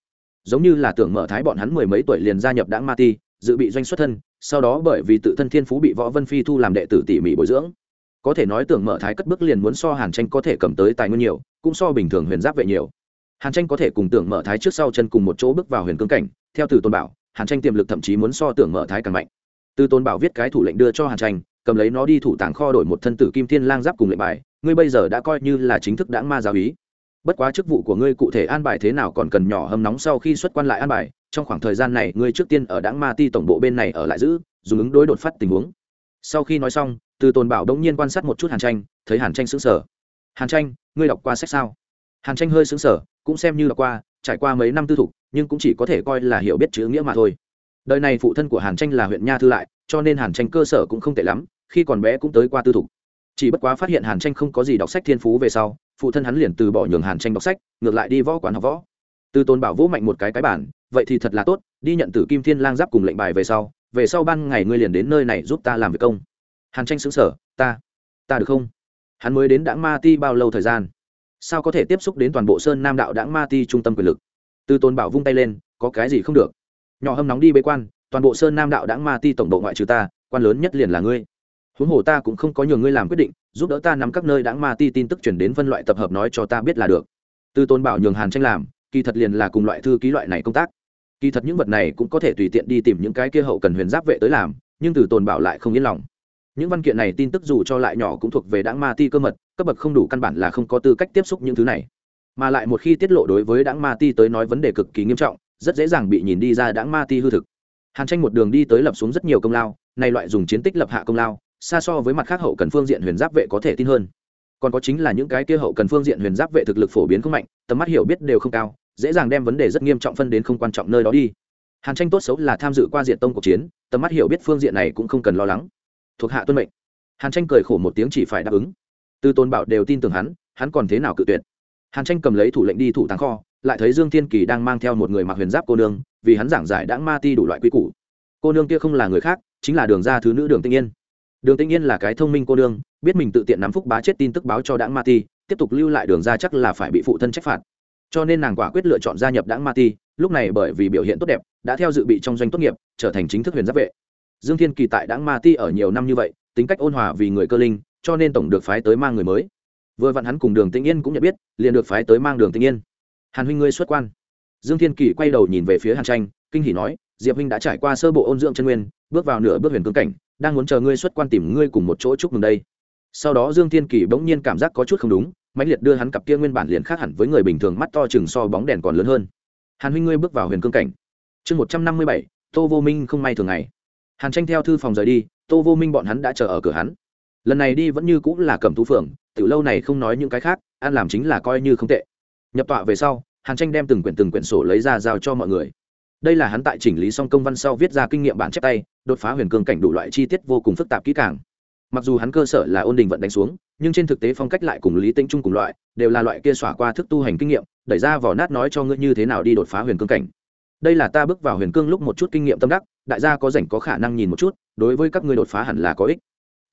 Giống như là tưởng mở thái bọn hắn mười mấy tuổi liền gia nhập đảng ma ti, dự bị doanh xuất thân, sau đó bởi vì tự thân thiên phú bị võ vân phi thu làm đệ tử tỉ mỉ bồi dưỡng. Có thể nói tưởng mở thái cất bước liền muốn so hàn tranh có thể cầm tới tài nguyên nhiều, cũng so bình thường huyền giáp vệ nhiều hàn tranh có thể cùng tưởng mở thái trước sau chân cùng một chỗ bước vào huyền cương cảnh, theo từ tôn bảo, hàn tranh tiềm lực thậm chí muốn so tưởng mở thái càng mạnh. Từ tôn bảo viết cái thủ lệnh đưa cho hàn tranh, cầm lấy nó đi thủ tàng kho đổi một thân tử kim thiên lang giáp cùng lệnh bài, ngươi bây giờ đã coi như là chính thức đãng ma giáo ý bất quá chức vụ của ngươi cụ thể an bài thế nào còn cần nhỏ hâm nóng sau khi xuất quan lại an bài, trong khoảng thời gian này ngươi trước tiên ở đãng ma ti tổng bộ bên này ở lại giữ, dùng ứng đối đột phát tình huống. Sau khi nói xong từ tồn bảo đông nhiên quan sát một chút hàn tranh, thấy hàn tranh xứng sở hàn tranh, ngươi đọc qua sách sao? Hàn tranh hơi xứng sở cũng xem như là qua, trải qua mấy năm tư thục, nhưng cũng chỉ có thể coi là hiểu biết chữ nghĩa mà thôi. Đời này phụ thân của hàn tranh là huyện nha thư lại, cho nên hàn tranh cơ sở cũng không tệ lắm, khi còn bé cũng tới qua tư thục. Chỉ bất quá phát hiện hàn tranh không có gì đọc sách thiên phú về sau, phụ thân hắn liền từ bỏ nhường hàn tranh đọc sách, ngược lại đi võ quán học võ. Từ tôn bảo vỗ mạnh một cái cái bản, vậy thì thật là tốt, đi nhận từ kim thiên lang giáp cùng lệnh bài về sau về sau ban ngày ngươi liền đến nơi này giúp ta làm việc công. Hàn tranh xứng sở ta ta được không? Hắn mới đến đãng ma ti bao lâu thời gian? Sao có thể tiếp xúc đến toàn bộ sơn nam đạo đảng ma ti trung tâm quyền lực? Từ tôn bảo vung tay lên, có cái gì không được? Nhỏ hâm nóng đi bế quan, toàn bộ sơn nam đạo đảng ma ti tổng bộ ngoại trừ ta, quan lớn nhất liền là ngươi. Huống hồ ta cũng không có nhường ngươi làm quyết định, giúp đỡ ta nắm các nơi Đãng ma ti tin tức chuyển đến phân loại tập hợp nói cho ta biết là được. Từ tôn bảo nhường hàn tranh làm, kỳ thật liền là cùng loại thư ký loại này công tác. Kỳ thật những vật này cũng có thể tùy tiện đi tìm những cái kia hậu cần huyền giáp vệ tới làm, nhưng từ tôn bảo lại không yên lòng. Những văn kiện này tin tức dù cho lại nhỏ cũng thuộc về Đãng ma ti cơ mật cấp bậc không đủ căn bản là không có tư cách tiếp xúc những thứ này. Mà lại một khi tiết lộ đối với đảng ma ti tới nói vấn đề cực kỳ nghiêm trọng, rất dễ dàng bị nhìn đi ra đảng ma ti hư thực. Hàn tranh một đường đi tới lập xuống rất nhiều công lao, này loại dùng chiến tích lập hạ công lao, xa so với mặt khác hậu cần phương diện huyền giáp vệ có thể tin hơn. Còn có chính là những cái kia hậu cần phương diện huyền giáp vệ thực lực phổ biến không mạnh, tầm mắt hiểu biết đều không cao, dễ dàng đem vấn đề rất nghiêm trọng phân đến không quan trọng nơi đó đi. Hàn tranh tốt xấu là tham dự qua diện tông cuộc chiến, tầm mắt hiểu biết phương diện này cũng không cần lo lắng. Thuộc hạ tuân mệnh. Hàn tranh cười khổ một tiếng chỉ phải đáp ứng từ tôn bảo đều tin tưởng hắn hắn còn thế nào cự tuyệt? Hàn tranh cầm lấy thủ lệnh đi thủ tàng kho, lại thấy dương thiên kỳ đang mang theo một người mặc huyền giáp cô nương, vì hắn giảng giải đãng ma ti đủ loại quy củ. Cô nương kia không là người khác, chính là đường gia thứ nữ đường tinh yên. Đường tinh yên là cái thông minh cô nương, biết mình tự tiện nắm phúc bá chết tin tức báo cho Đãng ma ti, tiếp tục lưu lại đường ra chắc là phải bị phụ thân trách phạt. Cho nên nàng quả quyết lựa chọn gia nhập Đãng ma ti, lúc này bởi vì biểu hiện tốt đẹp, đã theo dự bị trong doanh tốt nghiệp, trở thành chính thức huyền giáp vệ. Dương thiên kỳ tại Đãng ma ti ở nhiều năm như vậy, tính cách ôn hòa vì người cơ linh cho nên tổng được phái tới mang người mới. Vừa vặn hắn cùng đường tinh yên cũng nhận biết, liền được phái tới mang đường tinh yên. Hàn huynh ngươi xuất quan. Dương thiên kỳ quay đầu nhìn về phía hàn tranh, kinh hỉ nói, diệp huynh đã trải qua sơ bộ ôn dưỡng chân nguyên, bước vào nửa bước huyền cương cảnh, đang muốn chờ ngươi xuất quan tìm ngươi cùng một chỗ chúc mừng đây. Sau đó dương thiên kỳ bỗng nhiên cảm giác có chút không đúng, mãnh liệt đưa hắn cặp kia nguyên bản liền khác hẳn với người bình thường mắt to chừng so bóng đèn còn lớn hơn. Hàn huynh ngươi bước vào huyền cương cảnh. Chương một trăm năm mươi bảy, tô vô minh không may thường ngày. Hàn tranh theo thư phòng rời đi, tô vô minh bọn hắn đã chờ ở cửa hắn lần này đi vẫn như cũng là cầm thú phượng từ lâu này không nói những cái khác, ăn làm chính là coi như không tệ. Nhập tọa về sau, hàn tranh đem từng quyển từng quyển sổ lấy ra giao cho mọi người. Đây là hắn tại chỉnh lý xong công văn sau viết ra kinh nghiệm bản chép tay, đột phá huyền cương cảnh đủ loại chi tiết vô cùng phức tạp kỹ càng. Mặc dù hắn cơ sở là ôn đình vận đánh xuống, nhưng trên thực tế phong cách lại cùng lý tĩnh trung cùng loại, đều là loại kia xỏa qua thức tu hành kinh nghiệm, đẩy ra vỏ nát nói cho ngươi như thế nào đi đột phá huyền cương cảnh. Đây là ta bước vào huyền cương lúc một chút kinh nghiệm tâm đắc, đại gia có rảnh có khả năng nhìn một chút, đối với các ngươi đột phá hẳn là có ích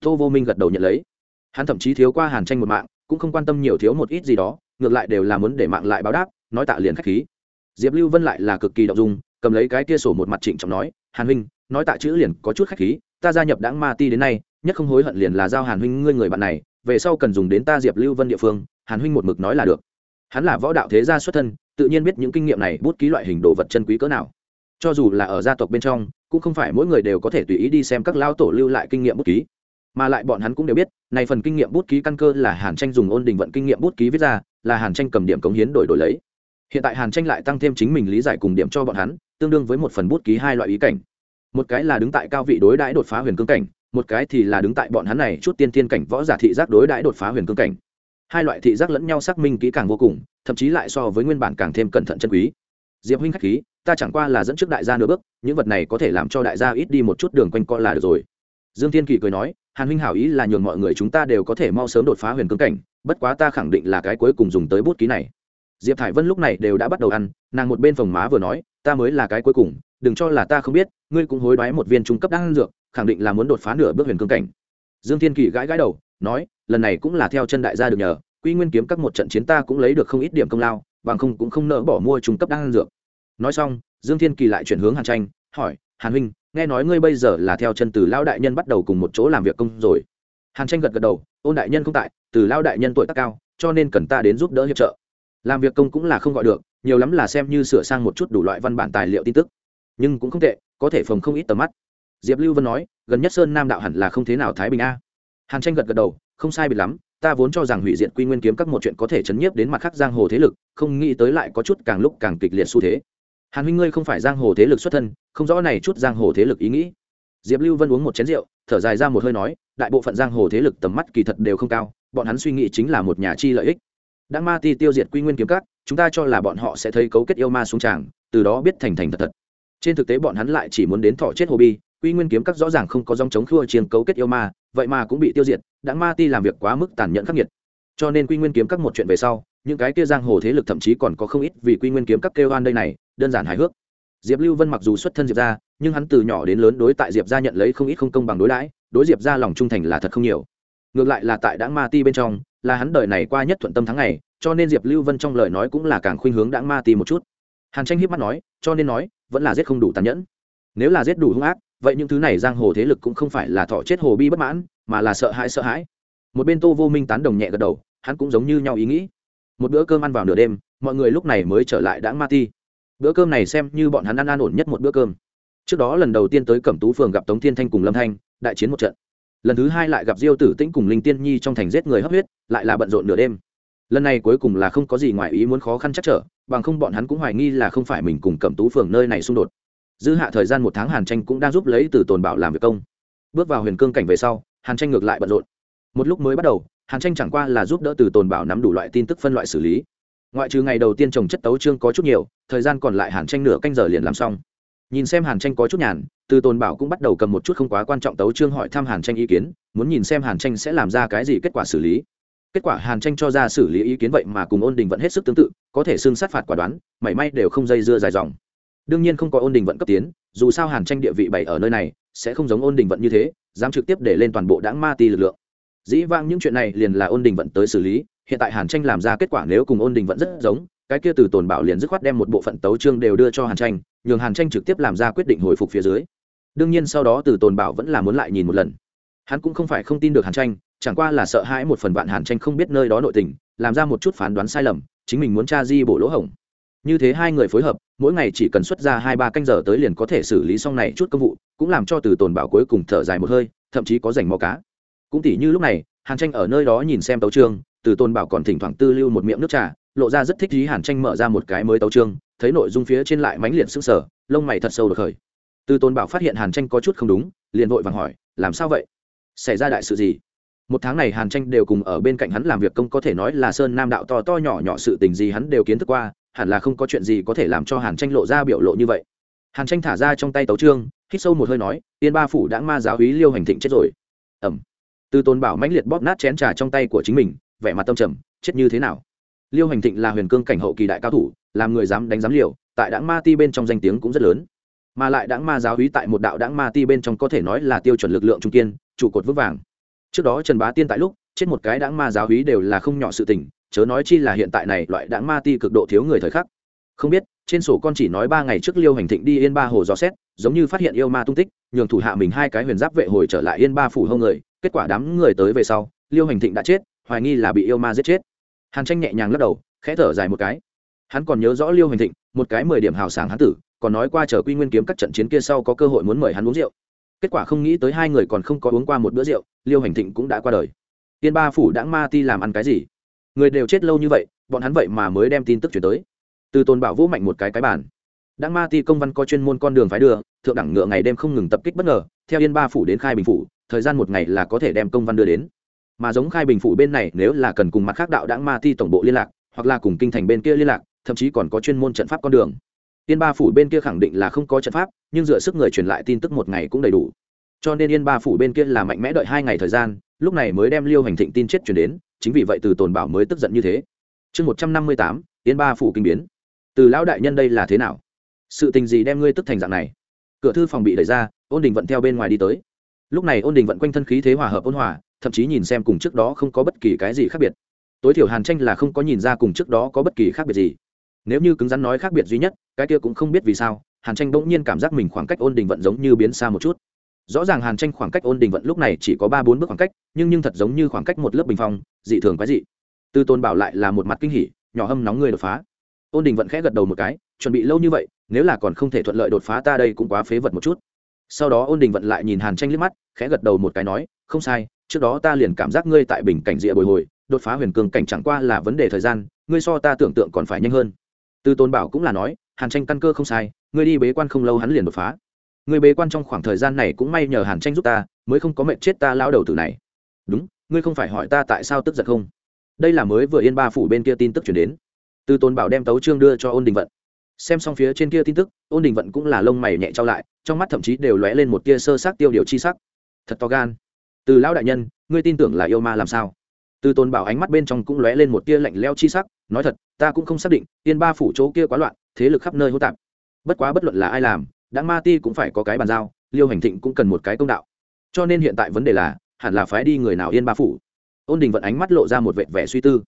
tô vô minh gật đầu nhận lấy. Hắn thậm chí thiếu qua hàn tranh một mạng, cũng không quan tâm nhiều thiếu một ít gì đó, ngược lại đều là muốn để mạng lại báo đáp, nói tạ liền khách khí. Diệp lưu vân lại là cực kỳ động dung, cầm lấy cái tia sổ một mặt trịnh trọng nói, hàn huynh, nói tạ chữ liền có chút khách khí, ta gia nhập đảng ma ti đến nay, nhất không hối hận liền là giao hàn huynh ngươi người bạn này, về sau cần dùng đến ta diệp lưu vân địa phương, hàn huynh một mực nói là được. Hắn là võ đạo thế gia xuất thân, tự nhiên biết những kinh nghiệm này bút ký loại hình đồ vật chân quý cỡ nào. Cho dù là ở gia tộc bên trong, cũng không phải mỗi người đều có thể tùy ý đi xem các lao tổ lưu lại kinh nghiệm bút ký mà lại bọn hắn cũng đều biết, này phần kinh nghiệm bút ký căn cơ là hàn tranh dùng ôn đình vận kinh nghiệm bút ký viết ra, là hàn tranh cầm điểm cống hiến đổi đổi lấy. Hiện tại hàn tranh lại tăng thêm chính mình lý giải cùng điểm cho bọn hắn, tương đương với một phần bút ký hai loại ý cảnh. Một cái là đứng tại cao vị đối đãi đột phá huyền cương cảnh, một cái thì là đứng tại bọn hắn này chút tiên thiên cảnh võ giả thị giác đối đãi đột phá huyền cương cảnh. Hai loại thị giác lẫn nhau xác minh kỹ càng vô cùng, thậm chí lại so với nguyên bản càng thêm cẩn thận chân quý. Diệp huynh khách khí, ta chẳng qua là dẫn trước đại gia nửa bước, những vật này có thể làm cho đại gia ít đi một chút đường quanh co là được rồi. Dương thiên kỳ cười nói hàn huynh hảo ý là nhường mọi người chúng ta đều có thể mau sớm đột phá huyền cương cảnh, bất quá ta khẳng định là cái cuối cùng dùng tới bút ký này. Diệp thải vân lúc này đều đã bắt đầu ăn, nàng một bên phòng má vừa nói, ta mới là cái cuối cùng, đừng cho là ta không biết, ngươi cũng hối đoái một viên trung cấp đan dược, khẳng định là muốn đột phá nửa bước huyền cương cảnh. Dương thiên kỳ gãi gãi đầu, nói, lần này cũng là theo chân đại gia được nhờ, quy nguyên kiếm các một trận chiến ta cũng lấy được không ít điểm công lao, bằng không cũng không nỡ bỏ mua trung cấp đan dược. Nói xong, dương thiên kỳ lại chuyển hướng hàn tranh, hỏi hàn huynh, nghe nói ngươi bây giờ là theo chân từ lao đại nhân bắt đầu cùng một chỗ làm việc công rồi. Hàn tranh gật gật đầu, ôn đại nhân không tại, từ lao đại nhân tuổi tác cao, cho nên cần ta đến giúp đỡ hiệp trợ. Làm việc công cũng là không gọi được, nhiều lắm là xem như sửa sang một chút đủ loại văn bản tài liệu tin tức. Nhưng cũng không tệ, có thể phòng không ít tầm mắt. Diệp lưu vân nói, gần nhất sơn nam đạo hẳn là không thế nào thái bình a. Hàn tranh gật gật đầu, không sai biệt lắm, ta vốn cho rằng hủy diệt quy nguyên kiếm các một chuyện có thể chấn nhiếp đến mặt khác giang hồ thế lực, không nghĩ tới lại có chút càng lúc càng kịch liệt xu thế hàn huynh ngươi không phải giang hồ thế lực xuất thân, không rõ này chút giang hồ thế lực ý nghĩ. Diệp lưu vân uống một chén rượu, thở dài ra một hơi nói, đại bộ phận giang hồ thế lực tầm mắt kỳ thật đều không cao, bọn hắn suy nghĩ chính là một nhà chi lợi ích. Đã ma ti tiêu diệt quy nguyên kiếm cát chúng ta cho là bọn họ sẽ thấy cấu kết yêu ma xuống tràng, từ đó biết thành thành thật thật. Trên thực tế bọn hắn lại chỉ muốn đến thọ chết hồ bi, quy nguyên kiếm các rõ ràng không có dòng chống khua chiên cấu kết yêu ma, vậy mà cũng bị tiêu diệt đã ma ti làm việc quá mức tàn nhẫn khắc nghiệt. Cho nên quy nguyên kiếm các một chuyện về sau, những cái kia giang hồ thế lực thậm chí còn có không ít vì quy nguyên kiếm các kêu oan đây này đơn giản hài hước. Diệp lưu vân mặc dù xuất thân diệp ra nhưng hắn từ nhỏ đến lớn đối tại diệp ra nhận lấy không ít không công bằng đối đãi, đối diệp ra lòng trung thành là thật không nhiều. Ngược lại là tại đãng ma ti bên trong, là hắn đời này qua nhất thuận tâm tháng ngày, cho nên diệp lưu vân trong lời nói cũng là càng khuynh hướng đãng ma ti một chút. Hàn tranh hiếp mắt nói, cho nên nói, vẫn là giết không đủ tàn nhẫn. Nếu là giết đủ hung ác, vậy những thứ này giang hồ thế lực cũng không phải là thọ chết hồ bi bất mãn, mà là sợ hãi sợ hãi. Một bên tô vô minh tán đồng nhẹ gật đầu, hắn cũng giống như nhau ý nghĩ. Một bữa cơm ăn vào nửa đêm, mọi người lúc này mới trở lại đãng ma ti bữa cơm này xem như bọn hắn ăn an ổn nhất một bữa cơm. Trước đó lần đầu tiên tới cẩm tú phường gặp tống thiên thanh cùng lâm thanh, đại chiến một trận. Lần thứ hai lại gặp diêu tử tĩnh cùng linh tiên nhi trong thành giết người hấp huyết, lại là bận rộn nửa đêm. Lần này cuối cùng là không có gì ngoài ý muốn khó khăn chắc trở, bằng không bọn hắn cũng hoài nghi là không phải mình cùng cẩm tú phường nơi này xung đột. Dư hạ thời gian một tháng hàn tranh cũng đang giúp lấy từ tồn bảo làm việc công. Bước vào huyền cương cảnh về sau, hàn tranh ngược lại bận rộn. Một lúc mới bắt đầu, hàn tranh chẳng qua là giúp đỡ từ tồn bảo nắm đủ loại tin tức phân loại xử lý. Ngoại trừ ngày đầu tiên trồng chất tấu trương có chút nhiều thời gian còn lại hàn tranh nửa canh giờ liền làm xong. Nhìn xem hàn tranh có chút nhàn, từ tồn bảo cũng bắt đầu cầm một chút không quá quan trọng tấu trương hỏi thăm hàn tranh ý kiến, muốn nhìn xem hàn tranh sẽ làm ra cái gì kết quả xử lý. Kết quả hàn tranh cho ra xử lý ý kiến vậy mà cùng ôn đình vẫn hết sức tương tự, có thể xương sát phạt quả đoán, mảy may đều không dây dưa dài dòng. Đương nhiên không có ôn đình vận cấp tiến, dù sao hàn tranh địa vị bày ở nơi này, sẽ không giống ôn đình vận như thế, dám trực tiếp để lên toàn bộ đáng ma ti lực lượng. Dĩ vang những chuyện này liền là ôn đình vận tới xử lý, hiện tại hàn tranh làm ra kết quả nếu cùng ôn đình vận rất giống cái kia từ tồn bảo liền dứt khoát đem một bộ phận tấu chương đều đưa cho hàn tranh, nhường hàn tranh trực tiếp làm ra quyết định hồi phục phía dưới. Đương nhiên sau đó từ tồn bảo vẫn là muốn lại nhìn một lần. Hắn cũng không phải không tin được hàn tranh, chẳng qua là sợ hãi một phần vạn hàn tranh không biết nơi đó nội tình, làm ra một chút phán đoán sai lầm, chính mình muốn tra di bổ lỗ hổng. Như thế hai người phối hợp, mỗi ngày chỉ cần xuất ra hai ba canh giờ tới liền có thể xử lý xong này chút công vụ, cũng làm cho từ tồn bảo cuối cùng thở dài một hơi, thậm chí có rảnh mò cá. Cũng tỉ như lúc này, hàn tranh ở nơi đó nhìn xem tấu trương từ tồn bảo còn thỉnh thoảng tư lưu một miệng nước trà lộ ra rất thích ý hàn tranh mở ra một cái mới tấu trương thấy nội dung phía trên lại mánh liệt sức sở lông mày thật sâu được khởi. Từ tôn bảo phát hiện hàn tranh có chút không đúng, liền vội vàng hỏi, làm sao vậy? Xảy ra đại sự gì? Một tháng này hàn tranh đều cùng ở bên cạnh hắn làm việc công có thể nói là sơn nam đạo to to nhỏ nhỏ sự tình gì hắn đều kiến thức qua, hẳn là không có chuyện gì có thể làm cho hàn tranh lộ ra biểu lộ như vậy. Hàn tranh thả ra trong tay tấu trương hít sâu một hơi nói, tiên ba phủ đã ma giáo hí liêu hành thịnh chết rồi. Ẩm từ tôn bảo mãnh liệt bóp nát chén trà trong tay của chính mình, vẻ mặt tâm trầm, chết như thế nào? Liêu hành thịnh là huyền cương cảnh hậu kỳ đại cao thủ, làm người dám đánh dám liều, tại đảng ma ti bên trong danh tiếng cũng rất lớn. Mà lại đảng ma giáo hí tại một đạo đảng ma ti bên trong có thể nói là tiêu chuẩn lực lượng trung kiên, trụ cột vững vàng. Trước đó trần bá tiên tại lúc, chết một cái đảng ma giáo hí đều là không nhỏ sự tình, chớ nói chi là hiện tại này loại đảng ma ti cực độ thiếu người thời khắc. Không biết, trên sổ con chỉ nói ba ngày trước liêu hành thịnh đi yên ba hồ dò xét, giống như phát hiện yêu ma tung tích, nhường thủ hạ mình hai cái huyền giáp vệ hồi trở lại yên ba phủ hông người, kết quả đám người tới về sau, liêu hành thịnh đã chết, hoài nghi là bị yêu ma giết chết hàn tranh nhẹ nhàng lắc đầu, khẽ thở dài một cái. Hắn còn nhớ rõ liêu hành thịnh, một cái mười điểm hào sảng hán tử, còn nói qua chờ quy nguyên kiếm các trận chiến kia sau có cơ hội muốn mời hắn uống rượu. Kết quả không nghĩ tới hai người còn không có uống qua một bữa rượu, liêu hành thịnh cũng đã qua đời. Tiên ba phủ đãng ma ti làm ăn cái gì? Người đều chết lâu như vậy, bọn hắn vậy mà mới đem tin tức chuyển tới. Từ tôn bảo vũ mạnh một cái cái bản. đáng ma ti công văn có chuyên môn con đường phái đưa, thượng đẳng ngựa ngày đêm không ngừng tập kích bất ngờ, theo yên ba phủ đến khai bình phủ, thời gian một ngày là có thể đem công văn đưa đến mà giống khai bình phủ bên này nếu là cần cùng mặt khác đạo đáng ma ti tổng bộ liên lạc, hoặc là cùng kinh thành bên kia liên lạc, thậm chí còn có chuyên môn trận pháp con đường. Yên ba phủ bên kia khẳng định là không có trận pháp, nhưng dựa sức người truyền lại tin tức một ngày cũng đầy đủ. Cho nên yên ba phủ bên kia là mạnh mẽ đợi hai ngày thời gian, lúc này mới đem liêu hành thịnh tin chết chuyển đến, chính vì vậy từ tồn bảo mới tức giận như thế. Chương một trăm năm mươi tám, yên ba phủ kinh biến. Từ lão đại nhân đây là thế nào? Sự tình gì đem ngươi tức thành dạng này? Cửa thư phòng bị đẩy ra, ôn đình vận theo bên ngoài đi tới. Lúc này ôn đình vận quanh thân khí thế hòa hợp ôn hòa thậm chí nhìn xem cùng trước đó không có bất kỳ cái gì khác biệt. Tối thiểu hàn tranh là không có nhìn ra cùng trước đó có bất kỳ khác biệt gì. Nếu như cứng rắn nói khác biệt duy nhất, cái kia cũng không biết vì sao, hàn tranh bỗng nhiên cảm giác mình khoảng cách ôn đình vận giống như biến xa một chút. Rõ ràng hàn tranh khoảng cách ôn đình vận lúc này chỉ có ba bốn bước khoảng cách, nhưng nhưng thật giống như khoảng cách một lớp bình phong, dị thường quái dị. Tư tôn bảo lại là một mặt kinh hỉ, nhỏ hâm nóng người đột phá. Ôn đình vận khẽ gật đầu một cái, chuẩn bị lâu như vậy, nếu là còn không thể thuận lợi đột phá ta đây cũng quá phế vật một chút. Sau đó ôn đình vận lại nhìn hàn tranh liếc mắt, khẽ gật đầu một cái nói, không sai trước đó ta liền cảm giác ngươi tại bình cảnh địa bồi hồi, đột phá huyền cường cảnh chẳng qua là vấn đề thời gian, ngươi so ta tưởng tượng còn phải nhanh hơn. Từ tôn bảo cũng là nói, hàn tranh căn cơ không sai, ngươi đi bế quan không lâu hắn liền đột phá. Ngươi bế quan trong khoảng thời gian này cũng may nhờ hàn tranh giúp ta, mới không có mệnh chết ta lao đầu tử này. Đúng, ngươi không phải hỏi ta tại sao tức giận không? Đây là mới vừa yên ba phủ bên kia tin tức chuyển đến. Từ tôn bảo đem tấu trương đưa cho ôn đình vận. Xem xong phía trên kia tin tức, ôn đình vận cũng là lông mày nhẹ trao lại, trong mắt thậm chí đều lóe lên một tia sơ sát tiêu điều chi sắc. Thật to gan từ lão đại nhân, ngươi tin tưởng là yêu ma làm sao? Từ tôn bảo ánh mắt bên trong cũng lóe lên một tia lạnh leo chi sắc, nói thật, ta cũng không xác định tiên ba phủ chỗ kia quá loạn, thế lực khắp nơi hỗn tạp. Bất quá bất luận là ai làm đã ma ti cũng phải có cái bàn giao, liêu hành thịnh cũng cần một cái công đạo. Cho nên hiện tại vấn đề là, hẳn là phái đi người nào yên ba phủ? Ôn đình vận ánh mắt lộ ra một vệt vẻ suy tư.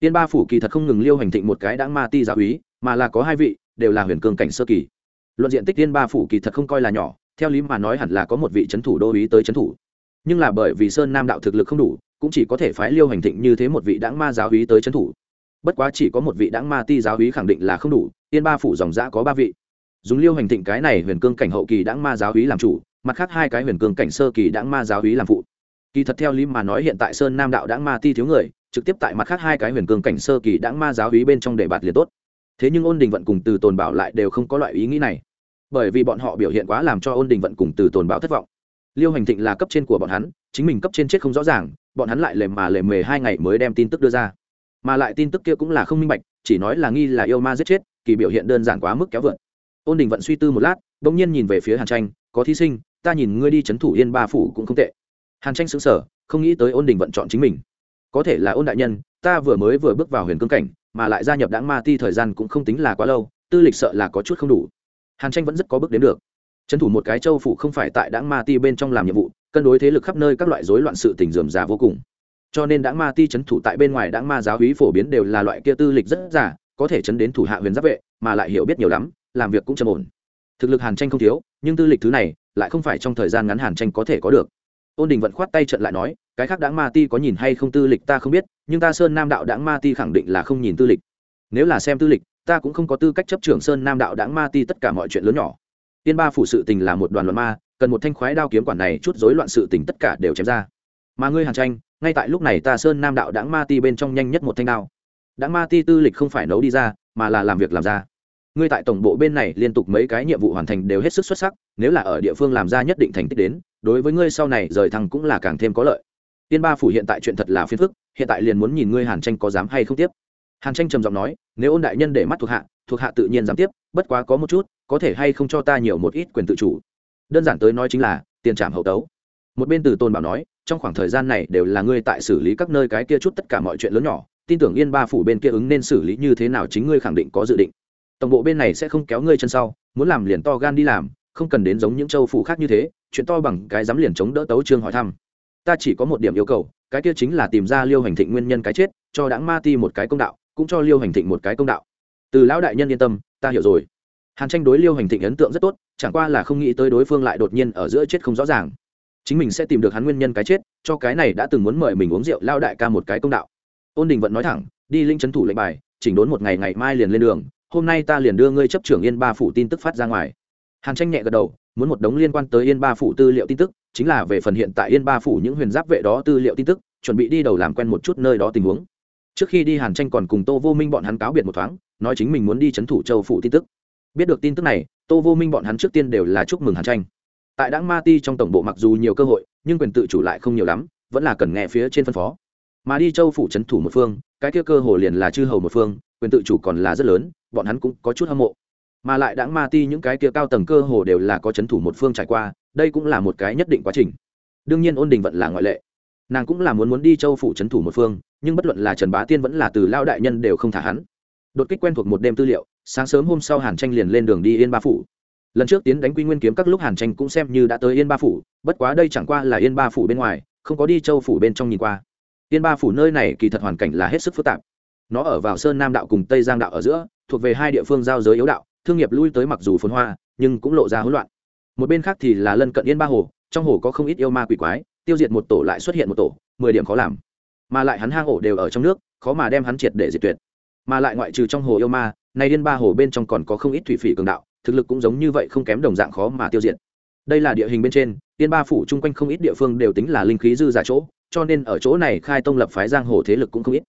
Yên ba phủ kỳ thật không ngừng liêu hành thịnh một cái đã ma ti giáo úy, mà là có hai vị, đều là huyền cường cảnh sơ kỳ. Luận diện tích yên ba phủ kỳ thật không coi là nhỏ, theo lý mà nói hẳn là có một vị c thủ đô ý tới c thủ nhưng là bởi vì sơn nam đạo thực lực không đủ, cũng chỉ có thể phái liêu hành thịnh như thế một vị đáng ma giáo úy tới trấn thủ. Bất quá chỉ có một vị đáng ma ti giáo úy khẳng định là không đủ, yên ba phủ dòng giã có ba vị. Dùng liêu hành thịnh cái này huyền cương cảnh hậu kỳ đáng ma giáo úy làm chủ, mặt khác hai cái huyền cương cảnh sơ kỳ đáng ma giáo úy làm phụ. Kỳ thật theo lý mà nói hiện tại sơn nam đạo đáng ma ti thiếu người, trực tiếp tại mặt khác hai cái huyền cương cảnh sơ kỳ đáng ma giáo úy bên trong để bạt liền tốt. Thế nhưng ôn đình vận cùng từ tồn bảo lại đều không có loại ý nghĩ này. Bởi vì bọn họ biểu hiện quá làm cho ôn đình vận cùng từ tồn bảo thất vọng liêu hành thịnh là cấp trên của bọn hắn, chính mình cấp trên chết không rõ ràng, bọn hắn lại lề mà lề mề hai ngày mới đem tin tức đưa ra. Mà lại tin tức kia cũng là không minh bạch, chỉ nói là nghi là yêu ma giết chết, kỳ biểu hiện đơn giản quá mức kéo vượt. Ôn đình vận suy tư một lát đ ỗ n g nhiên nhìn về phía hàn tranh, có thí sinh, ta nhìn ngươi đi c h ấ n thủ yên ba phủ cũng không tệ. Hàn tranh xứng sở không nghĩ tới ôn đình vận chọn chính mình. Có thể là ôn đại nhân, ta vừa mới vừa bước vào huyền cương cảnh, mà lại gia nhập đáng ma ti thời gian cũng không tính là quá lâu, tư lịch sợ là có chút không đủ. Hàn tranh vẫn rất có bước đến được trấn thủ một cái châu phủ không phải tại Đãng ma ti bên trong làm nhiệm vụ, cân đối thế lực khắp nơi các loại rối loạn sự tình dườm già vô cùng. Cho nên Đãng ma ti trấn thủ tại bên ngoài Đãng ma giáo hí phổ biến đều là loại kia tư lịch rất giả, có thể chấn đến thủ hạ huyền giáp vệ, mà lại hiểu biết nhiều lắm, làm việc cũng trầm ổn. Thực lực hàn tranh không thiếu, nhưng tư lịch thứ này lại không phải trong thời gian ngắn hàn tranh có thể có được. Ôn đình vẫn khoát tay trận lại nói, cái khác đáng ma ti có nhìn hay không tư lịch ta không biết, nhưng ta sơn nam đạo đáng ma ti khẳng định là không nhìn tư lịch. Nếu là xem tư lịch, ta cũng không có tư cách chấp trưởng sơn nam đạo đáng ma ti tất cả mọi chuyện lớn nhỏ tiên ba phủ sự tình là một đoàn luận ma, cần một thanh khoái đao kiếm quản này chút rối loạn sự tình tất cả đều chém ra. Mà ngươi hàn tranh, ngay tại lúc này ta sơn nam đạo đãng ma ti bên trong nhanh nhất một thanh đao. Đãng ma ti tư lịch không phải nấu đi ra, mà là làm việc làm ra. Ngươi tại tổng bộ bên này liên tục mấy cái nhiệm vụ hoàn thành đều hết sức xuất sắc, nếu là ở địa phương làm ra nhất định thành tích đến, đối với ngươi sau này rời thăng cũng là càng thêm có lợi. Tiên ba phủ hiện tại chuyện thật là phiền phức, hiện tại liền muốn nhìn ngươi hàn tranh có dám hay không tiếp hàn tranh trầm giọng nói, nếu ôn đại nhân để mắt thuộc hạ thuộc hạ tự nhiên dám tiếp, bất quá có một chút, có thể hay không cho ta nhiều một ít quyền tự chủ. Đơn giản tới nói chính là, tiền trảm hậu tấu. Một bên từ tôn bảo nói, trong khoảng thời gian này đều là ngươi tại xử lý các nơi cái kia chút tất cả mọi chuyện lớn nhỏ, tin tưởng yên ba phủ bên kia ứng nên xử lý như thế nào chính ngươi khẳng định có dự định. Tổng bộ bên này sẽ không kéo ngươi chân sau, muốn làm liền to gan đi làm, không cần đến giống những châu phủ khác như thế, chuyện to bằng cái dám liền chống đỡ tấu trương hỏi thăm. Ta chỉ có một điểm yêu cầu, cái kia chính là tìm ra liêu hành thịnh nguyên nhân cái chết, cho đáng ma ti một cái công đạo cũng cho liêu hành thịnh một cái công đạo. Từ lão đại nhân yên tâm, ta hiểu rồi. Hàn tranh đối liêu hành thịnh ấn tượng rất tốt, chẳng qua là không nghĩ tới đối phương lại đột nhiên ở giữa chết không rõ ràng. Chính mình sẽ tìm được hắn nguyên nhân cái chết, cho cái này đã từng muốn mời mình uống rượu lao đại ca một cái công đạo. Ôn đình vẫn nói thẳng, đi linh trấn thủ lệnh bài, chỉnh đốn một ngày ngày mai liền lên đường, hôm nay ta liền đưa ngươi chấp trưởng yên ba phủ tin tức phát ra ngoài. Hàn tranh nhẹ gật đầu, muốn một đống liên quan tới yên ba phủ tư liệu tin tức, chính là về phần hiện tại yên ba phủ những huyền giáp vệ đó tư liệu tin tức, chuẩn bị đi đầu làm quen một chút nơi đó tình huống trước khi đi hàn tranh còn cùng tô vô minh bọn hắn cáo biệt một thoáng, nói chính mình muốn đi c h ấ n thủ châu phụ tin tức. Biết được tin tức này, tô vô minh bọn hắn trước tiên đều là chúc mừng hàn tranh. Tại đáng ma ti trong tổng bộ mặc dù nhiều cơ hội, nhưng quyền tự chủ lại không nhiều lắm, vẫn là cần nghe phía trên phân phó. Mà đi châu phủ n thủ một phương, cái kia cơ hồ liền là chư hầu một phương, quyền tự chủ còn là rất lớn, bọn hắn cũng có chút hâm mộ. Mà lại đáng ma ti những cái kia cao tầng cơ hồ đều là có trấn thủ một phương trải qua, đây cũng là một cái nhất định quá trình. Đương nhiên ôn đình vận là ngoại lệ nàng cũng là muốn muốn đi châu phủ trấn thủ một phương, nhưng bất luận là trần bá tiên vẫn là từ lao đại nhân đều không thả hắn. Đột kích quen thuộc một đêm tư liệu, sáng sớm hôm sau hàn tranh liền lên đường đi yên ba phủ. Lần trước tiến đánh quy nguyên kiếm các lúc hàn tranh cũng xem như đã tới yên ba phủ, bất quá đây chẳng qua là yên ba phủ bên ngoài, không có đi châu phủ bên trong nhìn qua. Yên ba phủ nơi này kỳ thật hoàn cảnh là hết sức phức tạp. Nó ở vào sơn nam đạo cùng tây giang đạo ở giữa, thuộc về hai địa phương giao giới yếu đạo, thương nghiệp lui tới mặc dù phồn hoa, nhưng cũng lộ ra hỗn loạn. Một bên khác thì là lân cận yên ba hồ, trong hồ có không ít yêu ma quỷ quái tiêu diệt một tổ lại xuất hiện một tổ, mười điểm khó làm. Mà lại hắn hang ổ đều ở trong nước, khó mà đem hắn triệt để diệt tuyệt. Mà lại ngoại trừ trong hồ yêu ma nay điên ba hồ bên trong còn có không ít thủy phỉ cường đạo, thực lực cũng giống như vậy không kém đồng dạng khó mà tiêu diệt. Đây là địa hình bên trên yên ba phủ chung quanh không ít địa phương đều tính là linh khí dư giả chỗ, cho nên ở chỗ này khai tông lập phái giang hồ thế lực cũng không ít.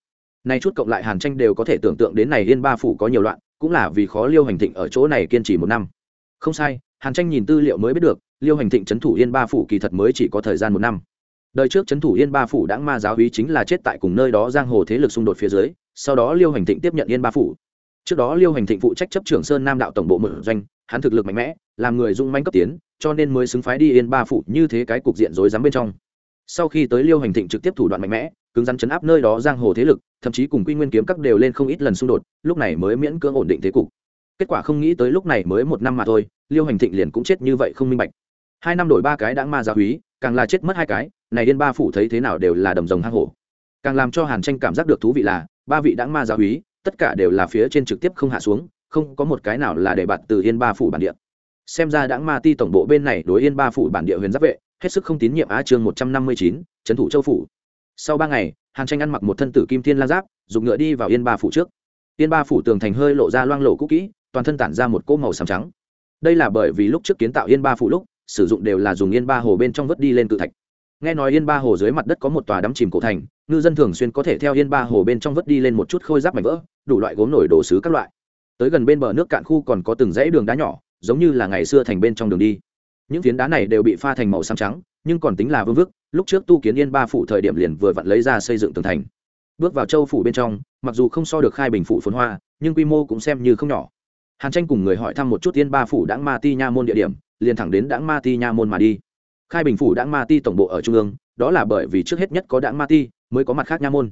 Nay chút cộng lại hàn tranh đều có thể tưởng tượng đến này yên ba phủ có nhiều loạn, cũng là vì khó liêu hành thịnh ở chỗ này kiên trì một năm. Không sai, hàn tranh nhìn tư liệu mới biết được liêu hành thịnh c thủ yên ba phủ kỳ thật mới chỉ có thời gian một năm. Đời trước c thủ yên ba phủ đã ma giáo hí chính là chết tại cùng nơi đó giang hồ thế lực xung đột phía dưới, sau đó liêu hành thịnh tiếp nhận yên ba phủ. Trước đó liêu hành thịnh phụ trách chấp trưởng sơn nam đạo tổng bộ mở doanh, hắn thực lực mạnh mẽ, làm người dung manh cấp tiến, cho nên mới xứng phái đi yên ba phủ như thế cái cục diện rối rắm bên trong. Sau khi tới liêu hành thịnh trực tiếp thủ đoạn mạnh mẽ, cứng rắn chấn áp nơi đó giang hồ thế lực, thậm chí cùng quy nguyên kiếm các đều lên không ít lần xung đột, lúc này mới miễn cưỡng ổn định thế cục. Kết quả không nghĩ tới lúc này mới một năm mà thôi, liêu hành thịnh liền cũng chết như vậy không minh bạch hai năm đổi ba cái đã ma giáo húy càng là chết mất hai cái, này điên ba phủ thấy thế nào đều là đầm rồng hang hổ. Càng làm cho hàn tranh cảm giác được thú vị là, ba vị đã ma giáo húy tất cả đều là phía trên trực tiếp không hạ xuống, không có một cái nào là để bạt từ yên ba phủ bản địa. Xem ra đáng ma ti tổng bộ bên này đối yên ba phủ bản địa huyền giáp vệ, hết sức không tín nhiệm á chương một trăm năm mươi chín, trấn thủ châu phủ. Sau ba ngày, hàn tranh ăn mặc một thân tử kim thiên la giáp, dùng ngựa đi vào yên ba phủ trước. Yên ba phủ tường thành hơi lộ ra loang lộ cũ kỹ, toàn thân tản ra một cỗ màu xám trắng. Đây là bởi vì lúc trước kiến tạo yên ba phủ lúc sử dụng đều là dùng yên ba hồ bên trong vớt đi lên cự thạch. Nghe nói yên ba hồ dưới mặt đất có một tòa đắm chìm cổ thành, ngư dân thường xuyên có thể theo yên ba hồ bên trong vớt đi lên một chút khôi giáp mảnh vỡ, đủ loại gốm nổi đồ sứ các loại. Tới gần bên bờ nước cạn khu còn có từng dãy đường đá nhỏ, giống như là ngày xưa thành bên trong đường đi. Những phiến đá này đều bị pha thành màu xám trắng, nhưng còn tính là vương vức, lúc trước tu kiến yên ba phủ thời điểm liền vừa vặn lấy ra xây dựng tường thành. Bước vào châu phủ bên trong, mặc dù không so được khai bình phủ phồn hoa, nhưng quy mô cũng xem như không nhỏ. Hàn tranh cùng người hỏi thăm một chút yên ba phủ đãng ma ti nha môn địa điểm liền thẳng đến đãng ma ti nha môn mà đi. Khai bình phủ đãng ma ti tổng bộ ở trung ương, đó là bởi vì trước hết nhất có đãng ma ti, mới có mặt khác nha môn.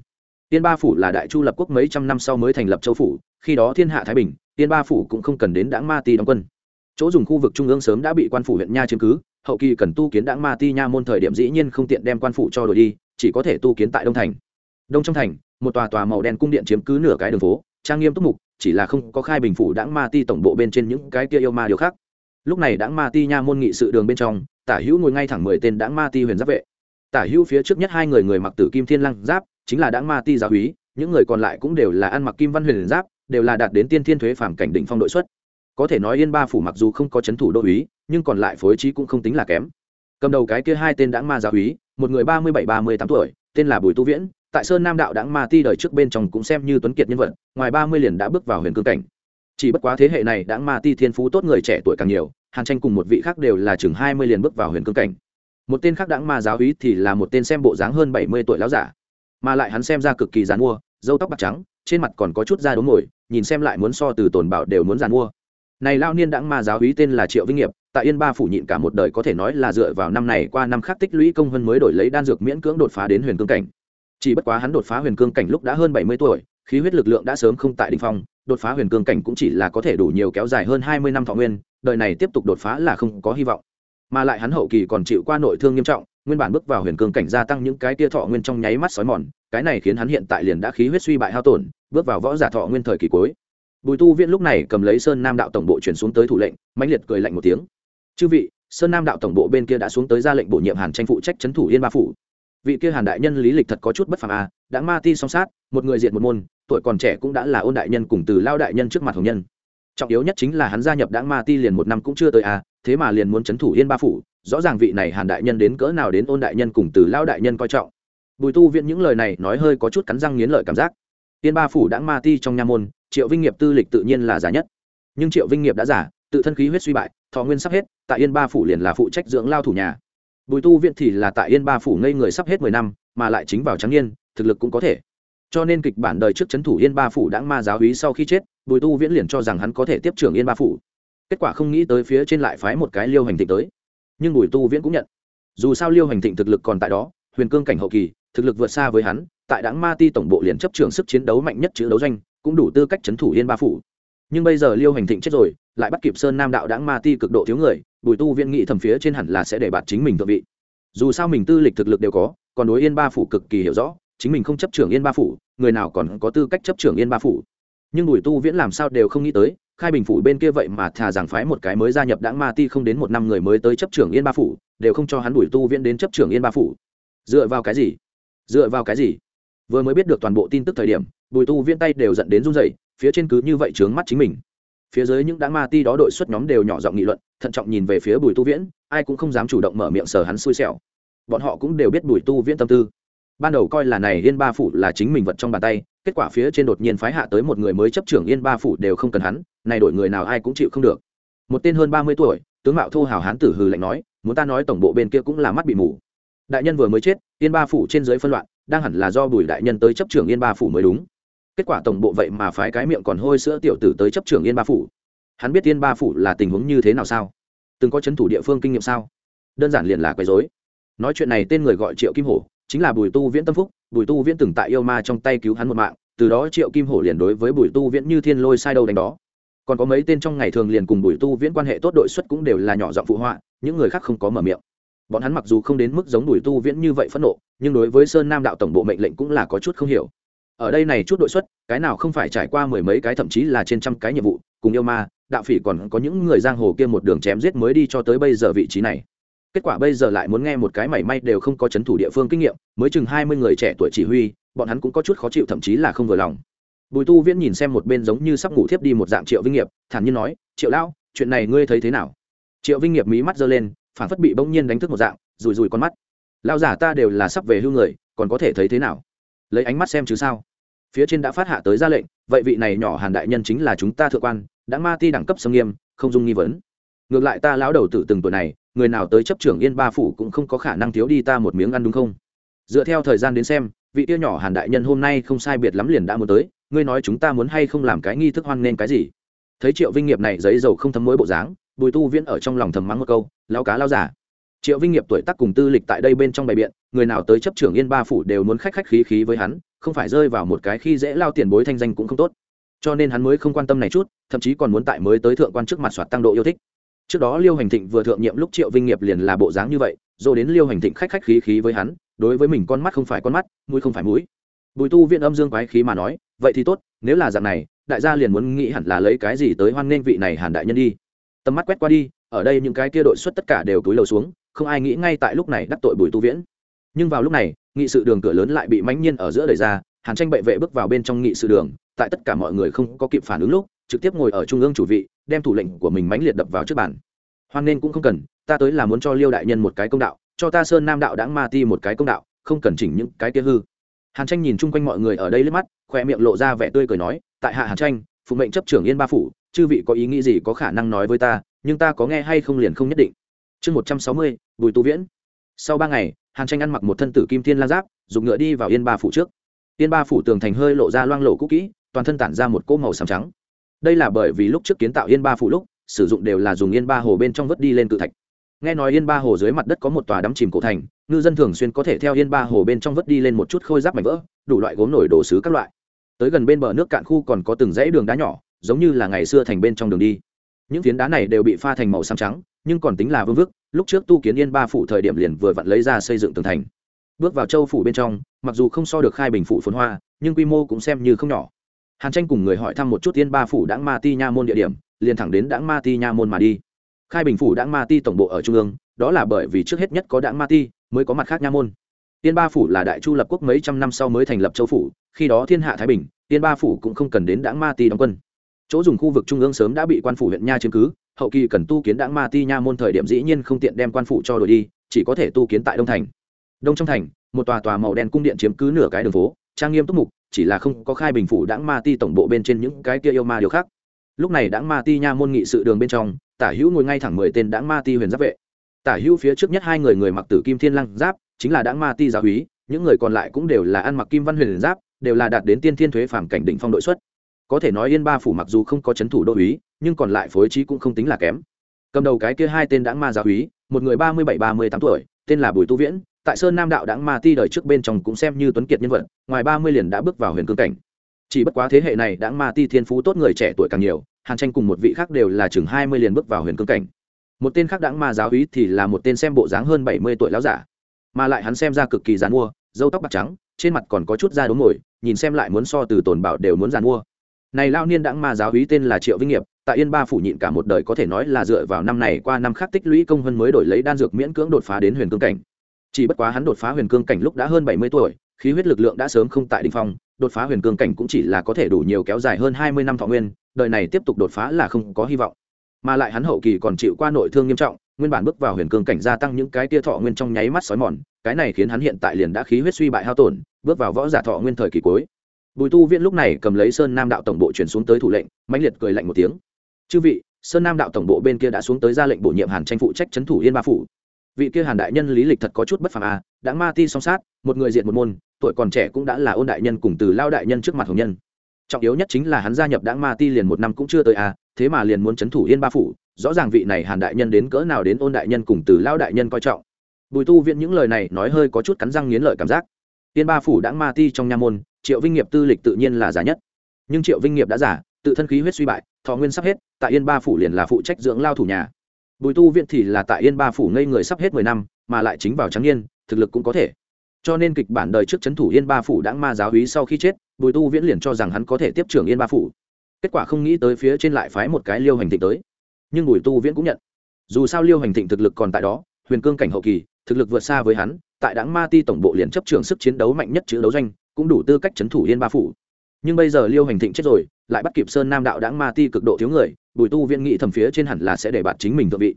Tiên ba phủ là đại chu lập quốc mấy trăm năm sau mới thành lập châu phủ, khi đó thiên hạ thái bình, tiên ba phủ cũng không cần đến đãng ma ti đóng quân. Chỗ dùng khu vực trung ương sớm đã bị quan phủ huyện nha chiếm cứ, hậu kỳ cần tu kiến đãng ma ti nha môn thời điểm dĩ nhiên không tiện đem quan phủ cho đổi đi, chỉ có thể tu kiến tại đông thành. Đông trong thành, một tòa tòa màu đen cung điện chiếm cứ nửa cái đường phố, trang nghiêm túc mục, chỉ là không có khai bình phủ đãng ma ti tổng bộ bên trên những cái kia yêu ma điều khác lúc này đãng ma ti nha môn nghị sự đường bên trong, tả hữu ngồi ngay thẳng mười tên đãng ma ti huyền giáp vệ. Tả hữu phía trước nhất hai người người mặc tử kim thiên lăng giáp, chính là đãng ma ti giáo húy những người còn lại cũng đều là ăn mặc kim văn huyền giáp, đều là đạt đến tiên thiên thuế phản cảnh đỉnh phong đội xuất. Có thể nói yên ba phủ mặc dù không có c h ấ n thủ đô úy nhưng còn lại phối trí cũng không tính là kém. Cầm đầu cái kia hai tên đãng ma giáo húy một người ba mươi bảy, ba mươi tám tuổi, tên là bùi tu viễn, tại sơn nam đạo đãng ma ti đời trước bên trong cũng xem như tuấn kiệt nhân vật, ngoài ba mươi liền đã bước vào huyền cương cảnh chỉ bất quá thế hệ này đãng ma ti thiên phú tốt người trẻ tuổi càng nhiều, hàn tranh cùng một vị khác đều là chừng hai mươi liền bước vào huyền cương cảnh. Một tên khác đãng ma giáo úy thì là một tên xem bộ dáng hơn bảy mươi tuổi láo giả. Mà lại hắn xem ra cực kỳ dán mua dâu tóc bạc trắng, trên mặt còn có chút da đốm ngồi nhìn xem lại muốn so từ tồn bảo đều muốn dàn mua. Này lao niên đãng ma giáo úy tên là triệu vinh nghiệp, tại yên ba phủ nhịn cả một đời có thể nói là dựa vào năm này qua năm khác tích lũy công hơn mới đổi lấy đan dược miễn cưỡng đột phá đến huyền cương cảnh. Chỉ bất quá hắn đột phá huyền cương cảnh lúc đã hơn bảy mươi tuổi khí huyết lực lượng đã sớm không tại đỉnh phong, đột phá huyền cương cảnh cũng chỉ là có thể đủ nhiều kéo dài hơn hai mươi năm thọ nguyên, đời này tiếp tục đột phá là không có hy vọng. Mà lại hắn hậu kỳ còn chịu qua nội thương nghiêm trọng, nguyên bản bước vào huyền cương cảnh gia tăng những cái tia thọ nguyên trong nháy mắt sói mòn, cái này khiến hắn hiện tại liền đã khí huyết suy bại hao tổn, bước vào võ giả thọ nguyên thời kỳ cuối. Bùi tu viễn lúc này cầm lấy sơn nam đạo tổng bộ chuyển xuống tới thủ lệnh, mãnh liệt cười lạnh một tiếng. Chư vị, sơn nam đạo tổng bộ bên kia đã xuống tới ra lệnh bổ nhiệm hàn tranh phụ trách trấn thủ yên ba phủ vị kia hàn đại nhân lý lịch thật có chút bất phàm à đã ma ti song sát, một người diện một môn, tuổi còn trẻ cũng đã là ôn đại nhân cùng từ lao đại nhân trước mặt hồng nhân. Trọng yếu nhất chính là hắn gia nhập đảng ma ti liền một năm cũng chưa tới à thế mà liền muốn c h ấ n thủ yên ba phủ, rõ ràng vị này hàn đại nhân đến cỡ nào đến ôn đại nhân cùng từ lao đại nhân coi trọng. Bùi tu viện những lời này nói hơi có chút cắn răng nghiến lợi cảm giác. Yên ba phủ đảng ma ti trong nha môn, triệu vinh nghiệp tư lịch tự nhiên là giả nhất. Nhưng triệu vinh nghiệp đã giả, tự thân khí huyết suy bại, thọ nguyên sắp hết, tại yên ba phủ liền là phụ trách dưỡng lao thủ nhà bùi tu viện thì là tại yên ba phủ ngây người sắp hết mười năm, mà lại chính vào trắng niên, thực lực cũng có thể. Cho nên kịch bản đời trước c h ấ n thủ yên ba phủ đã ma giáo hí sau khi chết, bùi tu viễn liền cho rằng hắn có thể tiếp trưởng yên ba phủ. Kết quả không nghĩ tới phía trên lại phái một cái liêu hành thịnh tới. Nhưng bùi tu viễn cũng nhận. Dù sao liêu hành thịnh thực lực còn tại đó, huyền cương cảnh hậu kỳ, thực lực vượt xa với hắn, tại đáng ma ti tổng bộ liền chấp trưởng sức chiến đấu mạnh nhất chữ đấu doanh, cũng đủ tư cách c h ấ n thủ yên ba phủ. Nhưng bây giờ liêu hành thịnh chết rồi, lại bắt kịp sơn nam đạo đáng ma ti cực độ thiếu người bùi tu viễn nghĩ thầm phía trên hẳn là sẽ để bạt chính mình thượng vị. Dù sao mình tư lịch thực lực đều có, còn đối yên ba phủ cực kỳ hiểu rõ, chính mình không chấp trưởng yên ba phủ, người nào còn có tư cách chấp trưởng yên ba phủ. Nhưng bùi tu viễn làm sao đều không nghĩ tới, khai bình phủ bên kia vậy mà thà giảng phái một cái mới gia nhập Đảng ma ti không đến một năm người mới tới chấp trưởng yên ba phủ, đều không cho hắn bùi tu viễn đến chấp trưởng yên ba phủ. Dựa vào cái gì? Dựa vào cái gì? Vừa mới biết được toàn bộ tin tức thời điểm, bùi tu viễn tay đều dẫn đến run dậy phía trên cứ như vậy trướng mắt chính mình phía dưới những đám ma ti đó đội xuất nhóm đều nhỏ giọng nghị luận, thận trọng nhìn về phía bùi tu viễn, ai cũng không dám chủ động mở miệng sờ hắn xui xẻo. Bọn họ cũng đều biết bùi tu viễn tâm tư. Ban đầu coi là này yên ba phủ là chính mình vật trong bàn tay, kết quả phía trên đột nhiên phái hạ tới một người mới chấp trưởng yên ba phủ đều không cần hắn, này đổi người nào ai cũng chịu không được. Một tên hơn ba mươi tuổi, tướng mạo thô hào hán tử hừ lạnh nói, muốn ta nói tổng bộ bên kia cũng là mắt bị mù. Đại nhân vừa mới chết, yên ba phủ trên dưới phân loạn, đang hẳn là do bùi đại nhân tới chấp trưởng yên ba phủ mới đúng kết quả tổng bộ vậy mà phái cái miệng còn hôi sữa tiểu tử tới chấp trưởng yên ba phủ. Hắn biết yên ba phủ là tình huống như thế nào sao? Từng có c h ấ n thủ địa phương kinh nghiệm sao? Đơn giản liền là quấy dối nói chuyện này tên người gọi triệu kim hổ, chính là bùi tu viễn tâm phúc. Bùi tu viễn từng tại yêu ma trong tay cứu hắn một mạng, từ đó triệu kim hổ liền đối với bùi tu viễn như thiên lôi sai đâu đánh đó. Còn có mấy tên trong ngày thường liền cùng bùi tu viễn quan hệ tốt đội xuất cũng đều là nhỏ giọng phụ họa, những người khác không có mở miệng. Bọn hắn mặc dù không đến mức giống bùi tu viễn như vậy phẫn nộ, nhưng đối với sơn nam đạo tổng bộ mệnh lệnh cũng là có chút không hiểu ở đây này chút đội xuất, cái nào không phải trải qua mười mấy cái thậm chí là trên trăm cái nhiệm vụ, cùng yêu ma, đạo phỉ còn có những người giang hồ kia một đường chém giết mới đi cho tới bây giờ vị trí này. Kết quả bây giờ lại muốn nghe một cái mảy may đều không có c h ấ n thủ địa phương kinh nghiệm, mới chừng hai mươi người trẻ tuổi chỉ huy, bọn hắn cũng có chút khó chịu thậm chí là không vừa lòng. Bùi tu viễn nhìn xem một bên giống như sắp ngủ thiếp đi một dạng triệu vinh nghiệp, thản nhiên nói, triệu lão, chuyện này ngươi thấy thế nào? Triệu vinh nghiệp mí mắt giơ lên, phản phất bị bỗng nhiên đánh thức một dạng rùi rùi con mắt. Lao giả ta đều là sắp về hưu người, còn có thể thấy thế nào? Lấy ánh mắt xem chứ sao? Phía trên đã phát hạ tới ra lệnh, vậy vị này nhỏ hàn đại nhân chính là chúng ta thượng quan, đã ma ti đẳng cấp sâm nghiêm, không dung nghi vấn. Ngược lại ta lão đầu tử từng tuổi này, người nào tới chấp trưởng yên ba phủ cũng không có khả năng thiếu đi ta một miếng ăn đúng không? Dựa theo thời gian đến xem, vị tiêu nhỏ hàn đại nhân hôm nay không sai biệt lắm liền đã muốn tới, ngươi nói chúng ta muốn hay không làm cái nghi thức hoan nên cái gì? Thấy triệu vinh nghiệp này giấy dầu không thấm mối bộ dáng, bùi tu viễn ở trong lòng thầm mắng một câu lao cá lao giả triệu vinh nghiệp tuổi tác cùng tư lịch tại đây bên trong bài biện, người nào tới chấp trưởng yên ba phủ đều muốn khách khách khí khí với hắn không phải rơi vào một cái khi dễ lao tiền bối thanh danh cũng không tốt. Cho nên hắn mới không quan tâm này chút, thậm chí còn muốn tại mới tới thượng quan trước mặt soạt tăng độ yêu thích. Trước đó liêu hành thịnh vừa thượng nhiệm lúc triệu vinh nghiệp liền là bộ dáng như vậy, rồi đến liêu hành thịnh khách khách khí khí với hắn, đối với mình con mắt không phải con mắt, mũi không phải mũi. Bùi tu viện âm dương quái khí mà nói, vậy thì tốt, nếu là dạng này, đại gia liền muốn nghĩ hẳn là lấy cái gì tới hoan nghênh vị này hàn đại nhân đi. Tầm mắt quét qua đi, ở đây những cái kia đội xuất tất cả đều túi lầu xuống, không ai nghĩ ngay tại lúc này đắc tội bùi tu viễn. Nhưng vào lúc này nghị sự đường cửa lớn lại bị mãnh nhiên ở giữa đẩy ra, hàn tranh bệ vệ bước vào bên trong nghị sự đường, tại tất cả mọi người không có kịp phản ứng lúc, trực tiếp ngồi ở trung ương chủ vị, đem thủ lệnh của mình mãnh liệt đập vào trước bàn. Hoan nên cũng không cần, ta tới là muốn cho liêu đại nhân một cái công đạo, cho ta sơn nam đạo đãng ma ti một cái công đạo, không cần chỉnh những cái kia hư. Hàn tranh nhìn chung quanh mọi người ở đây lên mắt, khoe miệng lộ ra vẻ tươi cười nói, tại hạ hàn tranh, phụ mệnh chấp trưởng yên ba phủ, chư vị có ý nghĩ gì có khả năng nói với ta, nhưng ta có nghe hay không liền không nhất định. Chương một trăm sáu mươi, bùi tu viễn sau ba ngày, hàn tranh ăn mặc một thân tử kim thiên la giáp, dùng ngựa đi vào yên ba phủ trước. Yên ba phủ tường thành hơi lộ ra loang lộ cũ kỹ, toàn thân tản ra một cỗ màu xám trắng. Đây là bởi vì lúc trước kiến tạo yên ba phủ lúc, sử dụng đều là dùng yên ba hồ bên trong vớt đi lên cự thạch. Nghe nói yên ba hồ dưới mặt đất có một tòa đắm chìm cổ thành, ngư dân thường xuyên có thể theo yên ba hồ bên trong vớt đi lên một chút khôi giáp mảnh vỡ, đủ loại gốm nổi đồ sứ các loại. Tới gần bên bờ nước cạn khu còn có từng dãy đường đá nhỏ, giống như là ngày xưa thành bên trong đường đi. Những phiến đá này đều bị pha thành màu xám trắng, nhưng còn tính là vương vức lúc trước tu kiến yên ba phủ thời điểm liền vừa vặn lấy ra xây dựng tường thành. Bước vào châu phủ bên trong, mặc dù không so được khai bình phủ phồn hoa, nhưng quy mô cũng xem như không nhỏ. Hàn tranh cùng người hỏi thăm một chút yên ba phủ đãng ma ti nha môn địa điểm, liền thẳng đến đãng ma ti nha môn mà đi. Khai bình phủ đãng ma ti tổng bộ ở trung ương, đó là bởi vì trước hết nhất có đãng ma ti, mới có mặt khác nha môn. Yên ba phủ là đại chu lập quốc mấy trăm năm sau mới thành lập châu phủ, khi đó thiên hạ thái bình, yên ba phủ cũng không cần đến đãng ma ti đóng quân. Chỗ dùng khu vực trung ương sớm đã bị quan phủ huyện nha chiếm cứ hậu kỳ cần tu kiến đãng ma ti nha môn thời điểm dĩ nhiên không tiện đem quan phụ cho đổi đi, chỉ có thể tu kiến tại đông thành. Đông trong thành, một tòa tòa màu đen cung điện chiếm cứ nửa cái đường phố, trang nghiêm túc mục, chỉ là không có khai bình phủ đãng ma ti tổng bộ bên trên những cái kia yêu ma điều khác. Lúc này đãng ma ti nha môn nghị sự đường bên trong, tả hữu ngồi ngay thẳng mười tên đãng ma ti huyền giáp vệ. Tả hữu phía trước nhất hai người người mặc tử kim thiên lăng giáp, chính là đãng ma ti giáo úy, những người còn lại cũng đều là ăn mặc kim văn huyền giáp, đều là đạt đến tiên thiên thuế phản cảnh đỉnh phong đội xuất có thể nói yên ba phủ mặc dù không có c h ấ n thủ đô uý, nhưng còn lại phối trí cũng không tính là kém. Cầm đầu cái kia hai tên đãng ma giáo uý, một người ba mươi bảy, ba mươi tám tuổi, tên là bùi tu viễn, tại sơn nam đạo đãng ma ti đời trước bên trong cũng xem như tuấn kiệt nhân vật, ngoài ba mươi liền đã bước vào huyền cương cảnh. Chỉ bất quá thế hệ này đãng ma ti thiên phú tốt người trẻ tuổi càng nhiều, hàn tranh cùng một vị khác đều là chừng hai mươi liền bước vào huyền cương cảnh. Một tên khác đãng ma giáo úy thì là một tên xem bộ dáng hơn bảy mươi tuổi láo giả, mà lại hắn xem ra cực kỳ dán mua dâu tóc bạc trắng, trên mặt còn có chút da đốm ngồi nhìn xem lại muốn so từ tồn bảo đều muốn dàn mua này lao niên đãng ma giáo hí tên là triệu vinh nghiệp, tại yên ba phủ nhịn cả một đời có thể nói là dựa vào năm này qua năm khác tích lũy công hơn mới đổi lấy đan dược miễn cưỡng đột phá đến huyền cương cảnh. Chỉ bất quá hắn đột phá huyền cương cảnh lúc đã hơn bảy mươi tuổi, khí huyết lực lượng đã sớm không tại đ ỉ n h phong, đột phá huyền cương cảnh cũng chỉ là có thể đủ nhiều kéo dài hơn hai mươi năm thọ nguyên, đời này tiếp tục đột phá là không có hy vọng. Mà lại hắn hậu kỳ còn chịu qua nội thương nghiêm trọng, nguyên bản bước vào huyền cương cảnh gia tăng những cái tia thọ nguyên trong nháy mắt xói mòn, cái này khiến hắn hiện tại liền đã khí huyết suy bại hao tổn, bước vào võ giả thọ nguyên thời kỳ cuối bùi tu viễn lúc này cầm lấy sơn nam đạo tổng bộ chuyển xuống tới thủ lệnh, mãnh liệt cười lạnh một tiếng. Chư vị, sơn nam đạo tổng bộ bên kia đã xuống tới ra lệnh bổ nhiệm hàn tranh phụ trách c h ấ n thủ yên ba phủ. Vị kia hàn đại nhân lý lịch thật có chút bất phàm à đã ma ti song sát, một người diện một môn, tuổi còn trẻ cũng đã là ôn đại nhân cùng từ lao đại nhân trước mặt hồng nhân. Trọng yếu nhất chính là hắn gia nhập Đãng ma ti liền một năm cũng chưa tới à thế mà liền muốn c h ấ n thủ yên ba phủ, rõ ràng vị này hàn đại nhân đến cỡ nào đến ôn đại nhân cùng từ lao đại nhân coi trọng. Bùi tu viễn những lời này nói hơi có chút cắn răng nghiến lợi cảm giác. Tiên ba phủ đã ma ti trong nha môn, triệu vinh nghiệp tư lịch tự nhiên là giả nhất. Nhưng triệu vinh nghiệp đã giả, tự thân khí huyết suy bại, thọ nguyên sắp hết, tại yên ba phủ liền là phụ trách dưỡng lao thủ nhà. Bùi tu viện thì là tại yên ba phủ ngây người sắp hết mười năm, mà lại chính vào trắng niên, thực lực cũng có thể. Cho nên kịch bản đời trước c h ấ n thủ yên ba phủ đã ma giáo hí sau khi chết, bùi tu viễn liền cho rằng hắn có thể tiếp trưởng yên ba phủ. Kết quả không nghĩ tới phía trên lại phái một cái liêu hành thịnh tới. Nhưng bùi tu viễn cũng nhận. Dù sao liêu hành thịnh thực lực còn tại đó, huyền cương cảnh hậu kỳ, thực lực vượt xa với hắn tại Đảng ma ti tổng bộ liền chấp trường sức chiến đấu mạnh nhất chữ đấu doanh, cũng đủ tư cách c h ấ n thủ yên ba phủ. Nhưng bây giờ liêu hành thịnh chết rồi, lại bắt kịp sơn nam đạo Đảng ma ti cực độ thiếu người, bùi tu viễn nghị thầm phía trên hẳn là sẽ để bạt chính mình thượng vị.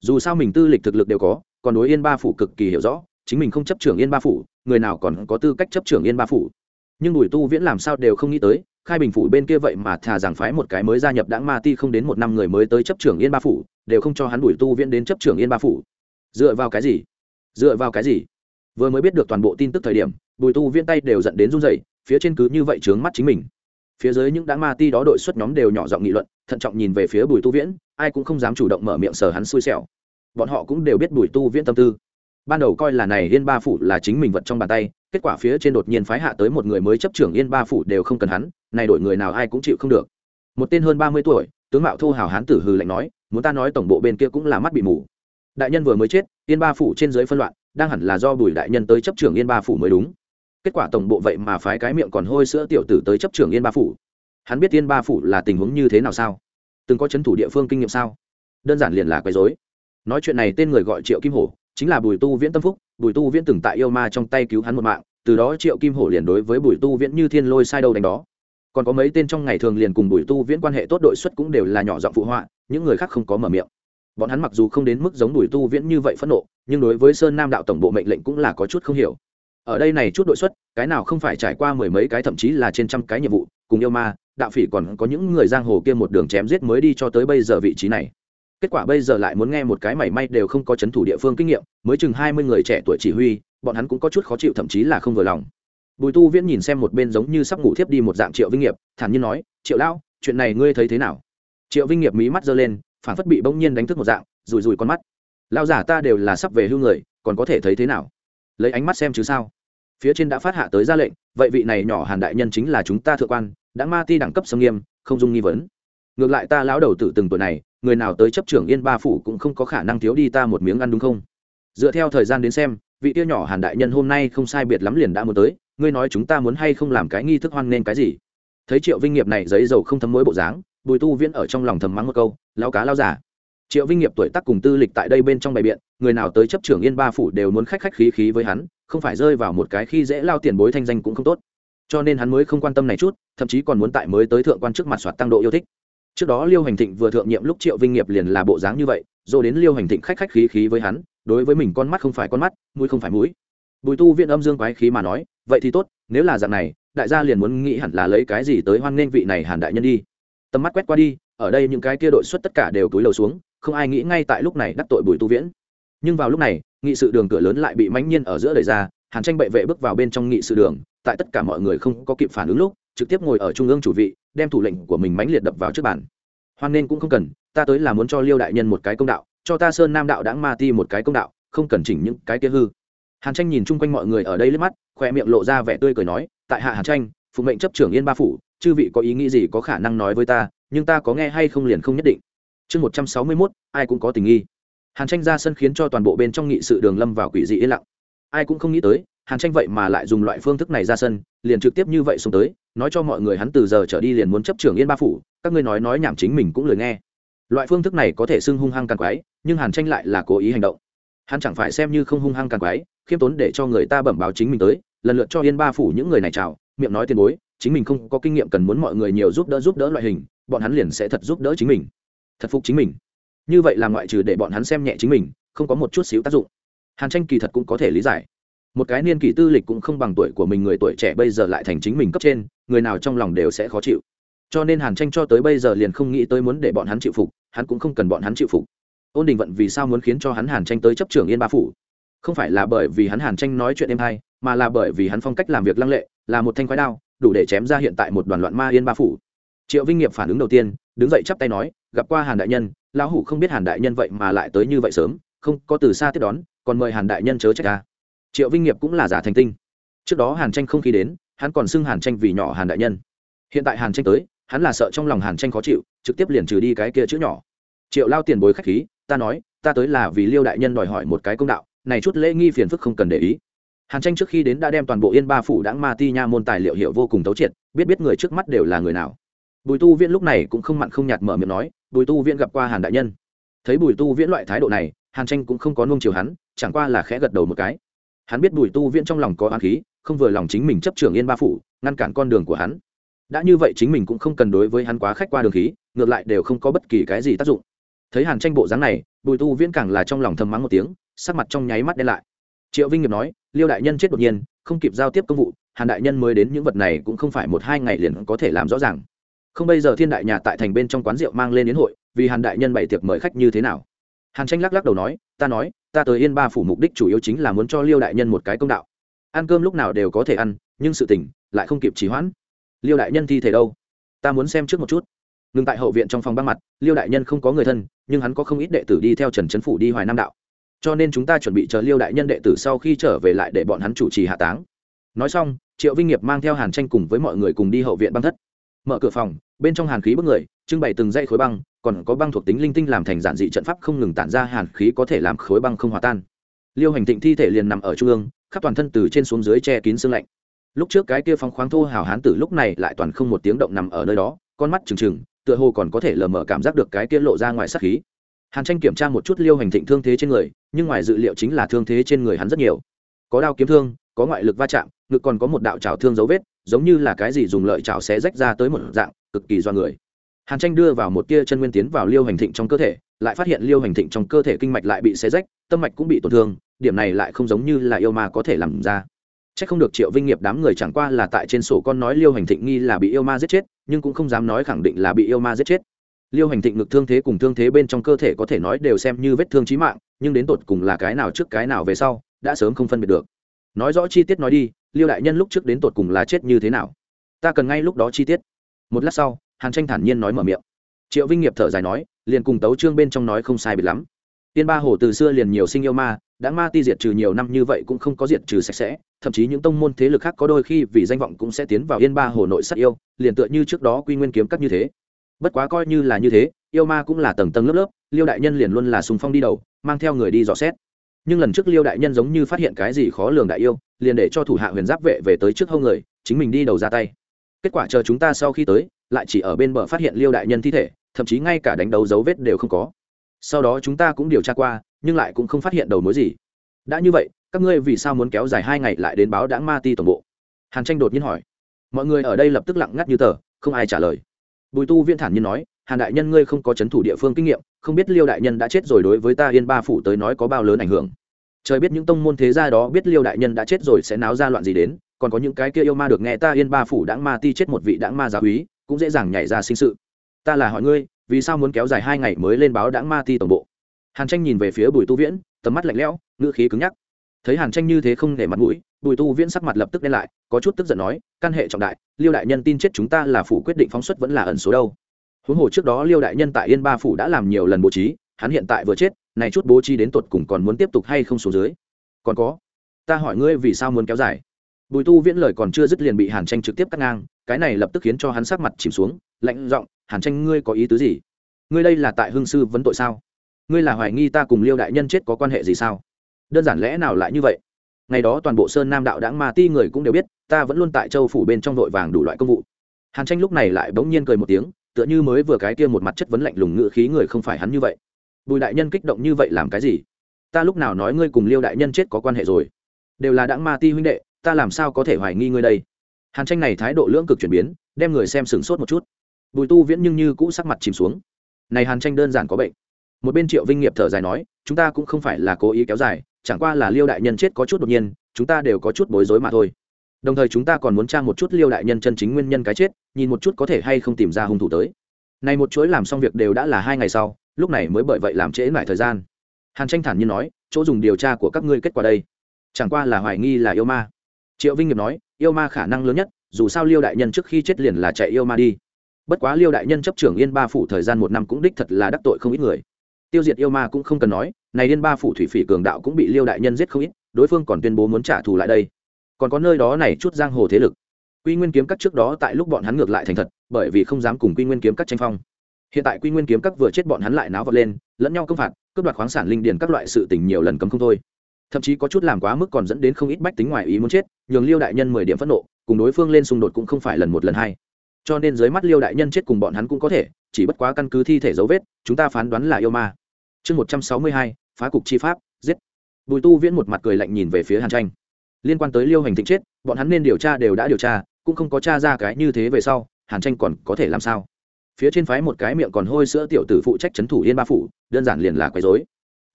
Dù sao mình tư lịch thực lực đều có, còn đối yên ba phủ cực kỳ hiểu rõ, chính mình không chấp trưởng yên ba phủ, người nào còn có tư cách chấp trưởng yên ba phủ. Nhưng bùi tu viễn làm sao đều không nghĩ tới, khai bình phủ bên kia vậy mà thà giảng phái một cái mới gia nhập Đảng ma ti không đến một năm người mới tới chấp trưởng yên ba phủ, đều không cho hắn bùi tu viễn đến chấp trưởng yên ba phủ. Dựa vào cái gì? Dựa vào cái gì? Vừa mới biết được toàn bộ tin tức thời điểm, bùi tu viên tay đều dẫn đến run dậy phía trên cứ như vậy trướng mắt chính mình. Phía dưới những đám ma ti đó đội xuất nhóm đều nhỏ giọng nghị luận, thận trọng nhìn về phía bùi tu viễn, ai cũng không dám chủ động mở miệng sờ hắn xui xẻo. Bọn họ cũng đều biết bùi tu viễn tâm tư. Ban đầu coi là này yên ba phủ là chính mình vật trong bàn tay, kết quả phía trên đột nhiên phái hạ tới một người mới chấp trưởng yên ba phủ đều không cần hắn, này đổi người nào ai cũng chịu không được. Một tên hơn ba mươi tuổi, tướng mạo thô hào hán tử hừ lạnh nói, muốn ta nói tổng bộ bên kia cũng là mắt bị mù. Đại nhân vừa mới chết, yên ba phủ trên dưới phân loạn đang hẳn là do bùi đại nhân tới chấp trưởng yên ba phủ mới đúng. Kết quả tổng bộ vậy mà phái cái miệng còn hôi sữa tiểu tử tới chấp trưởng yên ba phủ. Hắn biết yên ba phủ là tình huống như thế nào sao? Từng có c h ấ n thủ địa phương kinh nghiệm sao? Đơn giản liền là quấy dối nói chuyện này tên người gọi triệu kim hổ, chính là bùi tu viễn tâm phúc. Bùi tu viễn từng tại yêu ma trong tay cứu hắn một mạng, từ đó triệu kim hổ liền đối với bùi tu viễn như thiên lôi sai đâu đánh đó. Còn có mấy tên trong ngày thường liền cùng bùi tu viễn quan hệ tốt đội xuất cũng đều là nhỏ giọng phụ họa, những người khác không có mở miệng bọn hắn mặc dù không đến mức giống bùi tu viễn như vậy phẫn nộ, nhưng đối với sơn nam đạo tổng bộ mệnh lệnh cũng là có chút không hiểu. Ở đây này chút đội xuất, cái nào không phải trải qua mười mấy cái thậm chí là trên trăm cái nhiệm vụ, cùng yêu ma, đạo phỉ còn có những người giang hồ kia một đường chém giết mới đi cho tới bây giờ vị trí này. Kết quả bây giờ lại muốn nghe một cái mảy may đều không có c h ấ n thủ địa phương kinh nghiệm, mới chừng hai mươi người trẻ tuổi chỉ huy, bọn hắn cũng có chút khó chịu thậm chí là không vừa lòng. Bùi tu viễn nhìn xem một bên giống như sắp ngủ thiếp đi một dạng triệu vinh nghiệp, thản nhiên nói, triệu lão, chuyện này ngươi thấy thế nào? Triệu vinh nghiệp mí mắt giơ lên phản phất bị bỗng nhiên đánh thức một dạng rùi rùi con mắt. Lao giả ta đều là sắp về hưu người, còn có thể thấy thế nào? Lấy ánh mắt xem chứ sao? Phía trên đã phát hạ tới ra lệnh, vậy vị này nhỏ hàn đại nhân chính là chúng ta thượng quan, đã ma ti đẳng cấp sông nghiêm, không dung nghi vấn. Ngược lại ta lão đầu tử từng tuổi này, người nào tới chấp trưởng yên ba phủ cũng không có khả năng thiếu đi ta một miếng ăn đúng không? Dựa theo thời gian đến xem, vị tiêu nhỏ hàn đại nhân hôm nay không sai biệt lắm liền đã muốn tới, ngươi nói chúng ta muốn hay không làm cái nghi thức hoan nên cái gì? Thấy triệu vinh nghiệp này giấy dầu không thấm mối bộ dáng bùi tu viễn ở trong lòng thầm mắng một câu lao cá lao giả triệu vinh nghiệp tuổi tác cùng tư lịch tại đây bên trong bài biện, người nào tới chấp trưởng yên ba phủ đều muốn khách khách khí khí với hắn, không phải rơi vào một cái khi dễ lao tiền bối thanh danh cũng không tốt. Cho nên hắn mới không quan tâm này chút, thậm chí còn muốn tại mới tới thượng quan trước mặt soạt tăng độ yêu thích. Trước đó liêu hành thịnh vừa thượng nhiệm lúc triệu vinh nghiệp liền là bộ dáng như vậy rồi đến liêu hành thịnh khách khách khí khí với hắn, đối với mình con mắt không phải con mắt, mũi không phải mũi. Bùi tu viện âm dương quái khí mà nói, vậy thì tốt, nếu là dạng này, đại gia liền muốn nghĩ hẳn là lấy cái gì tới hoan nghênh vị này hàn đại nhân đi tầm mắt quét qua đi, ở đây những cái kia đội xuất tất cả đều túi lầu xuống, không ai nghĩ ngay tại lúc này đắc tội bùi tu viễn. Nhưng vào lúc này, nghị sự đường cửa lớn lại bị mãnh nhiên ở giữa đẩy ra, hàn tranh bệ vệ bước vào bên trong nghị sự đường, tại tất cả mọi người không có kịp phản ứng lúc, trực tiếp ngồi ở trung ương chủ vị, đem thủ lệnh của mình mãnh liệt đập vào trước bàn. Hoan nên cũng không cần, ta tới là muốn cho liêu đại nhân một cái công đạo, cho ta sơn nam đạo đãng ma ti một cái công đạo, không cần chỉnh những cái kia hư. Hàn tranh nhìn chung quanh mọi người ở đây liếc mắt, khoe miệng lộ ra vẻ tươi cười nói, tại hạ hàn tranh, phụ mệnh chấp trưởng yên ba phủ chư vị có ý nghĩ gì có khả năng nói với ta, nhưng ta có nghe hay không liền không nhất định. Chương một trăm sáu mươi mốt, ai cũng có tình nghi. Hàn tranh ra sân khiến cho toàn bộ bên trong nghị sự đường lâm vào quỷ dị yên lặng. Ai cũng không nghĩ tới, hàn tranh vậy mà lại dùng loại phương thức này ra sân, liền trực tiếp như vậy xuống tới, nói cho mọi người hắn từ giờ trở đi liền muốn chấp trưởng yên ba phủ, các ngươi nói nói nhảm chính mình cũng lười nghe. Loại phương thức này có thể xưng hung hăng càng quái, nhưng hàn tranh lại là cố ý hành động. Hắn chẳng phải xem như không hung hăng càng quái, khiêm tốn để cho người ta bẩm báo chính mình tới, lần lượt cho yên ba phủ những người này chào, miệng nói tiền bối chính mình không có kinh nghiệm cần muốn mọi người nhiều giúp đỡ giúp đỡ loại hình, bọn hắn liền sẽ thật giúp đỡ chính mình. Thật phục chính mình. Như vậy là ngoại trừ để bọn hắn xem nhẹ chính mình, không có một chút xíu tác dụng. Hàn tranh kỳ thật cũng có thể lý giải. Một cái niên kỳ tư lịch cũng không bằng tuổi của mình người tuổi trẻ bây giờ lại thành chính mình cấp trên, người nào trong lòng đều sẽ khó chịu. Cho nên hàn tranh cho tới bây giờ liền không nghĩ tới muốn để bọn hắn chịu phục, hắn cũng không cần bọn hắn chịu phục. Ôn đình vận vì sao muốn khiến cho hắn hàn tranh tới chấp trưởng yên ba phủ? Không phải là bởi vì hắn hàn tranh nói chuyện êm hay, mà là bởi vì hắn phong cách làm việc lăng lệ, là một thanh khoái đao đủ để chém ra hiện tại một đoàn loạn ma yên ba phủ. Triệu vinh nghiệp phản ứng đầu tiên, đứng dậy chắp tay nói, gặp qua hàn đại nhân, lão hủ không biết hàn đại nhân vậy mà lại tới như vậy sớm, không có từ xa tiếp đón, còn mời hàn đại nhân chớ trách ta. Triệu vinh nghiệp cũng là giả thành tinh. Trước đó hàn tranh không khi đến, hắn còn xưng hàn tranh vì nhỏ hàn đại nhân. Hiện tại hàn tranh tới, hắn là sợ trong lòng hàn tranh khó chịu, trực tiếp liền trừ đi cái kia chữ nhỏ. Triệu lao tiền bối khách khí, ta nói, ta tới là vì liêu đại nhân đòi hỏi một cái công đạo, này chút lễ nghi phiền phức không cần để ý hàn tranh trước khi đến đã đem toàn bộ yên ba phủ đãng ma ti nha môn tài liệu hiệu vô cùng tấu triệt, biết biết người trước mắt đều là người nào. Bùi tu viễn lúc này cũng không mặn không nhạt mở miệng nói, bùi tu viễn gặp qua hàn đại nhân. Thấy bùi tu viễn loại thái độ này, hàn tranh cũng không có nung chiều hắn, chẳng qua là khẽ gật đầu một cái. Hắn biết bùi tu viễn trong lòng có oán khí, không vừa lòng chính mình chấp trưởng yên ba phủ, ngăn cản con đường của hắn. Đã như vậy chính mình cũng không cần đối với hắn quá khách qua đường khí, ngược lại đều không có bất kỳ cái gì tác dụng. Thấy hàn tranh bộ dáng này, bùi tu viễn càng là trong lòng thầm mắng một tiếng, sắc mặt trong nháy mắt đen lại. Triệu vinh nghiệp nói liêu đại nhân chết đột nhiên, không kịp giao tiếp công vụ, hàn đại nhân mới đến những vật này cũng không phải một hai ngày liền có thể làm rõ ràng. Không bây giờ thiên đại nhà tại thành bên trong quán rượu mang lên đến hội, vì hàn đại nhân bày tiệc mời khách như thế nào? Hàn tranh lắc lắc đầu nói, ta nói, ta tới yên ba phủ mục đích chủ yếu chính là muốn cho liêu đại nhân một cái công đạo. Ăn cơm lúc nào đều có thể ăn, nhưng sự tỉnh lại không kịp trì hoãn. Liêu đại nhân thi thể đâu? Ta muốn xem trước một chút. Ngừng tại hậu viện trong phòng băng mặt, liêu đại nhân không có người thân, nhưng hắn có không ít đệ tử đi theo trần trấn phủ đi hoài nam đạo cho nên chúng ta chuẩn bị chờ liêu đại nhân đệ tử sau khi trở về lại để bọn hắn chủ trì hạ táng. Nói xong, triệu vinh nghiệp mang theo hàn tranh cùng với mọi người cùng đi hậu viện băng thất. Mở cửa phòng, bên trong hàn khí bức người, trưng bày từng dây khối băng, còn có băng thuộc tính linh tinh làm thành giản dị trận pháp không ngừng tản ra hàn khí có thể làm khối băng không hòa tan. Liêu hành thịnh thi thể liền nằm ở trung ương, khắp toàn thân từ trên xuống dưới che kín xương lạnh. Lúc trước cái kia phong khoáng thô hào hán tử lúc này lại toàn không một tiếng động nằm ở nơi đó, con mắt trừng trừng, tựa hồ còn có thể lờ mờ cảm giác được cái kia lộ ra ngoài sát khí. Hàn tranh kiểm tra một chút liêu hành thịnh thương thế trên người nhưng ngoài dự liệu chính là thương thế trên người hắn rất nhiều. Có đao kiếm thương, có ngoại lực va chạm, ngực còn có một đạo trào thương dấu vết, giống như là cái gì dùng lợi chảo xé rách ra tới một dạng, cực kỳ do người. Hàn tranh đưa vào một tia chân nguyên tiến vào liêu hành thịnh trong cơ thể, lại phát hiện liêu hành thịnh trong cơ thể kinh mạch lại bị xé rách, tâm mạch cũng bị tổn thương, điểm này lại không giống như là yêu ma có thể làm ra. C h ắ c không được triệu vinh nghiệp đám người chẳng qua là tại trên sổ con nói liêu hành thịnh nghi là bị yêu ma giết chết, nhưng cũng không dám nói khẳng định là bị yêu ma giết chết. Liêu hành thịnh ngực thương thế cùng thương thế bên trong cơ thể có thể nói đều xem như vết thương trí mạng nhưng đến tột cùng là cái nào trước cái nào về sau, đã sớm không phân biệt được. Nói rõ chi tiết nói đi, liêu đại nhân lúc trước đến tột cùng là chết như thế nào? Ta cần ngay lúc đó chi tiết. Một lát sau, hàn tranh thản nhiên nói mở miệng. Triệu vinh nghiệp thở dài nói, liền cùng tấu trương bên trong nói không sai biệt lắm. Tiên ba hồ từ xưa liền nhiều sinh yêu ma, đã ma ti diệt trừ nhiều năm như vậy cũng không có diệt trừ sạch sẽ, thậm chí những tông môn thế lực khác có đôi khi vì danh vọng cũng sẽ tiến vào yên ba hồ nội sát yêu, liền tựa như trước đó quy nguyên kiếm cắt như thế. Bất quá coi như là như thế, yêu ma cũng là tầng tầng lớp lớp, liêu đại nhân liền luôn là sùng phong đi đầu mang theo người đi dò xét. Nhưng lần trước liêu đại nhân giống như phát hiện cái gì khó lường đại yêu, liền để cho thủ hạ huyền giáp vệ về tới trước hông người, chính mình đi đầu ra tay. Kết quả chờ chúng ta sau khi tới, lại chỉ ở bên bờ phát hiện liêu đại nhân thi thể, thậm chí ngay cả đánh đấu dấu vết đều không có. Sau đó chúng ta cũng điều tra qua, nhưng lại cũng không phát hiện đầu mối gì. Đã như vậy, các ngươi vì sao muốn kéo dài hai ngày lại đến báo đãng ma ti tổng bộ? Hàn tranh đột nhiên hỏi. Mọi người ở đây lập tức lặng ngắt như tờ, không ai trả lời. Bùi tu Viễn thản nhiên nói, hàn đại nhân ngươi không có c h ấ n thủ địa phương kinh nghiệm không biết liêu đại nhân đã chết rồi đối với ta yên ba phủ tới nói có bao lớn ảnh hưởng. Trời biết những tông môn thế gia đó biết liêu đại nhân đã chết rồi sẽ náo ra loạn gì đến, còn có những cái kia yêu ma được nghe ta yên ba phủ đãng ma ti chết một vị đãng ma giáo úy, cũng dễ dàng nhảy ra sinh sự. Ta là hỏi ngươi, vì sao muốn kéo dài hai ngày mới lên báo đãng ma ti tổng bộ? Hàn tranh nhìn về phía bùi tu viễn, tầm mắt lạnh lẽo, ngữ khí cứng nhắc. Thấy hàn tranh như thế không để mặt mũi, bùi tu viễn sắc mặt lập tức đen lại, có chút tức giận nói, căn hệ trọng đại, liêu đại nhân tin chết chúng ta là phủ quyết định phóng xuất vẫn là ẩn số đâu? Huống hồ trước đó liêu đại nhân tại yên ba phủ đã làm nhiều lần bố trí, hắn hiện tại vừa chết, này chút bố trí đến tột cùng còn muốn tiếp tục hay không xuống dưới? Còn có, ta hỏi ngươi vì sao muốn kéo dài? Bùi tu viễn lời còn chưa dứt liền bị hàn tranh trực tiếp cắt ngang, cái này lập tức khiến cho hắn sắc mặt chìm xuống, lạnh giọng, hàn tranh, ngươi có ý tứ gì? Ngươi đây là tại hương sư vấn tội sao? Ngươi là hoài nghi ta cùng liêu đại nhân chết có quan hệ gì sao? Đơn giản lẽ nào lại như vậy? Ngày đó toàn bộ sơn nam đạo đáng ma ti người cũng đều biết, ta vẫn luôn tại châu phủ bên trong vội vàng đủ loại công vụ. Hàn tranh lúc này lại bỗng nhiên cười một tiếng tựa như mới vừa cái kia một mặt chất vấn lạnh lùng ngự khí người không phải hắn như vậy. Bùi đại nhân kích động như vậy làm cái gì? Ta lúc nào nói ngươi cùng liêu đại nhân chết có quan hệ rồi? Đều là đãng ma ti huynh đệ, ta làm sao có thể hoài nghi ngươi đây? Hàn tranh này thái độ lưỡng cực chuyển biến, đem người xem sửng sốt một chút. Bùi tu viễn nhưng như cũ sắc mặt chìm xuống. Này hàn tranh đơn giản có bệnh. Một bên triệu vinh nghiệp thở dài nói, chúng ta cũng không phải là cố ý kéo dài, chẳng qua là liêu đại nhân chết có chút đột nhiên, chúng ta đều có chút bối rối mà thôi đồng thời chúng ta còn muốn tra một chút liêu đại nhân chân chính nguyên nhân cái chết, nhìn một chút có thể hay không tìm ra hung thủ tới. Này một chuỗi làm xong việc đều đã là hai ngày sau, lúc này mới bởi vậy làm trễ lại thời gian. Hàn tranh thản nhiên nói, chỗ dùng điều tra của các ngươi kết quả đây, chẳng qua là hoài nghi là yêu ma. Triệu vinh nghiệp nói, yêu ma khả năng lớn nhất, dù sao liêu đại nhân trước khi chết liền là chạy yêu ma đi. Bất quá liêu đại nhân chấp trưởng yên ba phủ thời gian một năm cũng đích thật là đắc tội không ít người. Tiêu diệt yêu ma cũng không cần nói, này yên ba phủ thủy phỉ cường đạo cũng bị liêu đại nhân giết không ít, đối phương còn tuyên bố muốn trả thù lại đây còn có nơi đó này chút giang hồ thế lực. Quy nguyên kiếm các trước đó tại lúc bọn hắn ngược lại thành thật, bởi vì không dám cùng quy nguyên kiếm các tranh phong. Hiện tại quy nguyên kiếm các vừa chết bọn hắn lại náo vật lên, lẫn nhau công phạt, cướp đoạt khoáng sản linh điền các loại sự tình nhiều lần cấm không thôi. Thậm chí có chút làm quá mức còn dẫn đến không ít bách tính ngoài ý muốn chết, nhường liêu đại nhân mười điểm phẫn nộ, cùng đối phương lên xung đột cũng không phải lần một lần hai. Cho nên dưới mắt liêu đại nhân chết cùng bọn hắn cũng có thể, chỉ bất quá căn cứ thi thể dấu vết, chúng ta phán đoán là yêu ma. Chương một trăm sáu mươi hai, phá cục chi pháp, giết. Bùi tu viễn một mặt cười lạnh nhìn về phía hàn tranh liên quan tới liêu hành thịnh chết, bọn hắn nên điều tra đều đã điều tra, cũng không có t r a ra cái như thế về sau, hàn tranh còn có thể làm sao? Phía trên phái một cái miệng còn hôi sữa tiểu tử phụ trách c h ấ n thủ yên ba phủ, đơn giản liền là quấy dối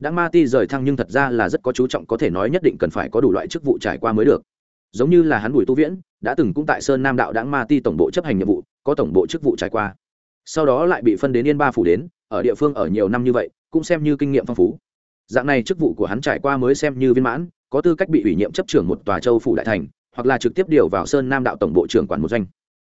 đã ma ti rời thăng nhưng thật ra là rất có chú trọng, có thể nói nhất định cần phải có đủ loại chức vụ trải qua mới được. Giống như là hắn bùi tu viễn, đã từng cũng tại sơn nam đạo đáng ma ti tổng bộ chấp hành nhiệm vụ, có tổng bộ chức vụ trải qua. Sau đó lại bị phân đến yên ba phủ đến, ở địa phương ở nhiều năm như vậy, cũng xem như kinh nghiệm phong phú. Dạng này chức vụ của hắn trải qua mới xem như viên mãn có tư cách bị ủy nhiệm chấp trưởng một tòa châu phủ đại thành, hoặc là trực tiếp điều vào sơn nam đạo tổng bộ trưởng quản một doanh.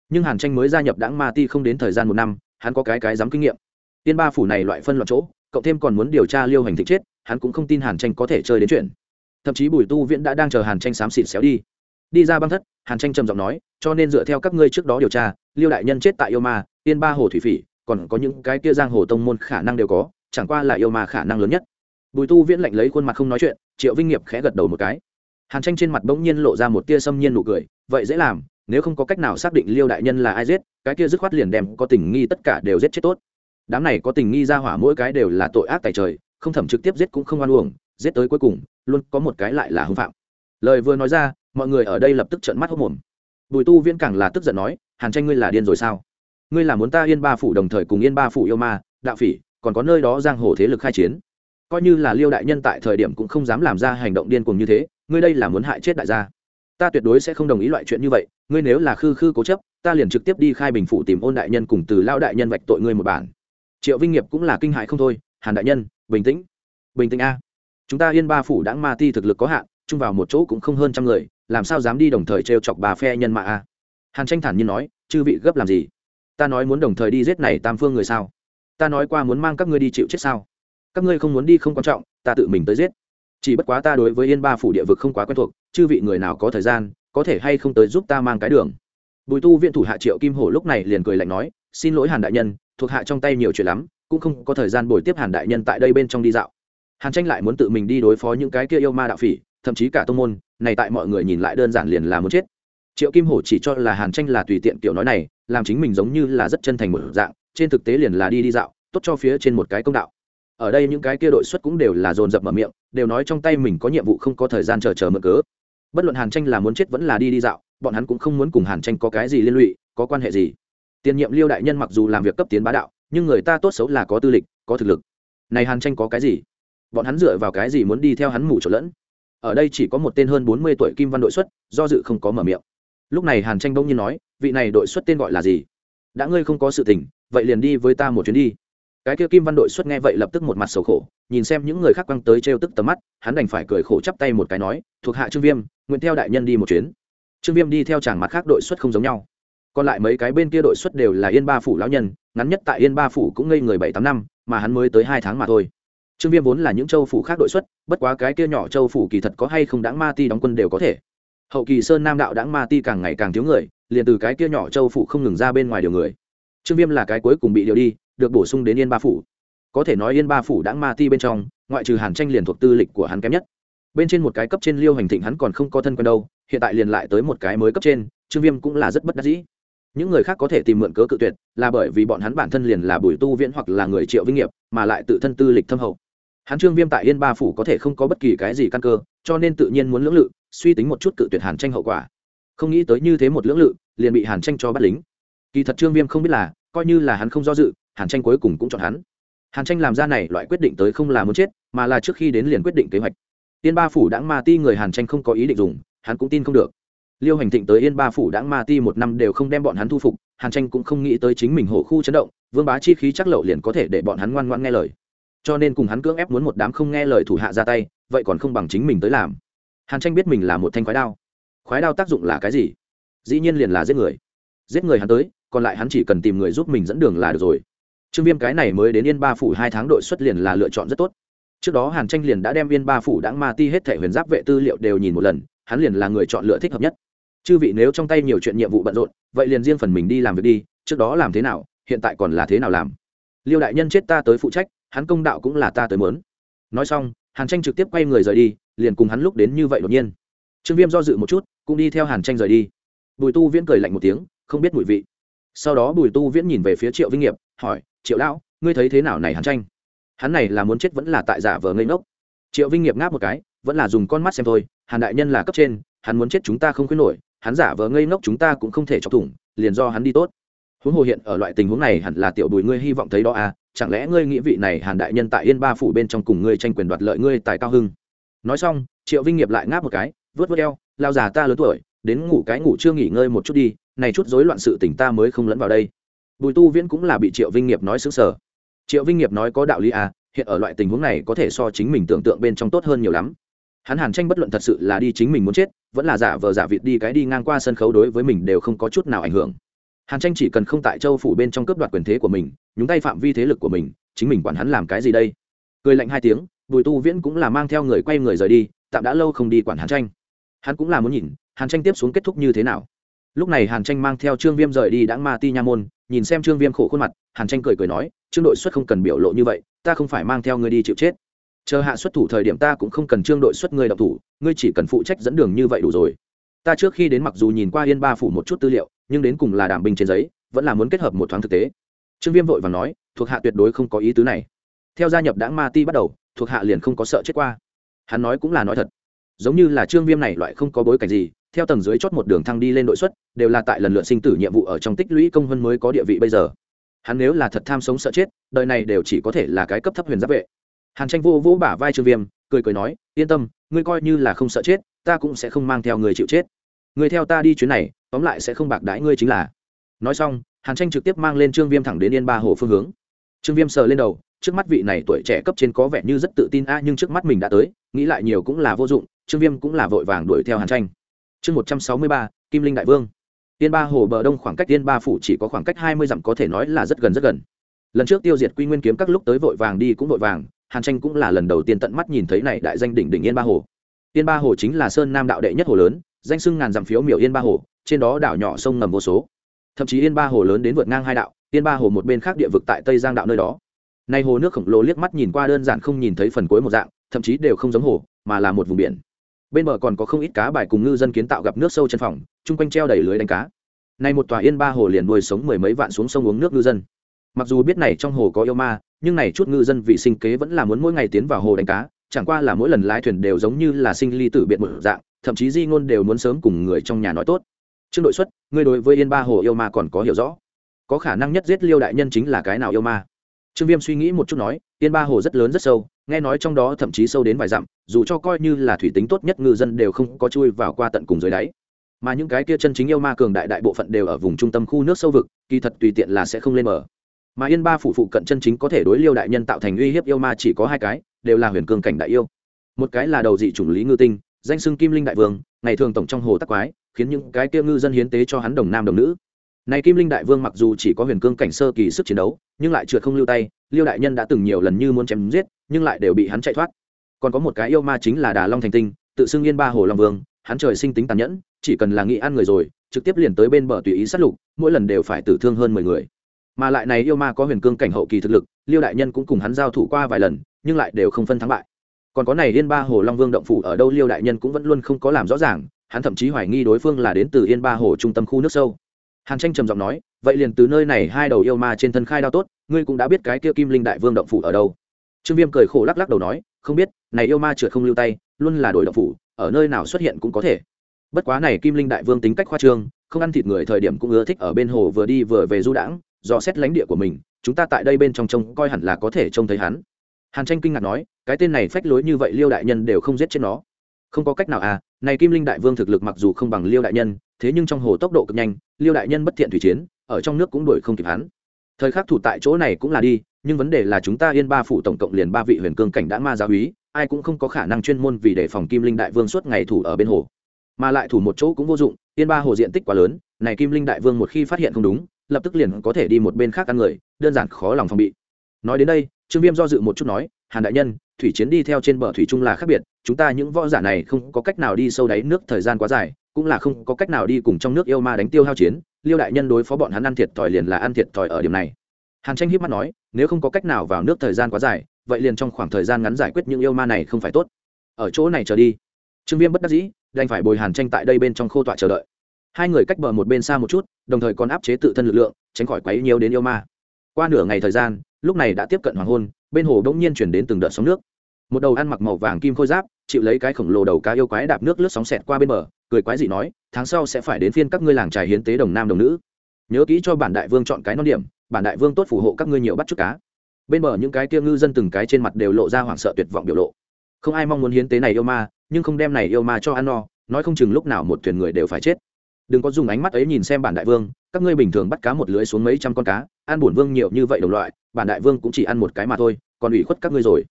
Nhưng hàn tranh mới gia nhập đảng ma ti không đến thời gian một năm, hắn có cái cái dám kinh nghiệm. Tiên ba phủ này loại phân loạn chỗ cộng thêm còn muốn điều tra liêu hành thị chết, hắn cũng không tin hàn tranh có thể chơi đến chuyện. Thậm chí bùi tu viễn đã đang chờ hàn tranh xám xịt xéo đi. Đi ra băng thất, hàn tranh trầm giọng nói, cho nên dựa theo các ngươi trước đó điều tra, liêu đại nhân chết tại yêu ma, tiên ba hồ thủy phỉ, còn có những cái kia giang hồ tông môn khả năng đều có, chẳng qua là yêu ma khả năng lớn nhất bùi tu viễn lạnh lấy khuôn mặt không nói chuyện, triệu vinh nghiệp khẽ gật đầu một cái. Hàn tranh trên mặt bỗng nhiên lộ ra một tia xâm nhiên nụ cười, vậy dễ làm, nếu không có cách nào xác định liêu đại nhân là ai giết, cái kia dứt khoát liền đem có tình nghi tất cả đều giết chết tốt. Đám này có tình nghi ra hỏa mỗi cái đều là tội ác tại trời, không thẩm trực tiếp giết cũng không oan uổng, giết tới cuối cùng, luôn có một cái lại là hưng phạm. Lời vừa nói ra, mọi người ở đây lập tức trợn mắt hốc mồm bùi tu viễn càng là tức giận nói, hàn tranh ngươi là điên rồi sao? Ngươi là muốn ta yên ba phủ đồng thời cùng yên ba phủ yêu ma, đạo phỉ, còn có nơi đó giang hồ thế lực khai chiến coi như là liêu đại nhân tại thời điểm cũng không dám làm ra hành động điên cuồng như thế, ngươi đây là muốn hại chết đại gia. Ta tuyệt đối sẽ không đồng ý loại chuyện như vậy, ngươi nếu là khư khư cố chấp, ta liền trực tiếp đi khai bình phủ tìm ôn đại nhân cùng từ lao đại nhân vạch tội ngươi một bản. Triệu vinh nghiệp cũng là kinh hại không thôi, hàn đại nhân, bình tĩnh bình tĩnh a. Chúng ta yên ba phủ đã ma ti thực lực có hạn, chung vào một chỗ cũng không hơn trăm người, làm sao dám đi đồng thời t chọc bà phe nhân mạ a? Hàn tranh thản nhiên nói, chư vị gấp làm gì? Ta nói muốn đồng thời đi giết này tam phương người sao? Ta nói qua muốn mang các ngươi đi chịu chết sao? Các ngươi không muốn đi không quan trọng, ta tự mình tới giết. Chỉ bất quá ta đối với yên ba phủ địa vực không quá quen thuộc, chư vị người nào có thời gian, có thể hay không tới giúp ta mang cái đường. Bùi tu viện thủ hạ triệu kim hổ lúc này liền cười lạnh nói, xin lỗi hàn đại nhân, thuộc hạ trong tay nhiều chuyện lắm, cũng không có thời gian bồi tiếp hàn đại nhân tại đây bên trong đi dạo. Hàn tranh lại muốn tự mình đi đối phó những cái kia yêu ma đạo phỉ, thậm chí cả tô môn, này tại mọi người nhìn lại đơn giản liền là muốn chết. Triệu kim hổ chỉ cho là hàn tranh là tùy tiện kiểu nói này, làm chính mình giống như là rất chân thành một dạng, trên thực tế liền là đi đi dạo, tốt cho phía trên một cái công đạo ở đây những cái kia đội xuất cũng đều là dồn dập mở miệng, đều nói trong tay mình có nhiệm vụ không có thời gian chờ chờ mượn cớ. Bất luận hàn tranh là muốn chết vẫn là đi đi dạo, bọn hắn cũng không muốn cùng hàn tranh có cái gì liên lụy, có quan hệ gì. Tiền nhiệm liêu đại nhân mặc dù làm việc cấp tiến bá đạo, nhưng người ta tốt xấu là có tư lịch, có thực lực. Này hàn tranh có cái gì? Bọn hắn dựa vào cái gì muốn đi theo hắn mù trộn lẫn? Ở đây chỉ có một tên hơn bốn mươi tuổi kim văn đội xuất, do dự không có mở miệng. Lúc này hàn tranh bỗng nhiên nói, vị này đội xuất tên gọi là gì? Đã ngươi không có sự tình, vậy liền đi với ta một chuyến đi cái kia kim văn đội xuất nghe vậy lập tức một mặt sầu khổ, nhìn xem những người khác quăng tới trêu tức tầm mắt, hắn đành phải cười khổ chắp tay một cái nói, thuộc hạ trương viêm, nguyện theo đại nhân đi một chuyến. Trương viêm đi theo chàng mặt khác đội xuất không giống nhau. Còn lại mấy cái bên kia đội xuất đều là yên ba phủ lão nhân, ngắn nhất tại yên ba phủ cũng ngây người bảy tám năm, mà hắn mới tới hai tháng mà thôi. Trương viêm vốn là những châu phủ khác đội xuất, bất quá cái kia nhỏ châu phủ kỳ thật có hay không đáng ma ti đóng quân đều có thể. Hậu kỳ sơn nam đạo đáng ma ti càng ngày càng thiếu người, liền từ cái kia nhỏ châu phủ không ngừng ra bên ngoài điều người. Trương viêm là cái cuối cùng bị điều đi được bổ sung đến yên ba phủ. Có thể nói yên ba phủ đã ma ti bên trong, ngoại trừ hàn tranh liền thuộc tư lịch của hắn kém nhất. Bên trên một cái cấp trên liêu hành thịnh hắn còn không có thân quen đâu, hiện tại liền lại tới một cái mới cấp trên, trương viêm cũng là rất bất đắc dĩ. Những người khác có thể tìm mượn cớ cự tuyệt, là bởi vì bọn hắn bản thân liền là bùi tu viễn hoặc là người triệu vinh nghiệp, mà lại tự thân tư lịch thâm hậu. Hắn trương viêm tại yên ba phủ có thể không có bất kỳ cái gì căn cơ, cho nên tự nhiên muốn lưỡng lự, suy tính một chút cự tuyệt hàn tranh hậu quả. Không nghĩ tới như thế một lưỡng lự, liền bị hàn tranh cho bắt lính. Kỳ thật trương viêm không biết là, coi như là hắn không do dự hàn tranh cuối cùng cũng chọn hắn. Hàn tranh làm ra này loại quyết định tới không là muốn chết, mà là trước khi đến liền quyết định kế hoạch. Yên ba phủ đãng ma ti người hàn tranh không có ý định dùng, hắn cũng tin không được. Liêu hành thịnh tới yên ba phủ đãng ma ti một năm đều không đem bọn hắn thu phục, hàn tranh cũng không nghĩ tới chính mình hổ khu chấn động, vương bá chi khí chắc lậu liền có thể để bọn hắn ngoan ngoan nghe lời. Cho nên cùng hắn cưỡng ép muốn một đám không nghe lời thủ hạ ra tay, vậy còn không bằng chính mình tới làm. Hàn tranh biết mình là một thanh khoái đao. Khoái đao tác dụng là cái gì? Dĩ nhiên liền là giết người. Giết người hắn tới, còn lại hắn chỉ cần tìm người giúp mình dẫn đường là được rồi trương viêm cái này mới đến yên ba phủ hai tháng đội xuất liền là lựa chọn rất tốt. Trước đó hàn tranh liền đã đem yên ba phủ đáng ma ti hết thể huyền giáp vệ tư liệu đều nhìn một lần, hắn liền là người chọn lựa thích hợp nhất. Chư vị nếu trong tay nhiều chuyện nhiệm vụ bận rộn, vậy liền riêng phần mình đi làm việc đi, trước đó làm thế nào, hiện tại còn là thế nào làm? Liêu đại nhân chết ta tới phụ trách, hắn công đạo cũng là ta tới mớn. Nói xong, hàn tranh trực tiếp quay người rời đi, liền cùng hắn lúc đến như vậy đột nhiên. Trương viêm do dự một chút, cũng đi theo hàn tranh rời đi. Bùi tu viễn cười lạnh một tiếng, không biết mùi vị. Sau đó bùi tu viễn nhìn về phía triệu vinh nghiệp, hỏi triệu lão, ngươi thấy thế nào này hắn tranh? Hắn này là muốn chết vẫn là tại giả vờ ngây ngốc? Triệu vinh nghiệp ngáp một cái, vẫn là dùng con mắt xem thôi, hàn đại nhân là cấp trên, hắn muốn chết chúng ta không khuyến nổi, hắn giả vờ ngây ngốc chúng ta cũng không thể chọc thủng, liền do hắn đi tốt. Huống hồ hiện ở loại tình huống này hẳn là tiểu bùi ngươi hy vọng thấy đó à chẳng lẽ ngươi nghĩ vị này hàn đại nhân tại yên ba phủ bên trong cùng ngươi tranh quyền đoạt lợi ngươi tại cao hưng? Nói xong, triệu vinh nghiệp lại ngáp một cái, vớt vớt eo lao già ta lớn tuổi, đến ngủ cái ngủ chưa nghỉ ngơi một chút đi, này chút rối loạn sự tình ta mới không lẫn vào đây bùi tu viễn cũng là bị triệu vinh nghiệp nói xứng sở triệu vinh nghiệp nói có đạo lý à hiện ở loại tình huống này có thể so chính mình tưởng tượng bên trong tốt hơn nhiều lắm. Hắn hàn tranh bất luận thật sự là đi chính mình muốn chết, vẫn là giả vờ giả vịt đi cái đi ngang qua sân khấu đối với mình đều không có chút nào ảnh hưởng. Hàn tranh chỉ cần không tại châu phủ bên trong cướp đoạt quyền thế của mình, nhúng tay phạm vi thế lực của mình, chính mình quản hắn làm cái gì đây? Cười lạnh hai tiếng, bùi tu viễn cũng là mang theo người quay người rời đi, tạm đã lâu không đi quản hàn tranh. Hắn cũng là muốn nhìn, hàn tranh tiếp xuống kết thúc như thế nào. Lúc này hàn tranh mang theo trương viêm rời đi đã ma ti nha môn nhìn xem trương viêm khổ khuôn mặt, hàn tranh cười cười nói, trương đội xuất không cần biểu lộ như vậy, ta không phải mang theo ngươi đi chịu chết. Chờ hạ xuất thủ thời điểm ta cũng không cần trương đội xuất ngươi đọc thủ, ngươi chỉ cần phụ trách dẫn đường như vậy đủ rồi. Ta trước khi đến mặc dù nhìn qua yên ba phủ một chút tư liệu, nhưng đến cùng là đảm binh trên giấy, vẫn là muốn kết hợp một thoáng thực tế. Trương viêm vội và nói, thuộc hạ tuyệt đối không có ý tứ này. Theo gia nhập đảng ma ti bắt đầu, thuộc hạ liền không có sợ chết qua. Hắn nói cũng là nói thật giống như là trương viêm này loại không có bối cảnh gì, theo tầng dưới chót một đường thăng đi lên đội xuất, đều là tại lần lượt sinh tử nhiệm vụ ở trong tích lũy công hơn mới có địa vị bây giờ. Hắn nếu là thật tham sống sợ chết, đời này đều chỉ có thể là cái cấp thấp huyền giáp vệ. Hàn tranh vô vỗ bả vai trương viêm, cười cười nói, yên tâm, ngươi coi như là không sợ chết, ta cũng sẽ không mang theo người chịu chết. Người theo ta đi chuyến này, tóm lại sẽ không bạc đãi ngươi chính là. Nói xong, hàn tranh trực tiếp mang lên trương viêm thẳng đến yên ba hồ phương hướng. Trương viêm sờ lên đầu trước mắt vị này tuổi trẻ cấp trên có vẻ như rất tự tin a, nhưng trước mắt mình đã tới, nghĩ lại nhiều cũng là vô dụng, trương viêm cũng là vội vàng đuổi theo hàn tranh. Chương một trăm sáu mươi ba, kim linh đại vương. Tiên ba hồ bờ đông khoảng cách tiên ba phủ chỉ có khoảng cách hai mươi dặm, có thể nói là rất gần rất gần. Lần trước tiêu diệt quy nguyên kiếm các lúc tới vội vàng đi cũng vội vàng, hàn tranh cũng là lần đầu tiên tận mắt nhìn thấy này đại danh đỉnh đỉnh yên ba hồ. Yên ba hồ chính là sơn nam đạo đệ nhất hồ lớn, danh sưng ngàn dặm phiếu miểu yên ba hồ, trên đó đảo nhỏ sông ngầm vô số. Thậm chí yên ba hồ lớn đến vượt ngang hai đạo, yên ba hồ một bên khác địa vực tại tây giang đạo nơi đó nay hồ nước khổng lồ liếc mắt nhìn qua đơn giản không nhìn thấy phần cuối một dạng, thậm chí đều không giống hồ, mà là một vùng biển. Bên bờ còn có không ít cá bài cùng ngư dân kiến tạo gặp nước sâu chân phòng, chung quanh treo đầy lưới đánh cá. Nay một tòa yên ba hồ liền nuôi sống mười mấy vạn xuống sông uống nước ngư dân. Mặc dù biết này trong hồ có yêu ma, nhưng này chút ngư dân vị sinh kế vẫn là muốn mỗi ngày tiến vào hồ đánh cá, chẳng qua là mỗi lần lái thuyền đều giống như là sinh ly tử biệt một dạng, thậm chí di ngôn đều muốn sớm cùng người trong nhà nói tốt. Trương đội xuất, ngươi đối với yên ba hồ yêu ma còn có hiểu rõ. Có khả năng nhất giết liêu đại nhân chính là cái nào yêu ma? Trương viêm suy nghĩ một chút nói yên ba hồ rất lớn rất sâu, nghe nói trong đó thậm chí sâu đến vài dặm, dù cho coi như là thủy tính tốt nhất ngư dân đều không có chui vào qua tận cùng dưới đáy. Mà những cái kia chân chính yêu ma cường đại đại bộ phận đều ở vùng trung tâm khu nước sâu vực, kỳ thật tùy tiện là sẽ không lên mở mà yên ba phủ phụ cận chân chính có thể đối liêu đại nhân tạo thành uy hiếp yêu ma chỉ có hai cái, đều là huyền cương cảnh đại yêu. Một cái là đầu dị chủng lý ngư tinh, danh xưng kim linh đại vương, ngày thường tổng trong hồ tắc quái, khiến những cái kia ngư dân hiến tế cho hắn đồng nam đồng nữ này kim linh đại vương mặc dù chỉ có huyền cương cảnh sơ kỳ sức chiến đấu, nhưng lại trượt không lưu tay, liêu đại nhân đã từng nhiều lần như muốn chém giết, nhưng lại đều bị hắn chạy thoát. Còn có một cái yêu ma chính là đà long thành tinh, tự xưng yên ba hồ long vương, hắn trời sinh tính tàn nhẫn, chỉ cần là nghĩ ăn người rồi, trực tiếp liền tới bên bờ tùy ý sát lục, mỗi lần đều phải tử thương hơn mười người. Mà lại này yêu ma có huyền cương cảnh hậu kỳ thực lực, liêu đại nhân cũng cùng hắn giao thủ qua vài lần, nhưng lại đều không phân thắng bại. Còn có này yên ba hồ long vương động phủ ở đâu liêu đại nhân cũng vẫn luôn không có làm rõ ràng, hắn thậm chí hoài nghi đối phương là đến từ yên ba hồ trung tâm khu nước sâu hàn tranh trầm giọng nói, vậy liền từ nơi này hai đầu yêu ma trên thân khai đao tốt, ngươi cũng đã biết cái kia kim linh đại vương động phủ ở đâu. Trương viêm cười khổ lắc lắc đầu nói, không biết, này yêu ma trượt không lưu tay, luôn là đổi động phủ, ở nơi nào xuất hiện cũng có thể. Bất quá này kim linh đại vương tính cách khoa trương, không ăn thịt người thời điểm cũng ưa thích ở bên hồ vừa đi vừa về du đãng dò xét lãnh địa của mình, chúng ta tại đây bên trong trông coi hẳn là có thể trông thấy hắn. Hàn tranh kinh ngạc nói, cái tên này phách lối như vậy liêu đại nhân đều không giết chết nó. Không có cách nào à này kim linh đại vương thực lực mặc dù không bằng liêu đại nhân thế nhưng trong hồ tốc độ cực nhanh, liêu đại nhân bất thiện thủy chiến, ở trong nước cũng đuổi không kịp hắn. Thời khắc thủ tại chỗ này cũng là đi, nhưng vấn đề là chúng ta yên ba phủ tổng cộng liền ba vị huyền cương cảnh đã ma giáo úy, ai cũng không có khả năng chuyên môn vì đề phòng kim linh đại vương suốt ngày thủ ở bên hồ. Mà lại thủ một chỗ cũng vô dụng, yên ba hồ diện tích quá lớn, này kim linh đại vương một khi phát hiện không đúng, lập tức liền có thể đi một bên khác ăn người, đơn giản khó lòng phòng bị. Nói đến đây, trương viêm do dự một chút nói, hàn đại nhân, thủy chiến đi theo trên bờ thủy trung là khác biệt, chúng ta những võ giả này không có cách nào đi sâu đáy nước thời gian quá dài cũng là không có cách nào đi cùng trong nước yêu ma đánh tiêu hao chiến, liêu đại nhân đối phó bọn hắn ăn thiệt thòi liền là ăn thiệt thòi ở điểm này. Hàn tranh hiếp mắt nói, nếu không có cách nào vào nước thời gian quá dài, vậy liền trong khoảng thời gian ngắn giải quyết những yêu ma này không phải tốt. Ở chỗ này chờ đi. Trương viêm bất đắc dĩ, đành phải bồi hàn tranh tại đây bên trong khô tọa chờ đợi. Hai người cách bờ một bên xa một chút, đồng thời còn áp chế tự thân lực lượng, tránh khỏi quấy nhiều đến yêu ma. Qua nửa ngày thời gian, lúc này đã tiếp cận hoàng hôn, bên hồ bỗng nhiên chuyển đến từng đợt sóng nước. Một đầu ăn mặc màu vàng kim khôi giáp chịu lấy cái khổng lồ đầu cá yêu quái đạp nước lướt sóng xẹt qua bên bờ, cười quái dị nói, tháng sau sẽ phải đến phiên các ngươi làng trài hiến tế đồng nam đồng nữ. Nhớ kỹ cho bản đại vương chọn cái non điểm, bản đại vương tốt phù hộ các ngươi nhiều bắt chút cá. Bên bờ những cái kia ngư dân từng cái trên mặt đều lộ ra hoảng sợ tuyệt vọng biểu lộ. Không ai mong muốn hiến tế này yêu ma, nhưng không đem này yêu ma cho ăn no, nói không chừng lúc nào một thuyền người đều phải chết. Đừng có dùng ánh mắt ấy nhìn xem bản đại vương, các ngươi bình thường bắt cá một lưới xuống mấy trăm con cá, ăn bổn vương nhiều như vậy đồng loại, bản đại vương cũng chỉ ăn một cái mà thôi, còn ủy khuất các ngươi rồi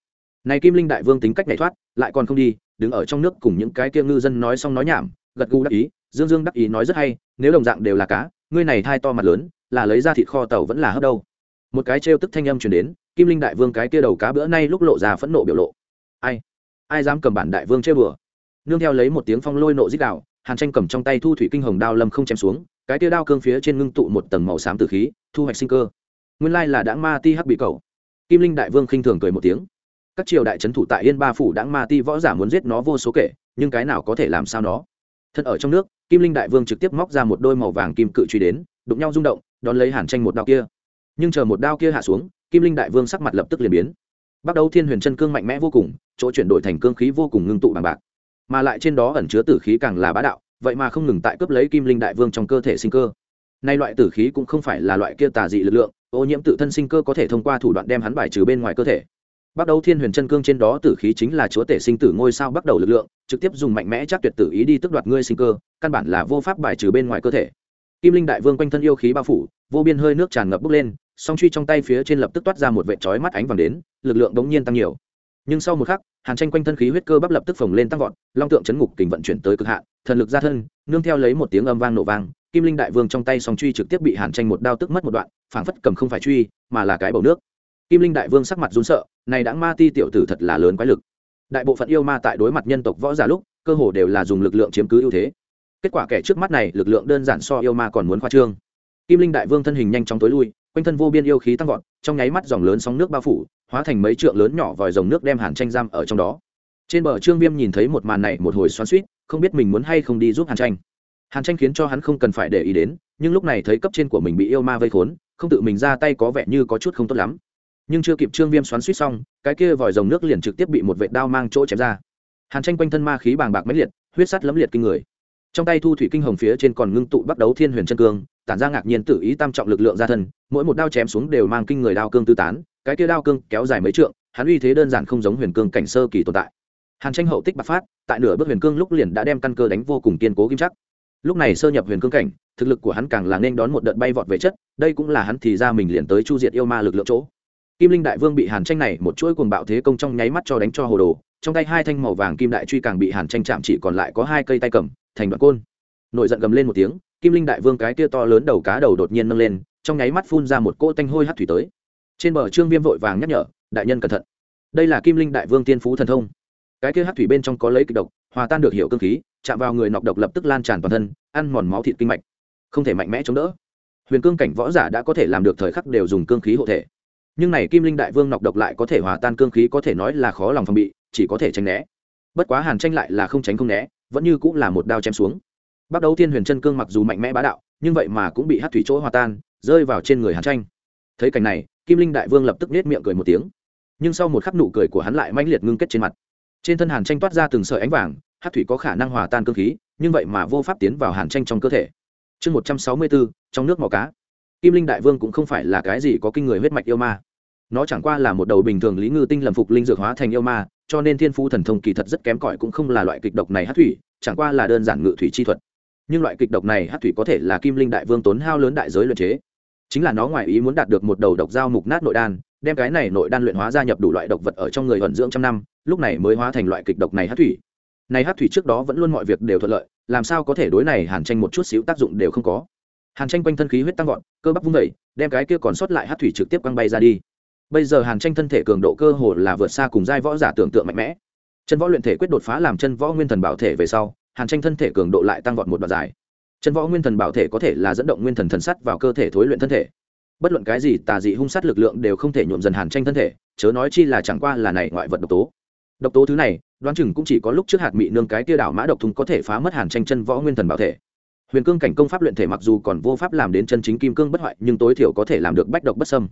này kim linh đại vương tính cách nhảy thoát, lại còn không đi, đứng ở trong nước cùng những cái kia ngư dân nói xong nói nhảm, gật gù đắc ý, dương dương đắc ý nói rất hay, nếu đồng dạng đều là cá, ngươi này thai to mặt lớn, là lấy ra thịt kho tàu vẫn là hấp đâu. Một cái trêu tức thanh âm truyền đến, kim linh đại vương cái kia đầu cá bữa nay lúc lộ ra phẫn nộ biểu lộ. Ai? Ai dám cầm bản đại vương chơi bừa? Nương theo lấy một tiếng phong lôi nộ dích đạo hàn tranh cầm trong tay thu thủy kinh hồng đao lâm không chém xuống, cái tia đao cương phía trên ngưng tụ một tầng màu xám từ khí, thu hoạch sinh cơ. Nguyên lai là đãng ma ti hắc bị cầu kim linh đại vương khinh thường cười một tiếng các triều đại trấn thủ tại yên ba phủ đãng ma ti võ giả muốn giết nó vô số kể, nhưng cái nào có thể làm sao nó? Thật ở trong nước, kim linh đại vương trực tiếp móc ra một đôi màu vàng kim cự truy đến, đụng nhau rung động, đón lấy hàn tranh một đao kia. Nhưng chờ một đao kia hạ xuống, kim linh đại vương sắc mặt lập tức liền biến. Bắt đầu thiên huyền chân cương mạnh mẽ vô cùng, chỗ chuyển đổi thành cương khí vô cùng ngưng tụ bằng bạc. Mà lại trên đó ẩn chứa tử khí càng là bá đạo, vậy mà không ngừng tại cướp lấy kim linh đại vương trong cơ thể sinh cơ. Nay loại tử khí cũng không phải là loại kia tà dị lực lượng, ô nhiễm tự thân sinh cơ có thể thông qua thủ đoạn đem hắn bài trừ bên ngoài cơ thể bắt đầu thiên huyền chân cương trên đó tử khí chính là chúa tể sinh tử ngôi sao bắt đầu lực lượng, trực tiếp dùng mạnh mẽ chắc tuyệt tử ý đi tức đoạt ngươi sinh cơ, căn bản là vô pháp bài trừ bên ngoài cơ thể. Kim linh đại vương quanh thân yêu khí bao phủ, vô biên hơi nước tràn ngập bốc lên, song truy trong tay phía trên lập tức toát ra một vệ trói mắt ánh vàng đến, lực lượng đống nhiên tăng nhiều. Nhưng sau một khắc, hàn tranh quanh thân khí huyết cơ bắp lập tức phồng lên tăng vọt, long tượng chấn ngục kình vận chuyển tới cực hạn, thần lực ra thân, nương theo lấy một tiếng âm vang nổ vang, kim linh đại vương trong tay song truy trực tiếp bị hàn tranh một đao tức mất một đoạn, phảng phất cầm không phải truy, mà là cái bầu nước kim linh đại vương sắc mặt run sợ, này đã ma ti tiểu tử thật là lớn quái lực. Đại bộ phận yêu ma tại đối mặt nhân tộc võ giả lúc, cơ hồ đều là dùng lực lượng chiếm cứ ưu thế. Kết quả kẻ trước mắt này, lực lượng đơn giản so yêu ma còn muốn khoa trương. Kim linh đại vương thân hình nhanh chóng tối lui, quanh thân vô biên yêu khí tăng vọt, trong nháy mắt dòng lớn sóng nước bao phủ, hóa thành mấy trượng lớn nhỏ vòi dòng nước đem hàn tranh giam ở trong đó. Trên bờ trương viêm nhìn thấy một màn này, một hồi xoắn suýt không biết mình muốn hay không đi giúp hàn tranh. Hàn tranh khiến cho hắn không cần phải để ý đến, nhưng lúc này thấy cấp trên của mình bị yêu ma vây khốn, không tự mình ra tay có vẻ như có chút không tốt lắm nhưng chưa kịp trương viêm xoắn suýt xong, cái kia vòi dòng nước liền trực tiếp bị một vệ đao mang chỗ chém ra. Hàn tranh quanh thân ma khí bàng bạc máy liệt, huyết sắt lấm liệt kinh người. Trong tay thu thủy kinh hồng phía trên còn ngưng tụ bắt đấu thiên huyền chân cương, tản ra ngạc nhiên tự ý tam trọng lực lượng ra thân, mỗi một đao chém xuống đều mang kinh người đao cương tư tán, cái kia đao cương kéo dài mấy trượng, hắn uy thế đơn giản không giống huyền cương cảnh sơ kỳ tồn tại. Hàn tranh hậu tích bạc phát, tại nửa bước huyền cương lúc liền đã đem căn cơ đánh vô cùng kiên cố kim chắc. Lúc này sơ nhập huyền cương cảnh, thực lực của hắn càng là nên đón một đợt bay vọt về chất, đây cũng là hắn thì ra mình liền tới chu diệt yêu ma lực lượng chỗ kim linh đại vương bị hàn tranh này một chuỗi cuồng bạo thế công trong nháy mắt cho đánh cho hồ đồ, trong tay hai thanh màu vàng kim đại truy càng bị hàn tranh chạm chỉ còn lại có hai cây tay cầm, thành đoạn côn. Nổi giận gầm lên một tiếng, kim linh đại vương cái tia to lớn đầu cá đầu đột nhiên nâng lên, trong nháy mắt phun ra một cỗ tanh hôi hát thủy tới. Trên bờ trương viêm vội vàng nhắc nhở, đại nhân cẩn thận. Đây là kim linh đại vương tiên phú thần thông. Cái kia hát thủy bên trong có lấy kịch độc, hòa tan được hiệu cơ khí, chạm vào người nọc độc lập tức lan tràn toàn thân, ăn mòn máu thịt kinh mạch. Không thể mạnh mẽ chống đỡ. Huyền cương cảnh võ giả đã có thể làm được thời khắc đều dùng cương khí hộ thể nhưng này kim linh đại vương nọc độc lại có thể hòa tan cương khí có thể nói là khó lòng phòng bị, chỉ có thể tránh né. Bất quá hàn tranh lại là không tránh không né, vẫn như cũng là một đao chém xuống. Bắt đầu tiên huyền chân cương mặc dù mạnh mẽ bá đạo, nhưng vậy mà cũng bị hát thủy chỗ hòa tan, rơi vào trên người hàn tranh. Thấy cảnh này, kim linh đại vương lập tức nết miệng cười một tiếng. Nhưng sau một khắc nụ cười của hắn lại mãnh liệt ngưng kết trên mặt. Trên thân hàn tranh toát ra từng sợi ánh vàng hát thủy có khả năng hòa tan cương khí, nhưng vậy mà vô pháp tiến vào hàn tranh trong cơ thể. Chương một trăm sáu mươi bốn, trong nước màu cá. Kim linh đại vương cũng không phải là cái gì có kinh người huyết mạch yêu ma nó chẳng qua là một đầu bình thường lý ngư tinh lầm phục linh dược hóa thành yêu ma, cho nên thiên phu thần thông kỳ thật rất kém cỏi cũng không là loại kịch độc này hát thủy, chẳng qua là đơn giản ngự thủy chi thuật. Nhưng loại kịch độc này hát thủy có thể là kim linh đại vương tốn hao lớn đại giới luyện chế. Chính là nó ngoài ý muốn đạt được một đầu độc dao mục nát nội đan, đem cái này nội đan luyện hóa gia nhập đủ loại độc vật ở trong người vận dưỡng trăm năm, lúc này mới hóa thành loại kịch độc này hát thủy. Này hát thủy trước đó vẫn luôn mọi việc đều thuận lợi, làm sao có thể đối này hàn tranh một chút xíu tác dụng đều không có. Hàn tranh quanh thân khí huyết tăng vọt, cơ bắp vung vẩy đem cái kia còn sót lại hát thủy trực tiếp quăng bay ra đi bây giờ hàn tranh thân thể cường độ cơ hồ là vượt xa cùng giai võ giả tưởng tượng mạnh mẽ. Chân võ luyện thể quyết đột phá làm chân võ nguyên thần bảo thể về sau, hàn tranh thân thể cường độ lại tăng vọt một đoạn dài. Chân võ nguyên thần bảo thể có thể là dẫn động nguyên thần thần sắt vào cơ thể thối luyện thân thể. Bất luận cái gì, tà dị hung sát lực lượng đều không thể nhuộm dần hàn tranh thân thể, chớ nói chi là chẳng qua là này ngoại vật độc tố. Độc tố thứ này, đoán chừng cũng chỉ có lúc trước hạt mị nương cái tia đảo mã độc thùng có thể phá mất hàn tranh chân võ nguyên thần bảo thể. Huyền cương cảnh công pháp luyện thể mặc dù còn vô pháp làm đến chân chính kim cương bất hoại, nhưng tối thiểu có thể làm được bách độc bất sâm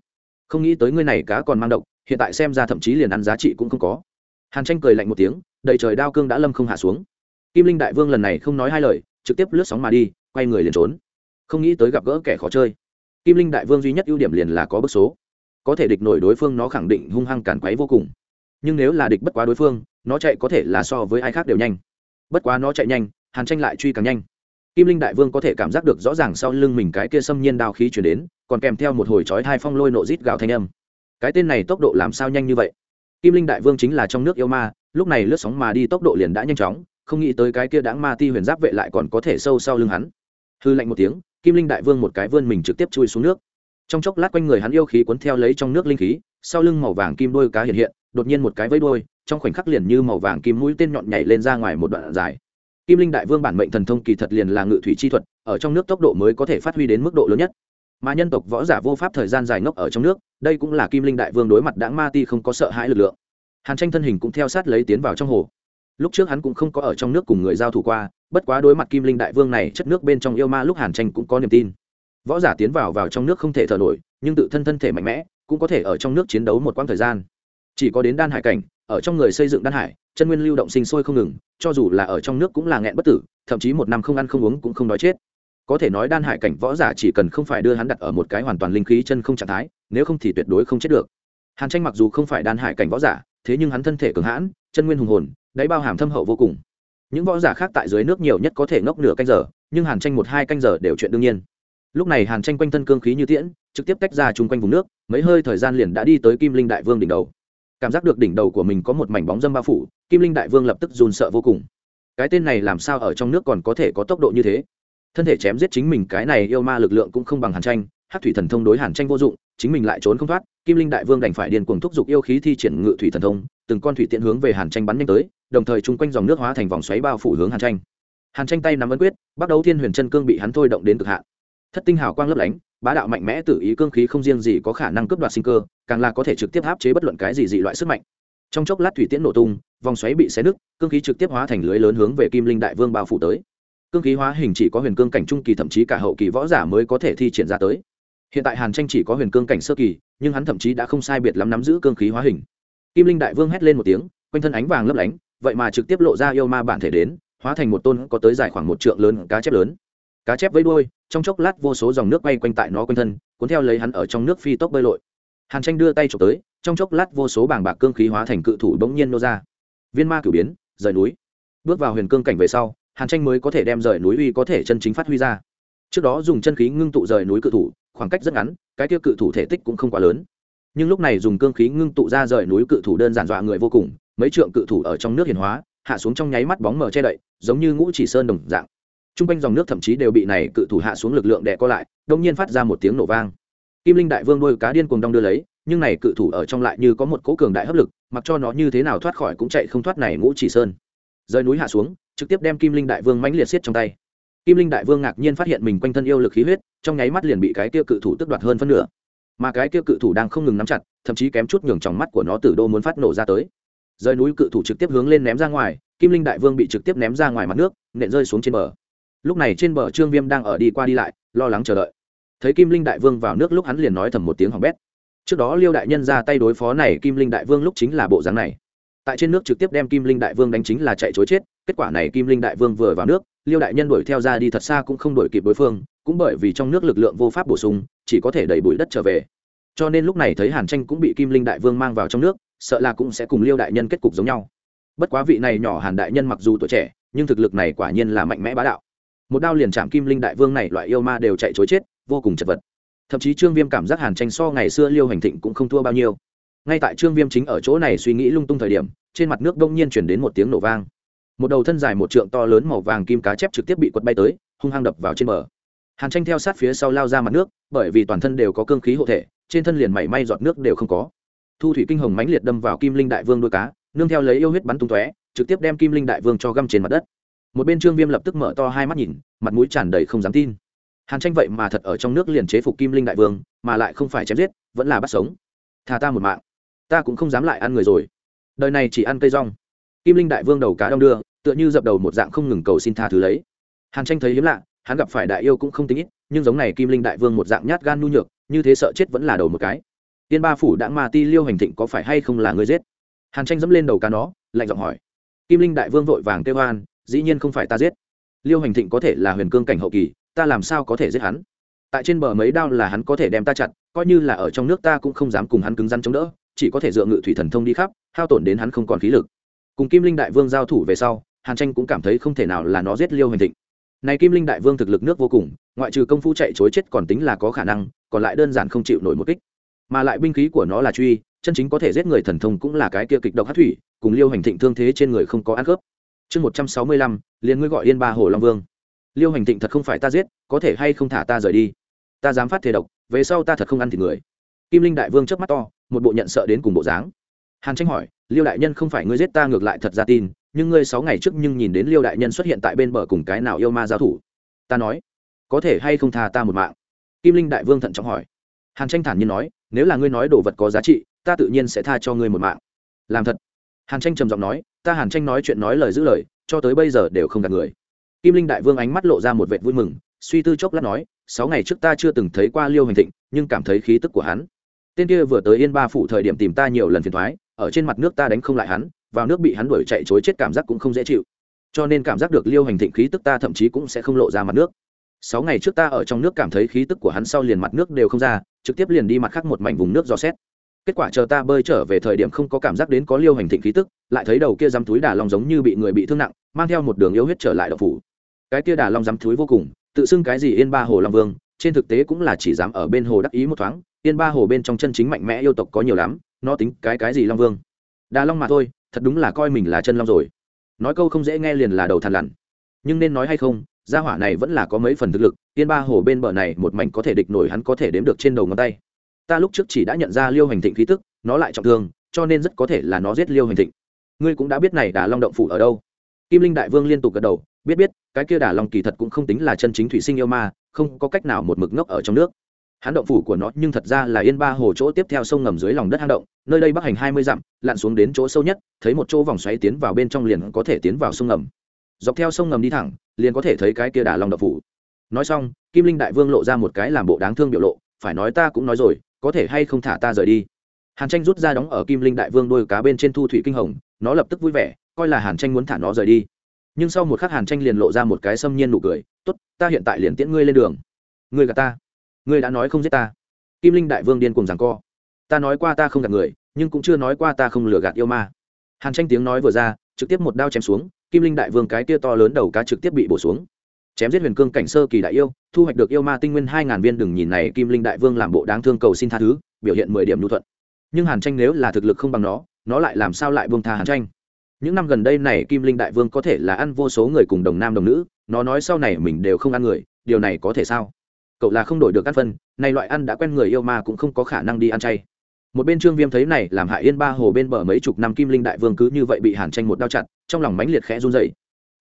không nghĩ tới ngươi này cá còn mang động, hiện tại xem ra thậm chí liền ăn giá trị cũng không có. Hàn tranh cười lạnh một tiếng đầy trời đao cương đã lâm không hạ xuống. Kim linh đại vương lần này không nói hai lời trực tiếp lướt sóng mà đi quay người liền trốn. Không nghĩ tới gặp gỡ kẻ khó chơi. Kim linh đại vương duy nhất ưu điểm liền là có bức số. Có thể địch nổi đối phương nó khẳng định hung hăng cản quấy vô cùng. Nhưng nếu là địch bất quá đối phương nó chạy có thể là so với ai khác đều nhanh. Bất quá nó chạy nhanh hàn tranh lại truy càng nhanh. Kim linh đại vương có thể cảm giác được rõ ràng sau lưng mình cái kia xâm nhiên đao khí chuyển đến còn kèm theo một hồi chói hai phong lôi nộ rít gào thanh âm. Cái tên này tốc độ làm sao nhanh như vậy? Kim linh đại vương chính là trong nước yêu ma, lúc này lướt sóng mà đi tốc độ liền đã nhanh chóng, không nghĩ tới cái kia đáng ma ti huyền giáp vệ lại còn có thể sâu sau lưng hắn. Hư lạnh một tiếng, kim linh đại vương một cái vươn mình trực tiếp chui xuống nước. Trong chốc lát quanh người hắn yêu khí cuốn theo lấy trong nước linh khí, sau lưng màu vàng kim đôi cá hiện hiện, đột nhiên một cái vẫy đôi trong khoảnh khắc liền như màu vàng kim mũi tên nhọn nhảy lên ra ngoài một đoạn dài. Kim linh đại vương bản mệnh thần thông kỳ thật liền là ngự thủy chi thuật, ở trong nước tốc độ mới có thể phát huy đến mức độ lớn nhất mà nhân tộc võ giả vô pháp thời gian dài ngốc ở trong nước, đây cũng là kim linh đại vương đối mặt đãng ma ti không có sợ hãi lực lượng. Hàn tranh thân hình cũng theo sát lấy tiến vào trong hồ. Lúc trước hắn cũng không có ở trong nước cùng người giao thủ qua, bất quá đối mặt kim linh đại vương này, chất nước bên trong yêu ma lúc hàn tranh cũng có niềm tin. Võ giả tiến vào vào trong nước không thể thở nổi, nhưng tự thân thân thể mạnh mẽ, cũng có thể ở trong nước chiến đấu một quãng thời gian. Chỉ có đến đan hải cảnh, ở trong người xây dựng đan hải, chân nguyên lưu động sinh sôi không ngừng, cho dù là ở trong nước cũng là nghẹn bất tử, thậm chí một năm không ăn không uống cũng không đói chết có thể nói đan hải cảnh võ giả chỉ cần không phải đưa hắn đặt ở một cái hoàn toàn linh khí chân không trạng thái, nếu không thì tuyệt đối không chết được. Hàn tranh mặc dù không phải đan hải cảnh võ giả, thế nhưng hắn thân thể cường hãn, chân nguyên hùng hồn, đáy bao hàm thâm hậu vô cùng. Những võ giả khác tại dưới nước nhiều nhất có thể ngốc nửa canh giờ, nhưng hàn tranh một hai canh giờ đều chuyện đương nhiên. Lúc này hàn tranh quanh thân cương khí như tiễn, trực tiếp tách ra chung quanh vùng nước, mấy hơi thời gian liền đã đi tới kim linh đại vương đỉnh đầu. Cảm giác được đỉnh đầu của mình có một mảnh bóng dâm bao phủ, kim linh đại vương lập tức dồn sợ vô cùng. Cái tên này làm sao ở trong nước còn có thể có tốc độ như thế? Thân thể chém giết chính mình cái này yêu ma lực lượng cũng không bằng hàn tranh hát thủy thần thông đối hàn tranh vô dụng, chính mình lại trốn không thoát, kim linh đại vương đành phải điền cuồng thúc giục yêu khí thi triển ngự thủy thần thông, từng con thủy tiện hướng về hàn tranh bắn nhanh tới, đồng thời chung quanh dòng nước hóa thành vòng xoáy bao phủ hướng hàn tranh. Hàn tranh tay nắm ấn quyết, bắt đầu thiên huyền chân cương bị hắn thôi động đến cực hạn. Thất tinh hào quang lấp lánh, bá đạo mạnh mẽ tự ý cương khí không riêng gì có khả năng cướp đoạt sinh cơ, càng là có thể trực tiếp áp chế bất luận cái gì dị loại sức mạnh. Trong chốc lát thủy tiễn nổ tung, vòng xoáy bị xé nứt, cương khí trực tiếp hóa thành lưới lớn hướng về kim linh đại vương bao phủ tới cương khí hóa hình chỉ có huyền cương cảnh trung kỳ, thậm chí cả hậu kỳ võ giả mới có thể thi triển ra tới. Hiện tại hàn tranh chỉ có huyền cương cảnh sơ kỳ, nhưng hắn thậm chí đã không sai biệt lắm nắm giữ cương khí hóa hình. Kim linh đại vương hét lên một tiếng, quanh thân ánh vàng lấp lánh, vậy mà trực tiếp lộ ra yêu ma bản thể đến, hóa thành một tôn có tới dài khoảng một trượng lớn cá chép lớn. Cá chép với đuôi, trong chốc lát vô số dòng nước bay quanh tại nó quanh thân, cuốn theo lấy hắn ở trong nước phi tốc bơi lội. Hàn tranh đưa tay trộm tới, trong chốc lát vô số bảng bạc cương khí hóa thành cự thủ bỗng nhiên nô ra. Viên ma cử biến, rời núi. Bước vào huyền cương cảnh về sau hàn tranh mới có thể đem rời núi uy có thể chân chính phát huy ra. Trước đó dùng chân khí ngưng tụ rời núi cự thủ, khoảng cách rất ngắn, cái tiêu cự thủ thể tích cũng không quá lớn. Nhưng lúc này dùng cương khí ngưng tụ ra rời núi cự thủ đơn giản dọa người vô cùng, mấy trượng cự thủ ở trong nước hiền hóa, hạ xuống trong nháy mắt bóng mờ che đậy, giống như ngũ chỉ sơn đồng dạng. T r u n g quanh dòng nước thậm chí đều bị này cự thủ hạ xuống lực lượng đè co lại, đông nhiên phát ra một tiếng nổ vang. Kim linh đại vương đôi cá điên cùng đong đưa lấy, nhưng này cự thủ ở trong lại như có một cố cường đại hấp lực, mặc cho nó như thế nào thoát khỏi cũng chạy không thoát này ngũ chỉ sơn. Rời núi hạ xuống trực tiếp đem kim linh đại vương mãnh liệt xiết trong tay. Kim linh đại vương ngạc nhiên phát hiện mình quanh thân yêu lực khí huyết, trong nháy mắt liền bị cái kia cự thủ tức đoạt hơn phân nửa. Mà cái kia cự thủ đang không ngừng nắm chặt, thậm chí kém chút nhường trong mắt của nó từ đô muốn phát nổ ra tới. Rời núi cự thủ trực tiếp hướng lên ném ra ngoài, kim linh đại vương bị trực tiếp ném ra ngoài mặt nước, nện rơi xuống trên bờ. Lúc này trên bờ trương viêm đang ở đi qua đi lại, lo lắng chờ đợi. Thấy kim linh đại vương vào nước lúc hắn liền nói thầm một tiếng hỏng bét. Trước đó liêu đại nhân ra tay đối phó này, kim linh đại vương lúc chính là bộ dáng này tại trên nước trực tiếp đem kim linh đại vương đánh chính là chạy chối chết, kết quả này kim linh đại vương vừa vào nước, liêu đại nhân đuổi theo ra đi thật xa cũng không đuổi kịp đối phương, cũng bởi vì trong nước lực lượng vô pháp bổ sung, chỉ có thể đẩy bụi đất trở về. Cho nên lúc này thấy hàn tranh cũng bị kim linh đại vương mang vào trong nước, sợ là cũng sẽ cùng liêu đại nhân kết cục giống nhau. Bất quá vị này nhỏ hàn đại nhân mặc dù tuổi trẻ, nhưng thực lực này quả nhiên là mạnh mẽ bá đạo. Một đao liền chạm kim linh đại vương này, loại yêu ma đều chạy chối chết, vô cùng chật vật. Thậm chí trương viêm cảm giác hàn tranh so ngày xưa liêu hành thịnh cũng không thua bao nhiêu ngay tại trương viêm chính ở chỗ này suy nghĩ lung tung thời điểm, trên mặt nước đông nhiên chuyển đến một tiếng nổ vang. Một đầu thân dài một trượng to lớn màu vàng kim cá chép trực tiếp bị quật bay tới, hung hăng đập vào trên bờ. Hàn tranh theo sát phía sau lao ra mặt nước, bởi vì toàn thân đều có cương khí hộ thể, trên thân liền mảy may giọt nước đều không có. Thu thủy kinh hồng mãnh liệt đâm vào kim linh đại vương đuôi cá, nương theo lấy yêu huyết bắn tung tóe, trực tiếp đem kim linh đại vương cho găm trên mặt đất. Một bên trương viêm lập tức mở to hai mắt nhìn, mặt mũi tràn đầy không dám tin. Hàn tranh vậy mà thật ở trong nước liền chế phục kim linh đại vương, mà lại không phải chém giết, vẫn là bắt sống. Thà ta một mạng ta cũng không dám lại ăn người rồi. Đời này chỉ ăn cây rong. Kim linh đại vương đầu cá đong đưa, tựa như dập đầu một dạng không ngừng cầu xin tha thứ lấy. Hàn tranh thấy hiếm lạ, hắn gặp phải đại yêu cũng không tính ít, nhưng giống này kim linh đại vương một dạng nhát gan nu nhược, như thế sợ chết vẫn là đầu một cái. Tiên ba phủ đã ma ti liêu hành thịnh có phải hay không là người giết? Hàn tranh dẫm lên đầu cá nó, lạnh giọng hỏi. Kim linh đại vương vội vàng kêu hoan dĩ nhiên không phải ta giết. Liêu hành thịnh có thể là huyền cương cảnh hậu kỳ, ta làm sao có thể giết hắn? Tại trên bờ mấy đao là hắn có thể đem ta chặt, coi như là ở trong nước ta cũng không dám cùng hắn cứng rắn chống đỡ chỉ có thể dựa ngự thủy thần thông đi khắp, hao tổn đến hắn không còn khí lực. Cùng kim linh đại vương giao thủ về sau, hàn tranh cũng cảm thấy không thể nào là nó giết liêu hành thịnh. Này kim linh đại vương thực lực nước vô cùng, ngoại trừ công phu chạy chối chết còn tính là có khả năng, còn lại đơn giản không chịu nổi một kích. Mà lại binh khí của nó là truy, chân chính có thể giết người thần thông cũng là cái kia kịch độc hát thủy, cùng liêu hành thịnh thương thế trên người không có ăn khớp. Chương một trăm sáu mươi lăm, liền ngươi gọi yên ba hồ long vương. Liêu hành thịnh thật không phải ta giết, có thể hay không thả ta rời đi? Ta dám phát thể độc, về sau ta thật không ăn thịt người. Kim linh đại vương chớp mắt to một bộ nhận sợ đến cùng bộ dáng. Hàn tranh hỏi, liêu đại nhân không phải ngươi giết ta ngược lại thật ra tin, nhưng ngươi sáu ngày trước nhưng nhìn đến liêu đại nhân xuất hiện tại bên bờ cùng cái nào yêu ma giao thủ? Ta nói, có thể hay không tha ta một mạng? Kim linh đại vương thận trọng hỏi. Hàn tranh thản nhiên nói, nếu là ngươi nói đồ vật có giá trị, ta tự nhiên sẽ tha cho ngươi một mạng. Làm thật. Hàn tranh trầm giọng nói, ta hàn tranh nói chuyện nói lời giữ lời, cho tới bây giờ đều không gạt người. Kim linh đại vương ánh mắt lộ ra một vệt vui mừng, suy tư chốc lát nói, sáu ngày trước ta chưa từng thấy qua liêu hành thịnh, nhưng cảm thấy khí tức của hắn tên kia vừa tới yên ba phủ thời điểm tìm ta nhiều lần phiền thoái, ở trên mặt nước ta đánh không lại hắn, vào nước bị hắn đuổi chạy chối chết cảm giác cũng không dễ chịu. Cho nên cảm giác được liêu hành thịnh khí tức ta thậm chí cũng sẽ không lộ ra mặt nước. Sáu ngày trước ta ở trong nước cảm thấy khí tức của hắn sau liền mặt nước đều không ra, trực tiếp liền đi mặt khác một mảnh vùng nước dò xét. Kết quả chờ ta bơi trở về thời điểm không có cảm giác đến có liêu hành thịnh khí tức, lại thấy đầu kia dăm túi đà long giống như bị người bị thương nặng, mang theo một đường yếu huyết trở lại đậu phủ. Cái kia đà long dăm túi vô cùng, tự xưng cái gì yên ba hồ long vương, trên thực tế cũng là chỉ dám ở bên hồ đắc ý một thoáng yên ba hồ bên trong chân chính mạnh mẽ yêu tộc có nhiều lắm, nó tính cái cái gì long vương? Đà long mà thôi, thật đúng là coi mình là chân long rồi. Nói câu không dễ nghe liền là đầu thằn lằn. Nhưng nên nói hay không, gia hỏa này vẫn là có mấy phần thực lực, yên ba hồ bên bờ này một mảnh có thể địch nổi hắn có thể đếm được trên đầu ngón tay. Ta lúc trước chỉ đã nhận ra liêu hành thịnh khí tức, nó lại trọng thương, cho nên rất có thể là nó giết liêu hành thịnh. Ngươi cũng đã biết này đà long động phủ ở đâu. Kim linh đại vương liên tục gật đầu, biết biết, cái kia đà long kỳ thật cũng không tính là chân chính thủy sinh yêu ma, không có cách nào một mực ngốc ở trong nước hắn động phủ của nó nhưng thật ra là yên ba hồ chỗ tiếp theo sông ngầm dưới lòng đất hang động, nơi đây bắc hành hai mươi dặm, lặn xuống đến chỗ sâu nhất, thấy một chỗ vòng xoáy tiến vào bên trong liền có thể tiến vào sông ngầm. Dọc theo sông ngầm đi thẳng, liền có thể thấy cái kia đà long động phủ. Nói xong, kim linh đại vương lộ ra một cái làm bộ đáng thương biểu lộ, phải nói ta cũng nói rồi, có thể hay không thả ta rời đi? Hàn tranh rút ra đóng ở kim linh đại vương đôi cá bên trên thu thủy kinh hồng, nó lập tức vui vẻ, coi là hàn tranh muốn thả nó rời đi. Nhưng sau một khắc hàn tranh liền lộ ra một cái xâm nhiên nụ cười t ố t ta hiện tại liền tiễn ngươi lên đường. Ngươi gà ta ngươi đã nói không giết ta. Kim linh đại vương điên cùng rằng co. Ta nói qua ta không gạt người, nhưng cũng chưa nói qua ta không lừa gạt yêu ma. Hàn tranh tiếng nói vừa ra, trực tiếp một đao chém xuống, kim linh đại vương cái kia to lớn đầu cá trực tiếp bị bổ xuống. Chém giết huyền cương cảnh sơ kỳ đại yêu, thu hoạch được yêu ma tinh nguyên hai ngàn viên đừng nhìn này, kim linh đại vương làm bộ đáng thương cầu xin tha thứ, biểu hiện mười điểm nhu thuận. Nhưng hàn tranh nếu là thực lực không bằng nó nó lại làm sao lại vương tha hàn tranh? Những năm gần đây này, kim linh đại vương có thể là ăn vô số người cùng đồng nam đồng nữ, nó nói sau này mình đều không ăn người, điều này có thể sao? Cậu là không đổi được ăn phân, này loại ăn đã quen người yêu ma cũng không có khả năng đi ăn chay. Một bên trương viêm thấy này, làm hại yên ba hồ bên bờ mấy chục năm kim linh đại vương cứ như vậy bị hàn tranh một đao chặt, trong lòng mãnh liệt khẽ run dậy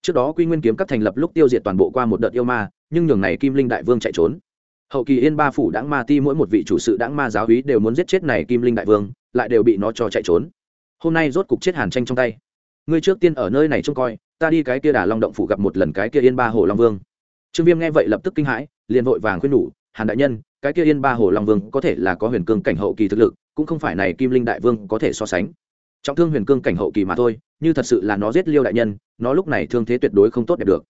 trước đó quy nguyên kiếm các thành lập lúc tiêu diệt toàn bộ qua một đợt yêu ma, nhưng nhường này kim linh đại vương chạy trốn. Hậu kỳ yên ba phủ đãng ma ti, mỗi một vị chủ sự đãng ma giáo hí đều muốn giết chết này kim linh đại vương, lại đều bị nó cho chạy trốn. Hôm nay rốt cục chết hàn tranh trong tay. Ngươi trước tiên ở nơi này trông coi, ta đi cái kia đà long động phủ gặp một lần cái kia yên ba hồ long vương trương viêm nghe vậy lập tức kinh hãi, liền vội vàng khuyên nhủ, hàn đại nhân, cái kia yên ba hồ long vương có thể là có huyền cương cảnh hậu kỳ thực lực, cũng không phải này kim linh đại vương có thể so sánh. Trọng thương huyền cương cảnh hậu kỳ mà thôi, như thật sự là nó giết liêu đại nhân, nó lúc này thương thế tuyệt đối không tốt đẹp được.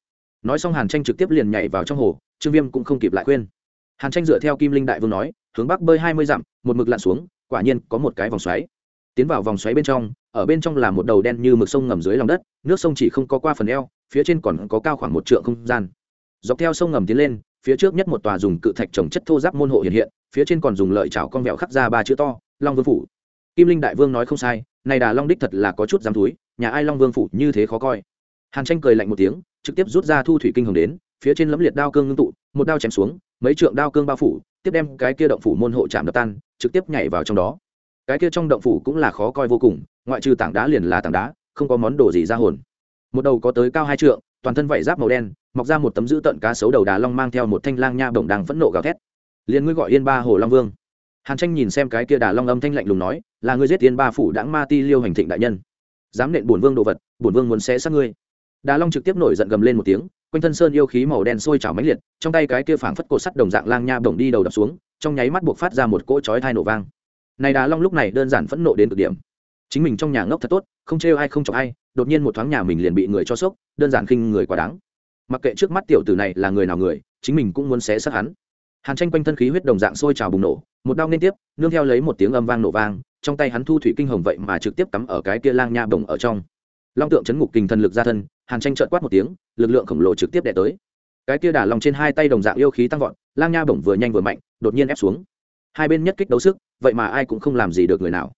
Nói xong hàn tranh trực tiếp liền nhảy vào trong hồ, trương viêm cũng không kịp lại khuyên. Hàn tranh dựa theo kim linh đại vương nói, hướng bắc bơi hai mươi dặm, một mực lặn xuống, quả nhiên có một cái vòng xoáy. Tiến vào vòng xoáy bên trong, ở bên trong là một đầu đen như mực sông ngầm dưới lòng đất, nước sông chỉ không có qua phần eo, phía trên còn có cao khoảng một trượng không gian dọc theo sông ngầm tiến lên, phía trước nhất một tòa dùng cự thạch trồng chất thô giáp môn hộ hiện hiện, phía trên còn dùng lợi chảo con vẹo khắc ra ba chữ to, long vương phủ. Kim linh đại vương nói không sai, này đà long đích thật là có chút dám túi, nhà ai long vương phủ như thế khó coi. Hàn tranh cười lạnh một tiếng, trực tiếp rút ra thu thủy kinh hồng đến, phía trên lẫm liệt đao cương ngưng tụ, một đao chém xuống, mấy trượng đao cương bao phủ, tiếp đem cái kia động phủ môn hộ chạm đập tan, trực tiếp nhảy vào trong đó. Cái kia trong động phủ cũng là khó coi vô cùng, ngoại trừ tảng đá liền là tảng đá, không có món đồ gì ra hồn. Một đầu có tới cao hai trượng, toàn thân vảy giáp màu đen mọc ra một tấm dữ tận cá sấu đầu đà long mang theo một thanh lang nha bổng đang phẫn nộ gào thét. Liền ngươi gọi yên ba hồ long vương. Hàn tranh nhìn xem cái kia đà long âm thanh lạnh lùng nói, là ngươi giết yên ba phủ đãng ma ti liêu hành thịnh đại nhân. Dám nện bổn vương đồ vật, bổn vương muốn xé xác ngươi. Đà long trực tiếp nổi giận gầm lên một tiếng, quanh thân sơn yêu khí màu đen sôi trào mãnh liệt, trong tay cái kia phảng phất cột sắt đồng dạng lang nha bổng đi đầu đập xuống, trong nháy mắt buộc phát ra một cỗ chói thai nổ vang. Này đà long lúc này đơn giản phẫn nộ đến cực điểm. Chính mình trong nhà ngốc thật tốt, không trêu ai không chọc ai, đột nhiên một thoáng nhà mình liền bị người cho sốc, đơn giản khinh người quá đáng mặc kệ trước mắt tiểu tử này là người nào người, chính mình cũng muốn xé xác hắn. Hàn tranh quanh thân khí huyết đồng dạng sôi trào bùng nổ, một đao liên tiếp, nương theo lấy một tiếng âm vang nổ vang, trong tay hắn thu thủy kinh hồng vậy mà trực tiếp cắm ở cái kia lang nha bồng ở trong. Long tượng chấn ngục kinh thần lực ra thân, hàn tranh trợn quát một tiếng, lực lượng khổng lồ trực tiếp đẻ tới. Cái kia đả lòng trên hai tay đồng dạng yêu khí tăng vọt, lang nha bổng vừa nhanh vừa mạnh, đột nhiên ép xuống. Hai bên nhất kích đấu sức, vậy mà ai cũng không làm gì được người nào.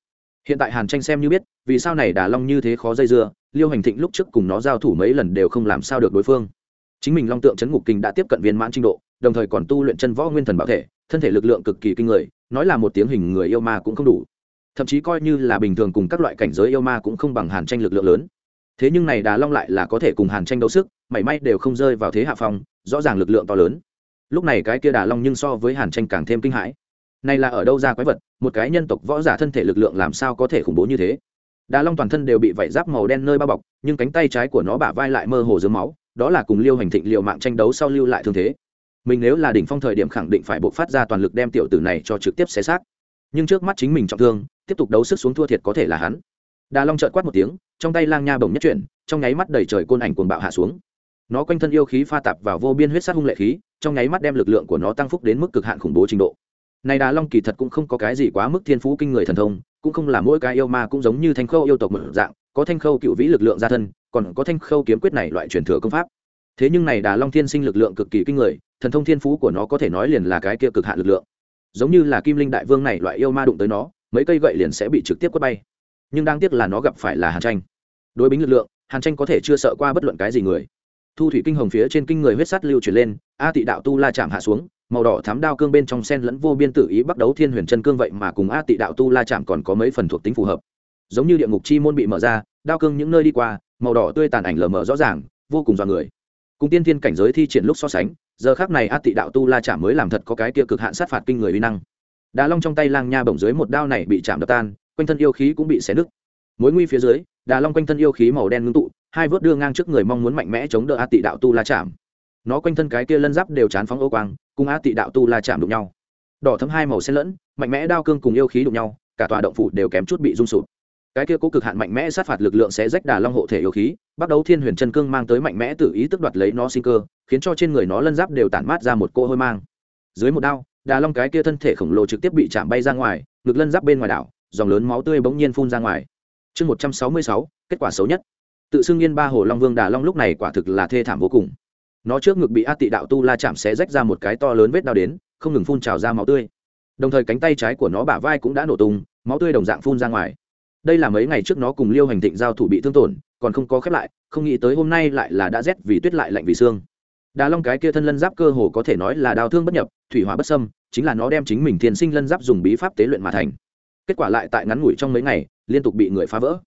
Hiện tại hàn tranh xem như biết, vì sao này đà long như thế khó dây dưa, liêu hành thịnh lúc trước cùng nó giao thủ mấy lần đều không làm sao được đối phương chính mình long tượng chấn ngục kinh đã tiếp cận viên mãn trình độ, đồng thời còn tu luyện chân võ nguyên thần bảo thể, thân thể lực lượng cực kỳ kinh người, nói là một tiếng hình người yêu ma cũng không đủ. Thậm chí coi như là bình thường cùng các loại cảnh giới yêu ma cũng không bằng hàn tranh lực lượng lớn. Thế nhưng này đà long lại là có thể cùng hàn tranh đấu sức, mảy may đều không rơi vào thế hạ phong, rõ ràng lực lượng to lớn. Lúc này cái kia đà long nhưng so với hàn tranh càng thêm kinh hãi. Này là ở đâu ra quái vật, một cái nhân tộc võ giả thân thể lực lượng làm sao có thể khủng bố như thế? Đà long toàn thân đều bị vảy giáp màu đen nơi bao bọc, nhưng cánh tay trái của nó bả vai lại mơ hồ dưới máu đó là cùng liêu hành thịnh liều mạng tranh đấu sau lưu lại thương thế. Mình nếu là đỉnh phong thời điểm khẳng định phải buộc phát ra toàn lực đem tiểu tử này cho trực tiếp xé xác. Nhưng trước mắt chính mình trọng thương, tiếp tục đấu sức xuống thua thiệt có thể là hắn. Đà long trợn quát một tiếng, trong tay lang nha bồng nhất chuyển, trong nháy mắt đầy trời côn ảnh cuồng bạo hạ xuống. Nó quanh thân yêu khí pha tạp vào vô biên huyết sát hung lệ khí, trong nháy mắt đem lực lượng của nó tăng phúc đến mức cực hạn khủng bố trình độ. Này đà long kỳ thật cũng không có cái gì quá mức thiên phú kinh người thần thông, cũng không là mỗi cái yêu ma cũng giống như thanh khâu yêu tộc một dạng có thanh khâu cựu vĩ lực lượng gia thân, còn có thanh khâu kiếm quyết này loại truyền thừa công pháp. Thế nhưng này đà long thiên sinh lực lượng cực kỳ kinh người, thần thông thiên phú của nó có thể nói liền là cái kia cực hạn lực lượng. Giống như là kim linh đại vương này loại yêu ma đụng tới nó, mấy cây gậy liền sẽ bị trực tiếp quất bay. Nhưng đáng tiếc là nó gặp phải là hàn tranh. Đối bính lực lượng, hàn tranh có thể chưa sợ qua bất luận cái gì người. Thu thủy kinh hồng phía trên kinh người huyết sắt lưu chuyển lên, a tị đạo tu la chạm hạ xuống, màu đỏ thám đao cương bên trong sen lẫn vô biên tự ý bắt đấu thiên huyền chân cương vậy mà cùng a tị đạo tu la chạm còn có mấy phần thuộc tính phù hợp giống như địa ngục chi môn bị mở ra, đao cương những nơi đi qua, màu đỏ tươi tàn ảnh lờ mờ rõ ràng, vô cùng dọa người. Cùng tiên thiên cảnh giới thi triển lúc so sánh, giờ khác này a tị đạo tu la chạm mới làm thật có cái kia cực hạn sát phạt kinh người uy năng. Đá long trong tay lang nha bổng dưới một đao này bị chạm đập tan, quanh thân yêu khí cũng bị xé nứt. Mối nguy phía dưới, đà long quanh thân yêu khí màu đen ngưng tụ, hai vớt đưa ngang trước người mong muốn mạnh mẽ chống đỡ a tị đạo tu la chạm. Nó quanh thân cái kia lân giáp đều chán phóng ô quang, cùng a tị đạo tu la chạm đụng nhau. Đỏ thấm hai màu xen lẫn, mạnh mẽ đao cương cùng yêu khí đụng nhau, cả tòa động phủ đều kém chút bị rung sụp cái kia cố cực hạn mạnh mẽ sát phạt lực lượng sẽ rách đà long hộ thể yêu khí, bắt đầu thiên huyền chân cương mang tới mạnh mẽ tự ý tức đoạt lấy nó sinh cơ, khiến cho trên người nó lân giáp đều tản mát ra một cỗ hôi mang. Dưới một đao, đà long cái kia thân thể khổng lồ trực tiếp bị chạm bay ra ngoài, ngực lân giáp bên ngoài đảo, dòng lớn máu tươi bỗng nhiên phun ra ngoài. Chương một trăm sáu mươi sáu, kết quả xấu nhất. Tự xưng yên ba hồ long vương đà long lúc này quả thực là thê thảm vô cùng. Nó trước ngực bị a tị đạo tu la chạm xé rách ra một cái to lớn vết đau đến, không ngừng phun trào ra máu tươi. Đồng thời cánh tay trái của nó bả vai cũng đã nổ tung, máu tươi đồng dạng phun ra ngoài đây là mấy ngày trước nó cùng liêu hành thịnh giao thủ bị thương tổn, còn không có khép lại, không nghĩ tới hôm nay lại là đã rét vì tuyết lại lạnh vì xương. Đà long cái kia thân lân giáp cơ hồ có thể nói là đào thương bất nhập, thủy hỏa bất sâm chính là nó đem chính mình thiên sinh lân giáp dùng bí pháp tế luyện mà thành. Kết quả lại tại ngắn ngủi trong mấy ngày, liên tục bị người phá vỡ.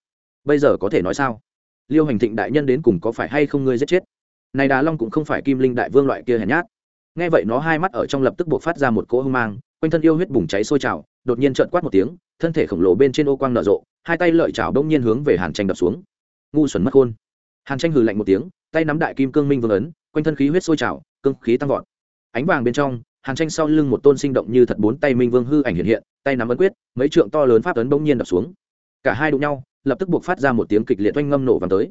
Bây giờ có thể nói sao? Liêu hành thịnh đại nhân đến cùng có phải hay không ngươi giết chết? Này đà long cũng không phải kim linh đại vương loại kia hèn nhát. Nghe vậy nó hai mắt ở trong lập tức buộc phát ra một cỗ hưng mang, quanh thân yêu huyết bùng cháy sôi trào, đột nhiên trợn quát một tiếng thân thể khổng lồ bên trên ô quang nở rộ, hai tay lợi chảo đông nhiên hướng về hàn tranh đập xuống. Ngu xuẩn mất khôn. Hàn tranh hừ lạnh một tiếng, tay nắm đại kim cương minh vương ấn, quanh thân khí huyết sôi trào, cương khí tăng vọt. Ánh vàng bên trong, hàn tranh sau lưng một tôn sinh động như thật bốn tay minh vương hư ảnh hiện hiện, tay nắm ấn quyết, mấy trượng to lớn pháp ấn bỗng nhiên đập xuống. Cả hai đụng nhau, lập tức buộc phát ra một tiếng kịch liệt oanh ngâm nổ vàng tới.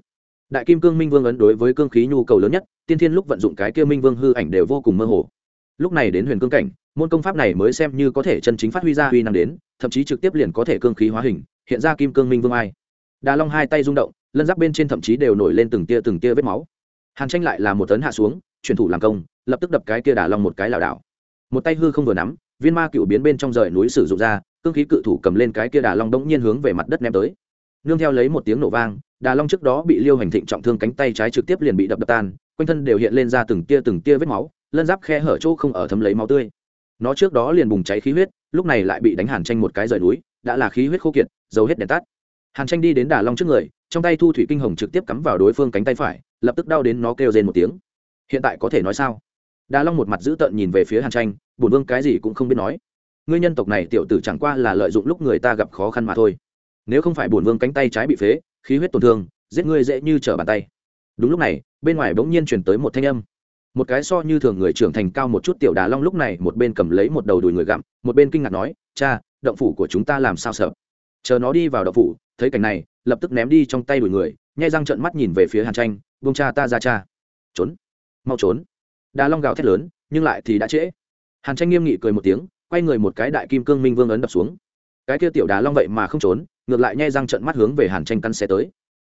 Đại kim cương minh vương ấn đối với cương khí nhu cầu lớn nhất, tiên thiên lúc vận dụng cái kia minh vương hư ảnh đều vô cùng mơ hồ. Lúc này đến huyền cương cảnh, môn công pháp này mới xem như có thể chân chính phát huy ra uy năng đến thậm chí trực tiếp liền có thể cương khí hóa hình, hiện ra kim cương minh vương ai. Đà long hai tay rung động, lân giáp bên trên thậm chí đều nổi lên từng tia từng tia vết máu. Hàn tranh lại là một tấn hạ xuống, chuyển thủ làm công, lập tức đập cái kia đà long một cái lảo đảo. Một tay hư không vừa nắm, viên ma cựu biến bên trong rời núi sử dụng ra, cương khí cự thủ cầm lên cái kia đà long đống nhiên hướng về mặt đất ném tới. Nương theo lấy một tiếng nổ vang, đà long trước đó bị liêu hành thịnh trọng thương cánh tay trái trực tiếp liền bị đập đập tan, quanh thân đều hiện lên ra từng tia từng tia vết máu, lân giáp khe hở chỗ không ở thấm lấy máu tươi. Nó trước đó liền bùng cháy khí huyết lúc này lại bị đánh hàn tranh một cái rời núi, đã là khí huyết khô kiệt giấu hết đèn tắt. Hàn tranh đi đến đà long trước người, trong tay thu thủy kinh hồng trực tiếp cắm vào đối phương cánh tay phải, lập tức đau đến nó kêu rên một tiếng. Hiện tại có thể nói sao? Đà long một mặt dữ tợn nhìn về phía hàn tranh bổn vương cái gì cũng không biết nói. Ngươi nhân tộc này tiểu tử chẳng qua là lợi dụng lúc người ta gặp khó khăn mà thôi. Nếu không phải bổn vương cánh tay trái bị phế, khí huyết tổn thương, giết ngươi dễ như trở bàn tay. Đúng lúc này, bên ngoài bỗng nhiên chuyển tới một thanh âm một cái so như thường người trưởng thành cao một chút tiểu đà long lúc này một bên cầm lấy một đầu đùi người gặm, một bên kinh ngạc nói, cha, động phủ của chúng ta làm sao sợ? Chờ nó đi vào động phủ, thấy cảnh này, lập tức ném đi trong tay đùi người, nhai răng trợn mắt nhìn về phía hàn tranh, buông cha ta ra cha. Trốn, mau trốn. Đà long gào thét lớn, nhưng lại thì đã trễ. Hàn tranh nghiêm nghị cười một tiếng, quay người một cái đại kim cương minh vương ấn đập xuống. Cái kia tiểu đà long vậy mà không trốn, ngược lại nhai răng trợn mắt hướng về hàn tranh căn xe tới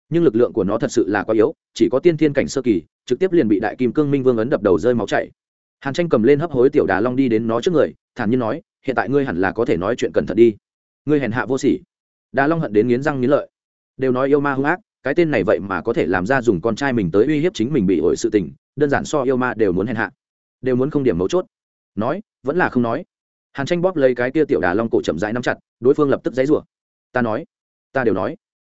nhưng lực lượng của nó thật sự là quá yếu, chỉ có tiên thiên cảnh sơ kỳ, trực tiếp liền bị đại kim cương minh vương ấn đập đầu rơi máu chảy. Hàn tranh cầm lên hấp hối tiểu đà long đi đến nó trước người, thản nhiên nói, hiện tại ngươi hẳn là có thể nói chuyện cẩn thận đi. Ngươi hèn hạ vô sỉ. Đà long hận đến nghiến răng nghiến lợi. Đều nói yêu ma hung ác, cái tên này vậy mà có thể làm ra dùng con trai mình tới uy hiếp chính mình bị ổi sự tình, đơn giản so yêu ma đều muốn hèn hạ, đều muốn không điểm mấu chốt. Nói, vẫn là không nói. Hàn tranh bóp lấy cái tia tiểu đà long cổ chậm rãi nắm chặt, đối phương lập tức dãy rủa. Ta nói, ta đều nói.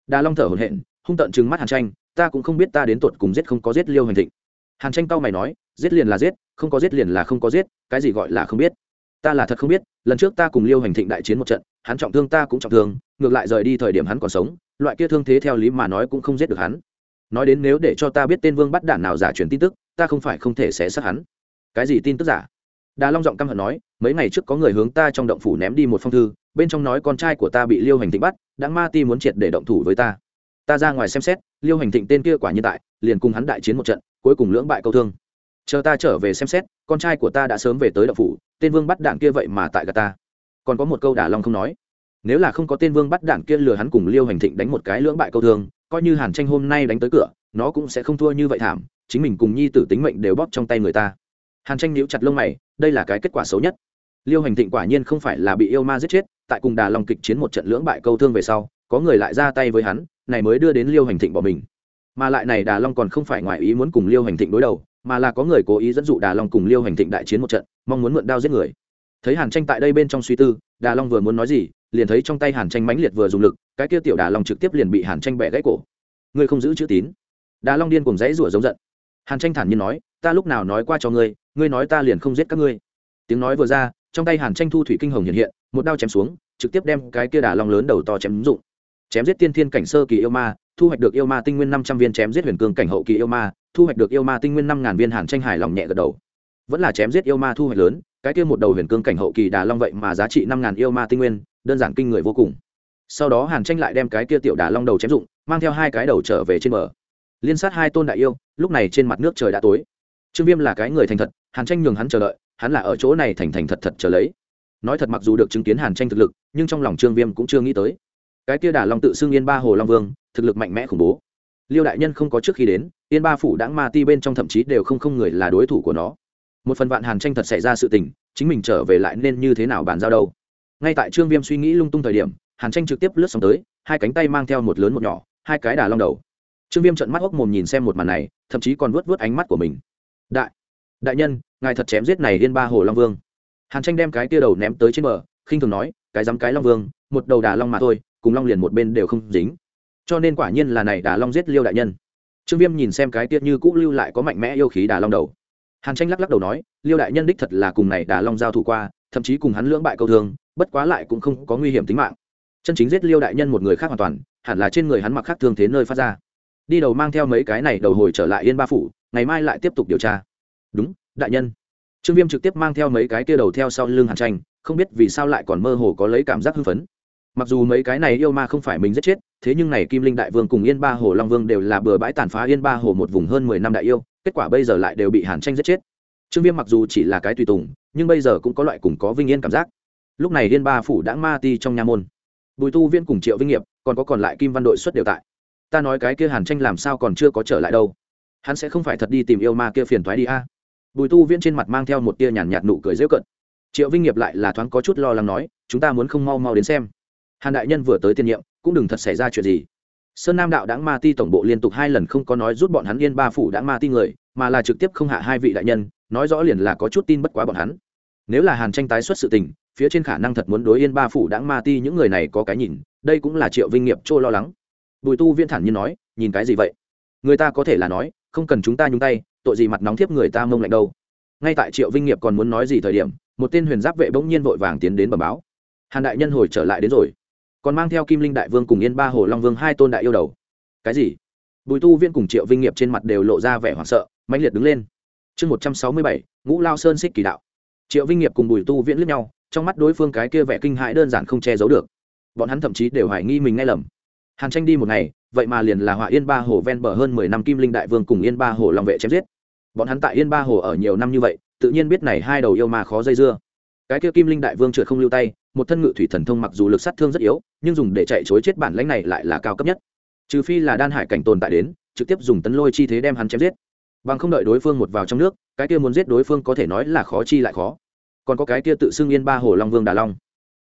Đà long thở hổn hển hung tận trừng mắt hàn tranh, ta cũng không biết ta đến tột cùng giết không có giết liêu hành thịnh. Hàn tranh cao mày nói, giết liền là giết, không có giết liền là không có giết, cái gì gọi là không biết? Ta là thật không biết, lần trước ta cùng liêu hành thịnh đại chiến một trận, hắn trọng thương ta cũng trọng thương, ngược lại rời đi thời điểm hắn còn sống, loại kia thương thế theo lý mà nói cũng không giết được hắn. Nói đến nếu để cho ta biết tên vương bắt đản nào giả truyền tin tức, ta không phải không thể xé xác hắn. Cái gì tin tức giả? Đà long giọng căm hận nói, mấy ngày trước có người hướng ta trong động phủ ném đi một phong thư, bên trong nói con trai của ta bị liêu hành thịnh bắt, đã ma ti muốn triệt để động thủ với ta ta ra ngoài xem xét, liêu hành thịnh tên kia quả nhiên tại, liền cùng hắn đại chiến một trận, cuối cùng lưỡng bại câu thương. Chờ ta trở về xem xét, con trai của ta đã sớm về tới đậu phủ, tên vương bắt đảng kia vậy mà tại gà ta. Còn có một câu đả long không nói. Nếu là không có tên vương bắt đảng kia lừa hắn cùng liêu hành thịnh đánh một cái lưỡng bại câu thương, coi như hàn tranh hôm nay đánh tới cửa, nó cũng sẽ không thua như vậy thảm, chính mình cùng nhi tử tính mệnh đều bóp trong tay người ta. Hàn tranh níu chặt lông mày, đây là cái kết quả xấu nhất. Liêu hành thịnh quả nhiên không phải là bị yêu ma giết chết, tại cùng đà long kịch chiến một trận lưỡng bại câu thương về sau, có người lại ra tay với hắn này mới đưa đến liêu hành thịnh bỏ mình. Mà lại này đà long còn không phải ngoài ý muốn cùng liêu hành thịnh đối đầu, mà là có người cố ý dẫn dụ đà long cùng liêu hành thịnh đại chiến một trận, mong muốn mượn đao giết người. Thấy hàn tranh tại đây bên trong suy tư, đà long vừa muốn nói gì, liền thấy trong tay hàn tranh mãnh liệt vừa dùng lực, cái kia tiểu đà long trực tiếp liền bị hàn tranh bẻ gãy cổ. Ngươi không giữ chữ tín. Đà long điên cùng dãy rủa giống giận. Hàn tranh thản nhiên nói, ta lúc nào nói qua cho ngươi ngươi nói ta liền không giết các ngươi. Tiếng nói vừa ra, trong tay hàn tranh thu thủy kinh hồng hiện hiện, một đao chém xuống, trực tiếp đem cái kia đà long lớn đầu to chém dụng chém giết tiên thiên cảnh sơ kỳ yêu ma, thu hoạch được yêu ma tinh nguyên năm trăm viên chém giết huyền cương cảnh hậu kỳ yêu ma, thu hoạch được yêu ma tinh nguyên năm ngàn viên hàn tranh hài lòng nhẹ gật đầu. Vẫn là chém giết yêu ma thu hoạch lớn, cái kia một đầu huyền cương cảnh hậu kỳ đà long vậy mà giá trị năm ngàn yêu ma tinh nguyên, đơn giản kinh người vô cùng. Sau đó hàn tranh lại đem cái kia tiểu đà long đầu chém dụng, mang theo hai cái đầu trở về trên bờ. Liên sát hai tôn đại yêu, lúc này trên mặt nước trời đã tối. Trương viêm là cái người thành thật, hàn tranh nhường hắn chờ đợi, hắn là ở chỗ này thành thành thật thật chờ lấy. Nói thật mặc dù được chứng kiến hàn tranh thực lực, nhưng trong lòng trương viêm cũng chưa nghĩ tới cái kia đà long tự xưng yên ba hồ long vương, thực lực mạnh mẽ khủng bố. Liêu đại nhân không có trước khi đến, yên ba phủ đãng ma ti bên trong thậm chí đều không không người là đối thủ của nó. Một phần vạn hàn tranh thật xảy ra sự tình, chính mình trở về lại nên như thế nào bàn giao đâu. Ngay tại trương viêm suy nghĩ lung tung thời điểm, hàn tranh trực tiếp lướt sóng tới, hai cánh tay mang theo một lớn một nhỏ, hai cái đà long đầu. Trương viêm trận mắt hốc mồm nhìn xem một màn này, thậm chí còn vớt vớt ánh mắt của mình. Đại đại nhân, ngài thật chém giết này liên ba hồ long vương. Hàn tranh đem cái tia đầu ném tới trên bờ, khinh thường nói, cái dám cái long vương, một đầu đà long mà thôi cùng long liền một bên đều không dính. Cho nên quả nhiên là này đà long giết liêu đại nhân. Trương viêm nhìn xem cái tiết như cũ lưu lại có mạnh mẽ yêu khí đà long đầu. Hàn tranh lắc lắc đầu nói, liêu đại nhân đích thật là cùng này đà long giao thủ qua, thậm chí cùng hắn lưỡng bại câu thương, bất quá lại cũng không có nguy hiểm tính mạng. Chân chính giết liêu đại nhân một người khác hoàn toàn, hẳn là trên người hắn mặc khác thương thế nơi phát ra. Đi đầu mang theo mấy cái này đầu hồi trở lại yên ba phủ, ngày mai lại tiếp tục điều tra. Đúng, đại nhân. Trương viêm trực tiếp mang theo mấy cái kia đầu theo sau lưng hàn tranh, không biết vì sao lại còn mơ hồ có lấy cảm giác hưng phấn mặc dù mấy cái này yêu ma không phải mình giết chết, thế nhưng này kim linh đại vương cùng yên ba hồ long vương đều là bừa bãi tàn phá yên ba hồ một vùng hơn mười năm đại yêu, kết quả bây giờ lại đều bị hàn tranh giết chết. Trương viêm mặc dù chỉ là cái tùy tùng, nhưng bây giờ cũng có loại cùng có vinh yên cảm giác. Lúc này yên ba phủ đã ma ti trong nha môn. Bùi tu viên cùng triệu vinh nghiệp, còn có còn lại kim văn đội xuất đều tại. Ta nói cái kia hàn tranh làm sao còn chưa có trở lại đâu? Hắn sẽ không phải thật đi tìm yêu ma kia phiền thoái đi a? Bùi tu viên trên mặt mang theo một tia nhàn nhạt nụ cười dễ cận triệu vinh nghiệp lại là thoáng có chút lo lắng nói, chúng ta muốn không mau mau đến xem hàn đại nhân vừa tới tiền nhiệm, cũng đừng thật xảy ra chuyện gì. Sơn nam đạo đáng ma ti tổng bộ liên tục hai lần không có nói rút bọn hắn yên ba phủ đáng ma ti người, mà là trực tiếp không hạ hai vị đại nhân, nói rõ liền là có chút tin bất quá bọn hắn. Nếu là hàn tranh tái xuất sự tình, phía trên khả năng thật muốn đối yên ba phủ đáng ma ti những người này có cái nhìn, đây cũng là triệu vinh nghiệp trô lo lắng. Bùi tu viên thản nhiên nói, nhìn cái gì vậy? Người ta có thể là nói, không cần chúng ta nhúng tay, tội gì mặt nóng thiếp người ta mông lạnh đâu. Ngay tại triệu vinh nghiệp còn muốn nói gì thời điểm, một tên huyền giáp vệ bỗng nhiên vội vàng tiến đến bờ báo. Hàn đại nhân hồi trở lại đến rồi còn mang theo kim linh đại vương cùng yên ba hồ long vương hai tôn đại yêu đầu. Cái gì? Bùi tu viên cùng triệu vinh nghiệp trên mặt đều lộ ra vẻ hoảng sợ, mãnh liệt đứng lên. Chương một trăm sáu mươi bảy, ngũ lao sơn xích kỳ đạo. Triệu vinh nghiệp cùng bùi tu viễn lướt nhau, trong mắt đối phương cái kia vẻ kinh hãi đơn giản không che giấu được. Bọn hắn thậm chí đều hoài nghi mình ngay lầm. Hàn tranh đi một ngày, vậy mà liền là họa yên ba hồ ven bờ hơn mười năm kim linh đại vương cùng yên ba hồ long vệ chém giết. Bọn hắn tại yên ba hồ ở nhiều năm như vậy, tự nhiên biết này hai đầu yêu ma khó dây dưa. Cái kia kim linh đại vương trượt không lưu tay một thân ngự thủy thần thông mặc dù lực sát thương rất yếu, nhưng dùng để chạy chối chết bản lãnh này lại là cao cấp nhất. Trừ phi là đan hải cảnh tồn tại đến, trực tiếp dùng tấn lôi chi thế đem hắn chém giết. Bằng không đợi đối phương một vào trong nước, cái kia muốn giết đối phương có thể nói là khó chi lại khó. Còn có cái kia tự xưng yên ba hồ long vương đà long.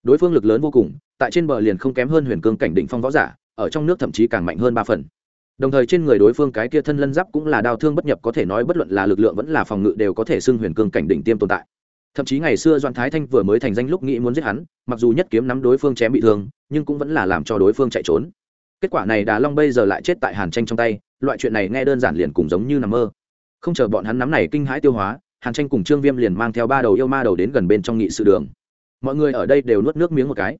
Đối phương lực lớn vô cùng, tại trên bờ liền không kém hơn huyền cương cảnh đỉnh phong võ giả, ở trong nước thậm chí càng mạnh hơn ba phần. Đồng thời trên người đối phương cái kia thân lân giáp cũng là đau thương bất nhập, có thể nói bất luận là lực lượng vẫn là phòng ngự đều có thể xưng huyền cương cảnh đỉnh tiêm tồn tại thậm chí ngày xưa doan thái thanh vừa mới thành danh lúc nghĩ muốn giết hắn, mặc dù nhất kiếm nắm đối phương chém bị thương, nhưng cũng vẫn là làm cho đối phương chạy trốn. Kết quả này đà long bây giờ lại chết tại hàn tranh trong tay, loại chuyện này nghe đơn giản liền cùng giống như nằm mơ. Không chờ bọn hắn nắm này kinh hãi tiêu hóa, hàn tranh cùng trương viêm liền mang theo ba đầu yêu ma đầu đến gần bên trong nghị sự đường. Mọi người ở đây đều nuốt nước miếng một cái.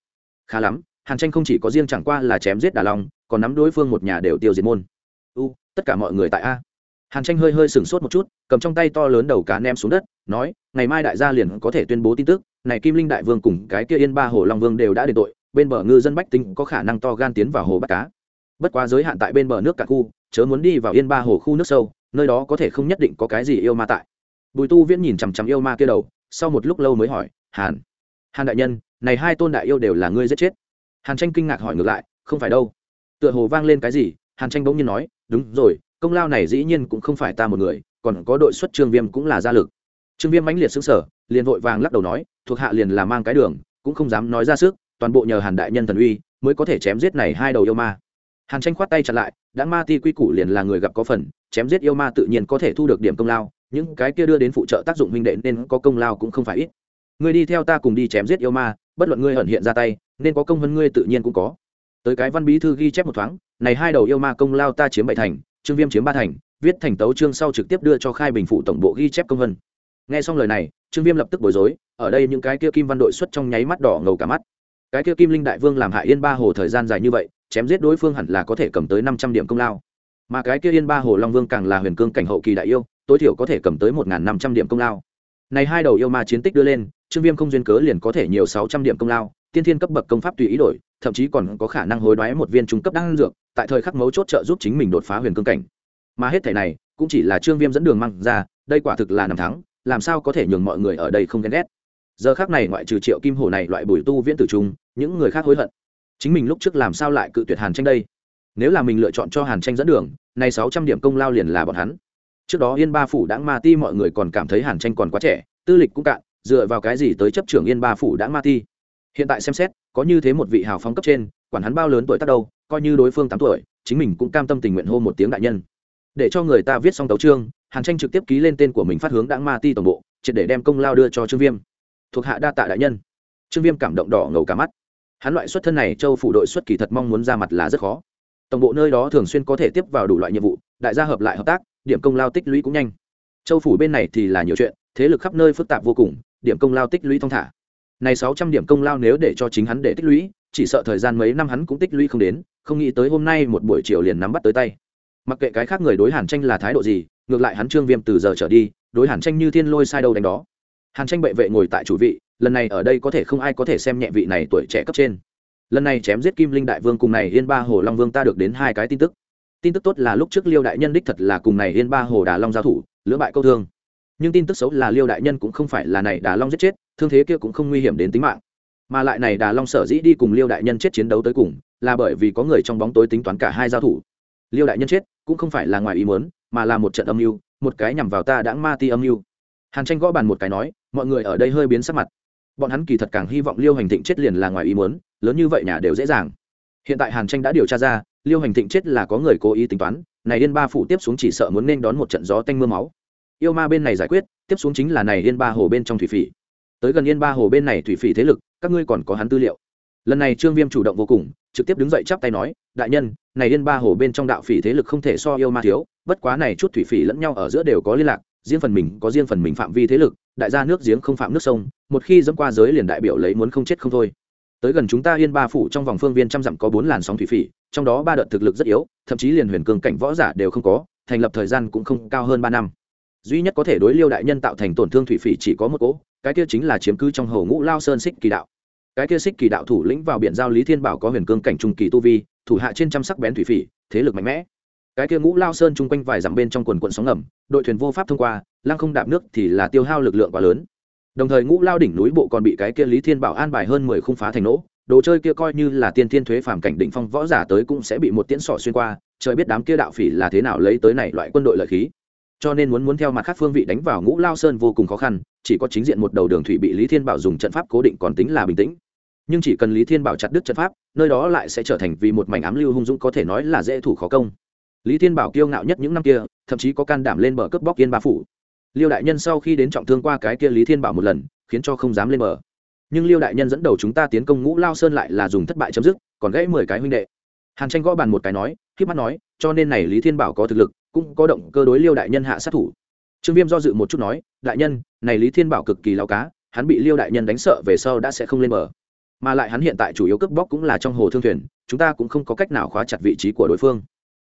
Khá lắm, hàn tranh không chỉ có riêng chẳng qua là chém giết đà long, còn nắm đối phương một nhà đều tiêu diệt môn. U, tất cả mọi người tại a. Hàn tranh hơi hơi sửng sốt một chút, cầm trong tay to lớn đầu cá ném xuống đất nói, ngày mai đại gia liền có thể tuyên bố tin tức, này kim linh đại vương cùng cái kia yên ba hồ long vương đều đã đền tội, bên bờ ngư dân bách tính có khả năng to gan tiến vào hồ bắt cá. Bất quá giới hạn tại bên bờ nước cả khu, chớ muốn đi vào yên ba hồ khu nước sâu, nơi đó có thể không nhất định có cái gì yêu ma tại. Bùi tu viễn nhìn chằm chằm yêu ma kia đầu, sau một lúc lâu mới hỏi, hàn hàn đại nhân, này hai tôn đại yêu đều là ngươi giết chết? Hàn tranh kinh ngạc hỏi ngược lại, không phải đâu. Tựa hồ vang lên cái gì, hàn tranh bỗng nhiên nói, đúng rồi, công lao này dĩ nhiên cũng không phải ta một người, còn có đội xuất trương viêm cũng là gia lực trương viêm mãnh liệt xứng sở liền vội vàng lắc đầu nói, thuộc hạ liền là mang cái đường, cũng không dám nói ra sức, toàn bộ nhờ hàn đại nhân thần uy, mới có thể chém giết này hai đầu yêu ma. Hàn tranh khoát tay chặt lại, đã ma ti quy củ liền là người gặp có phần, chém giết yêu ma tự nhiên có thể thu được điểm công lao, những cái kia đưa đến phụ trợ tác dụng huynh đệ nên có công lao cũng không phải ít. Ngươi đi theo ta cùng đi chém giết yêu ma, bất luận ngươi ẩn hiện ra tay, nên có công hơn ngươi tự nhiên cũng có. Tới cái văn bí thư ghi chép một thoáng, này hai đầu yêu ma công lao ta chiếm bảy thành, trương viêm chiếm ba thành, viết thành tấu chương sau trực tiếp đưa cho khai bình phụ tổng bộ ghi chép công vân nghe xong lời này, trương viêm lập tức bối rối, ở đây những cái kia kim văn đội xuất trong nháy mắt đỏ ngầu cả mắt. Cái kia kim linh đại vương làm hại yên ba hồ thời gian dài như vậy, chém giết đối phương hẳn là có thể cầm tới năm trăm điểm công lao. Mà cái kia yên ba hồ long vương càng là huyền cương cảnh hậu kỳ đại yêu, tối thiểu có thể cầm tới một năm trăm điểm công lao. Này hai đầu yêu ma chiến tích đưa lên, trương viêm không duyên cớ liền có thể nhiều sáu trăm điểm công lao, tiên thiên cấp bậc công pháp tùy ý đổi, thậm chí còn có khả năng hối đoái một viên trung cấp đan dược, tại thời khắc mấu chốt trợ giúp chính mình đột phá huyền cương cảnh. Mà hết thể này, cũng chỉ là trương viêm dẫn đường mang ra, đây quả thực là nằm thắng làm sao có thể nhường mọi người ở đây không ghen ghét? Giờ khác này ngoại trừ triệu kim hổ này loại bùi tu viễn tử trung những người khác hối hận. Chính mình lúc trước làm sao lại cự tuyệt hàn tranh đây? Nếu là mình lựa chọn cho hàn tranh dẫn đường này sáu trăm điểm công lao liền là bọn hắn. Trước đó yên ba phủ đã ma ti, mọi người còn cảm thấy hàn tranh còn quá trẻ, tư lịch cũng cạn, dựa vào cái gì tới chấp trưởng yên ba phủ đã ma ti? Hiện tại xem xét, có như thế một vị hào phóng cấp trên, quản hắn bao lớn tuổi tác đâu, coi như đối phương tám tuổi, chính mình cũng cam tâm tình nguyện hô một tiếng đại nhân. Để cho người ta viết xong tấu chương hàn tranh trực tiếp ký lên tên của mình phát hướng đãng ma ti tổng bộ, triệt để đem công lao đưa cho trương viêm. Thuộc hạ đa tạ đại nhân. Trương viêm cảm động đỏ ngầu cả mắt. Hắn loại xuất thân này, châu phủ đội xuất kỳ thật mong muốn ra mặt là rất khó. Tổng bộ nơi đó thường xuyên có thể tiếp vào đủ loại nhiệm vụ, đại gia hợp lại hợp tác, điểm công lao tích lũy cũng nhanh. Châu phủ bên này thì là nhiều chuyện, thế lực khắp nơi phức tạp vô cùng, điểm công lao tích lũy thong thả. Này sáu trăm điểm công lao nếu để cho chính hắn để tích lũy, chỉ sợ thời gian mấy năm hắn cũng tích lũy không đến, không nghĩ tới hôm nay một buổi chiều liền nắm bắt tới tay. Mặc kệ cái khác người đối hàn tranh là thái độ gì ngược lại hắn trương viêm từ giờ trở đi, đối hàn tranh như thiên lôi sai đâu đánh đó. Hàn tranh bệ vệ ngồi tại chủ vị, lần này ở đây có thể không ai có thể xem nhẹ vị này tuổi trẻ cấp trên. Lần này chém giết kim linh đại vương cùng này yên ba hồ long vương ta được đến hai cái tin tức. Tin tức tốt là lúc trước liêu đại nhân đích thật là cùng này yên ba hồ đà long giao thủ, lưỡng bại câu thương. Nhưng tin tức xấu là liêu đại nhân cũng không phải là này đà long giết chết, thương thế kia cũng không nguy hiểm đến tính mạng. Mà lại này đà long sở dĩ đi cùng liêu đại nhân chết chiến đấu tới cùng, là bởi vì có người trong bóng tối tính toán cả hai giao thủ liêu đại nhân chết, cũng không phải là ngoài ý muốn, mà là một trận âm mưu, một cái nhằm vào ta đã ma ti âm mưu. Hàn tranh gõ bàn một cái nói, mọi người ở đây hơi biến sắc mặt. Bọn hắn kỳ thật càng hy vọng liêu hành thịnh chết liền là ngoài ý muốn, lớn như vậy nhà đều dễ dàng. Hiện tại hàn tranh đã điều tra ra, liêu hành thịnh chết là có người cố ý tính toán, này điên ba phủ tiếp xuống chỉ sợ muốn nên đón một trận gió tanh mưa máu. Yêu ma bên này giải quyết, tiếp xuống chính là này yên ba hồ bên trong thủy phỉ. Tới gần yên ba hồ bên này thủy phỉ thế lực, các ngươi còn có hắn tư liệu lần này trương viêm chủ động vô cùng, trực tiếp đứng dậy chắp tay nói, đại nhân, này yên ba hồ bên trong đạo phỉ thế lực không thể so yêu ma thiếu, bất quá này chút thủy phỉ lẫn nhau ở giữa đều có liên lạc, riêng phần mình có riêng phần mình phạm vi thế lực, đại gia nước giếng không phạm nước sông, một khi dẫm qua giới liền đại biểu lấy muốn không chết không thôi. Tới gần chúng ta yên ba phủ trong vòng phương viên trăm dặm có bốn làn sóng thủy phỉ, trong đó ba đợt thực lực rất yếu, thậm chí liền huyền cường cảnh võ giả đều không có, thành lập thời gian cũng không cao hơn ba năm. Duy nhất có thể đối liêu đại nhân tạo thành tổn thương thủy phỉ chỉ có một cỗ, cái kia chính là chiếm cứ trong hầu ngũ lao sơn xích kỳ đạo cái kia xích kỳ đạo thủ lĩnh vào biển giao lý thiên bảo có huyền cương cảnh trung kỳ tu vi, thủ hạ trên trăm sắc bén thủy phỉ, thế lực mạnh mẽ. Cái kia ngũ lao sơn chung quanh vài dặm bên trong quần quận sóng ngầm, đội thuyền vô pháp thông qua, lăng không đạp nước thì là tiêu hao lực lượng quá lớn. Đồng thời ngũ lao đỉnh núi bộ còn bị cái kia lý thiên bảo an bài hơn mười khung phá thành nỗ, đồ chơi kia coi như là tiên thiên thuế phàm cảnh định phong võ giả tới cũng sẽ bị một tiễn sỏ xuyên qua, trời biết đám kia đạo phỉ là thế nào lấy tới này loại quân đội lợi khí. Cho nên muốn muốn theo mặt khác phương vị đánh vào ngũ lao sơn vô cùng khó khăn, chỉ có chính diện một đầu đường thủy bị lý thiên bảo dùng trận pháp cố định còn tính là bình tĩnh nhưng chỉ cần lý thiên bảo chặt đứt trận pháp, nơi đó lại sẽ trở thành vì một mảnh ám lưu hung dũng có thể nói là dễ thủ khó công. Lý thiên bảo kiêu ngạo nhất những năm kia, thậm chí có can đảm lên bờ cướp bóc yên ba phủ. Liêu đại nhân sau khi đến trọng thương qua cái kia lý thiên bảo một lần, khiến cho không dám lên bờ. Nhưng liêu đại nhân dẫn đầu chúng ta tiến công ngũ lao sơn lại là dùng thất bại chấm dứt, còn gãy mười cái huynh đệ. Hàn tranh gõ bàn một cái nói k mắt nói, cho nên này lý thiên bảo có thực lực, cũng có động cơ đối liêu đại nhân hạ sát thủ. Trương viêm do dự một chút nói, đại nhân, này lý thiên bảo cực kỳ lao cá, hắn bị liêu đại nhân đánh sợ về sau đã sẽ không lên bờ mà lại hắn hiện tại chủ yếu cướp bóc cũng là trong hồ thương thuyền, chúng ta cũng không có cách nào khóa chặt vị trí của đối phương.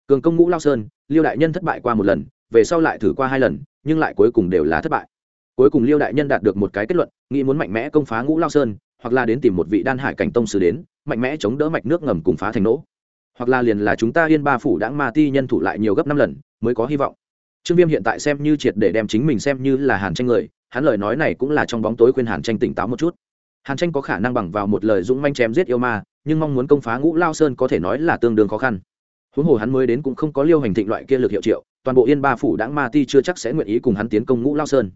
Cường công ngũ lao sơn, liêu đại nhân thất bại qua một lần, về sau lại thử qua hai lần, nhưng lại cuối cùng đều là thất bại. Cuối cùng liêu đại nhân đạt được một cái kết luận, nghĩ muốn mạnh mẽ công phá ngũ lao sơn, hoặc là đến tìm một vị đan hải cảnh tông sư đến, mạnh mẽ chống đỡ mạch nước ngầm cùng phá thành nỗ. Hoặc là liền là chúng ta yên ba phủ đãng ma ti nhân thủ lại nhiều gấp năm lần, mới có hy vọng. Trương viêm hiện tại xem như triệt để đem chính mình xem như là hàn tranh người, hắn lời nói này cũng là trong bóng tối khuyên hàn tranh tỉnh táo một chút hàn tranh có khả năng bằng vào một lời dũng manh chém giết yêu ma, nhưng mong muốn công phá ngũ lao sơn có thể nói là tương đương khó khăn. Huống hồ hắn mới đến cũng không có liêu hành thịnh loại kia lực hiệu triệu, toàn bộ yên ba phủ đáng ma ti chưa chắc sẽ nguyện ý cùng hắn tiến công ngũ lao sơn.